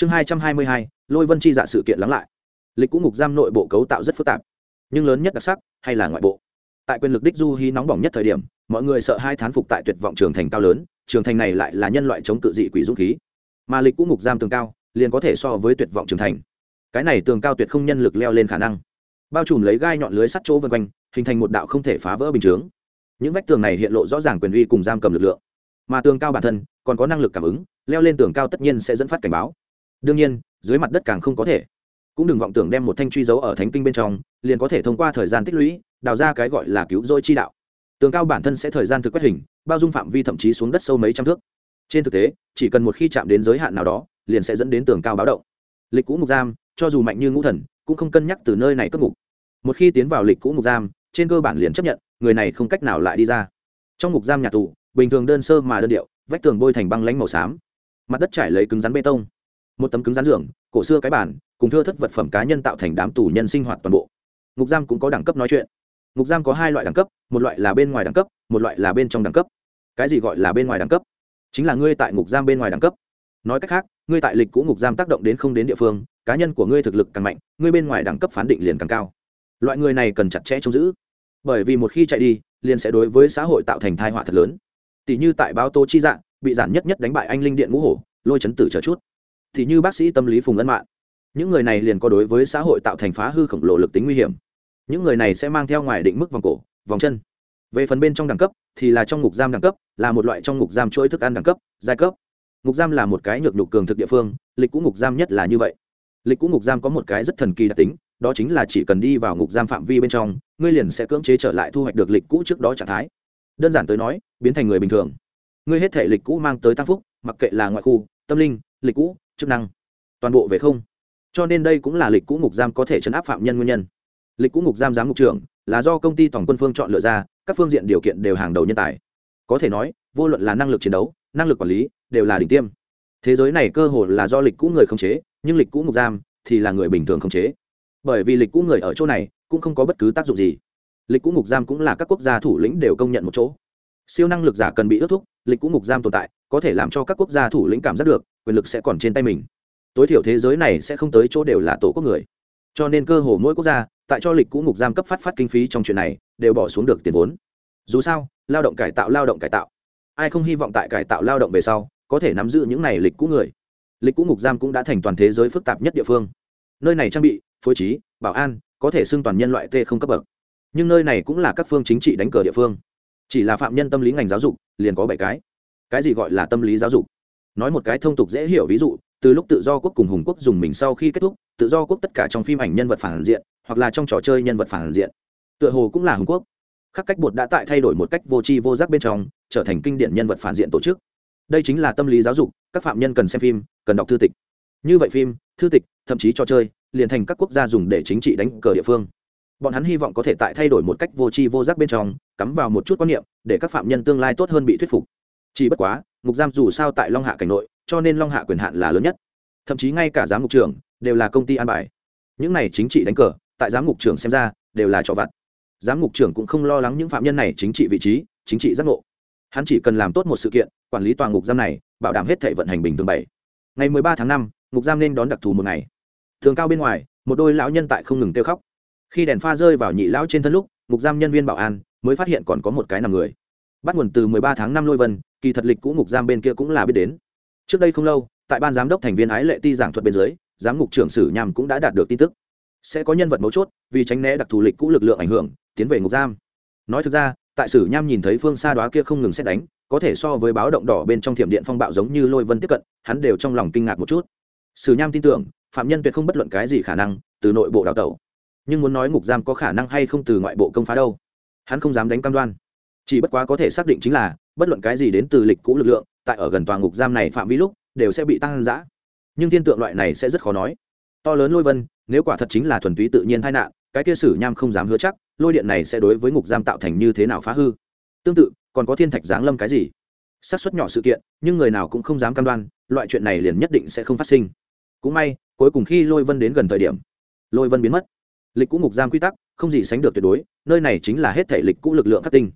chương hai trăm hai mươi hai, lôi vân chi dạ sự kiện lắng lại. Lịch cũ ngục giam nội bộ cấu tạo rất phức tạp, nhưng lớn nhất đặc sắc hay là ngoại bộ. Tại quyền lực đích du hy nóng bỏng nhất thời điểm, mọi người sợ hai thán phục tại tuyệt vọng trường thành cao lớn, trường thành này lại là nhân loại chống cự dị quỷ dũng khí. Mà lịch cũ ngục giam tường cao, liền có thể so với tuyệt vọng trường thành. Cái này tường cao tuyệt không nhân lực leo lên khả năng. Bao trùm lấy gai nhọn lưới sắt chỗ vân quanh, hình thành một đạo không thể phá vỡ bình chướng. Những vách tường này hiện lộ rõ ràng quyền uy cùng giam cầm lực lượng. Mà tường cao bản thân còn có năng lực cảm ứng, leo lên tường cao tất nhiên sẽ dẫn phát cảnh báo đương nhiên, dưới mặt đất càng không có thể. Cũng đừng vọng tưởng đem một thanh truy dấu ở thánh kinh bên trong, liền có thể thông qua thời gian tích lũy, đào ra cái gọi là cứu rỗi chi đạo. Tường cao bản thân sẽ thời gian thực quét hình, bao dung phạm vi thậm chí xuống đất sâu mấy trăm thước. Trên thực tế, chỉ cần một khi chạm đến giới hạn nào đó, liền sẽ dẫn đến tường cao báo động. Lịch cũ ngục giam, cho dù mạnh như ngũ thần, cũng không cân nhắc từ nơi này cất ngục. Một khi tiến vào lịch cũ ngục giam, trên cơ bản liền chấp nhận, người này không cách nào lại đi ra. Trong ngục giam nhà tù, bình thường đơn sơ mà đơn điệu, vách tường bôi thành băng lánh màu xám. Mặt đất trải lấy cứng rắn bê tông một tấm cứng rắn giường, cổ xưa cái bản cùng thưa thất vật phẩm cá nhân tạo thành đám tù nhân sinh hoạt toàn bộ. Ngục giam cũng có đẳng cấp nói chuyện. Ngục giam có hai loại đẳng cấp, một loại là bên ngoài đẳng cấp, một loại là bên trong đẳng cấp. Cái gì gọi là bên ngoài đẳng cấp? Chính là ngươi tại ngục giam bên ngoài đẳng cấp. Nói cách khác, ngươi tại lịch cũ ngục giam tác động đến không đến địa phương, cá nhân của ngươi thực lực càng mạnh, ngươi bên ngoài đẳng cấp phán định liền càng cao. Loại người này cần chặt chẽ trông giữ. Bởi vì một khi chạy đi, liền sẽ đối với xã hội tạo thành thai họa thật lớn. Tỷ như tại báo Tô chi dạng, bị giản nhất nhất đánh bại anh linh điện ngũ hổ, lôi chấn tử chờ chút thì như bác sĩ tâm lý phùng ân mạng những người này liền có đối với xã hội tạo thành phá hư khổng lồ lực tính nguy hiểm. Những người này sẽ mang theo ngoài định mức vòng cổ, vòng chân. Về phần bên trong đẳng cấp, thì là trong ngục giam đẳng cấp, là một loại trong ngục giam chuỗi thức ăn đẳng cấp, giai cấp. Ngục giam là một cái nhược nhục cường thực địa phương, lịch cũ ngục giam nhất là như vậy. Lịch cũ ngục giam có một cái rất thần kỳ đặc tính, đó chính là chỉ cần đi vào ngục giam phạm vi bên trong, ngươi liền sẽ cưỡng chế trở lại thu hoạch được lịch cũ trước đó trạng thái. Đơn giản tới nói, biến thành người bình thường. Ngươi hết thể lịch cũ mang tới tăng phúc, mặc kệ là ngoại khu, tâm linh lịch cũ, chức năng. Toàn bộ về không. Cho nên đây cũng là lịch cũ ngục giam có thể chấn áp phạm nhân nguyên nhân. Lịch cũ ngục giam giám ngục trưởng là do công ty tổng quân phương chọn lựa ra, các phương diện điều kiện đều hàng đầu nhân tài. Có thể nói, vô luận là năng lực chiến đấu, năng lực quản lý, đều là đỉnh tiêm. Thế giới này cơ hồ là do lịch cũ người khống chế, nhưng lịch cũ ngục giam thì là người bình thường khống chế. Bởi vì lịch cũ người ở chỗ này cũng không có bất cứ tác dụng gì. Lịch cũ ngục giam cũng là các quốc gia thủ lĩnh đều công nhận một chỗ. Siêu năng lực giả cần bị ước thúc, lịch cũ ngục giam tồn tại có thể làm cho các quốc gia thủ lĩnh cảm giác được quyền lực sẽ còn trên tay mình. Tối thiểu thế giới này sẽ không tới chỗ đều là tổ quốc người. Cho nên cơ hồ mỗi quốc gia, tại cho lịch cũ ngục giam cấp phát phát kinh phí trong chuyện này, đều bỏ xuống được tiền vốn. Dù sao, lao động cải tạo, lao động cải tạo. Ai không hy vọng tại cải tạo lao động về sau, có thể nắm giữ những này lịch cũ người? Lịch cũ ngục giam cũng đã thành toàn thế giới phức tạp nhất địa phương. Nơi này trang bị, phối trí, bảo an, có thể xưng toàn nhân loại t không cấp bậc. Nhưng nơi này cũng là các phương chính trị đánh cờ địa phương. Chỉ là phạm nhân tâm lý ngành giáo dục, liền có bảy cái. Cái gì gọi là tâm lý giáo dục? Nói một cái thông tục dễ hiểu ví dụ, từ lúc tự do quốc cùng hùng quốc dùng mình sau khi kết thúc, tự do quốc tất cả trong phim ảnh nhân vật phản diện, hoặc là trong trò chơi nhân vật phản diện. Tựa hồ cũng là hùng quốc. Khắc cách bột đã tại thay đổi một cách vô tri vô giác bên trong, trở thành kinh điển nhân vật phản diện tổ chức. Đây chính là tâm lý giáo dục, các phạm nhân cần xem phim, cần đọc thư tịch. Như vậy phim, thư tịch, thậm chí trò chơi, liền thành các quốc gia dùng để chính trị đánh cờ địa phương. Bọn hắn hy vọng có thể tại thay đổi một cách vô tri vô giác bên trong, cắm vào một chút quan niệm, để các phạm nhân tương lai tốt hơn bị thuyết phục. Chỉ bất quá ngục giam dù sao tại long hạ cảnh nội, cho nên long hạ quyền hạn là lớn nhất. Thậm chí ngay cả giám ngục trưởng đều là công ty an bài. Những này chính trị đánh cờ, tại giám ngục trưởng xem ra đều là trò vặt. Giám ngục trưởng cũng không lo lắng những phạm nhân này chính trị vị trí, chính trị giác ngộ. Hắn chỉ cần làm tốt một sự kiện, quản lý toàn ngục giam này, bảo đảm hết thể vận hành bình thường bảy. Ngày mười ba tháng năm, ngục giam nên đón đặc thù một ngày. Thường cao bên ngoài, một đôi lão nhân tại không ngừng kêu khóc. Khi đèn pha rơi vào nhị lão trên thân lúc, ngục giam nhân viên bảo an mới phát hiện còn có một cái nằm người. Bắt nguồn từ mười ba tháng năm lôi vân kỳ thật lịch cũ ngục giam bên kia cũng là biết đến. Trước đây không lâu, tại ban giám đốc thành viên ái lệ ti giảng thuật bên dưới, giám ngục trưởng sử nhằm cũng đã đạt được tin tức. Sẽ có nhân vật mấu chốt, vì tránh né đặc thù lịch cũ lực lượng ảnh hưởng, tiến về ngục giam. Nói thực ra, tại sử nham nhìn thấy phương xa đoá kia không ngừng xét đánh, có thể so với báo động đỏ bên trong thiểm điện phong bạo giống như lôi vân tiếp cận, hắn đều trong lòng kinh ngạc một chút. Sử nham tin tưởng, phạm nhân tuyệt không bất luận cái gì khả năng, từ nội bộ đào tẩu. Nhưng muốn nói ngục giam có khả năng hay không từ ngoại bộ công phá đâu, hắn không dám đánh cam đoan chỉ bất quá có thể xác định chính là, bất luận cái gì đến từ lịch cũ lực lượng, tại ở gần tòa ngục giam này phạm vi lúc, đều sẽ bị tăng giã nhưng thiên tượng loại này sẽ rất khó nói. To lớn lôi vân, nếu quả thật chính là thuần túy tự nhiên tai nạn, cái kia sử nham không dám hứa chắc, lôi điện này sẽ đối với ngục giam tạo thành như thế nào phá hư? Tương tự, còn có thiên thạch giáng lâm cái gì? Xác suất nhỏ sự kiện, nhưng người nào cũng không dám cam đoan, loại chuyện này liền nhất định sẽ không phát sinh. Cũng may, cuối cùng khi lôi vân đến gần thời điểm, lôi vân biến mất. Lịch cũ ngục giam quy tắc, không gì sánh được tuyệt đối, nơi này chính là hết thể lịch cũ lực lượng khắc tinh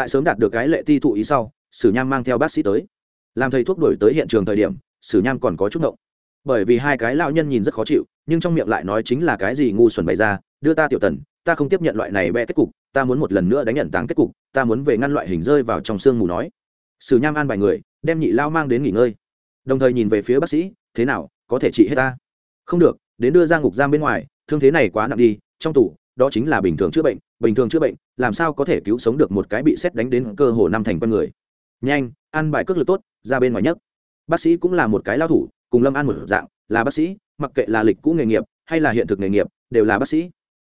tại sớm đạt được cái lệ ti thụ ý sau, sử nham mang theo bác sĩ tới. Làm thầy thuốc đổi tới hiện trường thời điểm, sử nham còn có chút động bởi vì hai cái lao nhân nhìn rất khó chịu, nhưng trong miệng lại nói chính là cái gì ngu xuẩn bày ra, đưa ta tiểu tần, ta không tiếp nhận loại này bẹ kết cục, ta muốn một lần nữa đánh nhận táng kết cục, ta muốn về ngăn loại hình rơi vào trong sương mù nói. Sử nham an bài người, đem nhị lao mang đến nghỉ ngơi. Đồng thời nhìn về phía bác sĩ, thế nào, có thể trị hết ta? Không được, đến đưa ra ngục giam bên ngoài, thương thế này quá nặng đi, trong tủ đó chính là bình thường chữa bệnh, bình thường chữa bệnh, làm sao có thể cứu sống được một cái bị xét đánh đến cơ hồ năm thành con người? Nhanh, ăn bài cước lực tốt, ra bên ngoài nhất bác sĩ cũng là một cái lao thủ, cùng lâm an một dạng, là bác sĩ, mặc kệ là lịch cũ nghề nghiệp hay là hiện thực nghề nghiệp, đều là bác sĩ.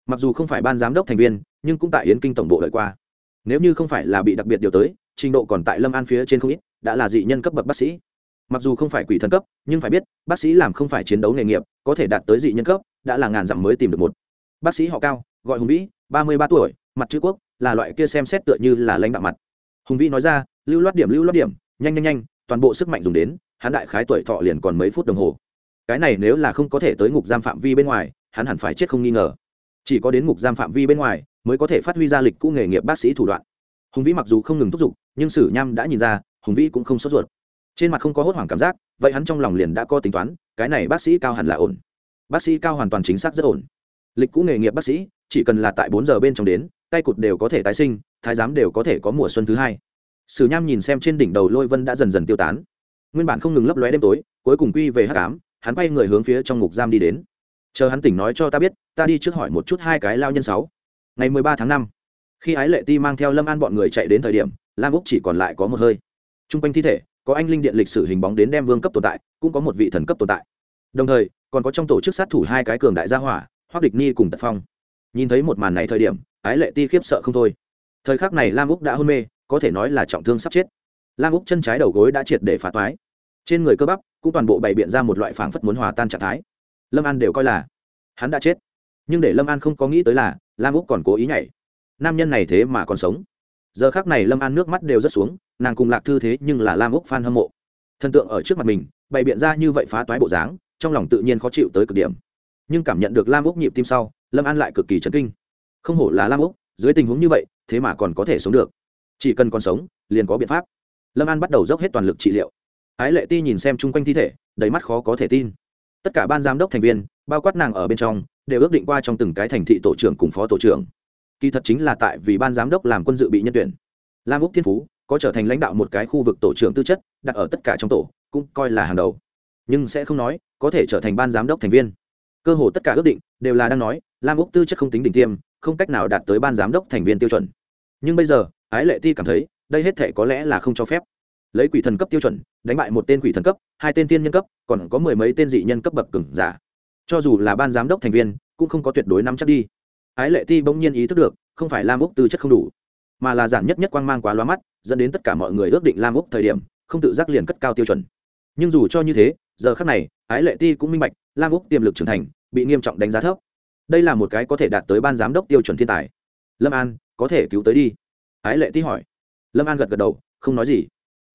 Mặc dù không phải ban giám đốc thành viên, nhưng cũng tại yến kinh tổng bộ đợi qua. Nếu như không phải là bị đặc biệt điều tới, trình độ còn tại lâm an phía trên không ít, đã là dị nhân cấp bậc bác sĩ. Mặc dù không phải quỷ thần cấp, nhưng phải biết, bác sĩ làm không phải chiến đấu nghề nghiệp, có thể đạt tới dị nhân cấp, đã là ngàn dặm mới tìm được một. Bác sĩ họ cao gọi hùng vĩ, ba mươi ba tuổi, mặt chữ quốc, là loại kia xem xét tựa như là lãnh đạo mặt. Hùng vĩ nói ra, lưu loát điểm, lưu loát điểm, nhanh nhanh nhanh, toàn bộ sức mạnh dùng đến, hắn đại khái tuổi thọ liền còn mấy phút đồng hồ. Cái này nếu là không có thể tới ngục giam phạm vi bên ngoài, hắn hẳn phải chết không nghi ngờ. Chỉ có đến ngục giam phạm vi bên ngoài, mới có thể phát huy ra lịch cũ nghề nghiệp bác sĩ thủ đoạn. Hùng vĩ mặc dù không ngừng thúc giục, nhưng sử nham đã nhìn ra, hùng vĩ cũng không sốt ruột. Trên mặt không có hốt hoảng cảm giác, vậy hắn trong lòng liền đã có tính toán, cái này bác sĩ cao hẳn là ổn. Bác sĩ cao hoàn toàn chính xác rất ổn. Lịch cũ nghề nghiệp bác sĩ chỉ cần là tại bốn giờ bên trong đến, tay cụt đều có thể tái sinh, thái giám đều có thể có mùa xuân thứ hai. Sử nham nhìn xem trên đỉnh đầu lôi vân đã dần dần tiêu tán. Nguyên bản không ngừng lấp lóe đêm tối, cuối cùng quy về hát cám hắn quay người hướng phía trong ngục giam đi đến. Chờ hắn tỉnh nói cho ta biết, ta đi trước hỏi một chút hai cái lao nhân sáu. Ngày mười ba tháng năm, khi ái lệ ti mang theo lâm an bọn người chạy đến thời điểm, lam úc chỉ còn lại có một hơi. T r u n g quanh thi thể, có anh linh điện lịch sử hình bóng đến đem vương cấp tồn tại, cũng có một vị thần cấp tồn tại. Đồng thời, còn có trong tổ chức sát thủ hai cái cường đại gia hỏa hoác địch ni cùng tật phong nhìn thấy một màn này thời điểm, ái lệ ti khiếp sợ không thôi. Thời khắc này lam úc đã hôn mê, có thể nói là trọng thương sắp chết. Lam úc chân trái đầu gối đã triệt để phá toái. Trên người cơ bắp cũng toàn bộ bày biện ra một loại phảng phất muốn hòa tan trạng thái. Lâm an đều coi là, hắn đã chết. Nhưng để lâm an không có nghĩ tới là, lam úc còn cố ý nhảy. Nam nhân này thế mà còn sống. Giờ khác này lâm an nước mắt đều rất xuống, nàng cùng lạc thư thế nhưng là lam úc f hâm mộ. Thần tượng ở trước mặt mình, bày biện ra như vậy phá toái bộ dáng, trong lòng tự nhiên khó chịu tới cực điểm. Nhưng cảm nhận được lam úc nhịp tim sau lâm an lại cực kỳ chấn kinh. Không hổ là lam úc, dưới tình huống như vậy, thế mà còn có thể sống được. Chỉ cần còn sống, liền có biện pháp. Lâm an bắt đầu dốc hết toàn lực trị liệu. Ái lệ ti nhìn xem chung quanh thi thể, đầy mắt khó có thể tin. Tất cả ban giám đốc thành viên, bao quát nàng ở bên trong, đều ước định qua trong từng cái thành thị tổ trưởng cùng phó tổ trưởng. Kỳ thật chính là tại vì ban giám đốc làm quân dự bị nhân tuyển. Lam úc thiên phú có trở thành lãnh đạo một cái khu vực tổ trưởng tư chất, đặt ở tất cả trong tổ, cũng coi là hàng đầu. Nhưng sẽ không nói, có thể trở thành ban giám đốc thành viên cơ hồ tất cả ước định đều là đang nói, lam úc tư chất không tính đỉnh tiêm, không cách nào đạt tới ban giám đốc thành viên tiêu chuẩn. Nhưng bây giờ, ái lệ ti cảm thấy, đây hết thể có lẽ là không cho phép. Lấy quỷ thần cấp tiêu chuẩn, đánh bại một tên quỷ thần cấp, hai tên tiên nhân cấp, còn có mười mấy tên dị nhân cấp bậc cứng giả. Cho dù là ban giám đốc thành viên, cũng không có tuyệt đối nắm chắc đi. Ái lệ ti bỗng nhiên ý thức được, không phải lam úc tư chất không đủ, mà là giản nhất nhất quang mang quá loa mắt, dẫn đến tất cả mọi người ước định lam úc thời điểm, không tự giác liền cất cao tiêu chuẩn. Nhưng dù cho như thế giờ khác này, ái lệ ti cũng minh bạch, lam úc tiềm lực trưởng thành, bị nghiêm trọng đánh giá thấp. Đây là một cái có thể đạt tới ban giám đốc tiêu chuẩn thiên tài. Lâm an, có thể cứu tới đi. Ái lệ ti hỏi. Lâm an gật gật đầu, không nói gì.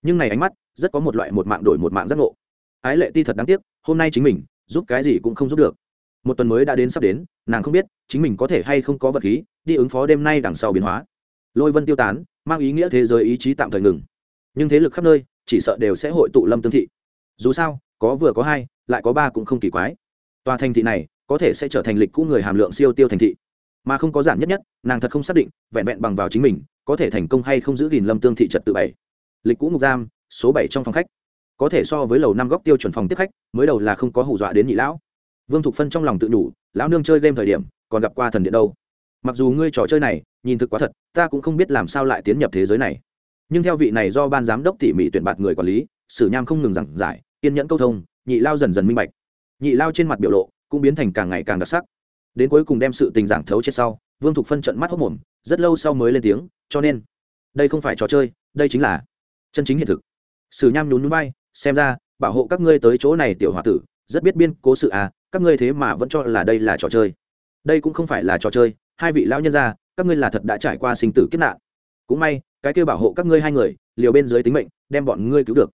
Nhưng này ánh mắt, rất có một loại một mạng đổi một mạng giác ngộ. Ái lệ ti thật đáng tiếc, hôm nay chính mình, giúp cái gì cũng không giúp được. Một tuần mới đã đến sắp đến, nàng không biết, chính mình có thể hay không có vật khí, đi ứng phó đêm nay đằng sau biến hóa. Lôi vân tiêu tán, mang ý nghĩa thế giới ý chí tạm thời ngừng. Nhưng thế lực khắp nơi, chỉ sợ đều sẽ hội tụ lâm tương thị. Dù sao có vừa có hai, lại có ba cũng không kỳ quái. Tòa thành thị này có thể sẽ trở thành lịch cũ người hàm lượng siêu tiêu thành thị, mà không có giản nhất nhất, nàng thật không xác định, vẹn vẹn bằng vào chính mình, có thể thành công hay không giữ gìn lâm tương thị trật tự bảy. Lịch cũ ngục giam, số bảy trong phòng khách. Có thể so với lầu năm góc tiêu chuẩn phòng tiếp khách, mới đầu là không có hù dọa đến nhị lão. Vương thục phân trong lòng tự đủ lão nương chơi game thời điểm, còn gặp qua thần điện đâu? Mặc dù ngươi trò chơi này, nhìn thực quá thật, ta cũng không biết làm sao lại tiến nhập thế giới này. Nhưng theo vị này do ban giám đốc tỉ mỉ tuyển bạt người quản lý, sử nham không ngừng giảng giải kiên nhẫn câu thông, nhị lao dần dần minh bạch. Nhị lao trên mặt biểu lộ cũng biến thành càng ngày càng đặc sắc. Đến cuối cùng đem sự tình giảng thấu chết sau, vương thục phân trận mắt hốc mồm, rất lâu sau mới lên tiếng, cho nên, đây không phải trò chơi, đây chính là chân chính hiện thực. Sử nham nhún núi bay xem ra, bảo hộ các ngươi tới chỗ này tiểu h o a tử, rất biết biên cố sự à các ngươi thế mà vẫn cho là đây là trò chơi. Đây cũng không phải là trò chơi, hai vị lão nhân gia, các ngươi là thật đã trải qua sinh tử kiếp nạn. Cũng may, cái kêu bảo hộ các ngươi hai người, liều bên dưới tính mệnh, đem bọn ngươi cứu được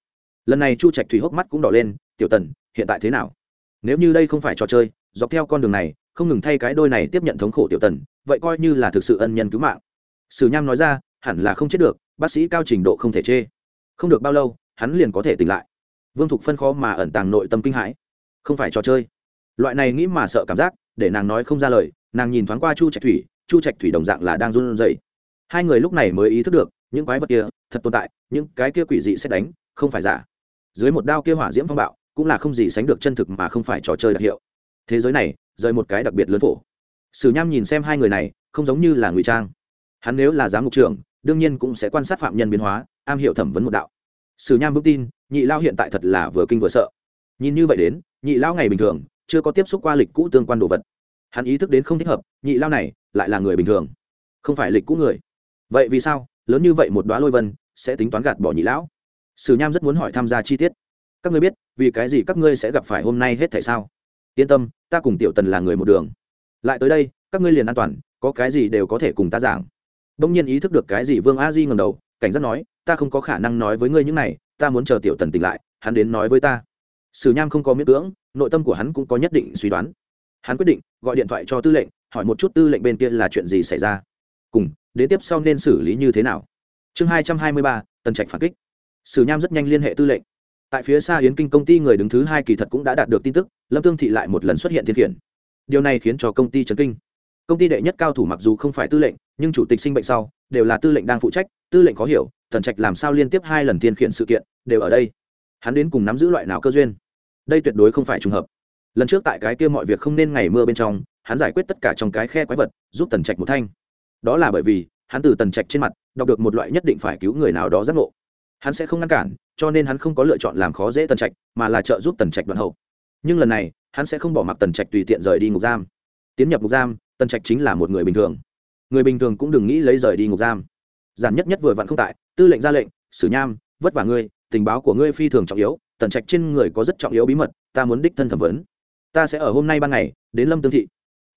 lần này chu trạch thủy hốc mắt cũng đỏ lên, tiểu tần, hiện tại thế nào? Nếu như đây không phải trò chơi, dọc theo con đường này, không ngừng thay cái đôi này tiếp nhận thống khổ tiểu tần, vậy coi như là thực sự ân nhân cứu mạng. Sử nham nói ra, hẳn là không chết được, bác sĩ cao trình độ không thể chê. Không được bao lâu, hắn liền có thể tỉnh lại. Vương thục phân khó mà ẩn tàng nội tâm kinh hãi. Không phải trò chơi. Loại này nghĩ mà sợ cảm giác, để nàng nói không ra lời, nàng nhìn thoáng qua chu trạch thủy, chu trạch thủy đồng dạng là đang run rẩy. Hai người lúc này mới ý thức được, những quái vật kia, thật tồn tại, những cái kia quỷ dị xét đánh, không phải giả dưới một đao kia hỏa diễm phong bạo, cũng là không gì sánh được chân thực mà không phải trò chơi đặc hiệu. Thế giới này, rời một cái đặc biệt lớn phổ. Sử nham nhìn xem hai người này, không giống như là ngụy trang. Hắn nếu là giám mục trưởng, đương nhiên cũng sẽ quan sát phạm nhân biến hóa, am hiểu thẩm vấn một đạo. Sử nham vững tin, nhị lao hiện tại thật là vừa kinh vừa sợ. Nhìn như vậy đến, nhị lao ngày bình thường, chưa có tiếp xúc qua lịch cũ tương quan đồ vật. Hắn ý thức đến không thích hợp, nhị lao này lại là người bình thường. Không phải lịch cũ người. Vậy vì sao, lớn như vậy một đoá lôi vân sẽ tính toán gạt bỏ nhị lão? Sử nham rất muốn hỏi tham gia chi tiết. Các ngươi biết, vì cái gì các ngươi sẽ gặp phải hôm nay hết tại sao? Yên tâm, ta cùng tiểu tần là người một đường. Lại tới đây, các ngươi liền an toàn, có cái gì đều có thể cùng ta giảng. Đông nhiên ý thức được cái gì, vương a di ngầm đầu, cảnh giác nói, ta không có khả năng nói với ngươi những này, ta muốn chờ tiểu tần tỉnh lại, hắn đến nói với ta. Sử nham không có miễn cưỡng, nội tâm của hắn cũng có nhất định suy đoán. Hắn quyết định, gọi điện thoại cho tư lệnh, hỏi một chút tư lệnh bên kia là chuyện gì xảy ra. Cùng, đến tiếp sau nên xử lý như thế nào? Chương hai trăm hai mươi ba, tần trạch phản kích sử nham rất nhanh liên hệ tư lệnh. Tại phía xa yến kinh công ty người đứng thứ hai kỳ thật cũng đã đạt được tin tức, lâm tương thị lại một lần xuất hiện thiên khiển. Điều này khiến cho công ty chấn kinh. Công ty đệ nhất cao thủ mặc dù không phải tư lệnh, nhưng chủ tịch sinh bệnh sau, đều là tư lệnh đang phụ trách, tư lệnh có hiểu, tần trạch làm sao liên tiếp hai lần thiên khiển sự kiện, đều ở đây. Hắn đến cùng nắm giữ loại nào cơ duyên? Đây tuyệt đối không phải trùng hợp. Lần trước tại cái kia mọi việc không nên ngày mưa bên trong, hắn giải quyết tất cả trong cái khe quái vật, giúp tần trạch một thanh. Đó là bởi vì, hắn từ tần trạch trên mặt, đọc được một loại nhất định phải cứu người nào đó giác ngộ hắn sẽ không ngăn cản, cho nên hắn không có lựa chọn làm khó dễ tần trạch, mà là trợ giúp tần trạch đoạn hậu. Nhưng lần này, hắn sẽ không bỏ mặc tần trạch tùy tiện rời đi ngục giam. Tiến nhập ngục giam, tần trạch chính là một người bình thường. Người bình thường cũng đừng nghĩ lấy rời đi ngục giam. Giản nhất nhất vừa vặn không tại, tư lệnh ra lệnh xử nham, vất vả ngươi, tình báo của ngươi phi thường trọng yếu, tần trạch trên người có rất trọng yếu bí mật, ta muốn đích thân thẩm vấn. Ta sẽ ở hôm nay ban ngày, đến lâm tương thị.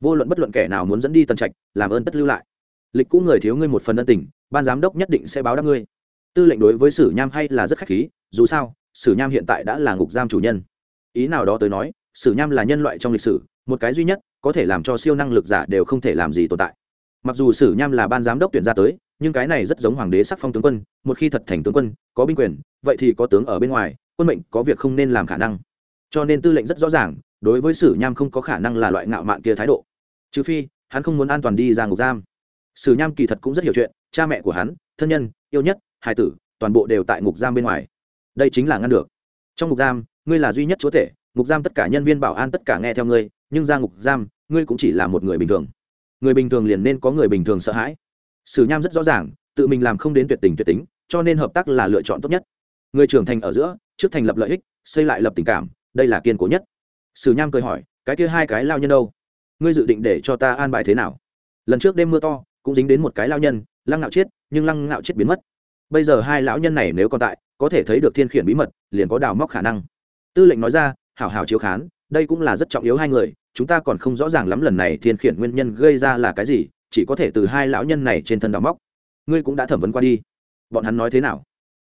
Vô luận bất luận kẻ nào muốn dẫn đi tần trạch, làm ơn tất lưu lại. Lịch cũ người thiếu ngươi một phần ân tình, ban giám đốc nhất định sẽ báo đáp ngươi tư lệnh đối với sử nham hay là rất khách khí, dù sao, sử nham hiện tại đã là ngục giam chủ nhân. Ý nào đó tới nói, sử nham là nhân loại trong lịch sử, một cái duy nhất có thể làm cho siêu năng lực giả đều không thể làm gì tồn tại. Mặc dù sử nham là ban giám đốc tuyển ra tới, nhưng cái này rất giống hoàng đế sắc phong tướng quân, một khi thật thành tướng quân, có binh quyền, vậy thì có tướng ở bên ngoài, quân mệnh có việc không nên làm khả năng. Cho nên tư lệnh rất rõ ràng, đối với sử nham không có khả năng là loại ngạo mạn kia thái độ. Trừ phi, hắn không muốn an toàn đi ra ngục giam. Sử nham kỳ thật cũng rất hiểu chuyện, cha mẹ của hắn, thân nhân, yêu nhất hải tử, toàn bộ đều tại ngục giam bên ngoài. Đây chính là ngăn được. Trong ngục giam, ngươi là duy nhất chúa tể, ngục giam tất cả nhân viên bảo an tất cả nghe theo ngươi, nhưng ra ngục giam, ngươi cũng chỉ là một người bình thường. Người bình thường liền nên có người bình thường sợ hãi. Sử nham rất rõ ràng, tự mình làm không đến tuyệt tình tuyệt tính, cho nên hợp tác là lựa chọn tốt nhất. Người trưởng thành ở giữa, trước thành lập lợi ích, xây lại lập tình cảm, đây là kiên cố nhất. Sử nham cười hỏi, cái kia hai cái lao nhân đâu? Ngươi dự định để cho ta an bài thế nào? Lần trước đêm mưa to, cũng dính đến một cái lao nhân, lăng ngạo chết nhưng lăng ngạo chết biến mất bây giờ hai lão nhân này nếu còn tại, có thể thấy được thiên khiển bí mật, liền có đào móc khả năng. Tư lệnh nói ra, hảo hảo chiếu khán, đây cũng là rất trọng yếu hai người, chúng ta còn không rõ ràng lắm lần này thiên khiển nguyên nhân gây ra là cái gì, chỉ có thể từ hai lão nhân này trên thân đào móc. Ngươi cũng đã thẩm vấn qua đi. Bọn hắn nói thế nào?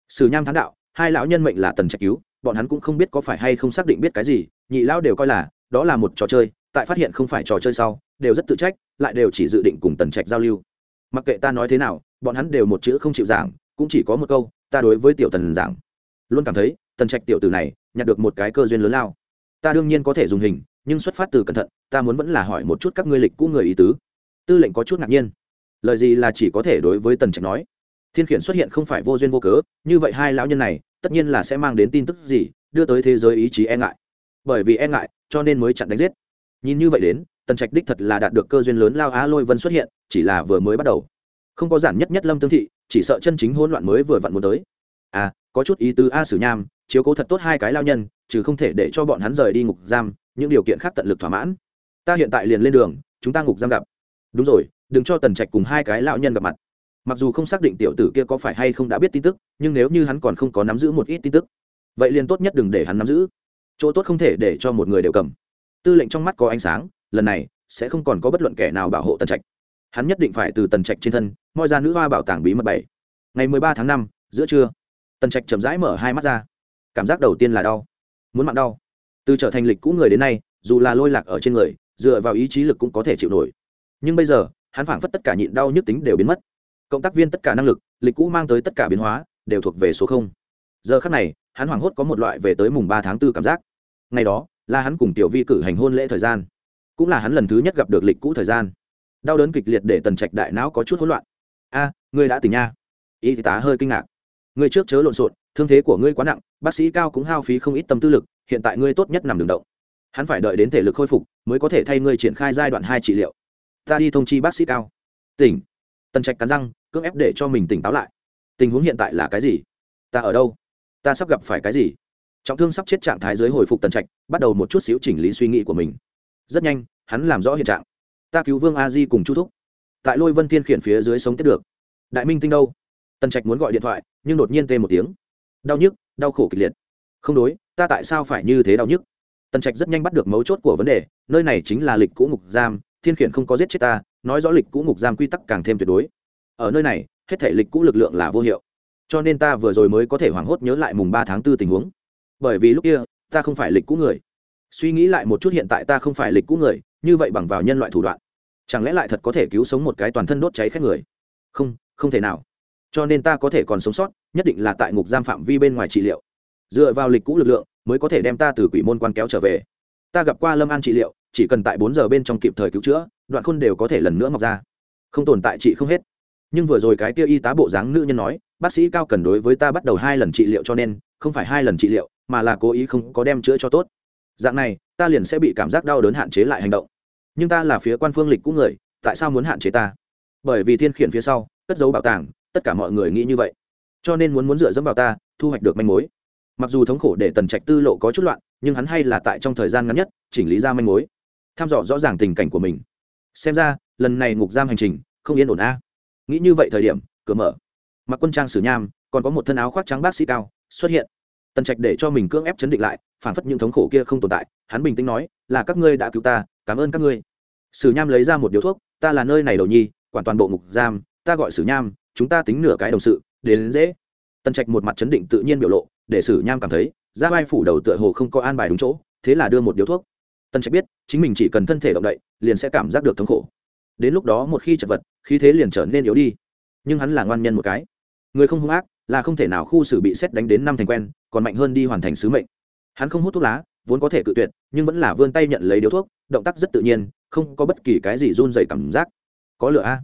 Sử nham thán đạo, hai lão nhân mệnh là tần trạch cứu, bọn hắn cũng không biết có phải hay không xác định biết cái gì, nhị lão đều coi là, đó là một trò chơi, tại phát hiện không phải trò chơi sau, đều rất tự trách, lại đều chỉ dự định cùng tần trạch giao lưu. Mặc kệ ta nói thế nào, bọn hắn đều một chữ không chịu giảng cũng chỉ có một câu, ta đối với tiểu tần giảng. Luôn cảm thấy, tần trạch tiểu tử này, nhặt được một cái cơ duyên lớn lao. Ta đương nhiên có thể dùng hình, nhưng xuất phát từ cẩn thận, ta muốn vẫn là hỏi một chút các ngươi lịch cũ người ý tứ. Tư lệnh có chút ngạc nhiên. Lời gì là chỉ có thể đối với tần trạch nói. Thiên khiển xuất hiện không phải vô duyên vô cớ, như vậy hai lão nhân này, tất nhiên là sẽ mang đến tin tức gì, đưa tới thế giới ý chí e ngại. Bởi vì e ngại, cho nên mới chặn đánh giết. Nhìn như vậy đến, tần trạch đích thật là đạt được cơ duyên lớn lao á lôi vân xuất hiện, chỉ là vừa mới bắt đầu. Không có giản nhất nhất lâm tương thị chỉ sợ chân chính hỗn loạn mới vừa vặn muốn tới. À có chút ý tứ a sử nham, chiếu cố thật tốt hai cái lao nhân, chứ không thể để cho bọn hắn rời đi ngục giam, những điều kiện khác tận lực thỏa mãn. Ta hiện tại liền lên đường, chúng ta ngục giam gặp. Đúng rồi, đừng cho tần trạch cùng hai cái lão nhân gặp mặt. Mặc dù không xác định tiểu tử kia có phải hay không đã biết tin tức, nhưng nếu như hắn còn không có nắm giữ một ít tin tức, vậy liền tốt nhất đừng để hắn nắm giữ. Chỗ tốt không thể để cho một người đều cầm. Tư lệnh trong mắt có ánh sáng, lần này sẽ không còn có bất luận kẻ nào bảo hộ tần trạch hắn nhất định phải từ tần trạch trên thân, moi ra nữ hoa bảo tàng bí mật bảy. Ngày mười ba tháng năm, giữa trưa, tần trạch chậm rãi mở hai mắt ra. Cảm giác đầu tiên là đau, muốn mạng đau. Từ trở thành lịch cũ người đến nay, dù là lôi lạc ở trên người, dựa vào ý chí lực cũng có thể chịu nổi. Nhưng bây giờ, hắn phảng phất tất cả nhịn đau nhức tính đều biến mất. Cộng tác viên tất cả năng lực, lịch cũ mang tới tất cả biến hóa, đều thuộc về số không. Giờ khắc này, hắn hoảng hốt có một loại về tới mùng ba tháng 4 cảm giác. Ngày đó, là hắn cùng tiểu vi cử hành hôn lễ thời gian. Cũng là hắn lần thứ nhất gặp được lịch cũ thời gian đau đớn kịch liệt để tần trạch đại não có chút hỗn loạn. A, ngươi đã tỉnh nha. Y tá hơi kinh ngạc. Ngươi trước chớ lộn xộn, thương thế của ngươi quá nặng, bác sĩ cao cũng hao phí không ít tâm tư lực, hiện tại ngươi tốt nhất nằm đường động. Hắn phải đợi đến thể lực khôi phục mới có thể thay ngươi triển khai giai đoạn hai trị liệu. Ta đi thông chi bác sĩ cao. Tỉnh. Tần trạch cắn răng, cưỡng ép để cho mình tỉnh táo lại. Tình huống hiện tại là cái gì? Ta ở đâu? Ta sắp gặp phải cái gì? Trọng thương sắp chết trạng thái giới hồi phục tần trạch, bắt đầu một chút xíu chỉnh lý suy nghĩ của mình. Rất nhanh, hắn làm rõ hiện trạng ta cứu vương a di cùng chu thúc. Tại lôi vân thiên khiển phía dưới sống tiếp được. Đại minh tinh đâu? Tần trạch muốn gọi điện thoại, nhưng đột nhiên tê một tiếng. Đau nhức, đau khổ kịch liệt. Không đối, ta tại sao phải như thế đau nhức? Tần trạch rất nhanh bắt được mấu chốt của vấn đề, nơi này chính là lịch cũ ngục giam, thiên khiển không có giết chết ta, nói rõ lịch cũ ngục giam quy tắc càng thêm tuyệt đối. Ở nơi này, hết thể lịch cũ lực lượng là vô hiệu. Cho nên ta vừa rồi mới có thể hoảng hốt nhớ lại mùng ba tháng b ố tình huống. Bởi vì lúc kia, ta không phải lịch cũ người suy nghĩ lại một chút hiện tại ta không phải lịch cũ người, như vậy bằng vào nhân loại thủ đoạn, chẳng lẽ lại thật có thể cứu sống một cái toàn thân đốt cháy khét người? Không không thể nào. Cho nên ta có thể còn sống sót, nhất định là tại ngục giam phạm vi bên ngoài trị liệu. Dựa vào lịch cũ lực lượng, mới có thể đem ta từ quỷ môn quan kéo trở về. Ta gặp qua lâm an trị liệu, chỉ cần tại bốn giờ bên trong kịp thời cứu chữa, đoạn khôn đều có thể lần nữa mọc ra. Không tồn tại trị không hết. Nhưng vừa rồi cái kia y tá bộ dáng nữ nhân nói, bác sĩ cao cần đối với ta bắt đầu hai lần trị liệu cho nên, không phải hai lần trị liệu, mà là cố ý không có đem chữa cho tốt dạng này, ta liền sẽ bị cảm giác đau đớn hạn chế lại hành động. Nhưng ta là phía quan phương lịch cũ người, tại sao muốn hạn chế ta? Bởi vì thiên khiển phía sau, cất giấu bảo tàng, tất cả mọi người nghĩ như vậy. Cho nên muốn muốn dựa dẫm vào ta, thu hoạch được manh mối. Mặc dù thống khổ để tần trạch tư lộ có chút loạn, nhưng hắn hay là tại trong thời gian ngắn nhất, chỉnh lý ra manh mối. Tham dò rõ ràng tình cảnh của mình. Xem ra, lần này ngục giam hành trình, không yên ổn a. Nghĩ như vậy thời điểm, cửa mở. Mặc quân trang sử nham, còn có một thân áo khoác trắng bác sĩ cao, xuất hiện tần trạch để cho mình cưỡng ép chấn định lại phản phất những thống khổ kia không tồn tại hắn bình tĩnh nói là các ngươi đã cứu ta cảm ơn các ngươi. Sử nham lấy ra một điếu thuốc ta là nơi này đầu nhi quản toàn bộ ngục giam ta gọi sử nham chúng ta tính nửa cái đồng sự đến, đến dễ. Tần trạch một mặt chấn định tự nhiên biểu lộ để sử nham cảm thấy ra vai phủ đầu tựa hồ không có an bài đúng chỗ thế là đưa một điếu thuốc. Tần trạch biết chính mình chỉ cần thân thể động đậy liền sẽ cảm giác được thống khổ. Đến lúc đó một khi chật vật khí thế liền trở nên yếu đi. Nhưng hắn là ngoan nhân một cái. Người không hung ác là không thể nào khu xử bị xét đánh đến năm thành quen, còn mạnh hơn đi hoàn thành sứ mệnh. Hắn không hút thuốc lá, vốn có thể cự tuyệt, nhưng vẫn là vươn tay nhận lấy điếu thuốc, động tác rất tự nhiên, không có bất kỳ cái gì run dày cảm giác. Có lửa a?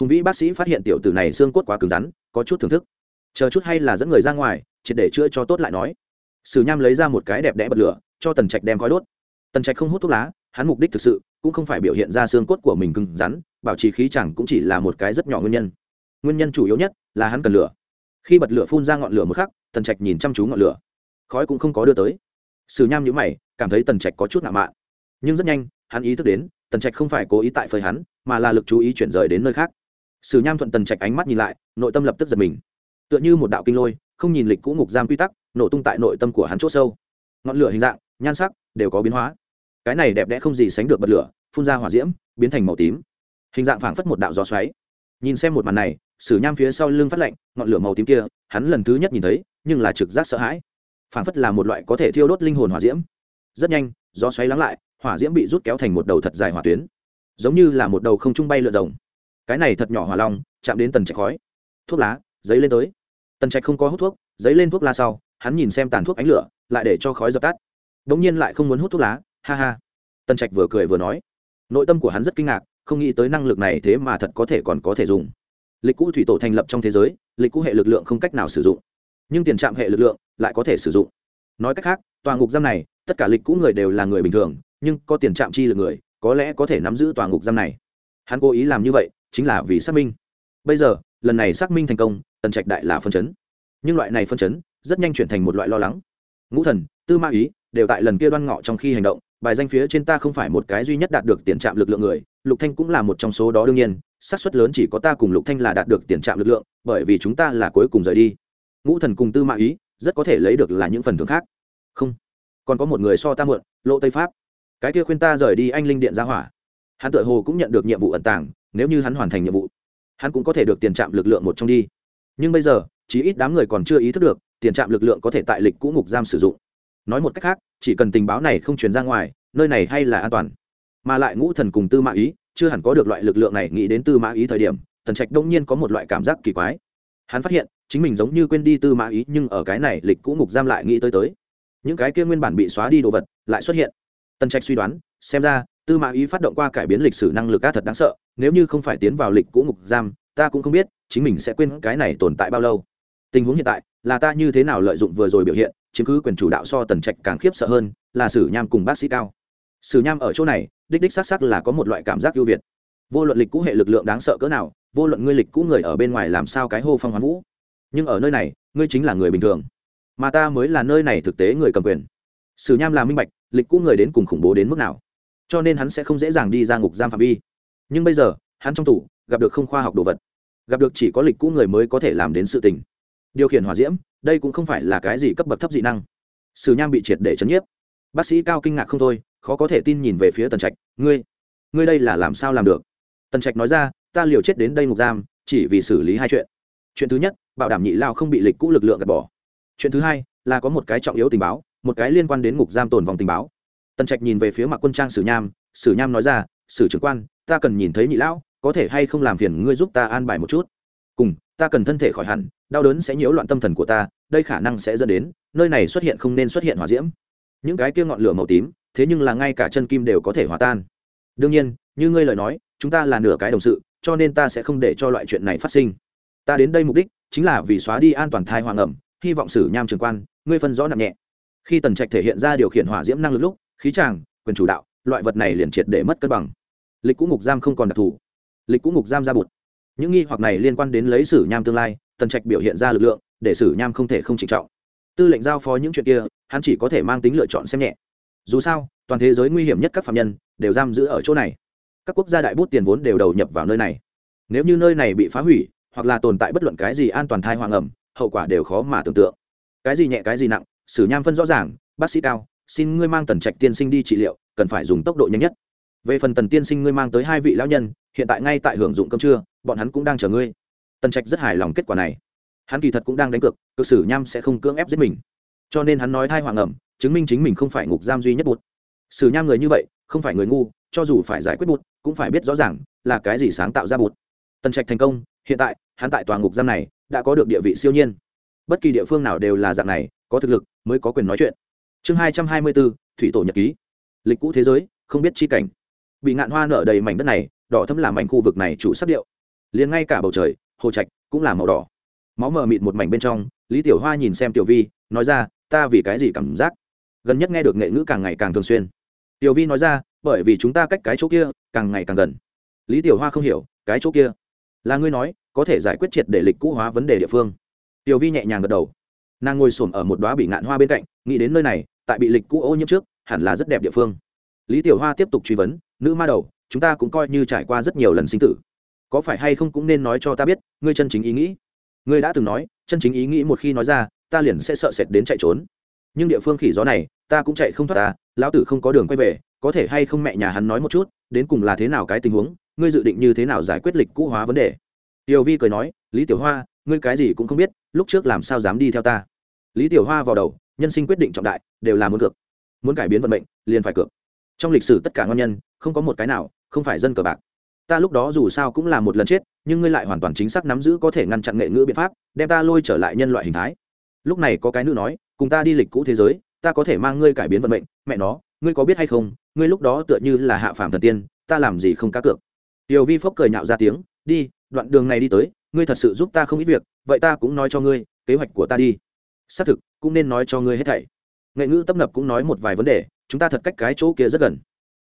Hùng vĩ bác sĩ phát hiện tiểu tử này xương cốt quá cứng rắn, có chút thưởng thức. Chờ chút hay là dẫn người ra ngoài, triệt để chữa cho tốt lại nói. Sử nham lấy ra một cái đẹp đẽ bật lửa, cho tần trạch đem khói đốt. Tần trạch không hút thuốc lá, hắn mục đích thực sự cũng không phải biểu hiện ra xương cốt của mình cứng rắn, bảo trì khí chẳng cũng chỉ là một cái rất nhỏ nguyên nhân. Nguyên nhân chủ yếu nhất là hắn cần lửa khi bật lửa phun ra ngọn lửa một khắc, tần trạch nhìn chăm chú ngọn lửa. Khói cũng không có đưa tới. Sử nham nhữ mày, cảm thấy tần trạch có chút nạ mạ nhưng rất nhanh, hắn ý thức đến, tần trạch không phải cố ý tại phơi hắn, mà là lực chú ý chuyển rời đến nơi khác. Sử nham thuận tần trạch ánh mắt nhìn lại, nội tâm lập tức giật mình. Tựa như một đạo kinh lôi, không nhìn lịch cũ ngục giam quy tắc, nổ tung tại nội tâm của hắn c h ỗ sâu. Ngọn lửa hình dạng, nhan sắc đều có biến hóa. Cái này đẹp đẽ không gì sánh được bật lửa, phun ra hỏa diễm, biến thành màu tím. Hình dạng phảng phất một đạo gió xoáy nhìn xem một màn này, sử nham phía sau lưng phát lạnh, ngọn lửa màu tím kia, hắn lần thứ nhất nhìn thấy, nhưng là trực giác sợ hãi. Phảng phất là một loại có thể thiêu đốt linh hồn hỏa diễm. Rất nhanh, gió xoáy lắng lại, hỏa diễm bị rút kéo thành một đầu thật dài hỏa tuyến. Giống như là một đầu không trung bay lượn rồng. Cái này thật nhỏ hỏa long, chạm đến tần trạch khói. Thuốc lá, giấy lên tới. Tần trạch không có hút thuốc, giấy lên thuốc lá sau, hắn nhìn xem tàn thuốc ánh lửa, lại để cho khói dập tắt. Đ ỗ n g nhiên lại không muốn hút thuốc lá, ha ha. Tần trạch vừa cười vừa nói. Nội tâm của hắn rất kinh ngạc không nghĩ tới năng lực này thế mà thật có thể còn có thể dùng. Lịch cũ thủy tổ thành lập trong thế giới, lịch cũ hệ lực lượng không cách nào sử dụng. Nhưng tiền trạm hệ lực lượng lại có thể sử dụng. Nói cách khác, tòa ngục giam này, tất cả lịch cũ người đều là người bình thường, nhưng có tiền trạm chi lực người, có lẽ có thể nắm giữ tòa ngục giam này. Hắn cố ý làm như vậy, chính là vì xác minh. Bây giờ, lần này xác minh thành công, tần trạch đại là phân chấn. Nhưng loại này phân chấn, rất nhanh chuyển thành một loại lo lắng. Ngũ thần, tư ma ý, đều tại lần kia đoan ngọ trong khi hành động bài danh phía trên ta không phải một cái duy nhất đạt được tiền trạm lực lượng người, lục thanh cũng là một trong số đó đương nhiên, xác suất lớn chỉ có ta cùng lục thanh là đạt được tiền trạm lực lượng, bởi vì chúng ta là cuối cùng rời đi. Ngũ thần cùng tư mã ý, rất có thể lấy được là những phần thưởng khác. Không, còn có một người so ta mượn lộ tây pháp. Cái kia khuyên ta rời đi anh linh điện ra hỏa. Hắn tựa hồ cũng nhận được nhiệm vụ ẩn tàng, nếu như hắn hoàn thành nhiệm vụ, hắn cũng có thể được tiền trạm lực lượng một trong đi. Nhưng bây giờ chỉ ít đám người còn chưa ý thức được, tiền trạm lực lượng có thể tại lịch cũ ngục giam sử dụng nói một cách khác, chỉ cần tình báo này không truyền ra ngoài, nơi này hay là an toàn. Mà lại ngũ thần cùng tư mã ý, chưa hẳn có được loại lực lượng này, nghĩ đến tư mã ý thời điểm, tần trạch đông nhiên có một loại cảm giác kỳ quái. Hắn phát hiện, chính mình giống như quên đi tư mã ý, nhưng ở cái này lịch cũ ngục giam lại nghĩ tới tới. Những cái kia nguyên bản bị xóa đi đồ vật lại xuất hiện. Tần trạch suy đoán, xem ra, tư mã ý phát động qua cải biến lịch sử năng lực ca thật đáng sợ, nếu như không phải tiến vào lịch cũ ngục giam, ta cũng không biết chính mình sẽ quên cái này tồn tại bao lâu. Tình huống hiện tại là ta như thế nào lợi dụng vừa rồi biểu hiện chiếm cứ quyền chủ đạo so tần trạch càng khiếp sợ hơn, là sử nham cùng bác sĩ cao. Sử nham ở chỗ này, đích đích xác xác là có một loại cảm giác ưu việt. Vô luận lịch cũ hệ lực lượng đáng sợ cỡ nào, vô luận ngươi lịch cũ người ở bên ngoài làm sao cái hô phong hoán vũ. Nhưng ở nơi này, ngươi chính là người bình thường. Mà ta mới là nơi này thực tế người cầm quyền. Sử nham là minh bạch, lịch cũ người đến cùng khủng bố đến mức nào. Cho nên hắn sẽ không dễ dàng đi ra ngục giam phạm vi. Nhưng bây giờ, hắn trong tủ gặp được không khoa học đồ vật. Gặp được chỉ có lịch cũ người mới có thể làm đến sự tình. Điều khiển hỏa diễm đây cũng không phải là cái gì cấp bậc thấp dị năng. Sử nham bị triệt để chấn nhiếp. Bác sĩ cao kinh ngạc không thôi, khó có thể tin nhìn về phía tần trạch, ngươi ngươi đây là làm sao làm được? Tần trạch nói ra, ta liều chết đến đây ngục giam, chỉ vì xử lý hai chuyện. Chuyện thứ nhất, bảo đảm nhị lao không bị lịch cũ lực lượng gạt bỏ. Chuyện thứ hai, là có một cái trọng yếu tình báo, một cái liên quan đến ngục giam tồn vòng tình báo. Tần trạch nhìn về phía mặt quân trang sử nham sử nham nói ra, sử trưởng quan, ta cần nhìn thấy nhị lão, có thể hay không làm phiền ngươi giúp ta an bài một chút? Cùng ta cần thân thể khỏi hẳn, đau đớn sẽ nhiễu loạn tâm thần của ta, đây khả năng sẽ dẫn đến, nơi này xuất hiện không nên xuất hiện hỏa diễm. Những cái kia ngọn lửa màu tím, thế nhưng là ngay cả chân kim đều có thể hòa tan. Đương nhiên, như ngươi lời nói, chúng ta là nửa cái đồng sự, cho nên ta sẽ không để cho loại chuyện này phát sinh. Ta đến đây mục đích, chính là vì xóa đi an toàn thai hoàng ẩm, hy vọng sử nham trường quan, ngươi phân rõ nặng nhẹ. Khi tần trạch thể hiện ra điều khiển hỏa diễm năng lực lúc, khí tràng, quyền chủ đạo, loại vật này liền triệt để mất cân bằng. Lịch cũ ngục giam không còn đặc thù. Lịch cũ ngục giam ra bụt những nghi hoặc này liên quan đến lấy sử nham tương lai, tần trạch biểu hiện ra lực lượng, để sử nham không thể không trịnh trọng. Tư lệnh giao phó những chuyện kia, hắn chỉ có thể mang tính lựa chọn xem nhẹ. Dù sao, toàn thế giới nguy hiểm nhất các phạm nhân đều giam giữ ở chỗ này. Các quốc gia đại bút tiền vốn đều đầu nhập vào nơi này. Nếu như nơi này bị phá hủy, hoặc là tồn tại bất luận cái gì an toàn thai hoàng ẩm, hậu quả đều khó mà tưởng tượng. Cái gì nhẹ, cái gì nặng, sử nham phân rõ ràng, bác sĩ cao, xin ngươi mang tần trạch tiên sinh đi trị liệu, cần phải dùng tốc độ nhanh nhất về phần tần tiên sinh ngươi mang tới hai vị lão nhân, hiện tại ngay tại hưởng dụng cơm trưa, bọn hắn cũng đang chờ ngươi. Tần trạch rất hài lòng kết quả này. Hắn kỳ thật cũng đang đánh cược cực sử nham sẽ không cưỡng ép giết mình. Cho nên hắn nói thai hoàng ẩm, chứng minh chính mình không phải ngục giam duy nhất bụt. Sử nham người như vậy, không phải người ngu, cho dù phải giải quyết bụt, cũng phải biết rõ ràng là cái gì sáng tạo ra bụt. Tần trạch thành công, hiện tại, hắn tại tòa ngục giam này đã có được địa vị siêu nhiên. Bất kỳ địa phương nào đều là dạng này, có thực lực mới có quyền nói chuyện. Chương hai trăm hai mươi bốn, thủy tổ nhật ký. Lịch cũ thế giới, không biết chi cảnh bị ngạn hoa nở đầy mảnh đất này, đỏ thấm làm mảnh khu vực này chủ sắc điệu. Liền ngay cả bầu trời, hồ trạch cũng là màu đỏ. Máu mờ mịt một mảnh bên trong, lý tiểu hoa nhìn xem tiểu vi, nói ra, ta vì cái gì cảm giác? Gần nhất nghe được nghệ ngữ càng ngày càng thường xuyên. Tiểu vi nói ra, bởi vì chúng ta cách cái chỗ kia, càng ngày càng gần. Lý tiểu hoa không hiểu, cái chỗ kia? Là ngươi nói, có thể giải quyết triệt để lịch cũ hóa vấn đề địa phương. Tiểu vi nhẹ nhàng gật đầu. Nàng ngồi s ở một đoá bị ngạn hoa bên cạnh, nghĩ đến nơi này, tại bị lịch cũ ô nhiễm trước, hẳn là rất đẹp địa phương lý tiểu hoa tiếp tục truy vấn, nữ ma đầu, chúng ta cũng coi như trải qua rất nhiều lần sinh tử. Có phải hay không cũng nên nói cho ta biết, ngươi chân chính ý nghĩ? Ngươi đã từng nói, chân chính ý nghĩ một khi nói ra, ta liền sẽ sợ sệt đến chạy trốn. Nhưng địa phương khỉ gió này, ta cũng chạy không thoát ta, lão tử không có đường quay về, có thể hay không mẹ nhà hắn nói một chút, đến cùng là thế nào cái tình huống, ngươi dự định như thế nào giải quyết lịch cũ hóa vấn đề? Tiểu vi cười nói, lý tiểu hoa, ngươi cái gì cũng không biết, lúc trước làm sao dám đi theo ta? Lý tiểu hoa vào đầu, nhân sinh quyết định trọng đại, đều là muốn cược. Muốn cải biến vận mệnh, liền phải cược trong lịch sử tất cả ngon nhân, không có một cái nào không phải dân cờ bạc. Ta lúc đó dù sao cũng là một lần chết, nhưng ngươi lại hoàn toàn chính xác nắm giữ có thể ngăn chặn nghệ ngữ biện pháp, đem ta lôi trở lại nhân loại hình thái. Lúc này có cái nữ nói, cùng ta đi lịch cũ thế giới, ta có thể mang ngươi cải biến vận mệnh. Mẹ nó, ngươi có biết hay không, ngươi lúc đó tựa như là hạ phàm thần tiên, ta làm gì không cá cược. Tiểu vi phốc cười nhạo ra tiếng, đi, đoạn đường này đi tới, ngươi thật sự giúp ta không ít việc, vậy ta cũng nói cho ngươi, kế hoạch của ta đi. Xác thực, cũng nên nói cho ngươi hết thảy. Nghệ ngữ tấp nập cũng nói một vài vấn đề chúng ta thật cách cái chỗ kia rất gần.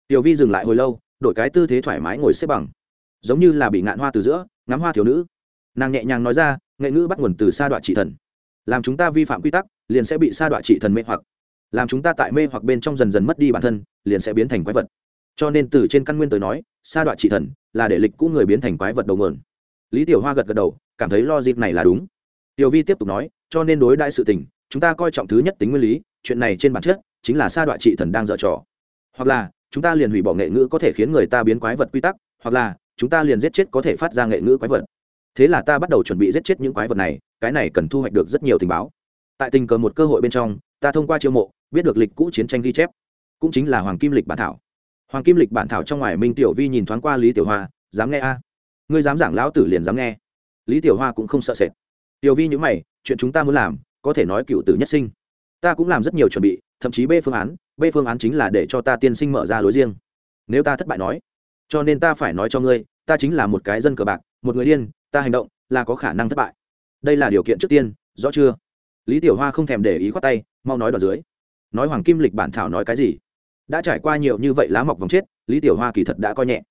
Tiểu vi dừng lại hồi lâu, đổi cái tư thế thoải mái ngồi xếp bằng. Giống như là bị ngạn hoa từ giữa, ngắm hoa thiếu nữ. Nàng nhẹ nhàng nói ra, nghệ ngữ bắt nguồn từ sa đoạn trị thần. Làm chúng ta vi phạm quy tắc, liền sẽ bị sa đoạn trị thần mê hoặc. Làm chúng ta tại mê hoặc bên trong dần dần mất đi bản thân, liền sẽ biến thành quái vật. Cho nên từ trên căn nguyên tới nói, sa đoạn trị thần là để lịch cũ người biến thành quái vật đầu mượn lý tiểu hoa gật gật đầu, cảm thấy lo dịp này là đúng. Tiểu vi tiếp tục nói, cho nên đối đại sự tình, chúng ta coi trọng thứ nhất tính nguyên lý, chuyện này trên bản chất chính là sa đoạn trị thần đang dở trò. Hoặc là, chúng ta liền hủy bỏ nghệ ngữ có thể khiến người ta biến quái vật quy tắc, hoặc là, chúng ta liền giết chết có thể phát ra nghệ ngữ quái vật. Thế là ta bắt đầu chuẩn bị giết chết những quái vật này, cái này cần thu hoạch được rất nhiều tình báo. Tại tình cờ một cơ hội bên trong, ta thông qua chiêu mộ, biết được lịch cũ chiến tranh ghi chép, cũng chính là hoàng kim lịch bản thảo. Hoàng kim lịch bản thảo trong ngoài minh tiểu vi nhìn thoáng qua lý tiểu hoa, dám nghe a? Ngươi dám giảng lão tử liền dám nghe. Lý tiểu hoa cũng không sợ sệt. Tiểu vi nhữ mày, chuyện chúng ta muốn làm, có thể nói cựu tử nhất sinh ta cũng làm rất nhiều chuẩn bị, thậm chí b phương án, b phương án chính là để cho ta tiên sinh mở ra lối riêng. Nếu ta thất bại nói, cho nên ta phải nói cho ngươi, ta chính là một cái dân cờ bạc, một người điên, ta hành động là có khả năng thất bại. Đây là điều kiện trước tiên, rõ chưa? Lý tiểu hoa không thèm để ý khoát tay, mau nói đoạn dưới. Nói hoàng kim lịch bản thảo nói cái gì? Đã trải qua nhiều như vậy lá mọc vòng chết, lý tiểu hoa kỳ thật đã coi nhẹ.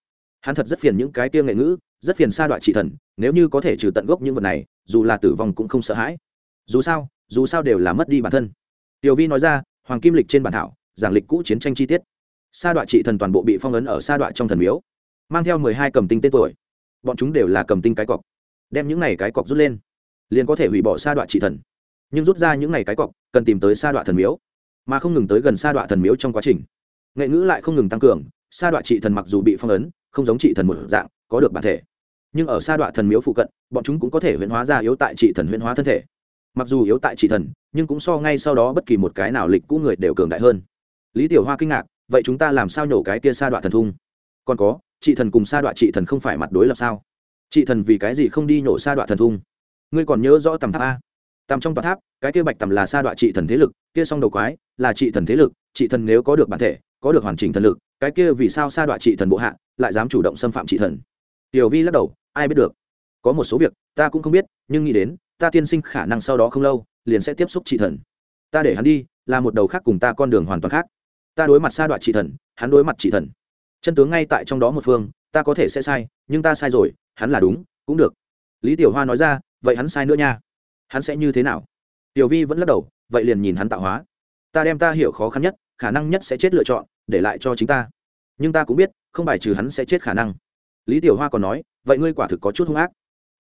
Hắn thật rất phiền những cái tiêu nghệ ngữ, rất phiền sa đoạn trị thần, nếu như có thể trừ tận gốc những vật này, dù là tử vong cũng không sợ hãi. Dù sao dù sao đều là mất đi bản thân tiểu vi nói ra, hoàng kim lịch trên bản thảo, giảng lịch cũ chiến tranh chi tiết. Sa đoạn trị thần toàn bộ bị phong ấn ở sa đoạn trong thần miếu. Mang theo mười hai cầm tinh tên tuổi. Bọn chúng đều là cầm tinh cái cọc. Đem những này cái cọc rút lên. Liền có thể hủy bỏ sa đoạn trị thần. Nhưng rút ra những này cái cọc, cần tìm tới sa đoạn thần miếu. Mà không ngừng tới gần sa đoạn thần miếu trong quá trình. Nghệ ngữ lại không ngừng tăng cường, sa đoạn trị thần mặc dù bị phong ấn, không giống trị thần một dạng, có được bản thể. Nhưng ở sa đoạn thần miếu phụ cận, bọn chúng cũng có thể huyễn hóa ra yếu tại trị thần huyễn hóa thân thể mặc dù yếu tại chỉ thần, nhưng cũng so ngay sau đó bất kỳ một cái nào lịch cũ người đều cường đại hơn. Lý tiểu hoa kinh ngạc, vậy chúng ta làm sao nhổ cái kia sa đoạn thần thung? Còn có chị thần cùng sa đoạn chị thần không phải mặt đối lập sao? Chị thần vì cái gì không đi nhổ sa đoạn thần thung? Ngươi còn nhớ rõ tầm tháp a? Tầm trong tòa tháp, cái kia bạch tầm là sa đoạn trị thần thế lực, kia song đầu quái là trị thần thế lực trị thần nếu có được bản thể, có được hoàn chỉnh thần lực, cái kia vì sao sa đoạn trị thần bộ hạ lại dám chủ động xâm phạm trị thần? Tiểu vi lắc đầu, ai biết được. Có một số việc, ta cũng không biết, nhưng nghĩ đến ta tiên sinh khả năng sau đó không lâu, liền sẽ tiếp xúc trị thần. Ta để hắn đi, là một đầu khác cùng ta con đường hoàn toàn khác. Ta đối mặt sa đoạn trị thần, hắn đối mặt trị thần. Chân tướng ngay tại trong đó một phương, ta có thể sẽ sai, nhưng ta sai rồi, hắn là đúng, cũng được. Lý tiểu hoa nói ra, vậy hắn sai nữa nha. Hắn sẽ như thế nào? Tiểu vi vẫn lắc đầu, vậy liền nhìn hắn tạo hóa. Ta đem ta hiểu khó khăn nhất, khả năng nhất sẽ chết lựa chọn, để lại cho chính ta. Nhưng ta cũng biết, không bài trừ hắn sẽ chết khả năng. Lý tiểu hoa còn nói, vậy ngươi quả thực có chút hung ác.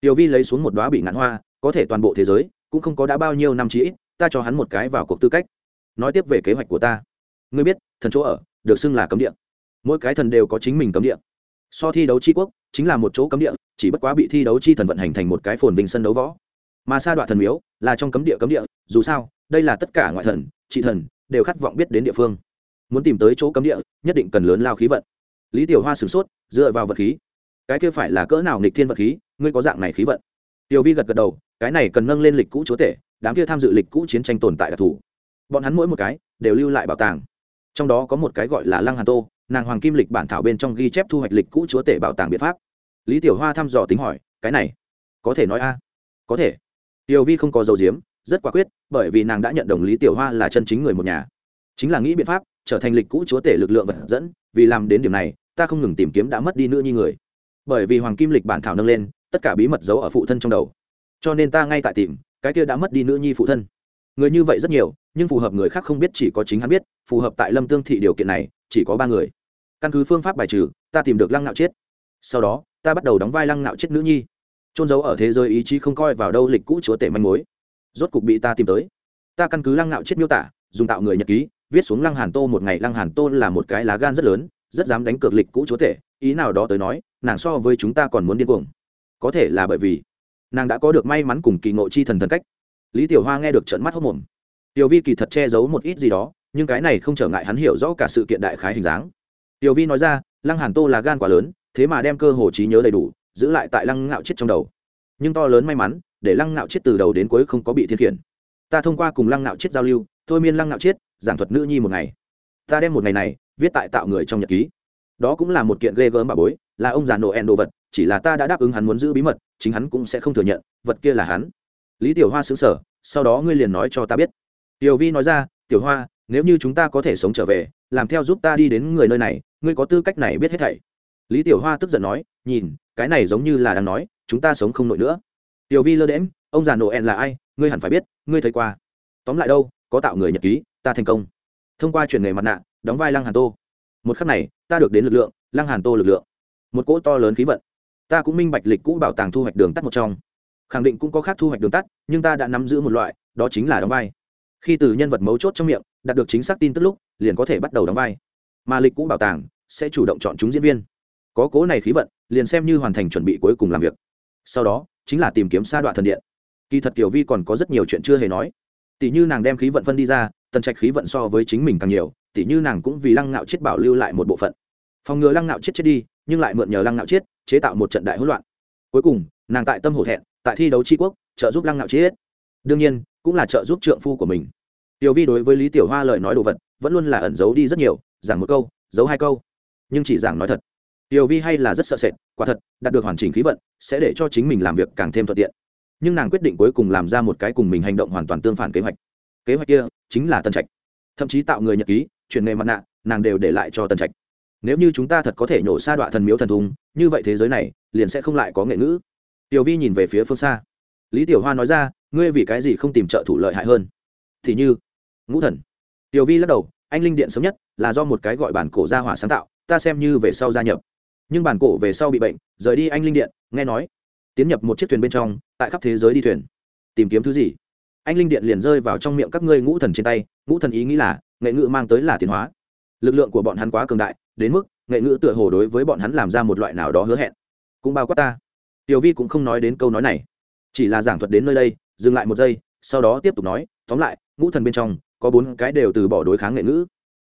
Tiểu vi lấy xuống một đoá bị ngạn hoa có thể toàn bộ thế giới, cũng không có đã bao nhiêu năm chỉ ta cho hắn một cái vào cuộc tư cách. Nói tiếp về kế hoạch của ta. Ngươi biết, thần chỗ ở, được xưng là cấm địa. Mỗi cái thần đều có chính mình cấm địa. So thi đấu c quốc, chính là một chỗ cấm địa, chỉ bất quá bị thi đấu chi thần vận hành thành một cái phồn vinh sân đấu võ. Mà sa đoạn thần miếu, là trong cấm địa cấm địa, dù sao, đây là tất cả ngoại thần, trị thần, đều khát vọng biết đến địa phương. Muốn tìm tới chỗ cấm địa, nhất định cần lớn lao khí vận. Lý tiểu hoa sửng sốt, dựa vào vật khí. Cái kia phải là cỡ nào nghịch thiên vật khí, ngươi có dạng này khí vận? Tiểu vi gật gật đầu, cái này cần nâng lên lịch cũ chúa tể, đám kia tham dự lịch cũ chiến tranh tồn tại đặc thù bọn hắn mỗi một cái đều lưu lại bảo tàng. Trong đó có một cái gọi là lăng hàn tô, nàng hoàng kim lịch bản thảo bên trong ghi chép thu hoạch lịch cũ chúa tể bảo tàng biện pháp. Lý tiểu hoa thăm dò tính hỏi, cái này, có thể nói a? Có thể. Tiểu vi không có dầu diếm rất quả quyết, bởi vì nàng đã nhận đồng lý tiểu hoa là chân chính người một nhà. Chính là nghĩ biện pháp, trở thành lịch cũ chúa tể lực lượng vật dẫn, vì làm đến điểm này, ta không ngừng tìm kiếm đã mất đi nữa như người. Bởi vì hoàng kim lịch bản thảo nâng lên tất cả bí mật giấu ở phụ thân trong đầu. Cho nên ta ngay tại tìm, cái kia đã mất đi nữ nhi phụ thân. Người như vậy rất nhiều, nhưng phù hợp người khác không biết chỉ có chính hắn biết, phù hợp tại lâm tương thị điều kiện này, chỉ có ba người. Căn cứ phương pháp bài trừ, ta tìm được lăng nạo chết sau đó, ta bắt đầu đóng vai lăng nạo chết nữ nhi. Trôn giấu ở thế giới ý chí không coi vào đâu lịch cũ chúa tể manh mối. Rốt cục bị ta tìm tới. Ta căn cứ lăng nạo chết miêu tả, dùng tạo người nhật ký, viết xuống lăng hàn tô một ngày. Lăng hàn tô là một cái lá gan rất lớn, rất dám đánh cược lịch cũ chúa tể. Ý nào đó tới nói, nàng so với chúng ta còn muốn điên cuồng có thể là bởi vì nàng đã có được may mắn cùng kỳ ngộ chi thần thần cách. Lý tiểu hoa nghe được trận mắt hốc mồm tiểu vi kỳ thật che giấu một ít gì đó, nhưng cái này không trở ngại hắn hiểu rõ cả sự kiện đại khái hình dáng. Tiểu vi nói ra, lăng hàn tô là gan quá lớn, thế mà đem cơ hồ trí nhớ đầy đủ, giữ lại tại lăng ngạo chết trong đầu. Nhưng to lớn may mắn, để lăng ngạo chết từ đầu đến cuối không có bị thiên khiển. Ta thông qua cùng lăng ngạo chết giao lưu, thôi miên lăng ngạo chết giảng thuật nữ nhi một ngày. Ta đem một ngày này, viết tại tạo người trong nhật ký. Đó cũng là một kiện ghê gớm bà bối, là ông già noel đồ vật chỉ là ta đã đáp ứng hắn muốn giữ bí mật, chính hắn cũng sẽ không thừa nhận, vật kia là hắn. Lý tiểu hoa xứng sở sau đó ngươi liền nói cho ta biết. Tiểu vi nói ra, tiểu hoa, nếu như chúng ta có thể sống trở về, làm theo giúp ta đi đến người nơi này, ngươi có tư cách này biết hết thảy. Lý tiểu hoa tức giận nói, nhìn, cái này giống như là đang nói, chúng ta sống không nổi nữa. Tiểu vi lơ đễm ông già nổ ẹn là ai? Ngươi hẳn phải biết, ngươi thấy qua. Tóm lại đâu, có tạo người nhật ký, ta thành công. Thông qua chuyển nghề mặt nạ, đóng vai lăng hàn tô. Một khắc này, ta được đến lực lượng, lăng hàn tô lực lượng. Một cỗ to lớn khí vận ta cũng minh bạch lịch cũ bảo tàng thu hoạch đường tắt một trong. Khẳng định cũng có khác thu hoạch đường tắt, nhưng ta đã nắm giữ một loại, đó chính là đóng vai. Khi từ nhân vật mấu chốt trong miệng, đạt được chính xác tin tức lúc, liền có thể bắt đầu đóng vai. Mà lịch cũ bảo tàng sẽ chủ động chọn chúng diễn viên. Có cố này khí vận, liền xem như hoàn thành chuẩn bị cuối cùng làm việc. Sau đó, chính là tìm kiếm sa đoạn thần điện. Kỳ thật tiểu vi còn có rất nhiều chuyện chưa hề nói. Tỷ như nàng đem khí vận phân đi ra, tần trạch khí vận so với chính mình càng nhiều, tỷ như nàng cũng vì lăng ngạo chết bảo lưu lại một bộ phận. Phòng ngừa lăng ngạo chết chết đi, nhưng lại mượn nhờ lăng ngạo chết chế tạo một trận đại hỗn loạn. Cuối cùng, nàng tại tâm hổ thẹn, tại thi đấu tri quốc, trợ giúp lăng ngạo chết đương nhiên, cũng là trợ giúp trượng phu của mình. Tiểu vi đối với lý tiểu hoa lời nói đồ vật, vẫn luôn là ẩn giấu đi rất nhiều, giảng một câu, giấu hai câu. Nhưng chỉ giảng nói thật. Tiểu vi hay là rất sợ sệt, quả thật, đạt được hoàn chỉnh khí vận, sẽ để cho chính mình làm việc càng thêm thuận tiện. Nhưng nàng quyết định cuối cùng làm ra một cái cùng mình hành động hoàn toàn tương phản kế hoạch. Kế hoạch kia chính là tân trạch. Thậm chí tạo người nhật ký, chuyển nghề mặt nạ, nàng đều để lại cho tân trạch nếu như chúng ta thật có thể nhổ xa đọa thần miếu thần thùng, như vậy thế giới này liền sẽ không lại có nghệ ngữ. Tiểu vi nhìn về phía phương xa. Lý tiểu hoa nói ra, ngươi vì cái gì không tìm trợ thủ lợi hại hơn? Thì như, ngũ thần. Tiểu vi lắc đầu, anh linh điện sớm nhất là do một cái gọi bản cổ gia hỏa sáng tạo, ta xem như về sau gia nhập. Nhưng bản cổ về sau bị bệnh, rời đi anh linh điện, nghe nói, tiến nhập một chiếc thuyền bên trong, tại khắp thế giới đi thuyền. Tìm kiếm thứ gì? Anh linh điện liền rơi vào trong miệng các ngươi ngũ thần trên tay, ngũ thần ý nghĩ là, nghệ ngữ mang tới là tiến hóa. Lực lượng của bọn hắn quá cường đại đến mức nghệ ngữ tựa hồ đối với bọn hắn làm ra một loại nào đó hứa hẹn. Cũng bao quát ta. Tiểu vi cũng không nói đến câu nói này. Chỉ là giảng thuật đến nơi đây, dừng lại một giây, sau đó tiếp tục nói, tóm lại, ngũ thần bên trong, có bốn cái đều từ bỏ đối kháng nghệ ngữ.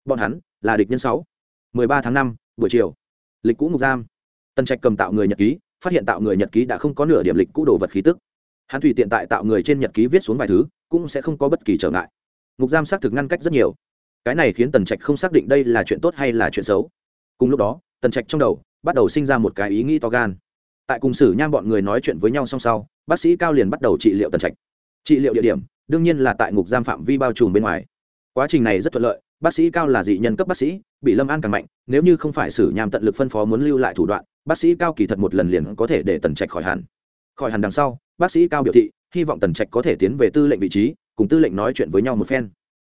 Bọn hắn là địch nhân sáu. Mười ba tháng năm, buổi chiều. Lịch cũ ngục giam. Tân trạch cầm tạo người nhật ký, phát hiện tạo người nhật ký đã không có nửa điểm lịch cũ đồ vật khí tức. Hắn tùy tiện tại tạo người trên nhật ký viết xuống vài thứ, cũng sẽ không có bất kỳ trở ngại. Ngục giam xác thực ngăn cách rất nhiều cái này khiến tần trạch không xác định đây là chuyện tốt hay là chuyện xấu. Cùng lúc đó, tần trạch trong đầu bắt đầu sinh ra một cái ý nghĩ to gan. Tại cùng sử nham bọn người nói chuyện với nhau song sau, bác sĩ cao liền bắt đầu trị liệu tần trạch. Trị liệu địa điểm, đương nhiên là tại ngục giam phạm vi bao trùm bên ngoài. Quá trình này rất thuận lợi, bác sĩ cao là dị nhân cấp bác sĩ, bị lâm an càng mạnh, nếu như không phải sử nham tận lực phân phó muốn lưu lại thủ đoạn, bác sĩ cao kỳ thật một lần liền có thể để tần trạch khỏi hẳn. Khỏi hẳn đằng sau, bác sĩ cao biểu thị, hy vọng tần trạch có thể tiến về tư lệnh vị trí, cùng tư lệnh nói chuyện với nhau một phen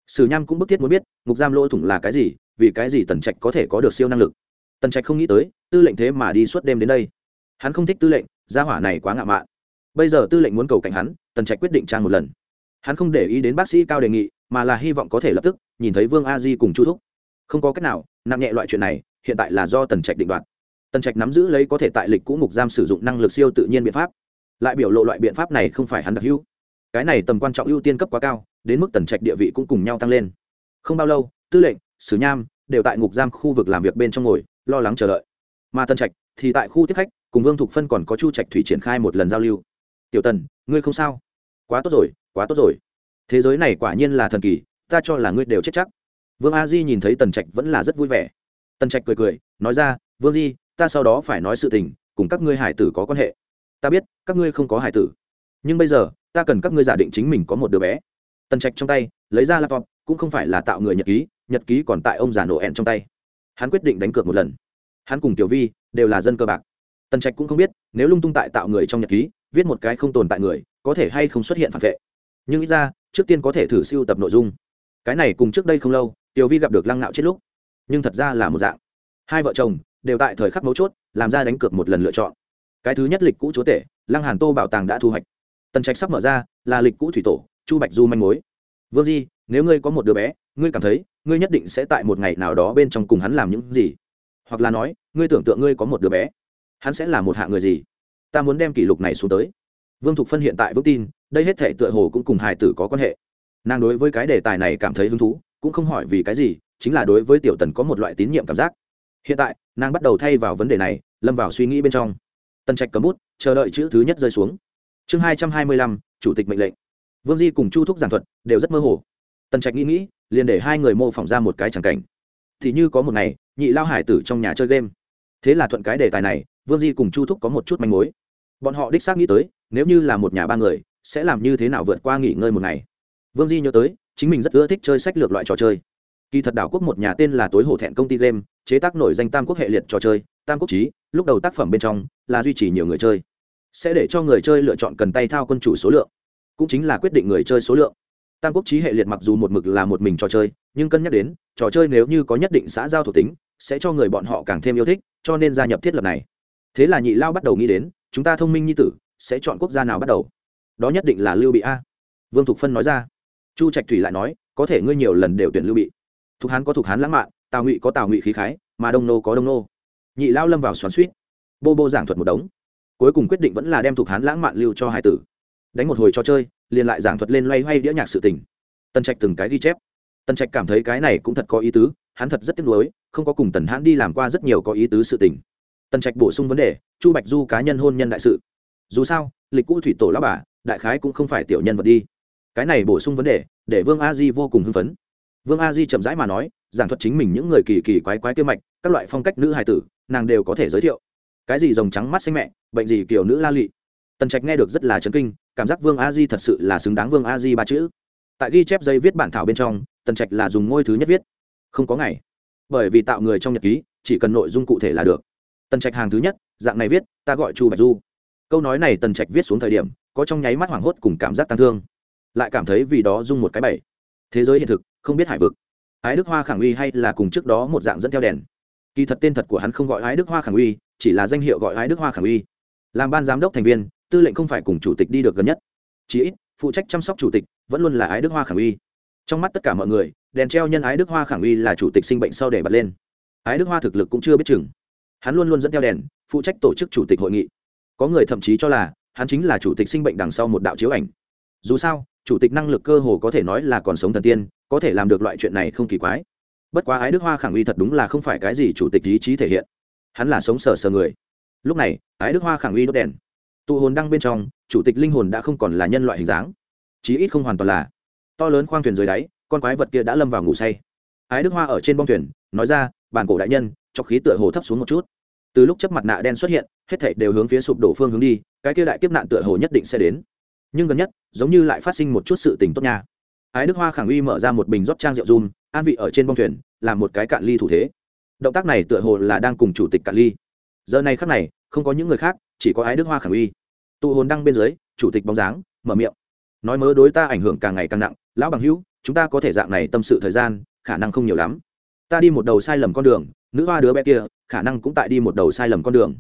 sử nham cũng bức thiết muốn biết, ngục giam lỗ thủng là cái gì, vì cái gì tần trạch có thể có được siêu năng lực? Tần trạch không nghĩ tới, tư lệnh thế mà đi suốt đêm đến đây. Hắn không thích tư lệnh, gia hỏa này quá ngạo mạn. Bây giờ tư lệnh muốn cầu cạnh hắn, tần trạch quyết định trang một lần. Hắn không để ý đến bác sĩ cao đề nghị, mà là hy vọng có thể lập tức nhìn thấy vương a di cùng chu thúc. Không có cách nào, nặng nhẹ loại chuyện này, hiện tại là do tần trạch định đoạt. Tần trạch nắm giữ lấy có thể tại lịch cũ ngục giam sử dụng năng lực siêu tự nhiên biện pháp. Lại biểu lộ loại biện pháp này không phải hắn đặc hữu. Cái này tầm quan trọng ưu tiên cấp quá cao đến mức tần trạch địa vị cũng cùng nhau tăng lên. Không bao lâu, tư lệnh, sử nham đều tại ngục giam khu vực làm việc bên trong ngồi, lo lắng chờ đợi. Mà tần trạch thì tại khu tiếp khách, cùng vương thục phân còn có chu trạch thủy triển khai một lần giao lưu. Tiểu tần, ngươi không sao? Quá tốt rồi, quá tốt rồi. Thế giới này quả nhiên là thần kỳ, ta cho là ngươi đều chết chắc. Vương a di nhìn thấy tần trạch vẫn là rất vui vẻ. Tần trạch cười cười, nói ra, vương di, ta sau đó phải nói sự tình, cùng các ngươi hải tử có quan hệ. Ta biết, các ngươi không có hải tử. Nhưng bây giờ, ta cần các ngươi giả định chính mình có một đứa bé tần trạch trong tay, lấy ra laptop, cũng không phải là tạo người nhật ký nhật ký còn tại ông già nổ ẹn trong tay. Hắn quyết định đánh cược một lần. Hắn cùng tiểu vi đều là dân cơ bạc. Tần trạch cũng không biết, nếu lung tung tại tạo người trong nhật ký, viết một cái không tồn tại người, có thể hay không xuất hiện phản vệ. Nhưng ít ra, trước tiên có thể thử siêu tập nội dung. Cái này cùng trước đây không lâu, tiểu vi gặp được lăng nạo chết lúc. Nhưng thật ra là một dạng. Hai vợ chồng đều tại thời khắc mấu chốt, làm ra đánh cược một lần lựa chọn. Cái thứ nhất lịch cũ chúa tể, lăng hàn tô bảo tàng đã thu hoạch. Tần trạch sắp mở ra, là lịch cũ thủy tổ chu bạch du manh mối. Vương di, nếu ngươi có một đứa bé, ngươi cảm thấy ngươi nhất định sẽ tại một ngày nào đó bên trong cùng hắn làm những gì? Hoặc là nói, ngươi tưởng tượng ngươi có một đứa bé, hắn sẽ là một hạ người gì? Ta muốn đem kỷ lục này xuống tới. Vương thục phân hiện tại vững tin, đây hết thể tựa hồ cũng cùng hài tử có quan hệ. Nàng đối với cái đề tài này cảm thấy hứng thú, cũng không hỏi vì cái gì, chính là đối với tiểu tần có một loại tín nhiệm cảm giác. Hiện tại, nàng bắt đầu thay vào vấn đề này, lâm vào suy nghĩ bên trong. Tần trạch cầm bút, chờ đợi chữ thứ nhất rơi xuống. Chương hai trăm hai mươi lăm, chủ tịch mệnh lệnh vương di cùng chu thúc giảng thuật đều rất mơ hồ. Tần trạch nghĩ nghĩ, liền để hai người mô phỏng ra một cái c cảnh. Thì như có một ngày, nhị lao hải tử trong nhà chơi game. Thế là thuận cái đề tài này, vương di cùng chu thúc có một chút manh mối. Bọn họ đích xác nghĩ tới, nếu như là một nhà ba người, sẽ làm như thế nào vượt qua nghỉ ngơi một ngày. Vương di nhớ tới, chính mình rất ưa thích chơi sách lược loại trò chơi. Kỳ thật đảo quốc một nhà tên là tối hổ thẹn công ty game, chế tác nổi danh tam quốc hệ liệt trò chơi, tam quốc trí, lúc đầu tác phẩm bên trong là duy trì nhiều người chơi. Sẽ để cho người chơi lựa chọn cần tay thao quân chủ số lượng cũng chính là quyết định người chơi số lượng. Tam quốc trí hệ liệt mặc dù một mực là một mình trò chơi, nhưng cân nhắc đến, trò chơi nếu như có nhất định xã giao thuộc tính, sẽ cho người bọn họ càng thêm yêu thích, cho nên gia nhập thiết lập này. Thế là nhị lao bắt đầu nghĩ đến, chúng ta thông minh như tử, sẽ chọn quốc gia nào bắt đầu? Đó nhất định là lưu bị a. Vương thục phân nói ra. Chu trạch thủy lại nói, có thể ngươi nhiều lần đều tuyển lưu bị. Thục hán có thục hán lãng mạn, tào ngụy có tào ngụy khí khái, mà đông nô có đông nô. Nhị lao lâm vào xoắn suýt. Bô bô giảng thuật một đống. Cuối cùng quyết định vẫn là đem thục hán lãng mạn lưu cho hải tử đánh một hồi cho chơi, liền lại giảng thuật lên loay hoay đĩa nhạc sự tình. Tân trạch từng cái ghi chép. Tân trạch cảm thấy cái này cũng thật có ý tứ, hắn thật rất tiếc nuối, không có cùng tần hãn đi làm qua rất nhiều có ý tứ sự tình. Tân trạch bổ sung vấn đề, chu bạch du cá nhân hôn nhân đại sự. Dù sao, lịch cũ thủy tổ lão bà, đại khái cũng không phải tiểu nhân vật đi. Cái này bổ sung vấn đề, để vương a di vô cùng hưng phấn. Vương a di chậm rãi mà nói, giảng thuật chính mình những người kỳ kỳ quái quái kia mạch, các loại phong cách nữ hài tử, nàng đều có thể giới thiệu. Cái gì rồng trắng mắt xanh mẹ, bệnh gì kiểu nữ la lị. Tần trạch nghe được rất là chấn kinh cảm giác vương a di thật sự là xứng đáng vương a di ba chữ. Tại ghi chép giấy viết bản thảo bên trong, tần trạch là dùng ngôi thứ nhất viết. Không có ngày. Bởi vì tạo người trong nhật ký, chỉ cần nội dung cụ thể là được. Tần trạch hàng thứ nhất, dạng này viết, ta gọi chu bạch du. Câu nói này tần trạch viết xuống thời điểm, có trong nháy mắt hoảng hốt cùng cảm giác tăng thương. Lại cảm thấy vì đó dung một cái bẫy. Thế giới hiện thực, không biết hải vực. Ái đức hoa khẳng uy hay là cùng trước đó một dạng dẫn theo đèn? Kỳ thật tên thật của hắn không gọi ái đức hoa khẳng uy, chỉ là danh hiệu gọi ái đức hoa khẳng uy. Làm ban giám đốc thành viên tư lệnh không phải cùng chủ tịch đi được gần nhất. Chỉ ít, phụ trách chăm sóc chủ tịch vẫn luôn là ái đức hoa khẳng uy. Trong mắt tất cả mọi người, đèn treo nhân ái đức hoa khẳng uy là chủ tịch sinh bệnh sau để bật lên. Ái đức hoa thực lực cũng chưa biết chừng. Hắn luôn luôn dẫn theo đèn, phụ trách tổ chức chủ tịch hội nghị. Có người thậm chí cho là, hắn chính là chủ tịch sinh bệnh đằng sau một đạo chiếu ảnh. Dù sao, chủ tịch năng lực cơ hồ có thể nói là còn sống thần tiên, có thể làm được loại chuyện này không kỳ quái. Bất quá ái đức hoa khẳng uy thật đúng là không phải cái gì chủ tịch ý chí thể hiện. Hắn là sống sờ sờ người. Lúc này, ái đức hoa khẳng uy đốt đèn tụ hồn đăng bên trong, chủ tịch linh hồn đã không còn là nhân loại hình dáng. Chí ít không hoàn toàn là. To lớn khoang thuyền dưới đáy, con quái vật kia đã lâm vào ngủ say. Ái đức hoa ở trên bong thuyền, nói ra, bản cổ đại nhân, cho khí tựa hồ thấp xuống một chút. Từ lúc chấp mặt nạ đen xuất hiện, hết thảy đều hướng phía sụp đổ phương hướng đi, cái kia đại kiếp nạn tựa hồ nhất định sẽ đến. Nhưng gần nhất, giống như lại phát sinh một chút sự tình tốt nha. Ái đức hoa khẳng uy mở ra một bình rót trang rượu run an vị ở trên bong thuyền làm một cái cạn ly thủ thế. Động tác này tựa hồ là đang cùng chủ tịch cạn ly. Giờ này khắc này, không có những người khác chỉ có ái đức hoa khẳng uy. Tụ hồn đăng bên dưới, chủ tịch bóng dáng, mở miệng. Nói mớ đối ta ảnh hưởng càng ngày càng nặng, lão bằng hữu, chúng ta có thể dạng này tâm sự thời gian, khả năng không nhiều lắm. Ta đi một đầu sai lầm con đường, nữ hoa đứa bé kia, khả năng cũng tại đi một đầu sai lầm con đường.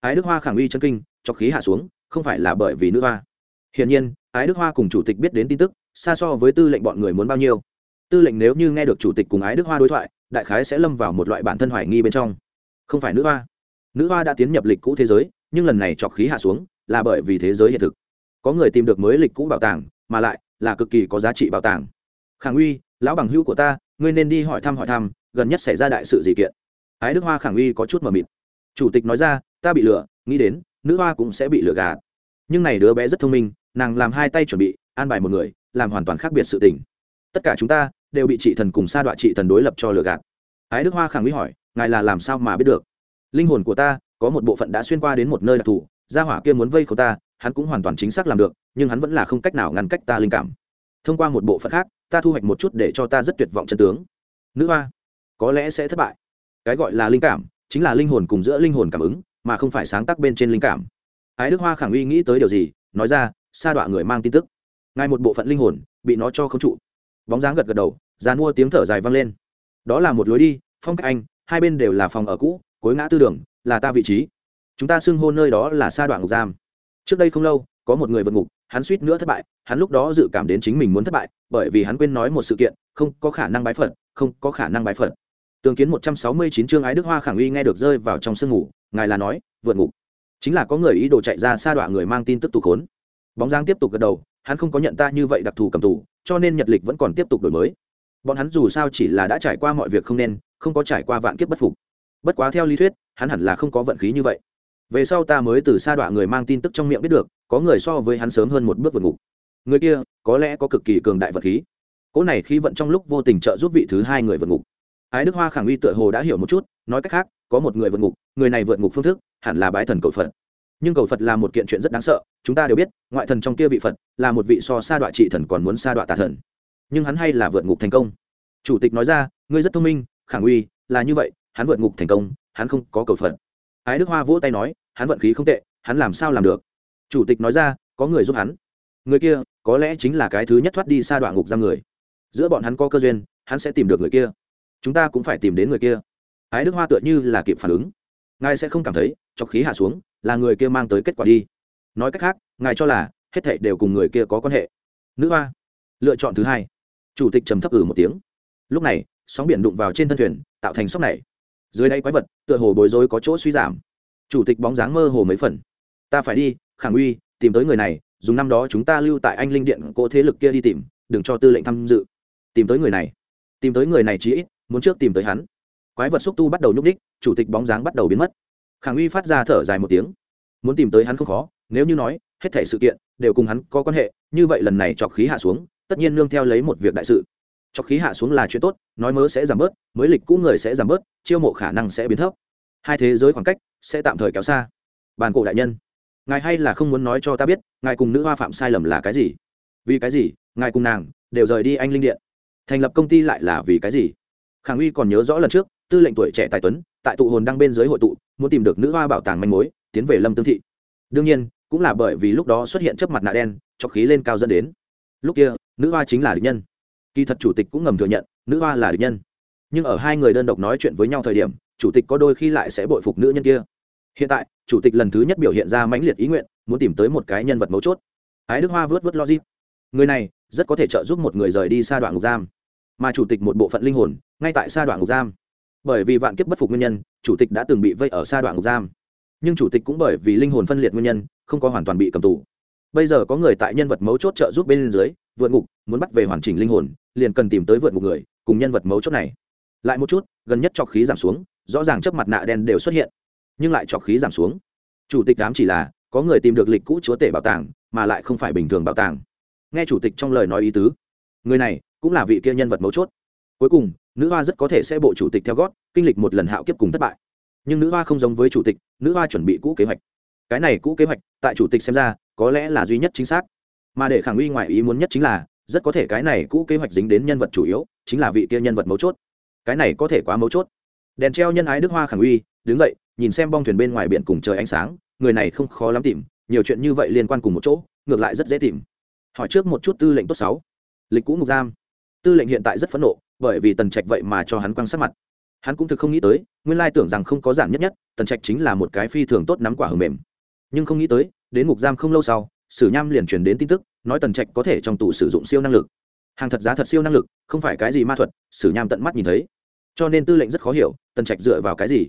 Ái đức hoa khẳng uy chân kinh, cho khí hạ xuống, không phải là bởi vì nữ hoa. Hiển nhiên, ái đức hoa cùng chủ tịch biết đến tin tức, xa so với tư lệnh bọn người muốn bao nhiêu. Tư lệnh nếu như nghe được chủ tịch cùng ái đức hoa đối thoại, đại khái sẽ lâm vào một loại bản thân hoài nghi bên trong. Không phải nữ hoa. Nữ hoa đã tiến nhập lịch cũ thế giới nhưng lần này chọc khí hạ xuống là bởi vì thế giới hiện thực. Có người tìm được mới lịch cũ bảo tàng, mà lại là cực kỳ có giá trị bảo tàng. Khẳng uy, lão bằng hữu của ta, ngươi nên đi hỏi thăm hỏi thăm, gần nhất xảy ra đại sự gì kiện? Ái đức hoa khẳng uy có chút mờ mịt. Chủ tịch nói ra, ta bị lừa, nghĩ đến, nữ hoa cũng sẽ bị lừa gạt. Nhưng này đứa bé rất thông minh, nàng làm hai tay chuẩn bị, an bài một người, làm hoàn toàn khác biệt sự tình. Tất cả chúng ta đều bị chị thần cùng sa đoạn chị thần đối lập cho lừa gạt. Ái đức hoa khẳng uy hỏi, ngài là làm sao mà biết được? Linh hồn của ta có một bộ phận đã xuyên qua đến một nơi đặc thù, gia hỏa kia muốn vây khâu ta, hắn cũng hoàn toàn chính xác làm được, nhưng hắn vẫn là không cách nào ngăn cách ta linh cảm. Thông qua một bộ phận khác, ta thu hoạch một chút để cho ta rất tuyệt vọng chân tướng. Nữ hoa, có lẽ sẽ thất bại. Cái gọi là linh cảm, chính là linh hồn cùng giữa linh hồn cảm ứng, mà không phải sáng tác bên trên linh cảm. Ái đức hoa khẳng uy nghĩ tới điều gì, nói ra, sa đọa người mang tin tức. Ngay một bộ phận linh hồn, bị nó cho không trụ. Bóng dáng gật gật đầu dàn mua tiếng thở dài vang lên. Đó là một lối đi, phong cách anh, hai bên đều là phòng ở cũ, cối ngã tư đường là ta vị trí. Chúng ta xưng hôn nơi đó là sa đoạn ngục giam. Trước đây không lâu, có một người vượt ngục, hắn suýt nữa thất bại. Hắn lúc đó dự cảm đến chính mình muốn thất bại, bởi vì hắn quên nói một sự kiện, không có khả năng bái phật, không có khả năng bái phật. Tường kiến một trăm sáu mươi chín chương ái đức hoa khẳng uy nghe được rơi vào trong sương ngủ, ngài là nói, vượt ngục. Chính là có người ý đồ chạy ra sa đoạn người mang tin tức tù khốn. Bóng giang tiếp tục gật đầu, hắn không có nhận ta như vậy đặc thù cầm tù, cho nên nhật lịch vẫn còn tiếp tục đổi mới. Bọn hắn dù sao chỉ là đã trải qua mọi việc không nên, không có trải qua vạn kiếp bất phục. Bất quá theo lý thuyết hắn hẳn là không có vận khí như vậy. Về sau ta mới từ xa đọa người mang tin tức trong miệng biết được, có người so với hắn sớm hơn một bước vượt ngục. Người kia, có lẽ có cực kỳ cường đại vật khí. Cỗ này khi vận trong lúc vô tình trợ giúp vị thứ hai người vượt ngục. Ái đức hoa khẳng uy tựa hồ đã hiểu một chút, nói cách khác, có một người vượt ngục, người này vượt ngục phương thức, hẳn là bái thần cầu phật. Nhưng cầu phật là một kiện chuyện rất đáng sợ, chúng ta đều biết, ngoại thần trong kia vị phật, là một vị so sa đọa trị thần còn muốn sa đọa tà thần. Nhưng hắn hay là vượt ngục thành công. Chủ tịch nói ra, ngươi rất thông minh, khẳng uy, là như vậy, hắn vượt ngục thành công hắn không có cầu phận. ái đức hoa vỗ tay nói, hắn vận khí không tệ, hắn làm sao làm được? Chủ tịch nói ra, có người giúp hắn. Người kia, có lẽ chính là cái thứ nhất thoát đi xa đoạn ngục giam người. Giữa bọn hắn có cơ duyên, hắn sẽ tìm được người kia. Chúng ta cũng phải tìm đến người kia. Ái đức hoa tựa như là kịp phản ứng. Ngài sẽ không cảm thấy, chọc khí hạ xuống, là người kia mang tới kết quả đi. Nói cách khác, ngài cho là, hết thảy đều cùng người kia có quan hệ. Nữ hoa, lựa chọn thứ hai. Chủ tịch trầm thấp ử một tiếng. Lúc này, sóng biển đụng vào trên thân thuyền, tạo thành sóng này dưới đây quái vật, tựa hồ bối rối có chỗ suy giảm. Chủ tịch bóng dáng mơ hồ mấy phần. Ta phải đi, khẳng uy, tìm tới người này, dùng năm đó chúng ta lưu tại anh linh điện cỗ thế lực kia đi tìm, đừng cho tư lệnh tham dự. Tìm tới người này. Tìm tới người này chí ít, muốn trước tìm tới hắn. Quái vật xúc tu bắt đầu nhúc ních chủ tịch bóng dáng bắt đầu biến mất. Khẳng uy phát ra thở dài một tiếng. Muốn tìm tới hắn không khó, nếu như nói, hết thể sự kiện, đều cùng hắn có quan hệ, như vậy lần này chọc khí hạ xuống, tất nhiên nương theo lấy một việc đại sự. Trọc khí hạ xuống là chuyện tốt nói mớ sẽ giảm bớt, mới lịch cũ người sẽ giảm bớt, chiêu mộ khả năng sẽ biến thấp. Hai thế giới khoảng cách sẽ tạm thời kéo xa. Bàn cổ đại nhân, ngài hay là không muốn nói cho ta biết, ngài cùng nữ hoa phạm sai lầm là cái gì? Vì cái gì, ngài cùng nàng đều rời đi anh linh điện? Thành lập công ty lại là vì cái gì? Khang uy còn nhớ rõ lần trước, tư lệnh tuổi trẻ tài tuấn, tại tụ hồn đang bên dưới hội tụ, muốn tìm được nữ hoa bảo tàng manh mối, tiến về lâm tương thị. Đương nhiên, cũng là bởi vì lúc đó xuất hiện chấp mặt nạ đen, cho khí lên cao dẫn đến. Lúc kia, nữ hoa chính là địch nhân kỳ thật chủ tịch cũng ngầm thừa nhận, nữ hoa là địch nhân. Nhưng ở hai người đơn độc nói chuyện với nhau thời điểm, chủ tịch có đôi khi lại sẽ bội phục nữ nhân kia. Hiện tại, chủ tịch lần thứ nhất biểu hiện ra mãnh liệt ý nguyện, muốn tìm tới một cái nhân vật mấu chốt. Ái đức hoa vớt vớt logic. Người này, rất có thể trợ giúp một người rời đi xa đoạn ngục giam. Mà chủ tịch một bộ phận linh hồn, ngay tại xa đoạn ngục giam. Bởi vì vạn kiếp bất phục nguyên nhân, chủ tịch đã từng bị vây ở xa đoạn ngục giam. Nhưng chủ tịch cũng bởi vì linh hồn phân liệt nguyên nhân, không có hoàn toàn bị cầm tù. Bây giờ có người tại nhân vật mấu chốt trợ giúp bên dưới, vượt ngục, muốn bắt về hoàn chỉnh linh hồn liền cần tìm tới vượt một người, cùng nhân vật mấu chốt này. Lại một chút, gần nhất trọc khí giảm xuống, rõ ràng chấp mặt nạ đen đều xuất hiện, nhưng lại trọc khí giảm xuống. Chủ tịch đám chỉ là, có người tìm được lịch cũ chúa tể bảo tàng, mà lại không phải bình thường bảo tàng. Nghe chủ tịch trong lời nói ý tứ, người này cũng là vị kia nhân vật mấu chốt. Cuối cùng, nữ hoa rất có thể sẽ bộ chủ tịch theo gót, kinh lịch một lần hạo kiếp cùng thất bại. Nhưng nữ hoa không giống với chủ tịch, nữ hoa chuẩn bị cũ kế hoạch. Cái này cũ kế hoạch, tại chủ tịch xem ra, có lẽ là duy nhất chính xác. Mà để khẳng uy ngoại ý muốn nhất chính là rất có thể cái này cũ kế hoạch dính đến nhân vật chủ yếu, chính là vị kia nhân vật mấu chốt. Cái này có thể quá mấu chốt. Đèn treo nhân ái đức hoa khẳng uy, đứng dậy, nhìn xem bong thuyền bên ngoài biển cùng trời ánh sáng, người này không khó lắm tìm, nhiều chuyện như vậy liên quan cùng một chỗ, ngược lại rất dễ tìm. Hỏi trước một chút tư lệnh tốt sáu. Lịch cũ ngục giam. Tư lệnh hiện tại rất phẫn nộ, bởi vì tần trạch vậy mà cho hắn quăng sát mặt. Hắn cũng thực không nghĩ tới, nguyên lai tưởng rằng không có giản nhất nhất, tần trạch chính là một cái phi thường tốt nắm quả hở mềm. Nhưng không nghĩ tới, đến ngục giam không lâu sau, sử nham liền truyền đến tin tức nói tần trạch có thể trong tù sử dụng siêu năng lực. Hàng thật giá thật siêu năng lực, không phải cái gì ma thuật, sử nham tận mắt nhìn thấy. Cho nên tư lệnh rất khó hiểu, tần trạch dựa vào cái gì?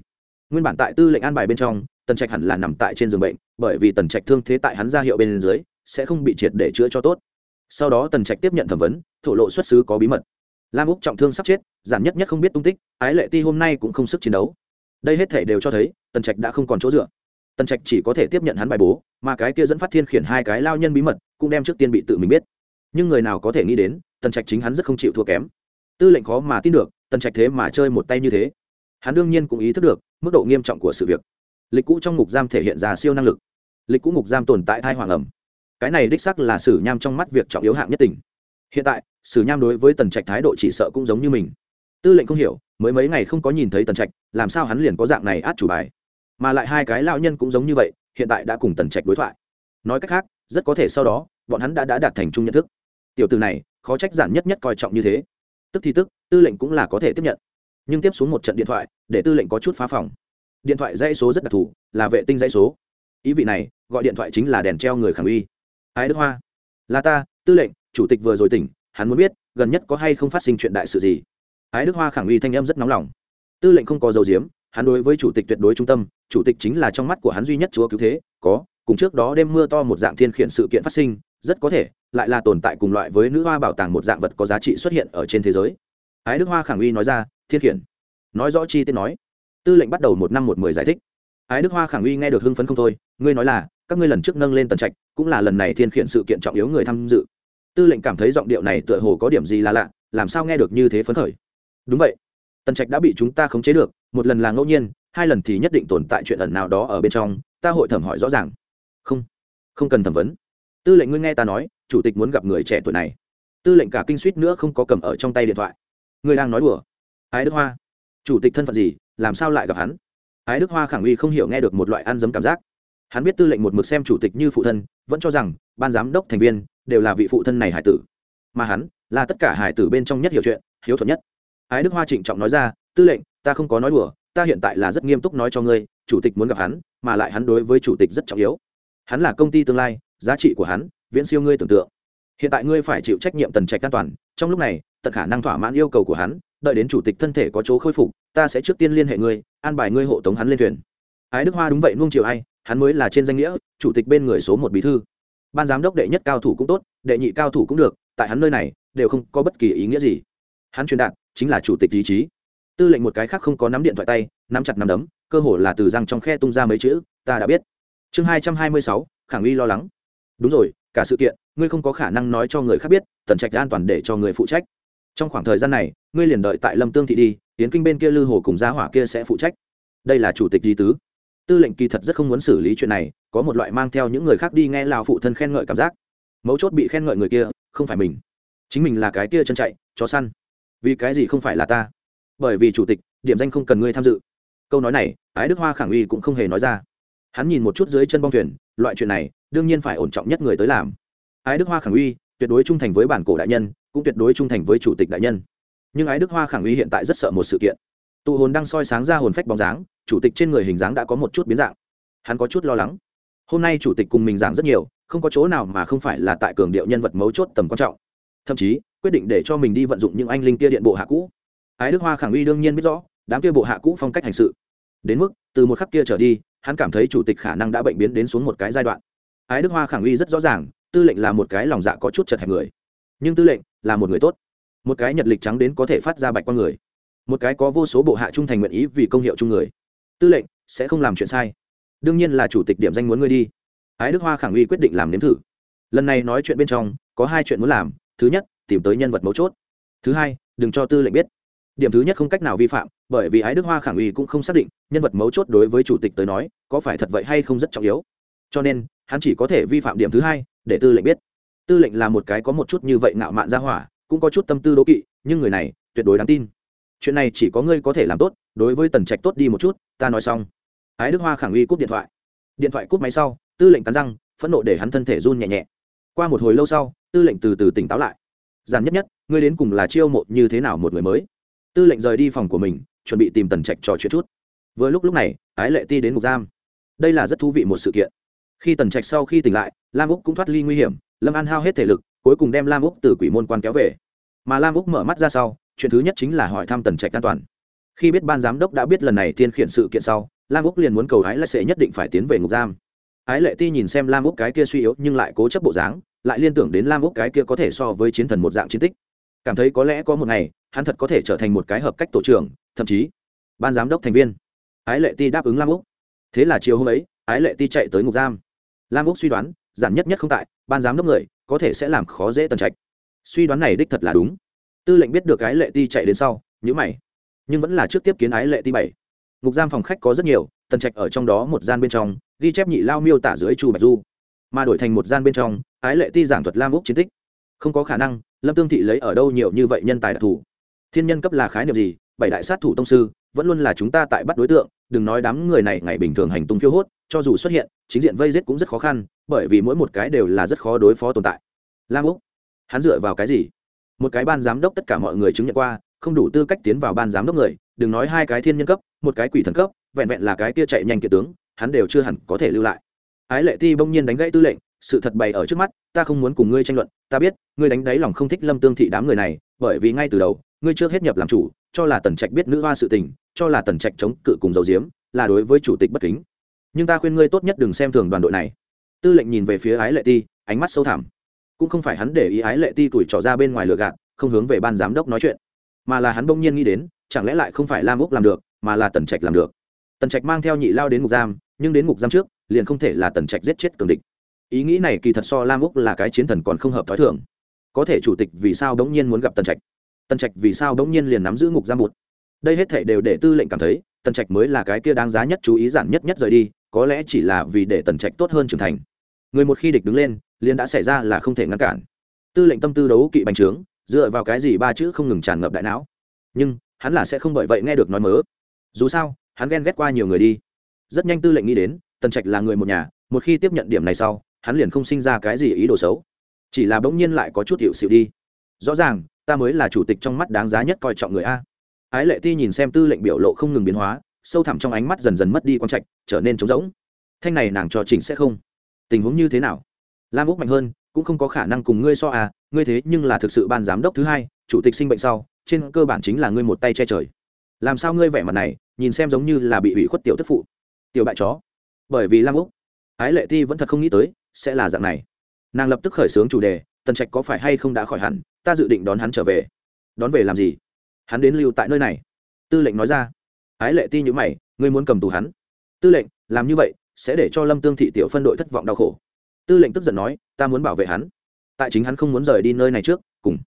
Nguyên bản tại tư lệnh an bài bên trong, tần trạch hẳn là nằm tại trên giường bệnh, bởi vì tần trạch thương thế tại hắn ra hiệu bên dưới, sẽ không bị triệt để chữa cho tốt. Sau đó tần trạch tiếp nhận thẩm vấn, thổ lộ xuất xứ có bí mật. Lam úc trọng thương sắp chết, giản nhất nhất không biết tung tích, ái lệ ti hôm nay cũng không sức chiến đấu. Đây hết thể đều cho thấy, tần trạch đã không còn chỗ dựa. Tần trạch chỉ có thể tiếp nhận hắn bài bố, mà cái kia dẫn phát thiên khiển hai cái lao nhân bí mật cũng đem trước tiên bị tự mình biết. Nhưng người nào có thể nghĩ đến, tần trạch chính hắn rất không chịu thua kém. Tư lệnh khó mà tin được, tần trạch thế mà chơi một tay như thế. Hắn đương nhiên cũng ý thức được, mức độ nghiêm trọng của sự việc. Lịch cũ trong ngục giam thể hiện ra siêu năng lực. Lịch cũ ngục giam tồn tại thai hoàng ẩm. Cái này đích sắc là sử nham trong mắt việc trọng yếu hạng nhất tỉnh hiện tại, sử nham đối với tần trạch thái độ chỉ sợ cũng giống như mình. Tư lệnh không hiểu, mới mấy ngày không có nhìn thấy tần trạch, làm sao hắn liền có dạng này át chủ bài? Mà lại hai cái lao nhân cũng giống như vậy, hiện tại đã cùng tần trạch đối thoại. Nói cách khác, rất có thể sau đó bọn hắn đã, đã đạt thành chung nhận thức. Tiểu từ này khó trách giản nhất nhất coi trọng như thế. Tức thì tức tư lệnh cũng là có thể tiếp nhận. Nhưng tiếp xuống một trận điện thoại để tư lệnh có chút phá phòng. Điện thoại dãy số rất đặc thù là vệ tinh dãy số. Ý vị này gọi điện thoại chính là đèn treo người khẳng uy. Ái đức hoa. Là ta tư lệnh chủ tịch vừa rồi tỉnh hắn muốn biết gần nhất có hay không phát sinh chuyện đại sự gì. Ái đức hoa khẳng uy thanh em rất nóng lòng. Tư lệnh không có dầu diếm hắn đối với chủ tịch tuyệt đối trung tâm chủ tịch chính là trong mắt của hắn duy nhất chúa cứu thế có cùng trước đó đêm mưa to một dạng thiên khiển sự kiện phát sinh rất có thể, lại là tồn tại cùng loại với nữ hoa bảo tàng một dạng vật có giá trị xuất hiện ở trên thế giới. Ái đức hoa khẳng uy nói ra, thiên khiển nói rõ chi tiết nói. Tư lệnh bắt đầu một năm một mười giải thích. Ái đức hoa khẳng uy nghe được hưng phấn không thôi, ngươi nói là, các ngươi lần trước nâng lên tần trạch, cũng là lần này thiên khiển sự kiện trọng yếu người tham dự. Tư lệnh cảm thấy giọng điệu này tựa hồ có điểm gì là lạ, làm sao nghe được như thế phấn khởi? Đúng vậy, tần trạch đã bị chúng ta khống chế được, một lần là ngẫu nhiên, hai lần thì nhất định tồn tại chuyện ẩn nào đó ở bên trong, ta hội thẩm hỏi rõ ràng. Không không cần thẩm vấn tư lệnh ngươi nghe ta nói, chủ tịch muốn gặp người trẻ tuổi này. Tư lệnh cả kinh suýt nữa không có cầm ở trong tay điện thoại. Ngươi đang nói đùa. Ái đức hoa. Chủ tịch thân phận gì, làm sao lại gặp hắn? Ái đức hoa khẳng uy không hiểu nghe được một loại ăn dấm cảm giác. Hắn biết tư lệnh một mực xem chủ tịch như phụ thân, vẫn cho rằng ban giám đốc, thành viên đều là vị phụ thân này hải tử. Mà hắn là tất cả hải tử bên trong nhất hiểu chuyện, hiếu thuận nhất. Ái đức hoa trịnh trọng nói ra, tư lệnh, ta không có nói đùa, ta hiện tại là rất nghiêm túc nói cho ngươi, chủ tịch muốn gặp hắn, mà lại hắn đối với chủ tịch rất trọng yếu. Hắn là công ty tương lai giá trị của hắn, viễn siêu ngươi tưởng tượng. Hiện tại ngươi phải chịu trách nhiệm tần trạch an toàn, trong lúc này, tận khả năng thỏa mãn yêu cầu của hắn, đợi đến chủ tịch thân thể có chỗ khôi phục, ta sẽ trước tiên liên hệ ngươi, an bài ngươi hộ tống hắn lên thuyền. Ái đức hoa đúng vậy nuông chiều ai, hắn mới là trên danh nghĩa, chủ tịch bên người số một bí thư. Ban giám đốc đệ nhất cao thủ cũng tốt, đệ nhị cao thủ cũng được, tại hắn nơi này, đều không có bất kỳ ý nghĩa gì. Hắn truyền đạt, chính là chủ tịch ý chí. Tư lệnh một cái khác không có nắm điện thoại tay, nắm chặt nắm đấm, cơ hồ là từ răng trong khe tung ra mấy chữ, ta đã biết. Chương hai trăm hai mươi sáu khẳng uy lo lắng đúng rồi, cả sự kiện, ngươi không có khả năng nói cho người khác biết, tần trạch an toàn để cho người phụ trách. Trong khoảng thời gian này, ngươi liền đợi tại lâm tương thị đi tiến kinh bên kia lư hồ cùng gia hỏa kia sẽ phụ trách. Đây là chủ tịch di tứ. Tư lệnh kỳ thật rất không muốn xử lý chuyện này, có một loại mang theo những người khác đi nghe lào phụ thân khen ngợi cảm giác. Mấu chốt bị khen ngợi người kia, không phải mình. Chính mình là cái kia chân chạy, chó săn. Vì cái gì không phải là ta? Bởi vì chủ tịch, điểm danh không cần ngươi tham dự. Câu nói này, ái đức hoa khẳng uy cũng không hề nói ra. Hắn nhìn một chút dưới chân bong thuyền, loại chuyện này đương nhiên phải ổn trọng nhất người tới làm. Ái đức hoa khẳng uy, tuyệt đối trung thành với bản cổ đại nhân, cũng tuyệt đối trung thành với chủ tịch đại nhân. Nhưng ái đức hoa khẳng uy hiện tại rất sợ một sự kiện. Tụ hồn đang soi sáng ra hồn phách bóng dáng, chủ tịch trên người hình dáng đã có một chút biến dạng. Hắn có chút lo lắng. Hôm nay chủ tịch cùng mình giảng rất nhiều, không có chỗ nào mà không phải là tại cường điệu nhân vật mấu chốt tầm quan trọng. Thậm chí, quyết định để cho mình đi vận dụng những anh linh kia điện bộ hạ cũ. Ái đức hoa khẳng uy đương nhiên biết rõ, đám kia bộ hạ cũ phong cách hành sự. Đến mức, từ một khắc kia trở đi, hắn cảm thấy chủ tịch khả năng đã bệnh biến đến xuống một cái giai đoạn ái đức hoa khẳng uy rất rõ ràng, tư lệnh là một cái lòng dạ có chút chật hẹp người. Nhưng tư lệnh là một người tốt. Một cái nhật lịch trắng đến có thể phát ra bạch qua người. Một cái có vô số bộ hạ trung thành nguyện ý vì công hiệu chung người. Tư lệnh sẽ không làm chuyện sai. Đương nhiên là chủ tịch điểm danh muốn ngươi đi. Ái đức hoa khẳng uy quyết định làm nếm thử. Lần này nói chuyện bên trong, có hai chuyện muốn làm. Thứ nhất, tìm tới nhân vật mấu chốt. Thứ hai, đừng cho tư lệnh biết. Điểm thứ nhất không cách nào vi phạm, bởi vì ái đức hoa khẳng uy cũng không xác định nhân vật mấu chốt đối với chủ tịch tới nói có phải thật vậy hay không rất trọng yếu cho nên, hắn chỉ có thể vi phạm điểm thứ hai, để tư lệnh biết. Tư lệnh là một cái có một chút như vậy ngạo mạn ra hỏa, cũng có chút tâm tư đố kỵ, nhưng người này tuyệt đối đáng tin. Chuyện này chỉ có ngươi có thể làm tốt, đối với tần trạch tốt đi một chút, ta nói xong. Ái đức hoa khẳng uy cúp điện thoại. Điện thoại cúp máy sau, tư lệnh cắn răng, phẫn nộ để hắn thân thể run nhẹ nhẹ. Qua một hồi lâu sau, tư lệnh từ từ tỉnh táo lại. Giản nhất nhất, ngươi đến cùng là chiêu mộ như thế nào một người mới? Tư lệnh rời đi phòng của mình, chuẩn bị tìm tần trạch trò chuyện chút. Vừa lúc lúc này, ái lệ ti đến ngục giam. Đây là rất thú vị một sự kiện khi tần trạch sau khi tỉnh lại, lam úc cũng thoát ly nguy hiểm, lâm an hao hết thể lực, cuối cùng đem lam úc từ quỷ môn quan kéo về. Mà lam úc mở mắt ra sau, chuyện thứ nhất chính là hỏi thăm tần trạch an toàn. Khi biết ban giám đốc đã biết lần này tiên khiển sự kiện sau, lam úc liền muốn cầu ái lệ sẽ nhất định phải tiến về ngục giam. Ái lệ ti nhìn xem lam úc cái kia suy yếu nhưng lại cố chấp bộ dáng, lại liên tưởng đến lam úc cái kia có thể so với chiến thần một dạng chiến tích. Cảm thấy có lẽ có một ngày, hắn thật có thể trở thành một cái hợp cách tổ trưởng, thậm chí ban giám đốc thành viên. Ái lệ ti đáp ứng lam úc. Thế là chiều hôm ấy, ái lệ ti chạy tới ngục giam lam úc suy đoán, giản nhất nhất không tại, ban giám đốc người, có thể sẽ làm khó dễ tần trạch. Suy đoán này đích thật là đúng. Tư lệnh biết được ái lệ ti chạy đến sau nhữ mày. Nhưng vẫn là trước tiếp kiến ái lệ ti bảy. Ngục giam phòng khách có rất nhiều, tần trạch ở trong đó một gian bên trong, ghi chép nhị lao miêu tả dưới chu bạch du. Mà đổi thành một gian bên trong, ái lệ ti giảng thuật lam úc chiến tích. Không có khả năng, lâm tương thị lấy ở đâu nhiều như vậy nhân tài đặc thù? Thiên nhân cấp là khái niệm gì? Bảy đại sát thủ tông sư, vẫn luôn là chúng ta tại bắt đối tượng, đừng nói đám người này ngày bình thường hành tung phiêu hốt, cho dù xuất hiện, chính diện vây giết cũng rất khó khăn, bởi vì mỗi một cái đều là rất khó đối phó tồn tại. Lam úc, hắn dựa vào cái gì? Một cái ban giám đốc tất cả mọi người chứng nhận qua, không đủ tư cách tiến vào ban giám đốc người, đừng nói hai cái thiên nhân cấp, một cái quỷ thần cấp, vẹn vẹn là cái kia chạy nhanh kiệt tướng, hắn đều chưa hẳn có thể lưu lại. Ái lệ ti bỗng nhiên đánh gãy tư lệnh, sự thật bày ở trước mắt, ta không muốn cùng ngươi tranh luận, ta biết, ngươi đánh đáy lòng không thích lâm tương thị đám người này, bởi vì ngay từ đầu, ngươi chưa hết nhập làm chủ cho là tần trạch biết nữ hoa sự tình, cho là tần trạch chống cự cùng dầu diếm là đối với chủ tịch bất kính. Nhưng ta khuyên ngươi tốt nhất đừng xem thường đoàn đội này. Tư lệnh nhìn về phía ái lệ ti, ánh mắt sâu thẳm. Cũng không phải hắn để ý ái lệ ti tuổi trỏ ra bên ngoài lừa gạt, không hướng về ban giám đốc nói chuyện. Mà là hắn bỗng nhiên nghĩ đến, chẳng lẽ lại không phải lam úc làm được, mà là tần trạch làm được. Tần trạch mang theo nhị lao đến ngục giam, nhưng đến ngục giam trước, liền không thể là tần trạch giết chết cường địch. Ý nghĩ này kỳ thật so lam úc là cái chiến thần còn không hợp t h ó i thưởng có thể chủ tịch vì sao bỗng nhiên muốn gặp tần trạch? Tần trạch vì sao bỗng nhiên liền nắm giữ ngục giam một đây hết thể đều để tư lệnh cảm thấy, tần trạch mới là cái kia đáng giá nhất chú ý giản nhất nhất rời đi, có lẽ chỉ là vì để tần trạch tốt hơn trưởng thành. Người một khi địch đứng lên, liền đã xảy ra là không thể ngăn cản. Tư lệnh tâm tư đấu kỵ bành trướng, dựa vào cái gì ba chữ không ngừng tràn ngập đại não? Nhưng, hắn là sẽ không bởi vậy nghe được nói mớ. Dù sao, hắn ghen ghét qua nhiều người đi. Rất nhanh tư lệnh nghĩ đến, tần trạch là người một nhà, một khi tiếp nhận điểm này sau, hắn liền không sinh ra cái gì ý đồ xấu. Chỉ là bỗng nhiên lại có chút hiệu xịu đi. Rõ ràng ta mới là chủ tịch trong mắt đáng giá nhất coi trọng người a. Ái lệ ti nhìn xem tư lệnh biểu lộ không ngừng biến hóa, sâu thẳm trong ánh mắt dần dần mất đi quang trạch, trở nên trống rỗng. Thanh này nàng cho chỉnh sẽ không. Tình huống như thế nào? Lam úc mạnh hơn, cũng không có khả năng cùng ngươi so à ngươi thế nhưng là thực sự ban giám đốc thứ hai, chủ tịch sinh bệnh sau, trên cơ bản chính là ngươi một tay che trời. Làm sao ngươi vẻ mặt này, nhìn xem giống như là bị ủy khuất tiểu tức phụ? Tiểu bại chó. Bởi vì lam úc, ái lệ ti vẫn thật không nghĩ tới, sẽ là dạng này. Nàng lập tức khởi xướng chủ đề tần trạch có phải hay không đã khỏi hẳn, ta dự định đón hắn trở về. Đón về làm gì? Hắn đến lưu tại nơi này. Tư lệnh nói ra. Ái lệ ti nhữ mày, ngươi muốn cầm tù hắn. Tư lệnh, làm như vậy sẽ để cho lâm tương thị tiểu phân đội thất vọng đau khổ. Tư lệnh tức giận nói, ta muốn bảo vệ hắn. Tại chính hắn không muốn rời đi nơi này trước, cùng.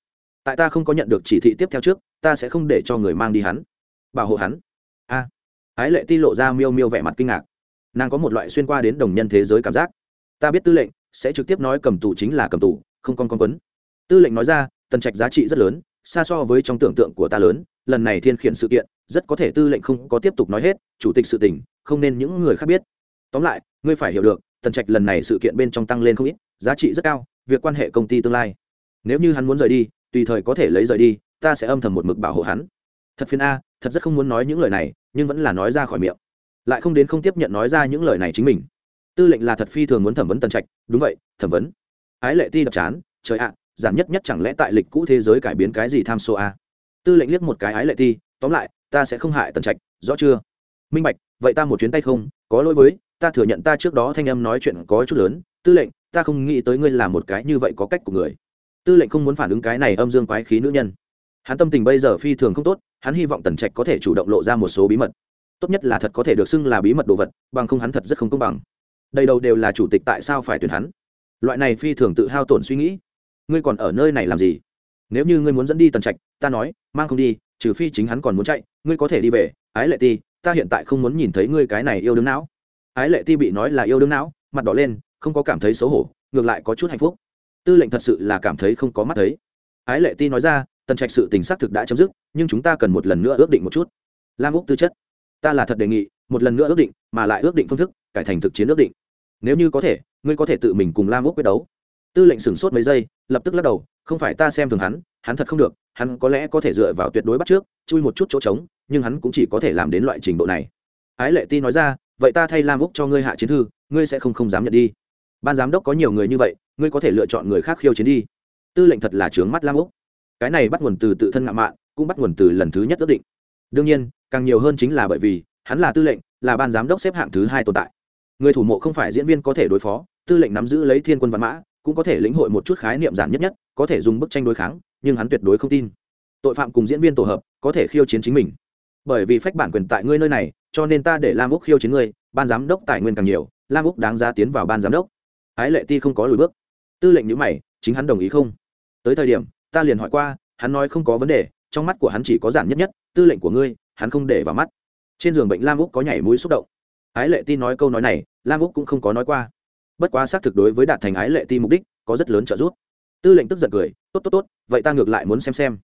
Tại ta không có nhận được chỉ thị tiếp theo trước, ta sẽ không để cho người mang đi hắn. Bảo hộ hắn. A. Ái lệ ti lộ ra miêu miêu vẻ mặt kinh ngạc. Nàng có một loại xuyên qua đến đồng nhân thế giới cảm giác. Ta biết tư lệnh sẽ trực tiếp nói cầm tù chính là cầm tù không con con quấn. Tư lệnh nói ra, tần trạch giá trị rất lớn, xa so với trong tưởng tượng của ta lớn, lần này thiên khiển sự kiện, rất có thể tư lệnh không có tiếp tục nói hết, chủ tịch sự tỉnh không nên những người khác biết. Tóm lại, ngươi phải hiểu được, tần trạch lần này sự kiện bên trong tăng lên không ít, giá trị rất cao, việc quan hệ công ty tương lai. Nếu như hắn muốn rời đi, tùy thời có thể lấy rời đi, ta sẽ âm thầm một mực bảo hộ hắn. Thật phiền a, thật rất không muốn nói những lời này, nhưng vẫn là nói ra khỏi miệng. Lại không đến không tiếp nhận nói ra những lời này chính mình. Tư lệnh là thật phi thường muốn thẩm vấn tần trạch, đúng vậy, thẩm vấn ái lệ ti đập chán, trời ạ, giản nhất nhất chẳng lẽ tại lịch cũ thế giới cải biến cái gì tham số a? Tư lệnh liếc một cái ái lệ ti, tóm lại, ta sẽ không hại tần trạch, rõ chưa? Minh bạch, vậy ta một chuyến tay không, có lỗi với, ta thừa nhận ta trước đó thanh âm nói chuyện có chút lớn, tư lệnh, ta không nghĩ tới ngươi là một cái như vậy có cách của người. Tư lệnh không muốn phản ứng cái này âm dương quái khí nữ nhân. Hắn tâm tình bây giờ phi thường không tốt, hắn hy vọng tần trạch có thể chủ động lộ ra một số bí mật. Tốt nhất là thật có thể được xưng là bí mật đồ vật, bằng không hắn thật rất không công bằng. Đây đầu đều là chủ tịch tại sao phải tuyển hắn? Loại này phi thường tự hao tổn suy nghĩ. Ngươi còn ở nơi này làm gì? Nếu như ngươi muốn dẫn đi tần trạch, ta nói, mang không đi, trừ phi chính hắn còn muốn chạy, ngươi có thể đi về. Ái lệ ti, ta hiện tại không muốn nhìn thấy ngươi cái này yêu đương não. Ái lệ ti bị nói là yêu đương não, mặt đỏ lên, không có cảm thấy xấu hổ, ngược lại có chút hạnh phúc. Tư lệnh thật sự là cảm thấy không có mắt thấy. Ái lệ ti nói ra, tần trạch sự tình xác thực đã chấm dứt, nhưng chúng ta cần một lần nữa ước định một chút. Lam úc tư chất, ta là thật đề nghị, một lần nữa ước định, mà lại ước định phương thức, cải thành thực chiến ước định nếu như có thể, ngươi có thể tự mình cùng lam úc quyết đấu. Tư lệnh sửng sốt mấy giây, lập tức lắc đầu, không phải ta xem thường hắn hắn thật không được, hắn có lẽ có thể dựa vào tuyệt đối bắt trước, chui một chút chỗ trống, nhưng hắn cũng chỉ có thể làm đến loại trình độ này. Ái lệ ti nói ra, vậy ta thay lam úc cho ngươi hạ chiến thư, ngươi sẽ không không dám nhận đi. Ban giám đốc có nhiều người như vậy, ngươi có thể lựa chọn người khác khiêu chiến đi. Tư lệnh thật là trướng mắt lam úc. Cái này bắt nguồn từ tự thân ngạo mạn, cũng bắt nguồn từ lần thứ nhất ước định. Đương nhiên, càng nhiều hơn chính là bởi vì, hắn là tư lệnh, là ban giám đốc xếp hạng thứ hai tồn tại người thủ mộ không phải diễn viên có thể đối phó, tư lệnh nắm giữ lấy thiên quân văn mã, cũng có thể lĩnh hội một chút khái niệm giản nhất nhất, có thể dùng bức tranh đối kháng, nhưng hắn tuyệt đối không tin. Tội phạm cùng diễn viên tổ hợp, có thể khiêu chiến chính mình. Bởi vì phách bản quyền tại ngươi nơi này, cho nên ta để lam úc khiêu chiến ngươi, ban giám đốc tài nguyên càng nhiều, lam úc đáng ra tiến vào ban giám đốc. Ái lệ ti không có lùi bước. Tư lệnh nhữ mày, chính hắn đồng ý không? Tới thời điểm, ta liền hỏi qua, hắn nói không có vấn đề, trong mắt của hắn chỉ có giản nhất nhất, tư lệnh của ngươi, hắn không để vào mắt. Trên giường bệnh lam úc có nhảy mũi xúc động ái lệ ti nói câu nói này, lam úc cũng không có nói qua. Bất quá xác thực đối với đạt thành ái lệ ti mục đích, có rất lớn trợ giúp. Tư lệnh tức giận cười, tốt tốt tốt, vậy ta ngược lại muốn xem xem.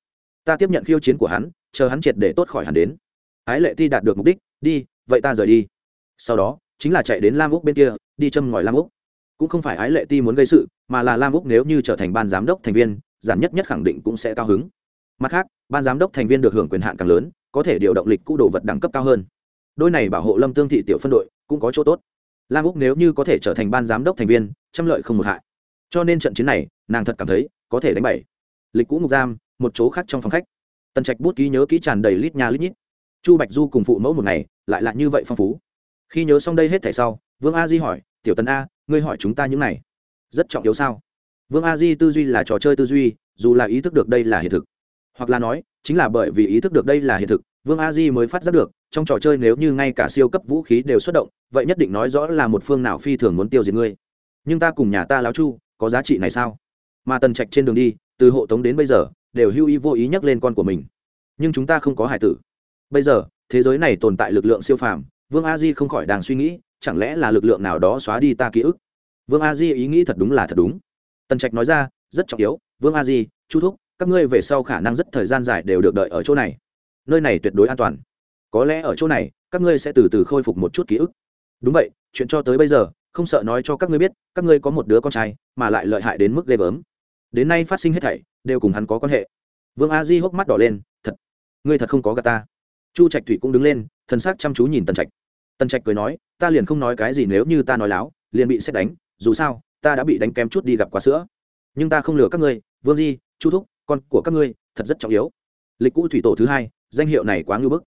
Ta tiếp nhận khiêu chiến của hắn, chờ hắn triệt để tốt khỏi hắn đến. Ái lệ ti đạt được mục đích, đi, vậy ta rời đi. Sau đó, chính là chạy đến lam úc bên kia, đi châm ngòi lam úc. Cũng không phải ái lệ ti muốn gây sự, mà là lam úc nếu như trở thành ban giám đốc thành viên, giản nhất nhất khẳng định cũng sẽ cao hứng. Mặt khác, ban giám đốc thành viên được hưởng quyền hạn càng lớn, có thể điều động lịch cũ đồ vật đẳng cấp cao hơn đôi này bảo hộ lâm tương thị tiểu phân đội cũng có chỗ tốt. Lam úc nếu như có thể trở thành ban giám đốc thành viên, trăm lợi không một hại. Cho nên trận chiến này, nàng thật cảm thấy có thể đánh bậy lịch cũ ngục giam, một chỗ khác trong phòng khách. Tần trạch bút ký nhớ kỹ tràn đầy lít nha lít nhít. Chu bạch du cùng phụ mẫu một ngày, lại là như vậy phong phú. Khi nhớ xong đây hết thảy sau, vương a di hỏi, tiểu tần a, ngươi hỏi chúng ta những này, rất trọng yếu sao? Vương a di tư duy là trò chơi tư duy, dù là ý thức được đây là hiện thực, hoặc là nói, chính là bởi vì ý thức được đây là hiện thực vương a di mới phát giác được, trong trò chơi nếu như ngay cả siêu cấp vũ khí đều xuất động, vậy nhất định nói rõ là một phương nào phi thường muốn tiêu diệt ngươi. Nhưng ta cùng nhà ta láo chu, có giá trị này sao? Mà tần trạch trên đường đi, từ hộ tống đến bây giờ, đều hưu ý vô ý nhắc lên con của mình. Nhưng chúng ta không có hải tử. Bây giờ, thế giới này tồn tại lực lượng siêu phàm, vương a di không khỏi đang suy nghĩ, chẳng lẽ là lực lượng nào đó xóa đi ta ký ức? Vương a di ý nghĩ thật đúng là thật đúng. Tần trạch nói ra, rất trọng yếu, vương a di, chu thúc, các ngươi về sau khả năng rất thời gian dài đều được đợi ở chỗ này nơi này tuyệt đối an toàn. Có lẽ ở chỗ này, các ngươi sẽ từ từ khôi phục một chút ký ức. Đúng vậy, chuyện cho tới bây giờ, không sợ nói cho các ngươi biết, các ngươi có một đứa con trai, mà lại lợi hại đến mức ghê gớm. Đến nay phát sinh hết thảy, đều cùng hắn có quan hệ. Vương a di hốc mắt đỏ lên, thật, ngươi thật không có gà ta. Chu trạch thủy cũng đứng lên thân xác chăm chú nhìn tần trạch. Tần trạch cười nói, ta liền không nói cái gì nếu như ta nói láo, liền bị xét đánh, dù sao, ta đã bị đánh kém chút đi gặp quá sữa. Nhưng ta không lừa các ngươi, vương di, chu thúc, con của các ngươi, thật rất trọng yếu. Lịch cũ thủy tổ thứ hai danh hiệu này quá ngưỡng bức.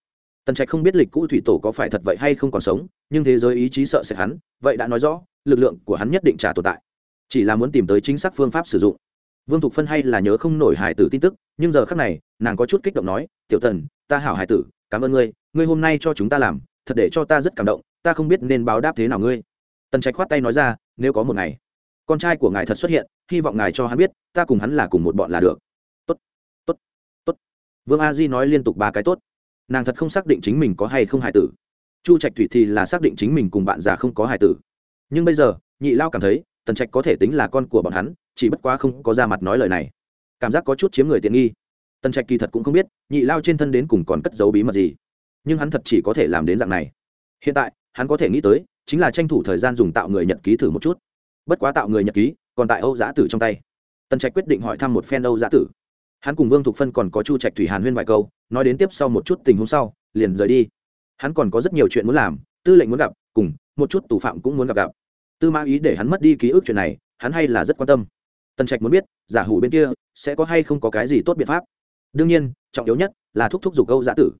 Tần trạch không biết lịch cũ thủy tổ có phải thật vậy hay không còn sống, nhưng thế giới ý chí sợ sệt hắn, vậy đã nói rõ, lực lượng của hắn nhất định trả tồn tại. Chỉ là muốn tìm tới chính xác phương pháp sử dụng. Vương thục phân hay là nhớ không nổi hải tử tin tức, nhưng giờ khác này, nàng có chút kích động nói, tiểu tần, ta hảo hải tử, cảm ơn ngươi ngươi hôm nay cho chúng ta làm, thật để cho ta rất cảm động, ta không biết nên báo đáp thế nào ngươi. Tần trạch khoát tay nói ra, nếu có một ngày, con trai của ngài thật xuất hiện, hy vọng ngài cho hắn biết, ta cùng hắn là cùng một bọn là được vương a di nói liên tục ba cái tốt. Nàng thật không xác định chính mình có hay không hài tử. Chu trạch thủy thì là xác định chính mình cùng bạn già không có hài tử. Nhưng bây giờ, nhị lao cảm thấy, tần trạch có thể tính là con của bọn hắn, chỉ bất quá không có ra mặt nói lời này. Cảm giác có chút chiếm người tiện nghi. Tần trạch kỳ thật cũng không biết, nhị lao trên thân đến cùng còn cất giấu bí mật gì. Nhưng hắn thật chỉ có thể làm đến dạng này. Hiện tại, hắn có thể nghĩ tới, chính là tranh thủ thời gian dùng tạo người nhật ký thử một chút. Bất quá tạo người nhật ký, còn tại âu giã tử trong tay. Tần trạch quyết định hỏi thăm một phen âu giã tử hắn cùng vương thục phân còn có chu trạch thủy hàn huyên vài câu, nói đến tiếp sau một chút tình huống sau, liền rời đi. Hắn còn có rất nhiều chuyện muốn làm, tư lệnh muốn gặp, cùng một chút tù phạm cũng muốn gặp gặp. Tư mã ý để hắn mất đi ký ức chuyện này, hắn hay là rất quan tâm. Tần trạch muốn biết, giả hủ bên kia sẽ có hay không có cái gì tốt biện pháp. Đương nhiên, trọng yếu nhất là thúc thúc giục câu giã dạ tử.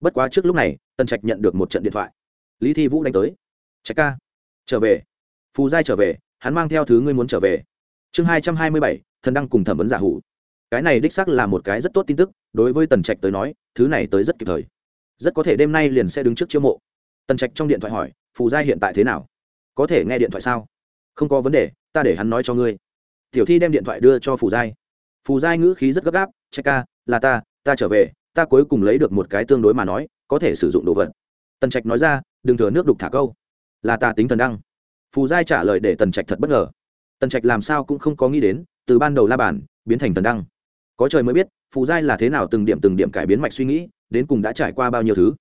Bất quá trước lúc này, tần trạch nhận được một trận điện thoại. Lý thi vũ đánh tới. Trạch ca, trở về. Phù giai trở về, hắn mang theo thứ ngươi muốn trở về. Chương hai trăm hai mươi bảy, thần đăng cùng thẩm vấn giả hủ cái này đích xác là một cái rất tốt tin tức, đối với tần trạch tới nói, thứ này tới rất kịp thời. Rất có thể đêm nay liền sẽ đứng trước chiêu mộ. Tần trạch trong điện thoại hỏi, phù gia hiện tại thế nào? Có thể nghe điện thoại sao? Không có vấn đề, ta để hắn nói cho ngươi. Tiểu thi đem điện thoại đưa cho phù giai phù giai ngữ khí rất gấp gáp, trạch ca, là ta ta trở về, ta cuối cùng lấy được một cái tương đối mà nói, có thể sử dụng đồ vật. Tần trạch nói ra, đừng thừa nước đục thả câu. Là ta tính thần đăng. Phù giai trả lời để tần trạch thật bất ngờ. Tần trạch làm sao cũng không có nghĩ đến, từ ban đầu la bản biến thành thần đăng có trời mới biết, phù giai là thế nào từng điểm từng điểm cải biến mạch suy nghĩ, đến cùng đã trải qua bao nhiêu thứ.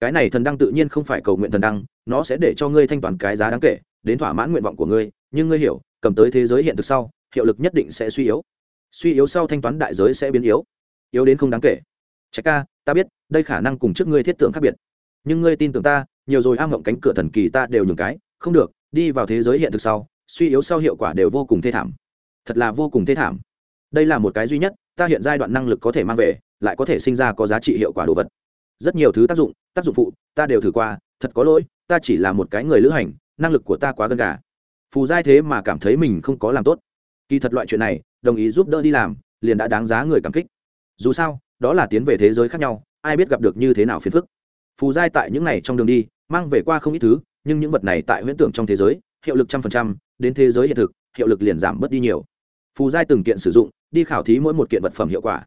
Cái này thần đăng tự nhiên không phải cầu nguyện thần đăng, nó sẽ để cho ngươi thanh toán cái giá đáng kể, đến thỏa mãn nguyện vọng của ngươi, nhưng ngươi hiểu, cầm tới thế giới hiện thực sau, hiệu lực nhất định sẽ suy yếu. Suy yếu sau thanh toán đại giới sẽ biến yếu. Yếu đến không đáng kể. Trạch ca, ta biết, đây khả năng cùng trước ngươi thiết tưởng khác biệt. Nhưng ngươi tin tưởng ta, nhiều rồi am ngộng cánh cửa thần kỳ ta đều nhường cái, không được, đi vào thế giới hiện thực sau, suy yếu sau hiệu quả đều vô cùng thê thảm. Thật là vô cùng thê thảm. Đây là một cái duy nhất ta hiện giai đoạn năng lực có thể mang về, lại có thể sinh ra có giá trị hiệu quả đồ vật. Rất nhiều thứ tác dụng tác dụng phụ, ta đều thử qua, thật có lỗi, ta chỉ là một cái người lữ hành, năng lực của ta quá gần gà. Phù giai thế mà cảm thấy mình không có làm tốt. Kỳ thật loại chuyện này, đồng ý giúp đỡ đi làm, liền đã đáng giá người cảm kích. Dù sao, đó là tiến về thế giới khác nhau, ai biết gặp được như thế nào phiền phức. Phù giai tại những này trong đường đi, mang về qua không ít thứ, nhưng những vật này tại huyễn tưởng trong thế giới, hiệu lực trăm phần trăm, đến thế giới hiện thực, hiệu lực liền giảm bớt đi nhiều phù giai từng kiện sử dụng, đi khảo thí mỗi một kiện vật phẩm hiệu quả.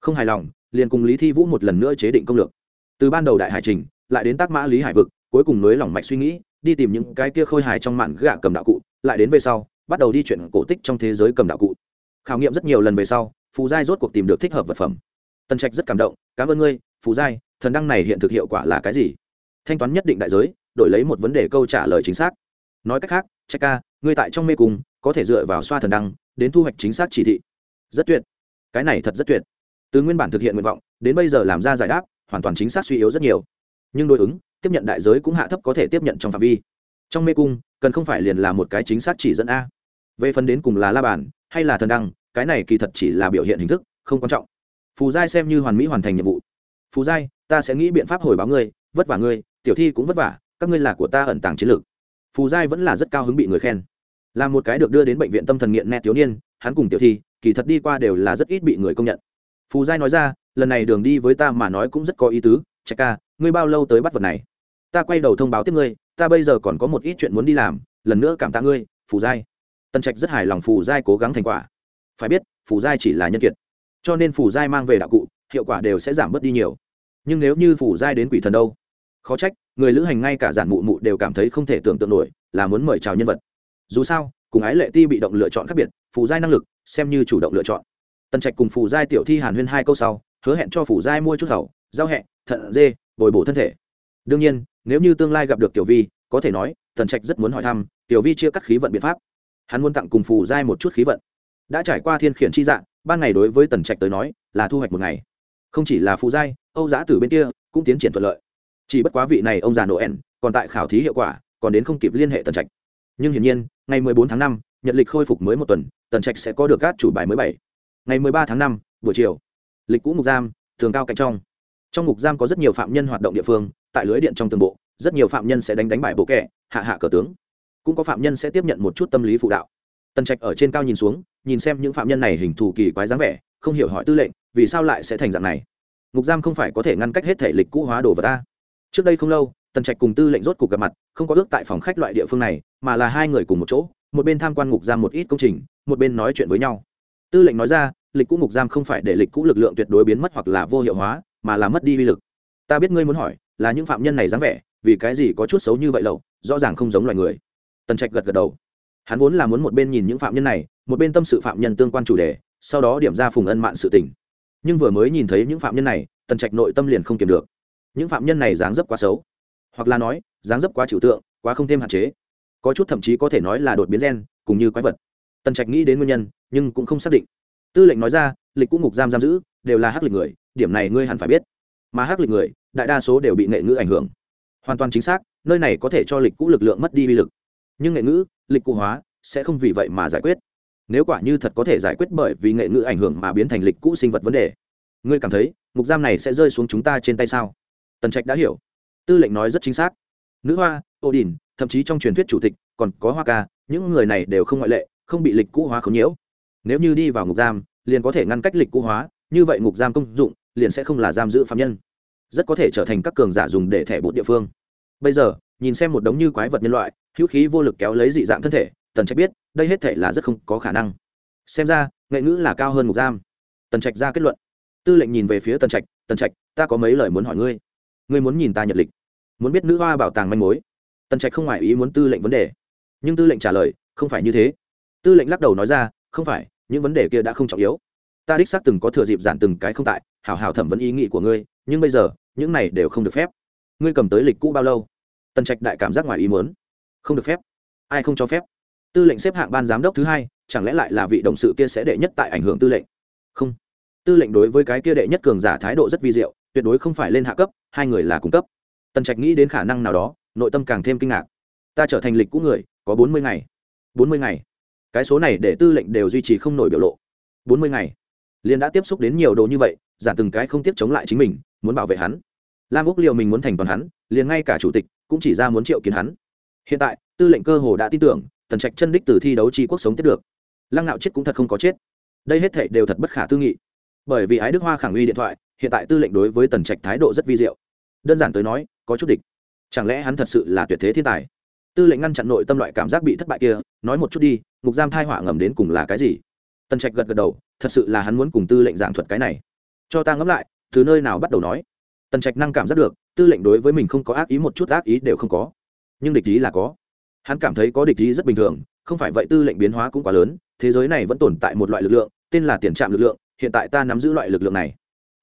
Không hài lòng, liền cùng lý thi vũ một lần nữa chế định công lược. Từ ban đầu đại hải trình, lại đến tác mã lý hải vực, cuối cùng nới lỏng mạch suy nghĩ, đi tìm những cái kia khôi hài trong mạn gạ cầm đạo cụ, lại đến về sau, bắt đầu đi chuyện cổ tích trong thế giới cầm đạo cụ. Khảo nghiệm rất nhiều lần về sau, phù giai rốt cuộc tìm được thích hợp vật phẩm. Tần trạch rất cảm động, cảm ơn ngươi, phù giai, thần đăng này hiện thực hiệu quả là cái gì? Thanh toán nhất định đại giới, đổi lấy một vấn đề câu trả lời chính xác. Nói cách khác, trạch ca, ngươi tại trong mê cung, có thể dựa vào xoa thần đăng đến thu hoạch chính xác chỉ thị. Rất tuyệt. Cái này thật rất tuyệt. Từ nguyên bản thực hiện nguyện vọng, đến bây giờ làm ra giải đáp, hoàn toàn chính xác suy yếu rất nhiều. Nhưng đối ứng, tiếp nhận đại giới cũng hạ thấp có thể tiếp nhận trong phạm vi. Trong mê cung, cần không phải liền là một cái chính xác chỉ dẫn a. Về phần đến cùng là la bàn, hay là thần đăng, cái này kỳ thật chỉ là biểu hiện hình thức, không quan trọng. Phù giai xem như hoàn mỹ hoàn thành nhiệm vụ. Phù giai, ta sẽ nghĩ biện pháp hồi báo ngươi, vất vả ngươi, tiểu thi cũng vất vả, các ngươi là của ta ẩn tàng chiến lược. Phù giai vẫn là rất cao hứng bị người khen là một cái được đưa đến bệnh viện tâm thần nghiện nét thiếu niên, hắn cùng tiểu thi, kỳ thật đi qua đều là rất ít bị người công nhận. Phù giai nói ra, lần này đường đi với ta mà nói cũng rất có ý tứ, trạch ca, ngươi bao lâu tới bắt vật này? Ta quay đầu thông báo tiếp ngươi, ta bây giờ còn có một ít chuyện muốn đi làm, lần nữa cảm tạ ngươi, phù giai. Tân trạch rất hài lòng phù giai cố gắng thành quả. Phải biết, phù giai chỉ là nhân kiệt, cho nên phù giai mang về đạo cụ, hiệu quả đều sẽ giảm bớt đi nhiều. Nhưng nếu như phù giai đến quỷ thần đâu? Khó trách, người lữ hành ngay cả giản mụ mụ đều cảm thấy không thể tưởng tượng nổi, là muốn mời chào nhân vật dù sao, cùng ái lệ ti bị động lựa chọn khác biệt, phù giai năng lực, xem như chủ động lựa chọn. Tần trạch cùng phù giai tiểu thi hàn huyên hai câu sau, hứa hẹn cho phù giai mua chút hầu giao hẹ thận dê, bồi bổ thân thể. Đương nhiên, nếu như tương lai gặp được tiểu vi, có thể nói, tần trạch rất muốn hỏi thăm, tiểu vi chia cắt khí vận biện pháp. Hắn muốn tặng cùng phù giai một chút khí vận. Đã trải qua thiên khiển chi dạng, ban ngày đối với tần trạch tới nói, là thu hoạch một ngày. Không chỉ là phù giai, âu giã từ bên kia cũng tiến triển thuận lợi. Chỉ bất quá vị này ông già noel, còn tại khảo thí hiệu quả, còn đến không kịp liên hệ tần trạch nhưng hiển nhiên ngày 14 tháng 5, nhật lịch khôi phục mới một tuần tần trạch sẽ có được các chủ bài mới bảy. Ngày 13 tháng 5, buổi chiều lịch cũ ngục giam tường cao cạnh trong. Trong ngục giam có rất nhiều phạm nhân hoạt động địa phương tại lưới điện trong tường bộ rất nhiều phạm nhân sẽ đánh đánh bài bộ kẻ hạ hạ cờ tướng. Cũng có phạm nhân sẽ tiếp nhận một chút tâm lý phụ đạo. Tần trạch ở trên cao nhìn xuống nhìn xem những phạm nhân này hình thù kỳ quái dáng vẻ không hiểu hỏi tư lệnh vì sao lại sẽ thành dạng này? Ngục giam không phải có thể ngăn cách hết thể lịch cũ hóa đồ vật ta. Trước đây không lâu tần trạch cùng tư lệnh rốt cuộc gặp mặt, không có ước tại phòng khách loại địa phương này, mà là hai người cùng một chỗ, một bên tham quan ngục giam một ít công trình, một bên nói chuyện với nhau. Tư lệnh nói ra, lịch cũ ngục giam không phải để lịch cũ lực lượng tuyệt đối biến mất hoặc là vô hiệu hóa, mà là mất đi uy lực. Ta biết ngươi muốn hỏi, là những phạm nhân này dáng vẻ, vì cái gì có chút xấu như vậy lậu, rõ ràng không giống loài người. Tần trạch gật gật đầu. Hắn vốn là muốn một bên nhìn những phạm nhân này, một bên tâm sự phạm nhân tương quan chủ đề, sau đó điểm ra phùng ân mạn sự tình. Nhưng vừa mới nhìn thấy những phạm nhân này, tần trạch nội tâm liền không kiềm được. Những phạm nhân này dáng dấp quá xấu hoặc là nói, dáng dấp quá trừu tượng, quá không thêm hạn chế. Có chút thậm chí có thể nói là đột biến gen, cùng như quái vật. Tần trạch nghĩ đến nguyên nhân, nhưng cũng không xác định. Tư lệnh nói ra, lịch cũ ngục giam giam giữ, đều là hắc lịch người, điểm này ngươi hẳn phải biết. Mà hắc lịch người, đại đa số đều bị nghệ ngữ ảnh hưởng. Hoàn toàn chính xác, nơi này có thể cho lịch cũ lực lượng mất đi uy lực. Nhưng nghệ ngữ, lịch cụ hóa, sẽ không vì vậy mà giải quyết. Nếu quả như thật có thể giải quyết bởi vì nghệ ngữ ảnh hưởng mà biến thành lịch cũ sinh vật vấn đề, ngươi cảm thấy, ngục giam này sẽ rơi xuống chúng ta trên tay sao? Tần trạch đã hiểu tư lệnh nói rất chính xác. Nữ hoa ô đình thậm chí trong truyền thuyết chủ tịch, còn có hoa ca, những người này đều không ngoại lệ, không bị lịch cũ hóa khống nhiễu. Nếu như đi vào ngục giam, liền có thể ngăn cách lịch cũ hóa, như vậy ngục giam công dụng, liền sẽ không là giam giữ phạm nhân. Rất có thể trở thành các cường giả dùng để thẻ bút địa phương. Bây giờ, nhìn xem một đống như quái vật nhân loại, hữu khí vô lực kéo lấy dị dạng thân thể, tần trạch biết, đây hết thể là rất không có khả năng. Xem ra, nghệ ngữ là cao hơn ngục giam. Tần trạch ra kết luận. Tư lệnh nhìn về phía tần trạch tần trạch, ta có mấy lời muốn hỏi ngươi. Ngươi muốn nhìn ta nhật lịch? Muốn biết nữ hoa bảo tàng manh mối. Tần trạch không ngoài ý muốn tư lệnh vấn đề. Nhưng tư lệnh trả lời, không phải như thế. Tư lệnh lắc đầu nói ra, không phải, những vấn đề kia đã không trọng yếu. Ta đích xác từng có thừa dịp giản từng cái không tại, hảo hảo thẩm vấn ý nghĩ của ngươi, nhưng bây giờ, những này đều không được phép. Ngươi cầm tới lịch cũ bao lâu? Tần trạch đại cảm giác ngoài ý muốn. Không được phép. Ai không cho phép? Tư lệnh xếp hạng ban giám đốc thứ hai, chẳng lẽ lại là vị đồng sự kia sẽ đệ nhất tại ảnh hưởng tư lệnh? Không. Tư lệnh đối với cái kia đệ nhất cường giả thái độ rất vi diệu, tuyệt đối không phải lên hạ cấp, hai người là cung cấp tần trạch nghĩ đến khả năng nào đó, nội tâm càng thêm kinh ngạc. Ta trở thành lịch cũ người, có bốn mươi ngày. bốn mươi ngày. Cái số này để tư lệnh đều duy trì không nổi biểu lộ. bốn mươi ngày. Liên đã tiếp xúc đến nhiều đồ như vậy, giả từng cái không tiếp chống lại chính mình, muốn bảo vệ hắn. Lam úc liệu mình muốn thành toàn hắn, liền ngay cả chủ tịch cũng chỉ ra muốn triệu kiến hắn. Hiện tại, tư lệnh cơ hồ đã tin tưởng, tần trạch chân đích từ thi đấu tri quốc sống tiếp được. Lăng nạo chết cũng thật không có chết. Đây hết thệ đều thật bất khả tư nghị. Bởi vì ái đức hoa khẳng uy điện thoại, hiện tại tư lệnh đối với tần trạch thái độ rất vi diệu đơn giản tới nói, có chút địch. Chẳng lẽ hắn thật sự là tuyệt thế thiên tài? Tư lệnh ngăn chặn nội tâm loại cảm giác bị thất bại kia, nói một chút đi, ngục giam thai họa ngầm đến cùng là cái gì? Tần trạch gật gật đầu, thật sự là hắn muốn cùng tư lệnh giảng thuật cái này. Cho ta ngẫm lại, từ nơi nào bắt đầu nói? Tần trạch năng cảm giác được, tư lệnh đối với mình không có ác ý một chút ác ý đều không có. Nhưng địch ý là có. Hắn cảm thấy có địch ý rất bình thường, không phải vậy tư lệnh biến hóa cũng quá lớn, thế giới này vẫn tồn tại một loại lực lượng, tên là tiền trạm lực lượng, hiện tại ta nắm giữ loại lực lượng này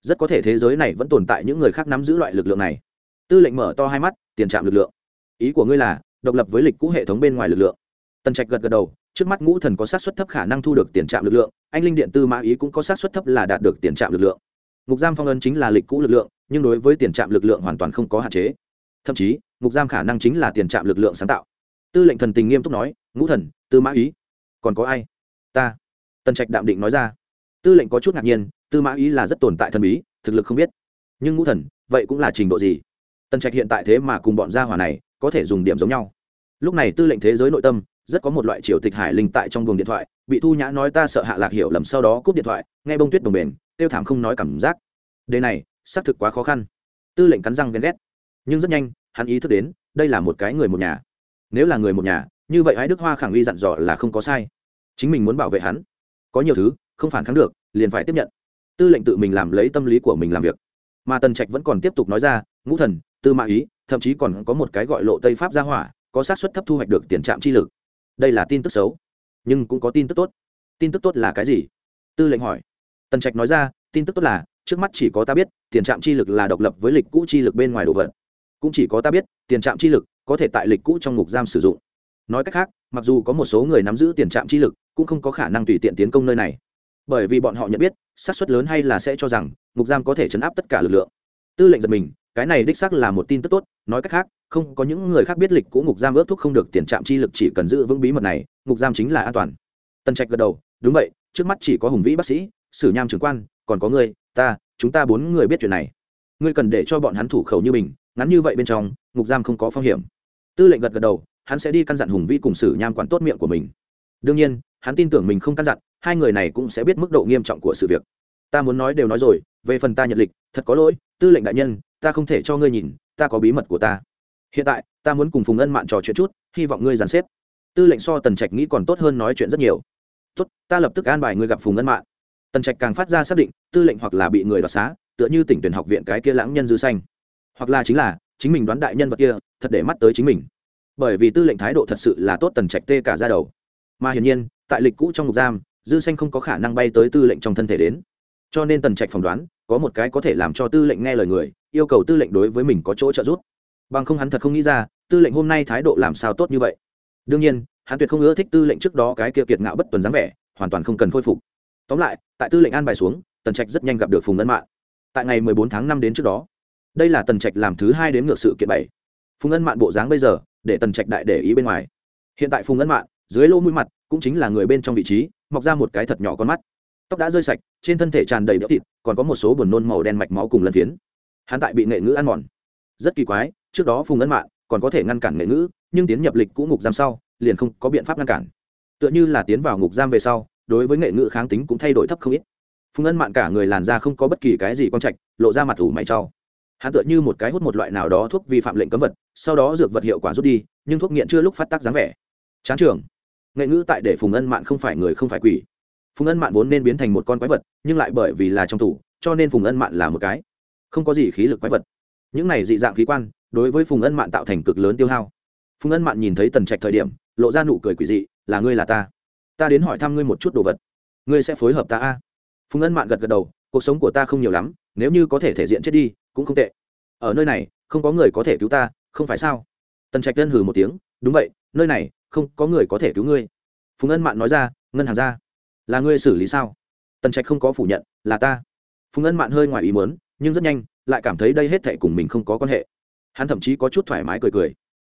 rất có thể thế giới này vẫn tồn tại những người khác nắm giữ loại lực lượng này. Tư lệnh mở to hai mắt, tiền trạm lực lượng. Ý của ngươi là, độc lập với lịch cũ hệ thống bên ngoài lực lượng. Tần trạch gật gật đầu, trước mắt ngũ thần có sát xuất thấp khả năng thu được tiền trạm lực lượng, anh linh điện tư mã ý cũng có sát xuất thấp là đạt được tiền trạm lực lượng. Ngục giam phong ấn chính là lịch cũ lực lượng, nhưng đối với tiền trạm lực lượng hoàn toàn không có hạn chế. Thậm chí, ngục giam khả năng chính là tiền trạm lực lượng sáng tạo. Tư lệnh thần tình nghiêm túc nói, ngũ thần, tư mã ý, còn có ai? Ta, tần trạch đạm định nói ra. Tư lệnh có chút ngạc nhiên tư mã ý là rất tồn tại thần bí, thực lực không biết. Nhưng ngũ thần, vậy cũng là trình độ gì? Tần trạch hiện tại thế mà cùng bọn gia hỏa này có thể dùng điểm giống nhau. Lúc này tư lệnh thế giới nội tâm, rất có một loại triều tịch hải linh tại trong buồng điện thoại, bị thu nhã nói ta sợ hạ lạc hiểu lầm sau đó cúp điện thoại, nghe bông tuyết đồng bền, tiêu thảm không nói cảm giác. Đề này, xác thực quá khó khăn. Tư lệnh cắn răng ghen ghét. Nhưng rất nhanh, hắn ý thức đến, đây là một cái người một nhà. Nếu là người một nhà, như vậy hãy đức hoa khẳng uy dặn dò là không có sai. Chính mình muốn bảo vệ hắn. Có nhiều thứ, không phản kháng được, liền phải tiếp nhận tư lệnh tự mình làm lấy tâm lý của mình làm việc. Mà tần trạch vẫn còn tiếp tục nói ra, ngũ thần, tư mã ý, thậm chí còn có một cái gọi lộ tây pháp gia hỏa, có sát xuất thấp thu hoạch được tiền trạm chi lực. Đây là tin tức xấu, nhưng cũng có tin tức tốt. Tin tức tốt là cái gì? Tư lệnh hỏi. Tần trạch nói ra, tin tức tốt là, trước mắt chỉ có ta biết, tiền trạm chi lực là độc lập với lịch cũ chi lực bên ngoài đồ vật. Cũng chỉ có ta biết, tiền trạm chi lực có thể tại lịch cũ trong ngục giam sử dụng. Nói cách khác, mặc dù có một số người nắm giữ tiền trạm chi lực, cũng không có khả năng tùy tiện tiến công nơi này bởi vì bọn họ nhận biết, xác suất lớn hay là sẽ cho rằng ngục giam có thể chấn áp tất cả lực lượng. Tư lệnh giật mình, cái này đích xác là một tin tức tốt, nói cách khác, không có những người khác biết lịch cũ ngục giam ước thúc không được tiền trạm chi lực chỉ cần giữ vững bí mật này, ngục giam chính là an toàn. Tân trạch gật đầu, đúng vậy, trước mắt chỉ có hùng vĩ bác sĩ, sử nham trưởng quan, còn có ngươi, ta, chúng ta bốn người biết chuyện này. Ngươi cần để cho bọn hắn thủ khẩu như mình, ngắn như vậy bên trong, ngục giam không có phong hiểm. Tư lệnh gật gật đầu, hắn sẽ đi căn dặn hùng vĩ cùng sử nham quản tốt miệng của mình đương nhiên, hắn tin tưởng mình không căn dặn, hai người này cũng sẽ biết mức độ nghiêm trọng của sự việc. Ta muốn nói đều nói rồi, về phần ta nhật lịch, thật có lỗi, tư lệnh đại nhân, ta không thể cho ngươi nhìn, ta có bí mật của ta. Hiện tại, ta muốn cùng phùng ân mạn trò chuyện chút, hy vọng ngươi dàn xếp. Tư lệnh so tần trạch nghĩ còn tốt hơn nói chuyện rất nhiều. Tốt, ta lập tức an bài ngươi gặp phùng ân mạn. Tần trạch càng phát ra xác định, tư lệnh hoặc là bị người đoạt xá, tựa như tỉnh tuyển học viện cái kia lãng nhân dư xanh. Hoặc là chính là, chính mình đoán đại nhân vật kia, thật để mắt tới chính mình. Bởi vì tư lệnh thái độ thật sự là tốt tần trạch tê cả ra đầu mà hiển nhiên, tại lịch cũ trong ngục giam, dư xanh không có khả năng bay tới tư lệnh trong thân thể đến. Cho nên tần trạch phỏng đoán, có một cái có thể làm cho tư lệnh nghe lời người, yêu cầu tư lệnh đối với mình có chỗ trợ giúp. Bằng không hắn thật không nghĩ ra, tư lệnh hôm nay thái độ làm sao tốt như vậy. Đương nhiên, hắn tuyệt không ưa thích tư lệnh trước đó cái kia kiệt ngạo bất tuần dáng vẻ, hoàn toàn không cần khôi phục. Tóm lại, tại tư lệnh an bài xuống, tần trạch rất nhanh gặp được phùng ân mạng tại ngày mười bốn tháng năm đến trước đó, đây là tần trạch làm thứ hai đến ngược sự kiện bảy. Phùng ân mạn bộ dáng bây giờ, để tần trạch đại để ý bên ngoài. Hiện tại phùng ân mạn dưới lỗ mũi mặt, cũng chính là người bên trong vị trí, mọc ra một cái thật nhỏ con mắt. Tóc đã rơi sạch, trên thân thể tràn đầy đẽo thịt, còn có một số buồn nôn màu đen mạch máu cùng lần phiến. Hắn tại bị nghệ ngữ ăn mòn. Rất kỳ quái, trước đó phùng ân mạng còn có thể ngăn cản nghệ ngữ, nhưng tiến nhập lịch cũ ngục giam sau, liền không có biện pháp ngăn cản. Tựa như là tiến vào ngục giam về sau, đối với nghệ ngữ kháng tính cũng thay đổi thấp không ít. Phùng ân mạng cả người làn da không có bất kỳ cái gì quan trạch, lộ ra mặt ủ mày trau hắn tựa như một cái hút một loại nào đó thuốc vi phạm lệnh cấm vật, sau đó dược vật hiệu quả rút đi, nhưng thuốc nghiện chưa lúc phát tác dáng vẻ. Chán trường nghệ ngữ tại để phùng ân mạn không phải người không phải quỷ. Phùng ân mạn vốn nên biến thành một con quái vật, nhưng lại bởi vì là trong tủ cho nên phùng ân mạn là một cái không có gì khí lực quái vật. Những này dị dạng khí quan, đối với phùng ân mạn tạo thành cực lớn tiêu hao. Phùng ân mạn nhìn thấy tần trạch thời điểm, lộ ra nụ cười quỷ dị, là ngươi là ta. Ta đến hỏi thăm ngươi một chút đồ vật. Ngươi sẽ phối hợp ta a? Phùng ân mạn gật gật đầu, cuộc sống của ta không nhiều lắm, nếu như có thể thể diện chết đi, cũng không tệ. Ở nơi này, không có người có thể cứu ta, không phải sao? Tần trạch tân hừ một tiếng, đúng vậy, nơi này không có người có thể cứu ngươi. Phùng ân mạn nói ra ngân hàng ra. Là ngươi xử lý sao? Tần trạch không có phủ nhận là ta. Phùng ân mạn hơi ngoài ý mớn nhưng rất nhanh lại cảm thấy đây hết thệ cùng mình không có quan hệ. Hắn thậm chí có chút thoải mái cười cười.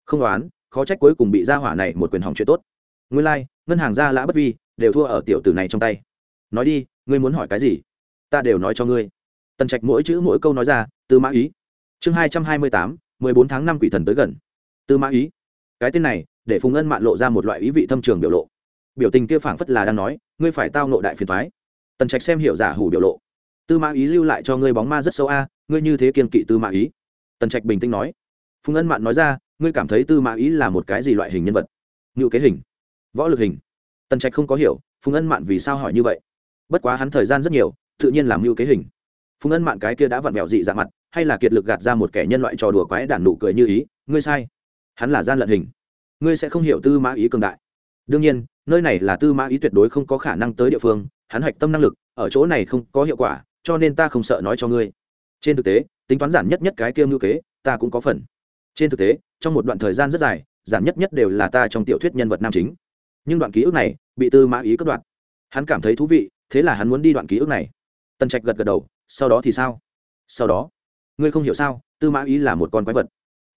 Không đoán khó trách cuối cùng bị gia hỏa này một quyền hỏng chuyện tốt. Ngươi lai、like, ngân hàng gia lã bất vi đều thua ở tiểu tử này trong tay. Nói đi ngươi muốn hỏi cái gì? Ta đều nói cho ngươi. Tần trạch mỗi chữ mỗi câu nói ra tư mã ý. Chương hai trăm hai mươi tám mười bốn tháng năm quỷ thần tới gần. Tư mã ý. Cái tên này để phùng ân mạn lộ ra một loại ý vị thâm trường biểu lộ. Biểu tình kia phảng phất là đang nói, ngươi phải tao nộ đại phiền thoái tần trạch xem hiểu giả hủ biểu lộ. Tư mã ý lưu lại cho ngươi bóng ma rất sâu a, ngươi như thế kiên kỵ tư mã ý. Tần trạch bình tĩnh nói. Phùng ân mạn nói ra, ngươi cảm thấy tư mã ý là một cái gì loại hình nhân vật? Ngự kế hình. Võ lực hình. Tần trạch không có hiểu, phùng ân mạn vì sao hỏi như vậy? Bất quá hắn thời gian rất nhiều, tự nhiên làm mưu kế hình. Phùng ân mạn cái kia đã vặn vẹo dị dạng mặt, hay là kiệt lực gạt ra một kẻ nhân loại trò đùa quái đản nụ cười như ý, ngươi sai. Hắn là gian lận hình ngươi sẽ không hiểu tư mã ý cường đại. Đương nhiên, nơi này là tư mã ý tuyệt đối không có khả năng tới địa phương, hắn hạch tâm năng lực, ở chỗ này không có hiệu quả, cho nên ta không sợ nói cho ngươi. Trên thực tế, tính toán giản nhất nhất cái kia ngữ kế, ta cũng có phần. Trên thực tế, trong một đoạn thời gian rất dài, giản nhất nhất đều là ta trong tiểu thuyết nhân vật nam chính. Nhưng đoạn ký ức này, bị tư mã ý cất đoạn hắn cảm thấy thú vị, thế là hắn muốn đi đoạn ký ức này. Tần trạch gật gật đầu, sau đó thì sao? Sau đó. Ngươi không hiểu sao, tư mã ý là một con quái vật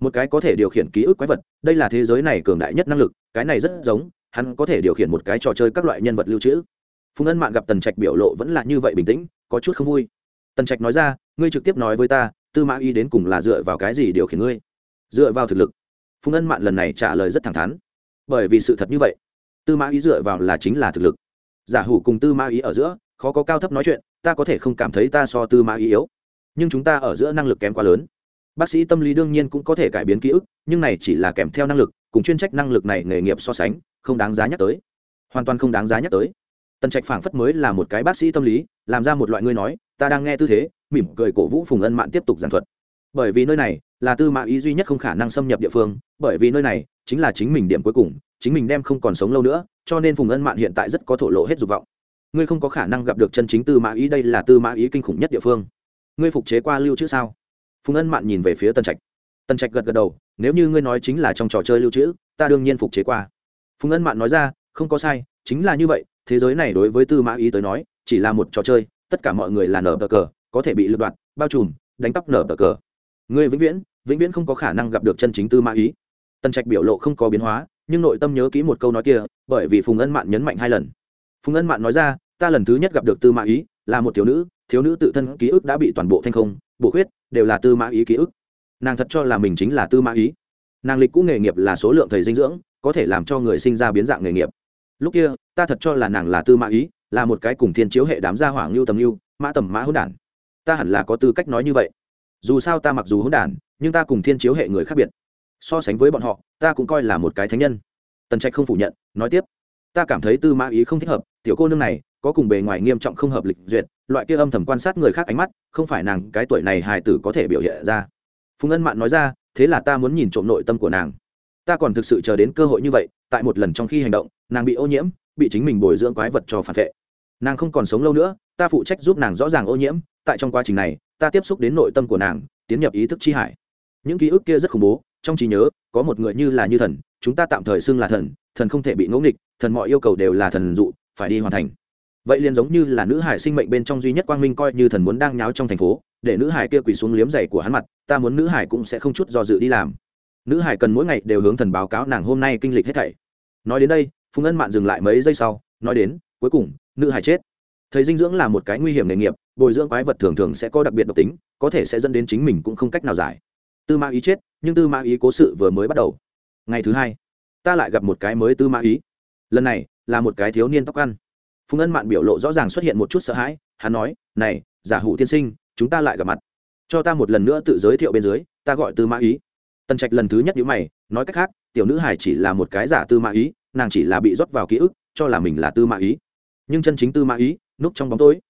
một cái có thể điều khiển ký ức quái vật, đây là thế giới này cường đại nhất năng lực, cái này rất giống, hắn có thể điều khiển một cái trò chơi các loại nhân vật lưu trữ. Phùng ân mạng gặp tần trạch biểu lộ vẫn là như vậy bình tĩnh, có chút không vui. Tần trạch nói ra, ngươi trực tiếp nói với ta, tư mã Y đến cùng là dựa vào cái gì điều khiển ngươi? Dựa vào thực lực. Phùng ân mạng lần này trả lời rất thẳng thắn. Bởi vì sự thật như vậy, tư mã ý dựa vào là chính là thực lực. Giả hủ cùng tư mã ý ở giữa, khó có cao thấp nói chuyện, ta có thể không cảm thấy ta so tư mã ý yếu. Nhưng chúng ta ở giữa năng lực kém quá lớn bác sĩ tâm lý đương nhiên cũng có thể cải biến ký ức, nhưng này chỉ là kèm theo năng lực, cùng chuyên trách năng lực này nghề nghiệp so sánh, không đáng giá nhắc tới. Hoàn toàn không đáng giá nhắc tới. Tần trạch phảng phất mới là một cái bác sĩ tâm lý, làm ra một loại ngươi nói, ta đang nghe tư thế, mỉm cười cổ vũ phùng ân mạn tiếp tục giảng thuật. Bởi vì nơi này là tư mã ý duy nhất không khả năng xâm nhập địa phương, bởi vì nơi này chính là chính mình điểm cuối cùng, chính mình đem không còn sống lâu nữa, cho nên phùng ân mạn hiện tại rất có thổ lộ hết dục vọng. Ngươi không có khả năng gặp được chân chính tư mã ý, đây là tư mã ý kinh khủng nhất địa phương. Ngươi phục chế qua lưu chữ sao? Phùng ân mạn nhìn về phía tân trạch. Tân trạch gật gật đầu, nếu như ngươi nói chính là trong trò chơi lưu trữ, ta đương nhiên phục chế qua. Phùng ân mạn nói ra, không có sai, chính là như vậy, thế giới này đối với tư mã ý tới nói, chỉ là một trò chơi, tất cả mọi người là nở tờ cờ, có thể bị lựa đoạt, bao trùm, đánh tóc nở tờ cờ. Ngươi vĩnh viễn vĩnh viễn không có khả năng gặp được chân chính tư mã ý. Tân trạch biểu lộ không có biến hóa, nhưng nội tâm nhớ kỹ một câu nói kia, bởi vì phùng ân mạn nhấn mạnh hai lần. Phùng ân mạn nói ra, ta lần thứ nhất gặp được tư mã ý, là một thiếu nữ thiếu nữ tự thân ký ức đã bị toàn bộ thanh không, bổ khuyết đều là tư mã ý ký ức. Nàng thật cho là mình chính là tư mã ý. Nàng lịch cũ nghề nghiệp là số lượng thầy dinh dưỡng, có thể làm cho người sinh ra biến dạng nghề nghiệp. Lúc kia, ta thật cho là nàng là tư mã ý, là một cái cùng thiên chiếu hệ đám gia hỏa ngưu tầm ngưu, mã tầm mã hỗn đản. Ta hẳn là có tư cách nói như vậy. Dù sao ta mặc dù hỗn đản, nhưng ta cùng thiên chiếu hệ người khác biệt. So sánh với bọn họ, ta cũng coi là một cái thánh nhân. Tần trạch không phủ nhận, nói tiếp. Ta cảm thấy tư mã ý không thích hợp, tiểu cô nương này có cùng bề ngoài nghiêm trọng không hợp lịch duyệt loại kia âm thầm quan sát người khác ánh mắt, không phải nàng, cái tuổi này hài tử có thể biểu hiện ra. Phùng ân mạn nói ra, thế là ta muốn nhìn trộm nội tâm của nàng. Ta còn thực sự chờ đến cơ hội như vậy, tại một lần trong khi hành động, nàng bị ô nhiễm, bị chính mình bồi dưỡng quái vật cho phản vệ. Nàng không còn sống lâu nữa, ta phụ trách giúp nàng rõ ràng ô nhiễm, tại trong quá trình này, ta tiếp xúc đến nội tâm của nàng, tiến nhập ý thức chi hải. Những ký ức kia rất khủng bố, trong trí nhớ, có một người như là như thần, chúng ta tạm thời xưng là thần thần không thể bị ngẫu nghịch, thần mọi yêu cầu đều là thần dụ, phải đi hoàn thành vậy liền giống như là nữ hải sinh mệnh bên trong duy nhất quang minh coi như thần muốn đang nháo trong thành phố, để nữ hải kia quỳ xuống liếm giày của hắn mặt, ta muốn nữ hải cũng sẽ không chút do dự đi làm. Nữ hải cần mỗi ngày đều hướng thần báo cáo nàng hôm nay kinh lịch hết thảy. Nói đến đây, phùng ân mạn dừng lại mấy giây sau, nói đến, cuối cùng, nữ hải chết. Thầy dinh dưỡng là một cái nguy hiểm nghề nghiệp, bồi dưỡng quái vật thường thường sẽ có đặc biệt độc tính, có thể sẽ dẫn đến chính mình cũng không cách nào giải. Tư ma ý chết, nhưng tư ma ý cố sự vừa mới bắt đầu. Ngày thứ hai, ta lại gặp một cái mới tư ma ý. Lần này, là một cái thiếu niên tóc ăn phùng ân mạn biểu lộ rõ ràng xuất hiện một chút sợ hãi hắn nói này giả hủ tiên sinh chúng ta lại gặp mặt cho ta một lần nữa tự giới thiệu bên dưới ta gọi tư mã ý tần trạch lần thứ nhất nhữ mày nói cách khác tiểu nữ hải chỉ là một cái giả tư mã ý nàng chỉ là bị rót vào ký ức cho là mình là tư mã ý nhưng chân chính tư mã ý núp trong bóng tối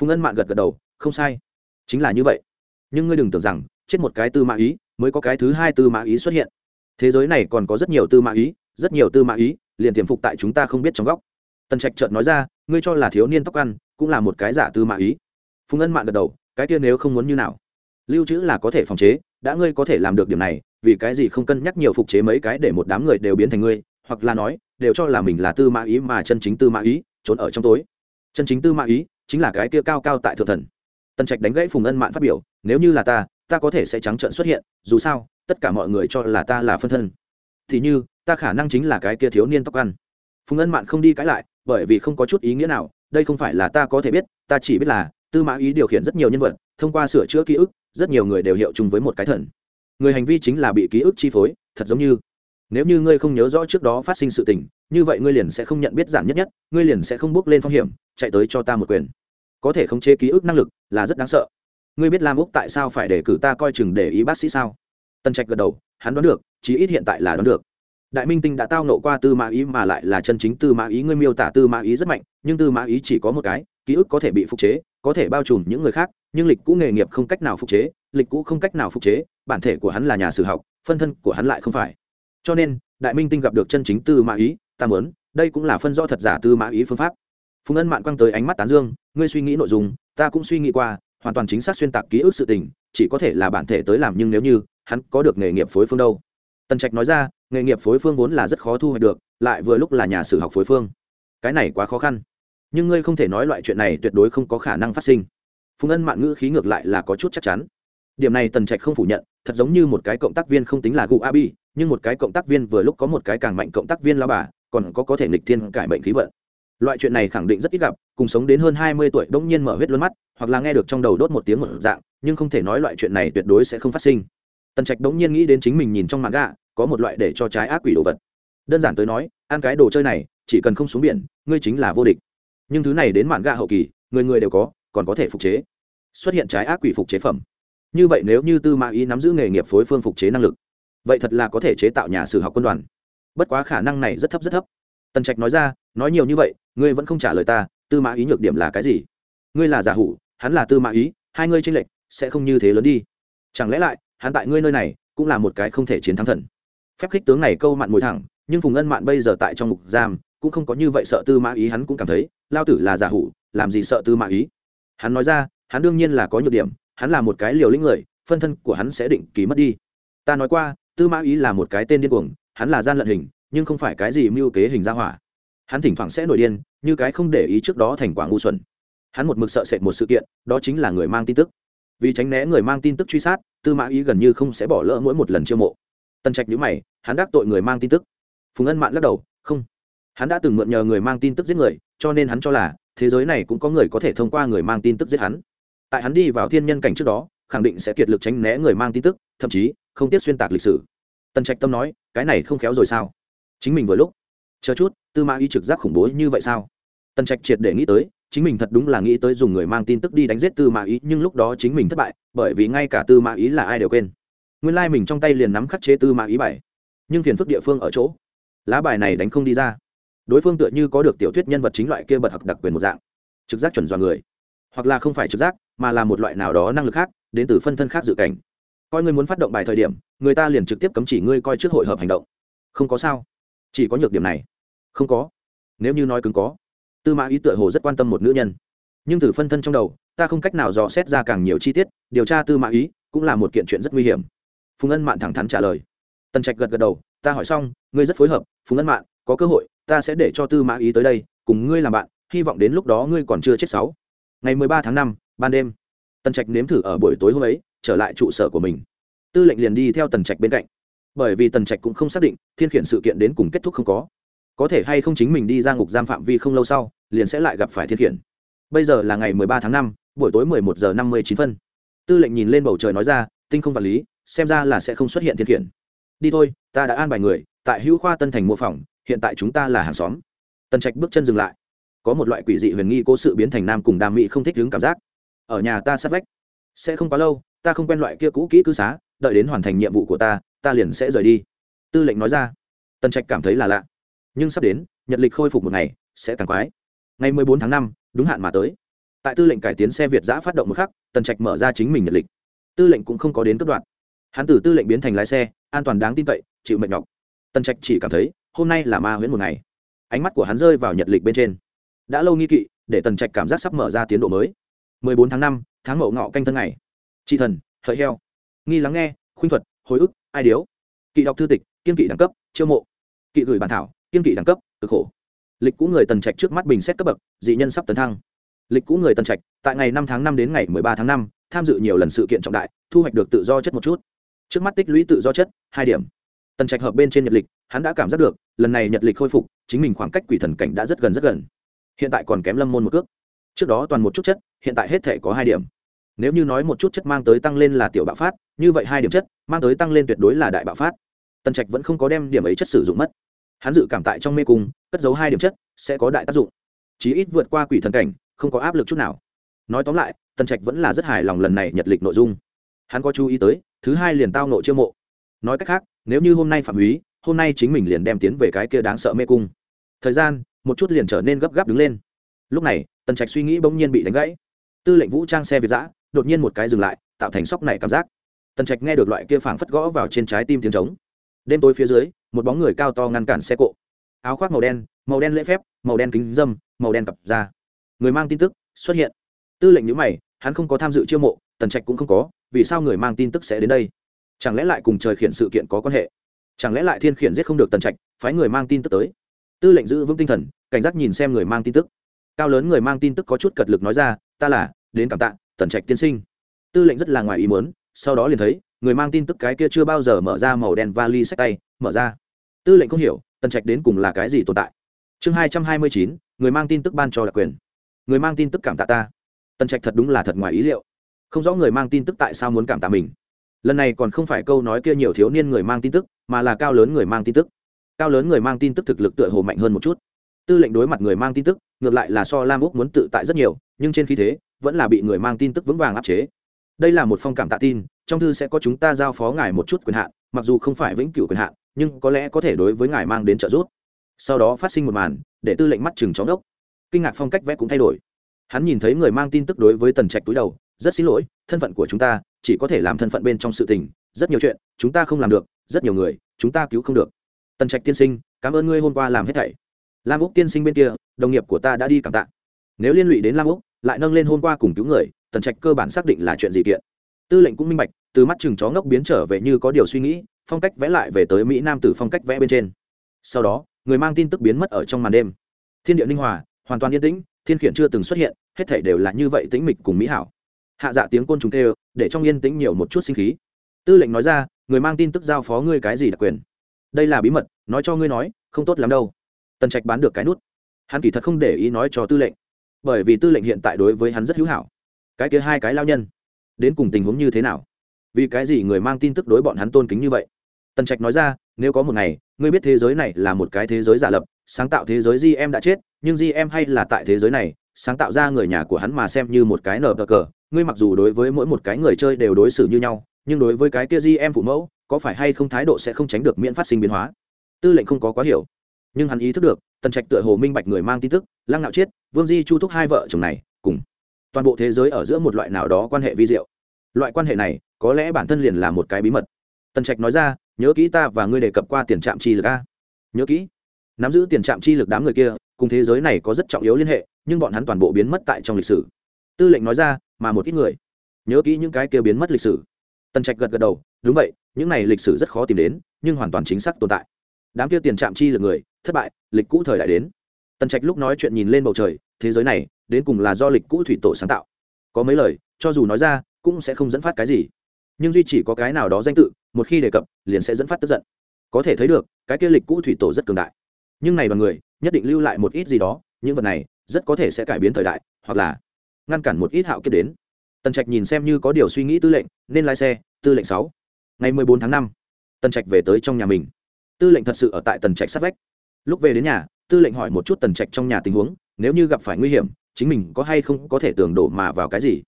phùng ân mạn gật gật đầu không sai chính là như vậy nhưng ngươi đừng tưởng rằng chết một cái tư mã ý mới có cái thứ hai tư mã ý xuất hiện thế giới này còn có rất nhiều tư mã ý rất nhiều tư mã ý liền tiềm phục tại chúng ta không biết trong góc tần trạch trợn nói ra, ngươi cho là thiếu niên tóc ăn cũng là một cái giả tư mã ý. Phùng ân mạn gật đầu, cái kia nếu không muốn như nào? Lưu trữ là có thể phòng chế, đã ngươi có thể làm được điểm này, vì cái gì không cân nhắc nhiều phục chế mấy cái để một đám người đều biến thành ngươi, hoặc là nói, đều cho là mình là tư mã ý mà chân chính tư mã ý, trốn ở trong tối. Chân chính tư mã ý chính là cái kia cao cao tại thượng thần. Tần trạch đánh gãy phùng ân mạn phát biểu, nếu như là ta ta có thể sẽ trắng trợn xuất hiện, dù sao, tất cả mọi người cho là ta là phân thân. Thì như, ta khả năng chính là cái kia thiếu niên tóc ăn. Phùng ân mạn không đi cãi lại bởi vì không có chút ý nghĩa nào, đây không phải là ta có thể biết, ta chỉ biết là, tư mã ý điều khiển rất nhiều nhân vật, thông qua sửa chữa ký ức, rất nhiều người đều hiệu chung với một cái thần. Người hành vi chính là bị ký ức chi phối, thật giống như, nếu như ngươi không nhớ rõ trước đó phát sinh sự tình, như vậy ngươi liền sẽ không nhận biết giản nhất nhất, ngươi liền sẽ không bước lên phong hiểm, chạy tới cho ta một quyền. Có thể khống chế ký ức năng lực là rất đáng sợ. Ngươi biết lam úc tại sao phải để cử ta coi chừng để ý bác sĩ sao? Tân trạch gật đầu, hắn đoán được, chí ít hiện tại là đoán được đại minh tinh đã tao nộ qua tư mã ý mà lại là chân chính tư mã ý. Ngươi miêu tả tư mã ý rất mạnh, nhưng tư mã ý chỉ có một cái, ký ức có thể bị phục chế, có thể bao trùm những người khác, nhưng lịch cũ nghề nghiệp không cách nào phục chế, lịch cũ không cách nào phục chế, bản thể của hắn là nhà sử học, phân thân của hắn lại không phải. Cho nên, đại minh tinh gặp được chân chính tư mã ý, ta mớn đây cũng là phân do thật giả tư mã ý phương pháp. Phùng ân mạn quăng tới ánh mắt tán dương, ngươi suy nghĩ nội dung, ta cũng suy nghĩ qua, hoàn toàn chính xác xuyên tạc ký ức sự tình, chỉ có thể là bản thể tới làm, nhưng nếu như hắn có được nghề nghiệp phối phương đâu? Tần trạch nói ra, nghề nghiệp phối phương vốn là rất khó thu hoạch được, lại vừa lúc là nhà sử học phối phương. Cái này quá khó khăn. Nhưng ngươi không thể nói loại chuyện này tuyệt đối không có khả năng phát sinh. Phùng ân mạn ngữ khí ngược lại là có chút chắc chắn. Điểm này tần trạch không phủ nhận, thật giống như một cái cộng tác viên không tính là gu abi, nhưng một cái cộng tác viên vừa lúc có một cái càng mạnh cộng tác viên lao bà, còn có có thể nghịch thiên cải bệnh khí vận. Loại chuyện này khẳng định rất ít gặp, cùng sống đến hơn hai mươi tuổi đ nhiên mở huyết luôn mắt, hoặc là nghe được trong đầu đốt một tiếng một dạng, nhưng không thể nói loại chuyện này tuyệt đối sẽ không phát sinh tần trạch bỗng nhiên nghĩ đến chính mình nhìn trong mạng gạ có một loại để cho trái ác quỷ đồ vật. Đơn giản tới nói, ăn cái đồ chơi này, chỉ cần không xuống biển, ngươi chính là vô địch. Nhưng thứ này đến mạn gạ hậu kỳ, người người đều có, còn có thể phục chế. Xuất hiện trái ác quỷ phục chế phẩm. Như vậy nếu như tư mã ý nắm giữ nghề nghiệp phối phương phục chế năng lực, vậy thật là có thể chế tạo nhà sử học quân đoàn. Bất quá khả năng này rất thấp rất thấp. Tần trạch nói ra, nói nhiều như vậy, ngươi vẫn không trả lời ta, tư mã ý nhược điểm là cái gì? Ngươi là giả hủ, hắn là tư mã ý, hai ngươi tranh lệch, sẽ không như thế lớn đi. Chẳng lẽ lại hắn tại ngươi nơi này cũng là một cái không thể chiến thắng thần. Phép khích tướng này câu mặn mùi thẳng, nhưng phùng ân mạn bây giờ tại trong ngục giam, cũng không có như vậy sợ tư mã ý, hắn cũng cảm thấy, lao tử là giả hủ, làm gì sợ tư mã ý? Hắn nói ra, hắn đương nhiên là có nhược điểm, hắn là một cái liều lĩnh người, phân thân của hắn sẽ định ký mất đi. Ta nói qua, tư mã ý là một cái tên điên cuồng, hắn là gian lận hình, nhưng không phải cái gì mưu kế hình ra hỏa. Hắn thỉnh thoảng sẽ nổi điên, như cái không để ý trước đó thành quả ngu xuẩn. Hắn một mực sợ sệt một sự kiện, đó chính là người mang tin tức. Vì tránh né người mang tin tức truy sát tư mã ý gần như không sẽ bỏ lỡ mỗi một lần chiêu mộ. Tân trạch nhữ mày, hắn đắc tội người mang tin tức. Phùng ân mạn lắc đầu, không. Hắn đã từng mượn nhờ người mang tin tức giết người, cho nên hắn cho là thế giới này cũng có người có thể thông qua người mang tin tức giết hắn. Tại hắn đi vào thiên nhân cảnh trước đó, khẳng định sẽ kiệt lực tránh né người mang tin tức, thậm chí không tiếc xuyên tạc lịch sử. Tần trạch tâm nói, cái này không khéo rồi sao? Chính mình vừa lúc. Chờ chút, tư mã y trực giác khủng bố như vậy sao? Tần trạch triệt để nghĩ tới chính mình thật đúng là nghĩ tới dùng người mang tin tức đi đánh giết tư mã ý, nhưng lúc đó chính mình thất bại, bởi vì ngay cả tư mã ý là ai đều quên. Nguyên lai、like、mình trong tay liền nắm khắc chế tư mã ý bài. Nhưng phiền phức địa phương ở chỗ, lá bài này đánh không đi ra. Đối phương tựa như có được tiểu thuyết nhân vật chính loại kia bật học đặc quyền một dạng. Trực giác chuẩn dọa người. Hoặc là không phải trực giác, mà là một loại nào đó năng lực khác, đến từ phân thân khác dự cảnh. Coi ngươi muốn phát động bài thời điểm, người ta liền trực tiếp cấm chỉ ngươi coi trước hội hợp hành động. Không có sao. Chỉ có nhược điểm này. Không có. Nếu như nói cứng có tư mã ý tựa hồ rất quan tâm một nữ nhân. Nhưng từ phân thân trong đầu, ta không cách nào dò xét ra càng nhiều chi tiết, điều tra tư mã ý cũng là một kiện chuyện rất nguy hiểm. Phùng ân mạn thẳng thắn trả lời. Tần trạch gật gật đầu, ta hỏi xong, ngươi rất phối hợp, phùng ân mạn, có cơ hội, ta sẽ để cho tư mã ý tới đây, cùng ngươi làm bạn, hy vọng đến lúc đó ngươi còn chưa chết sáu. Ngày mười ba tháng năm, ban đêm, tần trạch nếm thử ở buổi tối hôm ấy, trở lại trụ sở của mình. Tư lệnh liền đi theo tần trạch bên cạnh. Bởi vì tần trạch cũng không xác định, thiên khiển sự kiện đến cùng kết thúc không có có thể hay không chính mình đi ra ngục giam phạm vi không lâu sau, liền sẽ lại gặp phải thiết khiển. Bây giờ là ngày mười ba tháng năm, buổi tối mười một giờ năm mươi chín phân. Tư lệnh nhìn lên bầu trời nói ra, tinh không vật lý, xem ra là sẽ không xuất hiện thiên khiển. Đi thôi, ta đã an bài người, tại hữu khoa tân thành mua phòng hiện tại chúng ta là hàng xóm. Tần trạch bước chân dừng lại. Có một loại quỷ dị huyền nghi cố sự biến thành nam cùng đam mỹ không thích đứng cảm giác. Ở nhà ta sát vách. Sẽ không quá lâu, ta không quen loại kia cũ kỹ cư xá, đợi đến hoàn thành nhiệm vụ của ta ta liền sẽ rời đi. Tư lệnh nói ra. Tần trạch cảm thấy là lạ nhưng sắp đến nhật lịch khôi phục một ngày sẽ càng quái. Ngày mười bốn tháng năm đúng hạn mà tới. Tại tư lệnh cải tiến xe việt giã phát động một khắc tần trạch mở ra chính mình nhật lịch. Tư lệnh cũng không có đến cấp đoạn hắn từ tư lệnh biến thành lái xe an toàn đáng tin cậy chịu mệnh nhọc. Tần trạch chỉ cảm thấy hôm nay là ma huyễn một ngày. Ánh mắt của hắn rơi vào nhật lịch bên trên. Đã lâu nghi kỵ để tần trạch cảm giác sắp mở ra tiến độ mới. 14 tháng 5, tháng mậu ngọ canh thân ngày. Trị thần hợi heo. Nghi lắng nghe khuynh thuật hồi ức ai điếu. Kỵ đọc thư tịch kiên kỵ đẳng cấp chiêu mộ. Kỵ gửi bản thảo kiên kỵ đẳng cấp, cực khổ. Lịch cũ người tần trạch trước mắt bình xét cấp bậc, dị nhân sắp tấn thăng. Lịch cũ người tần trạch, tại ngày năm tháng năm đến ngày mười ba tháng năm, tham dự nhiều lần sự kiện trọng đại, thu hoạch được tự do chất một chút. Trước mắt tích lũy tự do chất, hai điểm. Tần trạch hợp bên trên nhật lịch, hắn đã cảm giác được, lần này nhật lịch khôi phục, chính mình khoảng cách quỷ thần cảnh đã rất gần rất gần. Hiện tại còn kém lâm môn một cước. Trước đó toàn một chút chất, hiện tại hết thể có hai điểm. Nếu như nói một chút chất mang tới tăng lên là tiểu bạo phát, như vậy hai điểm chất, mang tới tăng lên tuyệt đối là đại bạo phát. Tần trạch vẫn không có đem điểm ấy chất sử dụng mất hắn dự cảm tại trong mê cung, cất giấu hai điểm chất, sẽ có đại tác dụng. Chí ít vượt qua quỷ thần cảnh, không có áp lực chút nào. Nói tóm lại, tần trạch vẫn là rất hài lòng lần này nhật lịch nội dung. Hắn có chú ý tới, thứ hai liền tao nộ chiêu mộ. Nói cách khác, nếu như hôm nay phạm húy hôm nay chính mình liền đem tiến về cái kia đáng sợ mê cung. Thời gian, một chút liền trở nên gấp gáp đứng lên. Lúc này, tần trạch suy nghĩ bỗng nhiên bị đánh gãy. Tư lệnh vũ trang xe việt giã, đột nhiên một cái dừng lại, tạo thành sóc này cảm giác. Tần trạch nghe được loại kia phảng phất gõ vào trên trái tim tiếng trống. Đêm tối phía dưới một bóng người cao to ngăn cản xe cộ. Áo khoác màu đen màu đen lễ phép, màu đen kính dâm, màu đen cặp da. Người mang tin tức xuất hiện. Tư lệnh nhữ mày, hắn không có tham dự chiêu mộ, tần trạch cũng không có, vì sao người mang tin tức sẽ đến đây? Chẳng lẽ lại cùng trời khiển sự kiện có quan hệ? Chẳng lẽ lại thiên khiển giết không được tần trạch, phái người mang tin tức tới? Tư lệnh giữ vững tinh thần, cảnh giác nhìn xem người mang tin tức. Cao lớn người mang tin tức có chút cật lực nói ra, ta là, đến cảm tạ, tần trạch tiên sinh. Tư lệnh rất là ngoài ý muốn, sau đó liền thấy, người mang tin tức cái kia chưa bao giờ mở ra màu đen vali sách tay mở ra. Tư lệnh không hiểu, tần trạch đến cùng là cái gì tồn tại. Chương hai trăm hai mươi chín, người mang tin tức ban cho đặc quyền. Người mang tin tức cảm tạ ta. Tần trạch thật đúng là thật ngoài ý liệu. Không rõ người mang tin tức tại sao muốn cảm tạ mình. Lần này còn không phải câu nói kia nhiều thiếu niên người mang tin tức, mà là cao lớn người mang tin tức. Cao lớn người mang tin tức thực lực tựa hồ mạnh hơn một chút. Tư lệnh đối mặt người mang tin tức, ngược lại là so lam úc muốn tự tại rất nhiều, nhưng trên khí thế, vẫn là bị người mang tin tức vững vàng áp chế. Đây là một phong cảm tạ tin, trong thư sẽ có chúng ta giao phó ngài một chút quyền hạn, mặc dù không phải vĩnh cửu quyền hạn nhưng có lẽ có thể đối với ngài mang đến trợ giúp. Sau đó phát sinh một màn, để tư lệnh mắt chừng chóng đốc. Kinh ngạc phong cách vẽ cũng thay đổi. Hắn nhìn thấy người mang tin tức đối với tần trạch túi đầu, rất xin lỗi, thân phận của chúng ta chỉ có thể làm thân phận bên trong sự tình, rất nhiều chuyện chúng ta không làm được, rất nhiều người chúng ta cứu không được. Tần trạch tiên sinh, cảm ơn ngươi hôm qua làm hết thảy. Lam úc tiên sinh bên kia, đồng nghiệp của ta đã đi cảm tạ. Nếu liên lụy đến lam úc, lại nâng lên hôm qua cùng cứu người, tần trạch cơ bản xác định là chuyện gì kiện. Tư lệnh cũng minh bạch, từ mắt chừng chó ngốc biến trở về như có điều suy nghĩ phong cách vẽ lại về tới mỹ nam tử phong cách vẽ bên trên. Sau đó, người mang tin tức biến mất ở trong màn đêm. Thiên địa ninh hòa, hoàn toàn yên tĩnh, thiên khiển chưa từng xuất hiện, hết thể đều là như vậy tĩnh mịch cùng mỹ hảo. Hạ dạ tiếng côn trùng kêu, để trong yên tĩnh nhiều một chút sinh khí. Tư lệnh nói ra, người mang tin tức giao phó ngươi cái gì đặc quyền? Đây là bí mật, nói cho ngươi nói, không tốt lắm đâu. Tần trạch bán được cái nút. Hắn kỳ thật không để ý nói cho tư lệnh, bởi vì tư lệnh hiện tại đối với hắn rất hữu hảo. Cái kia hai cái lao nhân, đến cùng tình huống như thế nào? Vì cái gì người mang tin tức đối bọn hắn tôn kính như vậy? Tần trạch nói ra, nếu có một ngày, ngươi biết thế giới này là một cái thế giới giả lập, sáng tạo thế giới di em đã chết, nhưng di em hay là tại thế giới này, sáng tạo ra người nhà của hắn mà xem như một cái nở cờ cờ. Ngươi mặc dù đối với mỗi một cái người chơi đều đối xử như nhau, nhưng đối với cái kia di em phụ mẫu, có phải hay không thái độ sẽ không tránh được miễn phát sinh biến hóa? Tư lệnh không có quá hiểu. Nhưng hắn ý thức được, tần trạch tựa hồ minh bạch người mang tin tức, lăng nạo chiết, vương di chu thúc hai vợ chồng này, cùng toàn bộ thế giới ở giữa một loại nào đó quan hệ vi diệu. Loại quan hệ này, có lẽ bản thân liền là một cái bí mật. Tần trạch nói ra nhớ kỹ ta và ngươi đề cập qua tiền trạm chi lực a. Nhớ kỹ. Nắm giữ tiền trạm chi lực đám người kia, cùng thế giới này có rất trọng yếu liên hệ, nhưng bọn hắn toàn bộ biến mất tại trong lịch sử. Tư lệnh nói ra, mà một ít người. Nhớ kỹ những cái kia biến mất lịch sử. Tần trạch gật gật đầu, đúng vậy, những này lịch sử rất khó tìm đến, nhưng hoàn toàn chính xác tồn tại. Đám kia tiền trạm chi lực người, thất bại, lịch cũ thời đại đến. Tần trạch lúc nói chuyện nhìn lên bầu trời, thế giới này, đến cùng là do lịch cũ thủy tổ sáng tạo. Có mấy lời, cho dù nói ra, cũng sẽ không dẫn phát cái gì. Nhưng duy chỉ có cái nào đó danh tự một khi đề cập, liền sẽ dẫn phát tức giận. Có thể thấy được, cái kia lịch cũ thủy tổ rất cường đại. Nhưng này bằng người, nhất định lưu lại một ít gì đó, những vật này, rất có thể sẽ cải biến thời đại, hoặc là ngăn cản một ít hạo kiếp đến. Tần trạch nhìn xem như có điều suy nghĩ tư lệnh, nên lái xe, tư lệnh sáu. Ngày mười bốn tháng năm, tần trạch về tới trong nhà mình. Tư lệnh thật sự ở tại tần trạch sát vách. Lúc về đến nhà, tư lệnh hỏi một chút tần trạch trong nhà tình huống, nếu như gặp phải nguy hiểm, chính mình có hay không có thể tưởng đổ mà vào cái gì?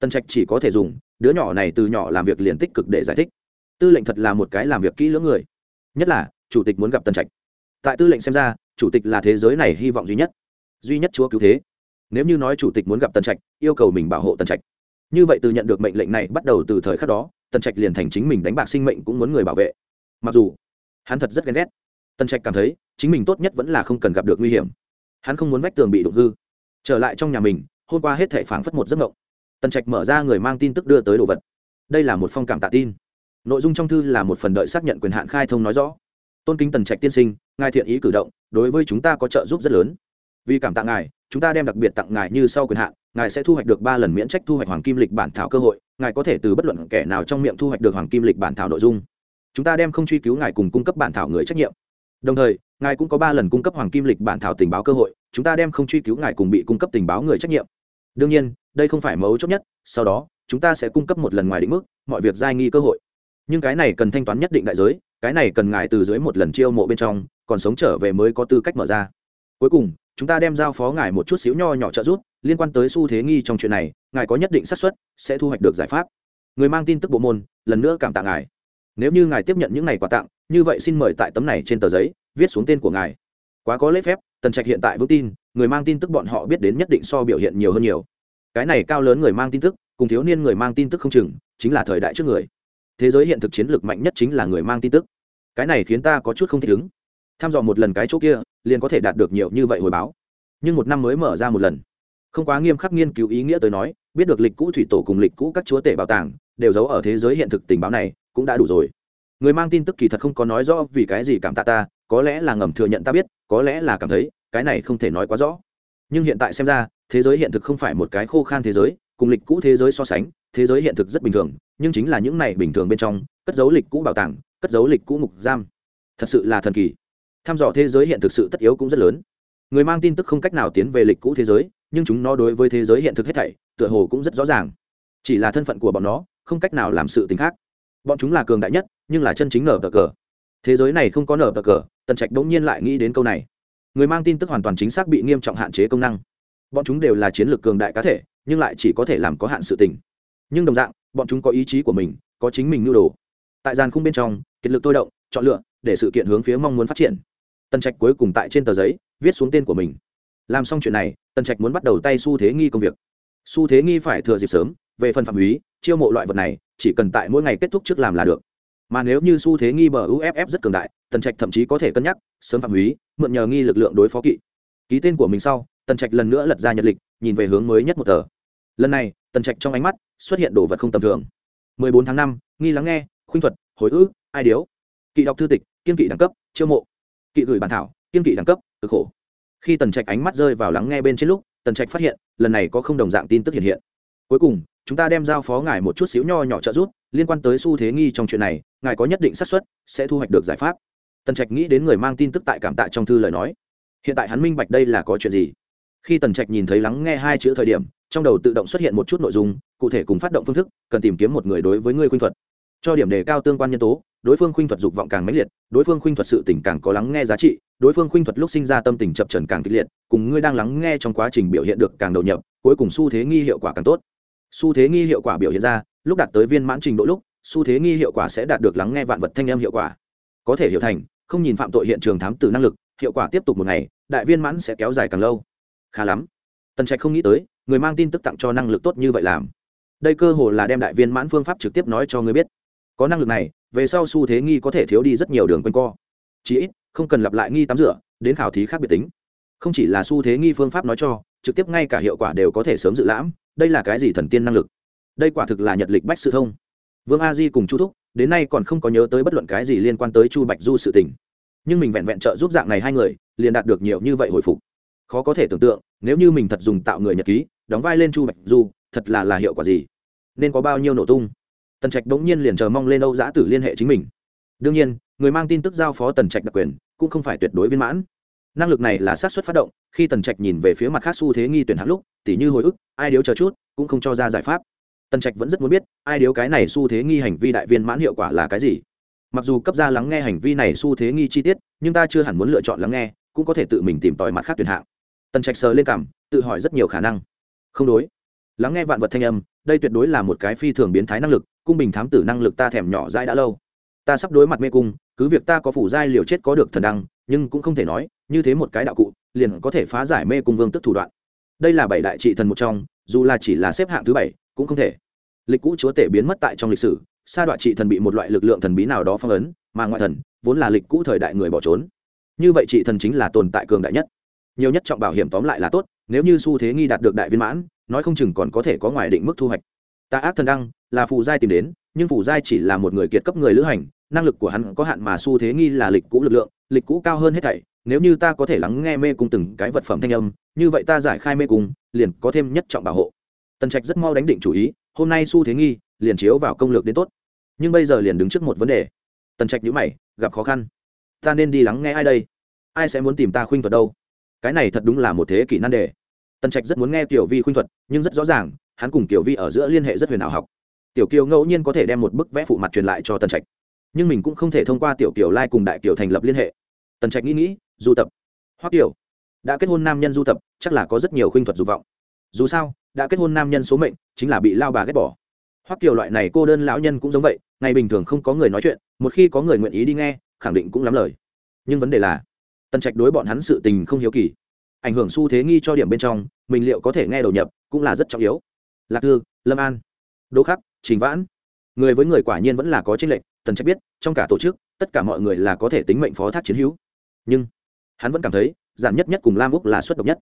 Tần trạch chỉ có thể dùng, đứa nhỏ này từ nhỏ làm việc liền tích cực để giải thích tư lệnh thật là một cái làm việc kỹ lưỡng người. Nhất là, chủ tịch muốn gặp tần trạch. Tại tư lệnh xem ra, chủ tịch là thế giới này hy vọng duy nhất. Duy nhất chúa cứu thế. Nếu như nói chủ tịch muốn gặp tần trạch, yêu cầu mình bảo hộ tần trạch. Như vậy từ nhận được mệnh lệnh này bắt đầu từ thời khắc đó, tần trạch liền thành chính mình đánh bạc sinh mệnh cũng muốn người bảo vệ. Mặc dù, hắn thật rất ghen ghét. Tần trạch cảm thấy, chính mình tốt nhất vẫn là không cần gặp được nguy hiểm. Hắn không muốn vách tường bị đụng hư. Trở lại trong nhà mình, hôm qua hết thể phảng phất một giấc mộng. Tần trạch mở ra người mang tin tức đưa tới đồ vật. Đây là một phong cảm tạ tin nội dung trong thư là một phần đợi xác nhận quyền hạn khai thông nói rõ. Tôn kính tần trạch tiên sinh, ngài thiện ý cử động, đối với chúng ta có trợ giúp rất lớn. Vì cảm tạ ngài, chúng ta đem đặc biệt tặng ngài như sau quyền hạn, ngài sẽ thu hoạch được ba lần miễn trách thu hoạch hoàng kim lịch bản thảo cơ hội, ngài có thể từ bất luận kẻ nào trong miệng thu hoạch được hoàng kim lịch bản thảo nội dung. Chúng ta đem không truy cứu ngài cùng cung cấp bản thảo người trách nhiệm. Đồng thời, ngài cũng có ba lần cung cấp hoàng kim lịch bản thảo tình báo cơ hội, chúng ta đem không truy cứu ngài cùng bị cung cấp tình báo người trách nhiệm. Đương nhiên, đây không phải mấu chốt nhất, sau đó, chúng ta sẽ cung cấp một lần ngoài định mức, mọi việc giai nghi cơ hội nhưng cái này cần thanh toán nhất định đại giới, cái này cần ngài từ dưới một lần chiêu mộ bên trong, còn sống trở về mới có tư cách mở ra. Cuối cùng, chúng ta đem giao phó ngài một chút xíu nho nhỏ trợ giúp, liên quan tới xu thế nghi trong chuyện này, ngài có nhất định xác suất, sẽ thu hoạch được giải pháp. Người mang tin tức bộ môn, lần nữa cảm tạ ngài. Nếu như ngài tiếp nhận những này quà tặng, như vậy xin mời tại tấm này trên tờ giấy, viết xuống tên của ngài. Quá có lễ phép, tần trạch hiện tại vững tin, người mang tin tức bọn họ biết đến nhất định so biểu hiện nhiều hơn nhiều. Cái này cao lớn người mang tin tức, cùng thiếu niên người mang tin tức không chừng, chính là thời đại trước người thế giới hiện thực chiến lược mạnh nhất chính là người mang tin tức. Cái này khiến ta có chút không thích ứng. Tham dò một lần cái chỗ kia, liền có thể đạt được nhiều như vậy hồi báo. Nhưng một năm mới mở ra một lần. Không quá nghiêm khắc nghiên cứu ý nghĩa tới nói, biết được lịch cũ thủy tổ cùng lịch cũ các chúa tể bảo tàng, đều giấu ở thế giới hiện thực tình báo này, cũng đã đủ rồi. Người mang tin tức kỳ thật không có nói rõ vì cái gì cảm tạ ta, có lẽ là ngầm thừa nhận ta biết, có lẽ là cảm thấy, cái này không thể nói quá rõ. Nhưng hiện tại xem ra, thế giới hiện thực không phải một cái khô khan thế giới, cùng lịch cũ thế giới so sánh thế giới hiện thực rất bình thường, nhưng chính là những này bình thường bên trong, cất dấu lịch cũ bảo tàng, cất dấu lịch cũ ngục giam. Thật sự là thần kỳ. Tham dò thế giới hiện thực sự tất yếu cũng rất lớn. Người mang tin tức không cách nào tiến về lịch cũ thế giới, nhưng chúng nó đối với thế giới hiện thực hết thảy, tựa hồ cũng rất rõ ràng. Chỉ là thân phận của bọn nó, không cách nào làm sự t khác. Bọn chúng là cường đại nhất, nhưng là chân chính nở tờ cờ. Thế giới này không có nở tờ cờ, tần trạch bỗng nhiên lại nghĩ đến câu này. Người mang tin tức hoàn toàn chính xác bị nghiêm trọng hạn chế công năng. Bọn chúng đều là chiến lược cường đại cá thể, nhưng lại chỉ có thể làm có hạn sự tình nhưng đồng dạng, bọn chúng có ý chí của mình, có chính mình nhu đồ. Tại gian khung bên trong, kiệt lực tôi động, chọn lựa, để sự kiện hướng phía mong muốn phát triển. Tần trạch cuối cùng tại trên tờ giấy, viết xuống tên của mình. Làm xong chuyện này, tần trạch muốn bắt đầu tay xu thế nghi công việc. Xu thế nghi phải thừa dịp sớm, về phần phạm húy chiêu mộ loại vật này, chỉ cần tại mỗi ngày kết thúc trước làm là được. Mà nếu như xu thế nghi bờ uff rất cường đại, tần trạch thậm chí có thể cân nhắc, sớm phạm húy mượn nhờ nghi lực lượng đối phó kỵ. Ký tên của mình sau, tần trạch lần nữa lật ra nhật lịch, nhìn về hướng mới nhất một tờ. Lần này, tần trạch trong ánh mắt xuất hiện đồ vật không tầm thường. 14 tháng 5, nghi lắng nghe khuynh thuật hồi ức ai điếu. Kỵ đọc thư tịch kiên kỵ đẳng cấp chiêu mộ. Kỵ gửi bản thảo kiên kỵ đẳng cấp cực khổ. Khi tần trạch ánh mắt rơi vào lắng nghe bên trên lúc tần trạch phát hiện lần này có không đồng dạng tin tức hiện hiện. Cuối cùng chúng ta đem giao phó ngài một chút xíu nho nhỏ trợ giúp liên quan tới xu thế nghi trong chuyện này ngài có nhất định xác suất sẽ thu hoạch được giải pháp. Tần trạch nghĩ đến người mang tin tức tại cảm tạ trong thư lời nói. Hiện tại hắn minh bạch đây là có chuyện gì. Khi tần trạch nhìn thấy lắng nghe hai chữ thời điểm trong đầu tự động xuất hiện một chút nội dung cụ thể cùng phát động phương thức, cần tìm kiếm một người đối với ngươi khuynh thuật. Cho điểm đề cao tương quan nhân tố, đối phương khuynh thuật dục vọng càng mãnh liệt, đối phương khuynh thuật sự tình càng có lắng nghe giá trị, đối phương khuynh thuật lúc sinh ra tâm tình chập trần càng kịch liệt, cùng ngươi đang lắng nghe trong quá trình biểu hiện được càng đầu nhập, cuối cùng xu thế nghi hiệu quả càng tốt. Xu thế nghi hiệu quả biểu hiện ra, lúc đạt tới viên mãn trình độ lúc, xu thế nghi hiệu quả sẽ đạt được lắng nghe vạn vật thanh âm hiệu quả. Có thể hiểu thành, không nhìn phạm tội hiện trường thám tử năng lực, hiệu quả tiếp tục một ngày, đại viên mãn sẽ kéo dài càng lâu. Khá lắm. Tần trạch không nghĩ tới, người mang tin tức tặng cho năng lực tốt như vậy làm đây cơ hồ là đem đại viên mãn phương pháp trực tiếp nói cho người biết. Có năng lực này, về sau xu thế nghi có thể thiếu đi rất nhiều đường quanh co. Chí ít, không cần lặp lại nghi tắm rửa, đến khảo thí khác biệt tính. Không chỉ là xu thế nghi phương pháp nói cho, trực tiếp ngay cả hiệu quả đều có thể sớm dự lãm, đây là cái gì thần tiên năng lực? Đây quả thực là nhật lịch bách sự thông. Vương a di cùng chu thúc, đến nay còn không có nhớ tới bất luận cái gì liên quan tới chu bạch du sự tình. Nhưng mình vẹn vẹn trợ giúp dạng này hai người, liền đạt được nhiều như vậy hồi phục. Khó có thể tưởng tượng, nếu như mình thật dùng tạo người nhật ký đóng vai lên chu bạch du, thật là là hiệu quả gì? Nên có bao nhiêu nổ tung? Tần trạch bỗng nhiên liền chờ mong lên âu giã tử liên hệ chính mình. Đương nhiên, người mang tin tức giao phó tần trạch đặc quyền, cũng không phải tuyệt đối viên mãn. Năng lực này là sát xuất phát động, khi tần trạch nhìn về phía mặt khác xu thế nghi tuyển hạng lúc, tỉ như hồi ức, ai điếu chờ chút, cũng không cho ra giải pháp. Tần trạch vẫn rất muốn biết, ai điếu cái này xu thế nghi hành vi đại viên mãn hiệu quả là cái gì. Mặc dù cấp ra lắng nghe hành vi này xu thế nghi chi tiết, nhưng ta chưa hẳn muốn lựa chọn lắng nghe, cũng có thể tự mình tìm tòi mặt khác tuyển hạng. Tần trạch sờ lên cảm, tự hỏi rất nhiều khả năng không đối. Lắng nghe vạn vật thanh âm, đây tuyệt đối là một cái phi thường biến thái năng lực, cung bình thám tử năng lực ta thèm nhỏ dãi đã lâu. Ta sắp đối mặt mê cung, cứ việc ta có phủ giai liều chết có được thần đăng, nhưng cũng không thể nói, như thế một cái đạo cụ, liền có thể phá giải mê cung vương tức thủ đoạn. Đây là bảy đại trị thần một trong, dù là chỉ là xếp hạng thứ bảy, cũng không thể. Lịch cũ chúa tể biến mất tại trong lịch sử, sa đoạn trị thần bị một loại lực lượng thần bí nào đó phong ấn, mà ngoại thần, vốn là lịch cũ thời đại người bỏ trốn. Như vậy trị thần chính là tồn tại cường đại nhất. Nhiều nhất trọng bảo hiểm tóm lại là tốt nếu như xu thế nghi đạt được đại viên mãn, nói không chừng còn có thể có ngoài định mức thu hoạch. Ta ác thần đăng, là phù giai tìm đến, nhưng phù giai chỉ là một người kiệt cấp người lữ hành, năng lực của hắn có hạn mà xu thế nghi là lịch cũ lực lượng, lịch cũ cao hơn hết thảy. Nếu như ta có thể lắng nghe mê cung từng cái vật phẩm thanh âm, như vậy ta giải khai mê cung, liền có thêm nhất trọng bảo hộ. Tần trạch rất mau đánh định chủ ý, hôm nay xu thế nghi liền chiếu vào công lược đến tốt. Nhưng bây giờ liền đứng trước một vấn đề. Tần trạch nhữ mày, gặp khó khăn. Ta nên đi lắng nghe ai đây? Ai sẽ muốn tìm ta khuynh thuật đâu? Cái này thật đúng là một thế kỷ nan đề. Tần trạch rất muốn nghe tiểu vi khuynh thuật, nhưng rất rõ ràng, hắn cùng tiểu vi ở giữa liên hệ rất huyền ảo học. Tiểu kiều ngẫu nhiên có thể đem một bức vẽ phụ mặt truyền lại cho tần trạch. Nhưng mình cũng không thể thông qua tiểu kiều lai cùng đại kiều thành lập liên hệ. Tần trạch nghĩ nghĩ, du tập. Hoắc kiều, đã kết hôn nam nhân du tập, chắc là có rất nhiều khuynh thuật dục vọng. Dù sao, đã kết hôn nam nhân số mệnh, chính là bị lao bà ghét bỏ. Hoắc kiều loại này cô đơn lão nhân cũng giống vậy, ngày bình thường không có người nói chuyện, một khi có người nguyện ý đi nghe, khẳng định cũng lắm lời. Nhưng vấn đề là tần trạch đối bọn hắn sự tình không hiếu kỳ. Ảnh hưởng xu thế nghi cho điểm bên trong, mình liệu có thể nghe đầu nhập, cũng là rất trọng yếu. Lạc thư lâm an, đỗ khắc, trình vãn. Người với người quả nhiên vẫn là có tranh lệch, tần trạch biết, trong cả tổ chức, tất cả mọi người là có thể tính mệnh phó thác chiến hữu. Nhưng, hắn vẫn cảm thấy, giản nhất nhất cùng lam úc là xuất độc nhất.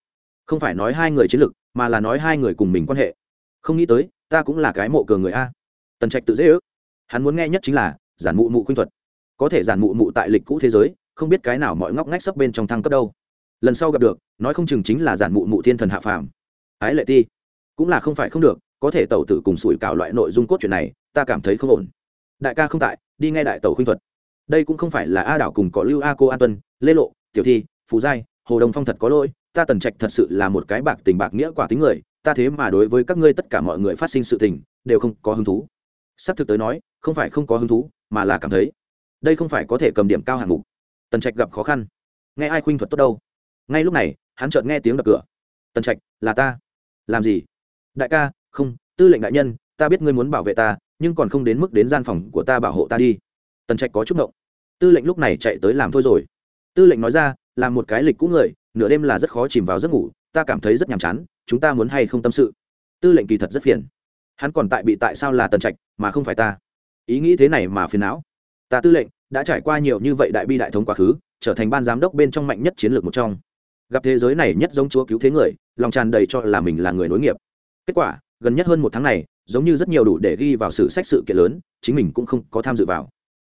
Không phải nói hai người chiến lược, mà là nói hai người cùng mình quan hệ. Không nghĩ tới, ta cũng là cái mộ cường người a. Tần trạch tự dễ ước. Hắn muốn nghe nhất chính là, giản mụ mụ khuynh thuật. Có thể giản mụ mụ tại lịch cũ thế giới không biết cái nào mọi ngóc ngách sắp bên trong thăng cấp đâu. Lần sau gặp được, nói không chừng chính là giản mụ mụ thiên thần hạ phàm. Ái lệ ti. Cũng là không phải không được, có thể tẩu tử cùng sủi cảo loại nội dung cốt truyện này, ta cảm thấy không ổn. Đại ca không tại, đi nghe đại tẩu khuynh thuật. Đây cũng không phải là a đảo cùng cỏ lưu a cô an tuân, lê lộ, tiểu thi, phù giai, hồ đồng phong thật có lỗi, ta tần trạch thật sự là một cái bạc tình bạc nghĩa quả tính người, ta thế mà đối với các ngươi tất cả mọi người phát sinh sự tình, đều không có hứng thú. Sắp thực tới nói, không phải không có hứng thú, mà là cảm thấy, đây không phải có thể cầm điểm cao hạng mục tần trạch gặp khó khăn. Nghe ai khuynh thuật tốt đâu? Ngay lúc này, hắn chợt nghe tiếng đập cửa. Tần trạch, là ta. Làm gì? Đại ca, không, tư lệnh đại nhân, ta biết ngươi muốn bảo vệ ta, nhưng còn không đến mức đến gian phòng của ta bảo hộ ta đi. Tần trạch có chút động tư lệnh lúc này chạy tới làm thôi rồi. Tư lệnh nói ra, là một cái lịch cũ người, nửa đêm là rất khó chìm vào giấc ngủ, ta cảm thấy rất nhàm chán, chúng ta muốn hay không tâm sự? Tư lệnh kỳ thật rất phiền. Hắn còn tại bị tại sao là tần trạch, mà không phải ta. Ý nghĩ thế này mà phiền não ta tư lệnh, đã trải qua nhiều như vậy đại bi đại thống quá khứ, trở thành ban giám đốc bên trong mạnh nhất chiến lược một trong. Gặp thế giới này nhất giống chúa cứu thế người, lòng tràn đầy cho là mình là người nối nghiệp. Kết quả, gần nhất hơn một tháng này, giống như rất nhiều đủ để ghi vào sử sách sự kiện lớn, chính mình cũng không có tham dự vào.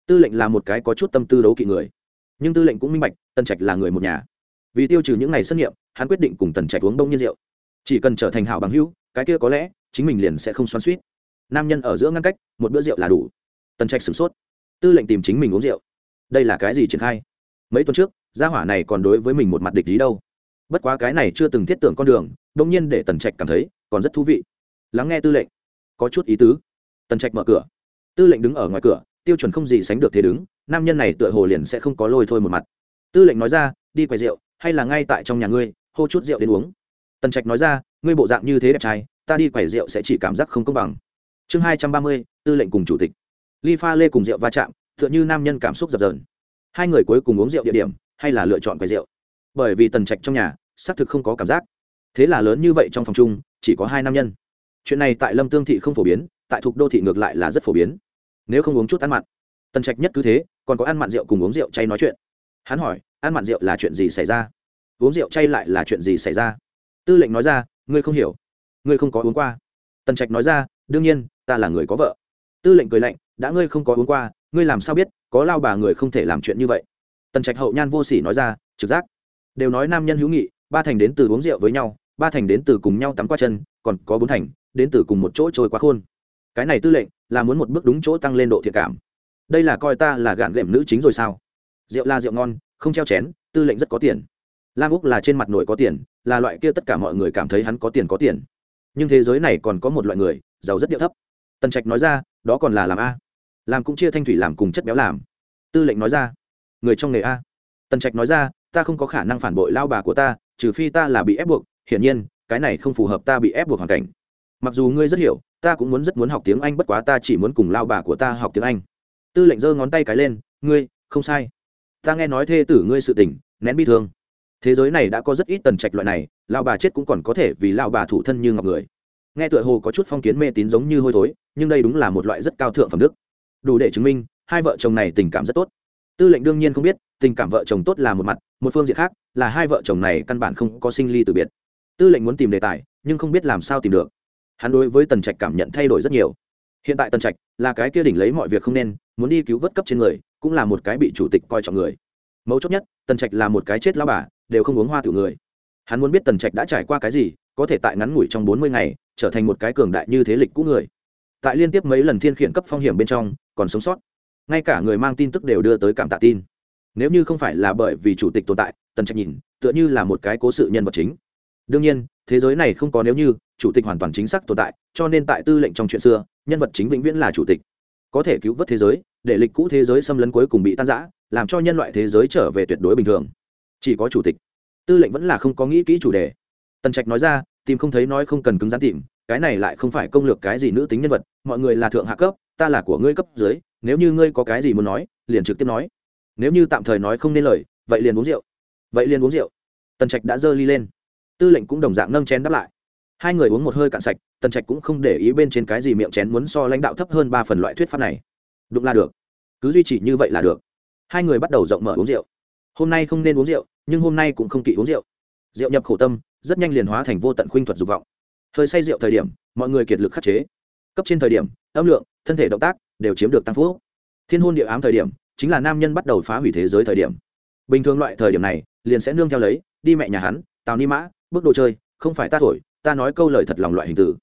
Tư lệnh là một cái có chút tâm tư đấu kỵ người. Nhưng tư lệnh cũng minh bạch tân trạch là người một nhà. Vì tiêu trừ những ngày xét nghiệm hắn quyết định cùng tần trạch uống đông nhiên rượu. Chỉ cần trở thành hảo bằng hữu, cái kia có lẽ, chính mình liền sẽ không xoắn suýt nam nhân ở giữa ngăn cách, một bữa rượu là đủ. Tần trạch sửng sốt tư lệnh tìm chính mình uống rượu. Đây là cái gì triển khai? Mấy tuần trước, gia hỏa này còn đối với mình một mặt địch gì đâu. Bất quá cái này chưa từng thiết tưởng con đường đông nhiên để tần trạch cảm thấy còn rất thú vị. Lắng nghe tư lệnh, có chút ý tứ. Tần trạch mở cửa. Tư lệnh đứng ở ngoài cửa, tiêu chuẩn không gì sánh được thế đứng, nam nhân này tựa hồ liền sẽ không có lôi thôi một mặt. Tư lệnh nói ra, đi quầy rượu, hay là ngay tại trong nhà ngươi, hô chút rượu đến uống. Tần trạch nói ra, ngươi bộ dạng như thế đẹp trai, ta đi quầy rượu sẽ chỉ cảm giác không công bằng. Chương hai trăm ba mươi, tư lệnh cùng chủ tịch ly pha lê cùng rượu va chạm, tựa như nam nhân cảm xúc dập dờn. Hai người cuối cùng uống rượu địa điểm, hay là lựa chọn quầy rượu? Bởi vì tần trạch trong nhà, xác thực không có cảm giác. Thế là lớn như vậy trong phòng chung, chỉ có hai nam nhân. Chuyện này tại lâm tương thị không phổ biến, tại thuộc đô thị ngược lại là rất phổ biến. Nếu không uống chút ăn mặn. Tần trạch nhất cứ thế, còn có ăn mặn rượu cùng uống rượu chay nói chuyện. Hắn hỏi, ăn mặn rượu là chuyện gì xảy ra? Uống rượu chay lại là chuyện gì xảy ra? Tư lệnh nói ra, ngươi không hiểu. Ngươi không có uống qua. Tần trạch nói ra, đương nhiên, ta là người có vợ tư lệnh cười lạnh, đã ngươi không có uống qua, ngươi làm sao biết, có lao bà người không thể làm chuyện như vậy? Tần trạch hậu nhan vô sỉ nói ra, trực giác. Đều nói nam nhân hữu nghị, ba thành đến từ uống rượu với nhau, ba thành đến từ cùng nhau tắm qua chân, còn có bốn thành đến từ cùng một chỗ trôi quá khôn. Cái này tư lệnh là muốn một bước đúng chỗ tăng lên độ thiện cảm. Đây là coi ta là gạn lệm nữ chính rồi sao? Rượu là rượu ngon, không treo chén, tư lệnh rất có tiền. Lam úc là trên mặt nổi có tiền, là loại kia tất cả mọi người cảm thấy hắn có tiền có tiền. Nhưng thế giới này còn có một loại người, giàu rất điệu thấp tần trạch nói ra, đó còn là làm a. Làm cũng chia thanh thủy làm cùng chất béo làm. Tư lệnh nói ra, người trong nghề a. Tần trạch nói ra, ta không có khả năng phản bội lao bà của ta, trừ phi ta là bị ép buộc, hiển nhiên, cái này không phù hợp ta bị ép buộc hoàn cảnh. Mặc dù ngươi rất hiểu, ta cũng muốn rất muốn học tiếng anh, bất quá ta chỉ muốn cùng lao bà của ta học tiếng anh. Tư lệnh giơ ngón tay cái lên, ngươi, không sai. Ta nghe nói thê tử ngươi sự tình, nén bi thương. Thế giới này đã có rất ít tần trạch loại này, lao bà chết cũng còn có thể vì lao bà thủ thân như ngọc người nghe tựa hồ có chút phong kiến mê tín giống như hôi thối, nhưng đây đúng là một loại rất cao thượng phẩm đức. Đủ để chứng minh, hai vợ chồng này tình cảm rất tốt. Tư lệnh đương nhiên không biết, tình cảm vợ chồng tốt là một mặt, một phương diện khác, là hai vợ chồng này căn bản không có sinh ly từ biệt. Tư lệnh muốn tìm đề tài, nhưng không biết làm sao tìm được. Hắn đối với tần trạch cảm nhận thay đổi rất nhiều. Hiện tại tần trạch là cái kia đỉnh lấy mọi việc không nên, muốn đi cứu vớt cấp trên người, cũng là một cái bị chủ tịch coi trọng người. Mấu chốt nhất, tần trạch là một cái chết lao bà, đều không uống hoa tiểu người. Hắn muốn biết tần trạch đã trải qua cái gì có thể tại ngắn ngủi trong bốn mươi ngày, trở thành một cái cường đại như thế lịch cũ người. Tại liên tiếp mấy lần thiên khiển cấp phong hiểm bên trong, còn sống sót. Ngay cả người mang tin tức đều đưa tới cảm tạ tin. Nếu như không phải là bởi vì chủ tịch tồn tại, tần trạch nhìn, tựa như là một cái cố sự nhân vật chính. Đương nhiên, thế giới này không có nếu như, chủ tịch hoàn toàn chính xác tồn tại, cho nên tại tư lệnh trong chuyện xưa, nhân vật chính vĩnh viễn là chủ tịch. Có thể cứu vớt thế giới, để lịch cũ thế giới xâm lấn cuối cùng bị tan giã làm cho nhân loại thế giới trở về tuyệt đối bình thường. Chỉ có chủ tịch. Tư lệnh vẫn là không có nghĩ kỹ chủ đề tần trạch nói ra, tìm không thấy nói không cần cứng rắn tìm, cái này lại không phải công lược cái gì nữ tính nhân vật, mọi người là thượng hạ cấp, ta là của ngươi cấp dưới, nếu như ngươi có cái gì muốn nói, liền trực tiếp nói. Nếu như tạm thời nói không nên lời, vậy liền uống rượu. Vậy liền uống rượu. Tần trạch đã dơ ly lên. Tư lệnh cũng đồng dạng nâng chén đáp lại. Hai người uống một hơi cạn sạch, tần trạch cũng không để ý bên trên cái gì miệng chén muốn so lãnh đạo thấp hơn ba phần loại thuyết pháp này. Đúng là được. Cứ duy trì như vậy là được. Hai người bắt đầu rộng mở uống rượu. Hôm nay không nên uống rượu, nhưng hôm nay cũng không kỵ uống rượu. Rượu nhập khổ tâm rất nhanh liền hóa thành vô tận khuynh thuật dục vọng. Hơi say rượu thời điểm, mọi người kiệt lực khắc chế. Cấp trên thời điểm, âm lượng, thân thể động tác đều chiếm được tăng phúc. Thiên hôn địa ám thời điểm, chính là nam nhân bắt đầu phá hủy thế giới thời điểm. Bình thường loại thời điểm này, liền sẽ nương theo lấy, đi mẹ nhà hắn, tào ni mã, bước đồ chơi, không phải ta thổi, ta nói câu lời thật lòng loại hình tử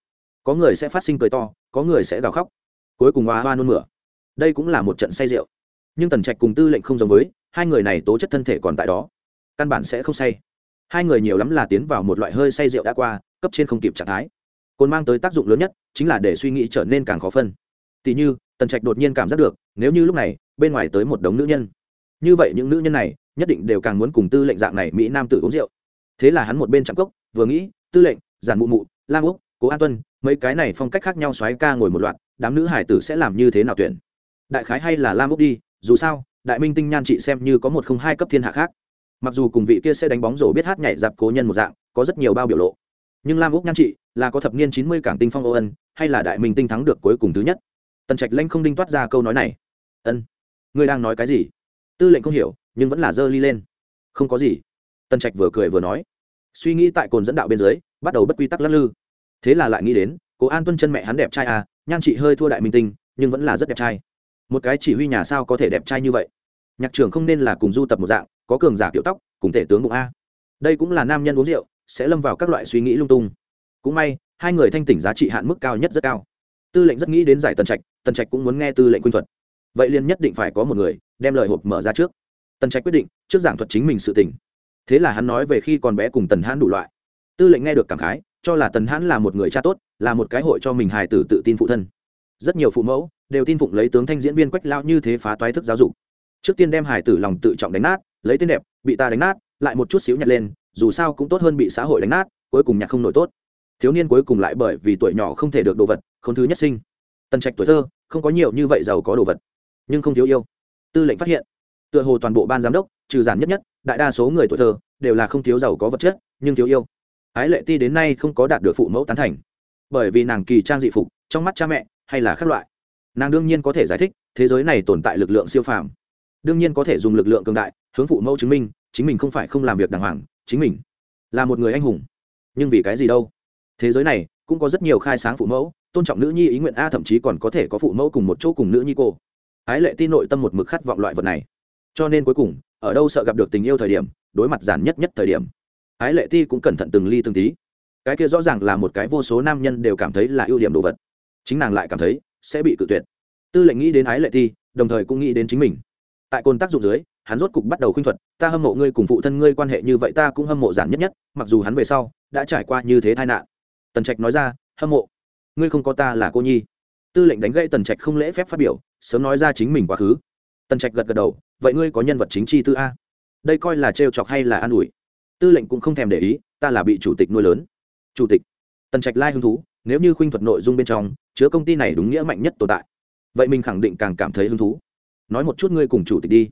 có người sẽ phát sinh cười to, có người sẽ gào khóc. Cuối cùng hoa hoa nôn mửa. Đây cũng là một trận say rượu. Nhưng tần trạch cùng tư lệnh không giống với, hai người này tố chất thân thể còn tại đó. Căn bản sẽ không say hai người nhiều lắm là tiến vào một loại hơi say rượu đã qua, cấp trên không kịp trạng thái. Cồn mang tới tác dụng lớn nhất chính là để suy nghĩ trở nên càng khó phân. Tỉ như, tần trạch đột nhiên cảm giác được, nếu như lúc này, bên ngoài tới một đống nữ nhân. Như vậy những nữ nhân này, nhất định đều càng muốn cùng tư lệnh dạng này mỹ nam tự uống rượu. Thế là hắn một bên chạm cốc, vừa nghĩ, tư lệnh, giản mụ mụ, lam úc, cố an tuân, mấy cái này phong cách khác nhau xoáy ca ngồi một loạt, đám nữ hải tử sẽ làm như thế nào tuyển? Đại khái hay là lam úc đi, dù sao, đại minh tinh nhan chị xem như có một không hai cấp thiên hạ khác mặc dù cùng vị kia sẽ đánh bóng rổ biết hát nhảy dạp cố nhân một dạng, có rất nhiều bao biểu lộ. Nhưng lam úc nhan chị là có thập niên chín mươi cảng tinh phong ô ân, hay là đại minh tinh thắng được cuối cùng thứ nhất? Tần trạch lanh không đinh toát ra câu nói này. Ân, ngươi đang nói cái gì? Tư lệnh không hiểu, nhưng vẫn là dơ ly lên. Không có gì. Tần trạch vừa cười vừa nói. Suy nghĩ tại cồn dẫn đạo bên dưới, bắt đầu bất quy tắc lắc lư. Thế là lại nghĩ đến, cố an tuân chân mẹ hắn đẹp trai à nhan chị hơi thua đại minh tinh, nhưng vẫn là rất đẹp trai. Một cái chỉ huy nhà sao có thể đẹp trai như vậy? Nhạc trưởng không nên là cùng du tập một dạng có cường giả kiểu tóc, cùng thể tướng bụng a. Đây cũng là nam nhân uống rượu, sẽ lâm vào các loại suy nghĩ lung tung. Cũng may, hai người thanh tỉnh giá trị hạn mức cao nhất rất cao. Tư lệnh rất nghĩ đến giải tần trạch tần trạch cũng muốn nghe tư lệnh quyên thuật. Vậy liền nhất định phải có một người, đem lời hộp mở ra trước. Tần trạch quyết định, trước giảng thuật chính mình sự tỉnh thế là hắn nói về khi còn bé cùng tần hãn đủ loại. Tư lệnh nghe được cảm khái, cho là tần hãn là một người cha tốt, là một cái hội cho mình hài tử tự tin phụ thân. Rất nhiều phụ mẫu đều tin phụng lấy tướng thanh diễn viên quách lao như thế phá toái thức giáo dục. Trước tiên đem hài tử lòng tự trọng đánh nát lấy tên đẹp, bị ta đánh nát, lại một chút xíu nhặt lên, dù sao cũng tốt hơn bị xã hội đánh nát, cuối cùng nhặt không nổi tốt. Thiếu niên cuối cùng lại bởi vì tuổi nhỏ không thể được đồ vật không thứ nhất sinh. Tần trạch tuổi thơ, không có nhiều như vậy giàu có đồ vật, nhưng không thiếu yêu. Tư lệnh phát hiện, tựa hồ toàn bộ ban giám đốc, trừ giản nhất nhất, đại đa số người tuổi thơ, đều là không thiếu giàu có vật chất, nhưng thiếu yêu. Ái lệ ti đến nay không có đạt được phụ mẫu tán thành. Bởi vì nàng kỳ trang dị phục, trong mắt cha mẹ, hay là khác loại. Nàng đương nhiên có thể giải thích, thế giới này tồn tại lực lượng siêu phàm đương nhiên có thể dùng lực lượng cường đại hướng phụ mẫu chứng minh chính mình không phải không làm việc đàng hoàng, chính mình là một người anh hùng. Nhưng vì cái gì đâu? Thế giới này cũng có rất nhiều khai sáng phụ mẫu, tôn trọng nữ nhi ý nguyện a, thậm chí còn có thể có phụ mẫu cùng một chỗ cùng nữ nhi cô. Ái lệ tin nội tâm một mực khát vọng loại vật này. Cho nên cuối cùng, ở đâu sợ gặp được tình yêu thời điểm, đối mặt giản nhất nhất thời điểm, ái lệ ti cũng cẩn thận từng ly từng tí. Cái kia rõ ràng là một cái vô số nam nhân đều cảm thấy là ưu điểm đồ vật. Chính nàng lại cảm thấy sẽ bị cự tuyệt. Tư lệnh nghĩ đến ái lệ ti, đồng thời cũng nghĩ đến chính mình tại côn tác dụng dưới, hắn rốt cục bắt đầu khuynh thuật, ta hâm mộ ngươi cùng phụ thân ngươi quan hệ như vậy, ta cũng hâm mộ giản nhất nhất, mặc dù hắn về sau đã trải qua như thế tai nạn. Tần trạch nói ra, hâm mộ? Ngươi không có ta là cô nhi. Tư lệnh đánh gãy tần trạch không lễ phép phát biểu, sớm nói ra chính mình quá khứ. Tần trạch gật gật đầu, vậy ngươi có nhân vật chính chi tư a? Đây coi là trêu chọc hay là an ủi? Tư lệnh cũng không thèm để ý, ta là bị chủ tịch nuôi lớn. Chủ tịch? Tần trạch lai hứng thú, nếu như khuynh thuật nội dung bên trong chứa công ty này đúng nghĩa mạnh nhất tồn tại, vậy mình khẳng định càng cảm thấy hứng thú nói một chút ngươi cùng chủ tịch đi.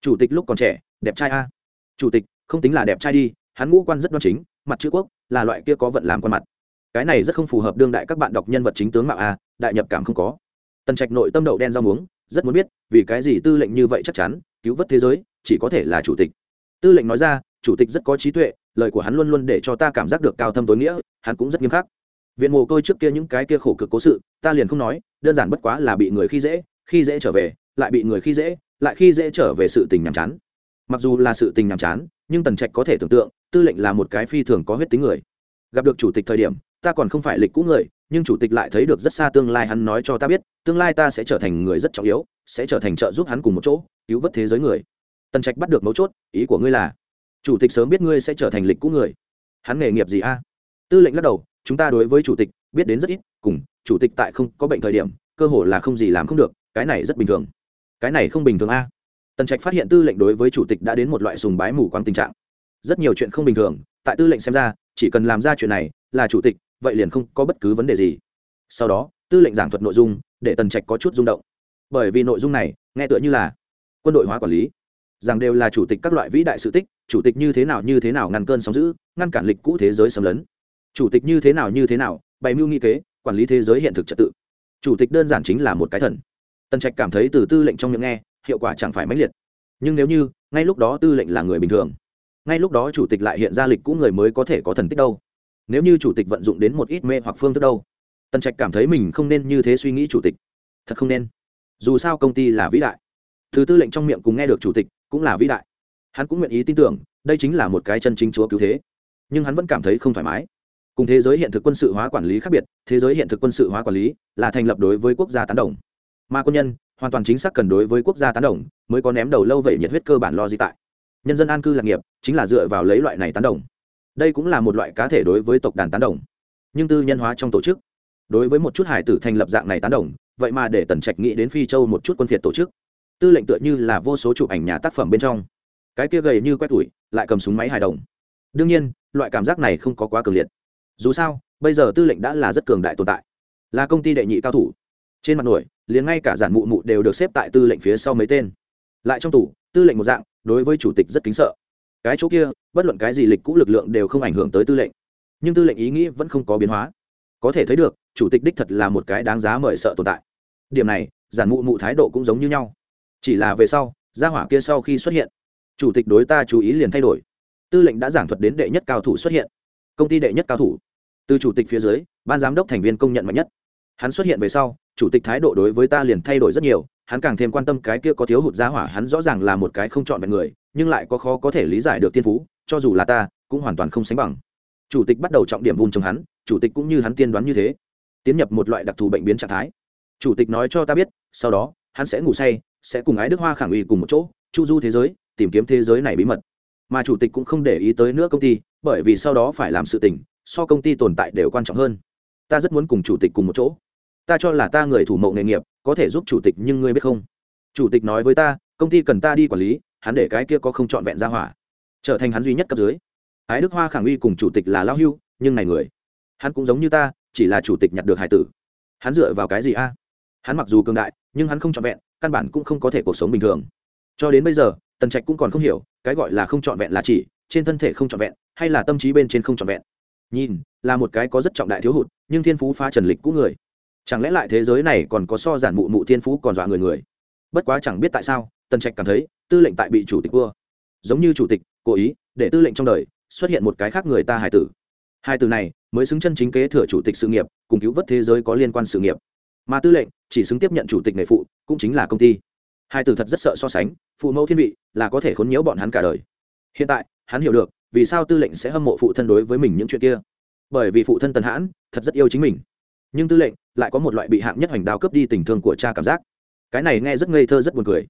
Chủ tịch lúc còn trẻ, đẹp trai a. Chủ tịch, không tính là đẹp trai đi, hắn ngũ quan rất đoan chính, mặt chữ quốc, là loại kia có vận làm quan mặt. Cái này rất không phù hợp đương đại các bạn đọc nhân vật chính tướng mạo a, đại nhập cảm không có. Tần trạch nội tâm đậu đen rau muống, rất muốn biết, vì cái gì tư lệnh như vậy chắc chắn, cứu vớt thế giới, chỉ có thể là chủ tịch. Tư lệnh nói ra, chủ tịch rất có trí tuệ, lời của hắn luôn luôn để cho ta cảm giác được cao thâm tối nghĩa, hắn cũng rất nghiêm khắc. Viện mồ côi trước kia những cái kia khổ cực cố sự, ta liền không nói, đơn giản bất quá là bị người khi dễ khi dễ trở về lại bị người khi dễ, lại khi dễ trở về sự tình nhàm chán. Mặc dù là sự tình nhàm chán, nhưng tần trạch có thể tưởng tượng, tư lệnh là một cái phi thường có huyết tính người. Gặp được chủ tịch thời điểm, ta còn không phải lịch cũ người, nhưng chủ tịch lại thấy được rất xa tương lai hắn nói cho ta biết, tương lai ta sẽ trở thành người rất trọng yếu, sẽ trở thành trợ giúp hắn cùng một chỗ, cứu vớt thế giới người. Tần trạch bắt được mấu chốt, ý của ngươi là, chủ tịch sớm biết ngươi sẽ trở thành lịch cũ người. Hắn nghề nghiệp gì a? Tư lệnh lắc đầu, chúng ta đối với chủ tịch biết đến rất ít, cùng, chủ tịch tại không có bệnh thời điểm, cơ hồ là không gì làm không được, cái này rất bình thường cái này không bình thường a. Tần trạch phát hiện tư lệnh đối với chủ tịch đã đến một loại sùng bái mù quáng tình trạng. Rất nhiều chuyện không bình thường, tại tư lệnh xem ra, chỉ cần làm ra chuyện này, là chủ tịch, vậy liền không có bất cứ vấn đề gì. Sau đó, tư lệnh giảng thuật nội dung, để tần trạch có chút rung động. Bởi vì nội dung này, nghe tựa như là quân đội hóa quản lý. Rằng đều là chủ tịch các loại vĩ đại sự tích, chủ tịch như thế nào như thế nào ngăn cơn sóng giữ ngăn cản lịch cũ thế giới xâm lấn. Chủ tịch như thế nào như thế nào, bày mưu nghi kế, quản lý thế giới hiện thực trật tự. Chủ tịch đơn giản chính là một cái thần tần trạch cảm thấy từ tư lệnh trong miệng nghe, hiệu quả chẳng phải mãnh liệt. Nhưng nếu như, ngay lúc đó tư lệnh là người bình thường, ngay lúc đó chủ tịch lại hiện ra lịch cũ người mới có thể có thần tích đâu. Nếu như chủ tịch vận dụng đến một ít mê hoặc phương thức đâu, tần trạch cảm thấy mình không nên như thế suy nghĩ chủ tịch. Thật không nên. Dù sao công ty là vĩ đại. Thứ tư lệnh trong miệng cùng nghe được chủ tịch, cũng là vĩ đại. Hắn cũng nguyện ý tin tưởng, đây chính là một cái chân chính chúa cứu thế. Nhưng hắn vẫn cảm thấy không thoải mái. Cùng thế giới hiện thực quân sự hóa quản lý khác biệt, thế giới hiện thực quân sự hóa quản lý là thành lập đối với quốc gia tán đồng mà quân nhân, hoàn toàn chính xác cần đối với quốc gia tán đồng, mới có ném đầu lâu vậy nhiệt huyết cơ bản lo gì tại. Nhân dân an cư lạc nghiệp, chính là dựa vào lấy loại này tán đồng. Đây cũng là một loại cá thể đối với tộc đàn tán đồng. Nhưng tư nhân hóa trong tổ chức, đối với một chút hải tử thành lập dạng này tán đồng, vậy mà để tần trạch nghĩ đến phi châu một chút quân phiệt tổ chức. Tư lệnh tựa như là vô số chụp ảnh nhà tác phẩm bên trong. Cái kia gầy như quét tủi, lại cầm súng máy hài đồng. Đương nhiên, loại cảm giác này không có quá cường liệt. Dù sao, bây giờ tư lệnh đã là rất cường đại tồn tại. Là công ty đệ nhị cao thủ. Trên mặt nổi liền ngay cả giản mụ mụ đều được xếp tại tư lệnh phía sau mấy tên. Lại trong tủ, tư lệnh một dạng, đối với chủ tịch rất kính sợ. Cái chỗ kia, bất luận cái gì lịch cũ lực lượng đều không ảnh hưởng tới tư lệnh. Nhưng tư lệnh ý nghĩ vẫn không có biến hóa. Có thể thấy được, chủ tịch đích thật là một cái đáng giá mời sợ tồn tại. Điểm này, giản mụ mụ thái độ cũng giống như nhau. Chỉ là về sau, gia hỏa kia sau khi xuất hiện, chủ tịch đối ta chú ý liền thay đổi. Tư lệnh đã giảng thuật đến đệ nhất cao thủ xuất hiện. Công ty đệ nhất cao thủ. Từ chủ tịch phía dưới, ban giám đốc thành viên công nhận mạnh nhất. Hắn xuất hiện về sau chủ tịch thái độ đối với ta liền thay đổi rất nhiều, hắn càng thêm quan tâm cái kia có thiếu hụt giá hỏa, hắn rõ ràng là một cái không chọn vẹn người, nhưng lại có khó có thể lý giải được tiên phú, cho dù là ta, cũng hoàn toàn không sánh bằng. Chủ tịch bắt đầu trọng điểm vun trồng hắn, chủ tịch cũng như hắn tiên đoán như thế, tiến nhập một loại đặc thù bệnh biến trạng thái. Chủ tịch nói cho ta biết, sau đó, hắn sẽ ngủ say, sẽ cùng ái đức hoa khẳng uy cùng một chỗ, chu du thế giới, tìm kiếm thế giới này bí mật. Mà chủ tịch cũng không để ý tới nữa công ty, bởi vì sau đó phải làm sự tình, so công ty tồn tại đều quan trọng hơn. Ta rất muốn cùng chủ tịch cùng một chỗ ta cho là ta người thủ mộ nghề nghiệp, có thể giúp chủ tịch nhưng ngươi biết không? Chủ tịch nói với ta, công ty cần ta đi quản lý, hắn để cái kia có không trọn vẹn ra hỏa. Trở thành hắn duy nhất cấp dưới. Ái đức hoa khẳng uy cùng chủ tịch là lao hưu, nhưng này người, hắn cũng giống như ta, chỉ là chủ tịch nhặt được hải tử. Hắn dựa vào cái gì a? Hắn mặc dù cường đại, nhưng hắn không trọn vẹn, căn bản cũng không có thể cuộc sống bình thường. Cho đến bây giờ, tần trạch cũng còn không hiểu, cái gọi là không trọn vẹn là chỉ, trên thân thể không trọn vẹn, hay là tâm trí bên trên không trọn vẹn. Nhìn, là một cái có rất trọng đại thiếu hụt, nhưng thiên phú phá trần lịch cũ người chẳng lẽ lại thế giới này còn có so giản mụ mụ thiên phú còn dọa người người? Bất quá chẳng biết tại sao, tần trạch cảm thấy, tư lệnh tại bị chủ tịch vua. Giống như chủ tịch, cố ý, để tư lệnh trong đời, xuất hiện một cái khác người ta hài tử. Hai từ này, mới xứng chân chính kế thừa chủ tịch sự nghiệp, cùng cứu vớt thế giới có liên quan sự nghiệp. Mà tư lệnh, chỉ xứng tiếp nhận chủ tịch nghề phụ, cũng chính là công ty. Hai từ thật rất sợ so sánh, phụ mẫu thiên vị, là có thể khốn nhiễu bọn hắn cả đời. Hiện tại, hắn hiểu được, vì sao tư lệnh sẽ hâm mộ phụ thân đối với mình những chuyện kia. Bởi vì phụ thân tần hãn, thật rất yêu chính mình nhưng tư lệnh lại có một loại bị hạng nhất hoành đao cướp đi tình thương của cha cảm giác. Cái này nghe rất ngây thơ, rất buồn cười.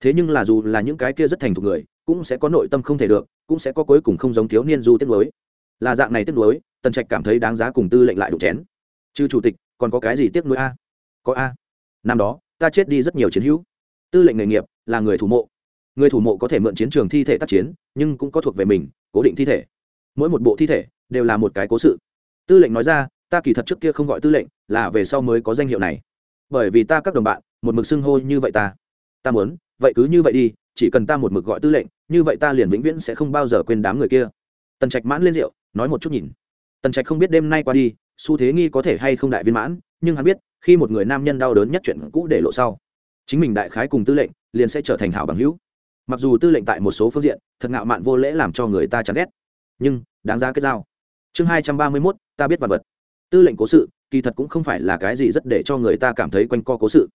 Thế nhưng là dù là những cái kia rất thành thục người, cũng sẽ có nội tâm không thể được, cũng sẽ có cuối cùng không giống thiếu niên du tiết lối là dạng này tiết lối tần trạch cảm thấy đáng giá cùng tư lệnh lại đụng chén. Chứ chủ tịch, còn có cái gì tiếc nuối a? Có a. Năm đó, ta chết đi rất nhiều chiến hữu. Tư lệnh nghề nghiệp là người thủ mộ. Người thủ mộ có thể mượn chiến trường thi thể tác chiến, nhưng cũng có thuộc về mình, cố định thi thể. Mỗi một bộ thi thể đều là một cái cố sự. Tư lệnh nói ra ta kỳ thật trước kia không gọi tư lệnh, là về sau mới có danh hiệu này. Bởi vì ta các đồng bạn, một mực xưng hô như vậy ta. Ta muốn, vậy cứ như vậy đi, chỉ cần ta một mực gọi tư lệnh, như vậy ta liền vĩnh viễn sẽ không bao giờ quên đám người kia. Tần trạch mãn lên rượu, nói một chút nhìn. Tần trạch không biết đêm nay qua đi, xu thế nghi có thể hay không đại viên mãn, nhưng hắn biết, khi một người nam nhân đau đớn nhất chuyện cũ để lộ sau, chính mình đại khái cùng tư lệnh liền sẽ trở thành hảo bằng hữu. Mặc dù tư lệnh tại một số phương diện, thật ngạo mạn vô lễ làm cho người ta chán ghét, nhưng, đáng ra kết giao. Chương hai trăm ba mươi mốt, ta biết vật vật tư lệnh cố sự, kỳ thật cũng không phải là cái gì rất để cho người ta cảm thấy quanh co cố sự.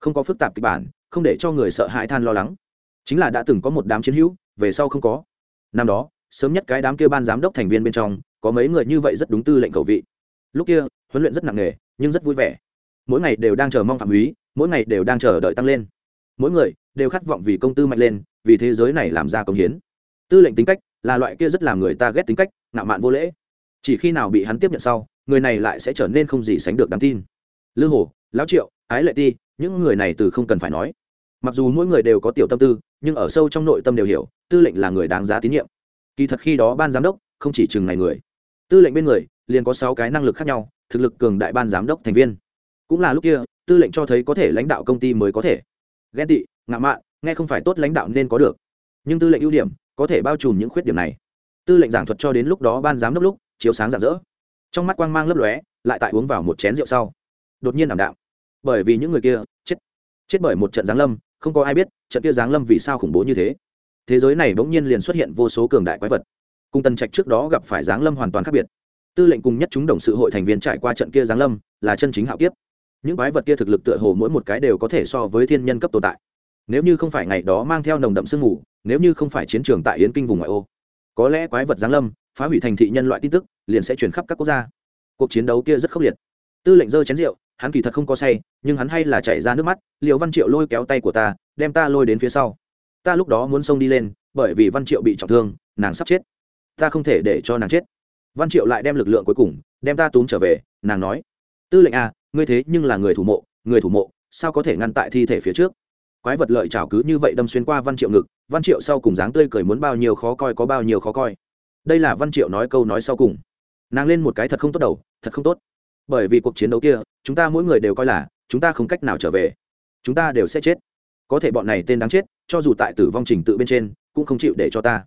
Không có phức tạp kịch bản, không để cho người sợ hãi than lo lắng. Chính là đã từng có một đám chiến hữu, về sau không có. Năm đó, sớm nhất cái đám kia ban giám đốc thành viên bên trong, có mấy người như vậy rất đúng tư lệnh cầu vị. Lúc kia, huấn luyện rất nặng nề, nhưng rất vui vẻ. Mỗi ngày đều đang chờ mong phạm úy mỗi ngày đều đang chờ đợi tăng lên. Mỗi người đều khát vọng vì công tư mạnh lên, vì thế giới này làm ra công hiến. Tư lệnh tính cách là loại kia rất làm người ta ghét tính cách, ngạo mạn vô lễ. Chỉ khi nào bị hắn tiếp nhận sau người này lại sẽ trở nên không gì sánh được đáng tin. Lư hồ, lão triệu, ái lệ ti, những người này từ không cần phải nói. Mặc dù mỗi người đều có tiểu tâm tư, nhưng ở sâu trong nội tâm đều hiểu, tư lệnh là người đáng giá tín nhiệm. Kỳ thật khi đó ban giám đốc không chỉ chừng này người, tư lệnh bên người liền có sáu cái năng lực khác nhau, thực lực cường đại ban giám đốc thành viên. Cũng là lúc kia, tư lệnh cho thấy có thể lãnh đạo công ty mới có thể. Ghen tị ngạo mạn, nghe không phải tốt lãnh đạo nên có được. Nhưng tư lệnh ưu điểm có thể bao trùm những khuyết điểm này. Tư lệnh giảng thuật cho đến lúc đó ban giám đốc lúc, chiếu sáng rạng rỡ trong mắt quang mang lấp lóe, lại tại uống vào một chén rượu sau. Đột nhiên ảm đạm. Bởi vì những người kia, chết. Chết bởi một trận giáng lâm, không có ai biết trận kia giáng lâm vì sao khủng bố như thế. Thế giới này bỗng nhiên liền xuất hiện vô số cường đại quái vật. Cùng tần trạch trước đó gặp phải giáng lâm hoàn toàn khác biệt. Tư lệnh cùng nhất chúng đồng sự hội thành viên trải qua trận kia giáng lâm, là chân chính hạo kiếp. Những quái vật kia thực lực tựa hồ mỗi một cái đều có thể so với thiên nhân cấp tồn tại. Nếu như không phải ngày đó mang theo nồng đậm sương mù, nếu như không phải chiến trường tại yến kinh vùng ngoại ô, có lẽ quái vật giáng lâm phá hủy thành thị nhân loại tin tức liền sẽ chuyển khắp các quốc gia. Cuộc chiến đấu kia rất khốc liệt. Tư lệnh dơ chén rượu hắn kỳ thật không có say nhưng hắn hay là chạy ra nước mắt liệu văn triệu lôi kéo tay của ta đem ta lôi đến phía sau. Ta lúc đó muốn xông đi lên bởi vì văn triệu bị trọng thương nàng sắp chết. Ta không thể để cho nàng chết. Văn triệu lại đem lực lượng cuối cùng đem ta túm trở về nàng nói tư lệnh a à, ngươi thế nhưng là người thủ mộ người thủ mộ sao có thể ngăn tại thi thể phía trước? Quái vật lợi chảo cứ như vậy đâm xuyên qua văn triệu ngực văn triệu sau cùng dáng tươi cười muốn bao nhiêu khó coi có bao nhiêu khó coi đây là văn triệu nói câu nói sau cùng. Nàng lên một cái thật không tốt đầu, thật không tốt. Bởi vì cuộc chiến đấu kia, chúng ta mỗi người đều coi là, chúng ta không cách nào trở về. Chúng ta đều sẽ chết. Có thể bọn này tên đáng chết, cho dù tại tử vong trình tự bên trên, cũng không chịu để cho ta.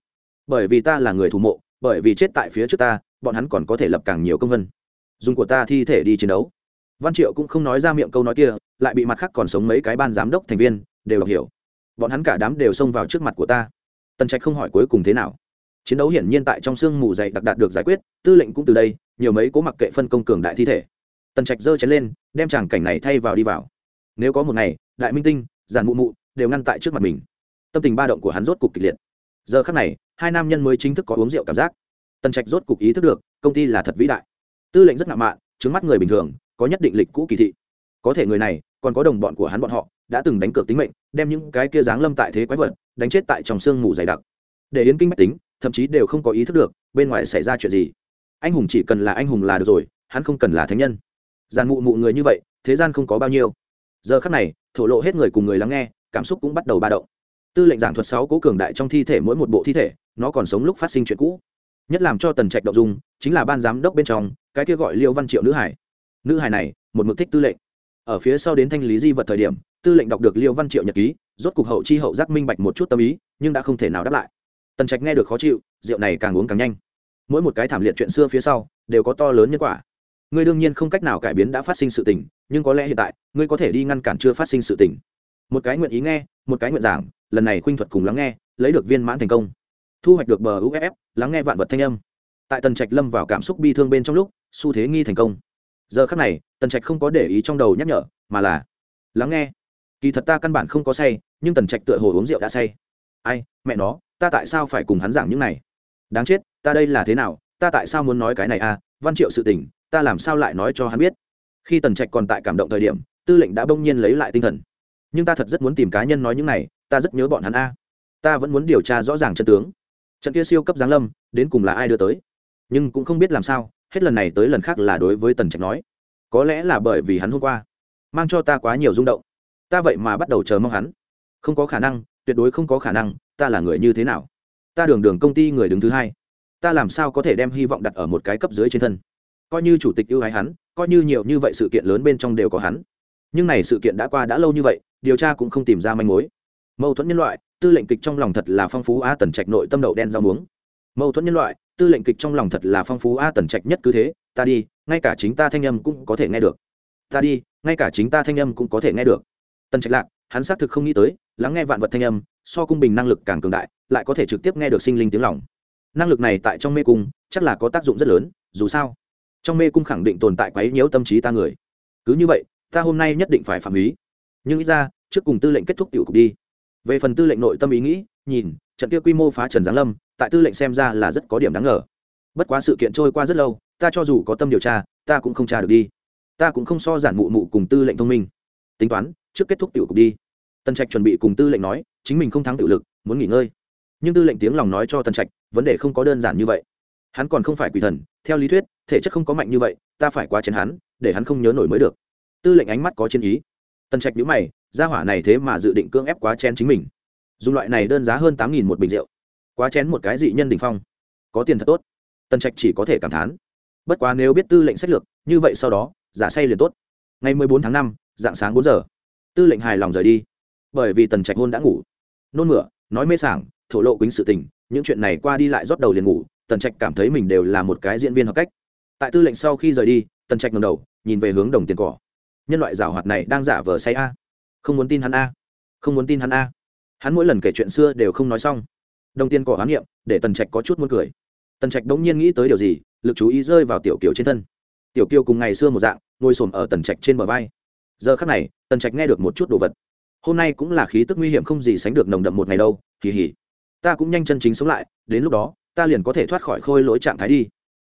Bởi vì ta là người thủ mộ, bởi vì chết tại phía trước ta, bọn hắn còn có thể lập càng nhiều công vân. Dùng của ta thi thể đi chiến đấu. Văn triệu cũng không nói ra miệng câu nói kia, lại bị mặt khác còn sống mấy cái ban giám đốc thành viên đều đọc hiểu. Bọn hắn cả đám đều xông vào trước mặt của ta. Tần trạch không hỏi cuối cùng thế nào chiến đấu hiển nhiên tại trong sương mù dày đặc đạt được giải quyết, tư lệnh cũng từ đây, nhiều mấy cố mặc kệ phân công cường đại thi thể. Tần trạch giơ chén lên, đem tràng cảnh này thay vào đi vào. Nếu có một ngày, đại minh tinh giàn mụ mụ đều ngăn tại trước mặt mình. Tâm tình ba động của hắn rốt cục kịch liệt. Giờ khắc này, hai nam nhân mới chính thức có uống rượu cảm giác. Tần trạch rốt cục ý thức được, công ty là thật vĩ đại. Tư lệnh rất ngạo mạn trứng mắt người bình thường, có nhất định lịch cũ kỳ thị. Có thể người này, còn có đồng bọn của hắn bọn họ, đã từng đánh cược tính mệnh, đem những cái kia giáng lâm tại thế quái vật, đánh chết tại trong sương mù dày đặc. Để yến kinh mách tính thậm chí đều không có ý thức được bên ngoài xảy ra chuyện gì. Anh hùng chỉ cần là anh hùng là được rồi, hắn không cần là thánh nhân. Giàn mụ mụ người như vậy, thế gian không có bao nhiêu. Giờ khắc này, thổ lộ hết người cùng người lắng nghe, cảm xúc cũng bắt đầu ba động. Tư lệnh giảng thuật sáu cố cường đại trong thi thể mỗi một bộ thi thể, nó còn sống lúc phát sinh chuyện cũ. Nhất làm cho tần trạch động dung, chính là ban giám đốc bên trong, cái kia gọi liêu văn triệu nữ hải. Nữ hải này, một mực thích tư lệnh. Ở phía sau đến thanh lý di vật thời điểm, tư lệnh đọc được liêu văn triệu nhật ký, rốt cục hậu chi hậu giác minh bạch một chút tâm ý, nhưng đã không thể nào đáp lại tần trạch nghe được khó chịu, rượu này càng uống càng nhanh. Mỗi một cái thảm liệt chuyện xưa phía sau, đều có to lớn nhân quả. Ngươi đương nhiên không cách nào cải biến đã phát sinh sự tình, nhưng có lẽ hiện tại, ngươi có thể đi ngăn cản chưa phát sinh sự tình. Một cái nguyện ý nghe, một cái nguyện giảng, lần này khuynh thuật cùng lắng nghe, lấy được viên mãn thành công. Thu hoạch được bờ uff lắng nghe vạn vật thanh âm. Tại tần trạch lâm vào cảm xúc bi thương bên trong lúc, xu thế nghi thành công. Giờ khắc này, tần trạch không có để ý trong đầu nhắc nhở, mà là lắng nghe. Kỳ thật ta căn bản không có say, nhưng tần trạch tựa hồ uống rượu đã say. Ai, mẹ nó ta tại sao phải cùng hắn giảng những này? Đáng chết, ta đây là thế nào? Ta tại sao muốn nói cái này à? Văn triệu sự tình, ta làm sao lại nói cho hắn biết? Khi tần trạch còn tại cảm động thời điểm, tư lệnh đã bỗng nhiên lấy lại tinh thần. Nhưng ta thật rất muốn tìm cá nhân nói những này, ta rất nhớ bọn hắn a. Ta vẫn muốn điều tra rõ ràng chân tướng. Trận kia siêu cấp giáng lâm, đến cùng là ai đưa tới? Nhưng cũng không biết làm sao, hết lần này tới lần khác là đối với tần trạch nói. Có lẽ là bởi vì hắn hôm qua, mang cho ta quá nhiều rung động. Ta vậy mà bắt đầu chờ mong hắn. Không có khả năng tuyệt đối không có khả năng, ta là người như thế nào? Ta đường đường công ty người đứng thứ hai. Ta làm sao có thể đem hy vọng đặt ở một cái cấp dưới trên thân? Coi như chủ tịch ưu ái hắn, coi như nhiều như vậy sự kiện lớn bên trong đều có hắn. Nhưng này sự kiện đã qua đã lâu như vậy, điều tra cũng không tìm ra manh mối. Mâu thuẫn nhân loại, tư lệnh kịch trong lòng thật là phong phú a tần trạch nội tâm đậu đen rau muống. Mâu thuẫn nhân loại, tư lệnh kịch trong lòng thật là phong phú a tần trạch nhất cứ thế, ta đi, ngay cả chính ta thanh âm cũng có thể nghe được. Ta đi, ngay cả chính ta thanh âm cũng có thể nghe được. Tần trạch lạc hắn xác thực không nghĩ tới, lắng nghe vạn vật thanh âm, so cung bình năng lực càng cường đại, lại có thể trực tiếp nghe được sinh linh tiếng lòng. Năng lực này tại trong mê cung, chắc là có tác dụng rất lớn, dù sao, trong mê cung khẳng định tồn tại quấy nhiễu tâm trí ta người. Cứ như vậy, ta hôm nay nhất định phải phạm ý nhưng ít ra, trước cùng tư lệnh kết thúc tiểu cục đi. Về phần tư lệnh nội tâm ý nghĩ, nhìn, trận kia quy mô phá trần giáng lâm, tại tư lệnh xem ra là rất có điểm đáng ngờ. Bất quá sự kiện trôi qua rất lâu, ta cho dù có tâm điều tra, ta cũng không tra được đi. Ta cũng không so giản mụ mụ cùng tư lệnh thông minh tính toán, trước kết thúc tiểu cục đi. Tân trạch chuẩn bị cùng tư lệnh nói, chính mình không thắng tự lực, muốn nghỉ ngơi. Nhưng tư lệnh tiếng lòng nói cho tân trạch, vấn đề không có đơn giản như vậy. Hắn còn không phải quỷ thần, theo lý thuyết, thể chất không có mạnh như vậy, ta phải qua chén hắn, để hắn không nhớ nổi mới được. Tư lệnh ánh mắt có chiến ý. Tân trạch nhữ mày ra hỏa này thế mà dự định cưỡng ép quá chén chính mình. Dùng loại này đơn giá hơn tám nghìn một bình rượu. Quá chén một cái dị nhân đ ỉ n h phong. Có tiền thật tốt. Tân trạch chỉ có thể cảm thán. Bất quá nếu biết tư lệnh sách lược, như vậy sau đó, giả say liền tốt. Ngày mười bốn tháng năm dạng sáng bốn giờ. Tư lệnh hài lòng rời đi, bởi vì tần trạch hôn đã ngủ. Nôn mửa, nói mê sảng, thổ lộ quýnh sự tình, những chuyện này qua đi lại rót đầu liền ngủ, tần trạch cảm thấy mình đều là một cái diễn viên hợp cách. Tại tư lệnh sau khi rời đi, tần trạch ngầm đầu, nhìn về hướng đồng tiền cỏ. Nhân loại giảo hoạt này đang giả vờ say a. Không muốn tin hắn a. Không muốn tin hắn a. Hắn mỗi lần kể chuyện xưa đều không nói xong. Đồng tiền cỏ hoán niệm, để tần trạch có chút muốn cười. Tần trạch đống nhiên nghĩ tới điều gì, lực chú ý rơi vào tiểu kiều trên thân. Tiểu kiều cùng ngày xưa một dạng, ngồi xổm ở tần trạch trên bờ vai giờ khắc này, tần trạch nghe được một chút đồ vật. Hôm nay cũng là khí tức nguy hiểm không gì sánh được nồng đậm một ngày đâu, kỳ hỉ. Ta cũng nhanh chân chính sống lại, đến lúc đó, ta liền có thể thoát khỏi khôi lỗi trạng thái đi.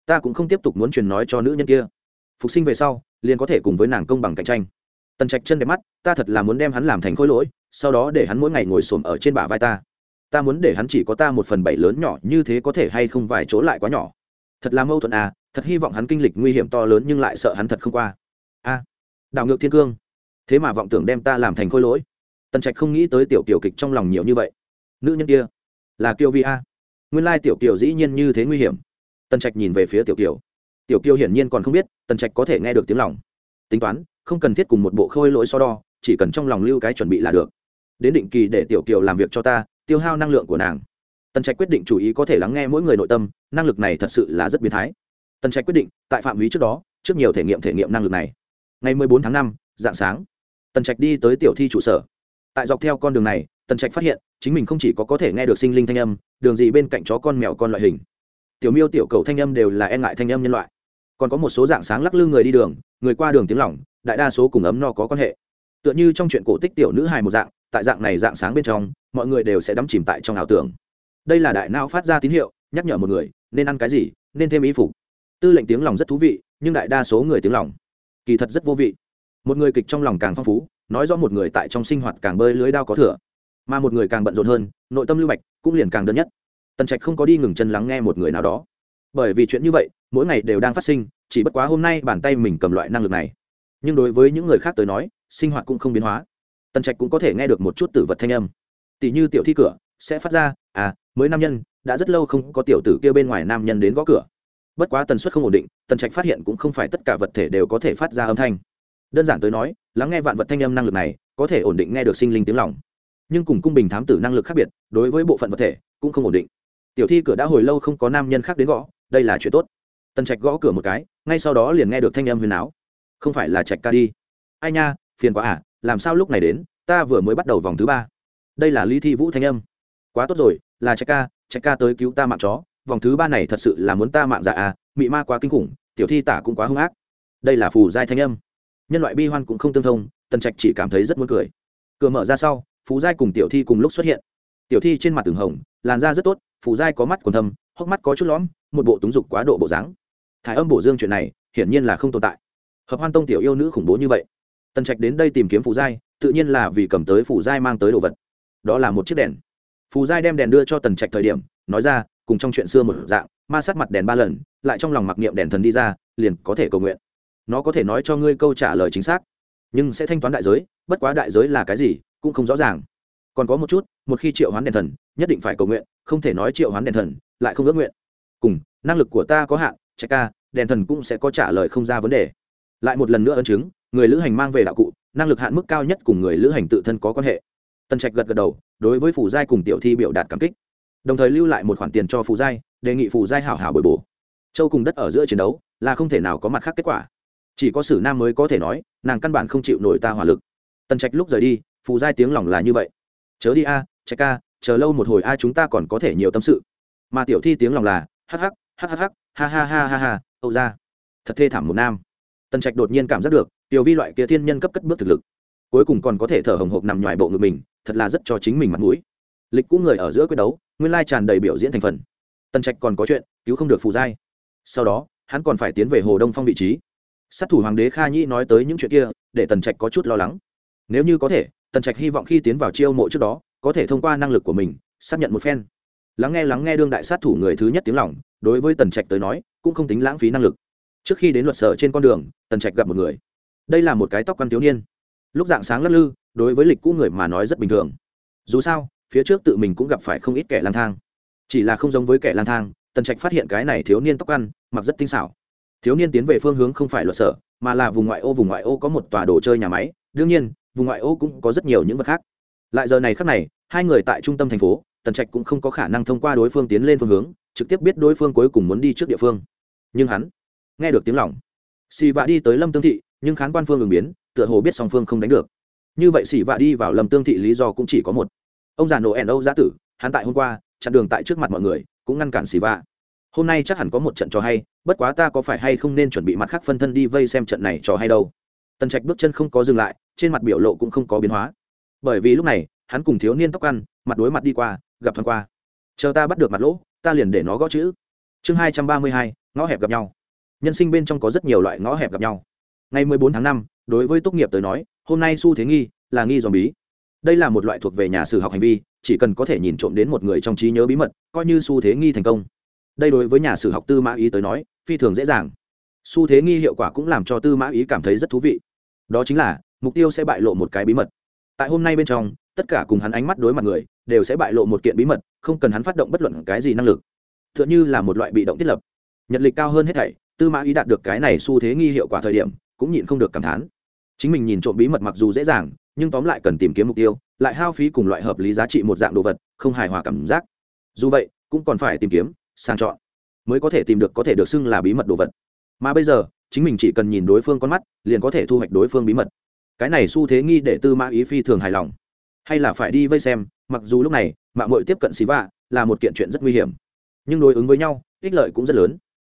Ta cũng không tiếp tục muốn truyền nói cho nữ nhân kia. Phục sinh về sau, liền có thể cùng với nàng công bằng cạnh tranh. Tần trạch chân đẹp mắt, ta thật là muốn đem hắn làm thành khối lỗi, sau đó để hắn mỗi ngày ngồi xổm ở trên bả vai ta. Ta muốn để hắn chỉ có ta một phần bảy lớn nhỏ, như thế có thể hay không vài chỗ lại quá nhỏ. Thật là mâu thuẫn à thật hy vọng hắn kinh lịch nguy hiểm to lớn nhưng lại sợ hắn thật không qua đảo ngược thiên cương. Thế mà vọng tưởng đem ta làm thành khôi lỗi. Tần trạch không nghĩ tới tiểu kiều kịch trong lòng nhiều như vậy. Nữ nhân kia là kiều vi a. Nguyên lai tiểu kiều dĩ nhiên như thế nguy hiểm. Tần trạch nhìn về phía tiểu kiều. Tiểu kiều hiển nhiên còn không biết, tần trạch có thể nghe được tiếng lòng. Tính toán, không cần thiết cùng một bộ khôi lỗi so đo, chỉ cần trong lòng lưu cái chuẩn bị là được. Đến định kỳ để tiểu kiều làm việc cho ta, tiêu hao năng lượng của nàng. Tần trạch quyết định chủ ý có thể lắng nghe mỗi người nội tâm, năng lực này thật sự là rất biến thái. Tần trạch quyết định, tại phạm vi trước đó, trước nhiều thể nghiệm thể nghiệm năng lực này ngày 14 tháng 5, dạng sáng tần trạch đi tới tiểu thi trụ sở. Tại dọc theo con đường này tần trạch phát hiện chính mình không chỉ có có thể nghe được sinh linh thanh âm đường gì bên cạnh chó con mèo con loại hình. Tiểu miêu tiểu cầu thanh âm đều là e ngại thanh âm nhân loại. Còn có một số dạng sáng lắc lư người đi đường người qua đường tiếng lỏng đại đa số cùng ấm no có quan hệ. Tựa như trong chuyện cổ tích tiểu nữ hài một dạng tại dạng này dạng sáng bên trong mọi người đều sẽ đắm chìm tại trong ảo tưởng. Đây là đại não phát ra tín hiệu nhắc nhở một người nên ăn cái gì nên thêm ý phục. Tư lệnh tiếng lòng rất thú vị nhưng đại đa số người tiếng lòng kỳ thật rất vô vị. Một người kịch trong lòng càng phong phú, nói rõ một người tại trong sinh hoạt càng bơi lưới đao có thừa. Mà một người càng bận rộn hơn, nội tâm lưu bạch cũng liền càng đơn nhất. Tần trạch không có đi ngừng chân lắng nghe một người nào đó. Bởi vì chuyện như vậy, mỗi ngày đều đang phát sinh, chỉ bất quá hôm nay bàn tay mình cầm loại năng lực này. Nhưng đối với những người khác tới nói, sinh hoạt cũng không biến hóa. Tần trạch cũng có thể nghe được một chút tử vật thanh âm. Tỷ như tiểu thi cửa, sẽ phát ra à mới nam nhân, đã rất lâu không có tiểu tử kia bên ngoài nam nhân đến gõ cửa bất quá tần suất không ổn định, tần trạch phát hiện cũng không phải tất cả vật thể đều có thể phát ra âm thanh. Đơn giản tới nói, lắng nghe vạn vật thanh âm năng lực này, có thể ổn định nghe được sinh linh tiếng lòng. Nhưng cùng cung bình thám tử năng lực khác biệt, đối với bộ phận vật thể, cũng không ổn định. Tiểu thi cửa đã hồi lâu không có nam nhân khác đến gõ, đây là chuyện tốt. Tần trạch gõ cửa một cái, ngay sau đó liền nghe được thanh âm huyền áo không phải là trạch ca đi. Ai nha, phiền quá à làm sao lúc này đến, ta vừa mới bắt đầu vòng thứ ba. Đây là lý thi vũ thanh âm. Quá tốt rồi, là trạch ca trạch ca tới cứu ta mạng chó vòng thứ ba này thật sự là muốn ta mạng dạ à mị ma quá kinh khủng, tiểu thi tả cũng quá hung ác. Đây là phù giai thanh âm. Nhân loại bi hoan cũng không tương thông, tần trạch chỉ cảm thấy rất muốn cười. Cửa mở ra sau phú giai cùng tiểu thi cùng lúc xuất hiện. Tiểu thi trên mặt từng hồng, làn da rất tốt, phù giai có mắt còn thâm, hốc mắt có chút lõm, một bộ túng dục quá độ bộ dáng. Thải âm bổ dương chuyện này, hiển nhiên là không tồn tại. Hợp hoan tông tiểu yêu nữ khủng bố như vậy. Tần trạch đến đây tìm kiếm phù giai, tự nhiên là vì cầm tới phù giai mang tới đồ vật. Đó là một chiếc đèn. Phù giai đem đèn đưa cho tần trạch thời điểm, nói ra cùng trong chuyện xưa một dạng, ma sát mặt đèn ba lần, lại trong lòng mặc niệm đèn thần đi ra, liền có thể cầu nguyện. Nó có thể nói cho ngươi câu trả lời chính xác, nhưng sẽ thanh toán đại giới, bất quá đại giới là cái gì, cũng không rõ ràng. Còn có một chút, một khi triệu hoán đèn thần, nhất định phải cầu nguyện, không thể nói triệu hoán đèn thần, lại không ước nguyện. Cùng, năng lực của ta có hạn chạy ca đèn thần cũng sẽ có trả lời không ra vấn đề. Lại một lần nữa ấn chứng, người lữ hành mang về đạo cụ, năng lực hạn mức cao nhất cùng người lữ hành tự thân có quan hệ. Tần trạch gật gật đầu, đối với phủ giai cùng tiểu thi biểu đạt cảm kích đồng thời lưu lại một khoản tiền cho phù giai đề nghị phù giai hảo hảo bồi bổ. Châu cùng đất ở giữa chiến đấu là không thể nào có mặt khác kết quả. Chỉ có sử nam mới có thể nói nàng căn bản không chịu nổi ta hỏa lực. Tần trạch lúc rời đi phù giai tiếng lòng là như vậy. Chớ đi a à, trạch ca chờ lâu một hồi a chúng ta còn có thể nhiều tâm sự. Mà tiểu thi tiếng lòng là hắc hắc hắc hắc ha ha ha ha ha âu ra. Thật thê thảm một nam. Tần trạch đột nhiên cảm giác được tiểu vi loại kia thiên nhân cấp cất bước thực lực. Cuối cùng còn có thể thở hồng hộc nằm ngoài bộ ngực mình thật là rất cho chính mình mặt mũi. Lịch cũ người ở giữa quyết đấu nguyên lai tràn đầy biểu diễn thành phần. Tần trạch còn có chuyện cứu không được phù giai. Sau đó hắn còn phải tiến về hồ đông phong vị trí. Sát thủ hoàng đế kha nhĩ nói tới những chuyện kia để tần trạch có chút lo lắng. Nếu như có thể tần trạch hy vọng khi tiến vào chiêu mộ trước đó có thể thông qua năng lực của mình xác nhận một phen. Lắng nghe lắng nghe đương đại sát thủ người thứ nhất tiếng lòng, đối với tần trạch tới nói cũng không tính lãng phí năng lực. Trước khi đến luật sở trên con đường tần trạch gặp một người. Đây là một cái tóc quan thiếu niên. Lúc dạng sáng lắc lư đối với lịch cũ người mà nói rất bình thường. Dù sao phía trước tự mình cũng gặp phải không ít kẻ lang thang. Chỉ là không giống với kẻ lang thang, tần trạch phát hiện cái này thiếu niên tóc ăn, mặc rất tinh xảo. Thiếu niên tiến về phương hướng không phải luật sở, mà là vùng ngoại ô, vùng ngoại ô có một tòa đồ chơi nhà máy, đương nhiên, vùng ngoại ô cũng có rất nhiều những vật khác. Lại giờ này khác này, hai người tại trung tâm thành phố, tần trạch cũng không có khả năng thông qua đối phương tiến lên phương hướng, trực tiếp biết đối phương cuối cùng muốn đi trước địa phương. Nhưng hắn nghe được tiếng lỏng xì vạ đi tới lâm tương thị, nhưng khán quan phương ứng biến, tựa hồ biết song phương không đánh được. Như vậy xì vạ đi vào lâm tương thị lý do cũng chỉ có một ông già nổ ẻn âu giã tử, hắn tại hôm qua, chặn đường tại trước mặt mọi người, cũng ngăn cản xì vạ hôm nay chắc hẳn có một trận trò hay, bất quá ta có phải hay không nên chuẩn bị mặt khác phân thân đi vây xem trận này trò hay đâu. Tần trạch bước chân không có dừng lại, trên mặt biểu lộ cũng không có biến hóa. Bởi vì lúc này, hắn cùng thiếu niên tóc ăn, mặt đối mặt đi qua, gặp thoáng qua. Chờ ta bắt được mặt lỗ, ta liền để nó gõ chữ. Chương hai trăm ba mươi hai, ngõ hẹp gặp nhau. Nhân sinh bên trong có rất nhiều loại ngõ hẹp gặp nhau. Ngày mười bốn tháng năm, đối với tốt nghiệp tới nói, hôm nay xu thế nghi là nghi dòm bí đây là một loại thuộc về nhà sử học hành vi, chỉ cần có thể nhìn trộm đến một người trong trí nhớ bí mật, coi như xu thế nghi thành công. Đây đối với nhà sử học tư mã ý tới nói, phi thường dễ dàng. Xu thế nghi hiệu quả cũng làm cho tư mã ý cảm thấy rất thú vị. Đó chính là, mục tiêu sẽ bại lộ một cái bí mật. Tại hôm nay bên trong, tất cả cùng hắn ánh mắt đối mặt người, đều sẽ bại lộ một kiện bí mật, không cần hắn phát động bất luận cái gì năng lực. T h ư ợ n h ư là một loại bị động thiết lập. Nhật lịch cao hơn hết thảy, tư mã ý đạt được cái này xu thế nghi hiệu quả thời điểm, cũng nhịn không được cảm thán. Chính mình nhìn trộm bí mật mặc dù dễ dàng nhưng tóm lại cần tìm kiếm mục tiêu, lại hao phí cùng loại hợp lý giá trị một dạng đồ vật, không hài hòa cảm giác. Dù vậy, cũng còn phải tìm kiếm sang chọn, mới có thể tìm được, có thể được xưng là bí mật đồ vật. Mà bây giờ, chính mình chỉ cần nhìn đối phương con mắt, liền có thể thu hoạch đối phương bí mật. Cái này xu thế nghi để tư mã ý phi thường hài lòng. Hay là phải đi vây xem, mặc dù lúc này, mạng mội tiếp cận xí vạ là một kiện chuyện rất nguy hiểm, nhưng đối ứng với nhau, ích lợi cũng rất lớn.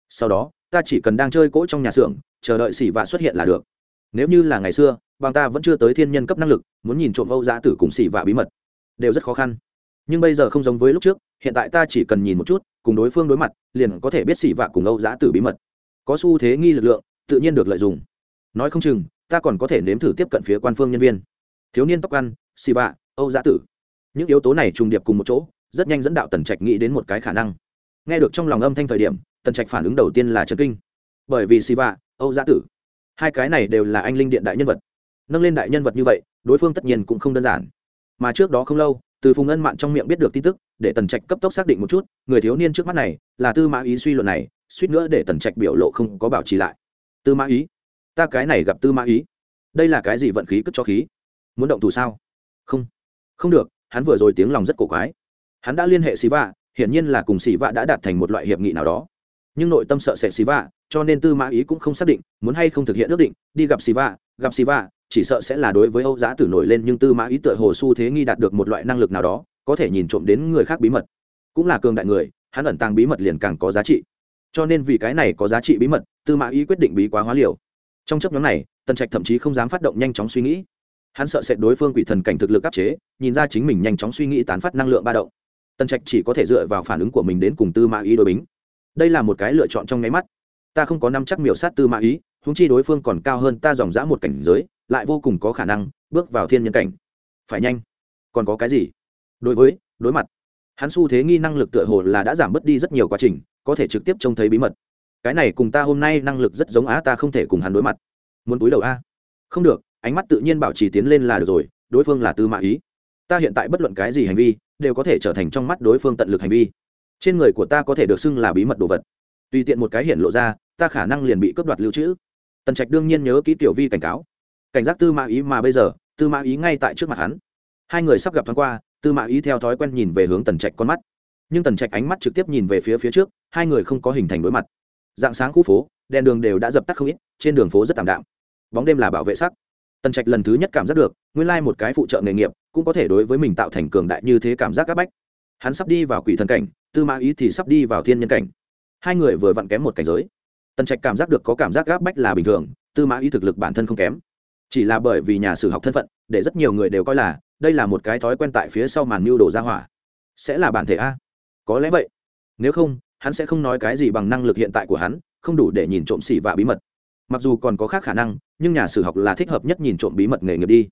Sau đó, ta chỉ cần đang chơi cỗ trong nhà xưởng, chờ đợi xỉ vạ xuất hiện là được nếu như là ngày xưa bằng ta vẫn chưa tới thiên nhân cấp năng lực, muốn nhìn trộm âu giã tử cùng xỉ vạ bí mật, đều rất khó khăn. Nhưng bây giờ không giống với lúc trước, hiện tại ta chỉ cần nhìn một chút, cùng đối phương đối mặt, liền có thể biết xỉ vạ cùng âu giã tử bí mật. Có xu thế nghi lực lượng, tự nhiên được lợi dụng. Nói không chừng, ta còn có thể nếm thử tiếp cận phía quan phương nhân viên. Thiếu niên tóc ăn xì vạ, âu giã tử. Những yếu tố này trùng điệp cùng một chỗ, rất nhanh dẫn đạo tần trạch nghĩ đến một cái khả năng. Nghe được trong lòng âm thanh thời điểm, tần trạch phản ứng đầu tiên là trần kinh. Bởi vì xì vạ, âu giã tử hai cái này đều là anh linh điện đại nhân vật. Nâng lên đại nhân vật như vậy, đối phương tất nhiên cũng không đơn giản. Mà trước đó không lâu, từ phùng ân mạn trong miệng biết được tin tức, để tần trạch cấp tốc xác định một chút, người thiếu niên trước mắt này là tư mã ý suy luận này, suýt nữa để tần trạch biểu lộ không có bảo trì lại. Tư mã ý, ta cái này gặp tư mã ý. Đây là cái gì vận khí cất cho khí? Muốn động thủ sao? Không. Không được, hắn vừa rồi tiếng lòng rất cổ quái. Hắn đã liên hệ xì vạ, hiển nhiên là cùng xì vạ đã đạt thành một loại hiệp nghị nào đó nhưng nội tâm sợ sẽ xì vạ cho nên tư mã ý cũng không xác định, muốn hay không thực hiện ước định, đi gặp xì vạ gặp xì vạ chỉ sợ sẽ là đối với âu Giá tử nổi lên nhưng tư mã ý tựa hồ xu thế nghi đạt được một loại năng lực nào đó, có thể nhìn trộm đến người khác bí mật. Cũng là cường đại người, hắn ẩn tàng bí mật liền càng có giá trị. Cho nên vì cái này có giá trị bí mật, tư mã ý quyết định bí quá hóa liều. Trong chấp nhóm này, tần trạch thậm chí không dám phát động nhanh chóng suy nghĩ. Hắn sợ sẽ đối phương quỷ thần cảnh thực lực áp chế, nhìn ra chính mình nhanh chóng suy nghĩ tán phát năng lượng ba động. Tần trạch chỉ có thể dựa vào phản ứng của mình đến cùng tư mã ý đối bính đây là một cái lựa chọn trong nháy mắt. Ta không có năm chắc miểu sát tư mã ý húng chi đối phương còn cao hơn ta dòng dã một cảnh giới, lại vô cùng có khả năng bước vào thiên nhân cảnh. Phải nhanh. Còn có cái gì? Đối với, đối mặt. Hắn xu thế nghi năng lực tựa hồ là đã giảm bớt đi rất nhiều quá trình, có thể trực tiếp trông thấy bí mật. Cái này cùng ta hôm nay năng lực rất giống á, ta không thể cùng hắn đối mặt. Muốn túi đầu a? Không được, ánh mắt tự nhiên bảo trì tiến lên là được rồi, đối phương là tư mã ý. Ta hiện tại bất luận cái gì hành vi, đều có thể trở thành trong mắt đối phương tận lực hành vi trên người của ta có thể được xưng là bí mật đồ vật. Tùy tiện một cái hiện lộ ra, ta khả năng liền bị cướp đoạt lưu trữ. Tần trạch đương nhiên nhớ ký tiểu vi cảnh cáo. Cảnh giác tư mã ý mà bây giờ, tư mã ý ngay tại trước mặt hắn. Hai người sắp gặp thoáng qua, tư mã ý theo thói quen nhìn về hướng tần trạch con mắt. Nhưng tần trạch ánh mắt trực tiếp nhìn về phía phía trước, hai người không có hình thành đối mặt. Dạng sáng khu phố, đèn đường đều đã dập tắt không ít, trên đường phố rất tạm đạm. Bóng đêm là bảo vệ sắc. Tần trạch lần thứ nhất cảm giác được, nguyên lai một cái phụ trợ nghề nghiệp cũng có thể đối với mình tạo thành cường đại như thế cảm giác áp bách. Hắn sắp đi vào quỷ thần cảnh tư mã ý thì sắp đi vào thiên nhân cảnh. Hai người vừa vặn kém một cảnh giới. Tần trạch cảm giác được có cảm giác gáp bách là bình thường, tư mã ý thực lực bản thân không kém. Chỉ là bởi vì nhà sử học thân phận, để rất nhiều người đều coi là, đây là một cái thói quen tại phía sau màn mưu đồ ra hỏa. Sẽ là bản thể a. Có lẽ vậy. Nếu không, hắn sẽ không nói cái gì bằng năng lực hiện tại của hắn, không đủ để nhìn trộm xỉ và bí mật. Mặc dù còn có khác khả năng, nhưng nhà sử học là thích hợp nhất nhìn trộm bí mật nghề nghiệp đi.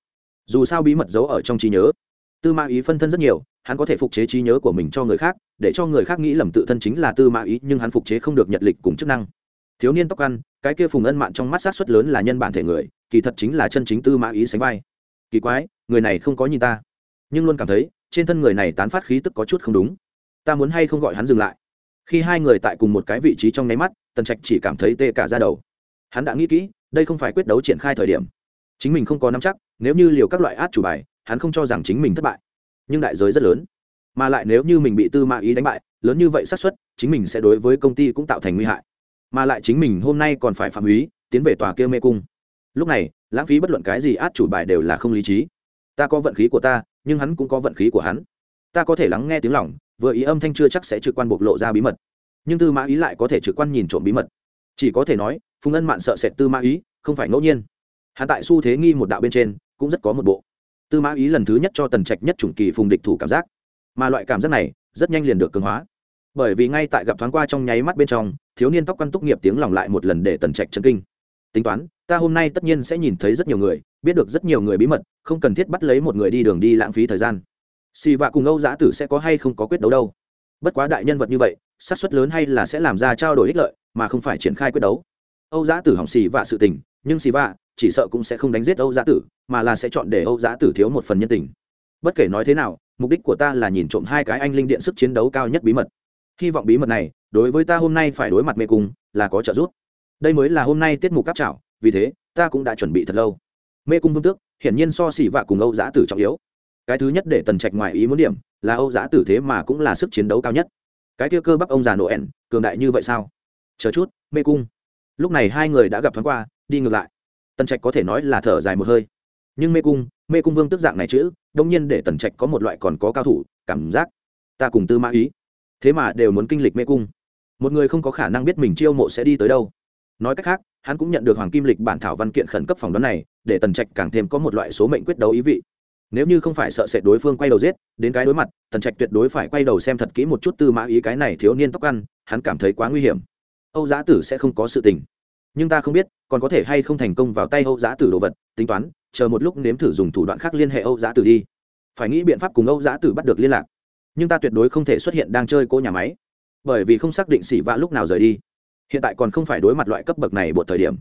Dù sao bí mật giấu ở trong trí nhớ tư mã ý phân thân rất nhiều, hắn có thể phục chế trí nhớ của mình cho người khác, để cho người khác nghĩ lầm tự thân chính là tư mã ý, nhưng hắn phục chế không được nhật lịch cùng chức năng. Thiếu niên tóc ăn, cái kia phùng ân mạn trong mắt sát xuất lớn là nhân bản thể người, kỳ thật chính là chân chính tư mã ý sánh vai. Kỳ quái, người này không có nhìn ta, nhưng luôn cảm thấy, trên thân người này tán phát khí tức có chút không đúng. Ta muốn hay không gọi hắn dừng lại? Khi hai người tại cùng một cái vị trí trong nháy mắt, tần trạch chỉ cảm thấy tê cả ra đầu. Hắn đã nghĩ kỹ, đây không phải quyết đấu triển khai thời điểm. Chính mình không có nắm chắc, nếu như liều các loại át chủ bài hắn không cho rằng chính mình thất bại, nhưng đại giới rất lớn. Mà lại nếu như mình bị tư mã ý đánh bại, lớn như vậy xác suất, chính mình sẽ đối với công ty cũng tạo thành nguy hại. Mà lại chính mình hôm nay còn phải phạm húy tiến về tòa kia mê cung. Lúc này, lãng phí bất luận cái gì át chủ bài đều là không lý trí. Ta có vận khí của ta, nhưng hắn cũng có vận khí của hắn. Ta có thể lắng nghe tiếng lòng, vừa ý âm thanh chưa chắc sẽ trực quan bộc lộ ra bí mật. Nhưng tư mã ý lại có thể trực quan nhìn trộm bí mật. Chỉ có thể nói, phùng ân mạn sợ sệt tư mã ý, không phải ngẫu nhiên. Hắn tại xu thế nghi một đạo bên trên, cũng rất có một bộ tư mã ý lần thứ nhất cho tần trạch nhất chủng kỳ phùng địch thủ cảm giác. Mà loại cảm giác này rất nhanh liền được cường hóa. Bởi vì ngay tại gặp thoáng qua trong nháy mắt bên trong, thiếu niên tóc quan túc nghiệp tiếng lòng lại một lần để tần trạch chân kinh. Tính toán, ta hôm nay tất nhiên sẽ nhìn thấy rất nhiều người, biết được rất nhiều người bí mật, không cần thiết bắt lấy một người đi đường đi lãng phí thời gian. Xì vạ cùng âu giã tử sẽ có hay không có quyết đấu đâu. Bất quá đại nhân vật như vậy sát suất lớn hay là sẽ làm ra trao đổi ích lợi, mà không phải triển khai quyết đấu. Âu giã tử hỏng xì vạ sự tình nhưng xì vạ chỉ sợ cũng sẽ không đánh giết âu giã tử, mà là sẽ chọn để âu giã tử thiếu một phần nhân tình. Bất kể nói thế nào, mục đích của ta là nhìn trộm hai cái anh linh điện sức chiến đấu cao nhất bí mật. Hy vọng bí mật này, đối với ta hôm nay phải đối mặt mê cung, là có trợ giúp. Đây mới là hôm nay tiết mục cáp trảo, vì thế, ta cũng đã chuẩn bị thật lâu. Mê cung vương tước, hiển nhiên so xỉ vạ cùng âu giã tử trọng yếu. Cái thứ nhất để tần trạch ngoài ý muốn điểm, là âu giã tử thế mà cũng là sức chiến đấu cao nhất. Cái kia cơ bắp ông già nổ ẻn cường đại như vậy sao? Chờ chút, mê cung. Lúc này hai người đã gặp thoáng qua đi ngược lại. Tần trạch có thể nói là thở dài một hơi. Nhưng mê cung mê cung vương tức dạng này chữ đông nhiên để tần trạch có một loại còn có cao thủ, cảm giác ta cùng tư mã ý. Thế mà đều muốn kinh lịch mê cung. Một người không có khả năng biết mình chiêu mộ sẽ đi tới đâu. Nói cách khác, hắn cũng nhận được hoàng kim lịch bản thảo văn kiện khẩn cấp phòng đoán này, để tần trạch càng thêm có một loại số mệnh quyết đấu ý vị. Nếu như không phải sợ sệt đối phương quay đầu giết, đến cái đối mặt, tần trạch tuyệt đối phải quay đầu xem thật kỹ một chút tư mã ý cái này thiếu niên tóc ăn, hắn cảm thấy quá nguy hiểm. Âu giã tử sẽ không có sự tình. Nhưng ta không biết còn có thể hay không thành công vào tay âu giã tử đồ vật, tính toán, chờ một lúc nếm thử dùng thủ đoạn khác liên hệ âu giã tử đi. Phải nghĩ biện pháp cùng âu giã tử bắt được liên lạc. Nhưng ta tuyệt đối không thể xuất hiện đang chơi cô nhà máy, bởi vì không xác định xỉ vạ lúc nào rời đi. Hiện tại còn không phải đối mặt loại cấp bậc này một thời điểm.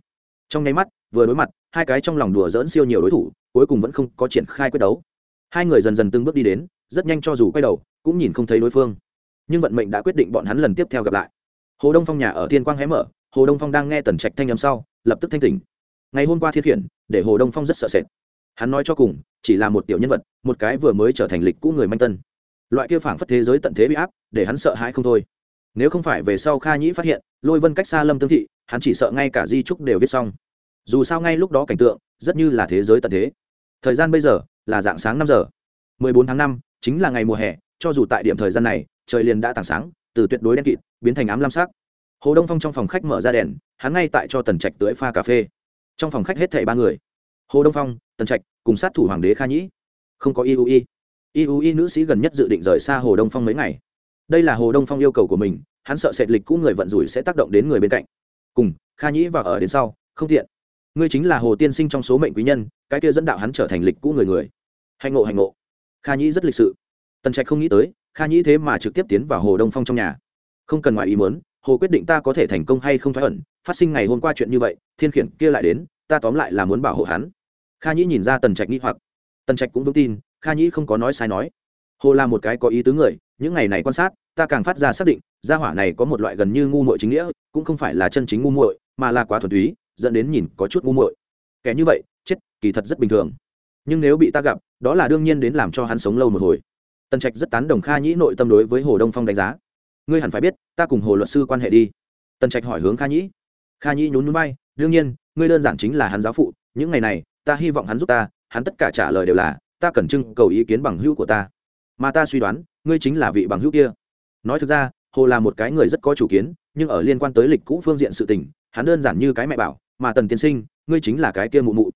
Trong nháy mắt, vừa đối mặt, hai cái trong lòng đùa dỡn siêu nhiều đối thủ, cuối cùng vẫn không có triển khai quyết đấu. Hai người dần dần từng bước đi đến, rất nhanh cho dù quay đầu, cũng nhìn không thấy đối phương. Nhưng vận mệnh đã quyết định bọn hắn lần tiếp theo gặp lại. Hồ đông phong nhà ở thiên quang hé mở, hồ đông phong đang nghe tần trạch thanh âm sau lập tức thanh tỉnh. Ngày hôm qua thiết khiển để hồ đông phong rất sợ sệt. Hắn nói cho cùng chỉ là một tiểu nhân vật một cái vừa mới trở thành lịch cũ người manh tân. Loại kia phảng phất thế giới tận thế bị áp để hắn sợ hãi không thôi. Nếu không phải về sau kha nhĩ phát hiện lôi vân cách xa lâm tương thị hắn chỉ sợ ngay cả di trúc đều viết xong. Dù sao ngay lúc đó cảnh tượng rất như là thế giới tận thế. Thời gian bây giờ là dạng sáng năm giờ. 14 tháng 5, chính là ngày mùa hè cho dù tại điểm thời gian này trời liền đã tảng sáng từ tuyệt đối đen kịt biến thành ám lam sắc hồ đông phong trong phòng khách mở ra đèn, hắn ngay tại cho tần trạch tưới pha cà phê. Trong phòng khách hết thảy ba người. Hồ đông phong, tần trạch cùng sát thủ hoàng đế kha nhĩ. Không có iui. Iui nữ sĩ gần nhất dự định rời xa hồ đông phong mấy ngày. Đây là hồ đông phong yêu cầu của mình, hắn sợ sệt lịch cũ người vận rủi sẽ tác động đến người bên cạnh. Cùng, kha nhĩ vào ở đến sau, không tiện. Ngươi chính là hồ tiên sinh trong số mệnh quý nhân, cái kia dẫn đạo hắn trở thành lịch cũ người người. Hành ngộ hành ngộ. Kha nhĩ rất lịch sự. Tần trạch không nghĩ tới, kha nhĩ thế mà trực tiếp tiến vào hồ đông phong trong nhà. Không cần ngoài ý muốn hồ quyết định ta có thể thành công hay không thoái ẩn, phát sinh ngày hôm qua chuyện như vậy, thiên khiển kia lại đến, ta tóm lại là muốn bảo hộ hắn. Kha nhĩ nhìn ra tần trạch nghĩ hoặc. Tần trạch cũng vững tin, kha nhĩ không có nói sai nói. Hồ là một cái có ý tứ người, những ngày này quan sát, ta càng phát ra xác định, gia hỏa này có một loại gần như ngu muội chính nghĩa, cũng không phải là chân chính ngu muội, mà là quá thuần túy, dẫn đến nhìn có chút ngu muội. Kẻ như vậy, chết, kỳ thật rất bình thường. Nhưng nếu bị ta gặp, đó là đương nhiên đến làm cho hắn sống lâu một hồi. Tần trạch rất tán đồng kha nhĩ nội tâm đối với hồ đông phong đánh giá ngươi hẳn phải biết, ta cùng hồ luật sư quan hệ đi. Tần trạch hỏi hướng kha nhĩ. Kha nhĩ nhún núi bay đương nhiên, ngươi đơn giản chính là hắn giáo phụ, những ngày này, ta hy vọng hắn giúp ta, hắn tất cả trả lời đều là, ta cần trưng cầu ý kiến bằng hữu của ta. Mà ta suy đoán, ngươi chính là vị bằng hữu kia. Nói thực ra, hồ là một cái người rất có chủ kiến, nhưng ở liên quan tới lịch cũ phương diện sự tình, hắn đơn giản như cái mẹ bảo, mà tần tiên sinh, ngươi chính là cái kia mụ mụ.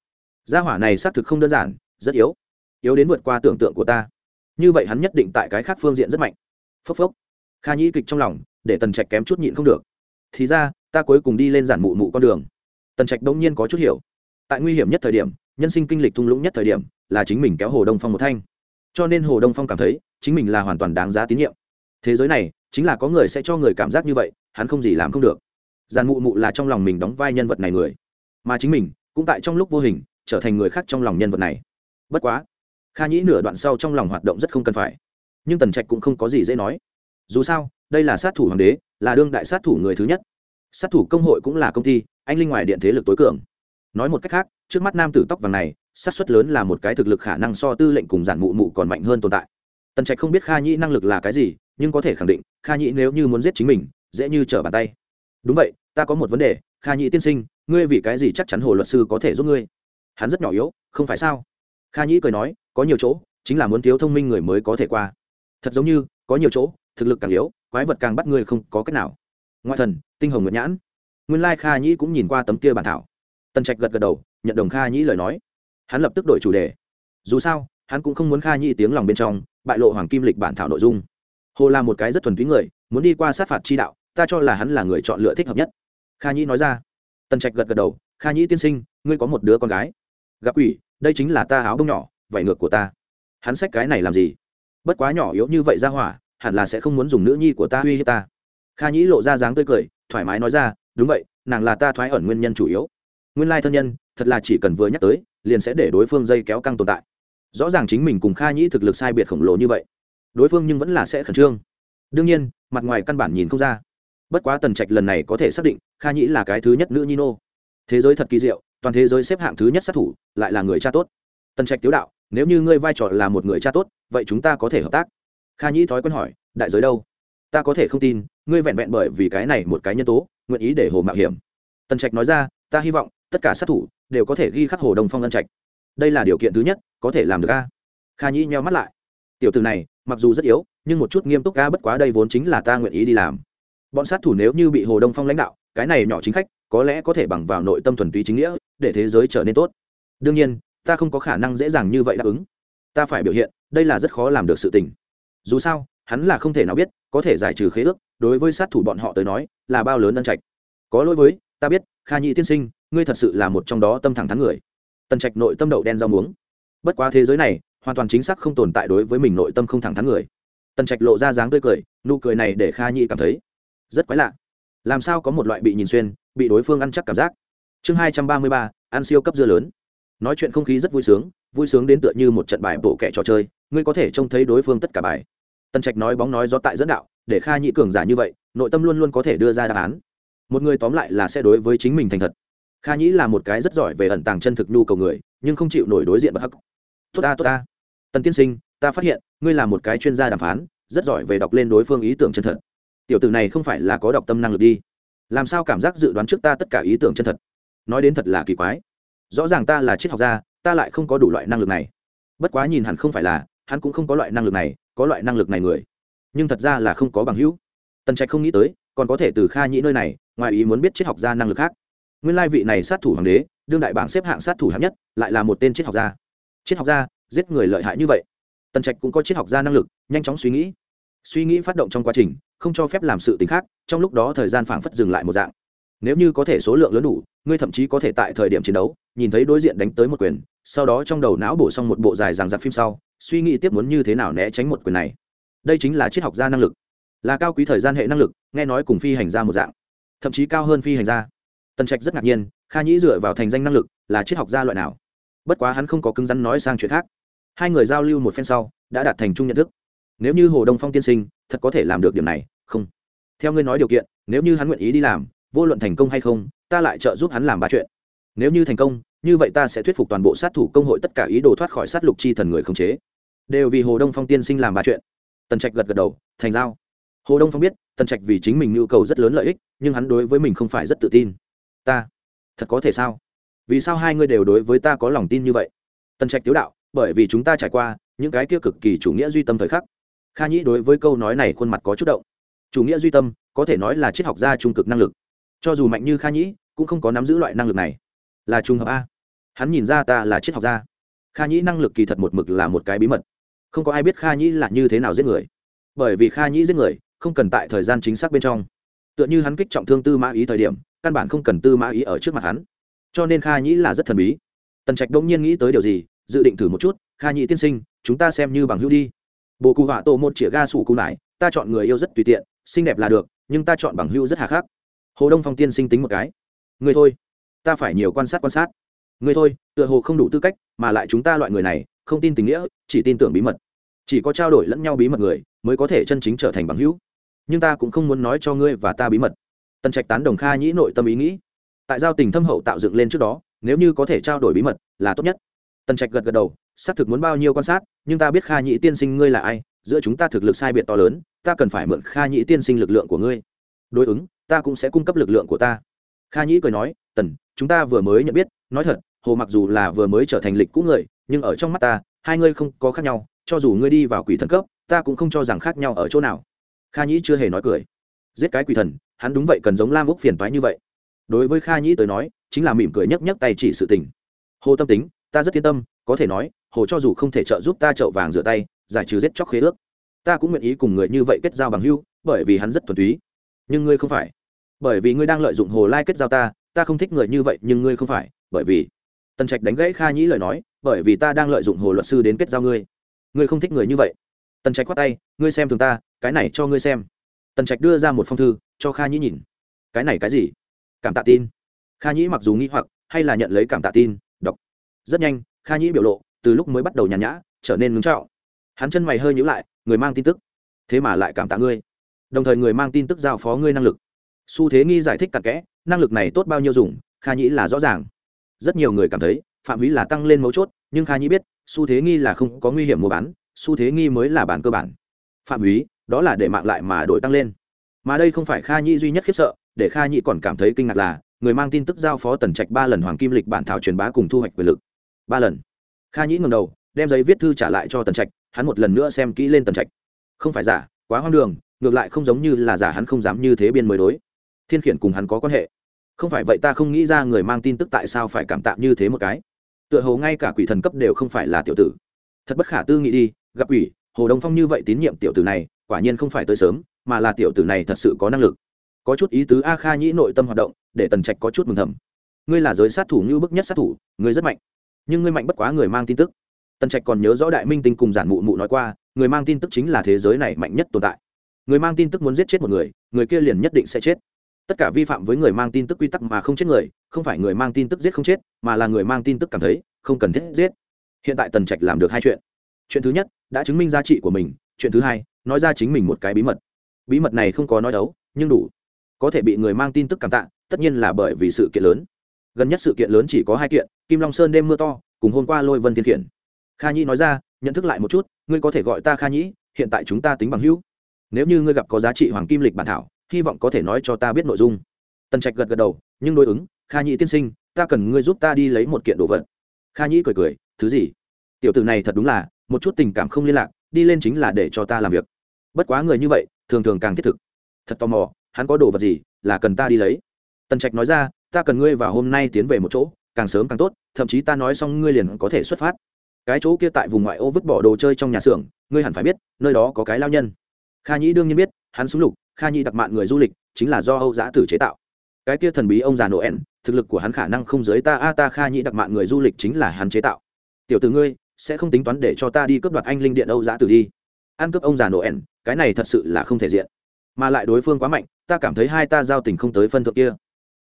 Gia hỏa này xác thực không đơn giản, rất yếu. Yếu đến vượt qua tưởng tượng của ta. Như vậy hắn nhất định tại cái khác phương diện rất mạnh. Phốc phốc kha nhĩ kịch trong lòng, để tần trạch kém chút nhịn không được. Thì ra, ta cuối cùng đi lên giản mụ mụ con đường. Tần trạch đông nhiên có chút hiểu. Tại nguy hiểm nhất thời điểm, nhân sinh kinh lịch thung lũng nhất thời điểm, là chính mình kéo hồ đông phong một thanh. Cho nên hồ đông phong cảm thấy, chính mình là hoàn toàn đáng giá tín nhiệm. Thế giới này, chính là có người sẽ cho người cảm giác như vậy, hắn không gì làm không được. Giàn mụ mụ là trong lòng mình đóng vai nhân vật này người. Mà chính mình, cũng tại trong lúc vô hình, trở thành người khác trong lòng nhân vật này. Bất quá, kha nhĩ nửa đoạn sau trong lòng hoạt động rất không cần phải. Nhưng tần trạch cũng không có gì dễ nói dù sao, đây là sát thủ hoàng đế, là đương đại sát thủ người thứ nhất. Sát thủ công hội cũng là công ty, anh linh ngoài điện thế lực tối cường. Nói một cách khác, trước mắt nam tử tóc vàng này sát xuất lớn là một cái thực lực khả năng so tư lệnh cùng giản mụ mụ còn mạnh hơn tồn tại. Tần trạch không biết kha nhĩ năng lực là cái gì, nhưng có thể khẳng định, kha nhĩ nếu như muốn giết chính mình, dễ như trở bàn tay. Đúng vậy, ta có một vấn đề, kha nhĩ tiên sinh, ngươi vì cái gì chắc chắn hồ luật sư có thể giúp ngươi? Hắn rất nhỏ yếu, không phải sao? Kha nhĩ cười nói, có nhiều chỗ, chính là muốn thiếu thông minh người mới có thể qua. Thật giống như, có nhiều chỗ thực lực càng yếu, quái vật càng bắt ngươi không có cách nào. Ngoại thần, tinh hồng nguyệt nhãn. Nguyên lai kha nhĩ cũng nhìn qua tấm kia bản thảo. Tần trạch gật gật đầu, nhận đồng kha nhĩ lời nói. Hắn lập tức đổi chủ đề. Dù sao, hắn cũng không muốn kha nhĩ tiếng lòng bên trong, bại lộ hoàng kim lịch bản thảo nội dung. Hồ là một cái rất thuần túy người, muốn đi qua sát phạt chi đạo, ta cho là hắn là người chọn lựa thích hợp nhất. Kha nhĩ nói ra. Tần trạch gật gật đầu. Kha nhĩ tiên sinh, ngươi có một đứa con gái. Gặp ủy đây chính là ta áo bông nhỏ, vảy ngược của ta. Hắn xách cái này làm gì? Bất quá nhỏ yếu như vậy ra hỏa hẳn là sẽ không muốn dùng nữ nhi của ta uy hiếp ta. Kha nhĩ lộ ra dáng tươi cười, thoải mái nói ra, đúng vậy, nàng là ta thoái ẩn nguyên nhân chủ yếu. Nguyên lai thân nhân, thật là chỉ cần vừa nhắc tới, liền sẽ để đối phương dây kéo căng tồn tại. Rõ ràng chính mình cùng kha nhĩ thực lực sai biệt khổng lồ như vậy, đối phương nhưng vẫn là sẽ khẩn trương. Đương nhiên, mặt ngoài căn bản nhìn không ra. Bất quá tần trạch lần này có thể xác định, kha nhĩ là cái thứ nhất nữ nhi nô. Thế giới thật kỳ diệu, toàn thế giới xếp hạng thứ nhất sát thủ, lại là người cha tốt. Tần trạch tiếu đạo, nếu như ngươi vai trò là một người cha tốt, vậy chúng ta có thể hợp tác kha nhĩ thói quen hỏi, đại giới đâu? Ta có thể không tin, ngươi vẹn vẹn bởi vì cái này một cái nhân tố, nguyện ý để hồ mạo hiểm. Tần trạch nói ra, ta hy vọng, tất cả sát thủ đều có thể ghi khắc hồ đông phong ân trạch. Đây là điều kiện thứ nhất, có thể làm được a. Kha nhĩ nheo mắt lại. Tiểu từ này, mặc dù rất yếu, nhưng một chút nghiêm túc ca bất quá đây vốn chính là ta nguyện ý đi làm. Bọn sát thủ nếu như bị hồ đông phong lãnh đạo, cái này nhỏ chính khách, có lẽ có thể bằng vào nội tâm thuần túy chính nghĩa, để thế giới trở nên tốt. Đương nhiên, ta không có khả năng dễ dàng như vậy đáp ứng. Ta phải biểu hiện, đây là rất khó làm được sự tình dù sao, hắn là không thể nào biết, có thể giải trừ khế ước, đối với sát thủ bọn họ tới nói, là bao lớn ân trạch. Có lỗi với, ta biết, kha nhị tiên sinh, ngươi thật sự là một trong đó tâm thẳng thắn người. Tần trạch nội tâm đậu đen rau muống. Bất quá thế giới này, hoàn toàn chính xác không tồn tại đối với mình nội tâm không thẳng thắn người. Tần trạch lộ ra dáng tươi cười, nụ cười này để kha nhị cảm thấy rất quái lạ. Làm sao có một loại bị nhìn xuyên, bị đối phương ăn chắc cảm giác? Chương hai trăm ba mươi ba, ăn siêu cấp dưa lớn. Nói chuyện không khí rất vui sướng vui sướng đến tựa như một trận bài bộ kẻ trò chơi ngươi có thể trông thấy đối phương tất cả bài. Tần trạch nói bóng nói gió tại dẫn đạo, để kha nhị cường giả như vậy, nội tâm luôn luôn có thể đưa ra đáp án. Một người tóm lại là sẽ đối với chính mình thành thật. Kha nhĩ là một cái rất giỏi về ẩn tàng chân thực nhu cầu người, nhưng không chịu nổi đối diện bất hắc. Tốt ta tốt ta. Tần tiên sinh, ta phát hiện, ngươi là một cái chuyên gia đàm phán, rất giỏi về đọc lên đối phương ý tưởng chân thật. Tiểu tử này không phải là có đọc tâm năng lực đi. Làm sao cảm giác dự đoán trước ta tất cả ý tưởng chân thật? Nói đến thật là kỳ quái. Rõ ràng ta là triết học gia, ta lại không có đủ loại năng lực này. Bất quá nhìn hẳn không phải là hắn cũng không có loại năng lực này, có loại năng lực này người. Nhưng thật ra là không có bằng hữu. Tần trạch không nghĩ tới, còn có thể từ kha nhĩ nơi này, ngoài ý muốn biết triết học gia năng lực khác. Nguyên lai vị này sát thủ hoàng đế, đương đại bảng xếp hạng sát thủ hạng nhất, lại là một tên triết học gia. Triết học gia, giết người lợi hại như vậy. Tần trạch cũng có triết học gia năng lực, nhanh chóng suy nghĩ. Suy nghĩ phát động trong quá trình, không cho phép làm sự t khác, trong lúc đó thời gian phảng phất dừng lại một dạng. Nếu như có thể số lượng lớn đủ, ngươi thậm chí có thể tại thời điểm chiến đấu, nhìn thấy đối diện đánh tới một quyền, sau đó trong đầu não bổ xong một bộ dài ràng giặc phim sau suy nghĩ tiếp muốn như thế nào né tránh một quyền này. Đây chính là triết học gia năng lực. Là cao quý thời gian hệ năng lực, nghe nói cùng phi hành gia một dạng. Thậm chí cao hơn phi hành gia. Tần trạch rất ngạc nhiên, kha nhĩ dựa vào thành danh năng lực là triết học gia loại nào? Bất quá hắn không có cứng rắn nói sang chuyện khác. Hai người giao lưu một phen sau, đã đạt thành chung nhận thức. Nếu như hồ đông phong tiên sinh thật có thể làm được điểm này, không. Theo ngươi nói điều kiện, nếu như hắn nguyện ý đi làm, vô luận thành công hay không, ta lại trợ giúp hắn làm ba chuyện. Nếu như thành công, như vậy ta sẽ thuyết phục toàn bộ sát thủ công hội tất cả ý đồ thoát khỏi sát lục chi thần người khống chế đều vì hồ đông phong tiên sinh làm ba chuyện. Tần trạch gật gật đầu, thành giao. Hồ đông phong biết, tần trạch vì chính mình nhu cầu rất lớn lợi ích, nhưng hắn đối với mình không phải rất tự tin. Ta, thật có thể sao? Vì sao hai ngươi đều đối với ta có lòng tin như vậy? Tần trạch tiếu đạo, bởi vì chúng ta trải qua những cái kia cực kỳ chủ nghĩa duy tâm thời khắc. Kha nhĩ đối với câu nói này khuôn mặt có chút động. Chủ nghĩa duy tâm, có thể nói là triết học gia trung cực năng lực. Cho dù mạnh như kha nhĩ, cũng không có nắm giữ loại năng lực này. Là trùng hợp a. Hắn nhìn ra ta là triết học gia. Kha nhĩ năng lực kỳ thật một mực là một cái bí mật không có ai biết kha nhĩ là như thế nào giết người. Bởi vì kha nhĩ giết người, không cần tại thời gian chính xác bên trong. Tựa như hắn kích trọng thương tư mã ý thời điểm, căn bản không cần tư mã ý ở trước mặt hắn. Cho nên kha nhĩ là rất thần bí. Tần trạch đông nhiên nghĩ tới điều gì, dự định thử một chút, kha nhĩ tiên sinh, chúng ta xem như bằng hữu đi. Bồ cụ họa tổ một chĩa ga sủ cụ nải, ta chọn người yêu rất tùy tiện, xinh đẹp là được, nhưng ta chọn bằng hữu rất hà khắc. Hồ đông phong tiên sinh tính một cái người thôi, ta phải nhiều quan sát quan sát. Người thôi, tựa hồ không đủ tư cách, mà lại chúng ta loại người này không tin tình nghĩa, chỉ tin tưởng bí mật. Chỉ có trao đổi lẫn nhau bí mật người, mới có thể chân chính trở thành bằng hữu. Nhưng ta cũng không muốn nói cho ngươi và ta bí mật. Tần trạch tán đồng kha nhĩ nội tâm ý nghĩ. Tại giao tình thâm hậu tạo dựng lên trước đó, nếu như có thể trao đổi bí mật, là tốt nhất. Tần trạch gật gật đầu, xác thực muốn bao nhiêu quan sát, nhưng ta biết kha nhĩ tiên sinh ngươi là ai, giữa chúng ta thực lực sai biệt to lớn, ta cần phải mượn kha nhĩ tiên sinh lực lượng của ngươi. Đối ứng, ta cũng sẽ cung cấp lực lượng của ta. Kha nhĩ cười nói, tần, chúng ta vừa mới nhận biết, nói thật, hồ mặc dù là vừa mới trở thành lịch cũ người nhưng ở trong mắt ta, hai ngươi không có khác nhau, cho dù ngươi đi vào quỷ thần cấp, ta cũng không cho rằng khác nhau ở chỗ nào. Kha nhĩ chưa hề nói cười. Giết cái quỷ thần, hắn đúng vậy cần giống lam úc phiền toái như vậy. Đối với kha nhĩ tới nói, chính là mỉm cười nhấc nhấc tay chỉ sự tình. Hồ tâm tính, ta rất yên tâm, có thể nói, hồ cho dù không thể trợ giúp ta trậu vàng rửa tay, giải trừ giết chóc khế ước, ta cũng nguyện ý cùng người như vậy kết giao bằng hưu bởi vì hắn rất thuần túy. Nhưng ngươi không phải. Bởi vì ngươi đang lợi dụng hồ lai kết giao ta ta không thích người như vậy, nhưng ngươi không phải, bởi vì. Tần trạch đánh gãy kha nhĩ lời nói bởi vì ta đang lợi dụng hồ luật sư đến kết giao ngươi. Ngươi không thích người như vậy. Tần trạch khoát tay, ngươi xem thường ta, cái này cho ngươi xem. Tần trạch đưa ra một phong thư, cho kha nhĩ nhìn. Cái này cái gì? Cảm tạ tin. Kha nhĩ mặc dù nghĩ hoặc, hay là nhận lấy cảm tạ tin, đọc. Rất nhanh, kha nhĩ biểu lộ, từ lúc mới bắt đầu nhàn nhã, trở nên ngưng trọng. Hắn chân mày hơi nhữ lại, người mang tin tức. Thế mà lại cảm tạ ngươi. Đồng thời người mang tin tức giao phó ngươi năng lực. Xu thế nghi giải thích cặn kẽ, năng lực này tốt bao nhiêu dùng, kha nhĩ là rõ ràng. Rất nhiều người cảm thấy phạm vi là tăng lên mấu chốt, nhưng kha nhĩ biết, xu thế nghi là không có nguy hiểm mua bán, xu thế nghi mới là bản cơ bản. Phạm vi đó là để mạng lại mà đổi tăng lên. Mà đây không phải kha nhĩ duy nhất khiếp sợ, để kha nhĩ còn cảm thấy kinh ngạc là, người mang tin tức giao phó tần trạch ba lần hoàng kim lịch bản thảo truyền bá cùng thu hoạch quyền lực. Ba lần. Kha nhĩ ngầm đầu, đem giấy viết thư trả lại cho tần trạch, hắn một lần nữa xem kỹ lên tần trạch. Không phải giả, quá hoang đường, ngược lại không giống như là giả hắn không dám như thế biên mới đối. Thiên khiển cùng hắn có quan hệ. Không phải vậy ta không nghĩ ra người mang tin tức tại sao phải cảm tạm như thế một cái tựa hồ ngay cả quỷ thần cấp đều không phải là tiểu tử. Thật bất khả tư nghị đi, gặp quỷ, hồ đông phong như vậy tín nhiệm tiểu tử này, quả nhiên không phải tới sớm, mà là tiểu tử này thật sự có năng lực. Có chút ý tứ a kha nhĩ nội tâm hoạt động, để tần trạch có chút mừng thầm. Ngươi là giới sát thủ như bức nhất sát thủ, ngươi rất mạnh. Nhưng ngươi mạnh bất quá người mang tin tức. Tần trạch còn nhớ rõ đại minh tinh cùng giản mụ mụ nói qua, người mang tin tức chính là thế giới này mạnh nhất tồn tại. Người mang tin tức muốn giết chết một người người kia liền nhất định sẽ chết tất cả vi phạm với người mang tin tức quy tắc mà không chết người, không phải người mang tin tức giết không chết, mà là người mang tin tức cảm thấy không cần thiết giết. Hiện tại tần trạch làm được hai chuyện. Chuyện thứ nhất, đã chứng minh giá trị của mình. Chuyện thứ hai, nói ra chính mình một cái bí mật. Bí mật này không có nói đấu, nhưng đủ. Có thể bị người mang tin tức cảm tạ, tất nhiên là bởi vì sự kiện lớn. Gần nhất sự kiện lớn chỉ có hai kiện, kim long sơn đêm mưa to, cùng hôm qua lôi vân thiên khiển. Kha nhĩ nói ra, nhận thức lại một chút, ngươi có thể gọi ta kha nhĩ, hiện tại chúng ta tính bằng hữu. Nếu như ngươi gặp có giá trị hoàng kim lịch bản thảo hy vọng có thể nói cho ta biết nội dung. Tần trạch gật gật đầu, nhưng đối ứng, kha nhĩ tiên sinh, ta cần ngươi giúp ta đi lấy một kiện đồ vật. Kha nhĩ cười cười, thứ gì? Tiểu tử này thật đúng là, một chút tình cảm không liên lạc, đi lên chính là để cho ta làm việc. Bất quá người như vậy, thường thường càng thiết thực. Thật tò mò, hắn có đồ vật gì, là cần ta đi lấy? Tần trạch nói ra, ta cần ngươi vào hôm nay tiến về một chỗ, càng sớm càng tốt, thậm chí ta nói xong ngươi liền có thể xuất phát. Cái chỗ kia tại vùng ngoại ô vứt bỏ đồ chơi trong nhà xưởng, ngươi hẳn phải biết, nơi đó có cái lao nhân. Kha nhĩ đương nhiên biết, hắn súng lục kha Nhi đặc mạn người du lịch, chính là do âu giã tử chế tạo. Cái kia thần bí ông già noel, thực lực của hắn khả năng không giới ta, a, ta kha Nhi đặc mạn người du lịch chính là hắn chế tạo. Tiểu t ử ngươi, sẽ không tính toán để cho ta đi cướp đoạt anh linh điện âu giã tử đi. Ăn cướp ông già noel, cái này thật sự là không thể diện. Mà lại đối phương quá mạnh, ta cảm thấy hai ta giao tình không tới phân thượng kia.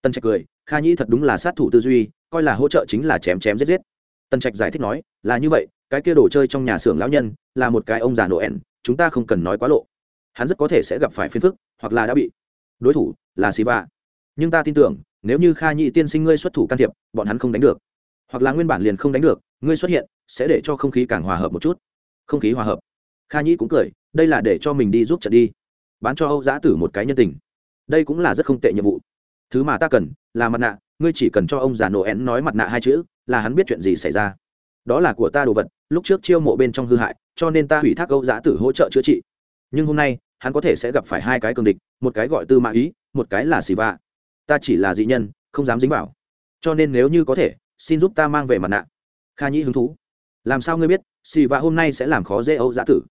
Tân trạch cười, kha nhĩ thật đúng là sát thủ tư duy, coi là hỗ trợ chính là chém chém giết giết. Tân trạch giải thích nói, là như vậy, cái kia đồ chơi trong nhà xưởng lão nhân, là một cái ông già noel, chúng ta không cần nói quá lộ hắn rất có thể sẽ gặp phải phiền phức, hoặc là đã bị đối thủ là siva. Nhưng ta tin tưởng, nếu như kha nhị tiên sinh ngươi xuất thủ can thiệp, bọn hắn không đánh được. Hoặc là nguyên bản liền không đánh được, ngươi xuất hiện, sẽ để cho không khí càng hòa hợp một chút. Không khí hòa hợp. Kha nhị cũng cười, đây là để cho mình đi giúp trận đi. Bán cho âu giã tử một cái nhân tình. Đây cũng là rất không tệ nhiệm vụ. Thứ mà ta cần, là mặt nạ, ngươi chỉ cần cho ông già nổ én nói mặt nạ hai chữ, là hắn biết chuyện gì xảy ra. Đó là của ta đồ vật, lúc trước chiêu mộ bên trong hư hại, cho nên ta hủy thác âu giã tử hỗ trợ chữa trị nhưng hôm nay, hắn có thể sẽ gặp phải hai cái cường địch, một cái gọi tư mã ý, một cái là xì vạ. Ta chỉ là dị nhân, không dám dính vào. Cho nên nếu như có thể, xin giúp ta mang về mặt nạ. Kha nhĩ hứng thú. Làm sao ngươi biết xì vạ hôm nay sẽ làm khó dễ âu giã tử?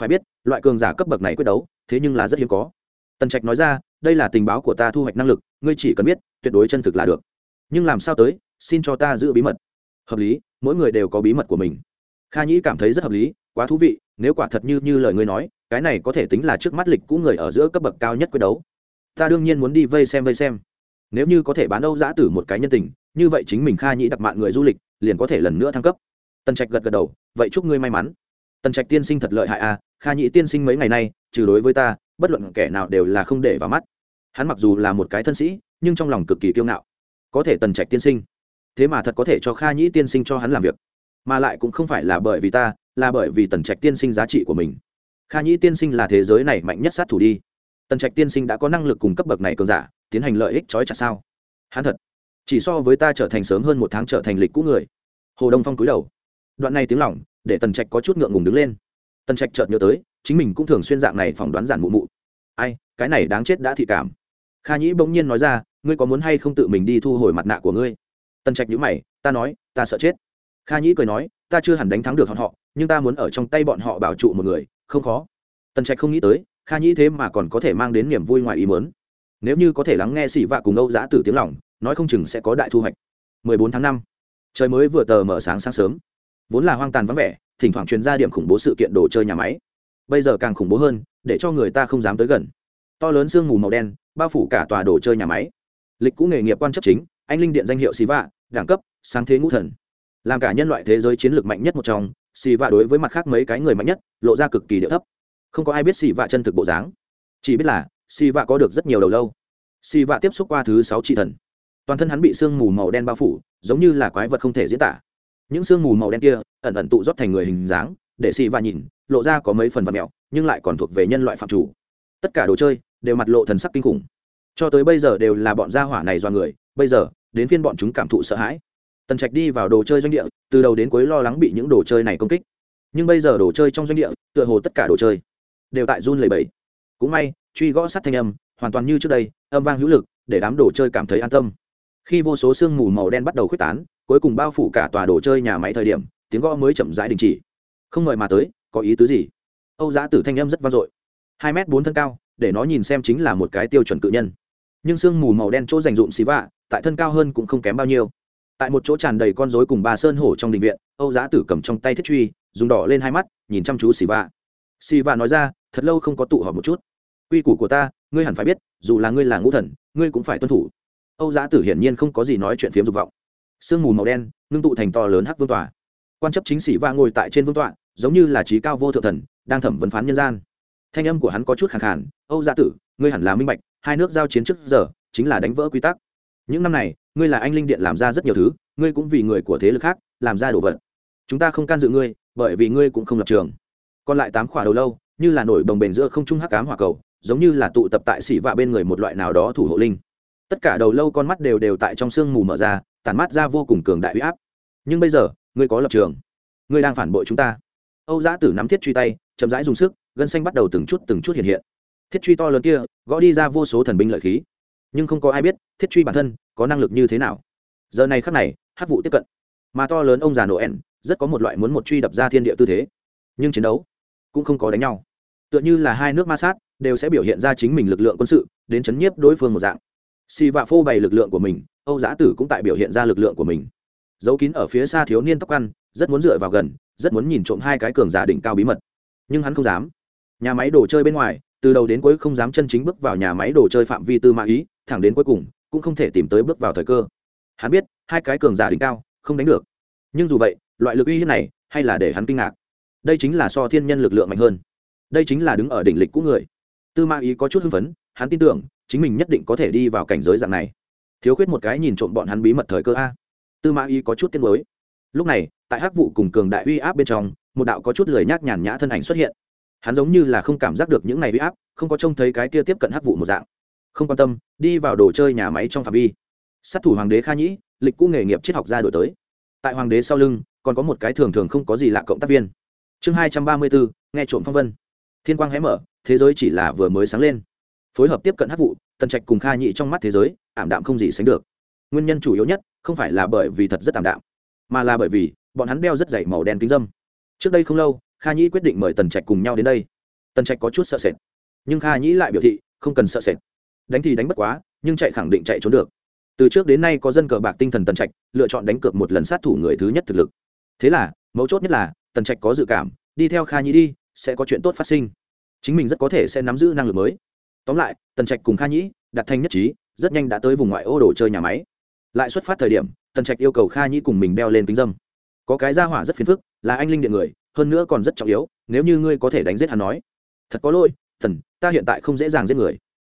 Phải biết, loại cường giả cấp bậc này quyết đấu, thế nhưng là rất hiếm có. Tần trạch nói ra, đây là tình báo của ta thu hoạch năng lực, ngươi chỉ cần biết, tuyệt đối chân thực là được. Nhưng làm sao tới, xin cho ta giữ bí mật. Hợp lý, mỗi người đều có bí mật của mình. Kha nhĩ cảm thấy rất hợp lý, quá thú vị, nếu quả thật như như lời ngươi nói cái này có thể tính là trước mắt lịch cũ người ở giữa cấp bậc cao nhất quyết đấu. Ta đương nhiên muốn đi vây xem vây xem. Nếu như có thể bán âu giã tử một cái nhân tình, như vậy chính mình kha nhĩ đặc mạng người du lịch, liền có thể lần nữa thăng cấp. Tần trạch gật gật đầu, vậy chúc ngươi may mắn. Tần trạch tiên sinh thật lợi hại à kha nhĩ tiên sinh mấy ngày nay, trừ đối với ta, bất luận kẻ nào đều là không để vào mắt. Hắn mặc dù là một cái thân sĩ, nhưng trong lòng cực kỳ kiêu ngạo. Có thể tần trạch tiên sinh. Thế mà thật có thể cho kha nhĩ tiên sinh cho hắn làm việc. Mà lại cũng không phải là bởi vì ta, là bởi vì tần trạch tiên sinh giá trị của mình kha nhĩ tiên sinh là thế giới này mạnh nhất sát thủ đi. Tần trạch tiên sinh đã có năng lực cùng cấp bậc này cường giả, tiến hành lợi ích trói chặt sao? Hắn thật, chỉ so với ta trở thành sớm hơn một tháng trở thành lịch cũ người. Hồ đông phong cúi đầu. Đoạn này tiếng lỏng, để tần trạch có chút ngượng ngùng đứng lên. Tần trạch chợt nhớ tới, chính mình cũng thường xuyên dạng này phỏng đoán giản mụ mụ. Ai, cái này đáng chết đã thị cảm. Kha nhĩ bỗng nhiên nói ra, ngươi có muốn hay không tự mình đi thu hồi mặt nạ của ngươi? Tần trạch nhữ mày, ta nói, ta sợ chết. Kha nhĩ cười nói, ta chưa hẳn đánh thắng được họ, nhưng ta muốn ở trong tay bọn họ bảo trụ một người không khó. Tần trạch không nghĩ tới, kha nhĩ thế mà còn có thể mang đến niềm vui ngoài ý mớn nếu như có thể lắng nghe xỉ vạ cùng âu giã từ tiếng lòng, nói không chừng sẽ có đại thu hoạch. 14 tháng 5. trời mới vừa tờ mở sáng sáng sớm. Vốn là hoang tàn vắng vẻ, thỉnh thoảng truyền ra điểm khủng bố sự kiện đồ chơi nhà máy. Bây giờ càng khủng bố hơn, để cho người ta không dám tới gần. To lớn sương mù màu đen, bao phủ cả tòa đồ chơi nhà máy. Lịch cũ nghề nghiệp quan chấp chính, anh linh điện danh hiệu xì vạ, đẳng cấp, sáng thế ngũ thần. Làm cả nhân loại thế giới chiến lược mạnh nhất một trong xì vạ đối với mặt khác mấy cái người mạnh nhất, lộ ra cực kỳ địa thấp. Không có ai biết xì vạ chân thực bộ dáng. Chỉ biết là, xì vạ có được rất nhiều đầu lâu. Xì vạ tiếp xúc qua thứ sáu trị thần. Toàn thân hắn bị sương mù màu đen bao phủ, giống như là quái vật không thể diễn tả. Những sương mù màu đen kia ẩn ẩn tụ rót thành người hình dáng, để xì vạ nhìn, lộ ra có mấy phần vật mẹo, nhưng lại còn thuộc về nhân loại phạm chủ. Tất cả đồ chơi đều mặt lộ thần sắc kinh khủng. Cho tới bây giờ đều là bọn gia hỏa này do người, bây giờ, đến phiên bọn chúng cảm thụ sợ hãi tần trạch đi vào đồ chơi doanh địa, từ đầu đến cuối lo lắng bị những đồ chơi này công kích. Nhưng bây giờ đồ chơi trong doanh địa, tựa hồ tất cả đồ chơi đều tại run lầy bẫy cũng may, truy gõ sắt thanh âm, hoàn toàn như trước đây, âm vang hữu lực, để đám đồ chơi cảm thấy an tâm. Khi vô số sương mù màu đen bắt đầu khuếch tán, cuối cùng bao phủ cả tòa đồ chơi nhà máy thời điểm, tiếng gõ mới chậm rãi đình chỉ. Không ngợi mà tới, có ý tứ gì? Âu giã tử thanh âm rất vang dội. Hai m bốn thân cao, để nó nhìn xem chính là một cái tiêu chuẩn cự nhân. Nhưng sương mù màu đen chỗ dành dụm xì vạ, tại thân cao hơn cũng không kém bao nhiêu tại một chỗ tràn đầy con rối cùng bà sơn hổ trong đình viện, âu giá tử cầm trong tay thiết truy, dùng đỏ lên hai mắt, nhìn chăm chú xì vạ xì vạ nói ra, thật lâu không có tụ họp một chút. Quy củ của ta, ngươi hẳn phải biết, dù là ngươi là ngũ thần, ngươi cũng phải tuân thủ. Âu giá tử hiển nhiên không có gì nói chuyện phiếm dục vọng. Sương mù màu đen, ngưng tụ thành to lớn hắc vương tòa quan chấp chính sĩ va ngồi tại trên vương tọa, giống như là trí cao vô thượng thần, đang thẩm vấn phán nhân gian. Thanh âm của hắn có chút khẳng khàn, âu gia tử, ngươi hẳn là minh bạch, hai nước giao chiến trước giờ, chính là đánh vỡ quy tắc những năm này, ngươi là anh linh điện làm ra rất nhiều thứ, ngươi cũng vì người của thế lực khác làm ra đồ vật. Chúng ta không can dự ngươi, bởi vì ngươi cũng không lập trường. Còn lại tám khỏa đầu lâu, như là nổi đồng bền giữa không trung hắc cám hỏa cầu, giống như là tụ tập tại xỉ vạ bên người một loại nào đó thủ hộ linh. Tất cả đầu lâu con mắt đều đều tại trong sương mù mở ra, tản mát ra vô cùng cường đại huy áp. Nhưng bây giờ, ngươi có lập trường. Ngươi đang phản bội chúng ta. Âu giã tử nắm thiết truy tay, chậm rãi dùng sức, gân xanh bắt đầu từng chút từng chút hiện hiện. Thiết truy to lớn kia, gõ đi ra vô số thần binh lợi khí nhưng không có ai biết thiết truy bản thân có năng lực như thế nào. Giờ này khắc này hát vụ tiếp cận. Mà to lớn ông già noel rất có một loại muốn một truy đập ra thiên địa tư thế. Nhưng chiến đấu cũng không có đánh nhau. Tựa như là hai nước ma sát đều sẽ biểu hiện ra chính mình lực lượng quân sự, đến chấn nhiếp đối phương một dạng. Xì vạ phô bày lực lượng của mình, âu giã tử cũng tại biểu hiện ra lực lượng của mình. Giấu kín ở phía xa thiếu niên tóc ăn, rất muốn dựa vào gần, rất muốn nhìn trộm hai cái cường giả đỉnh cao bí mật. Nhưng hắn không dám. Nhà máy đồ chơi bên ngoài, từ đầu đến cuối không dám chân chính bước vào nhà máy đồ chơi phạm vi tư mã ý thẳng đến cuối cùng, cũng không thể tìm tới bước vào thời cơ. Hắn biết, hai cái cường giả đỉnh cao, không đánh được. Nhưng dù vậy, loại lực uy hiếp này, hay là để hắn kinh ngạc. Đây chính là so thiên nhân lực lượng mạnh hơn. Đây chính là đứng ở đỉnh lịch của người. Tư mã ý có chút hưng phấn, hắn tin tưởng, chính mình nhất định có thể đi vào cảnh giới dạng này. Thiếu khuyết một cái nhìn trộm bọn hắn bí mật thời cơ a. Tư mã ý có chút tiên mới lúc này, tại hắc vụ cùng cường đại uy áp bên trong, một đạo có chút lười nhác nhàn nhã thân ảnh xuất hiện. Hắn giống như là không cảm giác được những này uy áp, không có trông thấy cái kia tiếp cận hắc vụ một dạng không quan tâm, đi vào đồ chơi nhà máy trong phạm vi. Sát thủ hoàng đế kha nhĩ, lịch cũ nghề nghiệp triết học gia đổi tới. Tại hoàng đế sau lưng, còn có một cái thường thường không có gì lạ cộng tác viên. Chương hai trăm ba mươi bốn, nghe trộm phong vân. Thiên quang hé mở, thế giới chỉ là vừa mới sáng lên. Phối hợp tiếp cận hát vụ, tần trạch cùng kha nhĩ trong mắt thế giới, ảm đạm không gì sánh được. Nguyên nhân chủ yếu nhất, không phải là bởi vì thật rất ảm đạm, mà là bởi vì bọn hắn đeo rất dày màu đen kính dâm. Trước đây không lâu, kha nhĩ quyết định mời tần trạch cùng nhau đến đây. Tần trạch có chút sợ sệt, nhưng kha nhĩ lại biểu thị không cần sợ sệt đánh thì đánh bất quá, nhưng chạy khẳng định chạy trốn được. Từ trước đến nay có dân cờ bạc tinh thần tần trạch, lựa chọn đánh cược một lần sát thủ người thứ nhất thực lực. Thế là, mấu chốt nhất là, tần trạch có dự cảm, đi theo kha nhĩ đi, sẽ có chuyện tốt phát sinh. Chính mình rất có thể sẽ nắm giữ năng lực mới. Tóm lại, tần trạch cùng kha nhĩ, đặt thanh nhất trí, rất nhanh đã tới vùng ngoại ô đồ chơi nhà máy. Lại xuất phát thời điểm, tần trạch yêu cầu kha nhĩ cùng mình đeo lên kính dâm. Có cái ra hỏa rất phiền phức, là anh linh điện người, hơn nữa còn rất trọng yếu, nếu như ngươi có thể đánh giết hắn nói. Thật có lỗi thần ta hiện tại không dễ dàng giết người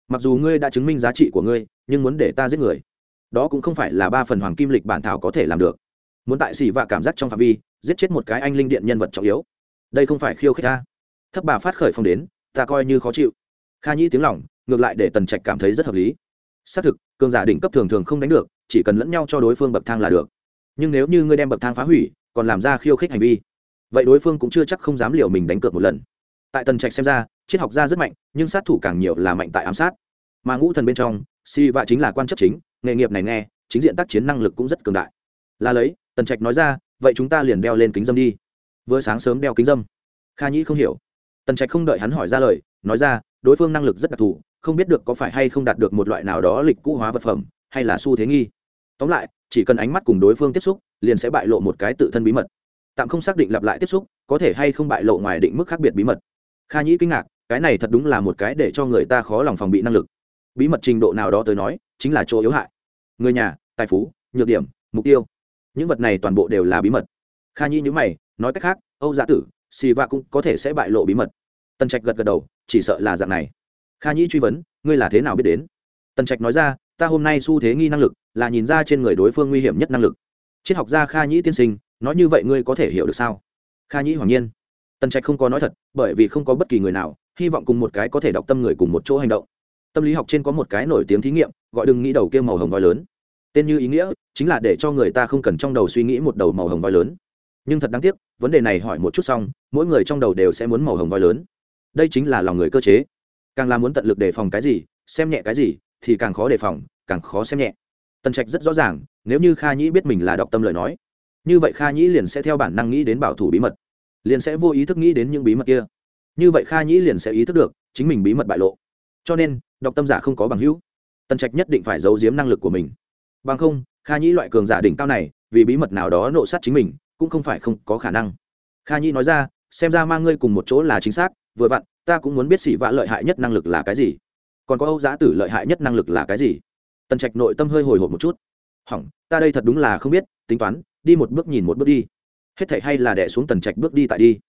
mặc dù ngươi đã chứng minh giá trị của ngươi, nhưng muốn để ta giết người, đó cũng không phải là ba phần hoàng kim lịch bản thảo có thể làm được. Muốn tại xỉ vạ cảm giác trong phạm vi, giết chết một cái anh linh điện nhân vật trọng yếu. Đây không phải khiêu khích ta. Thấp bà phát khởi phong đến, ta coi như khó chịu. Kha nhĩ tiếng lỏng ngược lại để tần trạch cảm thấy rất hợp lý. Xác thực, cường giả đỉnh cấp thường thường không đánh được, chỉ cần lẫn nhau cho đối phương bậc thang là được. Nhưng nếu như ngươi đem bậc thang phá hủy, còn làm ra khiêu khích hành vi, vậy đối phương cũng chưa chắc không dám liều mình đánh cược một lần. Tại tần trạch xem ra triết học gia rất mạnh, nhưng sát thủ càng nhiều là mạnh tại ám sát. Mà ngũ thần bên trong, si vạ chính là quan chấp chính, nghề nghiệp này nghe, chính diện tác chiến năng lực cũng rất cường đại. Là lấy, tần trạch nói ra, vậy chúng ta liền đeo lên kính dâm đi. Vừa sáng sớm đeo kính dâm. Kha nhĩ không hiểu. Tần trạch không đợi hắn hỏi ra lời, nói ra, đối phương năng lực rất đặc thù, không biết được có phải hay không đạt được một loại nào đó lịch cũ hóa vật phẩm, hay là xu thế nghi. Tóm lại, chỉ cần ánh mắt cùng đối phương tiếp xúc, liền sẽ bại lộ một cái tự thân bí mật. Tạm không xác định lặp lại tiếp xúc, có thể hay không bại lộ ngoài định mức khác biệt bí mật. Kha nhĩ kinh ngạc cái này thật đúng là một cái để cho người ta khó lòng phòng bị năng lực. Bí mật trình độ nào đó tới nói, chính là chỗ yếu hại. Người nhà, tài phú, nhược điểm, mục tiêu. Những vật này toàn bộ đều là bí mật. Kha nhĩ nhữ mày, nói cách khác, âu gia tử xì va cũng có thể sẽ bại lộ bí mật. Tần trạch gật gật đầu, chỉ sợ là dạng này. Kha nhĩ truy vấn, ngươi là thế nào biết đến? Tần trạch nói ra, ta hôm nay xu thế nghi năng lực là nhìn ra trên người đối phương nguy hiểm nhất năng lực. Triết học gia kha nhĩ tiên sinh, nói như vậy ngươi có thể hiểu được sao? Kha nhĩ hoàng nhiên. Tần trạch không có nói thật, bởi vì không có bất kỳ người nào hy vọng cùng một cái có thể đọc tâm người cùng một chỗ hành động. Tâm lý học trên có một cái nổi tiếng thí nghiệm, gọi đừng nghĩ đầu kia màu hồng voi lớn. Tên như ý nghĩa, chính là để cho người ta không cần trong đầu suy nghĩ một đầu màu hồng voi lớn. Nhưng thật đáng tiếc, vấn đề này hỏi một chút xong, mỗi người trong đầu đều sẽ muốn màu hồng voi lớn. Đây chính là lòng người cơ chế. Càng là muốn tận lực đề phòng cái gì, xem nhẹ cái gì, thì càng khó đề phòng, càng khó xem nhẹ. Tần trạch rất rõ ràng, nếu như kha nhĩ biết mình là đọc tâm lời nói, như vậy kha nhĩ liền sẽ theo bản năng nghĩ đến bảo thủ bí mật, liền sẽ vô ý thức nghĩ đến những bí mật kia như vậy kha nhĩ liền sẽ ý thức được chính mình bí mật bại lộ cho nên đọc tâm giả không có bằng hữu tần trạch nhất định phải giấu giếm năng lực của mình bằng không kha nhĩ loại cường giả đỉnh cao này vì bí mật nào đó nộ sát chính mình cũng không phải không có khả năng kha nhĩ nói ra xem ra mang ngươi cùng một chỗ là chính xác vừa vặn ta cũng muốn biết xỉ vạ lợi hại nhất năng lực là cái gì còn có âu giã tử lợi hại nhất năng lực là cái gì tần trạch nội tâm hơi hồi hộp một chút hỏng ta đây thật đúng là không biết tính toán đi một bước nhìn một bước đi hết thảy hay là đẻ xuống tần trạch bước đi tại đi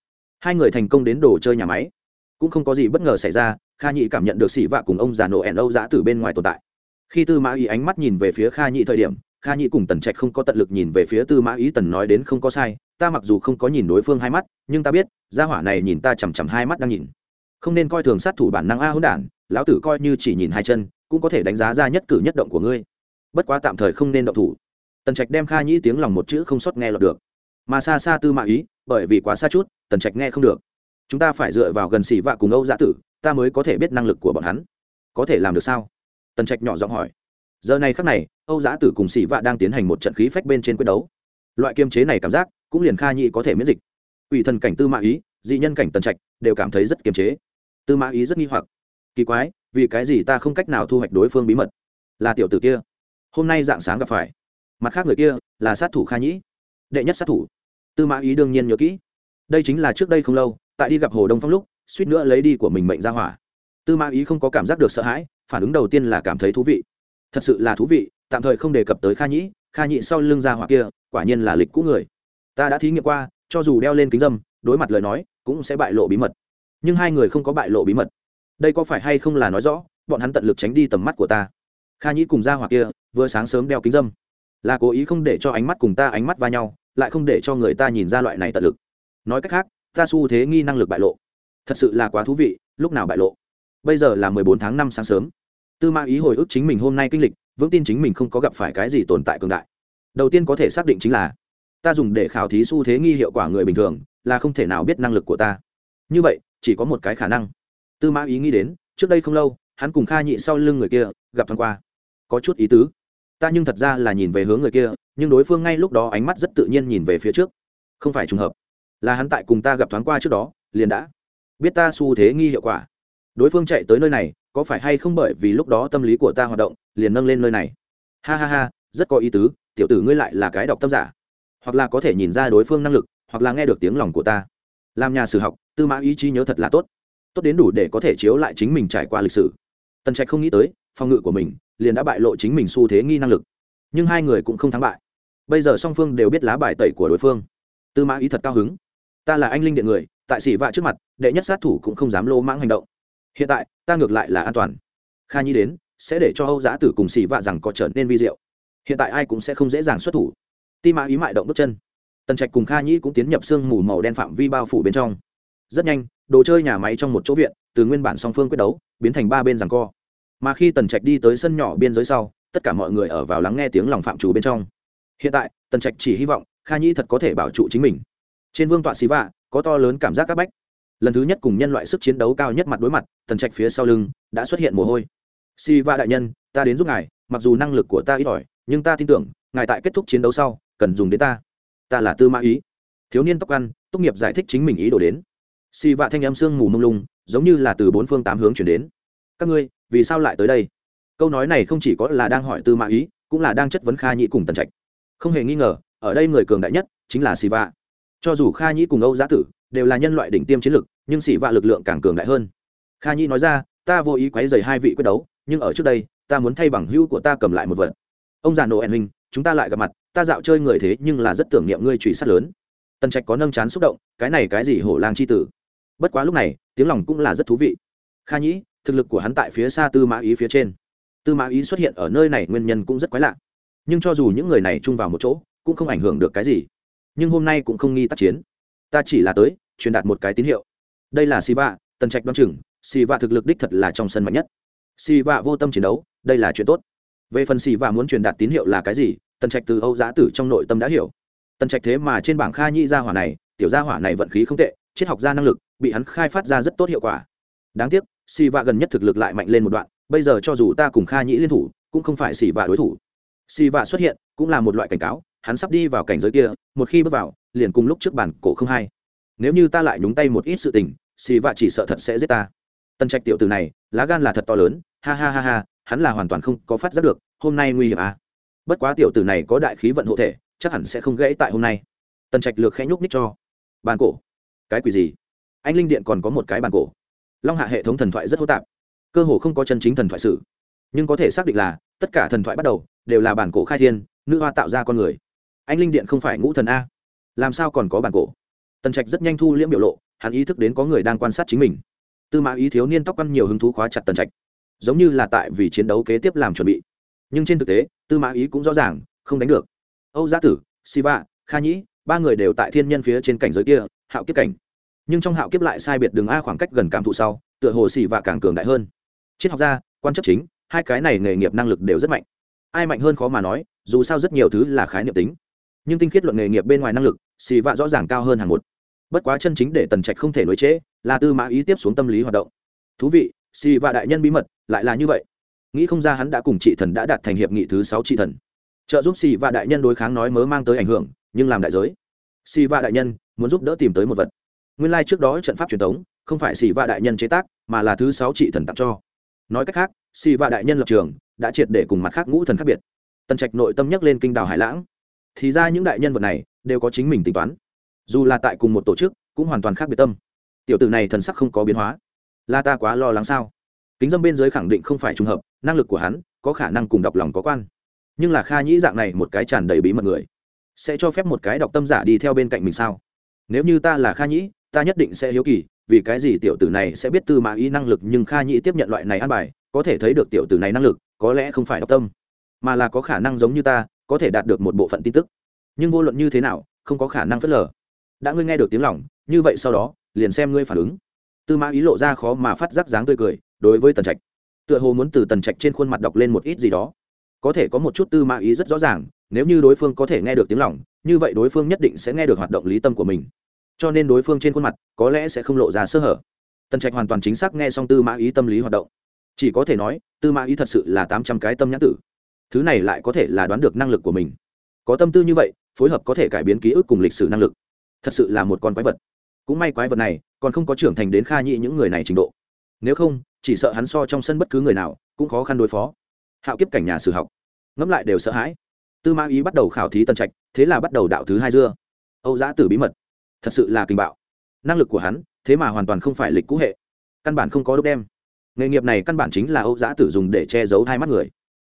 hai người thành công đến đồ chơi nhà máy. Cũng không có gì bất ngờ xảy ra, kha nhị cảm nhận được xỉ vạ cùng ông già nổ ẻn âu giã từ bên ngoài tồn tại. Khi tư mã ý ánh mắt nhìn về phía kha nhị thời điểm, kha nhị cùng tần trạch không có tận lực nhìn về phía tư mã ý tần nói đến không có sai, ta mặc dù không có nhìn đối phương hai mắt, nhưng ta biết, gia hỏa này nhìn ta chằm chằm hai mắt đang nhìn. Không nên coi thường sát thủ bản năng a hỗn đản, lão tử coi như chỉ nhìn hai chân, cũng có thể đánh giá ra nhất cử nhất động của ngươi. Bất quá tạm thời không nên động thủ. Tần trạch đem kha nhĩ tiếng lòng một chữ không sót nghe lọt được. Mà xa xa tư mã ý bởi vì quá xa chút, tần trạch nghe không được. Chúng ta phải dựa vào gần xỉ vạ cùng âu giã tử, ta mới có thể biết năng lực của bọn hắn. Có thể làm được sao? Tần trạch nhỏ giọng hỏi. Giờ này khắc này, âu giã tử cùng xỉ vạ đang tiến hành một trận khí phách bên trên quyết đấu. Loại kiềm chế này cảm giác, cũng liền kha nhĩ có thể miễn dịch. Ủy thần cảnh tư mã ý, dị nhân cảnh tần trạch, đều cảm thấy rất kiềm chế. Tư mã ý rất nghi hoặc. Kỳ quái, vì cái gì ta không cách nào thu hoạch đối phương bí mật? Là tiểu tử kia. Hôm nay dạng sáng gặp phải. Mặt khác người kia, là sát thủ kha nhĩ đệ nhất sát thủ tư mã ý đương nhiên nhớ kỹ. Đây chính là trước đây không lâu, tại đi gặp hồ đông phong lúc, suýt nữa lấy đi của mình mệnh ra hỏa. Tư mã ý không có cảm giác được sợ hãi, phản ứng đầu tiên là cảm thấy thú vị. Thật sự là thú vị, tạm thời không đề cập tới kha nhĩ kha nhĩ sau lưng ra hỏa kia, quả nhiên là lịch cũ người. Ta đã thí nghiệm qua, cho dù đeo lên kính dâm, đối mặt lời nói, cũng sẽ bại lộ bí mật. Nhưng hai người không có bại lộ bí mật. Đây có phải hay không là nói rõ, bọn hắn tận lực tránh đi tầm mắt của ta. Kha nhĩ cùng ra hỏa kia, vừa sáng sớm đeo kính dâm. Là cố ý không để cho ánh mắt cùng ta ánh mắt va nhau lại không để cho người ta nhìn ra loại này tận lực. Nói cách khác, ta xu thế nghi năng lực bại lộ. Thật sự là quá thú vị, lúc nào bại lộ? Bây giờ là mười bốn tháng năm sáng sớm. Tư mã ý hồi ức chính mình hôm nay kinh lịch, vững tin chính mình không có gặp phải cái gì tồn tại cường đại. Đầu tiên có thể xác định chính là, ta dùng để khảo thí xu thế nghi hiệu quả người bình thường, là không thể nào biết năng lực của ta. Như vậy, chỉ có một cái khả năng. Tư mã ý nghĩ đến, trước đây không lâu, hắn cùng kha nhị sau lưng người kia, gặp thoáng qua. Có chút ý tứ ta nhưng thật ra là nhìn về hướng người kia, nhưng đối phương ngay lúc đó ánh mắt rất tự nhiên nhìn về phía trước. Không phải trùng hợp. Là hắn tại cùng ta gặp thoáng qua trước đó, liền đã biết ta xu thế nghi hiệu quả. Đối phương chạy tới nơi này, có phải hay không bởi vì lúc đó tâm lý của ta hoạt động, liền nâng lên nơi này? Ha ha ha, rất có ý tứ, tiểu tử ngươi lại là cái đọc tâm giả. Hoặc là có thể nhìn ra đối phương năng lực, hoặc là nghe được tiếng lòng của ta. Làm nhà sử học, tư mã ý chí nhớ thật là tốt. Tốt đến đủ để có thể chiếu lại chính mình trải qua lịch sử. Tần trạch không nghĩ tới, phòng ngự của mình liền đã bại lộ chính mình xu thế nghi năng lực. Nhưng hai người cũng không thắng bại. Bây giờ song phương đều biết lá bài tẩy của đối phương. Tư mã ý thật cao hứng. Ta là anh linh điện người, tại sĩ vạ trước mặt, đệ nhất sát thủ cũng không dám lô mãng hành động. Hiện tại, ta ngược lại là an toàn. Kha nhi đến, sẽ để cho âu giã tử cùng sĩ vạ rằng có trở nên vi diệu. Hiện tại ai cũng sẽ không dễ dàng xuất thủ. Ti mã ý mại động bước chân. Tần trạch cùng kha nhĩ cũng tiến nhập sương mù màu đen phạm vi bao phủ bên trong. Rất nhanh, đồ chơi nhà máy trong một chỗ viện, từ nguyên bản song phương quyết đấu, biến thành ba bên rằng co mà khi tần trạch đi tới sân nhỏ biên giới sau, tất cả mọi người ở vào lắng nghe tiếng lòng phạm chủ bên trong. Hiện tại, tần trạch chỉ hy vọng kha nhĩ thật có thể bảo trụ chính mình. Trên vương tọa xí vạ, có to lớn cảm giác c áp bách. Lần thứ nhất cùng nhân loại sức chiến đấu cao nhất mặt đối mặt, tần trạch phía sau lưng đã xuất hiện mồ hôi. Si vạ đại nhân, ta đến giúp ngài, mặc dù năng lực của ta ít ỏi, nhưng ta tin tưởng, ngài tại kết thúc chiến đấu sau, cần dùng đến ta. Ta là tư mã ý. Thiếu niên tóc ăn, tốt nghiệp giải thích chính mình ý đồ đến. Xì vạ thanh âm sương mù mông lung, giống như là từ bốn phương tám hướng chuyển đến. Các ngươi vì sao lại tới đây? Câu nói này không chỉ có là đang hỏi tư mã ý, cũng là đang chất vấn kha nhĩ cùng tần trạch. Không hề nghi ngờ, ở đây người cường đại nhất chính là si vạ. Cho dù kha nhĩ cùng âu giá tử đều là nhân loại đỉnh tiêm chiến lực, nhưng sĩ vạ lực lượng càng cường đại hơn. Kha nhĩ nói ra, ta vô ý quấy dày hai vị quyết đấu, nhưng ở trước đây, ta muốn thay bằng hữu của ta cầm lại một vật. Ông già nổ ẩn hình chúng ta lại gặp mặt, ta dạo chơi người thế nhưng là rất tưởng niệm ngươi truy sát lớn. Tần trạch có nâng chán xúc động, cái này cái gì hổ lang c h i tử? Bất quá lúc này, tiếng lòng cũng là rất thú vị. Kha nhĩ thực lực của hắn tại phía xa tư mã ý phía trên. Tư mã ý xuất hiện ở nơi này nguyên nhân cũng rất quái lạ. Nhưng cho dù những người này chung vào một chỗ, cũng không ảnh hưởng được cái gì. Nhưng hôm nay cũng không nghi tác chiến. Ta chỉ là tới, truyền đạt một cái tín hiệu. Đây là siva tần trạch đoan chừng. Siva thực lực đích thật là trong sân mạnh nhất. Siva vô tâm chiến đấu, đây là chuyện tốt. Về phần siva muốn truyền đạt tín hiệu là cái gì, tần trạch từ âu giã tử trong nội tâm đã hiểu. Tần trạch thế mà trên bảng kha Nhi gia hỏa này, tiểu gia hỏa này vận khí không tệ, triết học gia năng lực, bị hắn khai phát ra rất tốt hiệu quả. Đáng tiếc xì vạ gần nhất thực lực lại mạnh lên một đoạn, bây giờ cho dù ta cùng kha nhĩ liên thủ, cũng không phải xì vạ đối thủ. Xì vạ xuất hiện, cũng là một loại cảnh cáo, hắn sắp đi vào cảnh giới kia, một khi bước vào, liền cùng lúc trước bản cổ không hay. Nếu như ta lại nhúng tay một ít sự tình, xì vạ chỉ sợ thật sẽ giết ta. Tần trạch tiểu từ này, lá gan là thật to lớn, ha ha ha ha, hắn là hoàn toàn không có phát giác được, hôm nay nguy hiểm à. Bất quá tiểu tử này có đại khí vận hộ thể, chắc hẳn sẽ không gãy tại hôm nay. Tần trạch lược khẽ nhúc ních cho. Bàn cổ? Cái quỷ gì? Anh linh điện còn có một cái bàn cổ long hạ hệ thống thần thoại rất hô tạp. Cơ hồ không có chân chính thần thoại sử. Nhưng có thể xác định là, tất cả thần thoại bắt đầu đều là bản cổ khai thiên, nữ hoa tạo ra con người. Anh linh điện không phải ngũ thần a. Làm sao còn có bản cổ? Tần trạch rất nhanh thu liễm biểu lộ, hắn ý thức đến có người đang quan sát chính mình. Tư mã ý thiếu niên tóc ăn nhiều hứng thú khóa chặt tần trạch. Giống như là tại vì chiến đấu kế tiếp làm chuẩn bị. Nhưng trên thực tế, tư mã ý cũng rõ ràng, không đánh được. Âu gia tử, siva, kha nhĩ, ba người đều tại thiên nhân phía trên cảnh giới kia, hạo kiếp cảnh nhưng trong hạo kiếp lại sai biệt đường a khoảng cách gần cảm thụ sau, tựa hồ xì vạ càng cường đại hơn. Triết học gia, quan chấp chính, hai cái này nghề nghiệp năng lực đều rất mạnh. Ai mạnh hơn khó mà nói, dù sao rất nhiều thứ là khái niệm tính. Nhưng tinh khiết luận nghề nghiệp bên ngoài năng lực, xì vạ rõ ràng cao hơn hàng một. Bất quá chân chính để tần trạch không thể nối chế là tư mã ý tiếp xuống tâm lý hoạt động. Thú vị, xì vạ đại nhân bí mật, lại là như vậy. Nghĩ không ra hắn đã cùng chị thần đã đạt thành hiệp nghị thứ sáu chị thần. Trợ giúp xì vạ đại nhân đối kháng nói mớ mang tới ảnh hưởng, nhưng làm đại giới. Xì vạ đại nhân, muốn giúp đỡ tìm tới một vật nguyên lai trước đó trận pháp truyền thống không phải xì vạ đại nhân chế tác, mà là thứ sáu trị thần tặng cho. Nói cách khác, xì vạ đại nhân lập trường đã triệt để cùng mặt khác ngũ thần khác biệt. Tần trạch nội tâm nhắc lên kinh đào hải lãng. Thì ra những đại nhân vật này đều có chính mình tính toán. Dù là tại cùng một tổ chức, cũng hoàn toàn khác biệt tâm. Tiểu tử này thần sắc không có biến hóa. Là ta quá lo lắng sao? Kính dâm bên dưới khẳng định không phải trùng hợp, năng lực của hắn có khả năng cùng đọc lòng có quan. Nhưng là kha nhĩ dạng này một cái tràn đầy bí mật người, sẽ cho phép một cái đọc tâm giả đi theo bên cạnh mình sao? Nếu như ta là kha nhĩ ta nhất định sẽ hiếu kỳ, vì cái gì tiểu tử này sẽ biết tư mã ý năng lực nhưng kha nhĩ tiếp nhận loại này ăn bài, có thể thấy được tiểu tử này năng lực, có lẽ không phải đọc tâm, mà là có khả năng giống như ta, có thể đạt được một bộ phận tin tức. Nhưng vô luận như thế nào, không có khả năng phớt lờ. Đã ngươi nghe được tiếng lòng, như vậy sau đó, liền xem ngươi phản ứng. Tư mã ý lộ ra khó mà phát giác dáng tươi cười, đối với tần trạch, tựa hồ muốn từ tần trạch trên khuôn mặt đọc lên một ít gì đó. Có thể có một chút tư mã ý rất rõ ràng, nếu như đối phương có thể nghe được tiếng lòng, như vậy đối phương nhất định sẽ nghe được hoạt động lý tâm của mình cho nên đối phương trên khuôn mặt có lẽ sẽ không lộ ra sơ hở. Tần trạch hoàn toàn chính xác nghe xong tư mã ý tâm lý hoạt động. Chỉ có thể nói, tư mã ý thật sự là tám trăm cái tâm nhãn tử. Thứ này lại có thể là đoán được năng lực của mình. Có tâm tư như vậy, phối hợp có thể cải biến ký ức cùng lịch sử năng lực. Thật sự là một con quái vật. Cũng may quái vật này còn không có trưởng thành đến kha nhị những người này trình độ. Nếu không, chỉ sợ hắn so trong sân bất cứ người nào cũng khó khăn đối phó. Hạo kiếp cảnh nhà sử học. Ngẫm lại đều sợ hãi. Tư mã ý bắt đầu khảo thí tân trạch, thế là bắt đầu đạo thứ hai dưa. Âu giã tử bí mật thật sự là kinh bạo. Năng lực của hắn, thế mà hoàn toàn không phải lịch cũ hệ. Căn bản không có đúc đem. Nghề nghiệp này căn bản chính là âu giã tử dùng để che giấu hai mắt người.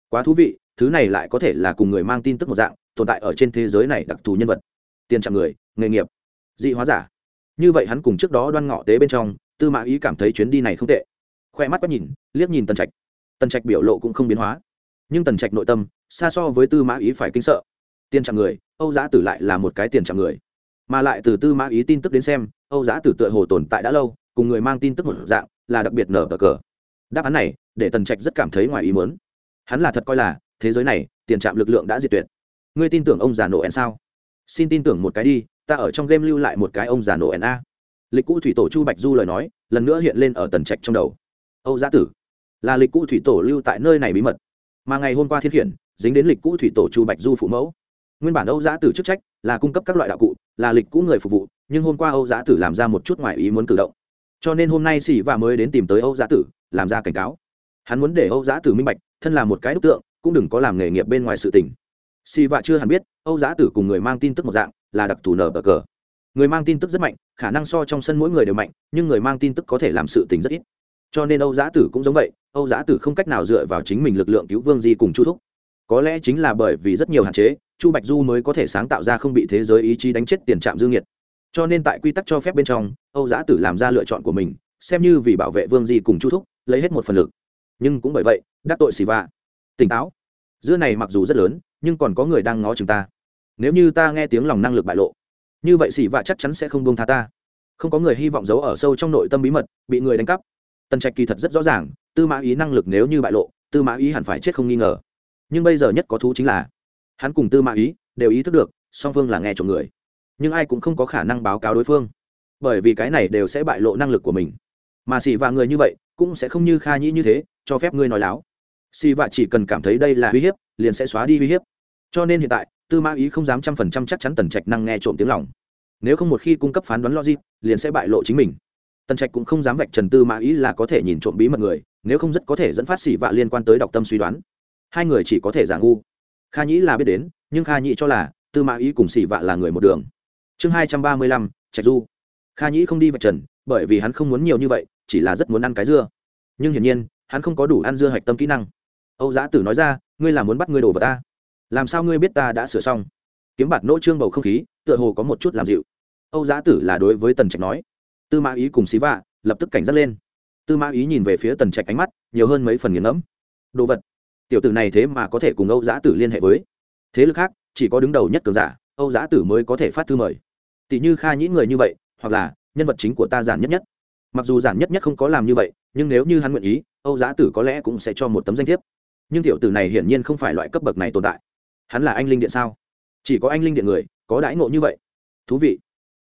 Quá thú vị, thứ này lại có thể là cùng người mang tin tức một dạng, tồn tại ở trên thế giới này đặc thù nhân vật. Tiền trạng người, nghề nghiệp, dị hóa giả. Như vậy hắn cùng trước đó đoan ngọ tế bên trong, tư mã ý cảm thấy chuyến đi này không tệ. Khoe mắt quá nhìn, liếc nhìn tần trạch. Tần trạch biểu lộ cũng không biến hóa. Nhưng tần trạch nội tâm, xa so với tư mã ý phải kinh sợ. Tiền trạng người, âu giã tử lại là một cái tiền trạng người mà lại từ tư mã ý tin tức đến xem, âu giã tử tựa hồ tồn tại đã lâu, cùng người mang tin tức một dạng, là đặc biệt nở cờ cờ. Đáp án này, để tần trạch rất cảm thấy ngoài ý muốn. Hắn là thật coi là, thế giới này, tiền trạm lực lượng đã diệt tuyệt. Ngươi tin tưởng ông già nổ en sao? Xin tin tưởng một cái đi, ta ở trong game lưu lại một cái ông già nổ en a. Lịch cũ thủy tổ chu bạch du lời nói, lần nữa hiện lên ở tần trạch trong đầu. Âu giã tử, là lịch cũ thủy tổ lưu tại nơi này bí mật. Mà ngày hôm qua thiên khiển, dính đến lịch cũ thủy tổ chu bạch du phụ mẫu. Nguyên bản âu giã tử chức trách là cung cấp các loại đạo cụ là lịch cũ người phục vụ, nhưng hôm qua âu giã tử làm ra một chút ngoại ý muốn cử động. Cho nên hôm nay xỉ và mới đến tìm tới âu giã tử, làm ra cảnh cáo. Hắn muốn để âu giã tử minh bạch, thân là một cái đức tượng, cũng đừng có làm nghề nghiệp bên ngoài sự tình. Xỉ và chưa hẳn biết, âu giã tử cùng người mang tin tức một dạng, là đặc thù nở bờ cờ. Người mang tin tức rất mạnh, khả năng so trong sân mỗi người đều mạnh, nhưng người mang tin tức có thể làm sự tình rất ít. Cho nên âu giã tử cũng giống vậy, âu giã tử không cách nào dựa vào chính mình lực lượng cứu vương di cùng chu thúc. Có lẽ chính là bởi vì rất nhiều hạn chế chu bạch du mới có thể sáng tạo ra không bị thế giới ý chí đánh chết tiền trạm dương nhiệt cho nên tại quy tắc cho phép bên trong, âu giã tử làm ra lựa chọn của mình, xem như vì bảo vệ vương di cùng chu thúc, lấy hết một phần lực. Nhưng cũng bởi vậy, đắc tội xì vạ tỉnh táo. Dưa này mặc dù rất lớn, nhưng còn có người đang ngó chừng ta. Nếu như ta nghe tiếng lòng năng lực bại lộ, như vậy xì vạ chắc chắn sẽ không buông tha ta. Không có người hy vọng giấu ở sâu trong nội tâm bí mật, bị người đánh cắp. Tần trạch kỳ thật rất rõ ràng, tư mã ý năng lực nếu như bại lộ, tư mã ý hẳn phải chết không nghi ngờ. Nhưng bây giờ nhất có thú chính là hắn cùng tư mã ý đều ý thức được song phương là nghe trộm người. Nhưng ai cũng không có khả năng báo cáo đối phương, bởi vì cái này đều sẽ bại lộ năng lực của mình. Mà xì và người như vậy cũng sẽ không như kha nhĩ như thế cho phép ngươi nói láo. Xì vạ chỉ cần cảm thấy đây là uy hiếp, liền sẽ xóa đi uy hiếp. Cho nên hiện tại, tư mã ý không dám trăm phần trăm chắc chắn tần trạch năng nghe trộm tiếng lòng. Nếu không một khi cung cấp phán đoán logic, liền sẽ bại lộ chính mình. Tần trạch cũng không dám vạch trần tư mã ý là có thể nhìn trộm bí mật người, nếu không rất có thể dẫn phát xỉ vạ liên quan tới đọc tâm suy đoán. Hai người chỉ có thể giả ngu kha nhĩ là biết đến, nhưng kha nhĩ cho là tư mã ý cùng xỉ vạ là người một đường. Chương hai trăm ba mươi lăm, trạch du. Kha nhĩ không đi vạch trần, bởi vì hắn không muốn nhiều như vậy, chỉ là rất muốn ăn cái dưa. Nhưng hiển nhiên, hắn không có đủ ăn dưa hạch tâm kỹ năng. Âu giã tử nói ra, ngươi là muốn bắt ngươi đổ vào ta? Làm sao ngươi biết ta đã sửa xong? Kiếm bạt nỗ trương bầu không khí, tựa hồ có một chút làm dịu. Âu giã tử là đối với tần trạch nói. Tư mã ý cùng xí vạ lập tức cảnh giác lên. Tư mã ý nhìn về phía tần trạch ánh mắt, nhiều hơn mấy phần nghiền ngẫm. Đồ vật tiểu tử này thế mà có thể cùng âu giã tử liên hệ với. Thế lực khác, chỉ có đứng đầu nhất cường giả, âu giã tử mới có thể phát thư mời. Tỷ như kha nhĩ người như vậy, hoặc là nhân vật chính của ta giản nhất nhất. Mặc dù giản nhất nhất không có làm như vậy, nhưng nếu như hắn nguyện ý, âu giá tử có lẽ cũng sẽ cho một tấm danh thiếp. Nhưng tiểu tử này hiển nhiên không phải loại cấp bậc này tồn tại. Hắn là anh linh điện sao? Chỉ có anh linh điện người, có đãi ngộ như vậy. Thú vị.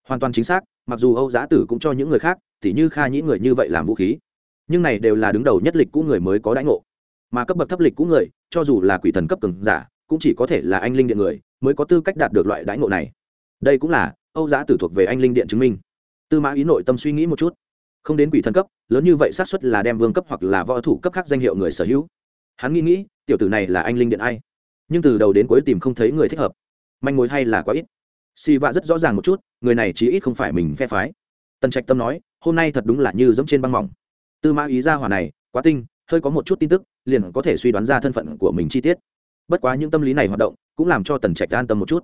Hoàn toàn chính xác, mặc dù âu giá tử cũng cho những người khác tỷ như kha nhĩ người như vậy làm vũ khí. Nhưng này đều là đứng đầu nhất lịch cũ người mới có đãi ngộ mà cấp bậc thấp lịch cũng người, cho dù là quỷ thần cấp cường giả, cũng chỉ có thể là anh linh điện người mới có tư cách đạt được loại đãi ngộ này. Đây cũng là âu giá tử thuộc về anh linh điện chứng minh. Tư mã ý nội tâm suy nghĩ một chút. Không đến quỷ thần cấp, lớn như vậy xác suất là đem vương cấp hoặc là võ thủ cấp khác danh hiệu người sở hữu. Hắn nghĩ nghĩ, tiểu tử này là anh linh điện ai? Nhưng từ đầu đến cuối tìm không thấy người thích hợp. Manh mối hay là quá ít. Si vạ rất rõ ràng một chút, người này chí ít không phải mình phe phái. Tần trạch tâm nói, hôm nay thật đúng là như giống trên băng mỏng. Tư mã ý ra hỏa này, quá tinh hơi có một chút tin tức, liền có thể suy đoán ra thân phận của mình chi tiết. Bất quá những tâm lý này hoạt động, cũng làm cho tần trạch an tâm một chút.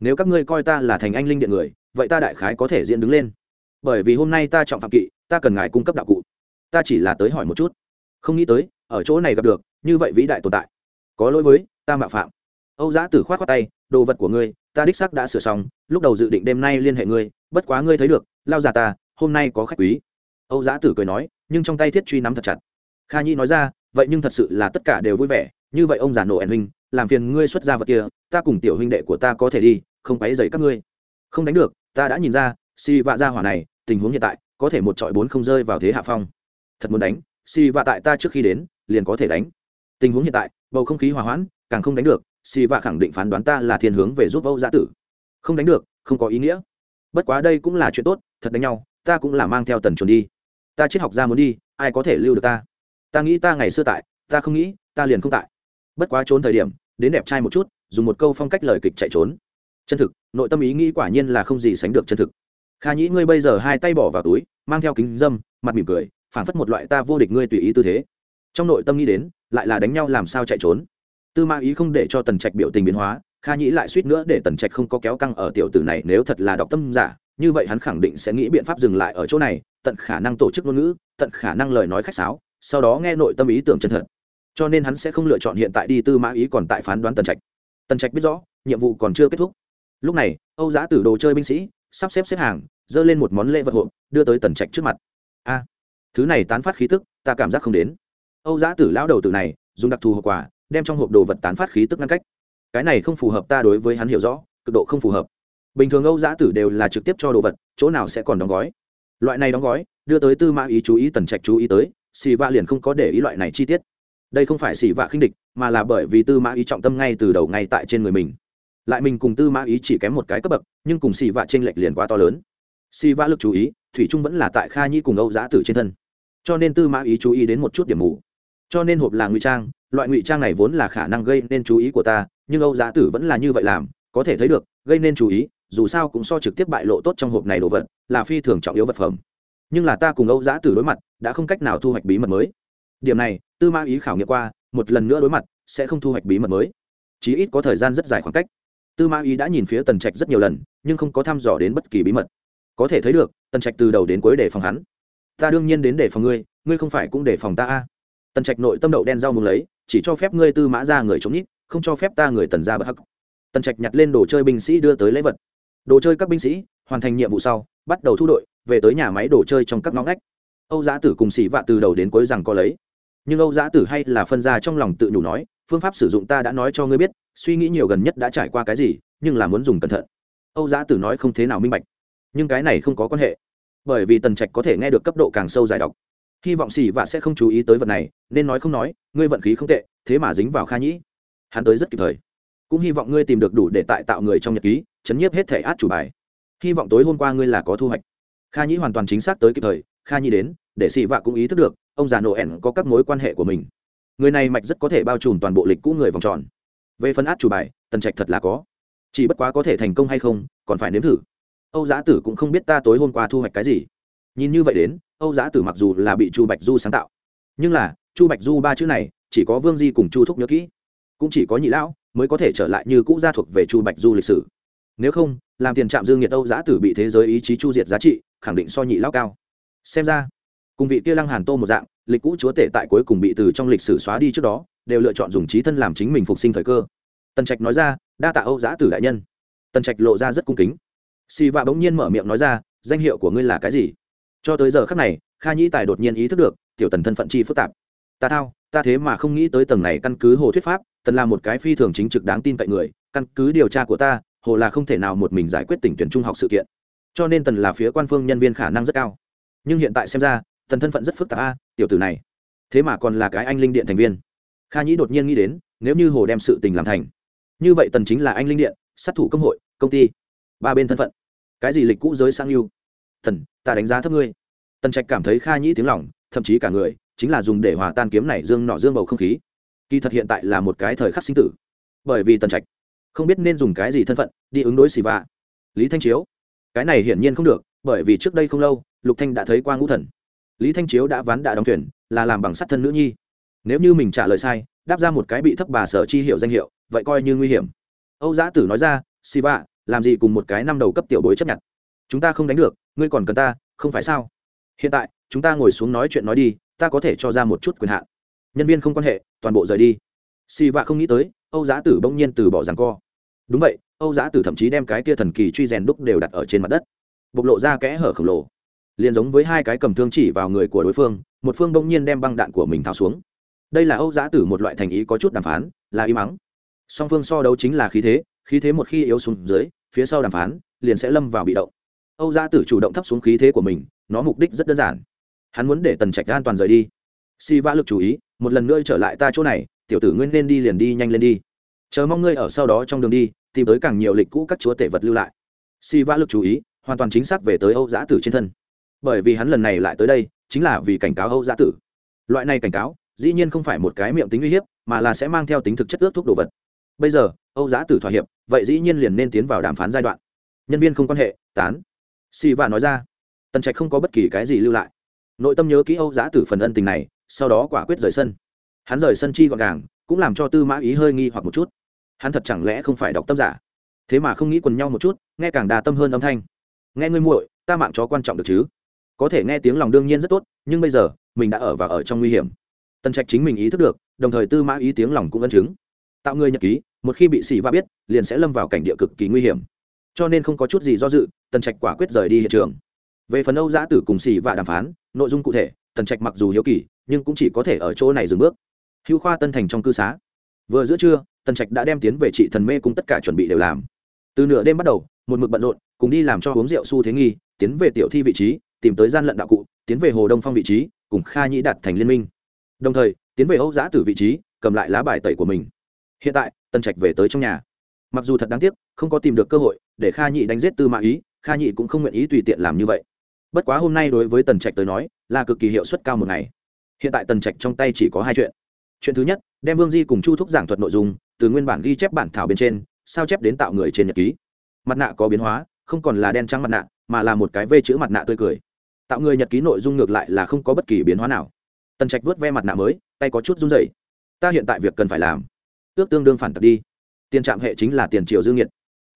Nếu các ngươi coi ta là thành anh linh điện người, vậy ta đại khái có thể diễn đứng lên. Bởi vì hôm nay ta trọng phạm kỵ, ta cần ngài cung cấp đạo cụ. Ta chỉ là tới hỏi một chút. Không nghĩ tới, ở chỗ này gặp được, như vậy vĩ đại tồn tại. Có lỗi với, ta mạo phạm. Âu giã tử khoát khoát tay, đồ vật của ngươi, ta đích sắc đã sửa xong, lúc đầu dự định đêm nay liên hệ ngươi, bất quá ngươi thấy được, lao già ta, hôm nay có khách quý. Âu giã tử cười nói, nhưng trong tay thiết truy nắm thật chặt kha nhi nói ra, vậy nhưng thật sự là tất cả đều vui vẻ, như vậy ông già nổ ẩn huynh, làm phiền ngươi xuất ra vật kia, ta cùng tiểu huynh đệ của ta có thể đi, không quấy dày các ngươi. Không đánh được, ta đã nhìn ra, si vạ ra hỏa này, tình huống hiện tại, có thể một trọi bốn không rơi vào thế hạ phong. Thật muốn đánh, si vạ tại ta trước khi đến, liền có thể đánh. Tình huống hiện tại, bầu không khí hòa hoãn, càng không đánh được, si vạ khẳng định phán đoán ta là thiên hướng về giúp âu giã tử. Không đánh được, không có ý nghĩa. Bất quá đây cũng là chuyện tốt, thật đánh nhau, ta cũng là mang theo tần chuẩn đi. Ta triết học ra muốn đi, ai có thể lưu được ta? Ta nghĩ ta ngày xưa tại, ta không nghĩ, ta liền không tại. Bất quá trốn thời điểm, đến đẹp trai một chút, dùng một câu phong cách lời kịch chạy trốn. Chân thực, nội tâm ý nghĩ quả nhiên là không gì sánh được chân thực. Kha nhĩ, ngươi bây giờ hai tay bỏ vào túi, mang theo kính dâm, mặt mỉm cười phản phất một loại ta vô địch ngươi tùy ý tư thế. Trong nội tâm nghĩ đến, lại là đánh nhau làm sao chạy trốn. Tư ma ý không để cho tần trạch biểu tình biến hóa, kha nhĩ lại suýt nữa để tần trạch không có kéo căng ở tiểu tử này nếu thật là đọc tâm giả, như vậy hắn khẳng định sẽ nghĩ biện pháp dừng lại ở chỗ này, tận khả năng tổ chức ngôn ngữ, tận khả năng lời nói khách sáo sau đó nghe nội tâm ý tưởng chân thật. Cho nên hắn sẽ không lựa chọn hiện tại đi tư mã ý còn tại phán đoán tần trạch. Tần trạch biết rõ, nhiệm vụ còn chưa kết thúc. Lúc này, âu giã tử đồ chơi binh sĩ sắp xếp xếp hàng dơ lên một món lễ vật hộp, đưa tới tần trạch trước mặt. A, thứ này tán phát khí tức, ta cảm giác không đến. Âu giã tử lão đầu tử này, dùng đặc thù hộp quà, đem trong hộp đồ vật tán phát khí tức ngăn cách. Cái này không phù hợp ta đối với hắn hiểu rõ, cực độ không phù hợp. Bình thường âu giã tử đều là trực tiếp cho đồ vật, chỗ nào sẽ còn đóng gói? Loại này đóng gói, đưa tới tư mã ý chú ý tần trạch chú ý tới xì vạ liền không có để ý loại này chi tiết. Đây không phải xì vạ khinh địch, mà là bởi vì tư mã ý trọng tâm ngay từ đầu ngay tại trên người mình. Lại mình cùng tư mã ý chỉ kém một cái cấp bậc, nhưng cùng xì vạ t r ê n lệch liền quá to lớn. Xì vạ lực chú ý, thủy trung vẫn là tại kha nhi cùng âu giã tử trên thân. Cho nên tư mã ý chú ý đến một chút điểm mù. Cho nên hộp là ngụy trang, loại ngụy trang này vốn là khả năng gây nên chú ý của ta, nhưng âu giã tử vẫn là như vậy làm, có thể thấy được, gây nên chú ý, dù sao cũng so trực tiếp bại lộ tốt trong hộp này đồ vật, là phi thường trọng yếu vật phẩm. Nhưng là ta cùng âu giã tử đối mặt đã không cách nào thu hoạch bí mật mới. Điểm này, tư mã ý khảo nghiệm qua, một lần nữa đối mặt, sẽ không thu hoạch bí mật mới. Chí ít có thời gian rất dài khoảng cách. Tư mã ý đã nhìn phía tần trạch rất nhiều lần, nhưng không có thăm dò đến bất kỳ bí mật. Có thể thấy được, tần trạch từ đầu đến cuối để phòng hắn. Ta đương nhiên đến để phòng ngươi ngươi không phải cũng để phòng ta a? Tần trạch nội tâm đậu đen rau mừng lấy, chỉ cho phép ngươi tư mã ra người chống nít, không cho phép ta người tần ra bất hắc. Tần trạch nhặt lên đồ chơi binh sĩ đưa tới lễ vật. Đồ chơi các binh sĩ, hoàn thành nhiệm vụ sau, bắt đầu thu đội, về tới nhà máy đồ chơi trong các ngõ ngách âu giã tử cùng xỉ vạ từ đầu đến cuối rằng có lấy. Nhưng âu giã tử hay là phân ra trong lòng tự nhủ nói, phương pháp sử dụng ta đã nói cho ngươi biết, suy nghĩ nhiều gần nhất đã trải qua cái gì, nhưng là muốn dùng cẩn thận. Âu giã tử nói không thế nào minh bạch. Nhưng cái này không có quan hệ. Bởi vì tần trạch có thể nghe được cấp độ càng sâu dài đọc hy vọng xỉ vạ sẽ không chú ý tới vật này, nên nói không nói, ngươi vận khí không tệ, thế mà dính vào kha nhĩ. Hắn tới rất kịp thời. Cũng hy vọng ngươi tìm được đủ để tại tạo người trong nhật ký, chấn nhiếp hết thể át chủ bài. Hy vọng tối hôm qua ngươi là có thu hoạch. Kha nhĩ hoàn toàn chính xác tới kịp thời kha Nhi đến, để xị vạ cũng ý thức được, ông già nổ có các mối quan hệ của mình. Người này mạch rất có thể bao trùm toàn bộ lịch cũ người vòng tròn. Về phân át chủ bài, tần trạch thật là có. Chỉ bất quá có thể thành công hay không, còn phải nếm thử. Âu giã tử cũng không biết ta tối hôm qua thu hoạch cái gì. Nhìn như vậy đến, âu giã tử mặc dù là bị chu bạch du sáng tạo, nhưng là, chu bạch du ba chữ này, chỉ có vương di cùng chu thúc nhớ kỹ. Cũng chỉ có nhị lão mới có thể trở lại như cũ gia thuộc về chu bạch du lịch sử. Nếu không, làm tiền trạm dương nhiệt âu giã tử bị thế giới ý chí chu diệt giá trị, khẳng định so nhị lão cao xem ra, cùng vị kia lăng hàn tô một dạng, lịch cũ chúa tể tại cuối cùng bị từ trong lịch sử xóa đi trước đó, đều lựa chọn dùng trí thân làm chính mình phục sinh thời cơ. Tần trạch nói ra, đa tạ âu giã tử đại nhân. Tần trạch lộ ra rất cung kính. Xì vạ bỗng nhiên mở miệng nói ra, danh hiệu của ngươi là cái gì? Cho tới giờ khắc này, kha nhĩ tài đột nhiên ý thức được, tiểu tần thân phận chi phức tạp. Ta thao, ta thế mà không nghĩ tới tầng này căn cứ hồ thuyết pháp tần là một cái phi thường chính trực đáng tin cậy người, căn cứ điều tra của ta, hồ là không thể nào một mình giải quyết tỉnh tuyển trung học sự kiện. Cho nên tần là phía quan phương nhân viên khả năng rất cao nhưng hiện tại xem ra tần thân phận rất phức tạp a, tiểu tử này. Thế mà còn là cái anh linh điện thành viên. Kha nhĩ đột nhiên nghĩ đến, nếu như hồ đem sự tình làm thành. Như vậy tần chính là anh linh điện, sát thủ công hội, công ty. Ba bên thân phận. Cái gì lịch cũ giới sang yêu? Thần, ta đánh giá thấp ngươi. Tần trạch cảm thấy kha nhĩ tiếng lòng, thậm chí cả người, chính là dùng để hòa tan kiếm này dương nọ dương bầu không khí. Kỳ thật hiện tại là một cái thời khắc sinh tử. Bởi vì tần trạch không biết nên dùng cái gì thân phận, đi ứng đối xì vạ. Lý thanh chiếu, cái này hiển nhiên không được bởi vì trước đây không lâu, lục thanh đã thấy qua ngũ thần. Lý thanh chiếu đã ván đã đóng thuyền, là làm bằng sắt thân nữ nhi. Nếu như mình trả lời sai, đáp ra một cái bị thấp bà sở chi hiệu danh hiệu, vậy coi như nguy hiểm. Âu giã tử nói ra si vạ, làm gì cùng một cái năm đầu cấp tiểu bối chấp nhận? Chúng ta không đánh được, ngươi còn cần ta, không phải sao? Hiện tại, chúng ta ngồi xuống nói chuyện nói đi, ta có thể cho ra một chút quyền hạn. Nhân viên không quan hệ, toàn bộ rời đi. Si vạ không nghĩ tới, âu giã tử bỗng nhiên từ bỏ rằng co. Đúng vậy, âu giã tử thậm chí đem cái kia thần kỳ truy rèn đúc đều đặt ở trên mặt đất bộc lộ ra kẽ hở khổng lồ. Liền giống với hai cái cầm thương chỉ vào người của đối phương, một phương bỗng nhiên đem băng đạn của mình tháo xuống. Đây là âu giã tử một loại thành ý có chút đàm phán, là im ắng song phương so đấu chính là khí thế khí thế một khi yếu xuống dưới, phía sau đàm phán, liền sẽ lâm vào bị động. Âu giã tử chủ động thấp xuống khí thế của mình, nó mục đích rất đơn giản. Hắn muốn để tần trạch an toàn rời đi. Si vã lực chú ý, một lần nữa trở lại ta chỗ này, tiểu tử ngươi nên đi liền đi nhanh lên đi. Chờ mong ngươi ở sau đó trong đường đi, tìm tới càng nhiều lịch cũ các chúa tể vật lưu lại. Si vã lực chú ý hoàn toàn chính xác về tới âu giã tử trên thân. Bởi vì hắn lần này lại tới đây, chính là vì cảnh cáo âu giã tử. Loại này cảnh cáo, dĩ nhiên không phải một cái miệng tính uy hiếp, mà là sẽ mang theo tính thực chất ước thuốc đồ vật. Bây giờ, âu giã tử thỏa hiệp, vậy dĩ nhiên liền nên tiến vào đàm phán giai đoạn. Nhân viên không quan hệ, tán. Si và nói ra. Tần trạch không có bất kỳ cái gì lưu lại. Nội tâm nhớ kỹ âu giã tử phần ân tình này, sau đó quả quyết rời sân. Hắn rời sân chi gọn gàng, cũng làm cho tư mã ý hơi nghi hoặc một chút. Hắn thật chẳng lẽ không phải đọc tâm giả? Thế mà không nghĩ quần nhau một chút, nghe càng đà tâm hơn âm thanh nghe ngươi muội, ta mạng chó quan trọng được chứ? Có thể nghe tiếng lòng đương nhiên rất tốt, nhưng bây giờ, mình đã ở và ở trong nguy hiểm. Tần trạch chính mình ý thức được, đồng thời tư mã ý tiếng lòng cũng ân chứng. Tạo người nhật ký, một khi bị xì va biết, liền sẽ lâm vào cảnh địa cực kỳ nguy hiểm. Cho nên không có chút gì do dự, tần trạch quả quyết rời đi hiện trường. Về phần âu giã tử cùng xì và đàm phán, nội dung cụ thể, tần trạch mặc dù hiếu kỳ, nhưng cũng chỉ có thể ở chỗ này dừng bước. Hữu khoa tân thành trong cư xá. Vừa giữa trưa, tần trạch đã đem tiến về trị thần mê cùng tất cả chuẩn bị đều làm. Từ nửa đêm bắt đầu, một mực bận rộn cùng đi làm cho uống rượu su thế nghi, tiến về tiểu thi vị trí, tìm tới gian lận đạo cụ, tiến về hồ đông phong vị trí, cùng kha nhĩ đạt thành liên minh. Đồng thời, tiến về âu giã tử vị trí, cầm lại lá bài tẩy của mình. Hiện tại, tần trạch về tới trong nhà. Mặc dù thật đáng tiếc, không có tìm được cơ hội để kha nhị đánh giết tư mã ý, kha nhị cũng không nguyện ý tùy tiện làm như vậy. Bất quá hôm nay đối với tần trạch tới nói, là cực kỳ hiệu suất cao một ngày. Hiện tại tần trạch trong tay chỉ có hai chuyện. Chuyện thứ nhất, đem vương di cùng chu thúc giảng thuật nội dung, từ nguyên bản ghi chép bản thảo bên trên, sao chép đến tạo người trên nhật ký. Mặt nạ có biến hóa không còn là đen trắng mặt nạ, mà là một cái vê chữ mặt nạ tươi cười. Tạo người nhật ký nội dung ngược lại là không có bất kỳ biến hóa nào. Tần trạch vớt ve mặt nạ mới, tay có chút run dày ta hiện tại việc cần phải làm. Ước tương đương phản tật đi. Tiền trạm hệ chính là tiền triều dương nhiệt.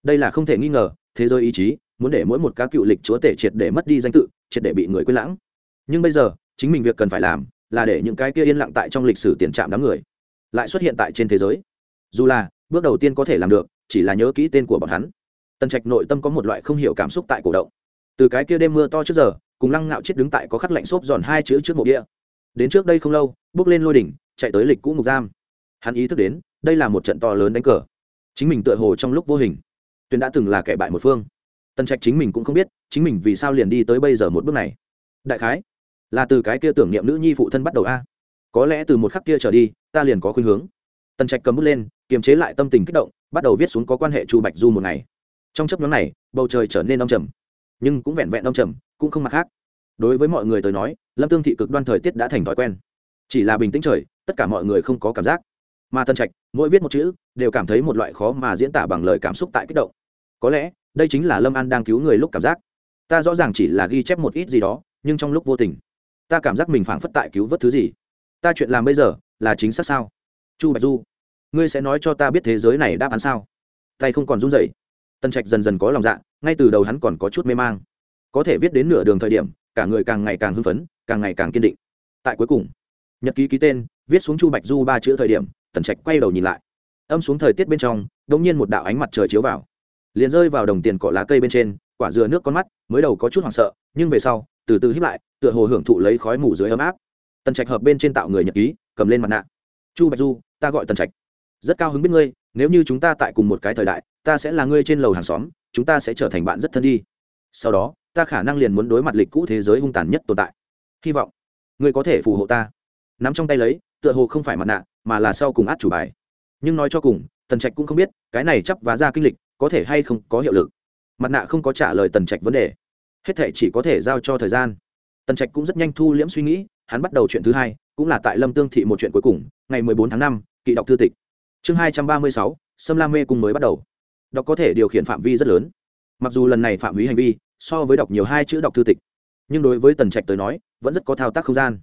Đây là không thể nghi ngờ, thế giới ý chí, muốn để mỗi một cá cựu lịch chúa tể triệt để mất đi danh tự, triệt để bị người quên lãng. Nhưng bây giờ, chính mình việc cần phải làm, là để những cái kia yên lặng tại trong lịch sử tiền trạm đám người, lại xuất hiện tại trên thế giới. Dù là, bước đầu tiên có thể làm được, chỉ là nhớ kỹ tên của bọn hắn tần trạch nội tâm có một loại không hiểu cảm xúc tại cổ động. Từ cái kia đêm mưa to trước giờ, cùng lăng ngạo chết đứng tại có khắc lạnh xốp giòn hai chữ trước mộ địa. Đến trước đây không lâu, bước lên lôi đỉnh, chạy tới lịch cũ ngục giam. Hắn ý thức đến, đây là một trận to lớn đánh cờ. Chính mình tựa hồ trong lúc vô hình. Tuyền đã từng là kẻ bại một phương. Tần trạch chính mình cũng không biết, chính mình vì sao liền đi tới bây giờ một bước này. Đại khái, là từ cái kia tưởng niệm nữ nhi phụ thân bắt đầu a. Có lẽ từ một khắc kia trở đi, ta liền có khuynh hướng. Tần trạch cầm bút lên, kiềm chế lại tâm tình kích động, bắt đầu viết xuống có quan hệ chu bạch du một ngày trong chấp nhóm này, bầu trời trở nên đông trầm. Nhưng cũng vẹn vẹn đông trầm, cũng không mặt khác. Đối với mọi người tới nói, lâm tương thị cực đoan thời tiết đã thành thói quen. Chỉ là bình tĩnh trời, tất cả mọi người không có cảm giác. Mà tân trạch, mỗi viết một chữ, đều cảm thấy một loại khó mà diễn tả bằng lời cảm xúc tại kích động. Có lẽ, đây chính là lâm an đang cứu người lúc cảm giác. Ta rõ ràng chỉ là ghi chép một ít gì đó, nhưng trong lúc vô tình, ta cảm giác mình phảng phất tại cứu vớt thứ gì. Ta chuyện làm bây giờ, là chính xác sao? Chu bạch du, ngươi sẽ nói cho ta biết thế giới này đáp án sao? Tay không còn run rẩy tân trạch dần dần có lòng dạ ngay từ đầu hắn còn có chút mê mang. Có thể viết đến nửa đường thời điểm, cả người càng ngày càng hưng phấn, càng ngày càng kiên định. Tại cuối cùng, nhật ký ký tên, viết xuống chu bạch du ba chữ thời điểm, tần trạch quay đầu nhìn lại. Âm xuống thời tiết bên trong đ ỗ n g nhiên một đạo ánh mặt trời chiếu vào. Liền rơi vào đồng tiền cỏ lá cây bên trên, quả dừa nước con mắt, mới đầu có chút hoảng sợ, nhưng về sau, từ từ hiếp lại, tựa hồ hưởng thụ lấy khói mù dưới ấm áp. Tần trạch hợp bên trên tạo người nhật ký, cầm lên mặt nạ. Chu bạch du, ta gọi tần trạch. Rất cao hứng biết ngươi, nếu như chúng ta tại cùng một cái thời đại ta sẽ là ngươi trên lầu hàng xóm, chúng ta sẽ trở thành bạn rất thân đi. Sau đó, ta khả năng liền muốn đối mặt lịch cũ thế giới hung tàn nhất tồn tại. Hy vọng, ngươi có thể phù hộ ta. Nắm trong tay lấy, tựa hồ không phải mặt nạ, mà là sau cùng át chủ bài. Nhưng nói cho cùng, tần trạch cũng không biết, cái này chấp vá ra kinh lịch, có thể hay không có hiệu lực. Mặt nạ không có trả lời tần trạch vấn đề. Hết thể chỉ có thể giao cho thời gian. Tần trạch cũng rất nhanh thu liễm suy nghĩ, hắn bắt đầu chuyện thứ hai, cũng là tại lâm tương thị một chuyện cuối cùng, ngày mười bốn tháng năm, kỵ đọc thư tịch. Chương hai trăm ba mươi sáu, sâm la mê cùng mới bắt đầu đọc có thể điều khiển phạm vi rất lớn. Mặc dù lần này phạm vi hành vi, so với đọc nhiều hai chữ đọc thư tịch, nhưng đối với tần trạch tới nói, vẫn rất có thao tác không gian.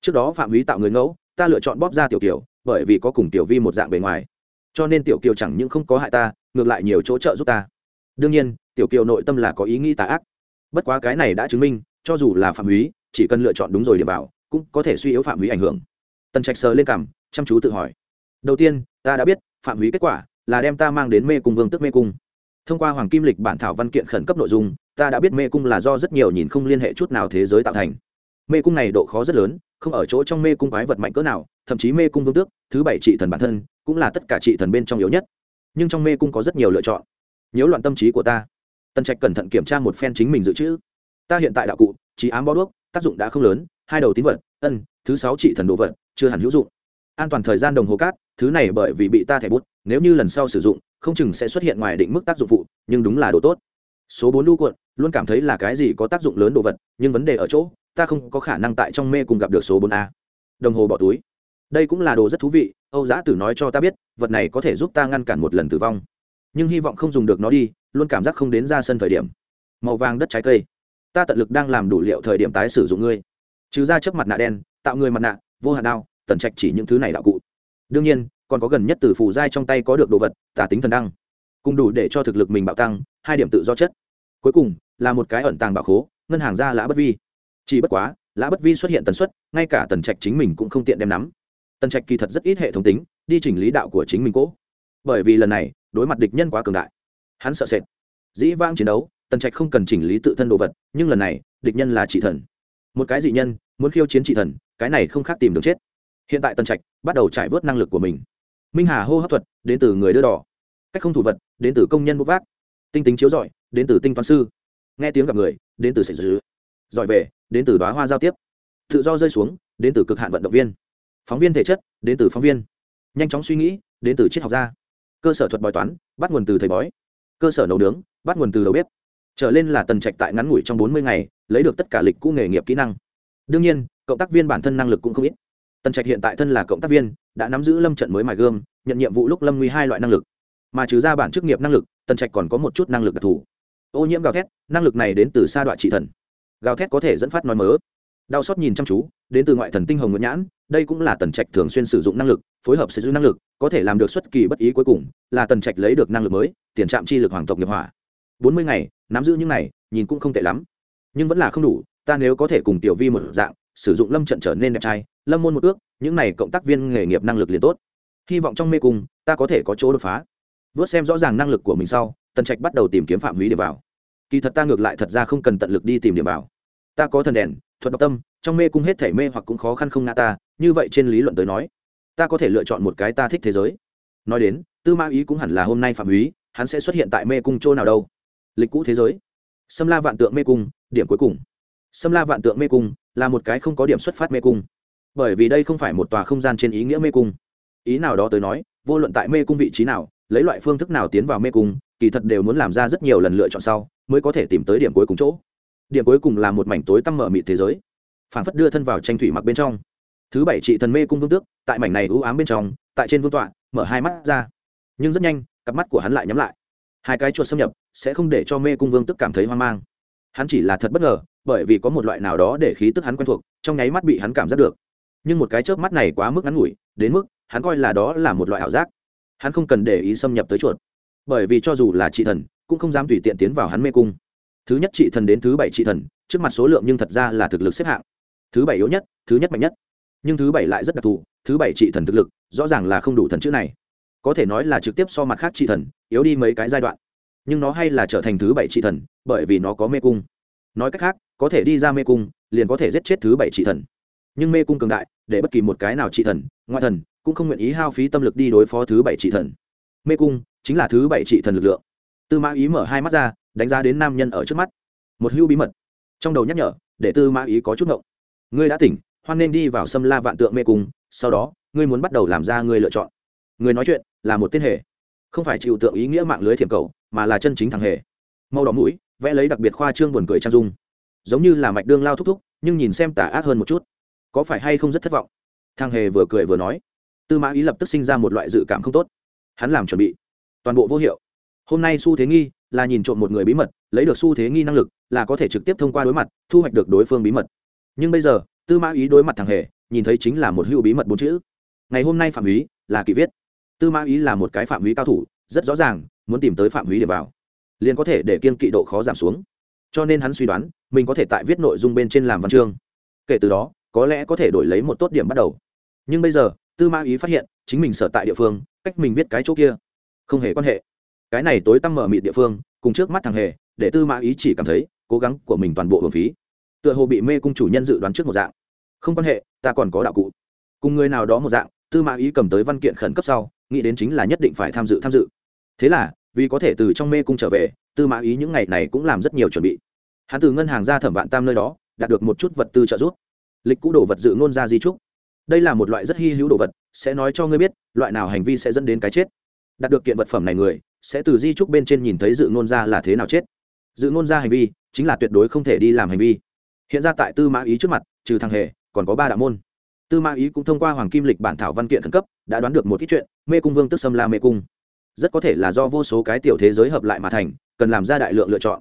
Trước đó phạm vi tạo người ngẫu, ta lựa chọn bóp ra tiểu kiều, bởi vì có cùng tiểu vi một dạng bề ngoài. Cho nên tiểu kiều chẳng những không có hại ta, ngược lại nhiều chỗ trợ giúp ta. Đương nhiên, tiểu kiều nội tâm là có ý nghĩ tà ác. Bất quá cái này đã chứng minh, cho dù là phạm húy chỉ cần lựa chọn đúng rồi điểm bảo, cũng có thể suy yếu phạm húy ảnh hưởng. Tần trạch sờ lên cằm, chăm chú tự hỏi. Đầu tiên, ta đã biết, phạm húy kết quả là đem ta mang đến mê cung vương tức mê cung. Thông qua hoàng kim lịch bản thảo văn kiện khẩn cấp nội dung, ta đã biết mê cung là do rất nhiều nhìn không liên hệ chút nào thế giới tạo thành. Mê cung này độ khó rất lớn, không ở chỗ trong mê cung quái vật mạnh cỡ nào, thậm chí mê cung vương tước, thứ bảy trị thần bản thân, cũng là tất cả trị thần bên trong yếu nhất. Nhưng trong mê cung có rất nhiều lựa chọn. Nhiễu loạn tâm trí của ta. Tần trạch cẩn thận kiểm tra một phen chính mình dự trữ. Ta hiện tại đạo cụ, trí ám bó đuốc, tác dụng đã không lớn, hai đầu tín vật, ân, thứ sáu trị thần đồ vật, chưa hẳn hữu dụng. An toàn thời gian đồng hồ cát, thứ này bởi vì bị ta thẻ bút nếu như lần sau sử dụng, không chừng sẽ xuất hiện ngoài định mức tác dụng phụ, nhưng đúng là đồ tốt. Số bốn lưu cuộn, luôn cảm thấy là cái gì có tác dụng lớn đồ vật, nhưng vấn đề ở chỗ, ta không có khả năng tại trong mê cùng gặp được số bốn a. Đồng hồ bỏ túi. Đây cũng là đồ rất thú vị, âu giã tử nói cho ta biết, vật này có thể giúp ta ngăn cản một lần tử vong. Nhưng hy vọng không dùng được nó đi, luôn cảm giác không đến ra sân thời điểm. Màu vàng đất trái cây. Ta tận lực đang làm đủ liệu thời điểm tái sử dụng ngươi. Trừ ra chấp mặt nạ đen, tạo người mặt nạ, vô hạn đao, tần trạch chỉ những thứ này đạo cụ. Đương nhiên còn có gần nhất từ phù giai trong tay có được đồ vật tả tính thần đăng. Cùng đủ để cho thực lực mình bạo tăng, hai điểm tự do chất. Cuối cùng, là một cái ẩn tàng bảo khố, ngân hàng ra lã bất vi. Chỉ bất quá, lã bất vi xuất hiện tần suất, ngay cả tần trạch chính mình cũng không tiện đem nắm. Tần trạch kỳ thật rất ít hệ thống tính, đi chỉnh lý đạo của chính mình cỗ bởi vì lần này, đối mặt địch nhân quá cường đại. Hắn sợ sệt. Dĩ vang chiến đấu, tần trạch không cần chỉnh lý tự thân đồ vật, nhưng lần này, địch nhân là chỉ thần. Một cái dị nhân, muốn khiêu chiến chỉ thần, cái này không khác tìm được chết. Hiện tại tần trạch bắt đầu trải vớt năng lực của mình minh hà hô hấp thuật, đến từ người đưa đỏ. Cách không thủ vật, đến từ công nhân bốc vác. Tinh tính chiếu giỏi đến từ tinh toán sư. Nghe tiếng gặp người, đến từ sạch dứ giỏi về, đến từ đoá hoa giao tiếp. Tự do rơi xuống, đến từ cực hạn vận động viên. Phóng viên thể chất, đến từ phóng viên. Nhanh chóng suy nghĩ, đến từ triết học gia. Cơ sở thuật bói toán, bắt nguồn từ thầy bói. Cơ sở nấu nướng, bắt nguồn từ đầu bếp. Trở lên là tần trạch tại ngắn ngủi trong bốn mươi ngày, lấy được tất cả lịch cũ nghề nghiệp kỹ năng. Đương nhiên, cộng tác viên bản thân năng lực cũng không ít. Tần trạch hiện tại thân là cộng tác viên đã nắm giữ lâm trận mới mài gương nhận nhiệm vụ lúc lâm nguy hai loại năng lực. Mà trừ ra bản chức nghiệp năng lực, tần trạch còn có một chút năng lực đặc thù. Ô nhiễm gào thét, năng lực này đến từ sa đoạn trị thần. Gào thét có thể dẫn phát nói mớ. Đau xót nhìn chăm chú, đến từ ngoại thần tinh hồng nguyễn nhãn, đây cũng là tần trạch thường xuyên sử dụng năng lực, phối hợp sử dụng năng lực, có thể làm được xuất kỳ bất ý cuối cùng, là tần trạch lấy được năng lực mới, tiền trạm chi lực hoàng tộc nghiệp hỏa. Bốn mươi ngày, nắm giữ những này, nhìn cũng không tệ lắm. Nhưng vẫn là không đủ, ta nếu có thể cùng tiểu vi một dạng, sử dụng lâm trận trở nên đẹp trai, lâm môn một ước những này cộng tác viên nghề nghiệp năng lực liền tốt. Hy vọng trong mê cung, ta có thể có chỗ đột phá. Vớt xem rõ ràng năng lực của mình sau, tần trạch bắt đầu tìm kiếm phạm hủy để vào. Kỳ thật ta ngược lại thật ra không cần tận lực đi tìm điểm vào. Ta có thần đèn, thuật độc tâm, trong mê cung hết thể mê hoặc cũng khó khăn không ngã ta, như vậy trên lý luận tới nói, ta có thể lựa chọn một cái ta thích thế giới. Nói đến, tư Ma ý cũng hẳn là hôm nay phạm húy, hắn sẽ xuất hiện tại mê cung chỗ nào đâu. Lịch cũ thế giới. Xâm la vạn tượng mê cung, điểm cuối cùng. Xâm la vạn tượng mê cung là một cái không có điểm xuất phát mê cung bởi vì đây không phải một tòa không gian trên ý nghĩa mê cung. Ý nào đó tới nói, vô luận tại mê cung vị trí nào, lấy loại phương thức nào tiến vào mê cung, kỳ thật đều muốn làm ra rất nhiều lần lựa chọn sau, mới có thể tìm tới điểm cuối cùng chỗ. Điểm cuối cùng là một mảnh tối tăm mở mịt thế giới phản phất đưa thân vào tranh thủy mặc bên trong. Thứ bảy trị thần mê cung vương tước, tại mảnh này ưu ám bên trong, tại trên vương tọa, mở hai mắt ra. Nhưng rất nhanh, cặp mắt của hắn lại nhắm lại. Hai cái chuột xâm nhập, sẽ không để cho mê cung vương tức cảm thấy hoang mang. Hắn chỉ là thật bất ngờ, bởi vì có một loại nào đó để khí tức hắn quen thuộc, trong nháy mắt bị hắn cảm giác được nhưng một cái chớp mắt này quá mức ngắn ngủi, đến mức hắn coi là đó là một loại ảo giác. Hắn không cần để ý xâm nhập tới chuột. Bởi vì cho dù là trị thần, cũng không dám tùy tiện tiến vào hắn mê cung. Thứ nhất trị thần đến thứ bảy trị thần, trước mặt số lượng nhưng thật ra là thực lực xếp hạng. Thứ bảy yếu nhất, thứ nhất mạnh nhất. Nhưng thứ bảy lại rất đặc thù, thứ bảy trị thần thực lực, rõ ràng là không đủ thần chữ này. Có thể nói là trực tiếp so mặt khác trị thần, yếu đi mấy cái giai đoạn. Nhưng nó hay là trở thành thứ bảy trị thần, bởi vì nó có mê cung. Nói cách khác, có thể đi ra mê cung, liền có thể giết chết thứ bảy trị thần nhưng mê cung cường đại, để bất kỳ một cái nào trị thần, ngoại thần, cũng không nguyện ý hao phí tâm lực đi đối phó thứ bảy trị thần. Mê cung chính là thứ bảy trị thần lực lượng. Tư mã ý mở hai mắt ra, đánh giá đến nam nhân ở trước mắt. Một hưu bí mật. Trong đầu nhắc nhở, để tư mã ý có chút ngộng. Ngươi đã tỉnh, hoan nên đi vào xâm la vạn tượng mê cung, sau đó, ngươi muốn bắt đầu làm ra ngươi lựa chọn. Người nói chuyện là một tên hề. Không phải chịu tượng ý nghĩa mạng lưới thiểm cầu, mà là chân chính thằng hề. Màu đỏ mũi, vẽ lấy đặc biệt khoa trương buồn cười trang dung. Giống như là mạch đương lao thúc thúc, nhưng nhìn xem tả ác hơn một chút có phải hay không rất thất vọng? Thằng hề vừa cười vừa nói. Tư mã ý lập tức sinh ra một loại dự cảm không tốt. Hắn làm chuẩn bị. Toàn bộ vô hiệu. Hôm nay xu thế nghi là nhìn trộm một người bí mật, lấy được xu thế nghi năng lực là có thể trực tiếp thông qua đối mặt, thu hoạch được đối phương bí mật. Nhưng bây giờ, tư mã ý đối mặt thằng hề, nhìn thấy chính là một hữu bí mật bốn chữ. Ngày hôm nay phạm ý là kỳ viết. Tư mã ý là một cái phạm ý cao thủ, rất rõ ràng, muốn tìm tới phạm ý để vào. Liền có thể để kiên kỵ độ khó giảm xuống. Cho nên hắn suy đoán, mình có thể tại viết nội dung bên trên làm văn chương. Kể từ đó có lẽ có thể đổi lấy một tốt điểm bắt đầu. Nhưng bây giờ, tư mã ý phát hiện, chính mình sở tại địa phương, cách mình viết cái chỗ kia không hề quan hệ. Cái này tối tăm mở mịt địa phương, cùng trước mắt thằng hề, để tư mã ý chỉ cảm thấy, cố gắng của mình toàn bộ hưởng phí. Tựa hồ bị mê cung chủ nhân dự đoán trước một dạng. Không quan hệ, ta còn có đạo cụ. Cùng người nào đó một dạng, tư mã ý cầm tới văn kiện khẩn cấp sau, nghĩ đến chính là nhất định phải tham dự tham dự. Thế là, vì có thể từ trong mê cung trở về, tư mã ý những ngày này cũng làm rất nhiều chuẩn bị. Hắn từ ngân hàng ra thẩm vạn tam nơi đó, đạt được một chút vật tư trợ giúp lịch cũ đồ vật dự ngôn ra di trúc. Đây là một loại rất hy hữu đồ vật, sẽ nói cho ngươi biết, loại nào hành vi sẽ dẫn đến cái chết. Đạt được kiện vật phẩm này người, sẽ từ di trúc bên trên nhìn thấy dự ngôn ra là thế nào chết. Dự ngôn ra hành vi, chính là tuyệt đối không thể đi làm hành vi. Hiện ra tại tư mã ý trước mặt, trừ thằng hề, còn có ba đạo môn. Tư mã ý cũng thông qua hoàng kim lịch bản thảo văn kiện khẩn cấp, đã đoán được một ít chuyện, mê cung vương tức xâm la mê cung. Rất có thể là do vô số cái tiểu thế giới hợp lại mà thành, cần làm ra đại lượng lựa chọn.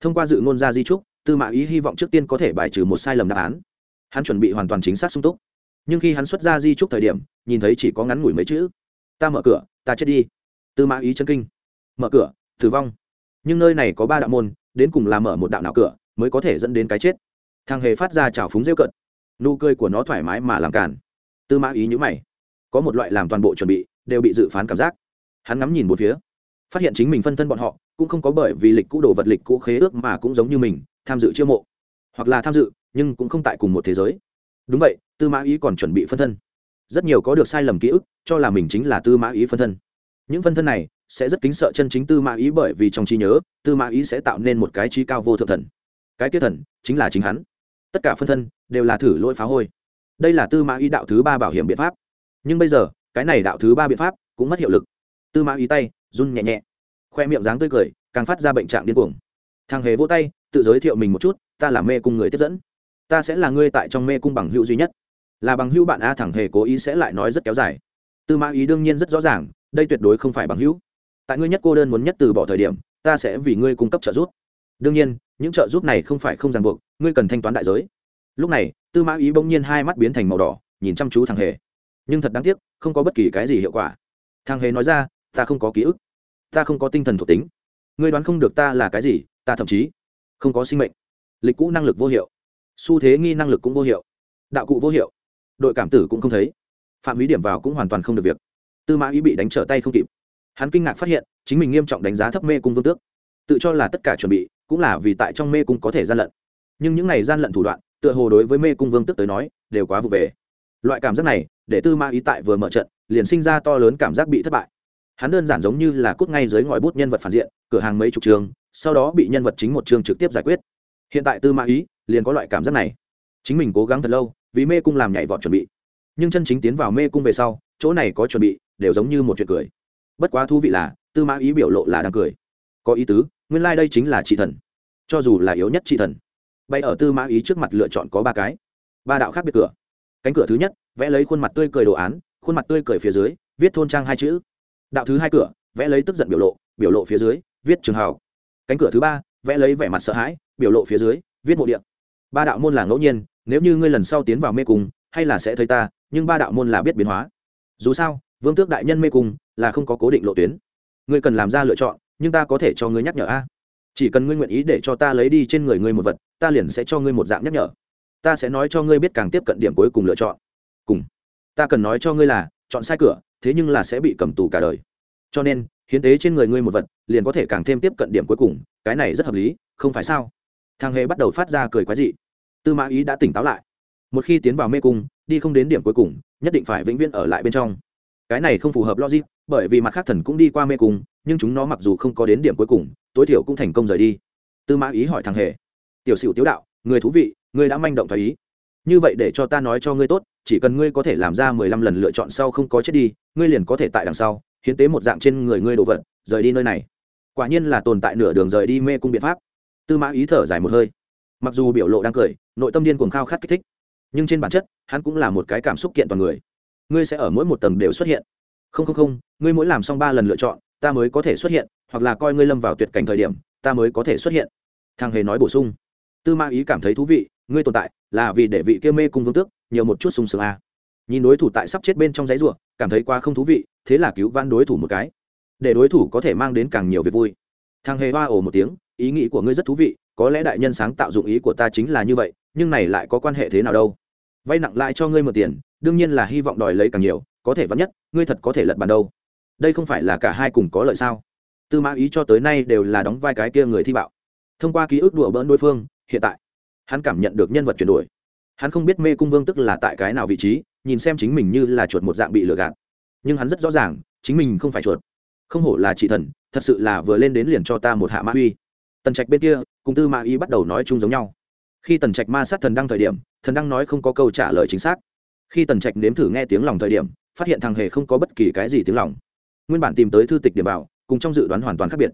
Thông qua dự ngôn ra di trúc, tư mã ý hy vọng trước tiên có thể bài trừ một sai lầm đáp án hắn chuẩn bị hoàn toàn chính xác sung túc. Nhưng khi hắn xuất ra di trúc thời điểm, nhìn thấy chỉ có ngắn ngủi mấy chữ, ta mở cửa, ta chết đi. Tư mã ý chân kinh. Mở cửa, tử vong. Nhưng nơi này có ba đạo môn, đến cùng là mở một đạo nào cửa mới có thể dẫn đến cái chết. Thằng hề phát ra trào phúng rêu cận nụ cười của nó thoải mái mà làm cản tư mã ý nhữ mày. Có một loại làm toàn bộ chuẩn bị, đều bị dự phán cảm giác. Hắn ngắm nhìn một phía, phát hiện chính mình phân thân bọn họ cũng không có bởi vì lịch cũ đồ vật lịch cũ khế ước mà cũng giống như mình, tham dự chiêu mộ hoặc là tham dự, nhưng cũng không tại cùng một thế giới. Đúng vậy, tư mã ý còn chuẩn bị phân thân. Rất nhiều có được sai lầm ký ức, cho là mình chính là tư mã ý phân thân. Những phân thân này sẽ rất kính sợ chân chính tư mã ý bởi vì trong trí nhớ, tư mã ý sẽ tạo nên một cái trí cao vô thượng thần. Cái kia thần chính là chính hắn. Tất cả phân thân đều là thử lỗi phá hôi. Đây là tư mã ý đạo thứ ba bảo hiểm biện pháp. Nhưng bây giờ, cái này đạo thứ ba biện pháp cũng mất hiệu lực. Tư mã ý tay, run nhẹ nhẹ. Khoe miệng dáng tươi cười, càng phát ra bệnh trạng điên cuồng. Thằng hề vỗ tay, tự giới thiệu mình một chút ta là mê cung người tiếp dẫn. Ta sẽ là ngươi tại trong mê cung bằng hữu duy nhất. Là bằng hữu bạn a thẳng hề cố ý sẽ lại nói rất kéo dài. Tư mã ý đương nhiên rất rõ ràng, đây tuyệt đối không phải bằng hữu. Tại ngươi nhất cô đơn muốn nhất từ bỏ thời điểm, ta sẽ vì ngươi cung cấp trợ giúp. Đương nhiên, những trợ giúp này không phải không ràng buộc, ngươi cần thanh toán đại giới. Lúc này, tư mã ý bỗng nhiên hai mắt biến thành màu đỏ, nhìn chăm chú thằng hề. Nhưng thật đáng tiếc, không có bất kỳ cái gì hiệu quả. Thằng hề nói ra, ta không có ký ức. Ta không có tinh thần thuộc tính. Ngươi đoán không được ta là cái gì, ta thậm chí không có sinh mệnh lịch cũ năng lực vô hiệu. Xu thế nghi năng lực cũng vô hiệu. Đạo cụ vô hiệu. Đội cảm tử cũng không thấy. Phạm ý điểm vào cũng hoàn toàn không được việc. Tư mã ý bị đánh trở tay không kịp. Hắn kinh ngạc phát hiện, chính mình nghiêm trọng đánh giá thấp mê cung vương tước. Tự cho là tất cả chuẩn bị, cũng là vì tại trong mê cung có thể gian lận. Nhưng những này gian lận thủ đoạn, tựa hồ đối với mê cung vương tước tới nói, đều quá vụ về. Loại cảm giác này, để tư mã ý tại vừa mở trận, liền sinh ra to lớn cảm giác bị thất bại. Hắn đơn giản giống như là cút ngay dưới ngòi bút nhân vật phản diện, cửa hàng mấy chục trường, sau đó bị nhân vật chính một trường trực tiếp giải quyết hiện tại tư mã ý liền có loại cảm giác này. Chính mình cố gắng thật lâu, vì mê cung làm nhảy vọt chuẩn bị. Nhưng chân chính tiến vào mê cung về sau, chỗ này có chuẩn bị, đều giống như một chuyện cười. Bất quá thú vị là, tư mã ý biểu lộ là đang cười. Có ý tứ, nguyên lai、like、đây chính là chị thần. Cho dù là yếu nhất chị thần bay ở tư mã ý trước mặt lựa chọn có ba cái. Ba đạo khác biệt cửa. Cánh cửa thứ nhất, vẽ lấy khuôn mặt tươi cười đồ án, khuôn mặt tươi cười phía dưới, viết thôn trang hai chữ. Đạo thứ hai cửa, vẽ lấy tức giận biểu lộ biểu lộ phía dưới, viết trường hào. Cánh cửa thứ ba, vẽ lấy vẻ mặt sợ hãi biểu lộ phía dưới, viết mộ điện ba đạo môn là ngẫu nhiên, nếu như ngươi lần sau tiến vào mê cung, hay là sẽ thấy ta, nhưng ba đạo môn là biết biến hóa. Dù sao, vương tước đại nhân mê cung là không có cố định lộ tuyến. Ngươi cần làm ra lựa chọn, nhưng ta có thể cho ngươi nhắc nhở a. Chỉ cần ngươi nguyện ý để cho ta lấy đi trên người ngươi một vật, ta liền sẽ cho ngươi một dạng nhắc nhở. Ta sẽ nói cho ngươi biết càng tiếp cận điểm cuối cùng lựa chọn. Cùng. Ta cần nói cho ngươi là, chọn sai cửa, thế nhưng là sẽ bị cầm tù cả đời. Cho nên, hiến tế trên người ngươi một vật, liền có thể càng thêm tiếp cận điểm cuối cùng, cái này rất hợp lý, không phải sao? Thằng hề bắt đầu phát ra cười quái dị. Tư mã ý đã tỉnh táo lại. Một khi tiến vào mê cung, đi không đến điểm cuối cùng, nhất định phải vĩnh viễn ở lại bên trong. Cái này không phù hợp logic, bởi vì mặt khác thần cũng đi qua mê cung, nhưng chúng nó mặc dù không có đến điểm cuối cùng, tối thiểu cũng thành công rời đi. Tư mã ý hỏi thằng hề, tiểu sửu tiếu đạo, người thú vị, người đã manh động thoái ý. Như vậy để cho ta nói cho ngươi tốt, chỉ cần ngươi có thể làm ra mười lăm lần lựa chọn sau không có chết đi, ngươi liền có thể tại đằng sau, hiến tế một dạng trên người ngươi đồ vật, rời đi nơi này. Quả nhiên là tồn tại nửa đường rời đi mê cung biện pháp tư mã ý thở dài một hơi. Mặc dù biểu lộ đang cười, nội tâm điên cuồng khao khát kích thích, nhưng trên bản chất, hắn cũng là một cái cảm xúc kiện toàn người. Ngươi sẽ ở mỗi một tầng đều xuất hiện. Không không không, ngươi mỗi làm xong ba lần lựa chọn, ta mới có thể xuất hiện, hoặc là coi ngươi lâm vào tuyệt cảnh thời điểm, ta mới có thể xuất hiện. Thằng hề nói bổ sung. Tư ma ý cảm thấy thú vị, ngươi tồn tại là vì để vị kia mê cung vương tước nhiều một chút sung sướng a. À. nhìn đối thủ tại sắp chết bên trong giấy ruộng cảm thấy quá không thú vị, thế là cứu vãn đối thủ một cái. Để đối thủ có thể mang đến càng nhiều việc vui. Thằng hề hoa ồ một tiếng ý nghĩ của ngươi rất thú vị, có lẽ đại nhân sáng tạo dụng ý của ta chính là như vậy, nhưng này lại có quan hệ thế nào đâu? Vay nặng lại cho ngươi một tiền, đương nhiên là hy vọng đòi lấy càng nhiều, có thể vắn nhất, ngươi thật có thể lật bàn đâu. Đây không phải là cả hai cùng có lợi sao? Tư mã ý cho tới nay đều là đóng vai cái kia người thi bạo. Thông qua ký ức đùa bỡn đối phương, hiện tại, hắn cảm nhận được nhân vật chuyển đổi. Hắn không biết mê cung vương tức là tại cái nào vị trí, nhìn xem chính mình như là chuột một dạng bị lừa gạt. Nhưng hắn rất rõ ràng, chính mình không phải chuột. Không hổ là chị thần, thật sự là vừa lên đến liền cho ta một hạ mã uy tần trạch bên kia, cùng tư mã ý bắt đầu nói chung giống nhau. Khi tần trạch ma sát thần đăng thời điểm, thần đăng nói không có câu trả lời chính xác. Khi tần trạch nếm thử nghe tiếng lòng thời điểm, phát hiện thằng hề không có bất kỳ cái gì tiếng lòng. Nguyên bản tìm tới thư tịch điểm bảo cùng trong dự đoán hoàn toàn khác biệt.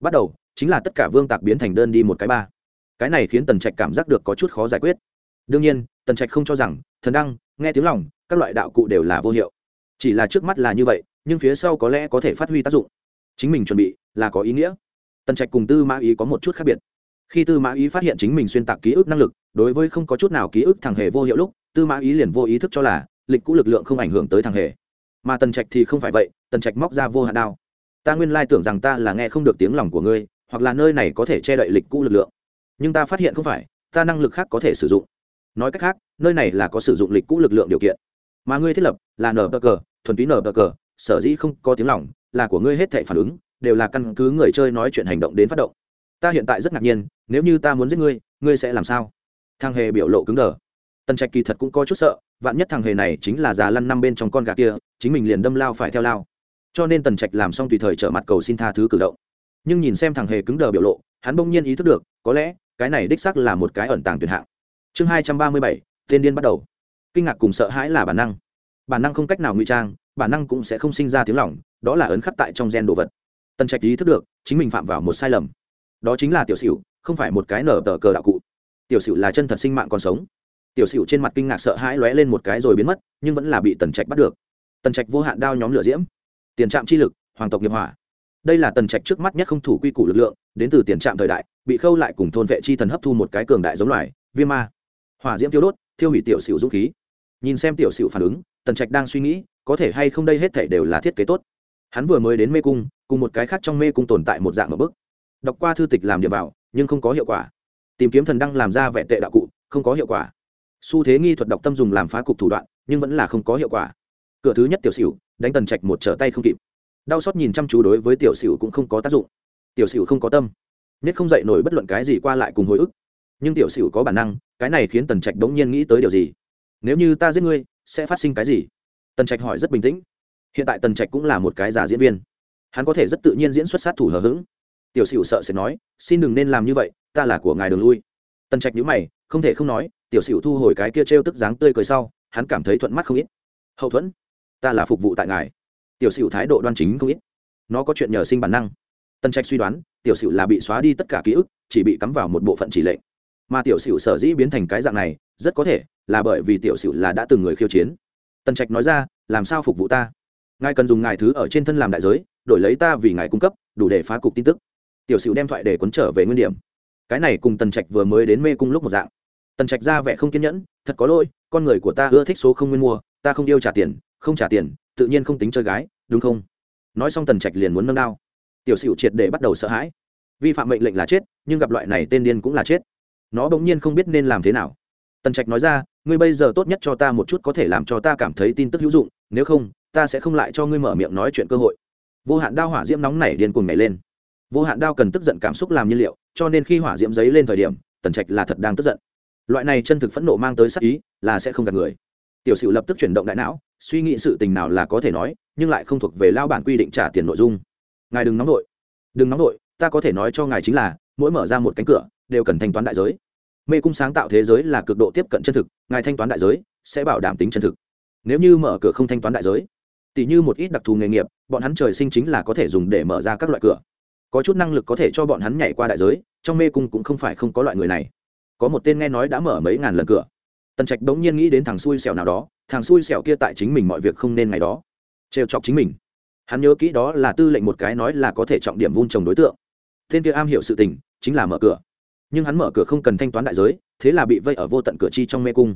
Bắt đầu, chính là tất cả vương tạc biến thành đơn đi một cái ba. Cái này khiến tần trạch cảm giác được có chút khó giải quyết. Đương nhiên, tần trạch không cho rằng, thần đăng, nghe tiếng lòng, các loại đạo cụ đều là vô hiệu. Chỉ là trước mắt là như vậy, nhưng phía sau có lẽ có thể phát huy tác dụng. Chính mình chuẩn bị là có ý nghĩa tần trạch cùng tư mã ý có một chút khác biệt. Khi tư mã ý phát hiện chính mình xuyên tạc ký ức năng lực, đối với không có chút nào ký ức thằng hề vô hiệu lúc, tư mã ý liền vô ý thức cho là lịch cũ lực lượng không ảnh hưởng tới thằng hề. Mà tần trạch thì không phải vậy, tần trạch móc ra vô hạn đao. Ta nguyên lai tưởng rằng ta là nghe không được tiếng lòng của ngươi, hoặc là nơi này có thể che đậy lịch cũ lực lượng. Nhưng ta phát hiện không phải, ta năng lực khác có thể sử dụng. Nói cách khác, nơi này là có sử dụng lịch cũ lực lượng điều kiện. Mà ngươi thiết lập là nở bờ cờ, thuần túy nở bờ cờ, sở dĩ không có tiếng lòng, là của ngươi hết thể phản ứng đều là căn cứ người chơi nói chuyện hành động đến phát động. Ta hiện tại rất ngạc nhiên, nếu như ta muốn giết ngươi ngươi sẽ làm sao? Thằng hề biểu lộ cứng đờ. Tần trạch kỳ thật cũng có chút sợ, vạn nhất thằng hề này chính là già lăn năm bên trong con gà kia, chính mình liền đâm lao phải theo lao. Cho nên tần trạch làm xong tùy thời trở mặt cầu xin tha thứ cử động. Nhưng nhìn xem thằng hề cứng đờ biểu lộ, hắn bỗng nhiên ý thức được, có lẽ, cái này đích xác là một cái ẩn tàng tuyệt hạng. Chương hai trăm ba mươi bảy tên điên bắt đầu. Kinh ngạc cùng sợ hãi là bản năng. Bản năng không cách nào ngụy trang, bản năng cũng sẽ không sinh ra tiếng lỏng đó là ấn khắc tại trong gen đồ vật tần trạch ý thức được, chính mình phạm vào một sai lầm. Đó chính là tiểu sửu, không phải một cái nở tờ cờ đạo cụ. Tiểu sửu là chân thật sinh mạng còn sống. Tiểu sửu trên mặt kinh ngạc sợ hãi lóe lên một cái rồi biến mất, nhưng vẫn là bị tần trạch bắt được. Tần trạch vô hạn đao nhóm lửa diễm. Tiền trạm chi lực, hoàng tộc nghiệp hỏa. Đây là tần trạch trước mắt nhất không thủ quy củ lực lượng, đến từ tiền trạm thời đại, bị khâu lại cùng thôn vệ chi thần hấp thu một cái cường đại giống loài, viêm ma. Hỏa diễm tiêu đốt, thiêu hủy tiểu sửu dũng khí. Nhìn xem tiểu sửu phản ứng, tần trạch đang suy nghĩ, có thể hay không đây hết thể đều là thiết kế tốt hắn vừa mới đến mê cung, cùng một cái khác trong mê cung tồn tại một dạng ở bức. Đọc qua thư tịch làm điểm vào, nhưng không có hiệu quả. Tìm kiếm thần đăng làm ra vẻ tệ đạo cụ, không có hiệu quả. Xu thế nghi thuật đọc tâm dùng làm phá cục thủ đoạn, nhưng vẫn là không có hiệu quả. Cửa thứ nhất tiểu sửu đánh tần trạch một trở tay không kịp. Đau xót nhìn chăm chú đối với tiểu sửu cũng không có tác dụng. Tiểu sửu không có tâm. Nhất không dậy nổi bất luận cái gì qua lại cùng hồi ức. Nhưng tiểu sửu có bản năng, cái này khiến tần trạch đống nhiên nghĩ tới điều gì? Nếu như ta giết ngươi, sẽ phát sinh cái gì? Tần trạch hỏi rất bình tĩnh hiện tại tần trạch cũng là một cái giả diễn viên. Hắn có thể rất tự nhiên diễn xuất sát thủ hờ hững. Tiểu sửu sợ sẽ nói, xin đừng nên làm như vậy, ta là của ngài đường lui. Tần trạch nhữ mày, không thể không nói, tiểu sửu thu hồi cái kia trêu tức dáng tươi cười sau, hắn cảm thấy thuận mắt không ít. Hậu thuẫn, ta là phục vụ tại ngài. Tiểu sửu thái độ đoan chính không ít. Nó có chuyện nhờ sinh bản năng. Tần trạch suy đoán, tiểu sửu là bị xóa đi tất cả ký ức, chỉ bị cắm vào một bộ phận chỉ lệnh. Mà tiểu sửu sở dĩ biến thành cái dạng này, rất có thể là bởi vì tiểu sửu là đã từng người khiêu chiến. Tần trạch nói ra, làm sao phục vụ ta? Ngài cần dùng ngài thứ ở trên thân làm đại giới, đổi lấy ta vì ngài cung cấp, đủ để phá cục tin tức. Tiểu sửu đem thoại để cuốn trở về nguyên điểm. Cái này cùng tần trạch vừa mới đến mê cung lúc một dạng. Tần trạch ra vẻ không kiên nhẫn, thật có lỗi, con người của ta ưa thích số không nguyên mua, ta không yêu trả tiền, không trả tiền, tự nhiên không tính chơi gái, đúng không? Nói xong tần trạch liền muốn nâng đao. Tiểu sửu triệt để bắt đầu sợ hãi. Vi phạm mệnh lệnh là chết, nhưng gặp loại này tên điên cũng là chết. Nó bỗng nhiên không biết nên làm thế nào. Tần trạch nói ra, ngươi bây giờ tốt nhất cho ta một chút có thể làm cho ta cảm thấy tin tức hữu dụng, nếu không ta sẽ không lại cho ngươi mở miệng nói chuyện cơ hội. Vô hạn đao hỏa diễm nóng nảy điên cuồng nhảy lên. Vô hạn đao cần tức giận cảm xúc làm nhiên liệu, cho nên khi hỏa diễm giấy lên thời điểm, tần trạch là thật đang tức giận. Loại này chân thực phẫn nộ mang tới sắc ý, là sẽ không gạt người. Tiểu sửu lập tức chuyển động đại não, suy nghĩ sự tình nào là có thể nói, nhưng lại không thuộc về lao bản quy định trả tiền nội dung. Ngài đừng nóng nội đừng nóng nội ta có thể nói cho ngài chính là, mỗi mở ra một cánh cửa, đều cần thanh toán đại giới. Mê cung sáng tạo thế giới là cực độ tiếp cận chân thực, ngài thanh toán đại giới, sẽ bảo đảm tính chân thực. Nếu như mở cửa không thanh toán đại giới tỷ như một ít đặc thù nghề nghiệp, bọn hắn trời sinh chính là có thể dùng để mở ra các loại cửa. Có chút năng lực có thể cho bọn hắn nhảy qua đại giới, trong mê cung cũng không phải không có loại người này. Có một tên nghe nói đã mở mấy ngàn lần cửa. Tần trạch bỗng nhiên nghĩ đến thằng xui xẻo nào đó, thằng xui xẻo kia tại chính mình mọi việc không nên ngày đó. Trêu chọc chính mình. Hắn nhớ kỹ đó là tư lệnh một cái nói là có thể trọng điểm vun trồng đối tượng. Tên kia am hiểu sự tình, chính là mở cửa. Nhưng hắn mở cửa không cần thanh toán đại giới, thế là bị vây ở vô tận cửa chi trong mê cung.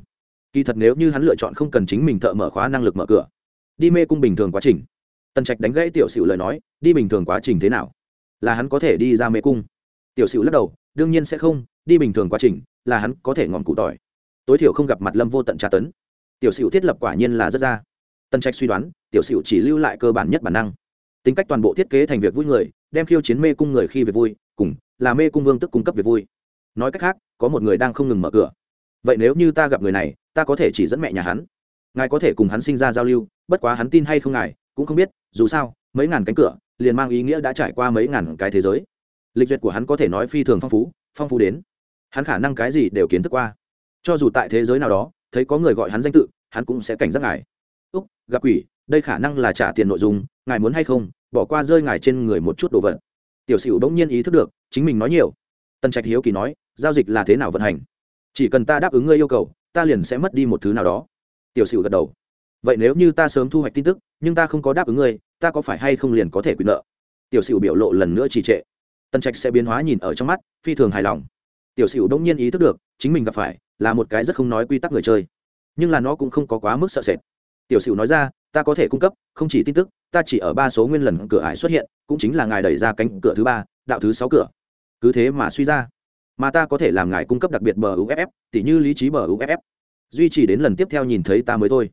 Kỳ thật nếu như hắn lựa chọn không cần chính mình thợ mở khóa năng lực mở cửa đi mê cung bình thường quá trình. Tần trạch đánh gãy tiểu sửu lời nói, đi bình thường quá trình thế nào? Là hắn có thể đi ra mê cung. Tiểu sửu lắc đầu, đương nhiên sẽ không, đi bình thường quá trình, là hắn có thể ngọn cụ tỏi. Tối thiểu không gặp mặt lâm vô tận tra tấn. Tiểu sửu thiết lập quả nhiên là rất ra. Tần trạch suy đoán, tiểu sửu chỉ lưu lại cơ bản nhất bản năng. Tính cách toàn bộ thiết kế thành việc vui người, đem khiêu chiến mê cung người khi việc vui, cùng là mê cung vương tức cung cấp việc vui. Nói cách khác, có một người đang không ngừng mở cửa. Vậy nếu như ta gặp người này, ta có thể chỉ dẫn mẹ nhà hắn. Ngài có thể cùng hắn sinh ra giao lưu bất quá hắn tin hay không ngài, cũng không biết, dù sao, mấy ngàn cánh cửa, liền mang ý nghĩa đã trải qua mấy ngàn cái thế giới. Lịch duyệt của hắn có thể nói phi thường phong phú phong phú đến, hắn khả năng cái gì đều kiến thức qua. Cho dù tại thế giới nào đó, thấy có người gọi hắn danh tự, hắn cũng sẽ cảnh giác ngài. Úc, gặp quỷ, đây khả năng là trả tiền nội dung, ngài muốn hay không, bỏ qua rơi ngài trên người một chút đồ vật. Tiểu sửu bỗng nhiên ý thức được, chính mình nói nhiều. Tần trạch hiếu kỳ nói, giao dịch là thế nào vận hành? Chỉ cần ta đáp ứng ngươi yêu cầu, ta liền sẽ mất đi một thứ nào đó. Tiểu sửu gật đầu vậy nếu như ta sớm thu hoạch tin tức, nhưng ta không có đáp ứng ngươi, ta có phải hay không liền có thể quyền nợ? Tiểu sửu biểu lộ lần nữa trì trệ. Tần trạch sẽ biến hóa nhìn ở trong mắt, phi thường hài lòng. Tiểu sửu đông nhiên ý thức được, chính mình gặp phải là một cái rất không nói quy tắc người chơi. Nhưng là nó cũng không có quá mức sợ sệt. Tiểu sửu nói ra, ta có thể cung cấp, không chỉ tin tức, ta chỉ ở ba số nguyên lần cửa ải xuất hiện, cũng chính là ngài đẩy ra cánh cửa thứ ba, đạo thứ sáu cửa. Cứ thế mà suy ra, mà ta có thể làm ngài cung cấp đặc biệt bờ uff tỉ như lý trí bờ uff duy trì đến lần tiếp theo nhìn thấy ta mới thôi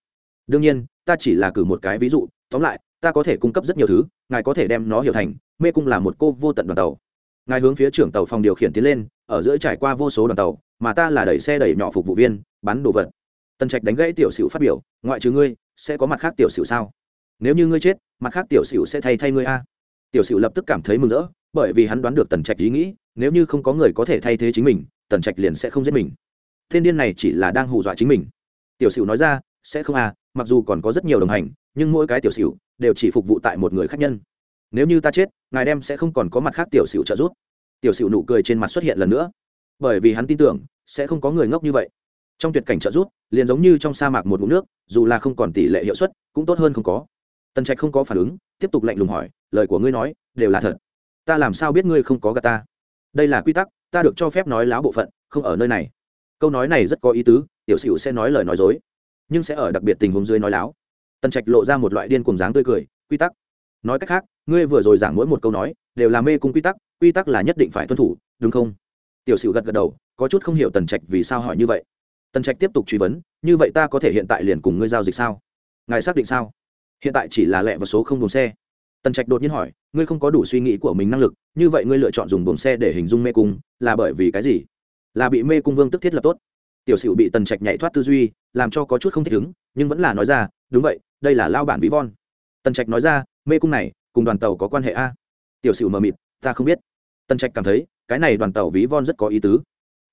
đương nhiên, ta chỉ là cử một cái ví dụ, tóm lại, ta có thể cung cấp rất nhiều thứ, ngài có thể đem nó hiểu thành, mê cung là một cô vô tận đoàn tàu. Ngài hướng phía trưởng tàu phòng điều khiển tiến lên, ở giữa trải qua vô số đoàn tàu, mà ta là đẩy xe đẩy nhỏ phục vụ viên, bán đồ vật. Tần trạch đánh gãy tiểu sửu phát biểu, ngoại trừ ngươi, sẽ có mặt khác tiểu sửu sao? Nếu như ngươi chết, mặt khác tiểu sửu sẽ thay thay ngươi a. Tiểu sửu lập tức cảm thấy mừng rỡ, bởi vì hắn đoán được tần trạch ý nghĩ, nếu như không có người có thể thay thế chính mình, tần trạch liền sẽ không giết mình. Thiên điên này chỉ là đang hù dọa chính mình. Tiểu sửu nói ra, sẽ không à mặc dù còn có rất nhiều đồng hành, nhưng mỗi cái tiểu sửu đều chỉ phục vụ tại một người khác nhân. Nếu như ta chết, ngài đem sẽ không còn có mặt khác tiểu sửu trợ giúp. Tiểu sửu nụ cười trên mặt xuất hiện lần nữa. Bởi vì hắn tin tưởng, sẽ không có người ngốc như vậy. Trong tuyệt cảnh trợ giúp, liền giống như trong sa mạc một ngụm nước, dù là không còn tỷ lệ hiệu suất, cũng tốt hơn không có. Tần trạch không có phản ứng, tiếp tục lạnh lùng hỏi, lời của ngươi nói, đều là thật. Ta làm sao biết ngươi không có gà ta? Đây là quy tắc, ta được cho phép nói láo bộ phận, không ở nơi này. Câu nói này rất có ý tứ, tiểu sửu sẽ nói lời nói dối nhưng sẽ ở đặc biệt tình huống dưới nói láo. Tần trạch lộ ra một loại điên cùng dáng tươi cười, quy tắc. Nói cách khác, ngươi vừa rồi giảng mỗi một câu nói, đều là mê cung quy tắc quy tắc là nhất định phải tuân thủ, đúng không? Tiểu sửu gật gật đầu, có chút không hiểu tần trạch vì sao hỏi như vậy. Tần trạch tiếp tục truy vấn, như vậy ta có thể hiện tại liền cùng ngươi giao dịch sao? Ngài xác định sao? Hiện tại chỉ là lẹ và số không đồn xe. Tần trạch đột nhiên hỏi, ngươi không có đủ suy nghĩ của mình năng lực, như vậy ngươi lựa chọn dùng buồng xe để hình dung mê cung, là bởi vì cái gì? Là bị mê cung vương tức thiết lập tốt tiểu sửu bị tần trạch nhảy thoát tư duy, làm cho có chút không thích ứng, nhưng vẫn là nói ra, đúng vậy, đây là lao bản vĩ von. Tần trạch nói ra, mê cung này, cùng đoàn tàu có quan hệ a? Tiểu sửu mờ mịt, ta không biết. Tần trạch cảm thấy, cái này đoàn tàu ví von rất có ý tứ.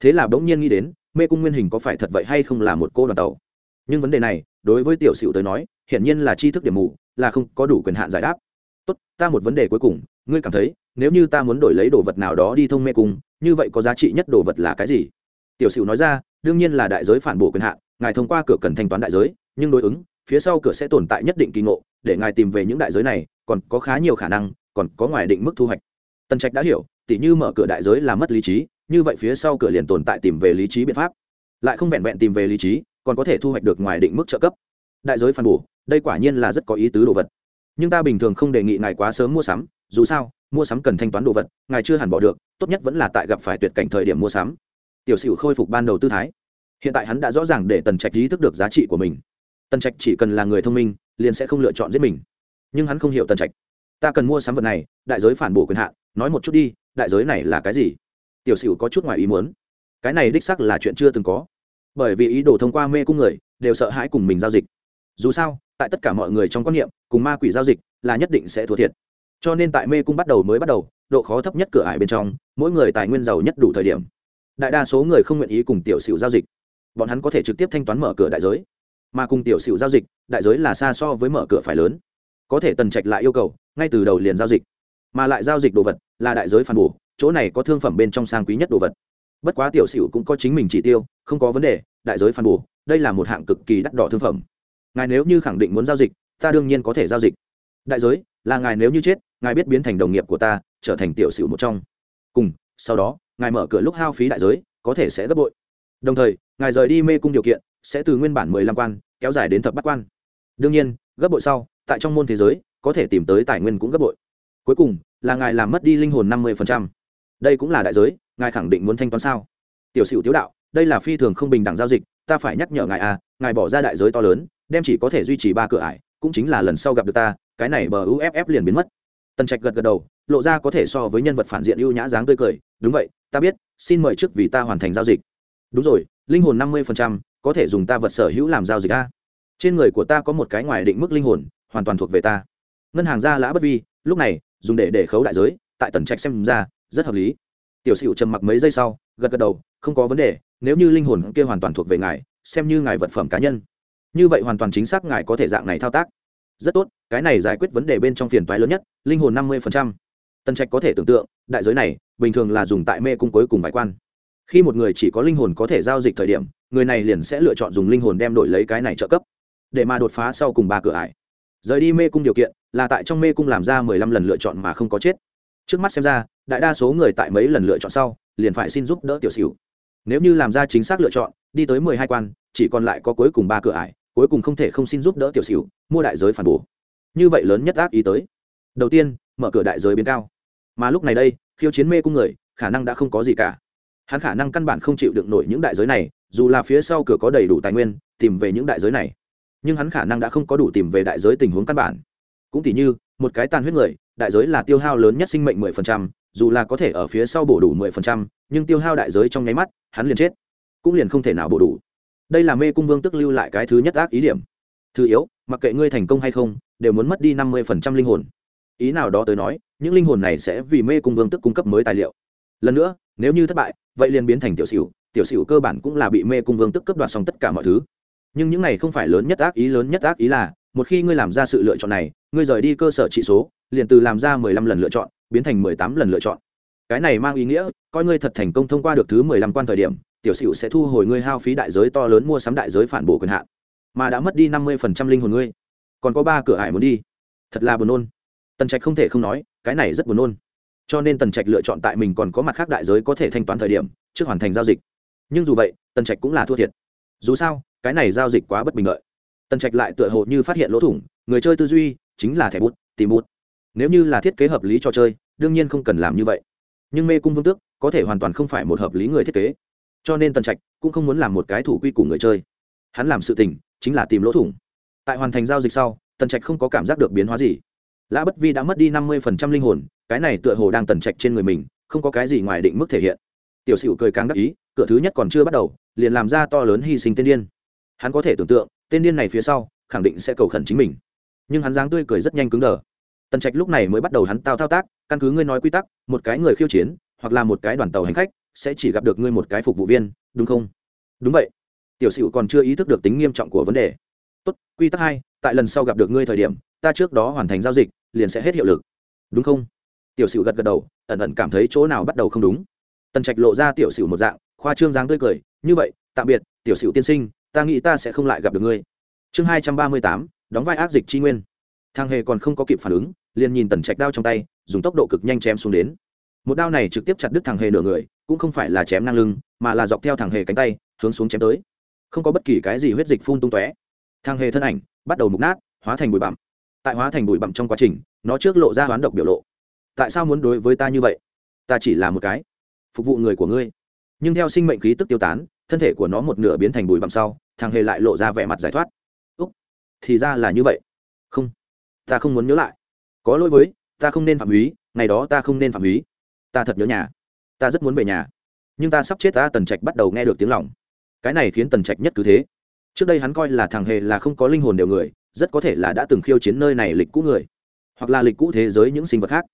Thế là bỗng nhiên nghĩ đến, mê cung nguyên hình có phải thật vậy hay không là một cô đoàn tàu? Nhưng vấn đề này, đối với tiểu sửu tới nói, hiển nhiên là tri thức điểm mù, là không có đủ quyền hạn giải đáp. Tốt, ta một vấn đề cuối cùng, ngươi cảm thấy, nếu như ta muốn đổi lấy đồ vật nào đó đi thông mê cung, như vậy có giá trị nhất đồ vật là cái gì? Tiểu sửu nói ra đương nhiên là đại giới phản bổ quyền hạn, ngài thông qua cửa cần thanh toán đại giới, nhưng đối ứng, phía sau cửa sẽ tồn tại nhất định kỳ ngộ, để ngài tìm về những đại giới này, còn có khá nhiều khả năng, còn có ngoài định mức thu hoạch. Tần trạch đã hiểu, tỉ như mở cửa đại giới là mất lý trí, như vậy phía sau cửa liền tồn tại tìm về lý trí biện pháp. Lại không vẹn vẹn tìm về lý trí, còn có thể thu hoạch được ngoài định mức trợ cấp. Đại giới phản bổ, đây quả nhiên là rất có ý tứ đồ vật. Nhưng ta bình thường không đề nghị ngài quá sớm mua sắm, dù sao, mua sắm cần thanh toán đồ vật, ngài chưa hẳn bỏ được, tốt nhất vẫn là tại gặp phải tuyệt cảnh thời điểm mua sắm tiểu sửu khôi phục ban đầu tư thái. Hiện tại hắn đã rõ ràng để tần trạch ý thức được giá trị của mình. Tần trạch chỉ cần là người thông minh, liền sẽ không lựa chọn giết mình. Nhưng hắn không hiểu tần trạch. Ta cần mua sắm vật này, đại giới phản bổ quyền hạn, nói một chút đi, đại giới này là cái gì? Tiểu sửu có chút ngoài ý muốn. Cái này đích sắc là chuyện chưa từng có. Bởi vì ý đồ thông qua mê cung người, đều sợ hãi cùng mình giao dịch. Dù sao, tại tất cả mọi người trong quan niệm, cùng ma quỷ giao dịch là nhất định sẽ thua thiệt. Cho nên tại mê cung bắt đầu mới bắt đầu, độ khó thấp nhất cửa ải bên trong, mỗi người tài nguyên giàu nhất đủ thời điểm đại đa số người không nguyện ý cùng tiểu sửu giao dịch. Bọn hắn có thể trực tiếp thanh toán mở cửa đại giới. Mà cùng tiểu sửu giao dịch đại giới là xa so với mở cửa phải lớn. Có thể tần trạch lại yêu cầu ngay từ đầu liền giao dịch. Mà lại giao dịch đồ vật là đại giới phản bù, chỗ này có thương phẩm bên trong sang quý nhất đồ vật. Bất quá tiểu sửu cũng có chính mình chỉ tiêu không có vấn đề đại giới phản bù, đây là một hạng cực kỳ đắt đỏ thương phẩm. Ngài nếu như khẳng định muốn giao dịch ta đương nhiên có thể giao dịch. Đại giới là ngài nếu như chết ngài biết biến thành đồng nghiệp của ta trở thành tiểu sửu một trong. Cùng sau đó ngài mở cửa lúc hao phí đại giới, có thể sẽ gấp bội. Đồng thời, ngài rời đi mê cung điều kiện, sẽ từ nguyên bản mười lăm quan, kéo dài đến thập bát quan. Đương nhiên, gấp bội sau, tại trong môn thế giới, có thể tìm tới tài nguyên cũng gấp bội. Cuối cùng, là ngài làm mất đi linh hồn năm mươi đây cũng là đại giới, ngài khẳng định muốn thanh toán sao? Tiểu sửu tiếu đạo, đây là phi thường không bình đẳng giao dịch, ta phải nhắc nhở ngài à ngài bỏ ra đại giới to lớn, đem chỉ có thể duy trì ba cửa ải, cũng chính là lần sau gặp được ta, cái này bờ uff liền biến mất. Tần trạch gật gật đầu, lộ ra có thể so với nhân vật phản diện ưu nhã dáng tươi cười, đúng vậy ta biết, xin mời trước vì ta hoàn thành giao dịch. Đúng rồi, linh hồn năm mươi có thể dùng ta vật sở hữu làm giao dịch a. Trên người của ta có một cái ngoài định mức linh hồn, hoàn toàn thuộc về ta. Ngân hàng gia lã bất vi, lúc này, dùng để để khấu đại giới, tại tần trạch xem ra, rất hợp lý. Tiểu sửu trầm mặc mấy giây sau, gật gật đầu, không có vấn đề, nếu như linh hồn kia hoàn toàn thuộc về ngài, xem như ngài vật phẩm cá nhân. Như vậy hoàn toàn chính xác ngài có thể dạng này thao tác. Rất tốt, cái này giải quyết vấn đề bên trong phiền toái lớn nhất, linh hồn năm mươi tần trạch có thể tưởng tượng, đại giới này bình thường là dùng tại mê cung cuối cùng bài quan. Khi một người chỉ có linh hồn có thể giao dịch thời điểm, người này liền sẽ lựa chọn dùng linh hồn đem đổi lấy cái này trợ cấp, để mà đột phá sau cùng ba cửa ải. Rời đi mê cung điều kiện, là tại trong mê cung làm ra mười lăm lần lựa chọn mà không có chết. Trước mắt xem ra, đại đa số người tại mấy lần lựa chọn sau, liền phải xin giúp đỡ tiểu xỉu. Nếu như làm ra chính xác lựa chọn, đi tới mười hai quan, chỉ còn lại có cuối cùng ba cửa ải, cuối cùng không thể không xin giúp đỡ tiểu xỉu, mua đại giới phản bổ. Như vậy lớn nhất ác ý tới. Đầu tiên, mở cửa đại giới biến cao mà lúc này đây, khiêu chiến mê cung người, khả năng đã không có gì cả. Hắn khả năng căn bản không chịu đựng nổi những đại giới này, dù là phía sau cửa có đầy đủ tài nguyên, tìm về những đại giới này. Nhưng hắn khả năng đã không có đủ tìm về đại giới tình huống căn bản. Cũng tỉ như, một cái tàn huyết người, đại giới là tiêu hao lớn nhất sinh mệnh mười phần trăm, dù là có thể ở phía sau bổ đủ mười phần trăm, nhưng tiêu hao đại giới trong nháy mắt, hắn liền chết. Cũng liền không thể nào bổ đủ. Đây là mê cung vương tức lưu lại cái thứ nhất ác ý điểm. Thứ yếu, mặc kệ ngươi thành công hay không, đều muốn mất đi năm mươi phần trăm linh hồn ý nào đó tới nói, những linh hồn này sẽ vì mê cung vương tức cung cấp mới tài liệu. Lần nữa, nếu như thất bại, vậy liền biến thành tiểu sửu tiểu sửu cơ bản cũng là bị mê cung vương tức cấp đoạt xong tất cả mọi thứ. Nhưng những này không phải lớn nhất ác ý, lớn nhất ác ý là, một khi ngươi làm ra sự lựa chọn này, ngươi rời đi cơ sở trị số, liền từ làm ra mười lăm lần lựa chọn, biến thành mười tám lần lựa chọn. Cái này mang ý nghĩa, coi ngươi thật thành công thông qua được thứ mười lăm quan thời điểm, tiểu sửu sẽ thu hồi ngươi hao phí đại giới to lớn mua sắm đại giới phản bổ quyền hạn, mà đã mất đi năm mươi phần trăm linh hồn ngươi. Còn có ba cửa ải muốn đi. Thật là buồn nôn tần trạch không thể không nói, cái này rất buồn nôn. Cho nên tần trạch lựa chọn tại mình còn có mặt khác đại giới có thể thanh toán thời điểm, trước hoàn thành giao dịch. Nhưng dù vậy, tần trạch cũng là thua thiệt. Dù sao, cái này giao dịch quá bất bình lợi tần trạch lại tựa hồ như phát hiện lỗ thủng, người chơi tư duy chính là thẻ bút, tìm bút. Nếu như là thiết kế hợp lý cho chơi, đương nhiên không cần làm như vậy. Nhưng mê cung vương tước có thể hoàn toàn không phải một hợp lý người thiết kế. Cho nên tần trạch cũng không muốn làm một cái thủ quy của người chơi. Hắn làm sự tình chính là tìm lỗ thủng. Tại hoàn thành giao dịch sau, tần trạch không có cảm giác được biến hóa gì lã bất vi đã mất đi năm mươi phần trăm linh hồn, cái này tựa hồ đang tần trạch trên người mình, không có cái gì ngoài định mức thể hiện. Tiểu sửu cười càng đắc ý, cửa thứ nhất còn chưa bắt đầu, liền làm ra to lớn hy sinh tên điên. Hắn có thể tưởng tượng, tên điên này phía sau, khẳng định sẽ cầu khẩn chính mình. Nhưng hắn dáng tươi cười rất nhanh cứng đờ. Tần trạch lúc này mới bắt đầu hắn tao thao tác, căn cứ ngươi nói quy tắc, một cái người khiêu chiến, hoặc là một cái đoàn tàu hành khách, sẽ chỉ gặp được ngươi một cái phục vụ viên, đúng không? Đúng vậy. Tiểu sửu còn chưa ý thức được tính nghiêm trọng của vấn đề. Tốt, quy tắc hai tại lần sau gặp được ngươi thời điểm, ta trước đó hoàn thành giao dịch, liền sẽ hết hiệu lực. Đúng không? Tiểu sửu gật gật đầu, ẩn ẩn cảm thấy chỗ nào bắt đầu không đúng. Tần trạch lộ ra tiểu sửu một dạng, khoa trương dáng tươi cười, như vậy, tạm biệt, tiểu sửu tiên sinh, ta nghĩ ta sẽ không lại gặp được ngươi. Chương hai trăm ba mươi tám, đóng vai ác dịch tri nguyên. Thang hề còn không có kịp phản ứng, liền nhìn tần trạch đao trong tay, dùng tốc độ cực nhanh chém xuống đến. Một đao này trực tiếp chặt đứt thằng hề nửa người, cũng không phải là chém ngang lưng, mà là dọc theo thằng hề cánh tay, hướng xuống chém tới. Không có bất kỳ cái gì huyết dịch phun tung tóe. Thằng hề thân ảnh bắt đầu mục nát, hóa thành bụi bặm. Tại hóa thành bụi bặm trong quá trình, nó trước lộ ra hoán độc biểu lộ. Tại sao muốn đối với ta như vậy? Ta chỉ là một cái phục vụ người của ngươi. Nhưng theo sinh mệnh khí tức tiêu tán, thân thể của nó một nửa biến thành bụi bặm sau, thằng hề lại lộ ra vẻ mặt giải thoát. Úc, thì ra là như vậy. Không, ta không muốn nhớ lại. Có lỗi với, ta không nên phạm húy ngày đó ta không nên phạm húy ta thật nhớ nhà. Ta rất muốn về nhà. Nhưng ta sắp chết, ta tần trạch bắt đầu nghe được tiếng lòng. Cái này khiến tần trạch nhất cứ thế trước đây hắn coi là thằng hề là không có linh hồn đều người, rất có thể là đã từng khiêu chiến nơi này lịch cũ người, hoặc là lịch cũ thế giới những sinh vật khác.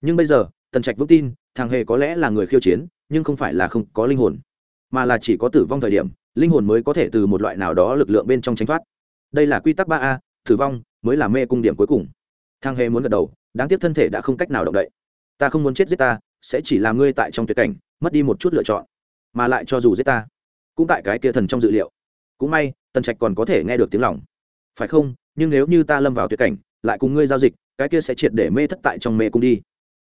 Nhưng bây giờ, tần trạch vững tin, thằng hề có lẽ là người khiêu chiến, nhưng không phải là không có linh hồn, mà là chỉ có tử vong thời điểm, linh hồn mới có thể từ một loại nào đó lực lượng bên trong tránh thoát. Đây là quy tắc ba a, tử vong mới là mê cung điểm cuối cùng. Thằng hề muốn gật đầu, đáng tiếc thân thể đã không cách nào động đậy. Ta không muốn chết giết ta, sẽ chỉ làm ngươi tại trong tuyệt cảnh, mất đi một chút lựa chọn, mà lại cho dù giết ta, cũng tại cái kia thần trong dự liệu. Cũng may tần trạch còn có thể nghe được tiếng lòng. Phải không? Nhưng nếu như ta lâm vào tuyệt cảnh, lại cùng ngươi giao dịch, cái kia sẽ triệt để mê thất tại trong mê cung đi.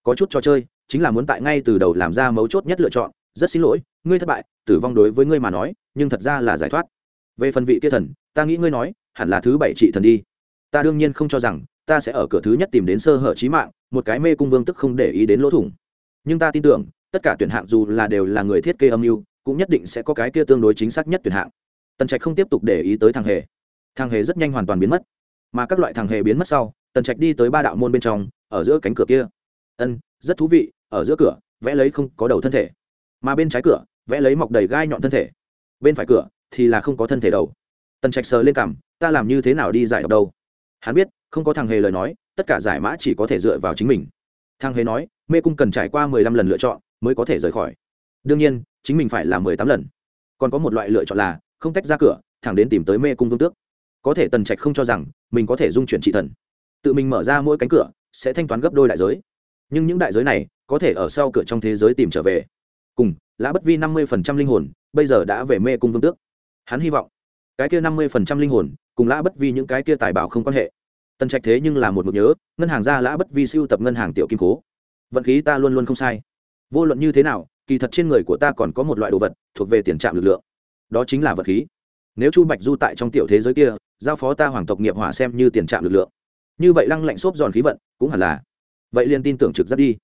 Có chút trò chơi, chính là muốn tại ngay từ đầu làm ra mấu chốt nhất lựa chọn. Rất xin lỗi, ngươi thất bại, tử vong đối với ngươi mà nói, nhưng thật ra là giải thoát. Về phần vị kia thần, ta nghĩ ngươi nói, hẳn là thứ bảy trị thần đi. Ta đương nhiên không cho rằng, ta sẽ ở cửa thứ nhất tìm đến sơ hở trí mạng, một cái mê cung vương tức không để ý đến lỗ thủng. Nhưng ta tin tưởng, tất cả tuyển hạng dù là đều là người thiết kế âm mưu, cũng nhất định sẽ có cái kia tương đối chính xác nhất tuyển hạng tần trạch không tiếp tục để ý tới thằng hề. Thằng hề rất nhanh hoàn toàn biến mất. Mà các loại thằng hề biến mất sau tần trạch đi tới ba đạo môn bên trong ở giữa cánh cửa kia. Ân rất thú vị ở giữa cửa vẽ lấy không có đầu thân thể. Mà bên trái cửa vẽ lấy mọc đầy gai nhọn thân thể. Bên phải cửa thì là không có thân thể đầu. Tần trạch sờ lên cảm, ta làm như thế nào đi giải đọc đâu? Hắn biết không có thằng hề lời nói tất cả giải mã chỉ có thể dựa vào chính mình. Thằng hề nói mê cung cần trải qua mười lăm lần lựa chọn mới có thể rời khỏi. Đương nhiên chính mình phải là mười tám lần. Còn có một loại lựa chọn là không tách ra cửa, thẳng đến tìm tới mê cung vương tước. Có thể tần trạch không cho rằng mình có thể dung chuyển trị thần. Tự mình mở ra mỗi cánh cửa, sẽ thanh toán gấp đôi đại giới. Nhưng những đại giới này có thể ở sau cửa trong thế giới tìm trở về. Cùng, lã bất vi năm mươi phần trăm linh hồn, bây giờ đã về mê cung vương tước. Hắn hy vọng, cái kia năm mươi phần trăm linh hồn, cùng lã bất vi những cái kia tài bảo không quan hệ. Tần trạch thế nhưng là một mực nhớ, ngân hàng ra lã bất vi siêu tập ngân hàng tiểu kim cố. Vận khí ta luôn luôn không sai. Vô luận như thế nào, kỳ thật trên người của ta còn có một loại đồ vật thuộc về tiền trạm lực lượng đó chính là vật khí. Nếu chu bạch du tại trong tiểu thế giới kia, giao phó ta hoàng tộc nghiệp hỏa xem như tiền trạm lực lượng. Như vậy lăng lạnh xốp giòn khí vận, cũng hẳn là. Vậy liền tin tưởng trực giác đi.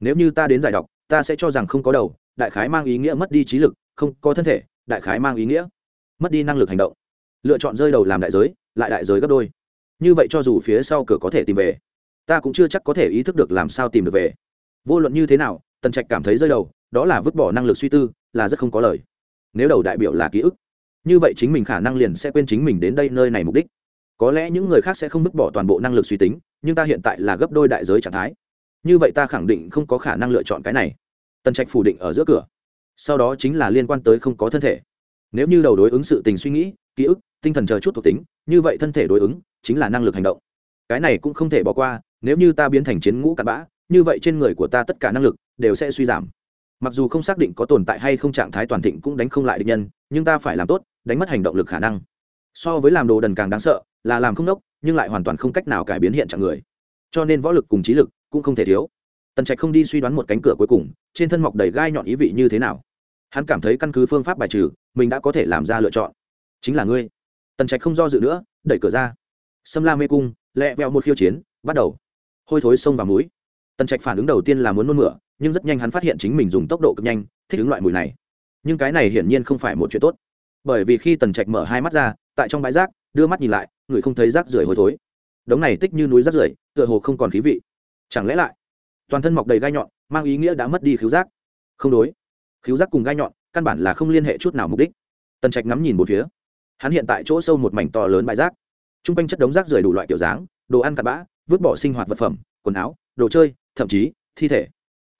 Nếu như ta đến giải đọc ta sẽ cho rằng không có đầu, đại khái mang ý nghĩa mất đi trí lực, không có thân thể, đại khái mang ý nghĩa mất đi năng lực hành động. Lựa chọn rơi đầu làm đại giới, lại đại giới gấp đôi. Như vậy cho dù phía sau cửa có thể tìm về, ta cũng chưa chắc có thể ý thức được làm sao tìm được về. Vô luận như thế nào, tần trạch cảm thấy rơi đầu, đó là vứt bỏ năng lực suy tư, là rất không có lời nếu đầu đại biểu là ký ức, như vậy chính mình khả năng liền sẽ quên chính mình đến đây nơi này mục đích. Có lẽ những người khác sẽ không vứt bỏ toàn bộ năng lực suy tính, nhưng ta hiện tại là gấp đôi đại giới trạng thái. Như vậy ta khẳng định không có khả năng lựa chọn cái này. Tần trạch phủ định ở giữa cửa. Sau đó chính là liên quan tới không có thân thể. Nếu như đầu đối ứng sự tình suy nghĩ, ký ức, tinh thần chờ chút thuộc tính, như vậy thân thể đối ứng chính là năng lực hành động. Cái này cũng không thể bỏ qua, nếu như ta biến thành chiến ngũ cặn bã, như vậy trên người của ta tất cả năng lực đều sẽ suy giảm mặc dù không xác định có tồn tại hay không trạng thái toàn thịnh cũng đánh không lại địch nhân, nhưng ta phải làm tốt, đánh mất hành động lực khả năng. So với làm đồ đần càng đáng sợ, là làm không đốc nhưng lại hoàn toàn không cách nào cải biến hiện trạng người. Cho nên võ lực cùng trí lực cũng không thể thiếu. Tần trạch không đi suy đoán một cánh cửa cuối cùng, trên thân mọc đầy gai nhọn ý vị như thế nào. Hắn cảm thấy căn cứ phương pháp bài trừ, mình đã có thể làm ra lựa chọn. Chính là ngươi. Tần trạch không do dự nữa, đẩy cửa ra. Xâm la mê cung, lẹ vẹo một khiêu chiến, bắt đầu. Hôi thối sông vào mũi. Tần trạch phản ứng đầu tiên là muốn nôn mửa nhưng rất nhanh hắn phát hiện chính mình dùng tốc độ cực nhanh, thích ứng loại mùi này. Nhưng cái này hiển nhiên không phải một chuyện tốt. Bởi vì khi tần trạch mở hai mắt ra, tại trong bãi rác, đưa mắt nhìn lại, người không thấy rác rưởi hôi thối. Đống này tích như núi rác rưởi, tựa hồ không còn khí vị. Chẳng lẽ lại, toàn thân mọc đầy gai nhọn, mang ý nghĩa đã mất đi khiếu rác không đối. Khiếu rác cùng gai nhọn, căn bản là không liên hệ chút nào mục đích. Tần trạch ngắm nhìn một phía. Hắn hiện tại chỗ sâu một mảnh to lớn bãi rác. T r u n g quanh chất đống rác rưởi đủ loại kiểu dáng, đồ ăn cặp bã, vứt bỏ sinh hoạt vật phẩm, quần áo, đồ chơi, thậm chí thi thể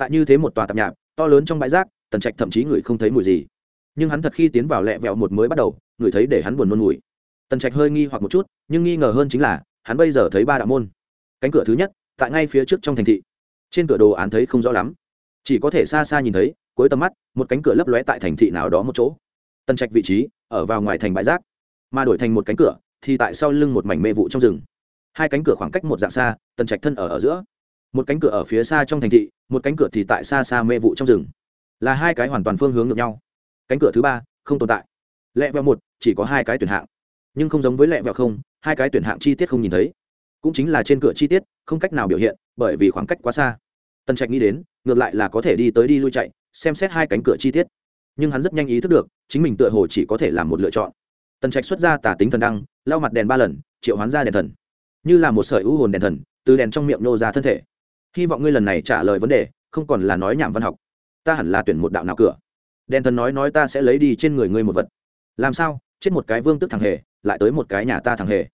tại như thế một tòa tạp nhạp, to lớn trong bãi rác, tần trạch thậm chí người không thấy mùi gì. Nhưng hắn thật khi tiến vào lẹ vẹo một mới bắt đầu người thấy để hắn buồn nôn mùi. Tần trạch hơi nghi hoặc một chút, nhưng nghi ngờ hơn chính là, hắn bây giờ thấy ba đạo môn. Cánh cửa thứ nhất, tại ngay phía trước trong thành thị. Trên cửa đồ án thấy không rõ lắm. Chỉ có thể xa xa nhìn thấy, cuối tầm mắt, một cánh cửa lấp lóe tại thành thị nào đó một chỗ. Tần trạch vị trí, ở vào ngoài thành bãi rác. Mà đổi thành một cánh cửa, thì tại sau lưng một mảnh mê vụ trong rừng. Hai cánh cửa khoảng cách một dạng xa, tần trạch thân ở ở giữa một cánh cửa ở phía xa trong thành thị, một cánh cửa thì tại xa xa mê vụ trong rừng. Là hai cái hoàn toàn phương hướng ngược nhau. Cánh cửa thứ ba, không tồn tại. Lẹ vẹo một, chỉ có hai cái tuyển hạng. Nhưng không giống với lẹ vẹo không, hai cái tuyển hạng chi tiết không nhìn thấy. Cũng chính là trên cửa chi tiết, không cách nào biểu hiện, bởi vì khoảng cách quá xa. Tần trạch nghĩ đến, ngược lại là có thể đi tới đi lui chạy, xem xét hai cánh cửa chi tiết. Nhưng hắn rất nhanh ý thức được, chính mình tựa hồ chỉ có thể làm một lựa chọn. Tần trạch xuất ra tả tính thần đăng, lau mặt đèn ba lần, triệu hoán ra đèn thần. Như là một sợi ưu hồn đèn thần, từ đèn trong miệng nô ra thân thể hy vọng ngươi lần này trả lời vấn đề, không còn là nói nhảm văn học. Ta hẳn là tuyển một đạo nào cửa. Đen thần nói nói ta sẽ lấy đi trên người ngươi một vật. Làm sao? Chết một cái vương tức thằng hề, lại tới một cái nhà ta thằng hề.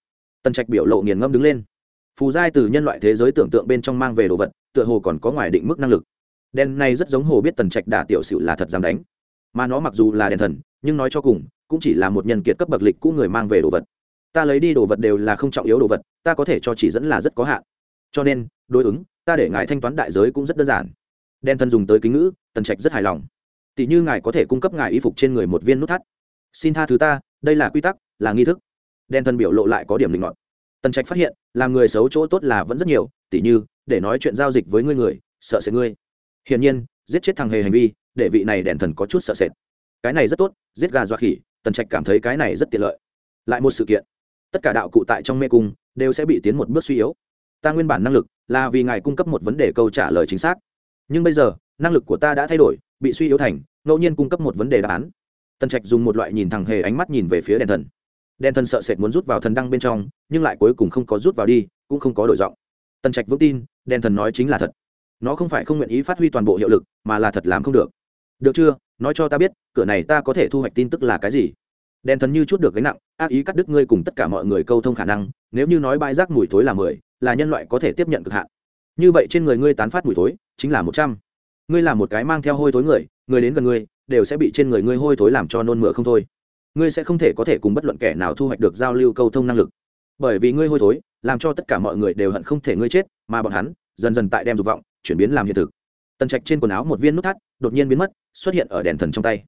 Tần trạch biểu lộ nghiền ngâm đứng lên. Phù giai từ nhân loại thế giới tưởng tượng bên trong mang về đồ vật, tựa hồ còn có ngoài định mức năng lực. Đen này rất giống hồ biết tần trạch đả tiểu sự là thật dám đánh. Mà nó mặc dù là đèn thần, nhưng nói cho cùng, cũng chỉ là một nhân kiệt cấp bậc lịch cũ người mang về đồ vật. Ta lấy đi đồ vật đều là không trọng yếu đồ vật, ta có thể cho chỉ dẫn là rất có hạn. Cho nên, đối ứng ta để ngài thanh toán đại giới cũng rất đơn giản. Đen thần dùng tới kính ngữ, tần trạch rất hài lòng. Tỷ như ngài có thể cung cấp ngài y phục trên người một viên nút thắt. Xin tha thứ ta, đây là quy tắc, là nghi thức. Đen thần biểu lộ lại có điểm linh ngọn tần trạch phát hiện, làm người xấu chỗ tốt là vẫn rất nhiều tỷ như, để nói chuyện giao dịch với ngươi người, sợ sệt ngươi. Hiển nhiên, giết chết thằng hề hành vi, để vị này đèn thần có chút sợ sệt. Cái này rất tốt, giết gà dọa khỉ, tần trạch cảm thấy cái này rất tiện lợi. Lại một sự kiện. Tất cả đạo cụ tại trong mê cung, đều sẽ bị tiến một bước suy yếu ta nguyên bản năng lực là vì ngài cung cấp một vấn đề câu trả lời chính xác. Nhưng bây giờ, năng lực của ta đã thay đổi, bị suy yếu thành, ngẫu nhiên cung cấp một vấn đề đáp án. Tần trạch dùng một loại nhìn thẳng hề ánh mắt nhìn về phía đèn thần. Đèn thần sợ sệt muốn rút vào thần đăng bên trong, nhưng lại cuối cùng không có rút vào đi, cũng không có đổi giọng. Tần trạch vững tin, đèn thần nói chính là thật. Nó không phải không nguyện ý phát huy toàn bộ hiệu lực, mà là thật làm không được. Được chưa? Nói cho ta biết, cửa này ta có thể thu hoạch tin tức là cái gì? Đèn thần như chút được gánh nặng, ác ý cắt đứt ngươi cùng tất cả mọi người câu thông khả năng, nếu như nói bãi rác mùi thối là mười là nhân loại có thể tiếp nhận cực hạn. Như vậy trên người ngươi tán phát mùi thối, chính là một trăm. Ngươi là một cái mang theo hôi thối người người đến gần ngươi, đều sẽ bị trên người ngươi hôi thối làm cho nôn mửa không thôi. Ngươi sẽ không thể có thể cùng bất luận kẻ nào thu hoạch được giao lưu câu thông năng lực. Bởi vì ngươi hôi thối, làm cho tất cả mọi người đều hận không thể ngươi chết, mà bọn hắn dần dần tại đem dục vọng chuyển biến làm hiện thực. Tần trạch trên quần áo một viên nút thắt đột nhiên biến mất, xuất hiện ở đèn thần trong tay.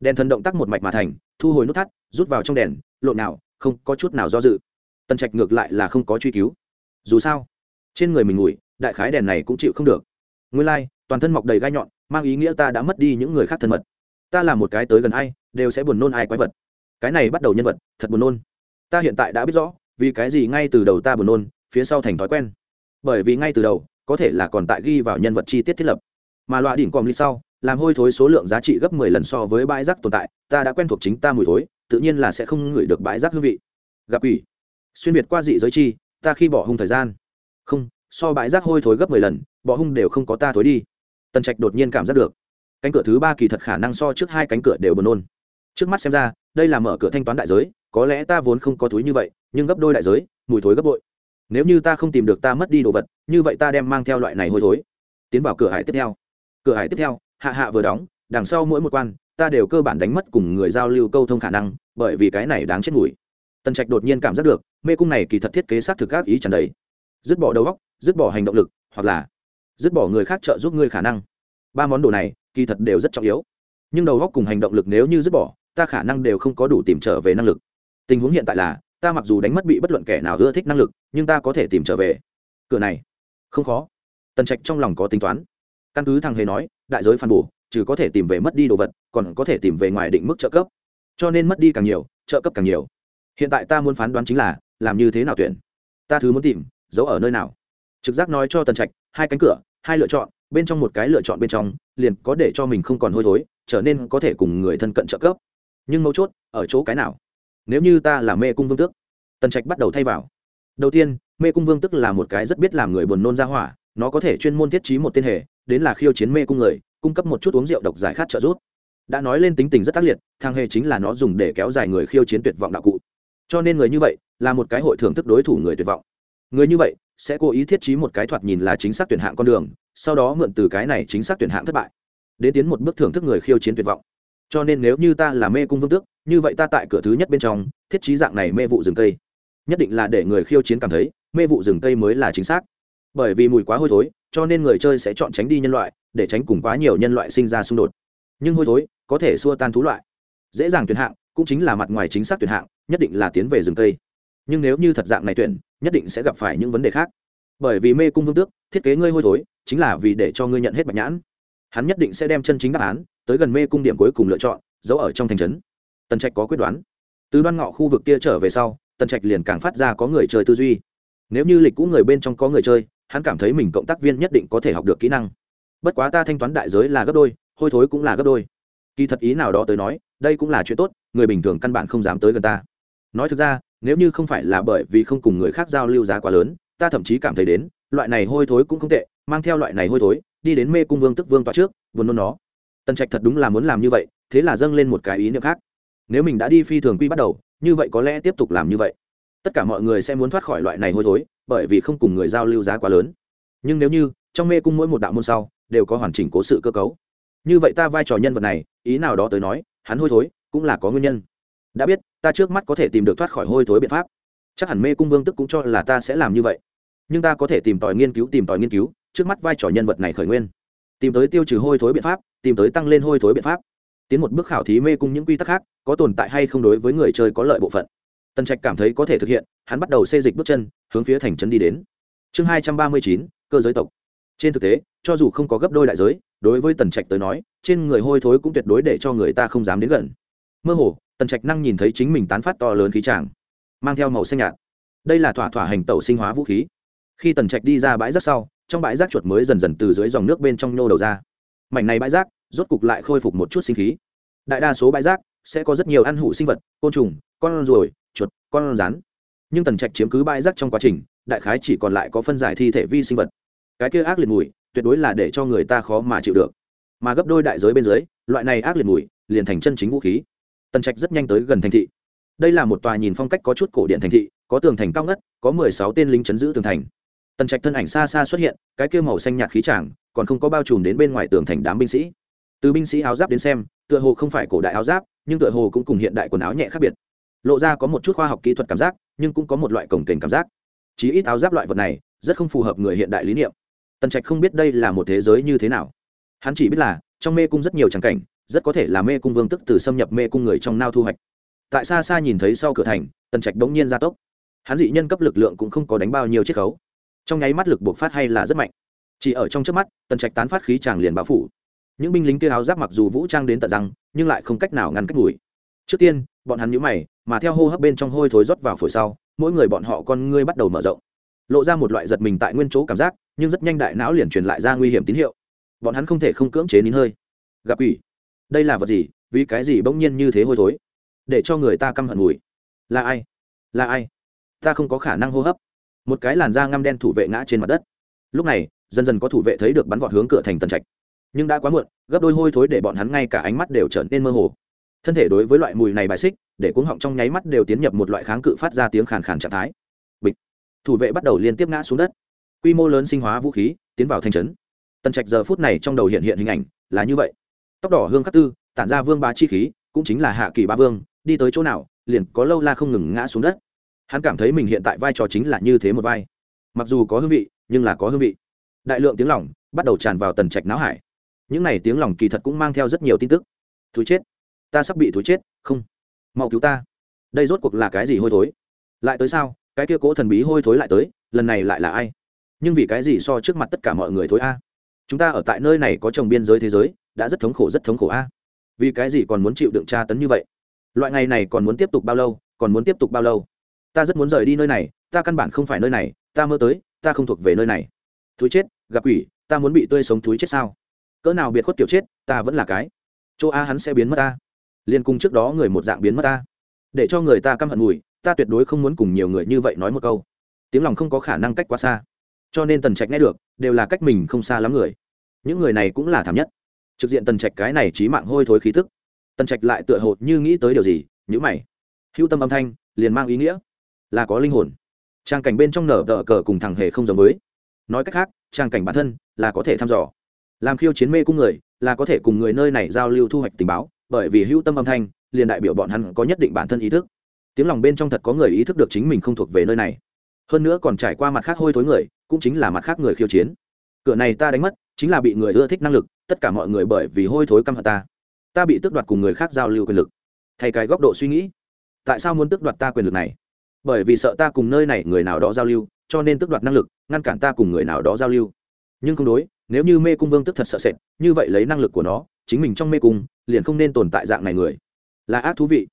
Đèn thần động tác một mạch mà thành, thu hồi nút thắt, rút vào trong đèn, lộn nào, không có chút nào do dự. Tần trạch ngược lại là không có truy cứu dù sao trên người mình ngủi đại khái đèn này cũng chịu không được. Nguyên lai、like, toàn thân mọc đầy gai nhọn mang ý nghĩa ta đã mất đi những người khác thân mật. Ta là một cái tới gần ai đều sẽ buồn nôn ai quái vật. Cái này bắt đầu nhân vật thật buồn nôn. Ta hiện tại đã biết rõ vì cái gì ngay từ đầu ta buồn nôn phía sau thành thói quen. Bởi vì ngay từ đầu có thể là còn tại ghi vào nhân vật chi tiết thiết lập. Mà loại đỉnh còm ly sau làm hôi thối số lượng giá trị gấp mười lần so với bãi rác tồn tại ta đã quen thuộc chính ta mùi thối tự nhiên là sẽ không ngửi được bãi rác hương vị. Gặp ủy xuyên việt qua dị giới chi ta khi bỏ hung thời gian. Không, so bãi rác hôi thối gấp mười lần, bỏ hung đều không có ta thối đi. Tần trạch đột nhiên cảm giác được. Cánh cửa thứ ba kỳ thật khả năng so trước hai cánh cửa đều buồn nôn. Trước mắt xem ra, đây là mở cửa thanh toán đại giới, có lẽ ta vốn không có túi như vậy, nhưng gấp đôi đại giới, mùi thối gấp bội. Nếu như ta không tìm được ta mất đi đồ vật, như vậy ta đem mang theo loại này hôi thối. Tiến vào cửa hải tiếp theo. Cửa hải tiếp theo, hạ hạ vừa đóng, đằng sau mỗi một quan, ta đều cơ bản đánh mất cùng người giao lưu câu thông khả năng, bởi vì cái này đáng chết mùi tần trạch đột nhiên cảm giác được mê cung này kỳ thật thiết kế xác thực các ý chẳng đấy dứt bỏ đầu góc, dứt bỏ hành động lực hoặc là dứt bỏ người khác trợ giúp ngươi khả năng. Ba món đồ này kỳ thật đều rất trọng yếu. Nhưng đầu góc cùng hành động lực nếu như dứt bỏ ta khả năng đều không có đủ tìm trở về năng lực. Tình huống hiện tại là ta mặc dù đánh mất bị bất luận kẻ nào ưa thích năng lực nhưng ta có thể tìm trở về. Cửa này không khó. Tần trạch trong lòng có tính toán. Căn cứ thằng hề nói đại giới phản bù, trừ có thể tìm về mất đi đồ vật còn có thể tìm về ngoài định mức trợ cấp. Cho nên mất đi càng nhiều trợ cấp càng nhiều hiện tại ta muốn phán đoán chính là, làm như thế nào tuyển? Ta thứ muốn tìm, giấu ở nơi nào? Trực giác nói cho tần trạch, hai cánh cửa, hai lựa chọn, bên trong một cái lựa chọn bên trong, liền có để cho mình không còn hôi thối, trở nên có thể cùng người thân cận trợ cấp. Nhưng mấu chốt, ở chỗ cái nào? Nếu như ta là mê cung vương tước, tần trạch bắt đầu thay vào. Đầu tiên, mê cung vương tức là một cái rất biết làm người buồn nôn ra hỏa, nó có thể chuyên môn thiết trí một tên hề, đến là khiêu chiến mê cung người, cung cấp một chút uống rượu độc giải khát trợ giúp. Đã nói lên tính tình rất tác liệt thang hề chính là nó dùng để kéo dài người khiêu chiến tuyệt vọng đạo cụ cho nên người như vậy là một cái hội thưởng thức đối thủ người tuyệt vọng. Người như vậy sẽ cố ý thiết trí một cái thoạt nhìn là chính xác tuyển hạng con đường, sau đó mượn từ cái này chính xác tuyển hạng thất bại, đến tiến một bước thưởng thức người khiêu chiến tuyệt vọng. Cho nên nếu như ta là mê cung vương tước, như vậy ta tại cửa thứ nhất bên trong thiết trí dạng này mê vụ rừng cây. Nhất định là để người khiêu chiến cảm thấy mê vụ rừng cây mới là chính xác. Bởi vì mùi quá hôi thối, cho nên người chơi sẽ chọn tránh đi nhân loại, để tránh cùng quá nhiều nhân loại sinh ra xung đột. Nhưng hôi thối có thể xua tan thú loại. Dễ dàng tuyển hạng cũng chính là mặt ngoài chính xác tuyển hạng nhất định là tiến về rừng tây. nhưng nếu như thật dạng này tuyển, nhất định sẽ gặp phải những vấn đề khác. Bởi vì mê cung vương tước, thiết kế ngươi hôi thối, chính là vì để cho ngươi nhận hết bạch nhãn. Hắn nhất định sẽ đem chân chính đáp án, tới gần mê cung điểm cuối cùng lựa chọn, giấu ở trong thành trấn. Tần trạch có quyết đoán. Từ đoan ngọ khu vực kia trở về sau, tần trạch liền càng phát ra có người chơi tư duy. Nếu như lịch cũ người bên trong có người chơi, hắn cảm thấy mình cộng tác viên nhất định có thể học được kỹ năng. Bất quá ta thanh toán đại giới là gấp đôi, hôi thối cũng là gấp đôi. Kỳ thật ý nào đó tới nói, đây cũng là chuyện tốt, người bình thường căn bản không dám tới gần ta nói thực ra, nếu như không phải là bởi vì không cùng người khác giao lưu giá quá lớn, ta thậm chí cảm thấy đến, loại này hôi thối cũng không tệ, mang theo loại này hôi thối, đi đến mê cung vương tức vương toa trước vốn nôn nó. Tần trạch thật đúng là muốn làm như vậy, thế là dâng lên một cái ý niệm khác. Nếu mình đã đi phi thường quy bắt đầu, như vậy có lẽ tiếp tục làm như vậy. Tất cả mọi người sẽ muốn thoát khỏi loại này hôi thối, bởi vì không cùng người giao lưu giá quá lớn. Nhưng nếu như, trong mê cung mỗi một đạo môn sau, đều có hoàn chỉnh cố sự cơ cấu. Như vậy ta vai trò nhân vật này, ý nào đó tới nói, hắn hôi thối, cũng là có nguyên nhân đã biết, ta trước mắt có thể tìm được thoát khỏi hôi thối biện pháp. Chắc hẳn mê cung vương tức cũng cho là ta sẽ làm như vậy. Nhưng ta có thể tìm tòi nghiên cứu, tìm tòi nghiên cứu, trước mắt vai trò nhân vật này khởi nguyên. Tìm tới tiêu trừ hôi thối biện pháp, tìm tới tăng lên hôi thối biện pháp. Tiến một bước khảo thí mê cung những quy tắc khác, có tồn tại hay không đối với người chơi có lợi bộ phận. Tần trạch cảm thấy có thể thực hiện, hắn bắt đầu xê dịch bước chân, hướng phía thành trấn đi đến. Chương hai trăm ba mươi chín, cơ giới tộc. Trên thực tế, cho dù không có gấp đôi đại giới, đối với tần trạch tới nói, trên người hôi thối cũng tuyệt đối để cho người ta không dám đến gần. Mơ hồ tần trạch năng nhìn thấy chính mình tán phát to lớn khí tràng, mang theo màu xanh nhạt. Đây là thỏa thỏa hành tẩu sinh hóa vũ khí. Khi tần trạch đi ra bãi rác sau, trong bãi rác chuột mới dần dần từ dưới dòng nước bên trong nhô đầu ra. Mảnh này bãi rác, rốt cục lại khôi phục một chút sinh khí. Đại đa số bãi rác sẽ có rất nhiều ăn hủ sinh vật, côn trùng, con ruồi, chuột, con rắn. Nhưng tần trạch chiếm cứ bãi rác trong quá trình, đại khái chỉ còn lại có phân giải thi thể vi sinh vật. Cái kia ác liệt mùi, tuyệt đối là để cho người ta khó mà chịu được. Mà gấp đôi đại giới bên dưới, loại này ác liệt mùi, liền thành chân chính vũ khí tần trạch rất nhanh tới gần thành thị. Đây là một tòa nhìn phong cách có chút cổ điện thành thị, có tường thành cao ngất, có mười sáu tên lính chấn giữ tường thành. Tần trạch thân ảnh xa xa xuất hiện, cái kia màu xanh nhạt khí tràng, còn không có bao trùm đến bên ngoài tường thành đám binh sĩ. Từ binh sĩ áo giáp đến xem, tựa hồ không phải cổ đại áo giáp, nhưng tựa hồ cũng cùng hiện đại quần áo nhẹ khác biệt. Lộ ra có một chút khoa học kỹ thuật cảm giác, nhưng cũng có một loại cổng kềnh cảm giác. Chí ít áo giáp loại vật này, rất không phù hợp người hiện đại lý niệm. Tần trạch không biết đây là một thế giới như thế nào. Hắn chỉ biết là, trong mê cung rất nhiều tràng cảnh rất có thể là mê cung vương tức từ xâm nhập mê cung người trong nao thu hoạch. Tại xa xa nhìn thấy sau cửa thành, tần trạch bỗng nhiên ra tốc. Hắn dị nhân cấp lực lượng cũng không có đánh bao nhiêu chiết khấu. Trong nháy mắt lực buộc phát hay là rất mạnh. Chỉ ở trong trước mắt, tần trạch tán phát khí tràng liền bao phủ. Những binh lính kia áo giáp mặc dù vũ trang đến tận răng, nhưng lại không cách nào ngăn cách mùi trước tiên, bọn hắn nhũ mày, mà theo hô hấp bên trong hôi thối rót vào phổi sau, mỗi người bọn họ con ngươi bắt đầu mở rộng. Lộ ra một loại giật mình tại nguyên chỗ cảm giác, nhưng rất nhanh đại não liền truyền lại ra nguy hiểm tín hiệu. Bọn hắn không thể không cưỡng chế nín hơi. Gặp ủy đây là vật gì, vì cái gì bỗng nhiên như thế hôi thối? Để cho người ta căm hận mùi là ai? Là ai? Ta không có khả năng hô hấp. Một cái làn da ngăm đen thủ vệ ngã trên mặt đất. Lúc này, dần dần có thủ vệ thấy được bắn vọt hướng cửa thành tần trạch. Nhưng đã quá muộn, gấp đôi hôi thối để bọn hắn ngay cả ánh mắt đều trở nên mơ hồ. Thân thể đối với loại mùi này bài xích, để cuống họng trong nháy mắt đều tiến nhập một loại kháng cự phát ra tiếng khàn khàn trạng thái. Bịch. Thủ vệ bắt đầu liên tiếp ngã xuống đất. Quy mô lớn sinh hóa vũ khí, tiến vào thành trấn. Tần trạch giờ phút này trong đầu hiện hiện hình ảnh là như vậy tóc đỏ hương khắc tư, tản ra vương ba chi khí, cũng chính là hạ kỳ ba vương, đi tới chỗ nào, liền có lâu la không ngừng ngã xuống đất. Hắn cảm thấy mình hiện tại vai trò chính là như thế một vai. Mặc dù có hương vị, nhưng là có hương vị. Đại lượng tiếng lỏng bắt đầu tràn vào tần trạch não hải. Những này tiếng lỏng kỳ thật cũng mang theo rất nhiều tin tức. Thú chết. Ta sắp bị thú chết, không. Mau cứu ta. Đây rốt cuộc là cái gì hôi thối? Lại tới sao? Cái kia cố thần bí hôi thối lại tới, lần này lại là ai? Nhưng vì cái gì so trước mặt tất cả mọi người thối a? Chúng ta ở tại nơi này có trồng biên giới thế giới đã rất thống khổ, rất thống khổ a. Vì cái gì còn muốn chịu đựng tra tấn như vậy? Loại ngày này còn muốn tiếp tục bao lâu? Còn muốn tiếp tục bao lâu? Ta rất muốn rời đi nơi này, ta căn bản không phải nơi này, ta mơ tới, ta không thuộc về nơi này. Thúi chết, gặp quỷ, ta muốn bị tươi sống thúi chết sao? Cỡ nào biệt khuất kiểu chết, ta vẫn là cái. Chỗ a hắn sẽ biến mất ta liên cung trước đó người một dạng biến mất ta để cho người ta căm hận mùi, ta tuyệt đối không muốn cùng nhiều người như vậy nói một câu. Tiếng lòng không có khả năng cách quá xa. Cho nên tần trạch nghe được, đều là cách mình không xa lắm người. Những người này cũng là thảm nhất trực diện tần trạch cái này trí mạng hôi thối khí thức tần trạch lại tựa hồ như nghĩ tới điều gì nhữ mày. Hữu tâm âm thanh, liền mang ý nghĩa là có linh hồn. Trang cảnh bên trong nở đỡ cờ cùng thằng hề không giống với. Nói cách khác, trang cảnh bản thân là có thể thăm dò. Làm khiêu chiến mê cung người, là có thể cùng người nơi này giao lưu thu hoạch tình báo, bởi vì hữu tâm âm thanh, liền đại biểu bọn hắn có nhất định bản thân ý thức. Tiếng lòng bên trong thật có người ý thức được chính mình không thuộc về nơi này. Hơn nữa còn trải qua mặt khác hôi thối người, cũng chính là mặt khác người khiêu chiến. Cửa này ta đánh mất, chính là bị người ưa thích năng lực tất cả mọi người bởi vì hôi thối căm hận ta. Ta bị tước đoạt cùng người khác giao lưu quyền lực. Thay cái góc độ suy nghĩ, tại sao muốn tước đoạt ta quyền lực này? Bởi vì sợ ta cùng nơi này người nào đó giao lưu, cho nên tước đoạt năng lực, ngăn cản ta cùng người nào đó giao lưu. Nhưng không đối, nếu như mê cung vương tức thật sợ sệt, như vậy lấy năng lực của nó, chính mình trong mê cung, liền không nên tồn tại dạng này người. Là ác thú vị.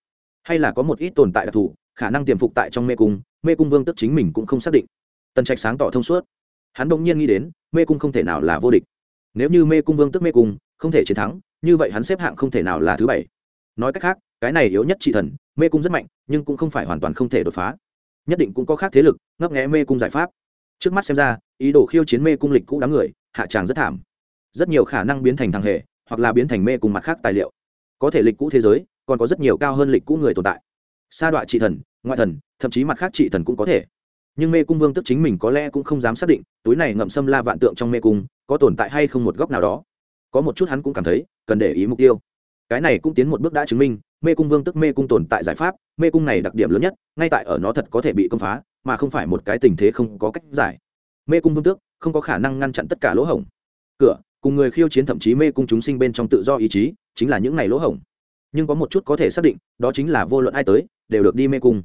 Hay là có một ít tồn tại đặc thù, khả năng tiềm phục tại trong mê cung mê cung vương tức chính mình cũng không xác định. Tần trạch sáng tỏ thông suốt. Hắn bỗng nhiên nghĩ đến, mê cung không thể nào là vô địch nếu như mê cung vương tức mê cung, không thể chiến thắng, như vậy hắn xếp hạng không thể nào là thứ bảy. Nói cách khác, cái này yếu nhất trị thần, mê cung rất mạnh, nhưng cũng không phải hoàn toàn không thể đột phá. Nhất định cũng có khác thế lực, ngấp nghẽ mê cung giải pháp. Trước mắt xem ra, ý đồ khiêu chiến mê cung lịch cũ đám người, hạ tràng rất thảm. Rất nhiều khả năng biến thành thằng hề, hoặc là biến thành mê cùng mặt khác tài liệu. Có thể lịch cũ thế giới, còn có rất nhiều cao hơn lịch cũ người tồn tại. Sa đọa trị thần, ngoại thần, thậm chí mặt khác trị thần cũng có thể nhưng mê cung vương tức chính mình có lẽ cũng không dám xác định, túi này ngậm xâm la vạn tượng trong mê cung, có tồn tại hay không một góc nào đó. Có một chút hắn cũng cảm thấy, cần để ý mục tiêu. Cái này cũng tiến một bước đã chứng minh, mê cung vương tức mê cung tồn tại giải pháp, mê cung này đặc điểm lớn nhất, ngay tại ở nó thật có thể bị công phá, mà không phải một cái tình thế không có cách giải. Mê cung vương tước không có khả năng ngăn chặn tất cả lỗ hổng. Cửa, cùng người khiêu chiến thậm chí mê cung chúng sinh bên trong tự do ý chí, chính là những ngày lỗ hổng. Nhưng có một chút có thể xác định, đó chính là vô luận ai tới, đều được đi mê cung.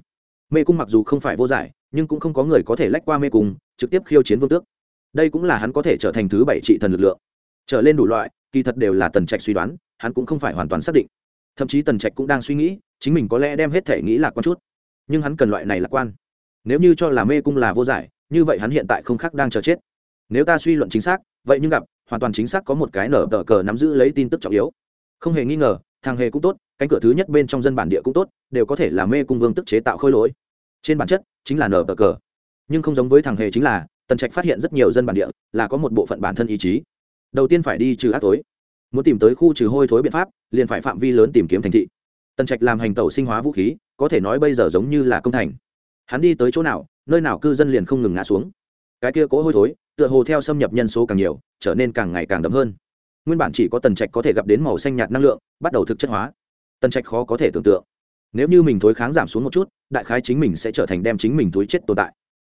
Mê cung mặc dù không phải vô giải nhưng cũng không có người có thể lách qua mê cung, trực tiếp khiêu chiến vương tước. Đây cũng là hắn có thể trở thành thứ bảy trị thần lực lượng. Trở lên đủ loại, kỳ thật đều là tần trạch suy đoán, hắn cũng không phải hoàn toàn xác định. Thậm chí tần trạch cũng đang suy nghĩ, chính mình có lẽ đem hết thể nghĩ lạc quan chút. Nhưng hắn cần loại này lạc quan. Nếu như cho là mê cung là vô giải, như vậy hắn hiện tại không khác đang chờ chết. Nếu ta suy luận chính xác, vậy nhưng gặp, hoàn toàn chính xác có một cái nở tờ cờ nắm giữ lấy tin tức trọng yếu. Không hề nghi ngờ, thằng hề cũng tốt, cánh cửa thứ nhất bên trong dân bản địa cũng tốt, đều có thể là mê cung vương tức chế tạo khôi lỗi trên bản chất, chính là nở tờ cờ. Nhưng không giống với thằng hề chính là, tần trạch phát hiện rất nhiều dân bản địa là có một bộ phận bản thân ý chí. Đầu tiên phải đi trừ ác tối muốn tìm tới khu trừ hôi thối biện pháp, liền phải phạm vi lớn tìm kiếm thành thị. Tần trạch làm hành tẩu sinh hóa vũ khí, có thể nói bây giờ giống như là công thành. Hắn đi tới chỗ nào, nơi nào cư dân liền không ngừng ngã xuống. Cái kia cố hôi thối, tựa hồ theo xâm nhập nhân số càng nhiều, trở nên càng ngày càng đậm hơn. Nguyên bản chỉ có tần trạch có thể gặp đến màu xanh nhạt năng lượng, bắt đầu thực chất hóa. Tần trạch khó có thể tưởng tượng nếu như mình thối kháng giảm xuống một chút, đại khái chính mình sẽ trở thành đem chính mình thối chết tồn tại.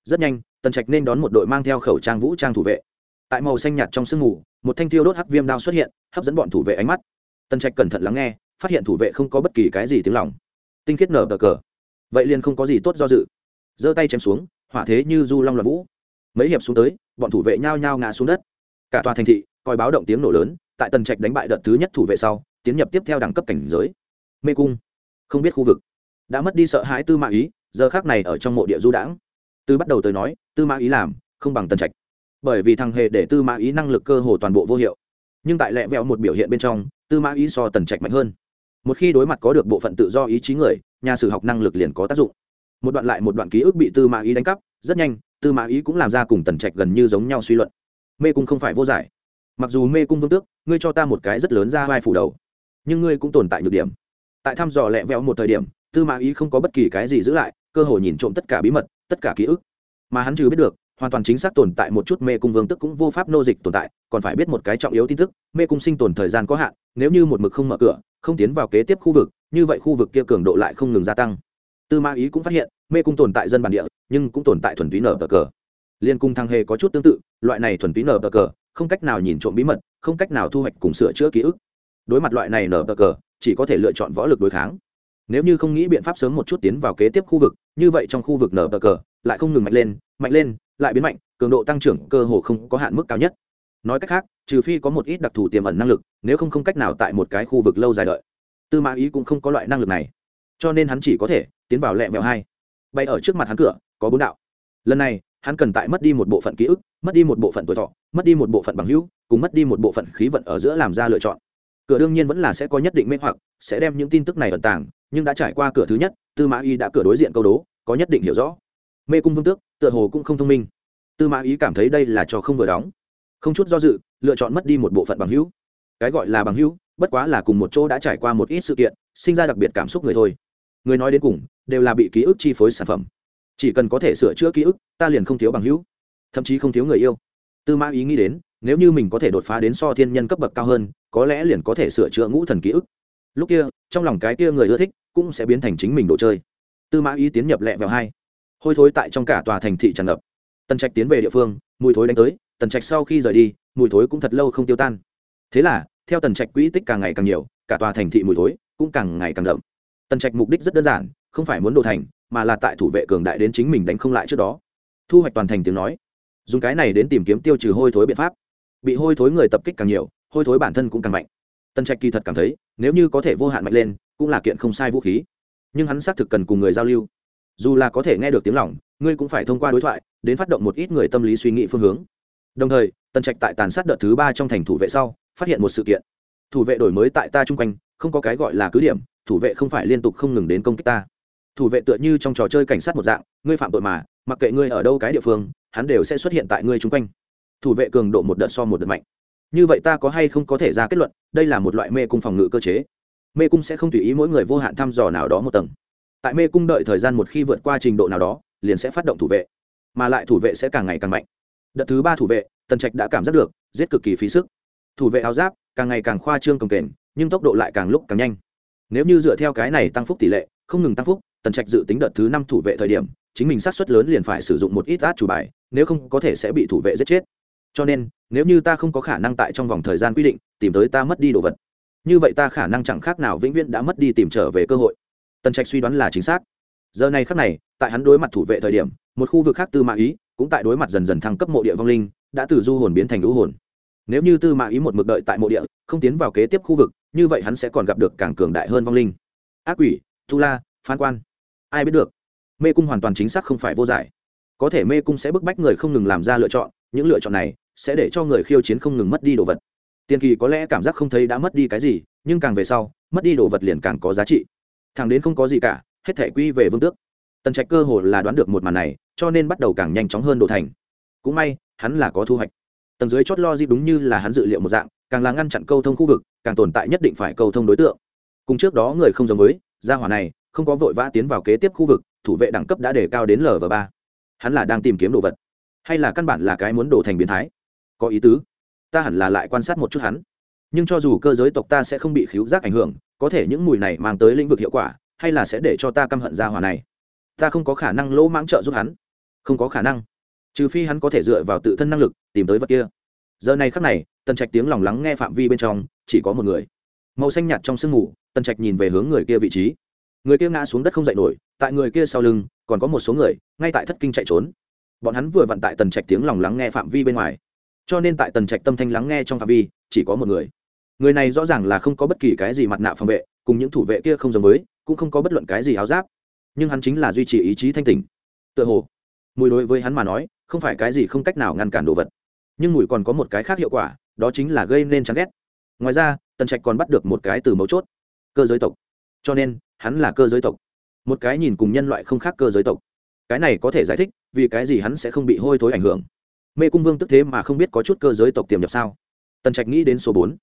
Rất nhanh, tần trạch nên đón một đội mang theo khẩu trang vũ trang thủ vệ. Tại màu xanh nhạt trong sương mù, một thanh tiêu đốt hắc viêm đao xuất hiện, hấp dẫn bọn thủ vệ ánh mắt. Tần trạch cẩn thận lắng nghe, phát hiện thủ vệ không có bất kỳ cái gì tiếng lòng. Tinh khiết nở cờ cờ. Vậy liền không có gì tốt do dự. Giơ tay chém xuống, hỏa thế như du long l vũ. Mấy hiệp xuống tới, bọn thủ vệ nhao nhao ngã xuống đất. Cả tòa thành thị, coi báo động tiếng nổ lớn, tại tần trạch đánh bại đợt thứ nhất thủ vệ sau, tiến nhập tiếp theo đẳng cấp cảnh giới. Mê cung không biết khu vực. Đã mất đi sợ hãi tư mã ý, giờ khác này ở trong mộ địa du đãng. Từ bắt đầu tới nói, tư mã ý làm, không bằng tần trạch. Bởi vì thằng hề để tư mã ý năng lực cơ hồ toàn bộ vô hiệu. Nhưng tại lẹ vẹo một biểu hiện bên trong, tư mã ý so tần trạch mạnh hơn. Một khi đối mặt có được bộ phận tự do ý chí người, nhà sử học năng lực liền có tác dụng. Một đoạn lại một đoạn ký ức bị tư mã ý đánh cắp, rất nhanh, tư mã ý cũng làm ra cùng tần trạch gần như giống nhau suy luận. Mê cung không phải vô giải. Mặc dù mê cung vương tước, ngươi cho ta một cái rất lớn ra vai phủ đầu. Nhưng ngươi cũng tồn tại nhược điểm tại thăm dò lẹ vẹo một thời điểm, tư mã ý không có bất kỳ cái gì giữ lại, cơ hội nhìn trộm tất cả bí mật, tất cả ký ức. Mà hắn trừ biết được, hoàn toàn chính xác tồn tại một chút mê cung vương tức cũng vô pháp nô dịch tồn tại, còn phải biết một cái trọng yếu tin tức, mê cung sinh tồn thời gian có hạn, nếu như một mực không mở cửa, không tiến vào kế tiếp khu vực, như vậy khu vực kia cường độ lại không ngừng gia tăng. Tư ma ý cũng phát hiện, mê cung tồn tại dân bản địa, nhưng cũng tồn tại thuần túy nở bờ cờ. Liên cung thăng hề có chút tương tự, loại này thuần túy nở bờ cờ, không cách nào nhìn trộm bí mật, không cách nào thu hoạch cùng sửa chữa ký ức. Đối mặt loại này nở bờ cờ chỉ có thể lựa chọn võ lực đối kháng. Nếu như không nghĩ biện pháp sớm một chút tiến vào kế tiếp khu vực, như vậy trong khu vực nở bờ cờ, lại không ngừng mạnh lên mạnh lên, lại biến mạnh, cường độ tăng trưởng cơ hồ không có hạn mức cao nhất. Nói cách khác, trừ phi có một ít đặc thù tiềm ẩn năng lực, nếu không không cách nào tại một cái khu vực lâu dài đợi. Tư mã ý cũng không có loại năng lực này. Cho nên hắn chỉ có thể tiến vào lẹ vẹo hai. Bay ở trước mặt hắn cửa, có bốn đạo. Lần này, hắn cần tại mất đi một bộ phận ký ức, mất đi một bộ phận tuổi thọ, mất đi một bộ phận bằng hữu, cùng mất đi một bộ phận khí vận ở giữa làm ra lựa chọn cửa đương nhiên vẫn là sẽ có nhất định mê hoặc, sẽ đem những tin tức này ẩn tàng, nhưng đã trải qua cửa thứ nhất, tư mã y đã cửa đối diện câu đố, có nhất định hiểu rõ. Mê cung vương tước, tựa hồ cũng không thông minh. Tư mã ý cảm thấy đây là trò không vừa đóng. Không chút do dự, lựa chọn mất đi một bộ phận bằng hữu. Cái gọi là bằng hữu, bất quá là cùng một chỗ đã trải qua một ít sự kiện, sinh ra đặc biệt cảm xúc người thôi. Người nói đến cùng, đều là bị ký ức chi phối sản phẩm. Chỉ cần có thể sửa chữa ký ức, ta liền không thiếu bằng hữu. Thậm chí không thiếu người yêu. Tư mã ý nghĩ đến nếu như mình có thể đột phá đến so thiên nhân cấp bậc cao hơn, có lẽ liền có thể sửa chữa ngũ thần ký ức. Lúc kia, trong lòng cái kia người ưa thích cũng sẽ biến thành chính mình đồ chơi. Tư mã ý tiến nhập lẹ vào hai. Hôi thối tại trong cả tòa thành thị tràn ngập. Tần trạch tiến về địa phương, mùi thối đánh tới, tần trạch sau khi rời đi, mùi thối cũng thật lâu không tiêu tan. Thế là, theo tần trạch quỹ tích càng ngày càng nhiều, cả tòa thành thị mùi thối cũng càng ngày càng đậm. Tần trạch mục đích rất đơn giản, không phải muốn đồ thành, mà là tại thủ vệ cường đại đến chính mình đánh không lại trước đó. Thu hoạch toàn thành tiếng nói. Dùng cái này đến tìm kiếm tiêu trừ hôi thối biện pháp bị hôi thối người tập kích càng nhiều hôi thối bản thân cũng càng mạnh. Tần trạch kỳ thật cảm thấy nếu như có thể vô hạn mạnh lên cũng là kiện không sai vũ khí. Nhưng hắn xác thực cần cùng người giao lưu. Dù là có thể nghe được tiếng lỏng, ngươi cũng phải thông qua đối thoại đến phát động một ít người tâm lý suy nghĩ phương hướng. Đồng thời tần trạch tại tàn sát đợt thứ ba trong thành thủ vệ sau phát hiện một sự kiện. Thủ vệ đổi mới tại ta chung quanh không có cái gọi là cứ điểm thủ vệ không phải liên tục không ngừng đến công kích ta. Thủ vệ tựa như trong trò chơi cảnh sát một dạng ngươi phạm tội mà mặc kệ ngươi ở đâu cái địa phương hắn đều sẽ xuất hiện tại ngươi chung quanh thủ vệ cường độ một đợt so một đợt mạnh. Như vậy ta có hay không có thể ra kết luận, đây là một loại mê cung phòng ngự cơ chế. Mê cung sẽ không tùy ý mỗi người vô hạn thăm dò nào đó một tầng. Tại mê cung đợi thời gian một khi vượt qua trình độ nào đó, liền sẽ phát động thủ vệ. Mà lại thủ vệ sẽ càng ngày càng mạnh. Đợt thứ ba thủ vệ, tần trạch đã cảm giác được, giết cực kỳ phí sức. Thủ vệ áo giáp, càng ngày càng khoa trương cồng kềnh, nhưng tốc độ lại càng lúc càng nhanh. Nếu như dựa theo cái này tăng phúc tỷ lệ, không ngừng tăng phúc, tần trạch dự tính đợt thứ năm thủ vệ thời điểm, chính mình sát xuất lớn liền phải sử dụng một ít át chủ bài, nếu không có thể sẽ bị thủ vệ giết chết cho nên, nếu như ta không có khả năng tại trong vòng thời gian quy định, tìm tới ta mất đi đồ vật. Như vậy ta khả năng chẳng khác nào vĩnh viễn đã mất đi tìm trở về cơ hội. Tần trạch suy đoán là chính xác. Giờ này khác này, tại hắn đối mặt thủ vệ thời điểm, một khu vực khác tư mã ý cũng tại đối mặt dần dần thăng cấp mộ địa vong linh, đã từ du hồn biến thành lũ hồn. Nếu như tư mã ý một mực đợi tại mộ địa, không tiến vào kế tiếp khu vực, như vậy hắn sẽ còn gặp được càng cường đại hơn vong linh. Ác quỷ tu la, phán quan. Ai biết được? Mê cung hoàn toàn chính xác không phải vô giải. Có thể mê cung sẽ bức bách người không ngừng làm ra lựa chọn, những lựa chọn này sẽ để cho người khiêu chiến không ngừng mất đi đồ vật. Tiền kỳ có lẽ cảm giác không thấy đã mất đi cái gì, nhưng càng về sau, mất đi đồ vật liền càng có giá trị. Thằng đến không có gì cả, hết thể quy về vương tước. Tần trạch cơ hồ là đoán được một màn này, cho nên bắt đầu càng nhanh chóng hơn đồ thành. Cũng may, hắn là có thu hoạch. Tầng dưới chót lo di đúng như là hắn dự liệu một dạng, càng là ngăn chặn câu thông khu vực, càng tồn tại nhất định phải câu thông đối tượng. Cùng trước đó người không giống với, gia hỏa này, không có vội vã tiến vào kế tiếp khu vực, thủ vệ đẳng cấp đã đề cao đến l và ba. Hắn là đang tìm kiếm đồ vật. Hay là căn bản là cái muốn đổ thành biến thái có ý tứ. Ta hẳn là lại quan sát một chút hắn. Nhưng cho dù cơ giới tộc ta sẽ không bị khiếu giác ảnh hưởng, có thể những mùi này mang tới lĩnh vực hiệu quả, hay là sẽ để cho ta căm hận ra hỏa này? Ta không có khả năng lỗ mãng trợ giúp hắn. Không có khả năng. Trừ phi hắn có thể dựa vào tự thân năng lực tìm tới vật kia. Giờ này khắc này, tần trạch tiếng lòng lắng nghe phạm vi bên trong, chỉ có một người. Màu xanh nhạt trong sương mù, tần trạch nhìn về hướng người kia vị trí. Người kia ngã xuống đất không dậy nổi, tại người kia sau lưng, còn có một số người, ngay tại thất kinh chạy trốn. Bọn hắn vừa vặn tại tần trạch tiếng lòng lắng nghe phạm vi bên ngoài cho nên tại tần trạch tâm thanh lắng nghe trong phạm vi, chỉ có một người. Người này rõ ràng là không có bất kỳ cái gì mặt nạ phòng vệ, cùng những thủ vệ kia không giống với, cũng không có bất luận cái gì áo giáp. Nhưng hắn chính là duy trì ý chí thanh tỉnh. Tựa hồ, mùi đối với hắn mà nói, không phải cái gì không cách nào ngăn cản đồ vật. Nhưng mùi còn có một cái khác hiệu quả, đó chính là gây nên chán ghét. Ngoài ra, tần trạch còn bắt được một cái từ mấu chốt, cơ giới tộc. Cho nên, hắn là cơ giới tộc. Một cái nhìn cùng nhân loại không khác cơ giới tộc. Cái này có thể giải thích vì cái gì hắn sẽ không bị hôi thối ảnh hưởng mê cung vương tức thế mà không biết có chút cơ giới tộc tiềm nhập sao? Tần trạch nghĩ đến số bốn.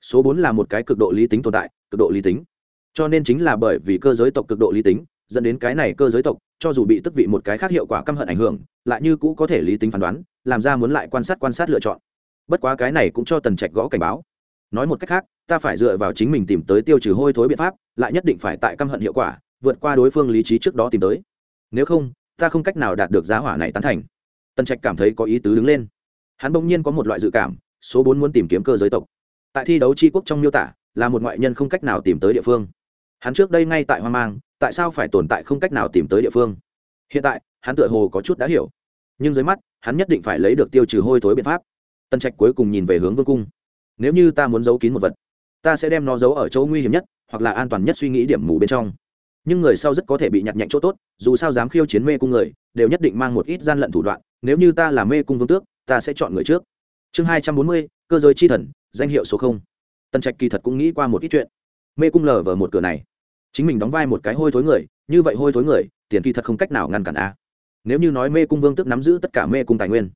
Số bốn là một cái cực độ lý tính tồn tại, cực độ lý tính. Cho nên chính là bởi vì cơ giới tộc cực độ lý tính, dẫn đến cái này cơ giới tộc, cho dù bị tức vị một cái khác hiệu quả căm hận ảnh hưởng, lại như cũ có thể lý tính phán đoán, làm ra muốn lại quan sát quan sát lựa chọn. Bất quá cái này cũng cho tần trạch gõ cảnh báo. Nói một cách khác, ta phải dựa vào chính mình tìm tới tiêu trừ hôi thối biện pháp, lại nhất định phải tại căm hận hiệu quả, vượt qua đối phương lý trí trước đó tìm tới. Nếu không, ta không cách nào đạt được giá hỏa này tán thành tần trạch cảm thấy có ý tứ đứng lên. Hắn bỗng nhiên có một loại dự cảm, số bốn muốn tìm kiếm cơ giới tộc. Tại thi đấu tri quốc trong miêu tả, là một ngoại nhân không cách nào tìm tới địa phương. Hắn trước đây ngay tại hoang mang, tại sao phải tồn tại không cách nào tìm tới địa phương? Hiện tại, hắn tựa hồ có chút đã hiểu. Nhưng dưới mắt, hắn nhất định phải lấy được tiêu trừ hôi thối biện pháp. Tân trạch cuối cùng nhìn về hướng vương cung. Nếu như ta muốn giấu kín một vật, ta sẽ đem nó giấu ở chỗ nguy hiểm nhất, hoặc là an toàn nhất suy nghĩ điểm mù bên trong. Nhưng người sau rất có thể bị nhặt nhạnh chỗ tốt, dù sao dám khiêu chiến mê cung người, đều nhất định mang một ít gian lận thủ đoạn nếu như ta là mê cung vương tước, ta sẽ chọn người trước. Chương hai trăm bốn mươi, cơ giới chi thần, danh hiệu số không. Tân trạch kỳ thật cũng nghĩ qua một ít chuyện. Mê cung lờ vờ một cửa này. Chính mình đóng vai một cái hôi thối người, như vậy hôi thối người, tiền kỳ thật không cách nào ngăn cản a. Nếu như nói mê cung vương tức nắm giữ tất cả mê cung tài nguyên,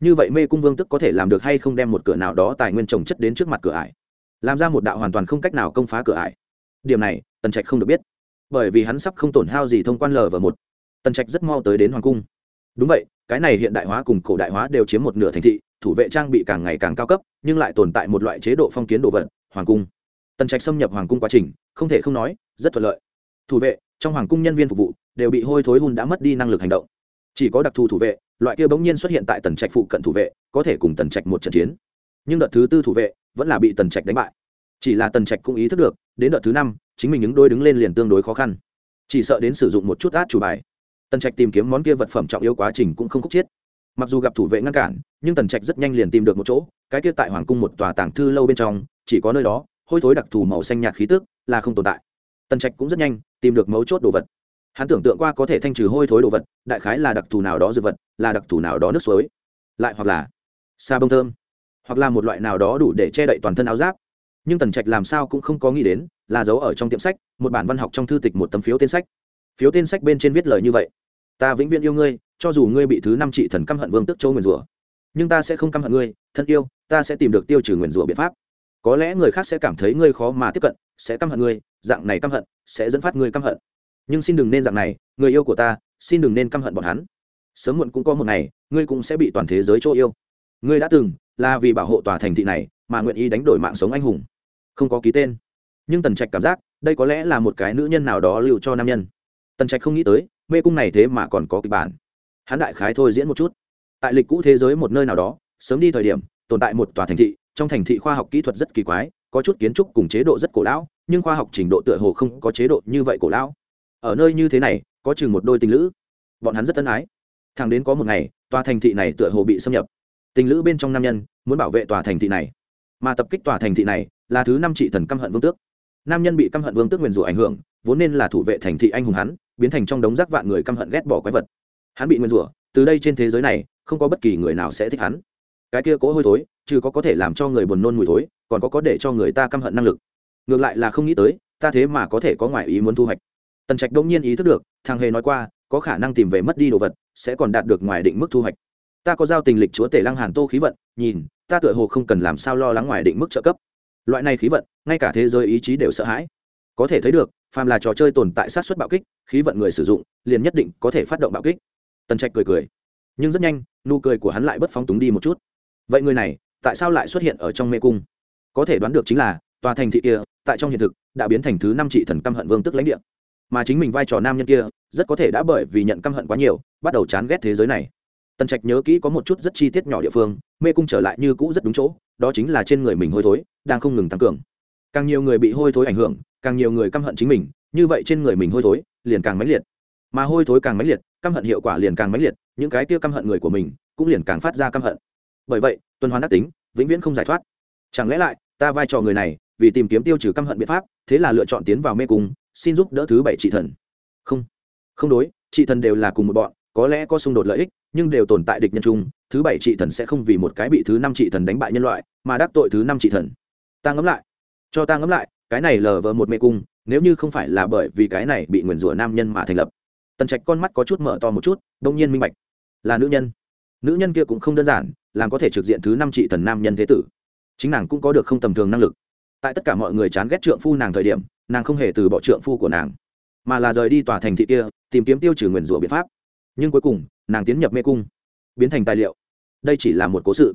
như vậy mê cung vương tức có thể làm được hay không đem một cửa nào đó tài nguyên trồng chất đến trước mặt cửa ải? Làm ra một đạo hoàn toàn không cách nào công phá cửa ải. Điểm này, tần trạch không được biết. Bởi vì hắn sắp không tổn hao gì thông quan lờ vờ một. Tần trạch rất mau tới đến hoàng cung đúng vậy, cái này hiện đại hóa cùng cổ đại hóa đều chiếm một nửa thành thị, thủ vệ trang bị càng ngày càng cao cấp, nhưng lại tồn tại một loại chế độ phong kiến đồ vật, hoàng cung. Tần trạch xâm nhập hoàng cung quá trình, không thể không nói, rất thuận lợi. Thủ vệ, trong hoàng cung nhân viên phục vụ, đều bị hôi thối hun đã mất đi năng lực hành động. Chỉ có đặc thù thủ vệ, loại kia bỗng nhiên xuất hiện tại tần trạch phụ cận thủ vệ, có thể cùng tần trạch một trận chiến. Nhưng đợt thứ tư thủ vệ, vẫn là bị tần trạch đánh bại. Chỉ là tần trạch cũng ý thức được, đến đợt thứ năm, chính mình những đôi đứng lên liền tương đối khó khăn. Chỉ sợ đến sử dụng một chút át chủ bài tần trạch tìm kiếm món kia vật phẩm trọng yếu quá trình cũng không khúc chiết mặc dù gặp thủ vệ ngăn cản, nhưng tần trạch rất nhanh liền tìm được một chỗ, cái kia tại hoàng cung một tòa tàng thư lâu bên trong, chỉ có nơi đó, hôi thối đặc thù màu xanh nhạt khí tức là không tồn tại. Tần trạch cũng rất nhanh tìm được mấu chốt đồ vật. Hắn tưởng tượng qua có thể thanh trừ hôi thối đồ vật, đại khái là đặc thù nào đó dược vật, là đặc thù nào đó nước suối. Lại hoặc là sa bông thơm, hoặc là một loại nào đó đủ để che đậy toàn thân áo giáp. Nhưng tần trạch làm sao cũng không có nghĩ đến, là giấu ở trong tiệm sách, một bản văn học trong thư tịch một tấm phiếu tên sách phiếu tên sách bên trên viết lời như vậy. Ta vĩnh viễn yêu ngươi, cho dù ngươi bị thứ năm trị thần căm hận vương tức châu nguyền rủa. Nhưng ta sẽ không căm hận ngươi, thân yêu, ta sẽ tìm được tiêu trừ nguyền rủa biện pháp. Có lẽ người khác sẽ cảm thấy ngươi khó mà tiếp cận, sẽ căm hận ngươi, dạng này căm hận, sẽ dẫn phát ngươi căm hận. Nhưng xin đừng nên dạng này, người yêu của ta, xin đừng nên căm hận bọn hắn. Sớm muộn cũng có một ngày, ngươi cũng sẽ bị toàn thế giới chỗ yêu. Ngươi đã từng, là vì bảo hộ tòa thành thị này, mà nguyện ý đánh đổi mạng sống anh hùng. Không có ký tên. Nhưng tần trạch cảm giác, đây có lẽ là một cái nữ nhân nào đó lưu cho nam nhân tần trạch không nghĩ tới, mê cung này thế mà còn có kịch bản. Hắn đại khái thôi diễn một chút. Tại lịch cũ thế giới một nơi nào đó, sớm đi thời điểm, tồn tại một tòa thành thị, trong thành thị khoa học kỹ thuật rất kỳ quái, có chút kiến trúc cùng chế độ rất cổ lão, nhưng khoa học trình độ tựa hồ không có chế độ như vậy cổ lão. Ở nơi như thế này, có chừng một đôi tình lữ. Bọn hắn rất tân ái. Thằng đến có một ngày, tòa thành thị này tựa hồ bị xâm nhập. Tình lữ bên trong nam nhân, muốn bảo vệ tòa thành thị này. Mà tập kích tòa thành thị này, là thứ năm trị thần căm hận vương tước. Nam nhân bị căm hận vương tước nguyền rủa ảnh hưởng vốn nên là thủ vệ thành thị anh hùng hắn, biến thành trong đống rác vạn người căm hận ghét bỏ quái vật. Hắn bị nguyên rủa, từ đây trên thế giới này, không có bất kỳ người nào sẽ thích hắn. Cái kia cố hôi thối, trừ có có thể làm cho người buồn nôn mùi thối, còn có có để cho người ta căm hận năng lực. Ngược lại là không nghĩ tới, ta thế mà có thể có ngoại ý muốn thu hoạch. Tần trạch đông nhiên ý thức được, thằng hề nói qua, có khả năng tìm về mất đi đồ vật, sẽ còn đạt được ngoài định mức thu hoạch. Ta có giao tình lịch chúa tể lăng hàn tô khí vận, nhìn, ta tựa hồ không cần làm sao lo lắng ngoài định mức trợ cấp. Loại này khí vận, ngay cả thế giới ý chí đều sợ hãi. Có thể thấy được phàm là trò chơi tồn tại sát xuất bạo kích, khí vận người sử dụng, liền nhất định có thể phát động bạo kích. Tần trạch cười cười. Nhưng rất nhanh, nụ cười của hắn lại bất phóng túng đi một chút. Vậy người này, tại sao lại xuất hiện ở trong mê cung? Có thể đoán được chính là, tòa thành thị kia, tại trong hiện thực, đã biến thành thứ năm trị thần căm hận vương tức lãnh địa. Mà chính mình vai trò nam nhân kia, rất có thể đã bởi vì nhận căm hận quá nhiều, bắt đầu chán ghét thế giới này. Tần trạch nhớ kỹ có một chút rất chi tiết nhỏ địa phương, mê cung trở lại như cũ rất đúng chỗ, đó chính là trên người mình hôi thối, đang không ngừng tăng cường. Càng nhiều người bị hôi thối ảnh hưởng càng nhiều người căm hận chính mình, như vậy trên người mình hôi thối, liền càng mãnh liệt. Mà hôi thối càng mãnh liệt, căm hận hiệu quả liền càng mãnh liệt, những cái kia căm hận người của mình cũng liền càng phát ra căm hận. Bởi vậy, tuần hoàn đắc tính, vĩnh viễn không giải thoát. Chẳng lẽ lại, ta vai trò người này, vì tìm kiếm tiêu trừ căm hận biện pháp, thế là lựa chọn tiến vào mê cung, xin giúp đỡ thứ bảy trị thần? Không. Không đối, trị thần đều là cùng một bọn, có lẽ có xung đột lợi ích, nhưng đều tồn tại địch nhân chung, thứ bảy trị thần sẽ không vì một cái bị thứ năm trị thần đánh bại nhân loại, mà đắc tội thứ năm trị thần. Ta ngẫm lại. Cho ta ngẫm lại cái này lờ vờ một mê cung, nếu như không phải là bởi vì cái này bị nguyền rủa nam nhân mà thành lập. Tần trạch con mắt có chút mở to một chút, đông nhiên minh bạch. Là nữ nhân. Nữ nhân kia cũng không đơn giản, làm có thể trực diện thứ năm trị thần nam nhân thế tử. Chính nàng cũng có được không tầm thường năng lực. Tại tất cả mọi người chán ghét trượng phu nàng thời điểm, nàng không hề từ bỏ trượng phu của nàng, mà là rời đi tòa thành thị kia, tìm kiếm tiêu trừ nguyền rủa biện pháp. Nhưng cuối cùng, nàng tiến nhập mê cung, biến thành tài liệu. Đây chỉ là một cố sự.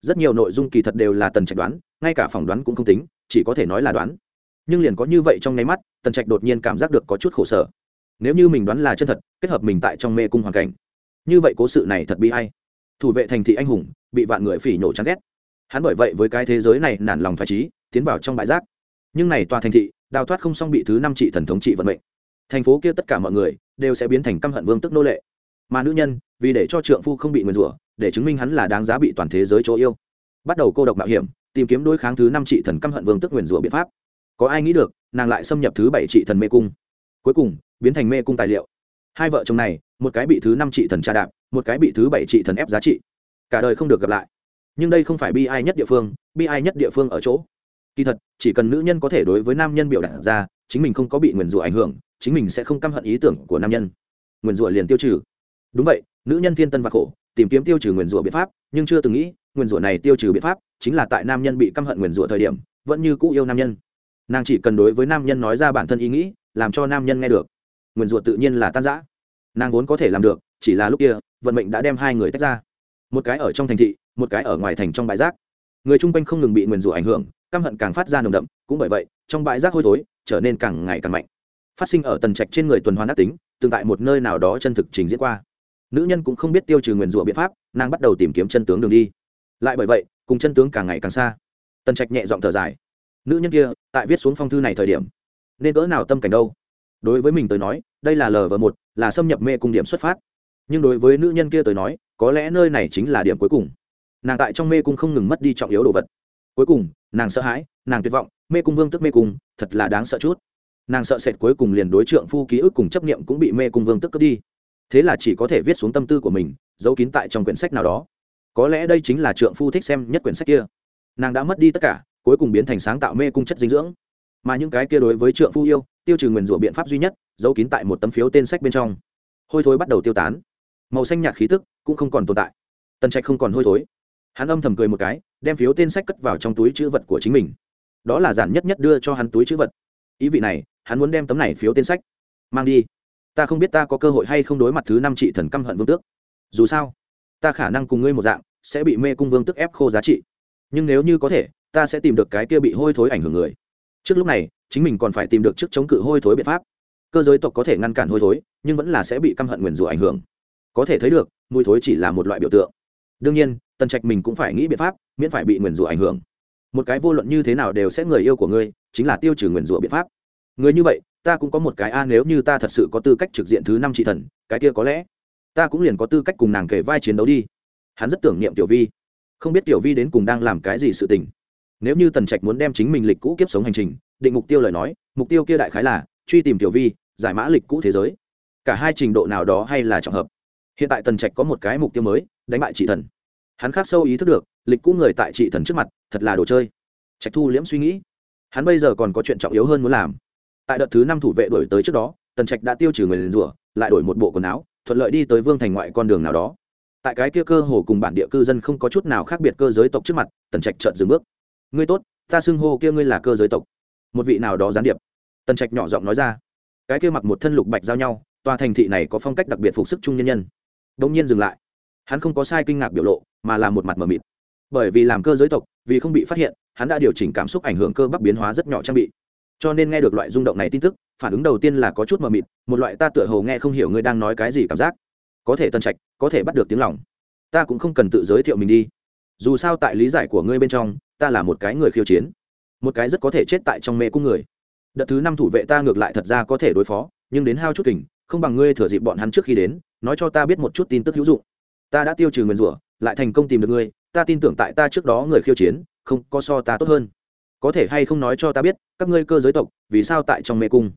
Rất nhiều nội dung kỳ thật đều là tần trạch đoán, ngay cả phỏng đoán cũng không tính, chỉ có thể nói là đoán nhưng liền có như vậy trong nháy mắt, tần trạch đột nhiên cảm giác được có chút khổ sở. Nếu như mình đoán là chân thật, kết hợp mình tại trong mê cung hoàn cảnh, như vậy cố sự này thật bi hay thủ vệ thành thị anh hùng, bị vạn người phỉ nhổ chán ghét. Hắn bởi vậy với cái thế giới này nản lòng phải trí, tiến vào trong bãi rác. Nhưng này tòa thành thị, đào thoát không xong bị thứ năm trị thần thống trị vận mệnh. Thành phố kia tất cả mọi người đều sẽ biến thành căm hận vương tức nô lệ. Mà nữ nhân, vì để cho trượng phu không bị nguyền rủa, để chứng minh hắn là đáng giá bị toàn thế giới chỗ yêu. Bắt đầu cô độc mạo hiểm, tìm kiếm đối kháng thứ năm trị thần căm hận vương tức nguyền rủa biện pháp có ai nghĩ được, nàng lại xâm nhập thứ bảy trị thần mê cung. Cuối cùng, biến thành mê cung tài liệu. Hai vợ chồng này, một cái bị thứ năm trị thần tra đạp, một cái bị thứ bảy trị thần ép giá trị. Cả đời không được gặp lại. Nhưng đây không phải bi ai nhất địa phương, bi ai nhất địa phương ở chỗ. Kỳ thật, chỉ cần nữ nhân có thể đối với nam nhân biểu đạt ra, chính mình không có bị nguyền rủa ảnh hưởng, chính mình sẽ không căm hận ý tưởng của nam nhân. Nguyền rủa liền tiêu trừ. Đúng vậy, nữ nhân thiên tân và khổ, tìm kiếm tiêu trừ nguyền rủa biện pháp, nhưng chưa từng nghĩ, nguyền rủa này tiêu trừ biện pháp chính là tại nam nhân bị căm hận nguyền rủa thời điểm, vẫn như cũ yêu nam nhân nàng chỉ cần đối với nam nhân nói ra bản thân ý nghĩ, làm cho nam nhân nghe được. Nguyền rủa tự nhiên là tan giã nàng vốn có thể làm được, chỉ là lúc kia, vận mệnh đã đem hai người tách ra. Một cái ở trong thành thị, một cái ở ngoài thành trong bãi rác. Người chung quanh không ngừng bị nguyền rủa ảnh hưởng, căm hận càng phát ra nồng đậm, cũng bởi vậy, trong bãi rác hôi thối, trở nên càng ngày càng mạnh. Phát sinh ở tần trạch trên người tuần hoàn ác tính tương tại một nơi nào đó chân thực trình diễn qua. Nữ nhân cũng không biết tiêu trừ nguyền rủa biện pháp, nàng bắt đầu tìm kiếm chân tướng đường đi. Lại bởi vậy, cùng chân tướng càng ngày càng xa. Tần trạch nhẹ giọng thở dài nữ nhân kia, tại viết xuống phong thư này thời điểm, nên cỡ nào tâm cảnh đâu? Đối với mình tới nói, đây là lờ vờ một, là xâm nhập mê cung điểm xuất phát. Nhưng đối với nữ nhân kia tới nói, có lẽ nơi này chính là điểm cuối cùng. Nàng tại trong mê cung không ngừng mất đi trọng yếu đồ vật. Cuối cùng, nàng sợ hãi, nàng tuyệt vọng, mê cung vương tức mê cung, thật là đáng sợ chút. Nàng sợ sệt cuối cùng liền đối trượng phu ký ức cùng chấp niệm cũng bị mê cung vương tức cướp đi. Thế là chỉ có thể viết xuống tâm tư của mình, giấu kín tại trong quyển sách nào đó. Có lẽ đây chính là trượng phu thích xem nhất quyển sách kia. Nàng đã mất đi tất cả cuối cùng biến thành sáng tạo mê cung chất dinh dưỡng. Mà những cái kia đối với trượng phu yêu, tiêu trừ nguyền rủa biện pháp duy nhất, giấu kín tại một tấm phiếu tên sách bên trong. Hôi thối bắt đầu tiêu tán. Màu xanh nhạt khí tức cũng không còn tồn tại. Tần trạch không còn hôi thối. Hắn âm thầm cười một cái, đem phiếu tên sách cất vào trong túi chữ vật của chính mình. Đó là giản nhất nhất đưa cho hắn túi chữ vật. Ý vị này, hắn muốn đem tấm này phiếu tên sách mang đi. Ta không biết ta có cơ hội hay không đối mặt thứ năm trị thần căm hận vương tước. Dù sao, ta khả năng cùng ngươi một dạng, sẽ bị mê cung vương tức ép khô giá trị. Nhưng nếu như có thể ta sẽ tìm được cái kia bị hôi thối ảnh hưởng người. Trước lúc này, chính mình còn phải tìm được trước chống cự hôi thối biện pháp. Cơ giới tộc có thể ngăn cản hôi thối, nhưng vẫn là sẽ bị căm hận nguyền rủa ảnh hưởng. Có thể thấy được, mùi thối chỉ là một loại biểu tượng. Đương nhiên, tần trạch mình cũng phải nghĩ biện pháp, miễn phải bị nguyền rủa ảnh hưởng. Một cái vô luận như thế nào đều sẽ người yêu của ngươi, chính là tiêu trừ nguyền rủa biện pháp. Người như vậy, ta cũng có một cái a, nếu như ta thật sự có tư cách trực diện thứ năm trị thần, cái kia có lẽ ta cũng liền có tư cách cùng nàng kể vai chiến đấu đi. Hắn rất tưởng niệm tiểu vi. Không biết tiểu vi đến cùng đang làm cái gì sự tình nếu như tần trạch muốn đem chính mình lịch cũ kiếp sống hành trình, định mục tiêu lời nói, mục tiêu kia đại khái là truy tìm tiểu vi, giải mã lịch cũ thế giới. Cả hai trình độ nào đó hay là trọng hợp. Hiện tại tần trạch có một cái mục tiêu mới, đánh bại trị thần. Hắn khác sâu ý thức được, lịch cũ người tại trị thần trước mặt, thật là đồ chơi. Trạch thu liễm suy nghĩ. Hắn bây giờ còn có chuyện trọng yếu hơn muốn làm. Tại đợt thứ năm thủ vệ đổi tới trước đó, tần trạch đã tiêu trừ người liền rủa, lại đổi một bộ quần áo, thuận lợi đi tới vương thành ngoại con đường nào đó. Tại cái kia cơ hồ cùng bản địa cư dân không có chút nào khác biệt cơ giới tộc trước mặt, tần trạch chợt dừng bước ngươi tốt, ta xưng hô kia ngươi là cơ giới tộc. Một vị nào đó gián điệp. Tần trạch nhỏ giọng nói ra. Cái kia mặc một thân lục bạch giao nhau, tòa thành thị này có phong cách đặc biệt phục sức trung nhân nhân. Đông nhiên dừng lại. Hắn không có sai kinh ngạc biểu lộ, mà là một mặt mờ mịt. Bởi vì làm cơ giới tộc, vì không bị phát hiện, hắn đã điều chỉnh cảm xúc ảnh hưởng cơ bắp biến hóa rất nhỏ trang bị. Cho nên nghe được loại rung động này tin tức, phản ứng đầu tiên là có chút mờ mịt, một loại ta tựa hồ nghe không hiểu ngươi đang nói cái gì cảm giác. Có thể tân trạch, có thể bắt được tiếng lòng. Ta cũng không cần tự giới thiệu mình đi. Dù sao tại lý giải của ngươi bên trong ta là một cái người khiêu chiến. Một cái rất có thể chết tại trong mê cung người. Đợt thứ năm thủ vệ ta ngược lại thật ra có thể đối phó, nhưng đến hao chút kình, không bằng ngươi thừa dịp bọn hắn trước khi đến, nói cho ta biết một chút tin tức hữu dụng. Ta đã tiêu trừ nguyền rủa, lại thành công tìm được ngươi, ta tin tưởng tại ta trước đó người khiêu chiến, không có so ta tốt hơn. Có thể hay không nói cho ta biết, các ngươi cơ giới tộc, vì sao tại trong mê cung?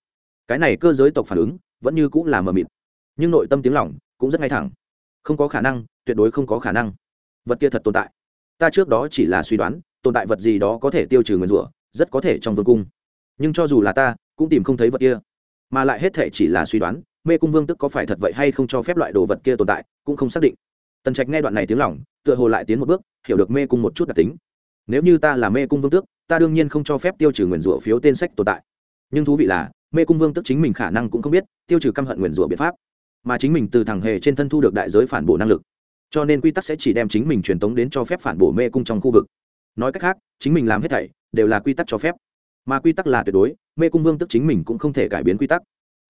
Cái này cơ giới tộc phản ứng, vẫn như cũng là mờ mịt. Nhưng nội tâm tiếng lỏng cũng rất ngay thẳng. Không có khả năng, tuyệt đối không có khả năng. Vật kia thật tồn tại ta trước đó chỉ là suy đoán, tồn tại vật gì đó có thể tiêu trừ nguyền rủa, rất có thể trong vương cung. Nhưng cho dù là ta, cũng tìm không thấy vật kia. Mà lại hết thể chỉ là suy đoán, mê cung vương tức có phải thật vậy hay không cho phép loại đồ vật kia tồn tại, cũng không xác định. Tần trạch nghe đoạn này tiếng lỏng tựa hồ lại tiến một bước, hiểu được mê cung một chút đặc tính. Nếu như ta là mê cung vương tước, ta đương nhiên không cho phép tiêu trừ nguyền rủa phiếu tên sách tồn tại. Nhưng thú vị là, mê cung vương tức chính mình khả năng cũng không biết, tiêu trừ căm hận nguyền rủa biện pháp. Mà chính mình từ thằng hề trên thân thu được đại giới phản bổ năng lực cho nên quy tắc sẽ chỉ đem chính mình truyền tống đến cho phép phản bổ mê cung trong khu vực. Nói cách khác, chính mình làm hết thảy đều là quy tắc cho phép. Mà quy tắc là tuyệt đối, mê cung vương tức chính mình cũng không thể cải biến quy tắc.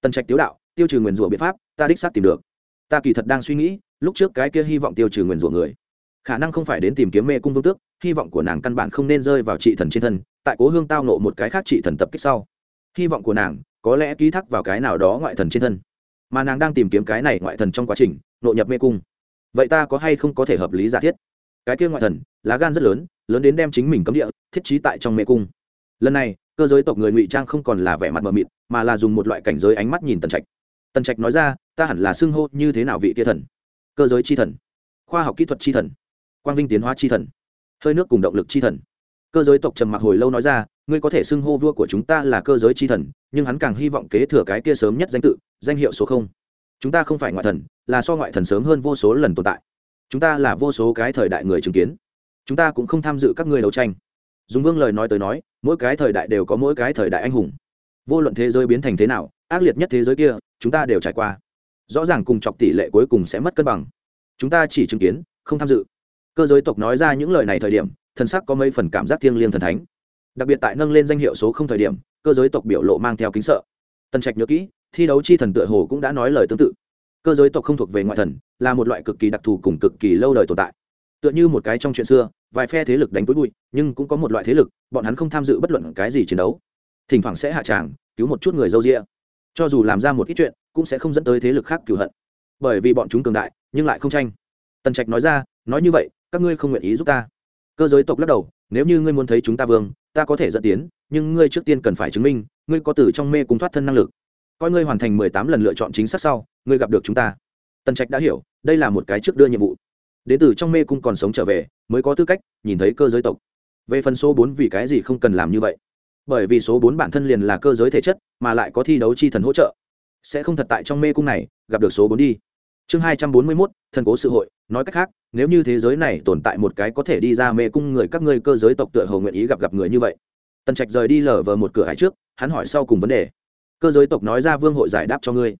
Tần trạch tiếu đạo, tiêu trừ nguyền rủa biện pháp, ta đích xác tìm được. Ta kỳ thật đang suy nghĩ, lúc trước cái kia hy vọng tiêu trừ nguyền rủa người, khả năng không phải đến tìm kiếm mê cung vương tước hy vọng của nàng căn bản không nên rơi vào trị thần trên thân, tại cố hương tao nộ một cái khác trị thần tập kích sau. Hy vọng của nàng có lẽ ký thác vào cái nào đó ngoại thần trên thân. Mà nàng đang tìm kiếm cái này ngoại thần trong quá trình, nội nhập mê cung vậy ta có hay không có thể hợp lý giả thiết? Cái kia ngoại thần, lá gan rất lớn lớn đến đem chính mình cấm địa, thiết trí tại trong mê cung. Lần này, cơ giới tộc người ngụy trang không còn là vẻ mặt mờ mịt, mà là dùng một loại cảnh giới ánh mắt nhìn tần trạch. Tần trạch nói ra, ta hẳn là xưng hô như thế nào vị kia thần? Cơ giới chi thần, khoa học kỹ thuật chi thần, quang vinh tiến hóa chi thần, hơi nước cùng động lực chi thần. Cơ giới tộc trầm mặc hồi lâu nói ra, ngươi có thể xưng hô vua của chúng ta là cơ giới chi thần, nhưng hắn càng hy vọng kế thừa cái kia sớm nhất danh tự, danh hiệu số không chúng ta không phải ngoại thần, là so ngoại thần sớm hơn vô số lần tồn tại. Chúng ta là vô số cái thời đại người chứng kiến. Chúng ta cũng không tham dự các người đấu tranh. Dùng vương lời nói tới nói, mỗi cái thời đại đều có mỗi cái thời đại anh hùng. Vô luận thế giới biến thành thế nào, ác liệt nhất thế giới kia, chúng ta đều trải qua. Rõ ràng cùng chọc tỷ lệ cuối cùng sẽ mất cân bằng. Chúng ta chỉ chứng kiến, không tham dự. Cơ giới tộc nói ra những lời này thời điểm, thần sắc có mấy phần cảm giác thiêng liêng thần thánh. Đặc biệt tại nâng lên danh hiệu số không thời điểm, cơ giới tộc biểu lộ mang theo kính sợ. Tần trạch nhớ kỹ thi đấu chi thần tựa hồ cũng đã nói lời tương tự. Cơ giới tộc không thuộc về ngoại thần, là một loại cực kỳ đặc thù cùng cực kỳ lâu đời tồn tại. Tựa như một cái trong chuyện xưa, vài phe thế lực đánh cuối bụi, nhưng cũng có một loại thế lực, bọn hắn không tham dự bất luận cái gì chiến đấu. Thỉnh thoảng sẽ hạ tràng, cứu một chút người dâu rịa cho dù làm ra một ít chuyện, cũng sẽ không dẫn tới thế lực khác cửu hận. Bởi vì bọn chúng cường đại, nhưng lại không tranh. Tần trạch nói ra, nói như vậy, các ngươi không nguyện ý giúp ta. Cơ giới tộc lắc đầu, nếu như ngươi muốn thấy chúng ta vương, ta có thể dẫn tiến, nhưng ngươi trước tiên cần phải chứng minh, ngươi có từ trong mê cùng thoát thân năng lực coi ngươi hoàn thành mười tám lần lựa chọn chính xác sau, ngươi gặp được chúng ta. Tần trạch đã hiểu, đây là một cái trước đưa nhiệm vụ. Đến từ trong mê cung còn sống trở về, mới có tư cách nhìn thấy cơ giới tộc. Về phần số bốn vì cái gì không cần làm như vậy? Bởi vì số bốn bản thân liền là cơ giới thể chất, mà lại có thi đấu chi thần hỗ trợ. Sẽ không thật tại trong mê cung này, gặp được số bốn đi. Chương hai trăm bốn mươi mốt, thần cố sự hội, nói cách khác, nếu như thế giới này tồn tại một cái có thể đi ra mê cung người các ngươi cơ giới tộc tựa hồ nguyện ý gặp gặp người như vậy. Tần trạch rời đi lở vờ một cửa hải trước, hắn hỏi sau cùng vấn đề cơ giới tộc nói ra vương hội giải đáp cho ngươi.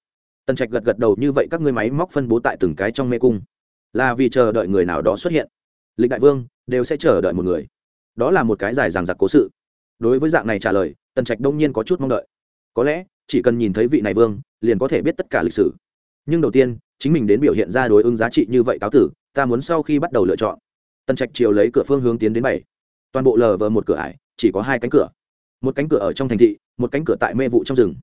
Tần trạch gật gật đầu, như vậy các ngươi máy móc phân bố tại từng cái trong mê cung. Là vì chờ đợi người nào đó xuất hiện. Lịch đại vương, đều sẽ chờ đợi một người. Đó là một cái dài dằng dặc cố sự. Đối với dạng này trả lời, tần trạch đông nhiên có chút mong đợi. Có lẽ, chỉ cần nhìn thấy vị này vương, liền có thể biết tất cả lịch sử. Nhưng đầu tiên, chính mình đến biểu hiện ra đối ứng giá trị như vậy cáo tử, ta muốn sau khi bắt đầu lựa chọn. Tần trạch chiều lấy cửa phương hướng tiến đến bảy. Toàn bộ lờ vờ một cửa ải, chỉ có hai cánh cửa một cánh cửa ở trong thành thị, một cánh cửa tại mê vụ trong rừng.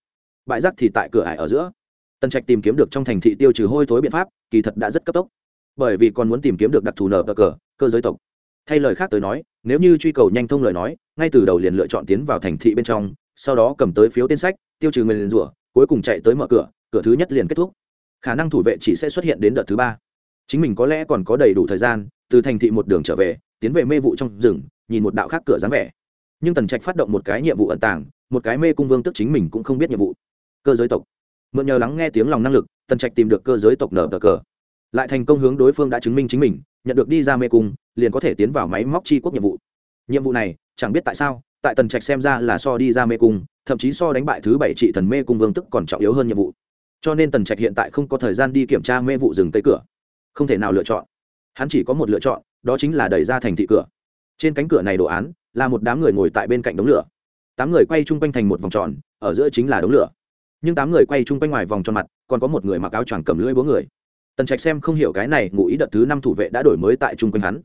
Bãi rác thì tại cửa ải ở giữa. Tần trạch tìm kiếm được trong thành thị tiêu trừ hôi thối biện pháp, kỳ thật đã rất cấp tốc. Bởi vì còn muốn tìm kiếm được đặc thù nở cờ cờ, cơ giới tộc. Thay lời khác tới nói, nếu như truy cầu nhanh thông lời nói, ngay từ đầu liền lựa chọn tiến vào thành thị bên trong, sau đó cầm tới phiếu tên sách, tiêu trừ người liền rủa, cuối cùng chạy tới mở cửa cửa thứ nhất liền kết thúc. Khả năng thủ vệ chỉ sẽ xuất hiện đến đợt thứ ba. Chính mình có lẽ còn có đầy đủ thời gian, từ thành thị một đường trở về, tiến về mê vụ trong rừng, nhìn một đạo khác cửa dáng vẻ nhưng tần trạch phát động một cái nhiệm vụ ẩn tàng, một cái mê cung vương tức chính mình cũng không biết nhiệm vụ. Cơ giới tộc. Mượn nhờ lắng nghe tiếng lòng năng lực, tần trạch tìm được cơ giới tộc nở cờ cờ. Lại thành công hướng đối phương đã chứng minh chính mình, nhận được đi ra mê cung, liền có thể tiến vào máy móc chi quốc nhiệm vụ. Nhiệm vụ này, chẳng biết tại sao, tại tần trạch xem ra là so đi ra mê cung, thậm chí so đánh bại thứ bảy trị thần mê cung vương tức còn trọng yếu hơn nhiệm vụ. Cho nên tần trạch hiện tại không có thời gian đi kiểm tra mê vụ rừng tây cửa. Không thể nào lựa chọn. Hắn chỉ có một lựa chọn, đó chính là đẩy ra thành thị cửa trên cánh cửa này đồ án, là một đám người ngồi tại bên cạnh đống lửa. Tám người quay chung quanh thành một vòng tròn, ở giữa chính là đống lửa. Nhưng tám người quay chung quanh ngoài vòng tròn mặt, còn có một người mặc áo choàng cầm lưỡi búa người. Tần trạch xem không hiểu cái này, ngụ ý đợt thứ năm thủ vệ đã đổi mới tại chung quanh hắn.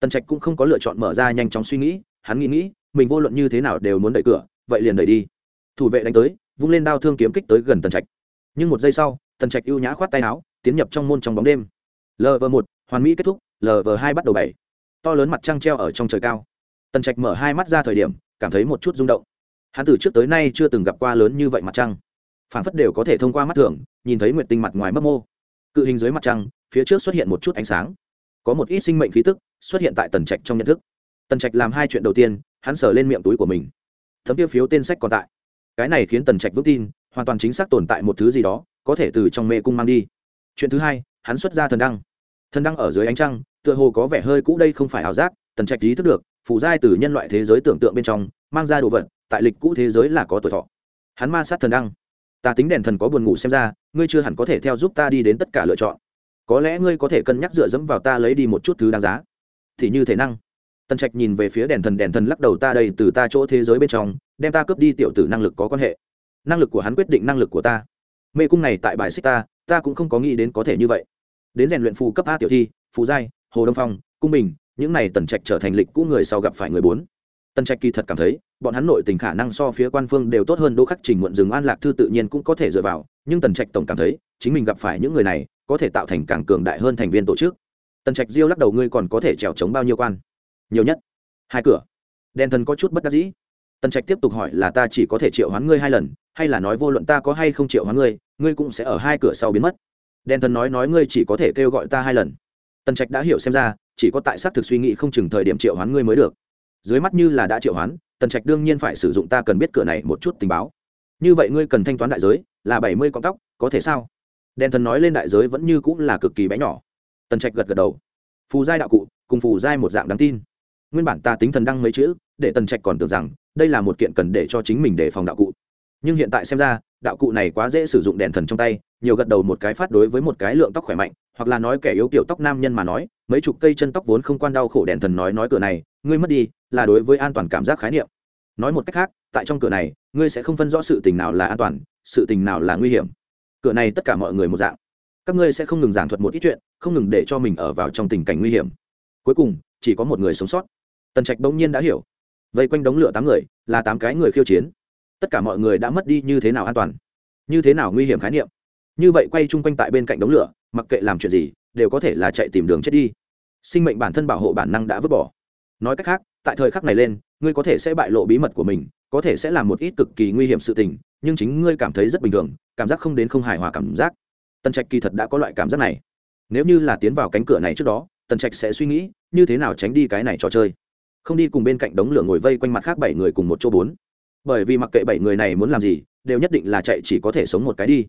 Tần trạch cũng không có lựa chọn mở ra nhanh chóng suy nghĩ, hắn nghĩ nghĩ, mình vô luận như thế nào đều muốn đẩy cửa, vậy liền đẩy đi. Thủ vệ đánh tới, vung lên đao thương kiếm kích tới gần tần trạch. Nhưng một giây sau, tần trạch ưu nhã khoát tay áo, tiến nhập trong môn trong bóng đêm. Lv một, hoàn mỹ kết thúc lv hai bắt đầu bảy to lớn mặt trăng treo ở trong trời cao. Tần trạch mở hai mắt ra thời điểm, cảm thấy một chút rung động. Hắn từ trước tới nay chưa từng gặp qua lớn như vậy mặt trăng. Phản phất đều có thể thông qua mắt thường, nhìn thấy nguyện tinh mặt ngoài mấp mô. Cự hình dưới mặt trăng, phía trước xuất hiện một chút ánh sáng. Có một ít sinh mệnh khí tức xuất hiện tại tần trạch trong nhận thức. Tần trạch làm hai chuyện đầu tiên, hắn sờ lên miệng túi của mình. Thấm tiêu phiếu tên sách còn tại. Cái này khiến tần trạch vững tin, hoàn toàn chính xác tồn tại một thứ gì đó, có thể từ trong mê cung mang đi. Chuyện thứ hai, hắn xuất ra thần đăng. Thần đăng ở dưới ánh trăng tựa hồ có vẻ hơi cũ đây không phải ảo giác, tần trạch ý thức được phụ giai từ nhân loại thế giới tưởng tượng bên trong, mang ra đồ vật, tại lịch cũ thế giới là có tuổi thọ. Hắn ma sát thần đăng. Ta tính đèn thần có buồn ngủ xem ra, ngươi chưa hẳn có thể theo giúp ta đi đến tất cả lựa chọn. Có lẽ ngươi có thể cân nhắc dựa dẫm vào ta lấy đi một chút thứ đáng giá. Thì như thể năng. Tần trạch nhìn về phía đèn thần đèn thần lắc đầu ta đây từ ta chỗ thế giới bên trong, đem ta cướp đi tiểu tử năng lực có quan hệ. Năng lực của hắn quyết định năng lực của ta. Mê cung này tại bài xích ta ta cũng không có nghĩ đến có thể như vậy. Đến rèn luyện phù cấp a tiểu thi, phù giai hồ đông phong, cung bình, những này tần trạch trở thành lịch cũ người sau gặp phải người bốn. Tần trạch kỳ thật cảm thấy, bọn hắn nội tình khả năng so phía quan phương đều tốt hơn đỗ khắc trình muộn rừng an lạc thư tự nhiên cũng có thể dựa vào, nhưng tần trạch tổng cảm thấy, chính mình gặp phải những người này, có thể tạo thành càng cường đại hơn thành viên tổ chức. Tần trạch diêu lắc đầu, ngươi còn có thể trèo chống bao nhiêu quan? Nhiều nhất. Hai cửa. Đen thần có chút bất đắc dĩ. Tần trạch tiếp tục hỏi, là ta chỉ có thể triệu hoán ngươi hai lần, hay là nói vô luận ta có hay không triệu hoán ngươi ngươi cũng sẽ ở hai cửa sau biến mất? Đen thần nói nói ngươi chỉ có thể kêu gọi ta hai lần tần trạch đã hiểu xem ra, chỉ có tại xác thực suy nghĩ không chừng thời điểm triệu hoán ngươi mới được. Dưới mắt như là đã triệu hoán, tần trạch đương nhiên phải sử dụng ta cần biết cửa này một chút tình báo. Như vậy ngươi cần thanh toán đại giới là bảy mươi con tóc, có thể sao? Đèn thần nói lên đại giới vẫn như cũng là cực kỳ bé nhỏ. Tần trạch gật gật đầu. Phù giai đạo cụ, cùng phù giai một dạng đáng tin. Nguyên bản ta tính thần đăng mấy chữ, để tần trạch còn tưởng rằng đây là một kiện cần để cho chính mình đề phòng đạo cụ. Nhưng hiện tại xem ra, đạo cụ này quá dễ sử dụng đèn thần trong tay nhiều gật đầu một cái phát đối với một cái lượng tóc khỏe mạnh, hoặc là nói kẻ yếu kiểu tóc nam nhân mà nói, mấy chục cây chân tóc vốn không quan đau khổ đèn thần nói nói cửa này, ngươi mất đi, là đối với an toàn cảm giác khái niệm. Nói một cách khác, tại trong cửa này, ngươi sẽ không phân rõ sự tình nào là an toàn, sự tình nào là nguy hiểm. Cửa này tất cả mọi người một dạng. Các ngươi sẽ không ngừng giảng thuật một ít chuyện, không ngừng để cho mình ở vào trong tình cảnh nguy hiểm. Cuối cùng, chỉ có một người sống sót. Tần trạch bỗng nhiên đã hiểu. Vây quanh đống lửa tám người, là tám cái người khiêu chiến. Tất cả mọi người đã mất đi như thế nào an toàn? Như thế nào nguy hiểm khái niệm? Như vậy quay chung quanh tại bên cạnh đống lửa, mặc kệ làm chuyện gì, đều có thể là chạy tìm đường chết đi. Sinh mệnh bản thân bảo hộ bản năng đã vứt bỏ. Nói cách khác, tại thời khắc này lên, ngươi có thể sẽ bại lộ bí mật của mình, có thể sẽ làm một ít cực kỳ nguy hiểm sự tình, nhưng chính ngươi cảm thấy rất bình thường, cảm giác không đến không hài hòa cảm giác. Tần trạch kỳ thật đã có loại cảm giác này. Nếu như là tiến vào cánh cửa này trước đó, tần trạch sẽ suy nghĩ, như thế nào tránh đi cái này trò chơi. Không đi cùng bên cạnh đống lửa ngồi vây quanh mặt khác bảy người cùng một chỗ bốn. Bởi vì mặc kệ bảy người này muốn làm gì, đều nhất định là chạy chỉ có thể sống một cái đi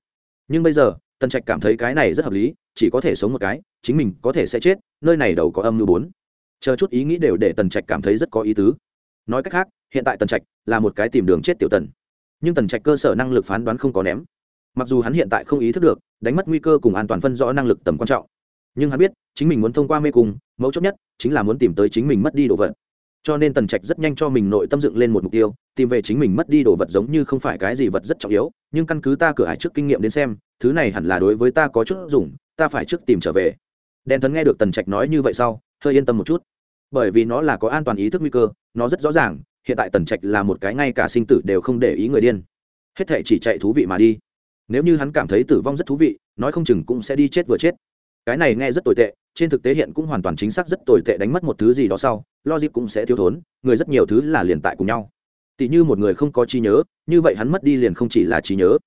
nhưng bây giờ, tần trạch cảm thấy cái này rất hợp lý, chỉ có thể sống một cái, chính mình có thể sẽ chết, nơi này đầu có âm mưu bốn. Chờ chút ý nghĩ đều để tần trạch cảm thấy rất có ý tứ. Nói cách khác, hiện tại tần trạch là một cái tìm đường chết tiểu tần. Nhưng tần trạch cơ sở năng lực phán đoán không có ném. Mặc dù hắn hiện tại không ý thức được, đánh mất nguy cơ cùng an toàn phân rõ năng lực tầm quan trọng. Nhưng hắn biết, chính mình muốn thông qua mê cung, mấu chốt nhất chính là muốn tìm tới chính mình mất đi đồ vật cho nên tần trạch rất nhanh cho mình nội tâm dựng lên một mục tiêu, tìm về chính mình mất đi đồ vật giống như không phải cái gì vật rất trọng yếu, nhưng căn cứ ta cửa hải trước kinh nghiệm đến xem, thứ này hẳn là đối với ta có chút dùng, ta phải trước tìm trở về. Đèn thần nghe được tần trạch nói như vậy sau, hơi yên tâm một chút. Bởi vì nó là có an toàn ý thức nguy cơ, nó rất rõ ràng, hiện tại tần trạch là một cái ngay cả sinh tử đều không để ý người điên. Hết thể chỉ chạy thú vị mà đi. Nếu như hắn cảm thấy tử vong rất thú vị, nói không chừng cũng sẽ đi chết vừa chết. Cái này nghe rất tồi tệ trên thực tế hiện cũng hoàn toàn chính xác rất tồi tệ đánh mất một thứ gì đó sau, logic cũng sẽ thiếu thốn, người rất nhiều thứ là liền tại cùng nhau. Tỷ như một người không có trí nhớ, như vậy hắn mất đi liền không chỉ là trí nhớ.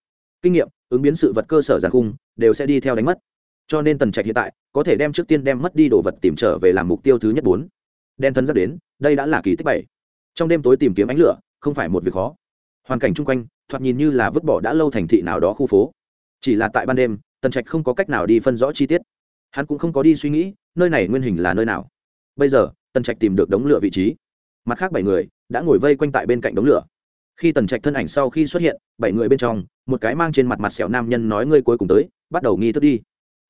Kinh nghiệm, ứng biến sự vật cơ sở giàn khung, đều sẽ đi theo đánh mất. Cho nên tần trạch hiện tại, có thể đem trước tiên đem mất đi đồ vật tìm trở về làm mục tiêu thứ nhất bốn. Đen thân dắt đến, đây đã là kỳ tích bảy. Trong đêm tối tìm kiếm ánh lửa, không phải một việc khó. Hoàn cảnh chung quanh, thoạt nhìn như là vứt bỏ đã lâu thành thị nào đó khu phố. Chỉ là tại ban đêm, tần trạch không có cách nào đi phân rõ chi tiết hắn cũng không có đi suy nghĩ, nơi này nguyên hình là nơi nào. Bây giờ, tần trạch tìm được đống lửa vị trí. Mặt khác bảy người đã ngồi vây quanh tại bên cạnh đống lửa. Khi tần trạch thân ảnh sau khi xuất hiện, bảy người bên trong, một cái mang trên mặt mặt sẹo nam nhân nói ngươi cuối cùng tới, bắt đầu nghi thức đi.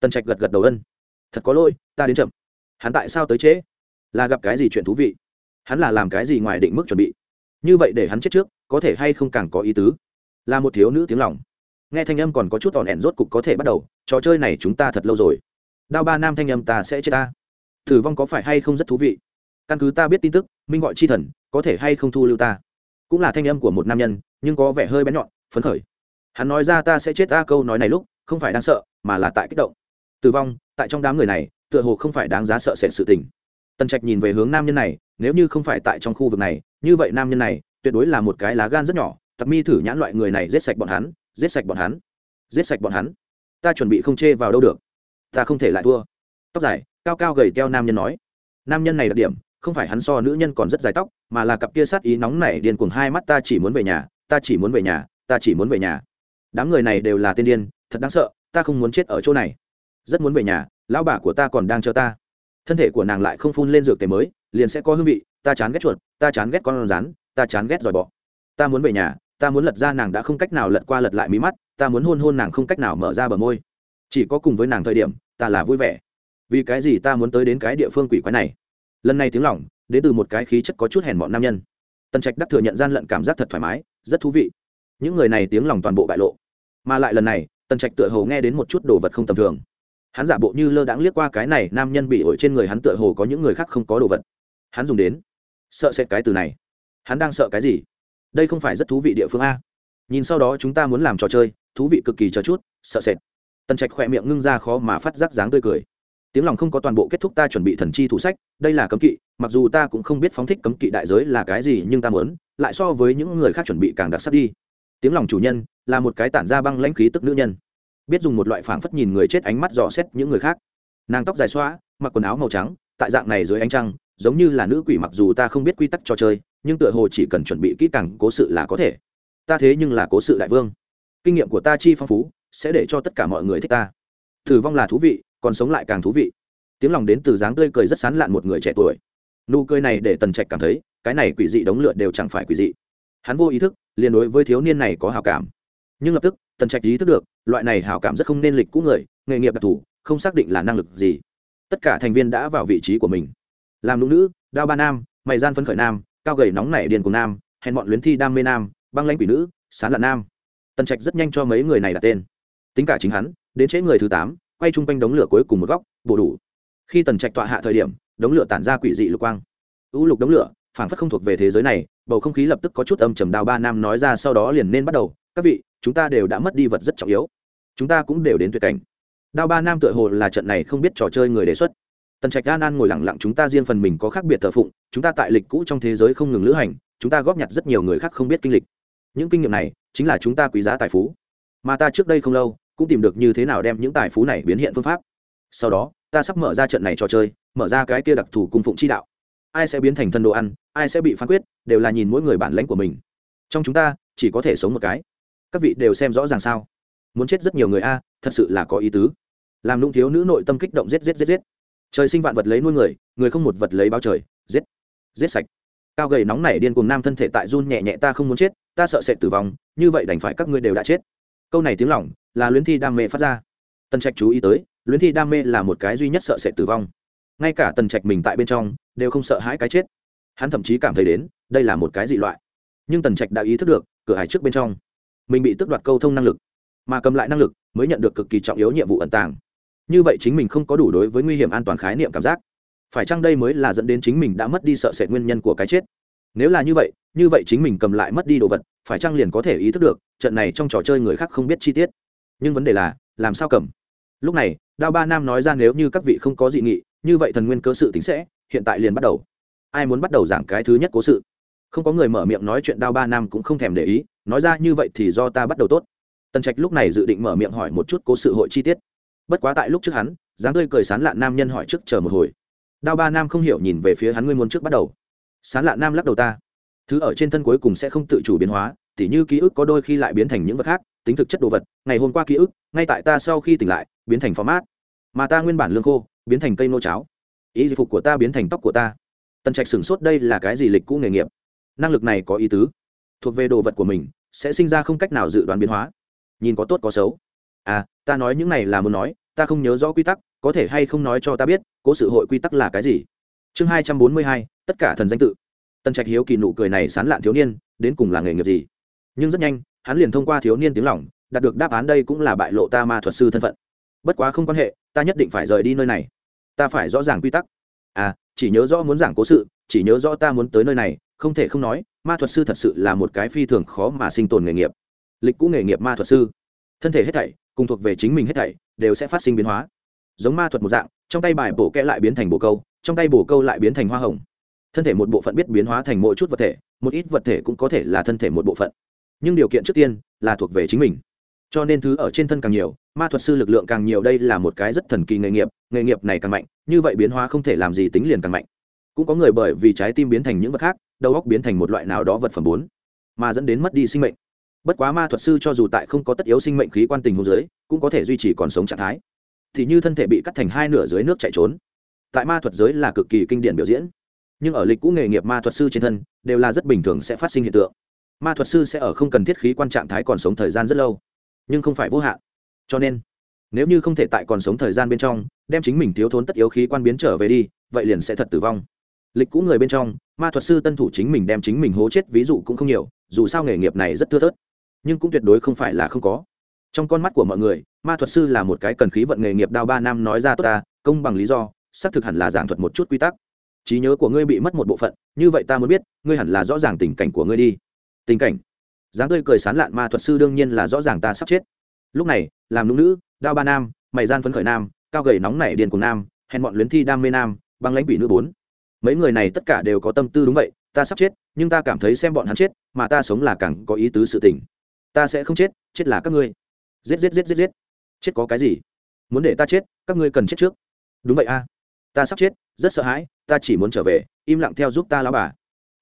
Tần trạch gật gật đầu ân. Thật có lỗi, ta đến chậm. Hắn tại sao tới trễ? Là gặp cái gì chuyện thú vị? Hắn là làm cái gì ngoài định mức chuẩn bị? Như vậy để hắn chết trước, có thể hay không càng có ý tứ? Là một thiếu nữ tiếng lòng. Nghe thanh âm còn có chút tòn ẻn rốt cục có thể bắt đầu, trò chơi này chúng ta thật lâu rồi đao ba nam thanh âm ta sẽ chết ta. Thử vong có phải hay không rất thú vị? Căn cứ ta biết tin tức, minh gọi chi thần, có thể hay không thu lưu ta? Cũng là thanh âm của một nam nhân, nhưng có vẻ hơi bén nhọn, phấn khởi. Hắn nói ra ta sẽ chết ta câu nói này lúc, không phải đang sợ, mà là tại kích động. Tử vong, tại trong đám người này, tựa hồ không phải đáng giá sợ sệt sự tình. Tần trạch nhìn về hướng nam nhân này, nếu như không phải tại trong khu vực này, như vậy nam nhân này, tuyệt đối là một cái lá gan rất nhỏ tặc mi thử nhãn loại người này giết sạch bọn hắn, giết sạch bọn hắn, giết sạch bọn hắn. Ta chuẩn bị không chê vào đâu được ta không thể lại thua. Tóc dài, cao cao gầy teo nam nhân nói. Nam nhân này đặc điểm, không phải hắn so nữ nhân còn rất dài tóc, mà là cặp kia sát ý nóng nảy điên cuồng hai mắt ta chỉ muốn về nhà, ta chỉ muốn về nhà, ta chỉ muốn về nhà. Đám người này đều là tên điên, thật đáng sợ, ta không muốn chết ở chỗ này. Rất muốn về nhà, lão bà của ta còn đang chờ ta. Thân thể của nàng lại không phun lên dược tề mới, liền sẽ có hương vị, ta chán ghét chuột, ta chán ghét con rắn, ta chán ghét dòi bọ. Ta muốn về nhà, ta muốn lật ra nàng đã không cách nào lật qua lật lại mí mắt, ta muốn hôn hôn nàng không cách nào mở ra bờ môi chỉ có cùng với nàng thời điểm, ta là vui vẻ. Vì cái gì ta muốn tới đến cái địa phương quỷ quái này? Lần này tiếng lỏng đến từ một cái khí chất có chút hèn bọn nam nhân. Tần trạch đắc thừa nhận gian lận cảm giác thật thoải mái, rất thú vị. Những người này tiếng lòng toàn bộ bại lộ. Mà lại lần này, tần trạch tựa hồ nghe đến một chút đồ vật không tầm thường. Hắn giả bộ như lơ đãng liếc qua cái này nam nhân bị ổi trên người hắn tựa hồ có những người khác không có đồ vật. Hắn dùng đến. Sợ sệt cái từ này. Hắn đang sợ cái gì? Đây không phải rất thú vị địa phương a. Nhìn sau đó chúng ta muốn làm trò chơi, thú vị cực kỳ cho chút, sợ sệt tần trạch khỏe miệng ngưng ra khó mà phát giác dáng tươi cười. Tiếng lòng không có toàn bộ kết thúc ta chuẩn bị thần chi thủ sách, đây là cấm kỵ, mặc dù ta cũng không biết phóng thích cấm kỵ đại giới là cái gì nhưng ta muốn, lại so với những người khác chuẩn bị càng đặc sắc đi. Tiếng lòng chủ nhân là một cái tản ra băng lãnh khí tức nữ nhân. Biết dùng một loại phảng phất nhìn người chết ánh mắt dò xét những người khác. Nàng tóc dài xóa mặc quần áo màu trắng, tại dạng này dưới ánh trăng, giống như là nữ quỷ mặc dù ta không biết quy tắc trò chơi, nhưng tựa hồ chỉ cần chuẩn bị kỹ càng cố sự là có thể. Ta thế nhưng là cố sự đại vương. Kinh nghiệm của ta chi phong phú sẽ để cho tất cả mọi người thích ta. Thử vong là thú vị, còn sống lại càng thú vị. Tiếng lòng đến từ dáng tươi cười rất sán lạn một người trẻ tuổi. Nụ cười này để tần trạch cảm thấy, cái này quỷ dị đống lửa đều chẳng phải quỷ dị. Hắn vô ý thức, liền đối với thiếu niên này có hào cảm. Nhưng lập tức, tần trạch ý thức được, loại này hào cảm rất không nên lịch cũ người, nghề nghiệp đặc thù, không xác định là năng lực gì. Tất cả thành viên đã vào vị trí của mình. Làm nữ nữ, đao ba nam, mày gian phấn khởi nam, cao gầy nóng nảy điền cùng nam, hèn bọn luyến thi đam mê nam, băng lãnh quỷ nữ, sán lạn nam. Tần trạch rất nhanh cho mấy người này đặt tên tính cả chính hắn, đến trễ người thứ tám, quay chung quanh đống lửa cuối cùng một góc, bổ đủ. Khi tần trạch tọa hạ thời điểm, đống lửa tản ra quỷ dị lục quang. Ưu lục đống lửa, phảng phất không thuộc về thế giới này, bầu không khí lập tức có chút âm trầm đào ba nam nói ra sau đó liền nên bắt đầu, các vị, chúng ta đều đã mất đi vật rất trọng yếu. Chúng ta cũng đều đến tuyệt cảnh. Đao ba nam tựa hồ là trận này không biết trò chơi người đề xuất. Tần trạch an an ngồi lặng lặng, chúng ta riêng phần mình có khác biệt thờ phụng, chúng ta tại lịch cũ trong thế giới không ngừng lữ hành, chúng ta góp nhặt rất nhiều người khác không biết kinh lịch. Những kinh nghiệm này, chính là chúng ta quý giá tài phú. Mà ta trước đây không lâu cũng tìm được như thế nào đem những tài phú này biến hiện phương pháp. Sau đó, ta sắp mở ra trận này trò chơi, mở ra cái kia đặc thù cung phụng chi đạo. Ai sẽ biến thành thân đồ ăn, ai sẽ bị phán quyết, đều là nhìn mỗi người bản lãnh của mình. Trong chúng ta, chỉ có thể sống một cái. Các vị đều xem rõ ràng sao? Muốn chết rất nhiều người a, thật sự là có ý tứ. Làm lũng thiếu nữ nội tâm kích động giết giết giết giết. Trời sinh vạn vật lấy nuôi người người không một vật lấy báo trời, giết giết sạch. Cao gầy nóng nảy điên cuồng nam thân thể tại run nhẹ nhẹ ta không muốn chết, ta sợ sệt tử vong, như vậy đành phải các ngươi đều đã chết. Câu này tiếng lỏng là luyến thi đam mê phát ra. Tần trạch chú ý tới, luyến thi đam mê là một cái duy nhất sợ sệt tử vong. Ngay cả tần trạch mình tại bên trong, đều không sợ hãi cái chết. Hắn thậm chí cảm thấy đến, đây là một cái dị loại. Nhưng tần trạch đã ý thức được, cửa hải trước bên trong, mình bị tước đoạt câu thông năng lực, mà cầm lại năng lực mới nhận được cực kỳ trọng yếu nhiệm vụ ẩn tàng. Như vậy chính mình không có đủ đối với nguy hiểm an toàn khái niệm cảm giác. Phải chăng đây mới là dẫn đến chính mình đã mất đi sợ sệt nguyên nhân của cái chết? Nếu là như vậy như vậy chính mình cầm lại mất đi đồ vật, phải chăng liền có thể ý thức được, trận này trong trò chơi người khác không biết chi tiết? Nhưng vấn đề là, làm sao cầm? Lúc này, đao ba nam nói ra nếu như các vị không có dị nghị, như vậy thần nguyên cơ sự tính sẽ, hiện tại liền bắt đầu. Ai muốn bắt đầu giảng cái thứ nhất cố sự? Không có người mở miệng nói chuyện đao ba nam cũng không thèm để ý, nói ra như vậy thì do ta bắt đầu tốt. Tần trạch lúc này dự định mở miệng hỏi một chút cố sự hội chi tiết. Bất quá tại lúc trước hắn, dáng tươi cười sán lạn nam nhân hỏi trước chờ một hồi. Đao ba nam không hiểu nhìn về phía hắn ngươi muốn trước bắt đầu. Sán lạn nam lắc đầu ta. Thứ ở trên thân cuối cùng sẽ không tự chủ biến hóa, tỉ như ký ức có đôi khi lại biến thành những vật khác tính thực chất đồ vật, ngày hôm qua ký ức, ngay tại ta sau khi tỉnh lại, biến thành format mà ta nguyên bản lương khô, biến thành cây nô cháo. Ý phục của ta biến thành tóc của ta. Tần trạch sửng sốt đây là cái gì lịch cũ nghề nghiệp? Năng lực này có ý tứ. Thuộc về đồ vật của mình, sẽ sinh ra không cách nào dự đoán biến hóa. Nhìn có tốt có xấu. À ta nói những này là muốn nói, ta không nhớ rõ quy tắc, có thể hay không nói cho ta biết, cố sự hội quy tắc là cái gì? Chương hai trăm bốn mươi hai, tất cả thần danh tự. Tần trạch hiếu kỳ nụ cười này sán lạn thiếu niên, đến cùng là nghề nghiệp gì? Nhưng rất nhanh hắn liền thông qua thiếu niên tiếng lòng, đạt được đáp án đây cũng là bại lộ ta ma thuật sư thân phận. Bất quá không quan hệ, ta nhất định phải rời đi nơi này. Ta phải rõ ràng quy tắc. À chỉ nhớ rõ muốn giảng cố sự, chỉ nhớ rõ ta muốn tới nơi này, không thể không nói, ma thuật sư thật sự là một cái phi thường khó mà sinh tồn nghề nghiệp. Lịch cũ nghề nghiệp ma thuật sư. Thân thể hết thảy, cùng thuộc về chính mình hết thảy, đều sẽ phát sinh biến hóa. Giống ma thuật một dạng, trong tay bài bổ kẽ lại biến thành bổ câu, trong tay bổ câu lại biến thành hoa hồng. Thân thể một bộ phận biết biến hóa thành mỗi chút vật thể, một ít vật thể cũng có thể là thân thể một bộ phận nhưng điều kiện trước tiên là thuộc về chính mình. Cho nên thứ ở trên thân càng nhiều, ma thuật sư lực lượng càng nhiều đây là một cái rất thần kỳ nghề nghiệp nghề nghiệp này càng mạnh, như vậy biến hóa không thể làm gì tính liền càng mạnh. Cũng có người bởi vì trái tim biến thành những vật khác, đầu óc biến thành một loại nào đó vật phẩm bốn, mà dẫn đến mất đi sinh mệnh. Bất quá ma thuật sư cho dù tại không có tất yếu sinh mệnh khí quan tình hôn dưới, cũng có thể duy trì còn sống trạng thái. Thì như thân thể bị cắt thành hai nửa dưới nước chạy trốn. Tại ma thuật giới là cực kỳ kinh điển biểu diễn. Nhưng ở lịch cũ nghề nghiệp ma thuật sư trên thân, đều là rất bình thường sẽ phát sinh hiện tượng ma thuật sư sẽ ở không cần thiết khí quan trạng thái còn sống thời gian rất lâu, nhưng không phải vô hạn. Cho nên, nếu như không thể tại còn sống thời gian bên trong, đem chính mình thiếu thốn tất yếu khí quan biến trở về đi, vậy liền sẽ thật tử vong. Lịch cũ người bên trong, ma thuật sư tân thủ chính mình đem chính mình hố chết ví dụ cũng không nhiều, dù sao nghề nghiệp này rất thưa thớt, nhưng cũng tuyệt đối không phải là không có. Trong con mắt của mọi người, ma thuật sư là một cái cần khí vận nghề nghiệp đao ba năm nói ra tốt ta, công bằng lý do, xác thực hẳn là giảng thuật một chút quy tắc. Trí nhớ của ngươi bị mất một bộ phận, như vậy ta muốn biết, ngươi hẳn là rõ ràng tình cảnh của ngươi đi tình cảnh. Dáng tươi cười sán lạn ma thuật sư đương nhiên là rõ ràng ta sắp chết. Lúc này, làm nũng nữ, đao ba nam, mày gian phấn khởi nam, cao gầy nóng nảy điền cùng nam, hèn bọn luyến thi đam mê nam, băng lãnh quỷ nữ bốn. Mấy người này tất cả đều có tâm tư đúng vậy, ta sắp chết, nhưng ta cảm thấy xem bọn hắn chết, mà ta sống là càng có ý tứ sự tình. Ta sẽ không chết chết là các ngươi. Giết giết giết giết giết. Chết có cái gì? Muốn để ta chết, các ngươi cần chết trước. Đúng vậy a. Ta sắp chết, rất sợ hãi, ta chỉ muốn trở về, im lặng theo giúp ta lão bà.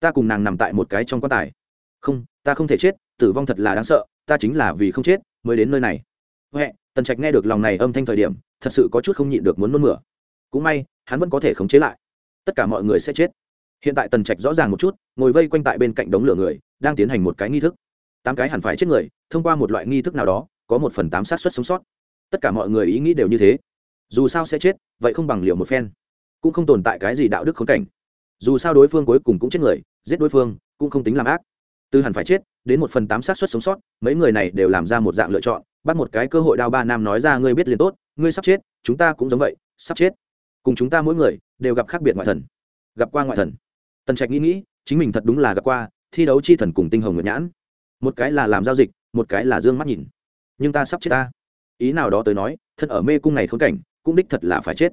Ta cùng nàng nằm tại một cái trong quan tài không, ta không thể chết, tử vong thật là đáng sợ, ta chính là vì không chết mới đến nơi này. Huệ, tần trạch nghe được lòng này âm thanh thời điểm, thật sự có chút không nhịn được muốn nôn mửa. Cũng may, hắn vẫn có thể khống chế lại. Tất cả mọi người sẽ chết. Hiện tại tần trạch rõ ràng một chút, ngồi vây quanh tại bên cạnh đống lửa người, đang tiến hành một cái nghi thức. Tám cái hẳn phải chết người, thông qua một loại nghi thức nào đó, có một phần tám sát xuất sống sót. Tất cả mọi người ý nghĩ đều như thế. Dù sao sẽ chết, vậy không bằng liều một phen. Cũng không tồn tại cái gì đạo đức khốn cảnh. Dù sao đối phương cuối cùng cũng chết người, giết đối phương, cũng không tính làm ác từ hẳn phải chết, đến một phần tám sát suất sống sót, mấy người này đều làm ra một dạng lựa chọn. Bắt một cái cơ hội đao ba nam nói ra, ngươi biết liền tốt, ngươi sắp chết, chúng ta cũng giống vậy, sắp chết. Cùng chúng ta mỗi người đều gặp khác biệt ngoại thần, gặp qua ngoại thần. Tần trạch nghĩ nghĩ, chính mình thật đúng là gặp qua, thi đấu chi thần cùng tinh hồng nguyệt nhãn. Một cái là làm giao dịch, một cái là d ư ơ n g mắt nhìn. Nhưng ta sắp chết ta. Ý nào đó tới nói thật ở mê cung này khốn cảnh, cũng đích thật là phải chết.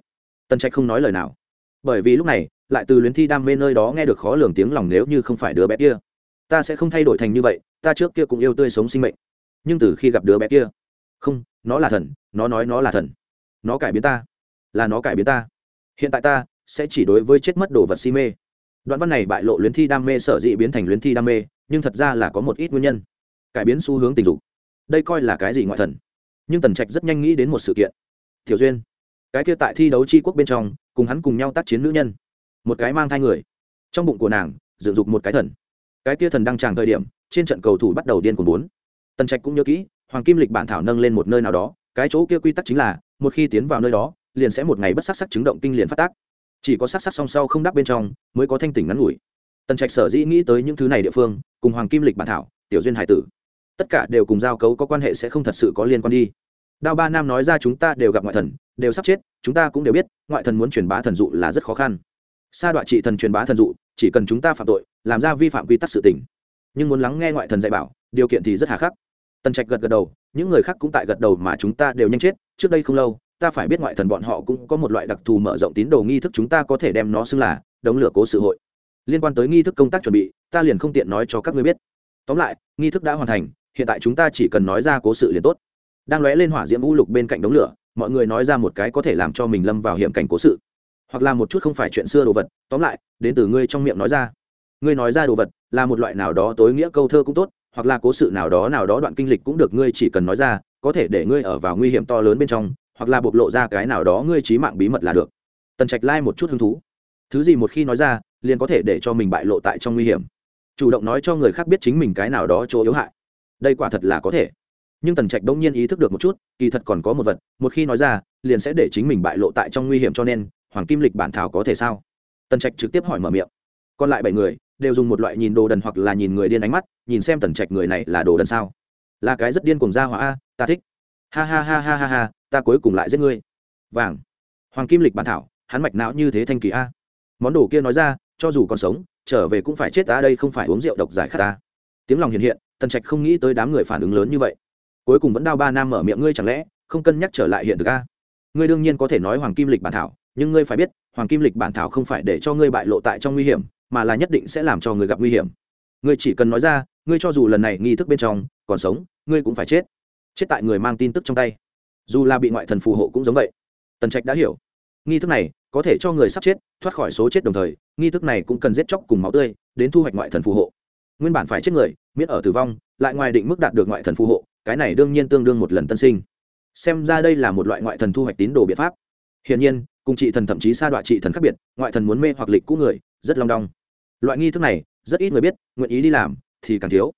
Tần trạch không nói lời nào. Bởi vì lúc này, lại từ luyến thi đam mê nơi đó nghe được khó lường tiếng lòng nếu như không phải đứa bé kia ta sẽ không thay đổi thành như vậy, ta trước kia cũng yêu tươi sống sinh mệnh. Nhưng từ khi gặp đứa bé kia, không, nó là thần, nó nói nó là thần. Nó cải biến ta, là nó cải biến ta. Hiện tại ta sẽ chỉ đối với chết mất đồ vật si mê. Đoạn văn này bại lộ luyến thi đam mê sở dĩ biến thành luyến thi đam mê, nhưng thật ra là có một ít nguyên nhân. Cải biến xu hướng tình dục. Đây coi là cái gì ngoại thần? Nhưng tần trạch rất nhanh nghĩ đến một sự kiện. Tiểu duyên, cái kia tại thi đấu c quốc bên trong, cùng hắn cùng nhau tác chiến nữ nhân. Một cái mang thai người. Trong bụng của nàng, dựng dục một cái thần cái kia thần đang tràng thời điểm, trên trận cầu thủ bắt đầu điên cuồng bốn. Tần trạch cũng nhớ kỹ, hoàng kim lịch bản thảo nâng lên một nơi nào đó, cái chỗ kia quy tắc chính là, một khi tiến vào nơi đó, liền sẽ một ngày bất sắc sắc chứng động kinh liền phát tác. Chỉ có sắc sắc song sau không đắp bên trong, mới có thanh tỉnh ngắn ngủi. Tần trạch sở dĩ nghĩ tới những thứ này địa phương, cùng hoàng kim lịch bản thảo, tiểu duyên hải tử, tất cả đều cùng giao cấu có quan hệ sẽ không thật sự có liên quan đi. Đao ba nam nói ra chúng ta đều gặp ngoại thần, đều sắp chết, chúng ta cũng đều biết, ngoại thần muốn truyền bá thần dụ là rất khó khăn. Sa đoạn trị thần truyền bá thần dụ chỉ cần chúng ta phạm tội, làm ra vi phạm quy tắc sự tình. Nhưng muốn lắng nghe ngoại thần dạy bảo, điều kiện thì rất hà khắc. Tần trạch gật gật đầu, những người khác cũng tại gật đầu mà chúng ta đều nhanh chết, trước đây không lâu, ta phải biết ngoại thần bọn họ cũng có một loại đặc thù mở rộng tín đồ nghi thức chúng ta có thể đem nó xưng là đống lửa cố sự hội. Liên quan tới nghi thức công tác chuẩn bị, ta liền không tiện nói cho các ngươi biết. Tóm lại, nghi thức đã hoàn thành, hiện tại chúng ta chỉ cần nói ra cố sự liền tốt. Đang lóe lên hỏa diễm u lục bên cạnh đống lửa, mọi người nói ra một cái có thể làm cho mình lâm vào hiểm cảnh cố sự hoặc là một chút không phải chuyện xưa đồ vật, tóm lại, đến từ ngươi trong miệng nói ra. Ngươi nói ra đồ vật, là một loại nào đó tối nghĩa câu thơ cũng tốt, hoặc là cố sự nào đó nào đó đoạn kinh lịch cũng được ngươi chỉ cần nói ra, có thể để ngươi ở vào nguy hiểm to lớn bên trong, hoặc là bộc lộ ra cái nào đó ngươi trí mạng bí mật là được. Tần trạch lai một chút hứng thú. Thứ gì một khi nói ra, liền có thể để cho mình bại lộ tại trong nguy hiểm. Chủ động nói cho người khác biết chính mình cái nào đó chỗ yếu hại. Đây quả thật là có thể. Nhưng tần trạch đông nhiên ý thức được một chút, kỳ thật còn có một vật, một khi nói ra, liền sẽ để chính mình bại lộ tại trong nguy hiểm cho nên hoàng kim lịch bản thảo có thể sao? Tần trạch trực tiếp hỏi mở miệng. Còn lại bảy người đều dùng một loại nhìn đồ đần hoặc là nhìn người điên ánh mắt, nhìn xem tần trạch người này là đồ đần sao? Là cái rất điên cùng ra hỏa a, ta thích. Ha ha ha ha ha ha, ta cuối cùng lại giết ngươi. Vàng. Hoàng kim lịch bản thảo, hắn mạch não như thế thanh kỳ a. Món đồ kia nói ra, cho dù còn sống, trở về cũng phải chết ta, đây không phải uống rượu độc giải khát ta. Tiếng lòng hiện hiện, tần trạch không nghĩ tới đám người phản ứng lớn như vậy. Cuối cùng vẫn đao ba nam mở miệng, ngươi chẳng lẽ không cân nhắc trở lại hiện thực a? Ngươi đương nhiên có thể nói hoàng kim lịch bản thảo nhưng ngươi phải biết, hoàng kim lịch bản thảo không phải để cho ngươi bại lộ tại trong nguy hiểm, mà là nhất định sẽ làm cho người gặp nguy hiểm. Ngươi chỉ cần nói ra, ngươi cho dù lần này nghi thức bên trong còn sống, ngươi cũng phải chết. Chết tại người mang tin tức trong tay. Dù là bị ngoại thần phù hộ cũng giống vậy. Tần trạch đã hiểu. Nghi thức này có thể cho người sắp chết, thoát khỏi số chết đồng thời, nghi thức này cũng cần giết chóc cùng máu tươi, đến thu hoạch ngoại thần phù hộ. Nguyên bản phải chết người, miễn ở tử vong, lại ngoài định mức đạt được ngoại thần phù hộ, cái này đương nhiên tương đương một lần tân sinh. Xem ra đây là một loại ngoại thần thu hoạch tín đồ biện pháp. Hiển nhiên cùng trị thần thậm chí sa đọa trị thần khác biệt, ngoại thần muốn mê hoặc lịch cũ người, rất long đong. Loại nghi thức này, rất ít người biết, nguyện ý đi làm thì càng thiếu.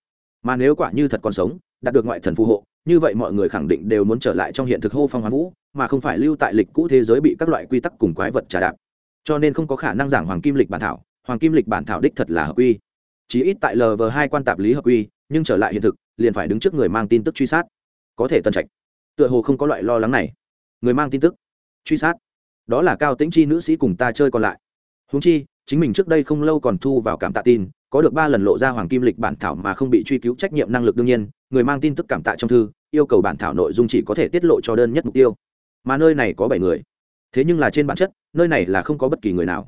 Mà nếu quả như thật còn sống, đạt được ngoại thần phù hộ, như vậy mọi người khẳng định đều muốn trở lại trong hiện thực hô phong hoán vũ, mà không phải lưu tại lịch cũ thế giới bị các loại quy tắc cùng quái vật trà đạp. Cho nên không có khả năng giảng hoàng kim lịch bản thảo, hoàng kim lịch bản thảo đích thật là hợp quy. Chỉ ít tại lv hai quan tạp lý hợp quy, nhưng trở lại hiện thực, liền phải đứng trước người mang tin tức truy sát. Có thể tân trạch. Tựa hồ không có loại lo lắng này. Người mang tin tức truy sát đó là cao tĩnh chi nữ sĩ cùng ta chơi còn lại. Húng chi, chính mình trước đây không lâu còn thu vào cảm tạ tin, có được ba lần lộ ra hoàng kim lịch bản thảo mà không bị truy cứu trách nhiệm năng lực đương nhiên, người mang tin tức cảm tạ trong thư, yêu cầu bản thảo nội dung chỉ có thể tiết lộ cho đơn nhất mục tiêu. Mà nơi này có bảy người. Thế nhưng là trên bản chất, nơi này là không có bất kỳ người nào.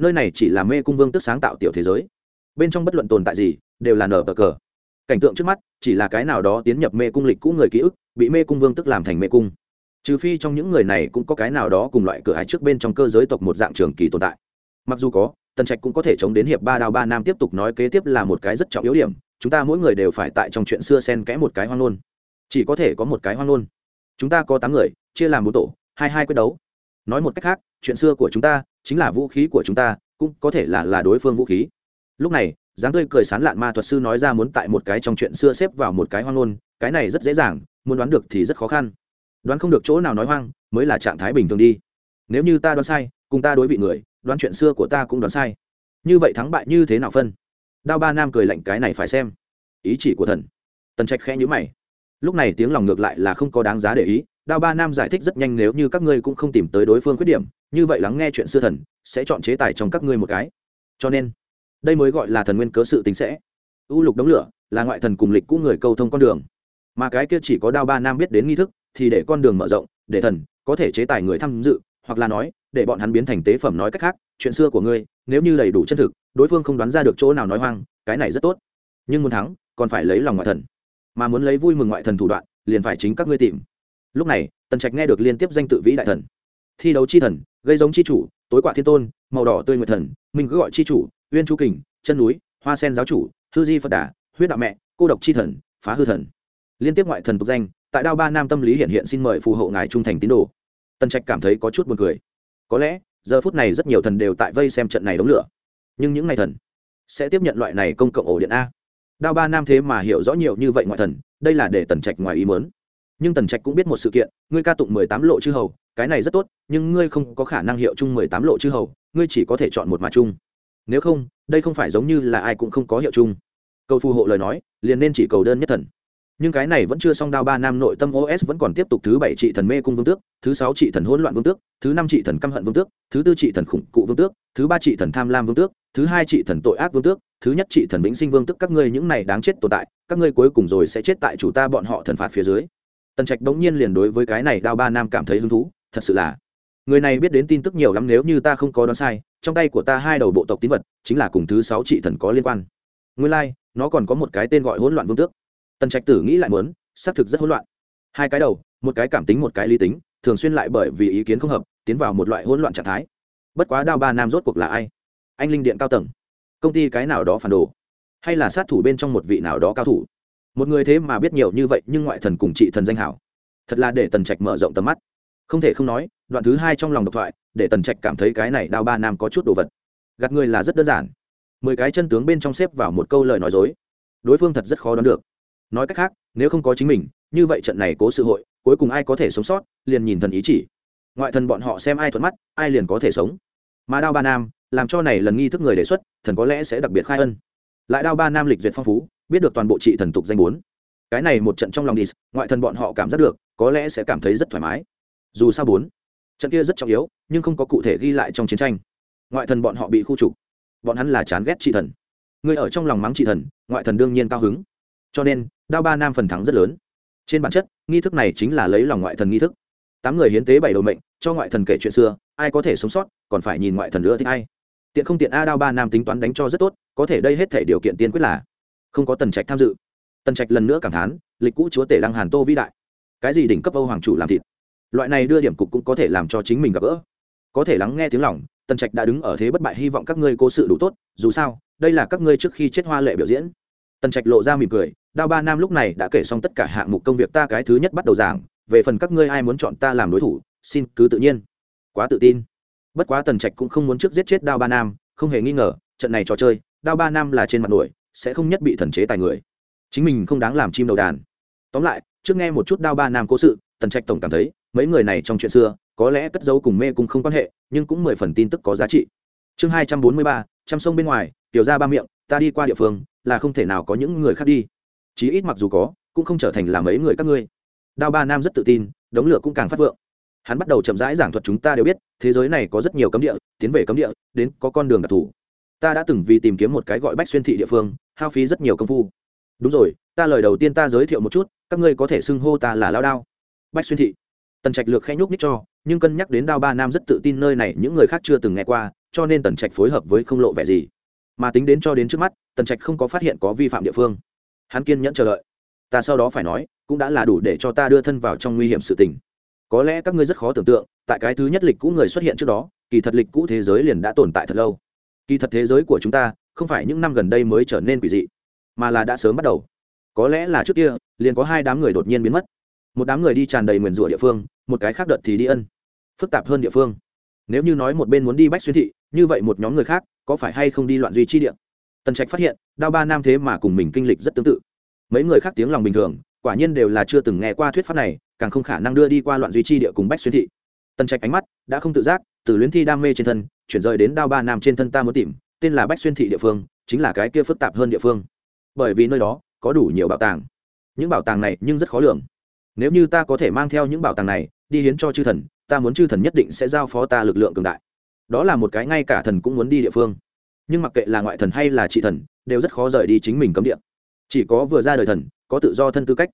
Nơi này chỉ là mê cung vương tức sáng tạo tiểu thế giới. Bên trong bất luận tồn tại gì, đều là nở bờ cờ. Cảnh tượng trước mắt, chỉ là cái nào đó tiến nhập mê cung lịch cũ người ký ức, bị mê cung vương tức làm thành mê cung trừ phi trong những người này cũng có cái nào đó cùng loại cửa hải trước bên trong cơ giới tộc một dạng trường kỳ tồn tại. Mặc dù có, tần trạch cũng có thể chống đến hiệp ba đao ba nam tiếp tục nói kế tiếp là một cái rất trọng yếu điểm, chúng ta mỗi người đều phải tại trong chuyện xưa xen kẽ một cái hoang nôn chỉ có thể có một cái hoang nôn chúng ta có tám người, chia làm bốn tổ, hai hai quyết đấu. Nói một cách khác, chuyện xưa của chúng ta chính là vũ khí của chúng ta, cũng có thể là là đối phương vũ khí. Lúc này, dáng tươi cười sán lạn ma thuật sư nói ra muốn tại một cái trong chuyện xưa xếp vào một cái hoang nôn cái này rất dễ dàng, muốn đoán được thì rất khó khăn đoán không được chỗ nào nói hoang, mới là trạng thái bình thường đi. Nếu như ta đoán sai, cùng ta đối vị người, đoán chuyện xưa của ta cũng đoán sai. Như vậy thắng bại như thế nào phân? Đao ba nam cười lạnh cái này phải xem. Ý chỉ của thần. Tần trạch khẽ nhữ mày. Lúc này tiếng lòng ngược lại là không có đáng giá để ý, đao ba nam giải thích rất nhanh nếu như các ngươi cũng không tìm tới đối phương khuyết điểm, như vậy lắng nghe chuyện xưa thần, sẽ chọn chế tài trong các ngươi một cái. Cho nên, đây mới gọi là thần nguyên cớ sự tính sẽ. Ưu lục đống lửa, là ngoại thần cùng lịch cũ người câu thông con đường. Mà cái kia chỉ có đao ba nam biết đến nghi thức thì để con đường mở rộng, để thần có thể chế tài người tham dự, hoặc là nói, để bọn hắn biến thành tế phẩm nói cách khác, chuyện xưa của ngươi, nếu như đầy đủ chân thực, đối phương không đoán ra được chỗ nào nói hoang, cái này rất tốt. Nhưng muốn thắng, còn phải lấy lòng ngoại thần. Mà muốn lấy vui mừng ngoại thần thủ đoạn, liền phải chính các ngươi tìm. Lúc này, tần trạch nghe được liên tiếp danh tự vĩ đại thần. Thi đấu chi thần, gây giống chi chủ, tối quả thiên tôn, màu đỏ tươi nguyệt thần, mình cứ gọi chi chủ, uyên chu kình, chân núi, hoa sen giáo chủ, hư di phật đà, huyết đạo mẹ, cô độc chi thần, phá hư thần. Liên tiếp ngoại thần tục danh tại đao ba nam tâm lý hiện hiện xin mời phù hộ ngài trung thành tín đồ. Tần trạch cảm thấy có chút buồn cười. Có lẽ, giờ phút này rất nhiều thần đều tại vây xem trận này đống lửa. Nhưng những ngày thần sẽ tiếp nhận loại này công cộng ổ điện a. Đao ba nam thế mà hiểu rõ nhiều như vậy ngoại thần, đây là để tần trạch ngoài ý mớn nhưng tần trạch cũng biết một sự kiện, ngươi ca tụng mười tám lộ chư hầu, cái này rất tốt, nhưng ngươi không có khả năng hiệu chung mười tám lộ chư hầu, ngươi chỉ có thể chọn một mà chung. Nếu không, đây không phải giống như là ai cũng không có hiệu chung. Cầu phù hộ lời nói, liền nên chỉ cầu đơn nhất thần nhưng cái này vẫn chưa xong đao ba nam nội tâm os vẫn còn tiếp tục thứ bảy trị thần mê cung vương tước thứ sáu trị thần hỗn loạn vương tước thứ năm trị thần căm hận vương tước thứ tư trị thần khủng cụ vương tước thứ ba trị thần tham lam vương tước thứ hai trị thần tội ác vương tước thứ nhất trị thần vĩnh sinh vương tước. Các ngươi những này đáng chết tồn tại các ngươi cuối cùng rồi sẽ chết tại chủ ta bọn họ thần phạt phía dưới. Tần trạch bỗng nhiên liền đối với cái này đao ba nam cảm thấy hứng thú thật sự là người này biết đến tin tức nhiều lắm nếu như ta không có đoán sai trong tay của ta hai đầu bộ tộc tín vật chính là cùng thứ sáu trị thần có liên quan. Nguyên lai、like, nó còn có một cái tên gọi hỗn loạn vương tước tần trạch tử nghĩ lại muốn, xác thực rất hỗn loạn. Hai cái đầu, một cái cảm tính một cái lý tính, thường xuyên lại bởi vì ý kiến không hợp, tiến vào một loại hỗn loạn trạng thái. Bất quá đao ba nam rốt cuộc là ai? Anh linh điện cao tầng. Công ty cái nào đó phản đồ? Hay là sát thủ bên trong một vị nào đó cao thủ? Một người thế mà biết nhiều như vậy nhưng ngoại thần cùng trị thần danh hảo. Thật là để tần trạch mở rộng tầm mắt. Không thể không nói, đoạn thứ hai trong lòng độc thoại, để tần trạch cảm thấy cái này đao ba nam có chút đồ vật. Gạt người là rất đơn giản. Mười cái chân tướng bên trong xếp vào một câu lời nói dối. Đối phương thật rất khó đoán được nói cách khác, nếu không có chính mình, như vậy trận này cố sự hội, cuối cùng ai có thể sống sót, liền nhìn thần ý chỉ. Ngoại thần bọn họ xem ai thuận mắt, ai liền có thể sống. Mà đao ba nam, làm cho này lần nghi thức người đề xuất, thần có lẽ sẽ đặc biệt khai ân. Lại đao ba nam lịch duyệt phong phú, biết được toàn bộ trị thần tục danh bốn. Cái này một trận trong lòng đi, ngoại thần bọn họ cảm giác được, có lẽ sẽ cảm thấy rất thoải mái. Dù sao bốn, trận kia rất trọng yếu, nhưng không có cụ thể ghi lại trong chiến tranh. Ngoại thần bọn họ bị khu trục. Bọn hắn là chán ghét trị thần. Người ở trong lòng mắng trị thần, ngoại thần đương nhiên cao hứng cho nên, đao ba nam phần thắng rất lớn. Trên bản chất, nghi thức này chính là lấy lòng ngoại thần nghi thức. Tám người hiến tế bảy đầu mệnh, cho ngoại thần kể chuyện xưa, ai có thể sống sót, còn phải nhìn ngoại thần nữa thích ai tiện không tiện a đao ba nam tính toán đánh cho rất tốt, có thể đây hết thể điều kiện tiên quyết là không có tần trạch tham dự. Tần trạch lần nữa cảm thán, lịch cũ chúa tể lăng hàn tô vĩ đại. Cái gì đỉnh cấp âu hoàng chủ làm thịt? Loại này đưa điểm cục cũng có thể làm cho chính mình gặp gỡ. Có thể lắng nghe tiếng lòng, tần trạch đã đứng ở thế bất bại hy vọng các ngươi cố sự đủ tốt, dù sao, đây là các ngươi trước khi chết hoa lệ biểu diễn. Tần trạch lộ ra mỉm cười đao ba nam lúc này đã kể xong tất cả hạng mục công việc ta cái thứ nhất bắt đầu giảng, về phần các ngươi ai muốn chọn ta làm đối thủ, xin cứ tự nhiên. Quá tự tin. Bất quá tần trạch cũng không muốn trước giết chết đao ba nam, không hề nghi ngờ, trận này trò chơi, đao ba nam là trên mặt nổi, sẽ không nhất bị thần chế tài người. Chính mình không đáng làm chim đầu đàn. Tóm lại, trước nghe một chút đao ba nam cố sự, tần trạch tổng cảm thấy, mấy người này trong chuyện xưa, có lẽ cất dấu cùng mê cũng không quan hệ, nhưng cũng mười phần tin tức có giá trị. Chương hai trăm bốn mươi ba trăm sông bên ngoài, tiểu ra ba miệng, ta đi qua địa phương, là không thể nào có những người khác đi chí ít mặc dù có, cũng không trở thành là mấy người các ngươi. Đao ba nam rất tự tin, đống lửa cũng càng phát vượng. Hắn bắt đầu chậm rãi giảng thuật chúng ta đều biết, thế giới này có rất nhiều cấm địa, tiến về cấm địa, đến có con đường đặc thù. Ta đã từng vì tìm kiếm một cái gọi bách xuyên thị địa phương, hao phí rất nhiều công phu. Đúng rồi, ta lời đầu tiên ta giới thiệu một chút, các ngươi có thể xưng hô ta là lao đao. Bách xuyên thị. Tần trạch lược khẽ nhúc nhích cho, nhưng cân nhắc đến đao ba nam rất tự tin nơi này, những người khác chưa từng nghe qua, cho nên tần trạch phối hợp với không lộ vẻ gì. Mà tính đến cho đến trước mắt, tần trạch không có phát hiện có vi phạm địa phương hắn kiên nhẫn chờ đợi. Ta sau đó phải nói, cũng đã là đủ để cho ta đưa thân vào trong nguy hiểm sự tình. Có lẽ các ngươi rất khó tưởng tượng, tại cái thứ nhất lịch cũ người xuất hiện trước đó, kỳ thật lịch cũ thế giới liền đã tồn tại thật lâu. Kỳ thật thế giới của chúng ta, không phải những năm gần đây mới trở nên quỷ dị, mà là đã sớm bắt đầu. Có lẽ là trước kia, liền có hai đám người đột nhiên biến mất. Một đám người đi tràn đầy nguyền rủa địa phương, một cái khác đợt thì đi ân. Phức tạp hơn địa phương. Nếu như nói một bên muốn đi bách xuyên thị, như vậy một nhóm người khác, có phải hay không đi loạn duy chi địa? Tần trạch phát hiện, đao ba nam thế mà cùng mình kinh lịch rất tương tự. Mấy người khác tiếng lòng bình thường, quả nhiên đều là chưa từng nghe qua thuyết pháp này, càng không khả năng đưa đi qua loạn duy chi địa cùng bách xuyên thị. Tần trạch ánh mắt đã không tự giác, từ luyến thi đam mê trên thân, chuyển rời đến đao ba nam trên thân ta muốn tìm, tên là bách xuyên thị địa phương, chính là cái kia phức tạp hơn địa phương. Bởi vì nơi đó có đủ nhiều bảo tàng. Những bảo tàng này nhưng rất khó lường. Nếu như ta có thể mang theo những bảo tàng này, đi hiến cho chư thần, ta muốn chư thần nhất định sẽ giao phó ta lực lượng cường đại. Đó là một cái ngay cả thần cũng muốn đi địa phương nhưng mặc kệ là ngoại thần hay là trị thần, đều rất khó rời đi chính mình cấm địa. Chỉ có vừa ra đời thần, có tự do thân tư cách.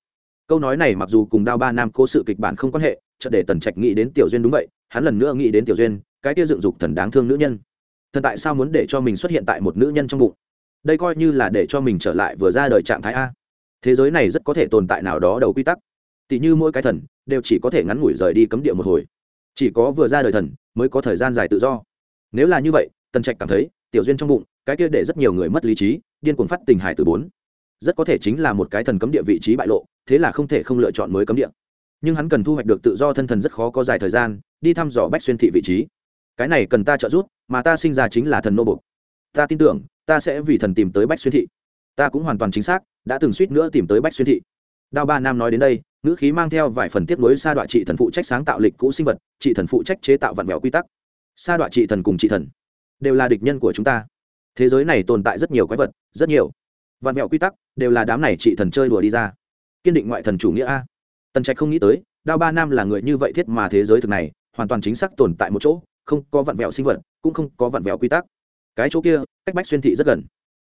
Câu nói này mặc dù cùng đao ba nam cố sự kịch bản không quan hệ, chợt để tần trạch nghĩ đến tiểu duyên đúng vậy, hắn lần nữa nghĩ đến tiểu duyên, cái kia dựng dục thần đáng thương nữ nhân. Thần tại sao muốn để cho mình xuất hiện tại một nữ nhân trong bụng? Đây coi như là để cho mình trở lại vừa ra đời trạng thái a. Thế giới này rất có thể tồn tại nào đó đầu quy tắc. Tỉ như mỗi cái thần, đều chỉ có thể ngắn ngủi rời đi cấm địa một hồi. Chỉ có vừa ra đời thần, mới có thời gian dài tự do. Nếu là như vậy, tần trạch cảm thấy tiểu duyên trong bụng, cái kia để rất nhiều người mất lý trí, điên cuồng phát tình hải từ bốn. Rất có thể chính là một cái thần cấm địa vị trí bại lộ, thế là không thể không lựa chọn mới cấm địa. Nhưng hắn cần thu hoạch được tự do thân thần rất khó có dài thời gian, đi thăm dò bách xuyên thị vị trí. Cái này cần ta trợ giúp, mà ta sinh ra chính là thần nô bục ta tin tưởng, ta sẽ vì thần tìm tới bách xuyên thị. Ta cũng hoàn toàn chính xác, đã từng suýt nữa tìm tới bách xuyên thị. Đao ba nam nói đến đây, ngữ khí mang theo vài phần tiếp nối sa đoạn trị thần phụ trách sáng tạo lịch cũ sinh vật, trị thần phụ trách chế tạo vạn vẹo quy tắc. Sa đoạn trị thần cùng trị thần đều là địch nhân của chúng ta. Thế giới này tồn tại rất nhiều quái vật, rất nhiều. Vạn vẹo quy tắc, đều là đám này trị thần chơi đùa đi ra. Kiên định ngoại thần chủ nghĩa a. Tần trạch không nghĩ tới, đao ba nam là người như vậy thiết mà thế giới thực này, hoàn toàn chính xác tồn tại một chỗ, không có vạn vẹo sinh vật, cũng không có vạn vẹo quy tắc. Cái chỗ kia, cách bách xuyên thị rất gần.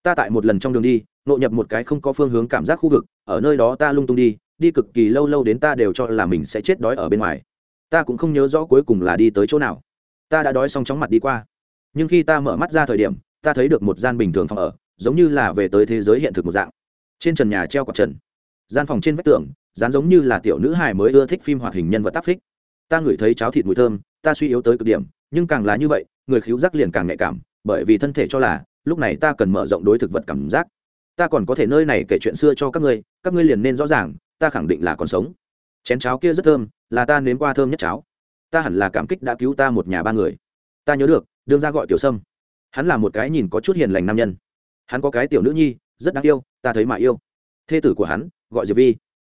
Ta tại một lần trong đường đi nộ nhập một cái không có phương hướng cảm giác khu vực, ở nơi đó ta lung tung đi đi cực kỳ lâu lâu đến ta đều cho là mình sẽ chết đói ở bên ngoài. Ta cũng không nhớ rõ cuối cùng là đi tới chỗ nào. Ta đã đói xong chóng mặt đi qua nhưng khi ta mở mắt ra thời điểm, ta thấy được một gian bình thường phòng ở, giống như là về tới thế giới hiện thực một dạng. Trên trần nhà treo quạt trần. Gian phòng trên vách tường, dán giống như là tiểu nữ hài mới ưa thích phim hoạt hình nhân vật tác phích. Ta ngửi thấy cháo thịt mùi thơm, ta suy yếu tới cực điểm, nhưng càng là như vậy, người khiếu giác liền càng nhạy cảm, bởi vì thân thể cho là, lúc này ta cần mở rộng đối thực vật cảm giác. Ta còn có thể nơi này kể chuyện xưa cho các ngươi các ngươi liền nên rõ ràng, ta khẳng định là còn sống. Chén cháo kia rất thơm, là ta nếm qua thơm nhất cháo. Ta hẳn là cảm kích đã cứu ta một nhà ba người. Ta nhớ được đương ra gọi tiểu sâm. Hắn là một cái nhìn có chút hiền lành nam nhân. Hắn có cái tiểu nữ nhi, rất đáng yêu, ta thấy mà yêu. Thê tử của hắn, gọi diệp vi.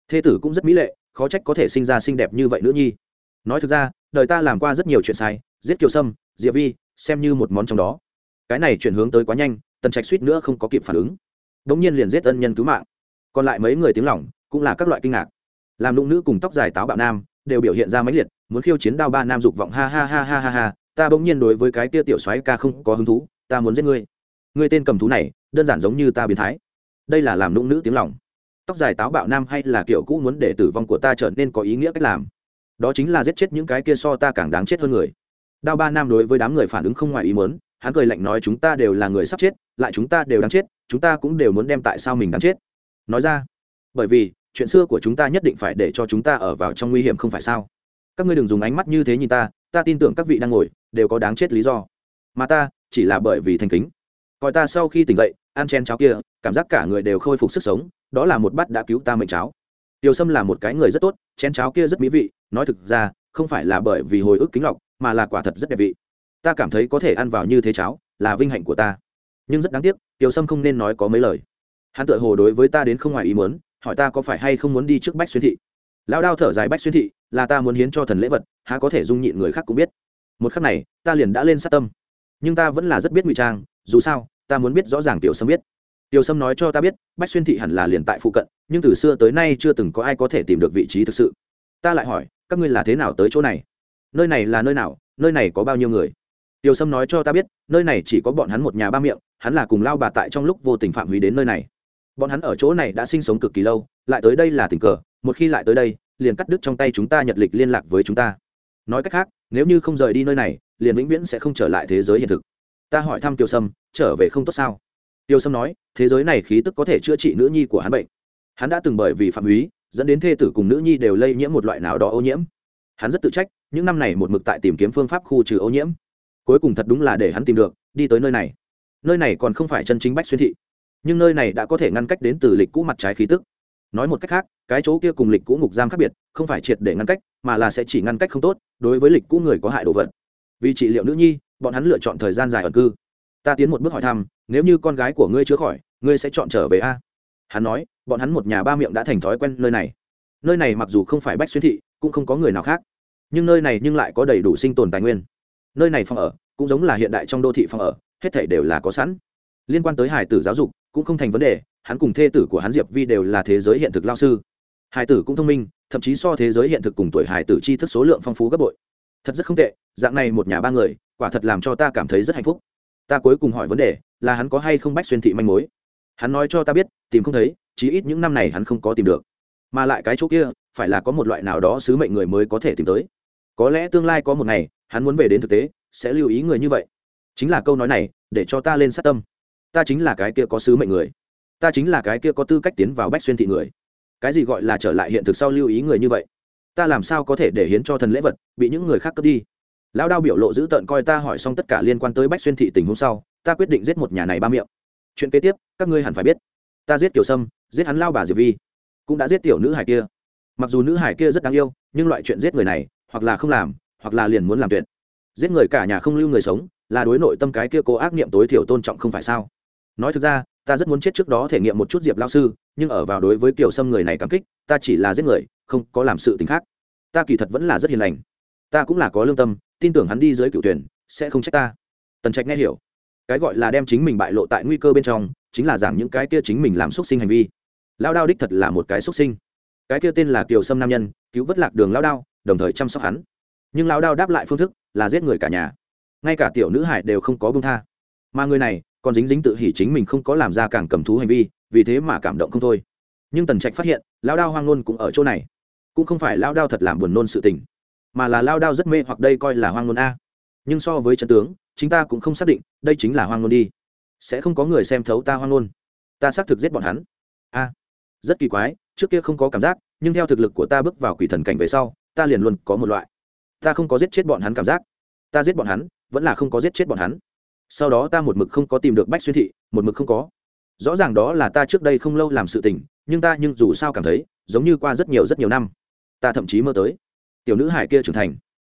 Thê tử cũng rất mỹ lệ, khó trách có thể sinh ra xinh đẹp như vậy nữ nhi. Nói thực ra, đời ta làm qua rất nhiều chuyện sai, giết kiều sâm, diệp vi, xem như một món trong đó. Cái này chuyển hướng tới quá nhanh, tần trạch suýt nữa không có kịp phản ứng. Đ ỗ n g nhiên liền giết ân nhân cứu mạng. Còn lại mấy người tiếng lỏng, cũng là các loại kinh ngạc. Làm lụng nữ cùng tóc dài táo bạo nam, đều biểu hiện ra mãnh liệt, muốn khiêu chiến đao ba nam dục vọng, ha ha ha ha ha ha ta bỗng nhiên đối với cái kia tiểu soái ca không có hứng thú ta muốn giết ngươi. Ngươi tên cầm thú này đơn giản giống như ta biến thái. Đây là làm nũng nữ tiếng lòng, tóc dài táo bạo nam hay là kiểu cũ muốn để tử vong của ta trở nên có ý nghĩa cách làm? Đó chính là giết chết những cái kia so ta càng đáng chết hơn người. Đao ba nam đối với đám người phản ứng không ngoài ý muốn hắn cười lạnh nói chúng ta đều là người sắp chết lại chúng ta đều đáng chết chúng ta cũng đều muốn đem tại sao mình đáng chết. Nói ra bởi vì chuyện xưa của chúng ta nhất định phải để cho chúng ta ở vào trong nguy hiểm không phải sao? Các ngươi đừng dùng ánh mắt như thế nhìn ta ta tin tưởng các vị đang ngồi đều có đáng chết lý do. Mà ta, chỉ là bởi vì thành kính. Coi ta sau khi tỉnh dậy, ăn chen cháo kia, cảm giác cả người đều khôi phục sức sống, đó là một bát đã cứu ta mệnh cháo. Tiêu sâm là một cái người rất tốt, chén cháo kia rất mỹ vị, nói thực ra, không phải là bởi vì hồi ức kính lọc, mà là quả thật rất đẹp vị. Ta cảm thấy có thể ăn vào như thế cháo, là vinh hạnh của ta. Nhưng rất đáng tiếc tiểu sâm không nên nói có mấy lời. Hắn tự hồ đối với ta đến không ngoài ý muốn, hỏi ta có phải hay không muốn đi trước bách xuyên thị. Lão đao thở dài bách xuyên thị, là ta muốn hiến cho thần lễ vật, há có thể dung nhịn người khác cũng biết một khắc này, ta liền đã lên sát tâm. Nhưng ta vẫn là rất biết ngụy trang, dù sao, ta muốn biết rõ ràng tiểu sâm biết. Tiểu sâm nói cho ta biết, bách xuyên thị hẳn là liền tại phụ cận, nhưng từ xưa tới nay chưa từng có ai có thể tìm được vị trí thực sự. Ta lại hỏi, các ngươi là thế nào tới chỗ này? Nơi này là nơi nào, nơi này có bao nhiêu người? Tiểu sâm nói cho ta biết, nơi này chỉ có bọn hắn một nhà ba miệng, hắn là cùng lao bà tại trong lúc vô tình phạm hủy đến nơi này. Bọn hắn ở chỗ này đã sinh sống cực kỳ lâu, lại tới đây là tình cờ, một khi lại tới đây, liền cắt đứt trong tay chúng ta nhật lịch liên lạc với chúng ta nói cách khác, nếu như không rời đi nơi này, liền vĩnh viễn sẽ không trở lại thế giới hiện thực. Ta hỏi thăm tiêu sâm, trở về không tốt sao? Tiêu sâm nói, thế giới này khí tức có thể chữa trị nữ nhi của hắn bệnh. Hắn đã từng bởi vì phạm húy dẫn đến thê tử cùng nữ nhi đều lây nhiễm một loại nào đó ô nhiễm. Hắn rất tự trách, những năm này một mực tại tìm kiếm phương pháp khu trừ ô nhiễm. Cuối cùng thật đúng là để hắn tìm được, đi tới nơi này. Nơi này còn không phải chân chính bách xuyên thị, nhưng nơi này đã có thể ngăn cách đến từ lịch cũ mặt trái khí tức nói một cách khác, cái chỗ kia cùng lịch cũ ngục giam khác biệt, không phải triệt để ngăn cách, mà là sẽ chỉ ngăn cách không tốt, đối với lịch cũ người có hại đồ vật. Vì trị liệu nữ nhi, bọn hắn lựa chọn thời gian dài ẩn cư. Ta tiến một bước hỏi thăm, nếu như con gái của ngươi chữa khỏi, ngươi sẽ chọn trở về a? Hắn nói, bọn hắn một nhà ba miệng đã thành thói quen nơi này. Nơi này mặc dù không phải bách xuyên thị, cũng không có người nào khác. Nhưng nơi này nhưng lại có đầy đủ sinh tồn tài nguyên. Nơi này phòng ở, cũng giống là hiện đại trong đô thị phòng ở, hết thảy đều là có sẵn. Liên quan tới hải tử giáo dục cũng không thành vấn đề, hắn cùng thê tử của hắn diệp vi đều là thế giới hiện thực lao sư. Hải tử cũng thông minh, thậm chí so thế giới hiện thực cùng tuổi hải tử tri thức số lượng phong phú gấp bội. Thật rất không tệ, dạng này một nhà ba người, quả thật làm cho ta cảm thấy rất hạnh phúc. Ta cuối cùng hỏi vấn đề, là hắn có hay không bách xuyên thị manh mối? Hắn nói cho ta biết, tìm không thấy, chí ít những năm này hắn không có tìm được. Mà lại cái chỗ kia, phải là có một loại nào đó sứ mệnh người mới có thể tìm tới. Có lẽ tương lai có một ngày, hắn muốn về đến thực tế, sẽ lưu ý người như vậy. Chính là câu nói này, để cho ta lên sát tâm ta chính là cái kia có sứ mệnh người, ta chính là cái kia có tư cách tiến vào bách xuyên thị người. Cái gì gọi là trở lại hiện thực sau lưu ý người như vậy? Ta làm sao có thể để hiến cho thần lễ vật, bị những người khác cướp đi? Lão đao biểu lộ dữ tợn coi ta hỏi xong tất cả liên quan tới bách xuyên thị tình hôm sau, ta quyết định giết một nhà này ba miệng. Chuyện kế tiếp, các ngươi hẳn phải biết. Ta giết kiểu sâm, giết hắn lao bà diệp vi, cũng đã giết tiểu nữ hải kia. Mặc dù nữ hải kia rất đáng yêu, nhưng loại chuyện giết người này, hoặc là không làm, hoặc là liền muốn làm tuyệt. Giết người cả nhà không lưu người sống, là đối nội tâm cái kia cố ác niệm tối thiểu tôn trọng không phải sao? Nói thực ra, ta rất muốn chết trước đó thể nghiệm một chút diệp lao sư, nhưng ở vào đối với kiểu sâm người này cảm kích, ta chỉ là giết người, không có làm sự t ì n h khác. Ta kỳ thật vẫn là rất hiền lành. Ta cũng là có lương tâm, tin tưởng hắn đi dưới cựu tuyển, sẽ không trách ta. Tần trạch nghe hiểu. Cái gọi là đem chính mình bại lộ tại nguy cơ bên trong, chính là giảng những cái kia chính mình làm x u ấ t sinh hành vi. Lao đao đích thật là một cái x u ấ t sinh. Cái kia tên là kiều sâm nam nhân, cứu vất lạc đường lao đao, đồng thời chăm sóc hắn. Nhưng lao đao đáp lại phương thức là giết người cả nhà. Ngay cả tiểu nữ hải đều không có bưng tha. Mà người này còn dính dính tự hỉ chính mình không có làm ra càng cầm thú hành vi, vì thế mà cảm động không thôi. Nhưng tần trạch phát hiện lao đao hoang nôn cũng ở chỗ này. Cũng không phải lao đao thật làm buồn nôn sự tình, mà là lao đao rất mê hoặc đây coi là hoang nôn a. Nhưng so với trận tướng chúng ta cũng không xác định, đây chính là hoang nôn đi. Sẽ không có người xem thấu ta hoang nôn. Ta xác thực giết bọn hắn. A, rất kỳ quái, trước kia không có cảm giác, nhưng theo thực lực của ta bước vào quỷ thần cảnh về sau, ta liền luôn có một loại. Ta không có giết chết bọn hắn cảm giác. Ta giết bọn hắn, vẫn là không có giết chết bọn hắn sau đó ta một mực không có tìm được bách xuyên thị, một mực không có. Rõ ràng đó là ta trước đây không lâu làm sự tình, nhưng ta nhưng dù sao cảm thấy, giống như qua rất nhiều rất nhiều năm, ta thậm chí mơ tới. Tiểu nữ hải kia trưởng thành.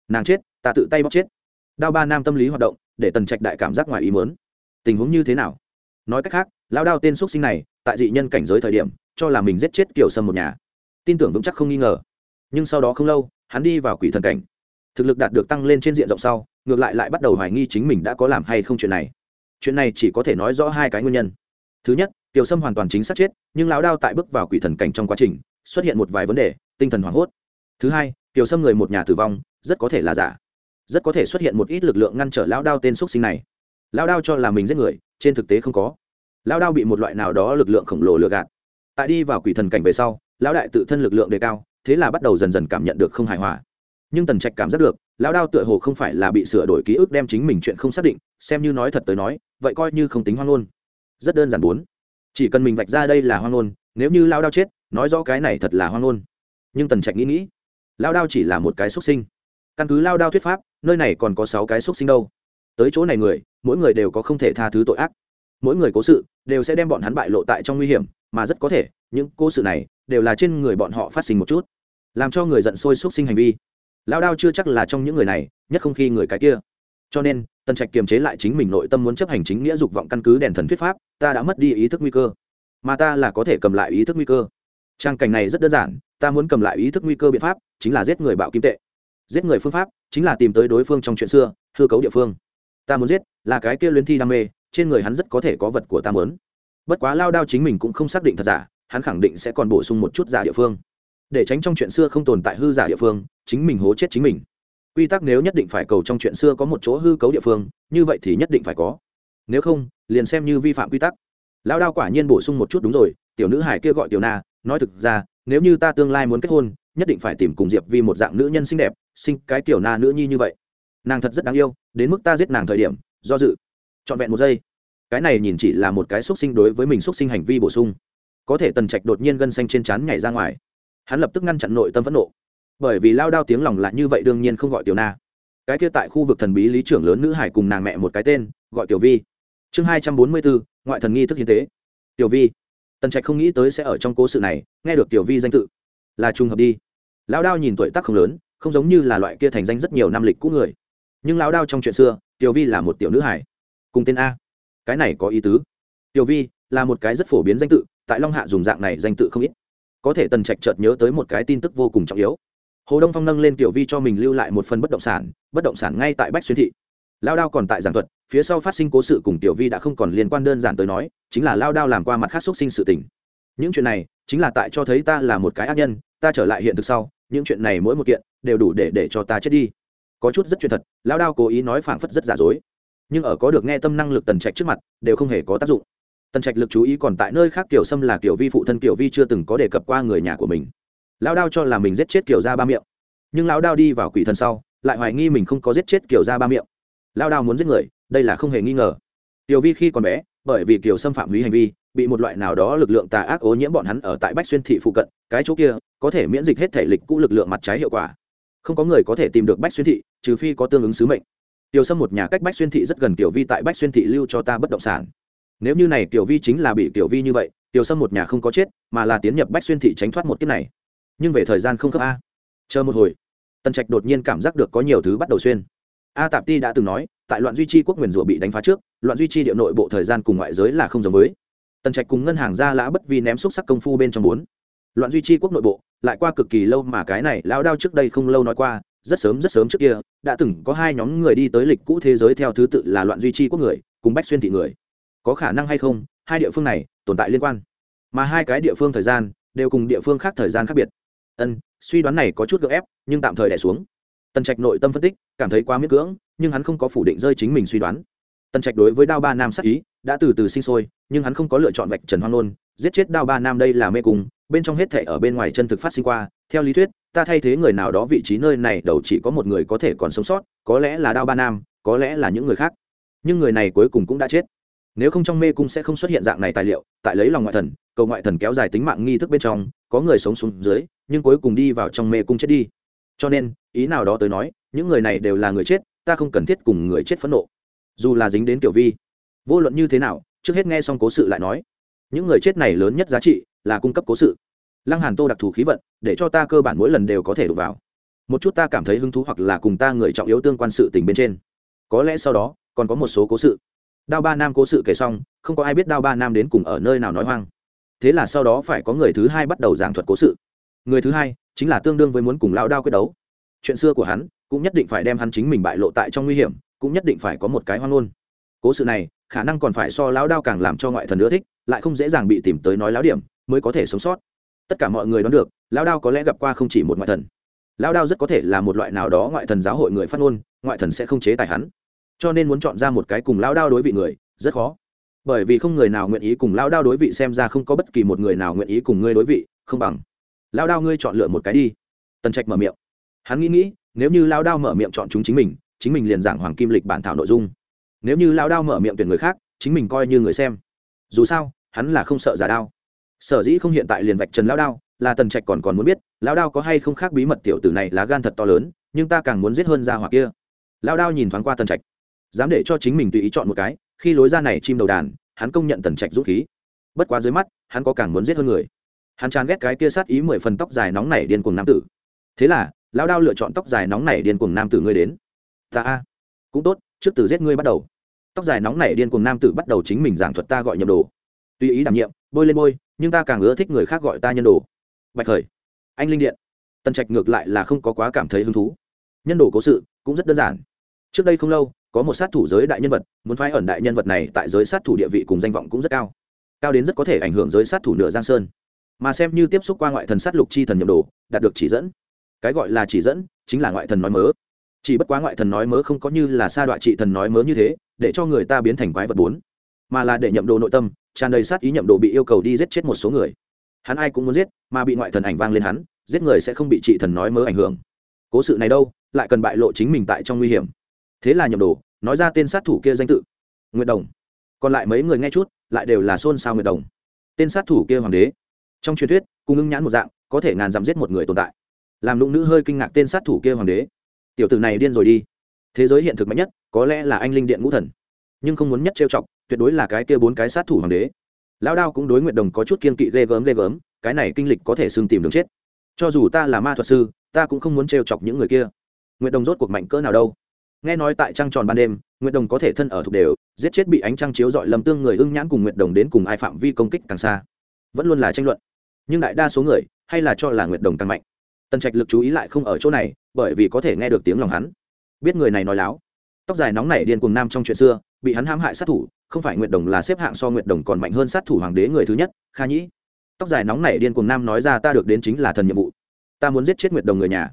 Nàng chết, ta tự tay bóc chết. Đao ba nam tâm lý hoạt động, để tần trạch đại cảm giác ngoài ý mớn tình huống như thế nào? Nói cách khác lao đao tên x sinh này, tại dị nhân cảnh giới thời điểm, cho là mình giết chết kiểu sâm một nhà. Tin tưởng vững chắc không nghi ngờ. Nhưng sau đó không lâu, hắn đi vào quỷ thần cảnh. Thực lực đạt được tăng lên trên diện rộng sau ngược lại lại bắt đầu hoài nghi chính mình đã có làm hay không chuyện này. Chuyện này chỉ có thể nói rõ hai cái nguyên nhân. Thứ nhất, tiểu sâm hoàn toàn chính xác chết, nhưng lão đao tại bước vào quỷ thần cảnh trong quá trình, xuất hiện một vài vấn đề, tinh thần hoảng hốt. Thứ hai, tiểu sâm người một nhà tử vong, rất có thể là giả. Rất có thể xuất hiện một ít lực lượng ngăn trở lão đao tên xúc sinh này. Lão đao cho là mình giết người, trên thực tế không có. Lão đao bị một loại nào đó lực lượng khổng lồ lừa gạt. Tại đi vào quỷ thần cảnh về sau, lão đại tự thân lực lượng đề cao, thế là bắt đầu dần dần cảm nhận được không hài hòa nhưng tần trạch cảm giác được, lão đao tựa hồ không phải là bị sửa đổi ký ức đem chính mình chuyện không xác định, xem như nói thật tới nói, vậy coi như không tính hoang ngôn. Rất đơn giản bốn. Chỉ cần mình vạch ra đây là hoang ngôn, nếu như lao đao chết, nói rõ cái này thật là hoang ngôn. Nhưng tần trạch nghĩ nghĩ lao đao chỉ là một cái xuất sinh. Căn cứ lao đao thuyết pháp, nơi này còn có sáu cái xuất sinh đâu. Tới chỗ này người, mỗi người đều có không thể tha thứ tội ác. Mỗi người cố sự, đều sẽ đem bọn hắn bại lộ tại trong nguy hiểm, mà rất có thể, những cố sự này, đều là trên người bọn họ phát sinh một chút, làm cho người giận sôi xuất sinh hành vi lao đao chưa chắc là trong những người này, nhất không khi người cái kia. Cho nên, tần trạch kiềm chế lại chính mình nội tâm muốn chấp hành chính nghĩa dục vọng căn cứ đèn thần thuyết pháp, ta đã mất đi ý thức nguy cơ. Mà ta là có thể cầm lại ý thức nguy cơ. Trang cảnh này rất đơn giản, ta muốn cầm lại ý thức nguy cơ biện pháp, chính là giết người bạo kim tệ. Giết người phương pháp, chính là tìm tới đối phương trong chuyện xưa, hư cấu địa phương. Ta muốn giết, là cái kia luyến thi đam mê, trên người hắn rất có thể có vật của ta muốn. Bất quá lao đao chính mình cũng không xác định thật giả, hắn khẳng định sẽ còn bổ sung một chút giả địa phương. Để tránh trong chuyện xưa không tồn tại hư giả địa phương chính mình hố chết chính mình. Quy tắc nếu nhất định phải cầu trong chuyện xưa có một chỗ hư cấu địa phương, như vậy thì nhất định phải có. Nếu không, liền xem như vi phạm quy tắc. Lão đao quả nhiên bổ sung một chút đúng rồi, tiểu nữ hải kia gọi tiểu na, nói thực ra, nếu như ta tương lai muốn kết hôn, nhất định phải tìm cùng diệp vi một dạng nữ nhân xinh đẹp, sinh cái tiểu na nữ nhi như vậy. Nàng thật rất đáng yêu, đến mức ta giết nàng thời điểm, do dự. Trọn vẹn một giây. Cái này nhìn chỉ là một cái xúc sinh đối với mình xúc sinh hành vi bổ sung. Có thể tần trạch đột nhiên gân xanh trên trán nhảy ra ngoài. Hắn lập tức ngăn chặn nội tâm phẫn nộ bởi vì lao đao tiếng lòng là như vậy đương nhiên không gọi tiểu na. Cái kia tại khu vực thần bí lý trưởng lớn nữ hải cùng nàng mẹ một cái tên, gọi tiểu vi. Chương hai trăm bốn mươi bốn, ngoại thần nghi thức hiến tế. Tiểu vi. Tần trạch không nghĩ tới sẽ ở trong cố sự này, nghe được tiểu vi danh tự. Là trùng hợp đi. Lao đao nhìn tuổi tác không lớn, không giống như là loại kia thành danh rất nhiều năm lịch cũ người. Nhưng lao đao trong chuyện xưa, tiểu vi là một tiểu nữ hải. Cùng tên a. Cái này có ý tứ. Tiểu vi là một cái rất phổ biến danh tự, tại long hạ dùng dạng này danh tự không ít. Có thể tần trạch chợt nhớ tới một cái tin tức vô cùng trọng yếu hồ đông phong nâng lên tiểu vi cho mình lưu lại một phần bất động sản, bất động sản ngay tại bách xuyên thị. Lao đao còn tại giảng thuật, phía sau phát sinh cố sự cùng tiểu vi đã không còn liên quan đơn giản tới nói, chính là lao đao làm qua mặt khác xúc sinh sự tình. Những chuyện này, chính là tại cho thấy ta là một cái ác nhân, ta trở lại hiện thực sau, những chuyện này mỗi một kiện, đều đủ để để cho ta chết đi. Có chút rất chuyện thật, lao đao cố ý nói phảng phất rất giả dối. Nhưng ở có được nghe tâm năng lực tần trạch trước mặt, đều không hề có tác dụng. Tần trạch lực chú ý còn tại nơi khác kiểu sâm là kiểu vi phụ thân kiểu vi chưa từng có đề cập qua người nhà của mình lão đao cho là mình giết chết kiểu ra ba miệng. Nhưng lão đao đi vào quỷ thần sau, lại hoài nghi mình không có giết chết kiểu ra ba miệng. Lão đao muốn giết người, đây là không hề nghi ngờ. Tiểu vi khi còn bé, bởi vì kiểu xâm phạm hủy hành vi, bị một loại nào đó lực lượng tà ác ô nhiễm bọn hắn ở tại bách xuyên thị phụ cận, cái chỗ kia, có thể miễn dịch hết thể lịch cũ lực lượng mặt trái hiệu quả. Không có người có thể tìm được bách xuyên thị, trừ phi có tương ứng sứ mệnh. Tiểu sâm một nhà cách bách xuyên thị rất gần tiểu vi tại bách xuyên thị lưu cho ta bất động sản. Nếu như này tiểu vi chính là bị tiểu vi như vậy, tiểu sâm một nhà không có chết, mà là tiến nhập bách xuyên thị tránh thoát một kiếp này nhưng về thời gian không khớp a. Chờ một hồi, tần trạch đột nhiên cảm giác được có nhiều thứ bắt đầu xuyên. A tạp ti đã từng nói, tại loạn duy trì quốc nguyền rủa bị đánh phá trước, loạn duy trì địa nội bộ thời gian cùng ngoại giới là không giống với. Tần trạch cùng ngân hàng ra lã bất vì ném xúc sắc công phu bên trong bốn. Loạn duy trì quốc nội bộ, lại qua cực kỳ lâu mà cái này lao đao trước đây không lâu nói qua, rất sớm rất sớm trước kia, đã từng có hai nhóm người đi tới lịch cũ thế giới theo thứ tự là loạn duy trì quốc người, cùng bách xuyên thị người. Có khả năng hay không, hai địa phương này tồn tại liên quan. Mà hai cái địa phương thời gian đều cùng địa phương khác thời gian khác biệt ân, suy đoán này có chút gợ ép, nhưng tạm thời đẻ xuống. Tần trạch nội tâm phân tích, cảm thấy quá miễn cưỡng, nhưng hắn không có phủ định rơi chính mình suy đoán. Tần trạch đối với đao ba nam sắc ý, đã từ từ sinh sôi, nhưng hắn không có lựa chọn vạch trần hoang nôn giết chết đao ba nam đây là mê cung, bên trong hết thể ở bên ngoài chân thực phát sinh qua, theo lý thuyết, ta thay thế người nào đó vị trí nơi này, đầu chỉ có một người có thể còn sống sót, có lẽ là đao ba nam, có lẽ là những người khác. Nhưng người này cuối cùng cũng đã chết. Nếu không trong mê cung sẽ không xuất hiện dạng này tài liệu, tại lấy lòng ngoại thần, cầu ngoại thần kéo dài tính mạng nghi thức bên trong có người sống xuống dưới, nhưng cuối cùng đi vào trong mê cung chết đi. Cho nên, ý nào đó tới nói, những người này đều là người chết, ta không cần thiết cùng người chết phẫn nộ. Dù là dính đến tiểu vi, vô luận như thế nào, trước hết nghe xong cố sự lại nói. Những người chết này lớn nhất giá trị là cung cấp cố sự. Lăng hàn tô đặc thù khí vận, để cho ta cơ bản mỗi lần đều có thể đụng vào. Một chút ta cảm thấy hứng thú hoặc là cùng ta người trọng yếu tương quan sự tình bên trên. Có lẽ sau đó, còn có một số cố sự. Đao ba nam cố sự kể xong, không có ai biết đao ba nam đến cùng ở nơi nào nói hoang thế là sau đó phải có người thứ hai bắt đầu giảng thuật cố sự. Người thứ hai chính là tương đương với muốn cùng lao đao quyết đấu. Chuyện xưa của hắn cũng nhất định phải đem hắn chính mình bại lộ tại trong nguy hiểm, cũng nhất định phải có một cái hoang ngôn. Cố sự này khả năng còn phải so lão đao càng làm cho ngoại thần ưa thích, lại không dễ dàng bị tìm tới nói láo điểm mới có thể sống sót. Tất cả mọi người đoán được, lão đao có lẽ gặp qua không chỉ một ngoại thần. Lão đao rất có thể là một loại nào đó ngoại thần giáo hội người phát ngôn, ngoại thần sẽ không chế tài hắn. Cho nên muốn chọn ra một cái cùng lão đao đối vị người, rất khó bởi vì không người nào nguyện ý cùng lao đao đối vị xem ra không có bất kỳ một người nào nguyện ý cùng ngươi đối vị, không bằng. Lao đao ngươi chọn lựa một cái đi. Tần trạch mở miệng. Hắn nghĩ nghĩ, nếu như lao đao mở miệng chọn chúng chính mình chính mình liền giảng hoàng kim lịch bản thảo nội dung. Nếu như lao đao mở miệng tuyển người khác, chính mình coi như người xem. Dù sao, hắn là không sợ giả đao. Sở dĩ không hiện tại liền vạch trần lao đao, là tần trạch còn còn muốn biết lao đao có hay không khác bí mật tiểu tử này lá gan thật to lớn, nhưng ta càng muốn giết hơn ra hoặc kia. Lao đao nhìn thoáng qua tần trạch, dám để cho chính mình tùy ý chọn một cái khi lối ra này chim đầu đàn, hắn công nhận tần trạch dũng khí. Bất quá dưới mắt, hắn có càng muốn giết hơn người. Hắn chán ghét cái kia sát ý mười phần tóc dài nóng nảy điên cuồng nam tử. Thế là, lão đao lựa chọn tóc dài nóng nảy điên cuồng nam tử ngươi đến. Ta a, cũng tốt, trước từ giết ngươi bắt đầu. Tóc dài nóng nảy điên cuồng nam tử bắt đầu chính mình giảng thuật ta gọi nhầm đồ. Tùy ý đảm nhiệm, bôi lên bôi, nhưng ta càng ưa thích người khác gọi ta nhân đồ. Bạch khởi, anh linh điện. Tần trạch ngược lại là không có quá cảm thấy hứng thú. Nhân đồ cố sự cũng rất đơn giản. Trước đây không lâu có một sát thủ giới đại nhân vật, muốn phái ẩn đại nhân vật này tại giới sát thủ địa vị cùng danh vọng cũng rất cao. Cao đến rất có thể ảnh hưởng giới sát thủ nửa giang sơn. Mà xem như tiếp xúc qua ngoại thần sát lục chi thần nhậm đồ, đạt được chỉ dẫn. Cái gọi là chỉ dẫn, chính là ngoại thần nói mớ. Chỉ bất quá ngoại thần nói mớ không có như là sa đoạn trị thần nói mớ như thế, để cho người ta biến thành quái vật bốn. Mà là để nhậm đồ nội tâm, tràn đầy sát ý nhậm đồ bị yêu cầu đi giết chết một số người. Hắn ai cũng muốn giết, mà bị ngoại thần ảnh vang lên hắn, giết người sẽ không bị trị thần nói mớ ảnh hưởng. Cố sự này đâu, lại cần bại lộ chính mình tại trong nguy hiểm thế là nhậm đồ, nói ra tên sát thủ kia danh tự. Nguyệt đồng. Còn lại mấy người nghe chút, lại đều là xôn xao nguyệt đồng. Tên sát thủ kia hoàng đế. Trong truyền thuyết, cùng ưng nhãn một dạng, có thể ngàn dặm giết một người tồn tại. Làm lũng nữ hơi kinh ngạc tên sát thủ kia hoàng đế. Tiểu tử này điên rồi đi. Thế giới hiện thực mạnh nhất, có lẽ là anh linh điện ngũ thần. Nhưng không muốn nhất trêu chọc, tuyệt đối là cái kia bốn cái sát thủ hoàng đế. Lão đao cũng đối nguyện đồng có chút kiên kỵ ghê gớm ghê gớm, cái này kinh lịch có thể xưng tìm đường chết. Cho dù ta là ma thuật sư, ta cũng không muốn trêu chọc những người kia. Nguyện đồng rốt cuộc mạnh cỡ nào đâu? Nghe nói tại trăng tròn ban đêm, Nguyệt đồng có thể thân ở thuộc đều, giết chết bị ánh trăng chiếu dọi lầm tương người ưng nhãn cùng Nguyệt đồng đến cùng ai phạm vi công kích càng xa. Vẫn luôn là tranh luận. Nhưng đại đa số người, hay là cho là Nguyệt đồng càng mạnh. Tần trạch lực chú ý lại không ở chỗ này, bởi vì có thể nghe được tiếng lòng hắn. Biết người này nói láo. Tóc dài nóng nảy điên cuồng nam trong chuyện xưa, bị hắn hãm hại sát thủ, không phải nguyệt đồng là xếp hạng so nguyệt đồng còn mạnh hơn sát thủ hoàng đế người thứ nhất, kha nhĩ. Tóc dài nóng nảy điên cuồng nam nói ra ta được đến chính là thần nhiệm vụ. Ta muốn giết chết nguyệt đồng người nhà.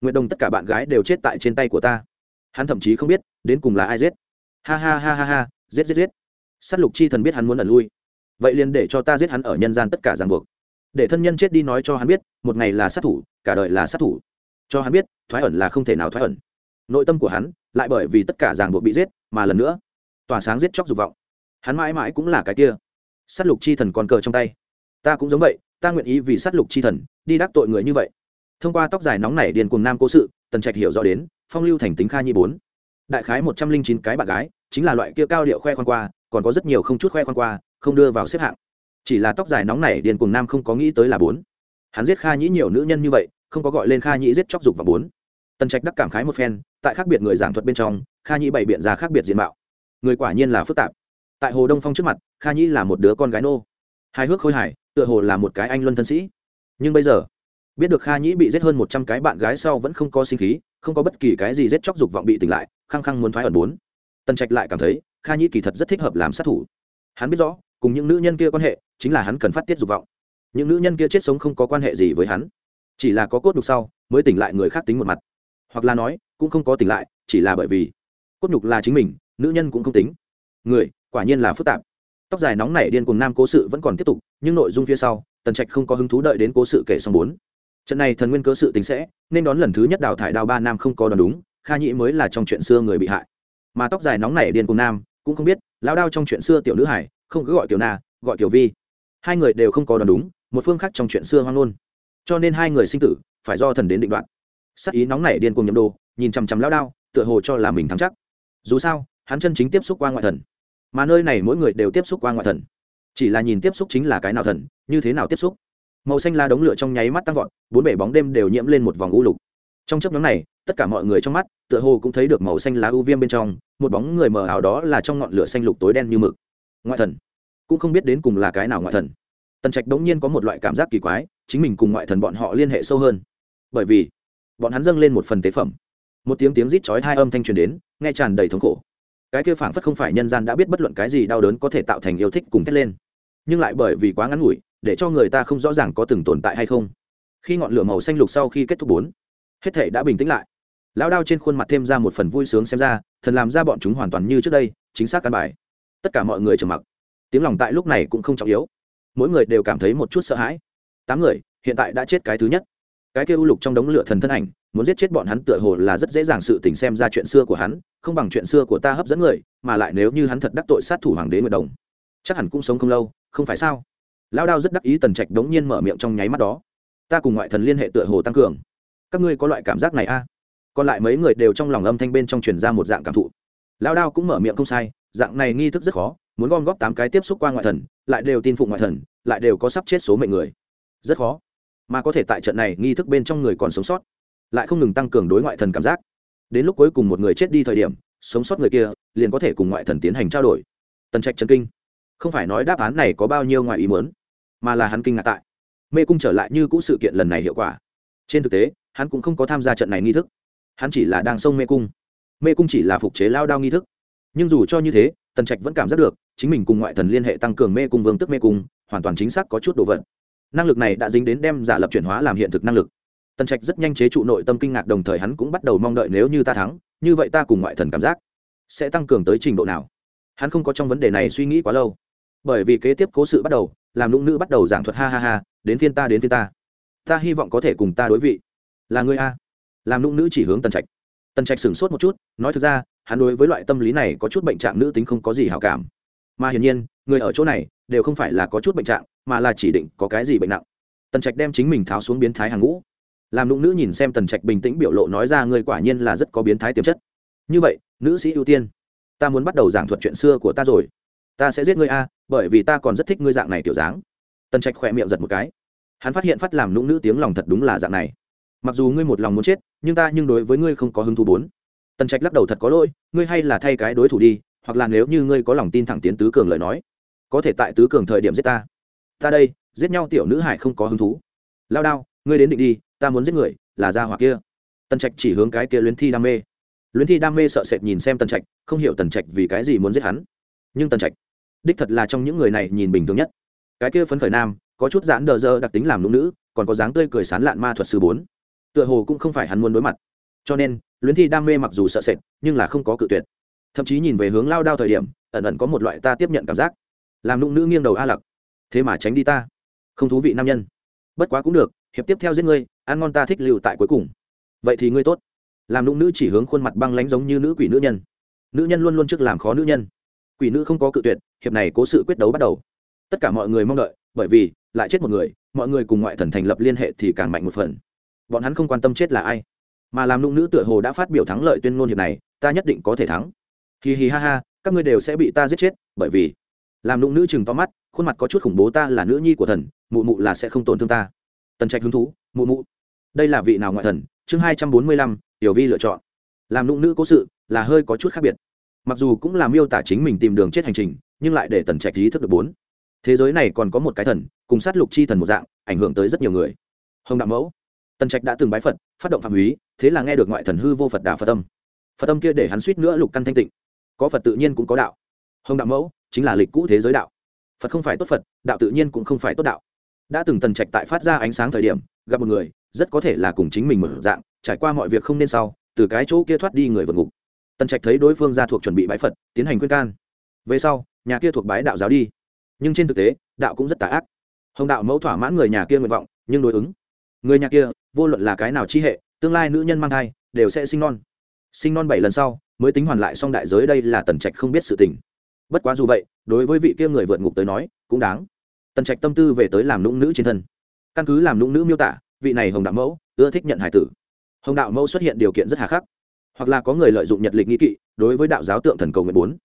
Nguyệt đồng tất cả bạn gái đều chết tại trên tay của ta hắn thậm chí không biết, đến cùng là ai giết. Ha ha ha ha ha, giết giết giết. S á t lục chi thần biết hắn muốn ẩn lui. Vậy liền để cho ta giết hắn ở nhân gian tất cả ràng buộc. Để thân nhân chết đi nói cho hắn biết, một ngày là sát thủ, cả đời là sát thủ. Cho hắn biết, thoái ẩn là không thể nào thoái ẩn. Nội tâm của hắn lại bởi vì tất cả ràng buộc bị giết, mà lần nữa, tỏa sáng giết chóc dục vọng. Hắn mãi mãi cũng là cái kia. S á t lục chi thần còn cờ trong tay. Ta cũng giống vậy, ta nguyện ý vì s á t lục chi thần đi đắc tội người như vậy. Thông qua tóc dài nóng nảy điền cùng nam cố sự, tần trạch hiểu rõ đến phong lưu thành tính kha nhi bốn. Đại khái một trăm linh chín cái bạn gái, chính là loại kia cao điệu khoe khoan qua, còn có rất nhiều không chút khoe khoan qua, không đưa vào xếp hạng. Chỉ là tóc dài nóng nảy điền cùng nam không có nghĩ tới là bốn. Hắn giết kha nhĩ nhiều nữ nhân như vậy, không có gọi lên kha nhĩ giết chóc dục và bốn. Tần trạch đắc cảm khái một phen, tại khác biệt người giảng thuật bên trong, kha nhĩ bày biện ra khác biệt diện mạo. Người quả nhiên là phức tạp. Tại hồ đông phong trước mặt, kha nhĩ là một đứa con gái nô. Hài hước khôi hài, tựa hồ là một cái anh luân thân sĩ. Nhưng bây giờ biết được kha nhĩ bị giết hơn một trăm cái bạn gái sau vẫn không có sinh khí, không có bất kỳ cái gì giết chóc dục vọng bị tỉnh lại, khăng khăng muốn thoái ẩn bốn. Tần trạch lại cảm thấy, kha nhĩ kỳ thật rất thích hợp làm sát thủ. Hắn biết rõ, cùng những nữ nhân kia quan hệ, chính là hắn cần phát tiết dục vọng. Những nữ nhân kia chết sống không có quan hệ gì với hắn. Chỉ là có cốt nhục sau, mới tỉnh lại người khác tính một mặt. Hoặc là nói, cũng không có tỉnh lại, chỉ là bởi vì cốt nhục là chính mình, nữ nhân cũng không tính. Người, quả nhiên là phức tạp. Tóc dài nóng nảy điên cùng nam cố sự vẫn còn tiếp tục, nhưng nội dung phía sau, tần trạch không có hứng thú đợi đến cố sự kể xong bốn trận này thần nguyên cơ sự tính sẽ, nên đón lần thứ nhất đào thải đào ba nam không có đoán đúng, kha nhĩ mới là trong chuyện xưa người bị hại. Mà tóc dài nóng nảy điên cùng nam, cũng không biết, lão đao trong chuyện xưa tiểu nữ hải, không cứ gọi tiểu na, gọi tiểu vi. Hai người đều không có đoán đúng, một phương khác trong chuyện xưa hoang luôn cho nên hai người sinh tử, phải do thần đến định đoạn. Sắc ý nóng nảy điên cùng nhậm đồ, nhìn chằm chằm lão đao, tựa hồ cho là mình thắng chắc. Dù sao, hắn chân chính tiếp xúc qua ngoại thần. Mà nơi này mỗi người đều tiếp xúc qua ngoại thần. Chỉ là nhìn tiếp xúc chính là cái nào thần, như thế nào tiếp xúc? Màu xanh la đống lửa trong nháy mắt tăng vọt, bốn bể bóng đêm đều nhiễm lên một vòng u lục. Trong chấp nhóm này, tất cả mọi người trong mắt, tựa hồ cũng thấy được màu xanh lá u viêm bên trong, một bóng người mờ ảo đó là trong ngọn lửa xanh lục tối đen như mực. Ngoại thần. Cũng không biết đến cùng là cái nào ngoại thần. Tần trạch đống nhiên có một loại cảm giác kỳ quái, chính mình cùng ngoại thần bọn họ liên hệ sâu hơn. Bởi vì, bọn hắn dâng lên một phần tế phẩm. Một tiếng tiếng rít chói hai âm thanh truyền đến, nghe tràn đầy thống khổ. Cái kia phảng phất không phải nhân gian đã biết bất luận cái gì đau đớn có thể tạo thành yêu thích cùng thét lên nhưng lại bởi vì quá ngắn ngủi, để cho người ta không rõ ràng có từng tồn tại hay không. Khi ngọn lửa màu xanh lục sau khi kết thúc bốn, hết thể đã bình tĩnh lại. Lão đao trên khuôn mặt thêm ra một phần vui sướng xem ra, thần làm ra bọn chúng hoàn toàn như trước đây, chính xác căn bài. Tất cả mọi người trầm mặc. Tiếng lòng tại lúc này cũng không trọng yếu. Mỗi người đều cảm thấy một chút sợ hãi. Tám người, hiện tại đã chết cái thứ nhất. Cái kêu u lục trong đống lửa thần thân ảnh, muốn giết chết bọn hắn tựa hồ là rất dễ dàng sự tình xem ra chuyện xưa của hắn, không bằng chuyện xưa của ta hấp dẫn người, mà lại nếu như hắn thật đắc tội sát thủ hoàng đế nguyệt đồng chắc hẳn cũng sống không lâu, không phải sao? Lao đao rất đắc ý tần trạch đống nhiên mở miệng trong nháy mắt đó. Ta cùng ngoại thần liên hệ tựa hồ tăng cường. Các ngươi có loại cảm giác này a à? còn lại mấy người đều trong lòng âm thanh bên trong truyền ra một dạng cảm thụ. Lao đao cũng mở miệng không sai, dạng này nghi thức rất khó, muốn gom góp tám cái tiếp xúc qua ngoại thần, lại đều tin phục ngoại thần, lại đều có sắp chết số mệnh người. Rất khó. Mà có thể tại trận này nghi thức bên trong người còn sống sót, lại không ngừng tăng cường đối ngoại thần cảm giác. Đến lúc cuối cùng một người chết đi thời điểm, sống sót người kia, liền có thể cùng ngoại thần tiến hành trao đổi. Tần trạch trần kinh không phải nói đáp án này có bao nhiêu ngoài ý muốn, mà là hắn kinh ngạc tại. Mê cung trở lại như cũ sự kiện lần này hiệu quả. Trên thực tế, hắn cũng không có tham gia trận này nghi thức. Hắn chỉ là đang sông mê cung. Mê cung chỉ là phục chế lao đao nghi thức. Nhưng dù cho như thế, tần trạch vẫn cảm giác được, chính mình cùng ngoại thần liên hệ tăng cường mê cung vương tức mê cung, hoàn toàn chính xác có chút đồ vật. Năng lực này đã dính đến đem giả lập chuyển hóa làm hiện thực năng lực. Tần trạch rất nhanh chế trụ nội tâm kinh ngạc đồng thời hắn cũng bắt đầu mong đợi nếu như ta thắng, như vậy ta cùng ngoại thần cảm giác sẽ tăng cường tới trình độ nào. Hắn không có trong vấn đề này suy nghĩ quá lâu bởi vì kế tiếp cố sự bắt đầu, làm lũng nữ bắt đầu giảng thuật ha ha ha, đến phiên ta, đến phiên ta. Ta hy vọng có thể cùng ta đối vị. Là người a. Làm lũng nữ chỉ hướng tần trạch. Tần trạch sửng sốt một chút, nói thực ra, hắn đối với loại tâm lý này có chút bệnh trạng nữ tính không có gì hào cảm. Mà hiển nhiên, người ở chỗ này đều không phải là có chút bệnh trạng, mà là chỉ định có cái gì bệnh nặng. Tần trạch đem chính mình tháo xuống biến thái hàng ngũ. Làm lũng nữ nhìn xem tần trạch bình tĩnh biểu lộ nói ra người quả nhiên là rất có biến thái tiềm chất. Như vậy, nữ sĩ ưu tiên, ta muốn bắt đầu giảng thuật chuyện xưa của ta rồi ta sẽ giết ngươi a, bởi vì ta còn rất thích ngươi dạng này kiểu dáng. Tần trạch khỏe miệng giật một cái. Hắn phát hiện phát làm nũng nữ tiếng lòng thật đúng là dạng này. Mặc dù ngươi một lòng muốn chết, nhưng ta nhưng đối với ngươi không có hứng thú bốn. Tần trạch lắc đầu thật có lỗi, ngươi hay là thay cái đối thủ đi, hoặc là nếu như ngươi có lòng tin thẳng tiến tứ cường lời nói, có thể tại tứ cường thời điểm giết ta. Ta đây, giết nhau tiểu nữ hải không có hứng thú. Lao đao, ngươi đến định đi, ta muốn giết người, là ra hoặc kia. Tần trạch chỉ hướng cái kia luyến thi đam mê. Luyến thi đam mê sợ sệt nhìn xem tần trạch, không hiểu tần trạch vì cái gì muốn giết hắn. Nhưng tần trạch đích thật là trong những người này nhìn bình thường nhất. Cái kia phấn khởi nam, có chút giãn đờ dơ đặc tính làm nữ nữ, còn có dáng tươi cười sán lạn ma thuật sư bốn. Tựa hồ cũng không phải hắn muốn đối mặt. Cho nên, luyến thi đam mê mặc dù sợ sệt, nhưng là không có cự tuyệt. Thậm chí nhìn về hướng lao đao thời điểm, ẩn ẩn có một loại ta tiếp nhận cảm giác. Làm nụng nữ nghiêng đầu a lặc. Thế mà tránh đi ta. Không thú vị nam nhân. Bất quá cũng được, hiệp tiếp theo giết ngươi, ăn ngon ta thích lưu tại cuối cùng. Vậy thì ngươi tốt. Làm nụng nữ chỉ hướng khuôn mặt băng lánh giống như nữ quỷ nữ nhân. Nữ nhân luôn luôn trước làm khó nữ nhân quỷ nữ không có cự tuyệt, hiệp này cố sự quyết đấu bắt đầu. Tất cả mọi người mong đợi, bởi vì, lại chết một người, mọi người cùng ngoại thần thành lập liên hệ thì càng mạnh một phần. Bọn hắn không quan tâm chết là ai. Mà làm nung nữ tựa hồ đã phát biểu thắng lợi tuyên ngôn hiệp này, ta nhất định có thể thắng. Hì hì ha ha, các ngươi đều sẽ bị ta giết chết, bởi vì, làm nung nữ chừng to mắt, khuôn mặt có chút khủng bố ta là nữ nhi của thần, mụ mụ là sẽ không tổn thương ta. Tần trạch hứng thú, mụ mụ, đây là vị nào ngoại thần? Chương hai trăm bốn mươi lăm, tiểu vi lựa chọn. Làm nung nữ cố sự là hơi có chút khác biệt mặc dù cũng là miêu tả chính mình tìm đường chết hành trình, nhưng lại để tần trạch ý thức được bốn. Thế giới này còn có một cái thần, cùng sát lục chi thần một dạng, ảnh hưởng tới rất nhiều người. Hồng đạo mẫu. Tần trạch đã từng bái phật, phát động phạm húy, thế là nghe được ngoại thần hư vô phật đà phật tâm phật tâm kia để hắn suýt nữa lục căn thanh tịnh. Có phật tự nhiên cũng có đạo. Hồng đạo mẫu, chính là lịch cũ thế giới đạo. Phật không phải tốt phật, đạo tự nhiên cũng không phải tốt đạo. Đã từng tần trạch tại phát ra ánh sáng thời điểm, gặp một người, rất có thể là cùng chính mình mở dạng, trải qua mọi việc không nên sau, từ cái chỗ kia thoát đi người vượt ngục tần trạch thấy đối phương ra thuộc chuẩn bị bãi phật tiến hành khuyên can về sau nhà kia thuộc bái đạo giáo đi nhưng trên thực tế đạo cũng rất tà ác hồng đạo mẫu thỏa mãn người nhà kia nguyện vọng nhưng đối ứng người nhà kia vô luận là cái nào chi hệ tương lai nữ nhân mang thai đều sẽ sinh non sinh non bảy lần sau mới tính hoàn lại xong đại giới đây là tần trạch không biết sự tình bất quá dù vậy đối với vị kia người vượt ngục tới nói cũng đáng tần trạch tâm tư về tới làm nũng nữ trên thân căn cứ làm nũng nữ miêu tả vị này hồng đạo mẫu ưa thích nhận hải tử hồng đạo mẫu xuất hiện điều kiện rất hà khắc hoặc là có người lợi dụng nhật lịch nghi kỵ đối với đạo giáo tượng thần cầu nguyện bốn.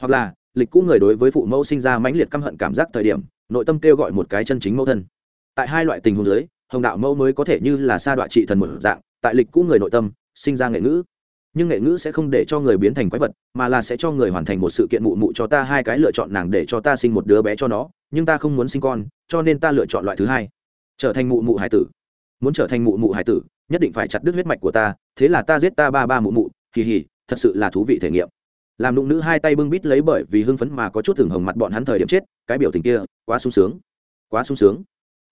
Hoặc là, lịch cũ người đối với phụ mẫu sinh ra mãnh liệt căm hận cảm giác thời điểm, nội tâm kêu gọi một cái chân chính mẫu thân. Tại hai loại tình huống giới hồng đạo mẫu mới có thể như là sa đoạn trị thần một dạng, tại lịch cũ người nội tâm, sinh ra nghệ ngữ. Nhưng nghệ ngữ sẽ không để cho người biến thành quái vật, mà là sẽ cho người hoàn thành một sự kiện mụ mụ cho ta hai cái lựa chọn nàng để cho ta sinh một đứa bé cho nó, nhưng ta không muốn sinh con, cho nên ta lựa chọn loại thứ hai. Trở thành mụ mụ hải tử. Muốn trở thành mụ mụ hải tử nhất định phải chặt đứt huyết mạch của ta thế là ta giết ta ba ba mụ mụ hì hì, thật sự là thú vị thể nghiệm. Làm nụng nữ hai tay bưng bít lấy bởi vì hưng phấn mà có chút thường hồng mặt bọn hắn thời điểm chết cái biểu tình kia quá sung sướng. Quá sung sướng.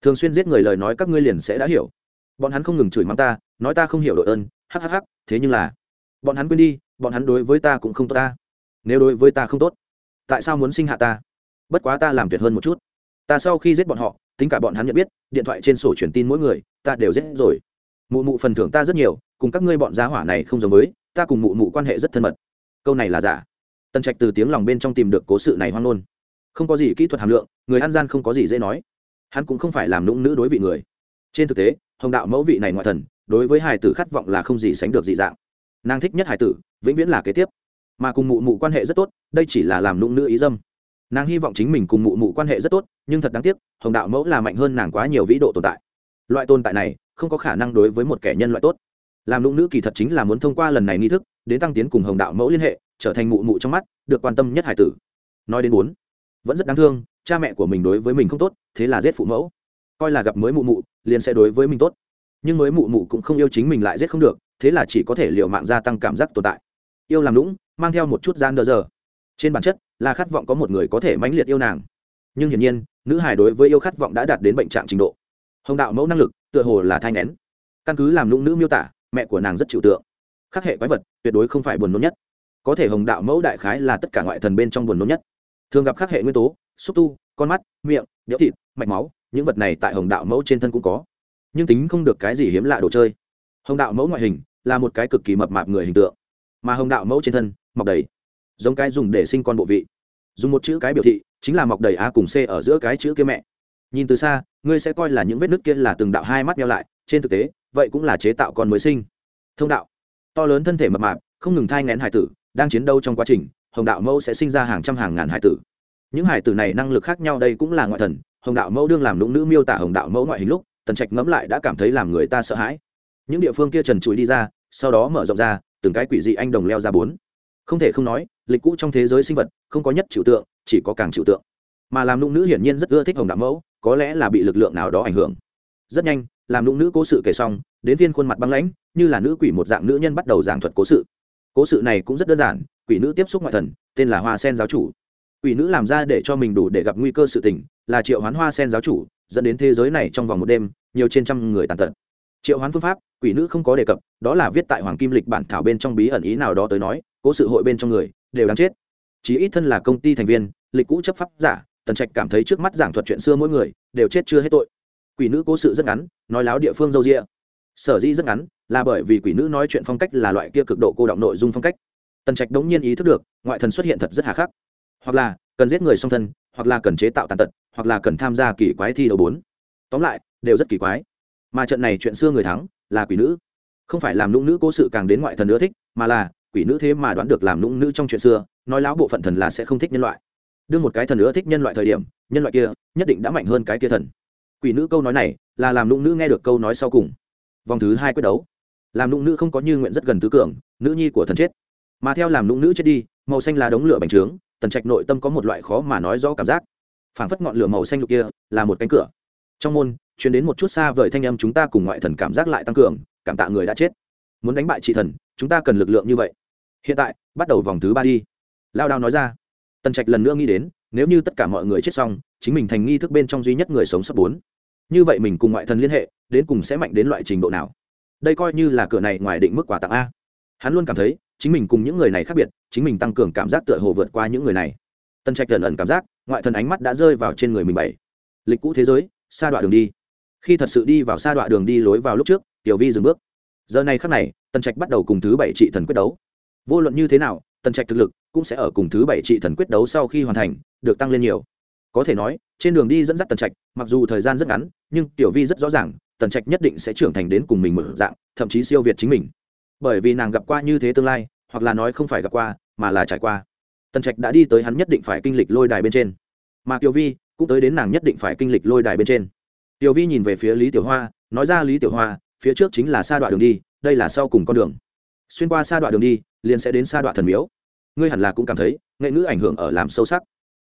Thường xuyên giết người lời nói các ngươi liền sẽ đã hiểu. Bọn hắn không ngừng chửi mắng ta nói ta không hiểu đội ơn hhh thế nhưng là bọn hắn quên đi bọn hắn đối với ta cũng không tốt ta. Nếu đối với ta không tốt tại sao muốn sinh hạ ta? Bất quá ta làm tuyệt hơn một chút. Ta sau khi giết bọn họ tính cả bọn hắn nhận biết điện thoại trên sổ truyền tin mỗi người ta đều giết rồi mụ mụ phần thưởng ta rất nhiều, cùng các ngươi bọn giá hỏa này không giống với, ta cùng mụ mụ quan hệ rất thân mật. Câu này là giả. Tần trạch từ tiếng lòng bên trong tìm được cố sự này hoang nôn không có gì kỹ thuật hàm lượng, người ăn gian không có gì dễ nói. Hắn cũng không phải làm nũng nữ đối vị người. Trên thực tế, hồng đạo mẫu vị này ngoại thần, đối với hải tử khát vọng là không gì sánh được dị dạng. Nàng thích nhất hải tử, vĩnh viễn là kế tiếp. Mà cùng mụ mụ quan hệ rất tốt, đây chỉ là làm nũng nữ ý dâm. Nàng hy vọng chính mình cùng mụ mụ quan hệ rất tốt, nhưng thật đáng tiếc, hồng đạo mẫu là mạnh hơn nàng quá nhiều vĩ độ tồn tại. Loại tồn tại này không có khả năng đối với một kẻ nhân loại tốt. Làm lũng nữ kỳ thật chính là muốn thông qua lần này nghi thức, đến tăng tiến cùng hồng đạo mẫu liên hệ, trở thành mụ mụ trong mắt, được quan tâm nhất hải tử. Nói đến bốn, vẫn rất đáng thương, cha mẹ của mình đối với mình không tốt, thế là giết phụ mẫu. Coi là gặp mới mụ mụ, liền sẽ đối với mình tốt. Nhưng mới mụ mụ cũng không yêu chính mình lại giết không được, thế là chỉ có thể liệu mạng gia tăng cảm giác tồn tại. Yêu làm lũng, mang theo một chút gian đờ giờ. Trên bản chất, là khát vọng có một người có thể mãnh liệt yêu nàng. Nhưng hiển nhiên, nữ hài đối với yêu khát vọng đã đạt đến bệnh trạng trình độ. Hồng đạo mẫu năng lực tựa hồ là thai nén căn cứ làm lũng nữ miêu tả, mẹ của nàng rất chịu tượng. Khắc hệ quái vật, tuyệt đối không phải buồn nôn nhất. Có thể hồng đạo mẫu đại khái là tất cả ngoại thần bên trong buồn nôn nhất. Thường gặp khắc hệ nguyên tố, xúc tu, con mắt, miệng nhỡ thịt, mạch máu, những vật này tại hồng đạo mẫu trên thân cũng có. Nhưng tính không được cái gì hiếm lạ đồ chơi. Hồng đạo mẫu ngoại hình là một cái cực kỳ mập mạp người hình tượng, mà hồng đạo mẫu trên thân, mọc đầy. Giống cái dùng để sinh con bộ vị. Dùng một chữ cái biểu thị, chính là mọc đầy a cùng c ở giữa cái chữ kia mẹ nhìn từ xa, ngươi sẽ coi là những vết nứt kia là từng đạo hai mắt nhau lại, trên thực tế, vậy cũng là chế tạo con mới sinh. Thông đạo. To lớn thân thể mập mạp, không ngừng thai ngén hải tử, đang chiến đấu trong quá trình, hồng đạo mẫu sẽ sinh ra hàng trăm hàng ngàn hải tử. Những hải tử này năng lực khác nhau đây cũng là ngoại thần, hồng đạo mẫu đương làm lũng nữ miêu tả hồng đạo mẫu ngoại hình lúc, tần trạch ngẫm lại đã cảm thấy làm người ta sợ hãi. Những địa phương kia trần trụi đi ra, sau đó mở rộng ra, từng cái quỷ dị anh đồng leo ra bốn. Không thể không nói, lịch cũ trong thế giới sinh vật, không có nhất chịu tượng, chỉ có càng chịu tượng. Mà làm lũng nữ hiển nhiên rất ưa thích hồng đạo mẫu có lẽ là bị lực lượng nào đó ảnh hưởng. Rất nhanh, làm nụng nữ cố sự kể xong, đến viên khuôn mặt băng lãnh, như là nữ quỷ một dạng nữ nhân bắt đầu giảng thuật cố sự. Cố sự này cũng rất đơn giản, quỷ nữ tiếp xúc ngoại thần, tên là hoa sen giáo chủ. Quỷ nữ làm ra để cho mình đủ để gặp nguy cơ sự tình, là triệu hoán hoa sen giáo chủ, dẫn đến thế giới này trong vòng một đêm, nhiều trên trăm người tàn tật. Triệu hoán phương pháp, quỷ nữ không có đề cập, đó là viết tại hoàng kim lịch bản thảo bên trong bí ẩn ý nào đó tới nói, cố sự hội bên trong người, đều đáng chết. Chỉ ít thân là công ty thành viên, lịch cũ chấp pháp giả tần trạch cảm thấy trước mắt giảng thuật chuyện xưa mỗi người đều chết chưa hết tội. Quỷ nữ cố sự rất ngắn, nói láo địa phương dâu rịa sở dĩ rất ngắn, là bởi vì quỷ nữ nói chuyện phong cách là loại kia cực độ cô động nội dung phong cách. Tần trạch đống nhiên ý thức được, ngoại thần xuất hiện thật rất hà khắc. Hoặc là, cần giết người song thân, hoặc là cần chế tạo tàn tật, hoặc là cần tham gia kỳ quái thi đấu bốn. Tóm lại, đều rất kỳ quái. Mà trận này chuyện xưa người thắng, là quỷ nữ. Không phải làm nũng nữ cố sự càng đến ngoại thần ưa thích, mà là, quỷ nữ thế mà đoán được làm nũng nữ trong chuyện xưa, nói láo bộ phận thần là sẽ không thích nhân loại đương một cái thần ưa thích nhân loại thời điểm, nhân loại kia nhất định đã mạnh hơn cái kia thần. Quỷ nữ câu nói này là làm nũng nữ nghe được câu nói sau cùng. Vòng thứ hai quyết đấu. Làm nụng nữ không có như nguyện rất gần tứ cường, nữ nhi của thần chết. Mà theo làm nụng nữ chết đi, màu xanh là đống lửa bành trướng, tần trạch nội tâm có một loại khó mà nói rõ cảm giác. Phảng phất ngọn lửa màu xanh lục kia là một cánh cửa. Trong môn chuyển đến một chút xa vời thanh âm chúng ta cùng ngoại thần cảm giác lại tăng cường, cảm tạ người đã chết. Muốn đánh bại trị thần, chúng ta cần lực lượng như vậy. Hiện tại, bắt đầu vòng thứ ba đi. Lao đao nói ra tần trạch lần nữa nghĩ đến, nếu như tất cả mọi người chết xong, chính mình thành nghi thức bên trong duy nhất người sống sắp bốn. Như vậy mình cùng ngoại thần liên hệ, đến cùng sẽ mạnh đến loại trình độ nào? Đây coi như là cửa này ngoài định mức quà tặng a. Hắn luôn cảm thấy, chính mình cùng những người này khác biệt, chính mình tăng cường cảm giác tựa hồ vượt qua những người này. Tân trạch lần ẩn cảm giác, ngoại thần ánh mắt đã rơi vào trên người mình bảy. Lịch cũ thế giới xa đoạn đường đi. Khi thật sự đi vào xa đoạn đường đi lối vào lúc trước, tiểu vi dừng bước. Giờ này khắc này tân trạch bắt đầu cùng thứ bảy trị thần quyết đấu. Vô luận như thế nào tần trạch thực lực cũng sẽ ở cùng thứ bảy trị thần quyết đấu sau khi hoàn thành, được tăng lên nhiều. Có thể nói, trên đường đi dẫn dắt tần trạch, mặc dù thời gian rất ngắn, nhưng tiểu vi rất rõ ràng, tần trạch nhất định sẽ trưởng thành đến cùng mình mở dạng, thậm chí siêu việt chính mình. Bởi vì nàng gặp qua như thế tương lai, hoặc là nói không phải gặp qua, mà là trải qua. Tần trạch đã đi tới hắn nhất định phải kinh lịch lôi đài bên trên. Mà tiểu vi cũng tới đến nàng nhất định phải kinh lịch lôi đài bên trên. Tiểu vi nhìn về phía lý tiểu hoa, nói ra lý tiểu hoa, phía trước chính là sa đoạn đường đi, đây là sau cùng con đường. Xuyên qua sa đoạn đường đi, liền sẽ đến sa đoạn thần miếu ngươi hẳn là cũng cảm thấy nghệ ngữ ảnh hưởng ở làm sâu sắc.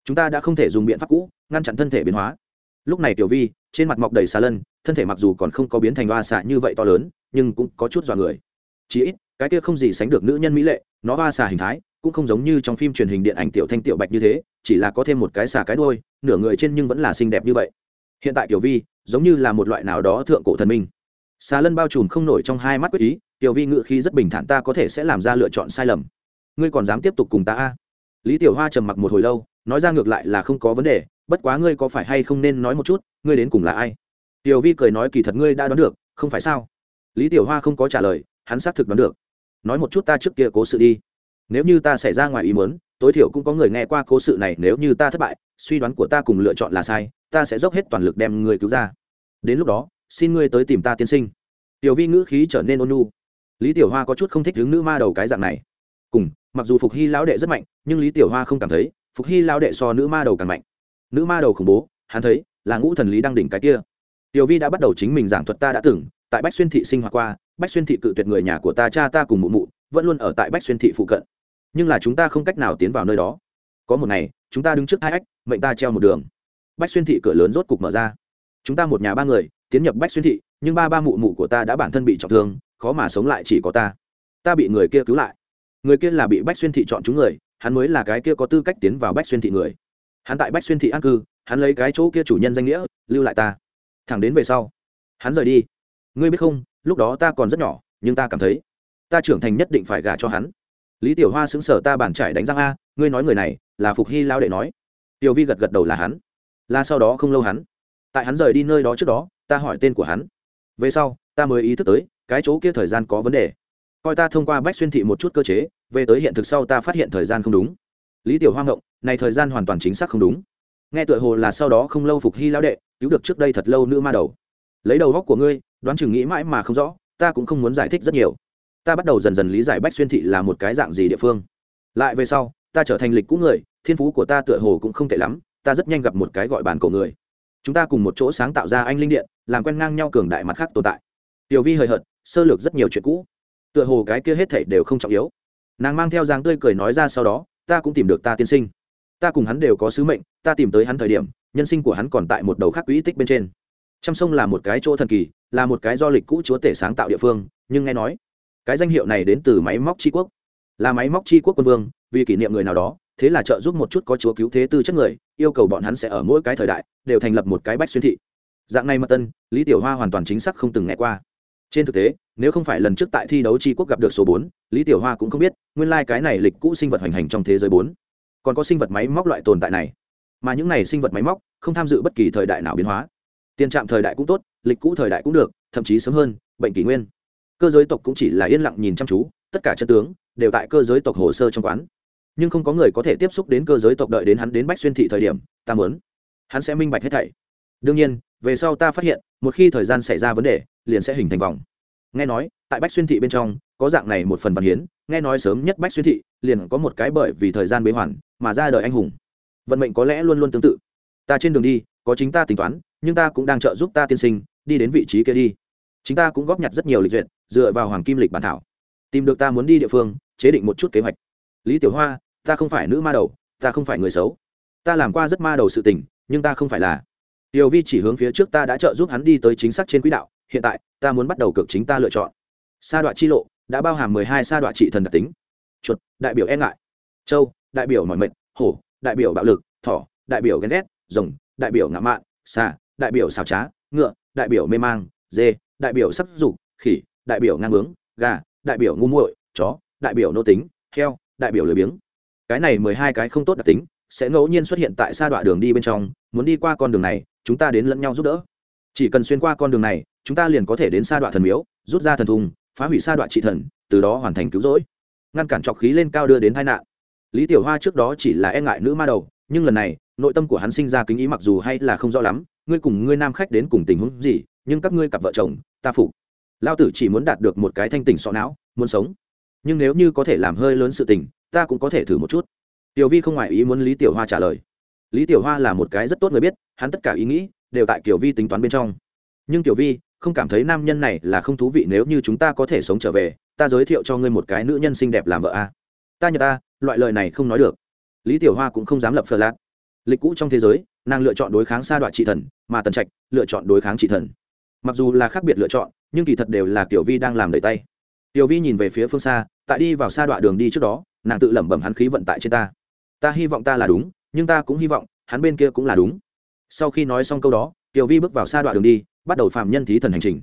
Chúng ta đã không thể dùng biện pháp cũ, ngăn chặn thân thể biến hóa. Lúc này tiểu vi, trên mặt mọc đầy xà lân, thân thể mặc dù còn không có biến thành hoa xạ như vậy to lớn, nhưng cũng có chút dọa người. Chỉ ít, cái kia không gì sánh được nữ nhân mỹ lệ, nó hoa xà hình thái cũng không giống như trong phim truyền hình điện ảnh tiểu thanh tiểu bạch như thế, chỉ là có thêm một cái xà cái đôi nửa người trên nhưng vẫn là xinh đẹp như vậy. Hiện tại tiểu vi giống như là một loại nào đó thượng cổ thần minh. Xà lân bao trùm không nổi trong hai mắt quyết ý, tiểu vi ngự khi rất bình thản ta có thể sẽ làm ra lựa chọn sai lầm ngươi còn dám tiếp tục cùng ta a? Lý tiểu hoa trầm mặc một hồi lâu, nói ra ngược lại là không có vấn đề, bất quá ngươi có phải hay không nên nói một chút, ngươi đến cùng là ai? Tiểu vi cười nói kỳ thật ngươi đã đoán được, không phải sao? Lý tiểu hoa không có trả lời, hắn xác thực đoán được. Nói một chút ta trước kia cố sự đi. Nếu như ta xảy ra ngoài ý muốn, tối thiểu cũng có người nghe qua cố sự này, nếu như ta thất bại, suy đoán của ta cùng lựa chọn là sai, ta sẽ dốc hết toàn lực đem ngươi cứu ra. Đến lúc đó, xin ngươi tới tìm ta tiên sinh. Tiểu vi ngữ khí trở nên ôn nhu. Lý tiểu hoa có chút không thích đứng nữ ma đầu cái dạng này. Cùng mặc dù phục hy lão đệ rất mạnh nhưng lý tiểu hoa không cảm thấy phục hy lão đệ so nữ ma đầu càng mạnh nữ ma đầu khủng bố hắn thấy là ngũ thần lý đang đỉnh cái kia tiểu vi đã bắt đầu chính mình giảng thuật ta đã từng tại bách xuyên thị sinh hoạt qua bách xuyên thị cự tuyệt người nhà của ta cha ta cùng mụ mụ vẫn luôn ở tại bách xuyên thị phụ cận nhưng là chúng ta không cách nào tiến vào nơi đó có một ngày chúng ta đứng trước hai ách mệnh ta treo một đường bách xuyên thị cửa lớn rốt cục mở ra chúng ta một nhà ba người tiến nhập bách xuyên thị nhưng ba ba mụ mụ của ta đã bản thân bị trọng thương khó mà sống lại chỉ có ta ta bị người kia cứu lại người kia là bị bách xuyên thị chọn chúng người, hắn mới là cái kia có tư cách tiến vào bách xuyên thị người. Hắn tại bách xuyên thị an cư, hắn lấy cái chỗ kia chủ nhân danh nghĩa, lưu lại ta. Thẳng đến về sau, hắn rời đi. Ngươi biết không, lúc đó ta còn rất nhỏ, nhưng ta cảm thấy, ta trưởng thành nhất định phải gả cho hắn. Lý tiểu hoa xứng sở ta bàn trải đánh răng a, ngươi nói người này, là phục hy lao đệ nói. Tiểu vi gật gật đầu là hắn. Là sau đó không lâu hắn. Tại hắn rời đi nơi đó trước đó, ta hỏi tên của hắn. Về sau, ta mới ý thức tới, cái chỗ kia thời gian có vấn đề coi ta thông qua bách xuyên thị một chút cơ chế, về tới hiện thực sau ta phát hiện thời gian không đúng. Lý tiểu hoang ngộng, này thời gian hoàn toàn chính xác không đúng. Nghe tựa hồ là sau đó không lâu phục hy lão đệ, cứu được trước đây thật lâu nữ ma đầu. Lấy đầu góc của ngươi, đoán chừng nghĩ mãi mà không rõ, ta cũng không muốn giải thích rất nhiều. Ta bắt đầu dần dần lý giải bách xuyên thị là một cái dạng gì địa phương. Lại về sau, ta trở thành lịch cũ người, thiên phú của ta tựa hồ cũng không tệ lắm, ta rất nhanh gặp một cái gọi bàn cổ người. Chúng ta cùng một chỗ sáng tạo ra anh linh điện, làm quen ngang nhau cường đại mặt khác tồn tại. Tiểu vi hời hợt, sơ lược rất nhiều chuyện cũ tựa hồ cái kia hết thảy đều không trọng yếu. Nàng mang theo dáng tươi cười nói ra sau đó, ta cũng tìm được ta tiên sinh. Ta cùng hắn đều có sứ mệnh, ta tìm tới hắn thời điểm, nhân sinh của hắn còn tại một đầu khác quỹ tích bên trên. T r ă m sông là một cái chỗ thần kỳ, là một cái do lịch cũ chúa tể sáng tạo địa phương, nhưng nghe nói, cái danh hiệu này đến từ máy móc tri quốc. Là máy móc tri quốc quân vương, vì kỷ niệm người nào đó, thế là trợ giúp một chút có chúa cứu thế tư chất người, yêu cầu bọn hắn sẽ ở mỗi cái thời đại, đều thành lập một cái bách xuyên thị. Dạng này mật tân, lý tiểu hoa hoàn toàn chính xác không từng nghe qua trên thực tế, nếu không phải lần trước tại thi đấu tri quốc gặp được số bốn, lý tiểu hoa cũng không biết, nguyên lai、like、cái này lịch cũ sinh vật hoành hành trong thế giới bốn. Còn có sinh vật máy móc loại tồn tại này. Mà những này sinh vật máy móc, không tham dự bất kỳ thời đại nào biến hóa. Tiền trạm thời đại cũng tốt, lịch cũ thời đại cũng được, thậm chí sớm hơn, bệnh kỷ nguyên. Cơ giới tộc cũng chỉ là yên lặng nhìn chăm chú, tất cả chân tướng, đều tại cơ giới tộc hồ sơ trong quán. Nhưng không có người có thể tiếp xúc đến cơ giới tộc đợi đến hắn đến bách xuyên thị thời điểm, ta muốn. Hắn sẽ minh bạch hết thảy. Đương nhiên, về sau ta phát hiện, một khi thời gian xảy ra vấn đề liền sẽ hình thành vòng. Nghe nói, tại bách xuyên thị bên trong, có dạng này một phần văn hiến, nghe nói sớm nhất bách xuyên thị liền có một cái bởi vì thời gian bế hoàn mà ra đời anh hùng. Vận mệnh có lẽ luôn luôn tương tự. Ta trên đường đi, có chính ta tính toán, nhưng ta cũng đang trợ giúp ta tiên sinh, đi đến vị trí kia đi. Chính ta cũng góp nhặt rất nhiều lịch duyệt, dựa vào hoàng kim lịch bản thảo. Tìm được ta muốn đi địa phương, chế định một chút kế hoạch. Lý tiểu hoa, ta không phải nữ ma đầu, ta không phải người xấu. Ta làm qua rất ma đầu sự tình, nhưng ta không phải là. Tiểu vi chỉ hướng phía trước ta đã trợ giúp hắn đi tới chính xác trên quỹ đạo hiện tại ta muốn bắt đầu cực chính ta lựa chọn sa đoạn chi lộ đã bao hàm mười hai sa đoạn trị thần đặc tính chuột đại biểu e ngại châu đại biểu mọi mệnh hổ đại biểu bạo lực thỏ đại biểu ghen ghét rồng đại biểu ngã mạn xà đại biểu xào trá ngựa đại biểu mê mang dê đại biểu sắc dục khỉ đại biểu ngang bướng gà đại biểu ngu muội chó đại biểu nô tính heo đại biểu lười biếng cái này mười hai cái không tốt đặc tính sẽ ngẫu nhiên xuất hiện tại sa đoạn đường đi bên trong muốn đi qua con đường này chúng ta đến lẫn nhau giúp đỡ chỉ cần xuyên qua con đường này chúng ta liền có thể đến sa đoạn thần miếu, rút ra thần thùng, phá hủy sa đoạn trị thần, từ đó hoàn thành cứu rỗi. Ngăn cản trọc khí lên cao đưa đến tai nạn. Lý tiểu hoa trước đó chỉ là e ngại nữ ma đầu, nhưng lần này, nội tâm của hắn sinh ra kính ý mặc dù hay là không rõ lắm, ngươi cùng ngươi nam khách đến cùng tình huống gì, nhưng các ngươi cặp vợ chồng, ta phục. Lao tử chỉ muốn đạt được một cái thanh tỉnh sọ não, muốn sống. Nhưng nếu như có thể làm hơi lớn sự tình, ta cũng có thể thử một chút. Tiểu vi không ngoại ý muốn lý tiểu hoa trả lời. Lý tiểu hoa là một cái rất tốt người biết, hắn tất cả ý nghĩ đều tại kiểu vi tính toán bên trong. Nhưng tiểu vi không cảm thấy nam nhân này là không thú vị nếu như chúng ta có thể sống trở về, ta giới thiệu cho ngươi một cái nữ nhân xinh đẹp làm vợ a. Ta nhờ ta, loại lời này không nói được. Lý tiểu hoa cũng không dám lập phờ lát lịch cũ trong thế giới, nàng lựa chọn đối kháng sa đoạn trị thần, mà tần trạch lựa chọn đối kháng trị thần. Mặc dù là khác biệt lựa chọn, nhưng kỳ thật đều là tiểu vi đang làm đầy tay. Tiểu vi nhìn về phía phương xa, tại đi vào sa đoạn đường đi trước đó, nàng tự lẩm bẩm hắn khí vận tại trên ta. Ta hy vọng ta là đúng, nhưng ta cũng hy vọng, hắn bên kia cũng là đúng. Sau khi nói xong câu đó, tiểu vi bước vào sa đoạn đường đi bắt đầu phạm nhân thí thần hành trình.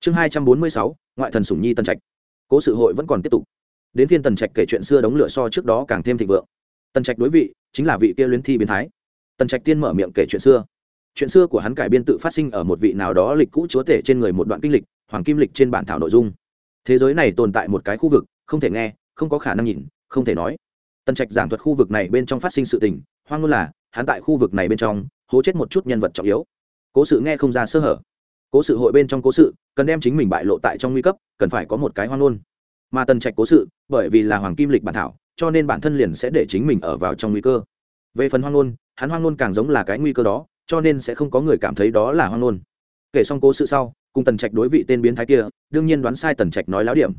Chương hai trăm bốn mươi sáu, ngoại thần sủng nhi tân trạch. Cố sự hội vẫn còn tiếp tục. Đến phiên tần trạch kể chuyện xưa đống lửa so trước đó càng thêm thịnh vượng. Tần trạch đối vị, chính là vị kia luyến thi biến thái. Tần trạch tiên mở miệng kể chuyện xưa. Chuyện xưa của hắn cải biên tự phát sinh ở một vị nào đó lịch cũ chúa tể trên người một đoạn kinh lịch, hoàng kim lịch trên bản thảo nội dung. Thế giới này tồn tại một cái khu vực, không thể nghe, không có khả năng nhìn, không thể nói. Tần trạch giảng thuật khu vực này bên trong phát sinh sự tình, hoang ngôn là, hắn tại khu vực này bên trong, hố chết một chút nhân vật trọng yếu. Cố sự nghe không ra sơ hở cố sự hội bên trong cố sự, cần đem chính mình bại lộ tại trong nguy cấp, cần phải có một cái hoang ngôn. Mà tần trạch cố sự, bởi vì là hoàng kim lịch bản thảo, cho nên bản thân liền sẽ để chính mình ở vào trong nguy cơ. Về phần hoang ngôn, hắn hoang ngôn càng giống là cái nguy cơ đó, cho nên sẽ không có người cảm thấy đó là hoang ngôn. Kể xong cố sự sau, cùng tần trạch đối vị tên biến thái kia, đương nhiên đoán sai tần trạch nói láo điểm.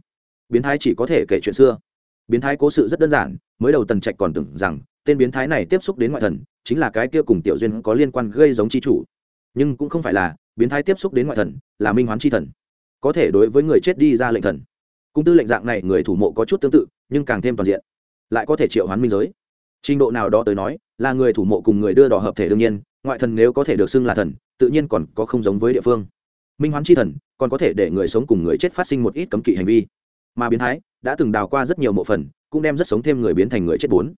Biến thái chỉ có thể kể chuyện xưa. Biến thái cố sự rất đơn giản, mới đầu tần trạch còn tưởng rằng, tên biến thái này tiếp xúc đến ngoại thần, chính là cái kia cùng tiểu duyên có liên quan gây giống chi chủ. Nhưng cũng không phải là biến thái tiếp xúc đến ngoại thần, là minh hoán chi thần. Có thể đối với người chết đi ra lệnh thần. Cung tư lệnh dạng này, người thủ mộ có chút tương tự, nhưng càng thêm toàn diện. Lại có thể triệu hoán minh giới. Trình độ nào đó tới nói, là người thủ mộ cùng người đưa đỏ hợp thể đương nhiên, ngoại thần nếu có thể được xưng là thần, tự nhiên còn có không giống với địa phương. Minh hoán chi thần, còn có thể để người sống cùng người chết phát sinh một ít cấm kỵ hành vi. Mà biến thái, đã từng đào qua rất nhiều mộ phần, cũng đem rất sống thêm người biến thành người chết bốn.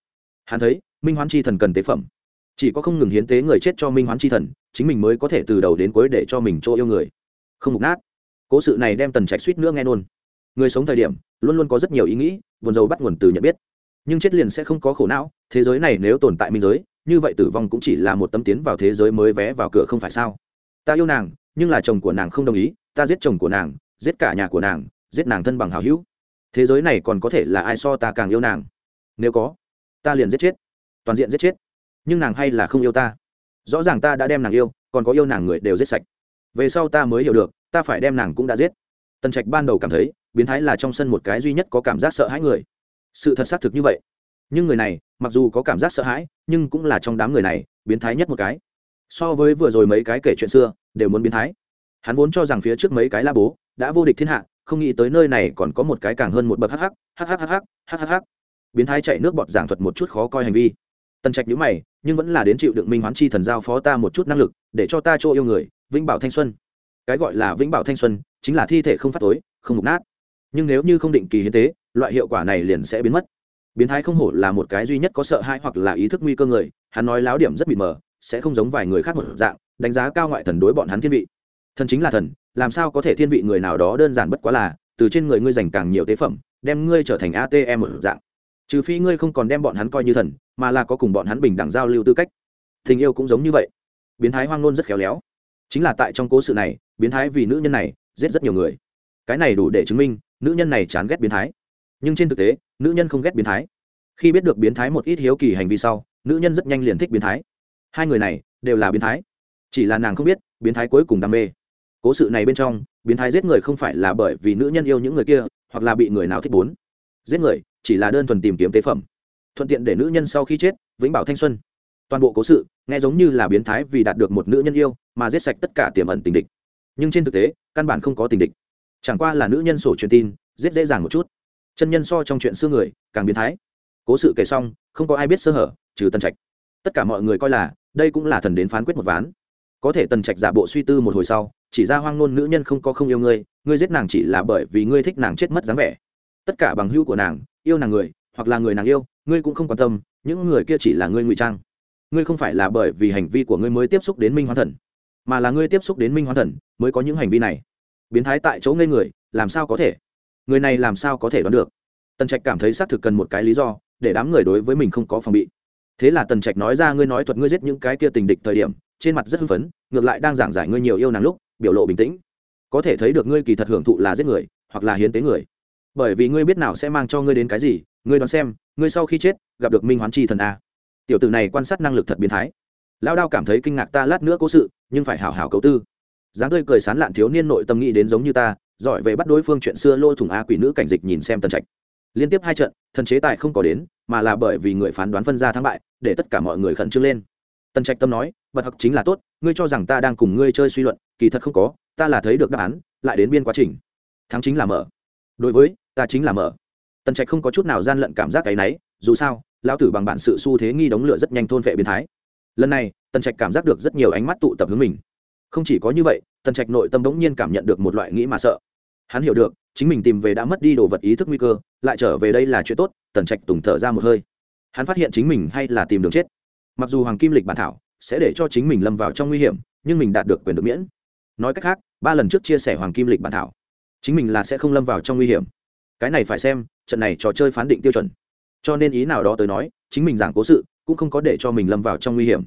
Hắn thấy, minh hoán chi thần cần tế phẩm chỉ có không ngừng hiến tế người chết cho minh hoán chi thần, chính mình mới có thể từ đầu đến cuối để cho mình chỗ yêu người. Không mục nát. Cố sự này đem tần trạch suýt nữa nghe nôn người sống thời điểm, luôn luôn có rất nhiều ý nghĩ, buồn dầu bắt nguồn từ nhận biết. Nhưng chết liền sẽ không có khổ não, thế giới này nếu tồn tại minh giới, như vậy tử vong cũng chỉ là một tấm tiến vào thế giới mới vé vào cửa không phải sao? Ta yêu nàng, nhưng là chồng của nàng không đồng ý, ta giết chồng của nàng, giết cả nhà của nàng, giết nàng thân bằng hào hữu. Thế giới này còn có thể là ai so ta càng yêu nàng? Nếu có, ta liền giết chết. Toàn diện giết chết nhưng nàng hay là không yêu ta. Rõ ràng ta đã đem nàng yêu, còn có yêu nàng người đều giết sạch. Về sau ta mới hiểu được, ta phải đem nàng cũng đã giết. Tần trạch ban đầu cảm thấy, biến thái là trong sân một cái duy nhất có cảm giác sợ hãi người. Sự thật xác thực như vậy. Nhưng người này, mặc dù có cảm giác sợ hãi, nhưng cũng là trong đám người này, biến thái nhất một cái. So với vừa rồi mấy cái kể chuyện xưa, đều muốn biến thái. Hắn vốn cho rằng phía trước mấy cái la bố, đã vô địch thiên hạ, không nghĩ tới nơi này còn có một cái càng hơn một bậc hh hhhh hhh biến thái chạy nước bọt giảng thuật một chút khó coi hành vi tần trạch nhữ mày, nhưng vẫn là đến chịu đựng minh hoán chi thần giao phó ta một chút năng lực, để cho ta chỗ yêu người, vĩnh bảo thanh xuân. Cái gọi là vĩnh bảo thanh xuân, chính là thi thể không phát tối, không mục nát. Nhưng nếu như không định kỳ hiến tế, loại hiệu quả này liền sẽ biến mất. Biến thái không hổ là một cái duy nhất có sợ hãi hoặc là ý thức nguy cơ người, hắn nói láo điểm rất mịt mờ, sẽ không giống vài người khác một dạng, đánh giá cao ngoại thần đối bọn hắn thiên vị. Thần chính là thần, làm sao có thể thiên vị người nào đó đơn giản bất quá là, từ trên người ngươi dành càng nhiều tế phẩm, đem ngươi trở thành atm một dạng trừ phi ngươi không còn đem bọn hắn coi như thần, mà là có cùng bọn hắn bình đẳng giao lưu tư cách. Tình yêu cũng giống như vậy. Biến thái hoang nôn rất khéo léo. Chính là tại trong cố sự này, biến thái vì nữ nhân này, giết rất nhiều người. Cái này đủ để chứng minh, nữ nhân này chán ghét biến thái. Nhưng trên thực tế, nữ nhân không ghét biến thái. Khi biết được biến thái một ít hiếu kỳ hành vi sau, nữ nhân rất nhanh liền thích biến thái. Hai người này, đều là biến thái. Chỉ là nàng không biết, biến thái cuối cùng đam mê. Cố sự này bên trong, biến thái giết người không phải là bởi vì nữ nhân yêu những người kia, hoặc là bị người nào thích bốn. Giết người chỉ là đơn thuần tìm kiếm tế phẩm. Thuận tiện để nữ nhân sau khi chết, vĩnh bảo thanh xuân. Toàn bộ cố sự, nghe giống như là biến thái vì đạt được một nữ nhân yêu, mà giết sạch tất cả tiềm ẩn tình địch. Nhưng trên thực tế, căn bản không có tình địch. Chẳng qua là nữ nhân sổ truyền tin, giết dễ dàng một chút. Chân nhân so trong chuyện xưa người, càng biến thái. Cố sự kể xong, không có ai biết sơ hở, trừ tân trạch. Tất cả mọi người coi là, đây cũng là thần đến phán quyết một ván. Có thể tần trạch giả bộ suy tư một hồi sau, chỉ ra hoang ngôn nữ nhân không có không yêu ngươi ngươi giết nàng chỉ là bởi vì ngươi thích nàng chết mất dáng vẻ tất cả bằng hữu của nàng, yêu nàng người, hoặc là người nàng yêu, ngươi cũng không quan tâm, những người kia chỉ là ngươi ngụy trang. Ngươi không phải là bởi vì hành vi của ngươi mới tiếp xúc đến minh hoa thần, mà là ngươi tiếp xúc đến minh hoa thần mới có những hành vi này. Biến thái tại chỗ ngây người, làm sao có thể? Người này làm sao có thể đoán được? Tần trạch cảm thấy xác thực cần một cái lý do, để đám người đối với mình không có phòng bị. Thế là tần trạch nói ra ngươi nói thuật ngươi giết những cái kia tình địch thời điểm, trên mặt rất hưng phấn, ngược lại đang giảng giải ngươi nhiều yêu nàng lúc, biểu lộ bình tĩnh. Có thể thấy được ngươi kỳ thật hưởng thụ là giết người, hoặc là hiến tế người bởi vì ngươi biết nào sẽ mang cho ngươi đến cái gì, ngươi đoán xem, ngươi sau khi chết, gặp được minh hoán chi thần a. Tiểu tử này quan sát năng lực thật biến thái. Lao đao cảm thấy kinh ngạc ta lát nữa cố sự, nhưng phải hảo hảo cấu tư. Dáng tươi cười sán lạn thiếu niên nội tâm nghĩ đến giống như ta, giỏi về bắt đối phương chuyện xưa lôi thủng a quỷ nữ cảnh dịch nhìn xem tần trạch. Liên tiếp hai trận, thần chế tài không có đến, mà là bởi vì người phán đoán phân ra thắng bại, để tất cả mọi người khẩn trương lên. Tần trạch tâm nói bật học chính là tốt, ngươi cho rằng ta đang cùng ngươi chơi suy luận, kỳ thật không có, ta là thấy được đáp án, lại đến biên quá trình. Thắng chính là mở đối với, ta chính là mở. Tần trạch không có chút nào gian lận cảm giác cái náy dù sao, lão tử bằng bản sự xu thế nghi đóng lửa rất nhanh thôn vệ biến thái. Lần này, tần trạch cảm giác được rất nhiều ánh mắt tụ tập hướng mình. Không chỉ có như vậy, tần trạch nội tâm bỗng nhiên cảm nhận được một loại nghĩ mà sợ. Hắn hiểu được, chính mình tìm về đã mất đi đồ vật ý thức nguy cơ, lại trở về đây là chuyện tốt, tần trạch tùng thở ra một hơi. Hắn phát hiện chính mình hay là tìm đường chết. Mặc dù hoàng kim lịch bản thảo sẽ để cho chính mình lâm vào trong nguy hiểm, nhưng mình đạt được quyền được miễn. Nói cách khác, ba lần trước chia sẻ hoàng kim lịch bản thảo chính mình là sẽ không lâm vào trong nguy hiểm. Cái này phải xem, trận này trò chơi phán định tiêu chuẩn. Cho nên ý nào đó tới nói, chính mình giảng cố sự, cũng không có để cho mình lâm vào trong nguy hiểm.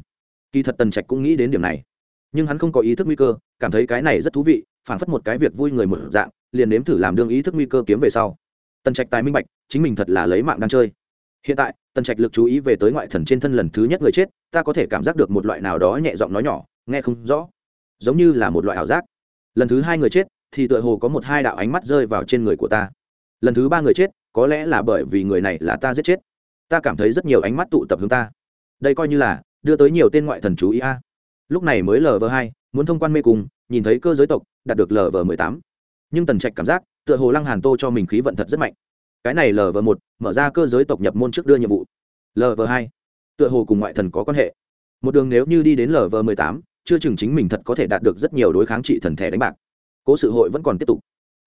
Kỳ thật tần trạch cũng nghĩ đến điểm này. Nhưng hắn không có ý thức nguy cơ, cảm thấy cái này rất thú vị phản phất một cái việc vui người một dạng, liền nếm thử làm đương ý thức nguy cơ kiếm về sau. Tần trạch tài minh bạch, chính mình thật là lấy mạng đang chơi. Hiện tại, tần trạch lực chú ý về tới ngoại thần trên thân lần thứ nhất người chết, ta có thể cảm giác được một loại nào đó nhẹ giọng nói nhỏ, nghe không rõ. Giống như là một loại ảo giác. Lần thứ hai người chết thì tựa hồ có một hai đạo ánh mắt rơi vào trên người của ta. Lần thứ ba người chết, có lẽ là bởi vì người này là ta giết chết. Ta cảm thấy rất nhiều ánh mắt tụ tập hướng ta. Đây coi như là đưa tới nhiều tên ngoại thần chú ý a. Lúc này mới lv hai, muốn thông quan mê cùng nhìn thấy cơ giới tộc, đạt được lv mười tám. Nhưng tần trạch cảm giác, tựa hồ lăng hàn tô cho mình khí vận thật rất mạnh. Cái này lv một, mở ra cơ giới tộc nhập môn trước đưa nhiệm vụ. Lv hai, tựa hồ cùng ngoại thần có quan hệ. Một đường nếu như đi đến lv mười tám, chưa chừng chính mình thật có thể đạt được rất nhiều đối kháng trị thần thẻ đánh bạc cố sự hội vẫn còn tiếp tục.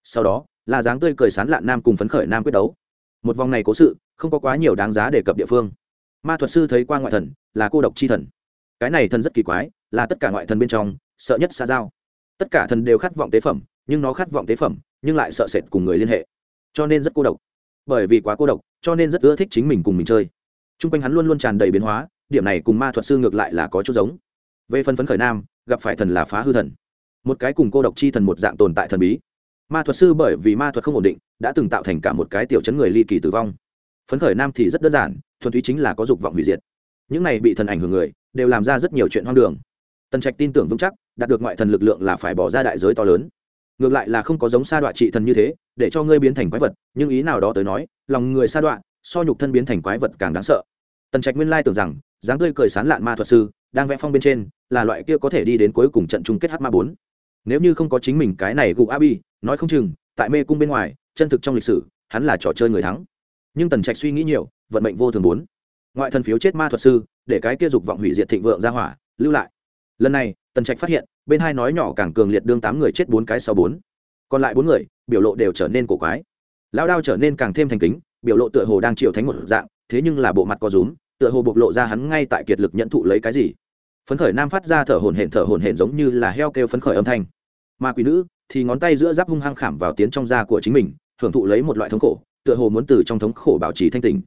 Sau đó, là dáng tươi cười sán lạn nam cùng phấn khởi nam quyết đấu. Một vòng này cố sự, không có quá nhiều đáng giá đề cập địa phương. Ma thuật sư thấy qua ngoại thần, là cô độc chi thần. Cái này thần rất kỳ quái, là tất cả ngoại thần bên trong, sợ nhất xa giao. Tất cả thần đều khát vọng tế phẩm, nhưng nó khát vọng tế phẩm, nhưng lại sợ sệt cùng người liên hệ. Cho nên rất cô độc. Bởi vì quá cô độc, cho nên rất ưa thích chính mình cùng mình chơi. T r u n g quanh hắn luôn luôn tràn đầy biến hóa, điểm này cùng ma thuật sư ngược lại là có chút giống. Về phân phấn khởi nam, gặp phải thần là phá hư thần một cái cùng cô độc chi thần một dạng tồn tại thần bí. Ma thuật sư bởi vì ma thuật không ổn định, đã từng tạo thành cả một cái tiểu chấn người ly kỳ tử vong. Phấn khởi nam thì rất đơn giản, thuần túy chính là có dục vọng hủy diệt. Những này bị thần ảnh hưởng người, đều làm ra rất nhiều chuyện hoang đường. Tần trạch tin tưởng vững chắc, đạt được ngoại thần lực lượng là phải bỏ ra đại giới to lớn. Ngược lại là không có giống sa đọa trị thần như thế, để cho ngươi biến thành quái vật, nhưng ý nào đó tới nói, lòng người sa đọa so nhục thân biến thành quái vật càng đáng sợ. Tần trạch nguyên lai tưởng rằng, dáng tươi cười sán lạn ma thuật sư, đang vẽ phong bên trên, là loại kia có thể đi đến cuối cùng trận chung kết h ma bốn nếu như không có chính mình cái này gụ abi, nói không chừng, tại mê cung bên ngoài, chân thực trong lịch sử, hắn là trò chơi người thắng. Nhưng tần trạch suy nghĩ nhiều, vận mệnh vô thường bốn. Ngoại thần phiếu chết ma thuật sư, để cái kia dục vọng hủy diệt thịnh vượng ra hỏa, lưu lại. Lần này, tần trạch phát hiện, bên hai nói nhỏ càng cường liệt đương tám người chết bốn cái sau bốn. Còn lại bốn người, biểu lộ đều trở nên cổ quái. Lao đao trở nên càng thêm thành kính, biểu lộ tựa hồ đang chịu thánh một dạng, thế nhưng là bộ mặt có rúm, tựa hồ bộc lộ ra hắn ngay tại kiệt lực nhận thụ lấy cái gì. Phấn khởi nam phát ra thở hổn hển thở hổn hển giống như là heo kêu phấn khởi âm thanh mà quỷ nữ thì ngón tay giữa giáp hung hăng khảm vào tiến trong da của chính mình, hưởng thụ lấy một loại thống khổ, tựa hồ muốn từ trong thống khổ bảo trì thanh tình.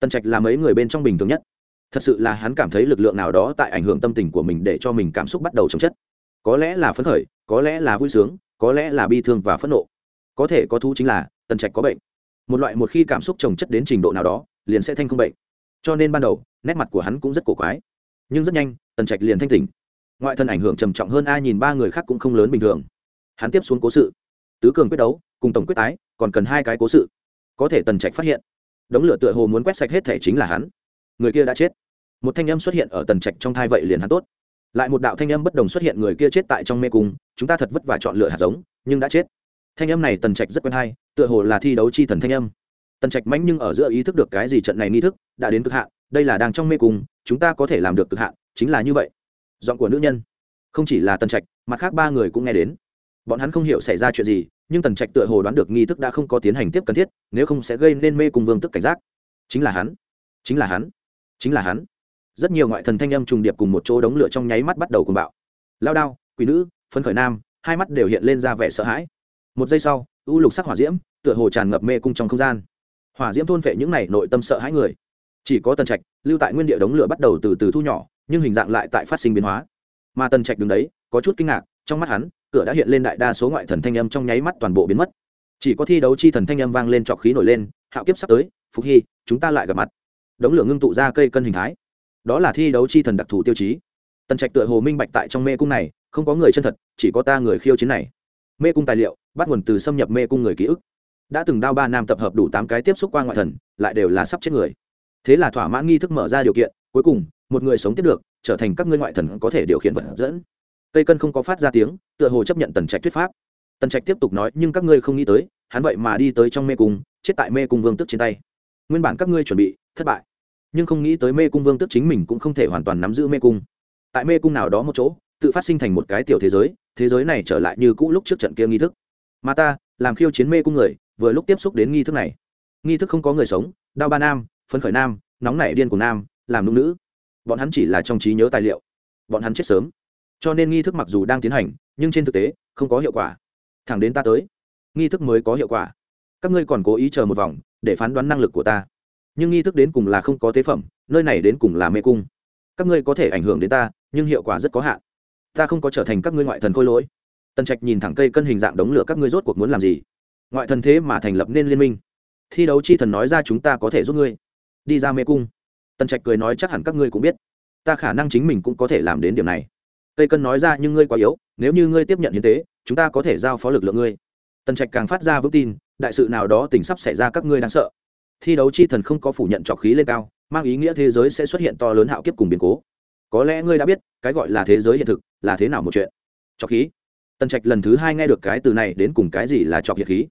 Tần trạch là mấy người bên trong bình thường nhất. Thật sự là hắn cảm thấy lực lượng nào đó tại ảnh hưởng tâm tình của mình để cho mình cảm xúc bắt đầu chống chất. Có lẽ là phấn khởi, có lẽ là vui sướng, có lẽ là bi thương và phẫn nộ. Có thể có thú chính là, tần trạch có bệnh. Một loại một khi cảm xúc trồng chất đến trình độ nào đó, liền sẽ thanh không bệnh. Cho nên ban đầu, nét mặt của hắn cũng rất cổ quái. Nhưng rất nhanh, tần trạch liền thanh tỉnh ngoại thân ảnh hưởng trầm trọng hơn ai nhìn ba người khác cũng không lớn bình thường. Hắn tiếp xuống cố sự. Tứ cường quyết đấu, cùng tổng quyết tái, còn cần hai cái cố sự. Có thể tần trạch phát hiện. Đống lửa tựa hồ muốn quét sạch hết thể chính là hắn. Người kia đã chết. Một thanh âm xuất hiện ở tần trạch trong thai vậy liền hắn tốt. Lại một đạo thanh âm bất đồng xuất hiện người kia chết tại trong mê cung, chúng ta thật vất vả chọn lựa hạt giống, nhưng đã chết. Thanh âm này tần trạch rất quen hay, tựa hồ là thi đấu chi thần thanh âm. Tần trạch mãnh nhưng ở giữa ý thức được cái gì trận này nghi thức, đã đến cực hạn, đây là đang trong mê cung, chúng ta có thể làm được cực hạn, chính là như vậy giọng của nữ nhân. Không chỉ là tần trạch, mặt khác ba người cũng nghe đến. Bọn hắn không hiểu xảy ra chuyện gì, nhưng tần trạch tựa hồ đoán được nghi thức đã không có tiến hành tiếp cần thiết, nếu không sẽ gây nên mê cùng vương tức cảnh giác. Chính là hắn. Chính là hắn. Chính là hắn. Rất nhiều ngoại thần thanh âm trùng điệp cùng một chỗ đống lửa trong nháy mắt bắt đầu cùng bạo. Lao đao, quỷ nữ phân khởi nam, hai mắt đều hiện lên ra vẻ sợ hãi. Một giây sau, u lục sắc hỏa diễm tựa hồ tràn ngập mê cung trong không gian. Hỏa diễm thôn vệ những này nội tâm sợ hãi người. Chỉ có tần trạch, lưu tại nguyên địa đống lửa bắt đầu từ từ thu nhỏ nhưng hình dạng lại tại phát sinh biến hóa. Mà tần trạch đứng đấy, có chút kinh ngạc, trong mắt hắn, cửa đã hiện lên đại đa số ngoại thần thanh âm trong nháy mắt toàn bộ biến mất. Chỉ có thi đấu chi thần thanh âm vang lên trọc khí nổi lên, hạo kiếp sắp tới, phục hy, chúng ta lại gặp mặt. Đống lửa ngưng tụ ra cây cân hình thái. Đó là thi đấu chi thần đặc thù tiêu chí. Tần trạch tựa hồ minh bạch tại trong mê cung này, không có người chân thật, chỉ có ta người khiêu chiến này. Mê cung tài liệu, bắt nguồn từ xâm nhập mê cung người ký ức. Đã từng đao ba nam tập hợp đủ tám cái tiếp xúc qua ngoại thần, lại đều là sắp chết người. Thế là thỏa mãn nghi thức mở ra điều kiện, cuối cùng một người sống tiếp được, trở thành các ngươi ngoại thần có thể điều khiển vật dẫn. Cây cân không có phát ra tiếng, tựa hồ chấp nhận tần trạch thuyết pháp. Tần trạch tiếp tục nói, nhưng các ngươi không nghĩ tới, hắn vậy mà đi tới trong mê cung, chết tại mê cung vương tức trên tay. Nguyên bản các ngươi chuẩn bị, thất bại. Nhưng không nghĩ tới mê cung vương tức chính mình cũng không thể hoàn toàn nắm giữ mê cung. Tại mê cung nào đó một chỗ, tự phát sinh thành một cái tiểu thế giới thế giới này trở lại như cũ lúc trước trận kia nghi thức. Mà ta, làm khiêu chiến mê cung người, vừa lúc tiếp xúc đến nghi thức này. Nghi thức không có người sống, đao ba nam, phấn khởi nam, nóng nảy điên của nam, làm nung nữ bọn hắn chỉ là trong trí nhớ tài liệu. Bọn hắn chết sớm. Cho nên nghi thức mặc dù đang tiến hành, nhưng trên thực tế, không có hiệu quả. Thẳng đến ta tới, nghi thức mới có hiệu quả. Các ngươi còn cố ý chờ một vòng, để phán đoán năng lực của ta. Nhưng nghi thức đến cùng là không có tế phẩm, nơi này đến cùng là mê cung. Các ngươi có thể ảnh hưởng đến ta, nhưng hiệu quả rất có hạn. Ta không có trở thành các ngươi ngoại thần khôi lỗi. Tần trạch nhìn thẳng cây cân hình dạng đống lửa các ngươi rốt cuộc muốn làm gì. Ngoại thần thế mà thành lập nên liên minh. Thi đấu chi thần nói ra chúng ta có thể giúp ngươi. Đi ra mê cung tần trạch cười nói chắc hẳn các ngươi cũng biết. Ta khả năng chính mình cũng có thể làm đến điểm này. Tây cân nói ra, nhưng ngươi quá yếu, nếu như ngươi tiếp nhận hiến tế, chúng ta có thể giao phó lực lượng ngươi. Tần trạch càng phát ra vững tin, đại sự nào đó tình sắp xảy ra các ngươi đáng sợ. Thi đấu chi thần không có phủ nhận trọc khí lên cao, mang ý nghĩa thế giới sẽ xuất hiện to lớn hạo kiếp cùng biến cố. Có lẽ ngươi đã biết, cái gọi là thế giới hiện thực là thế nào một chuyện. Trọc khí. Tần trạch lần thứ hai nghe được cái từ này đến cùng cái gì là trọc hiện khí.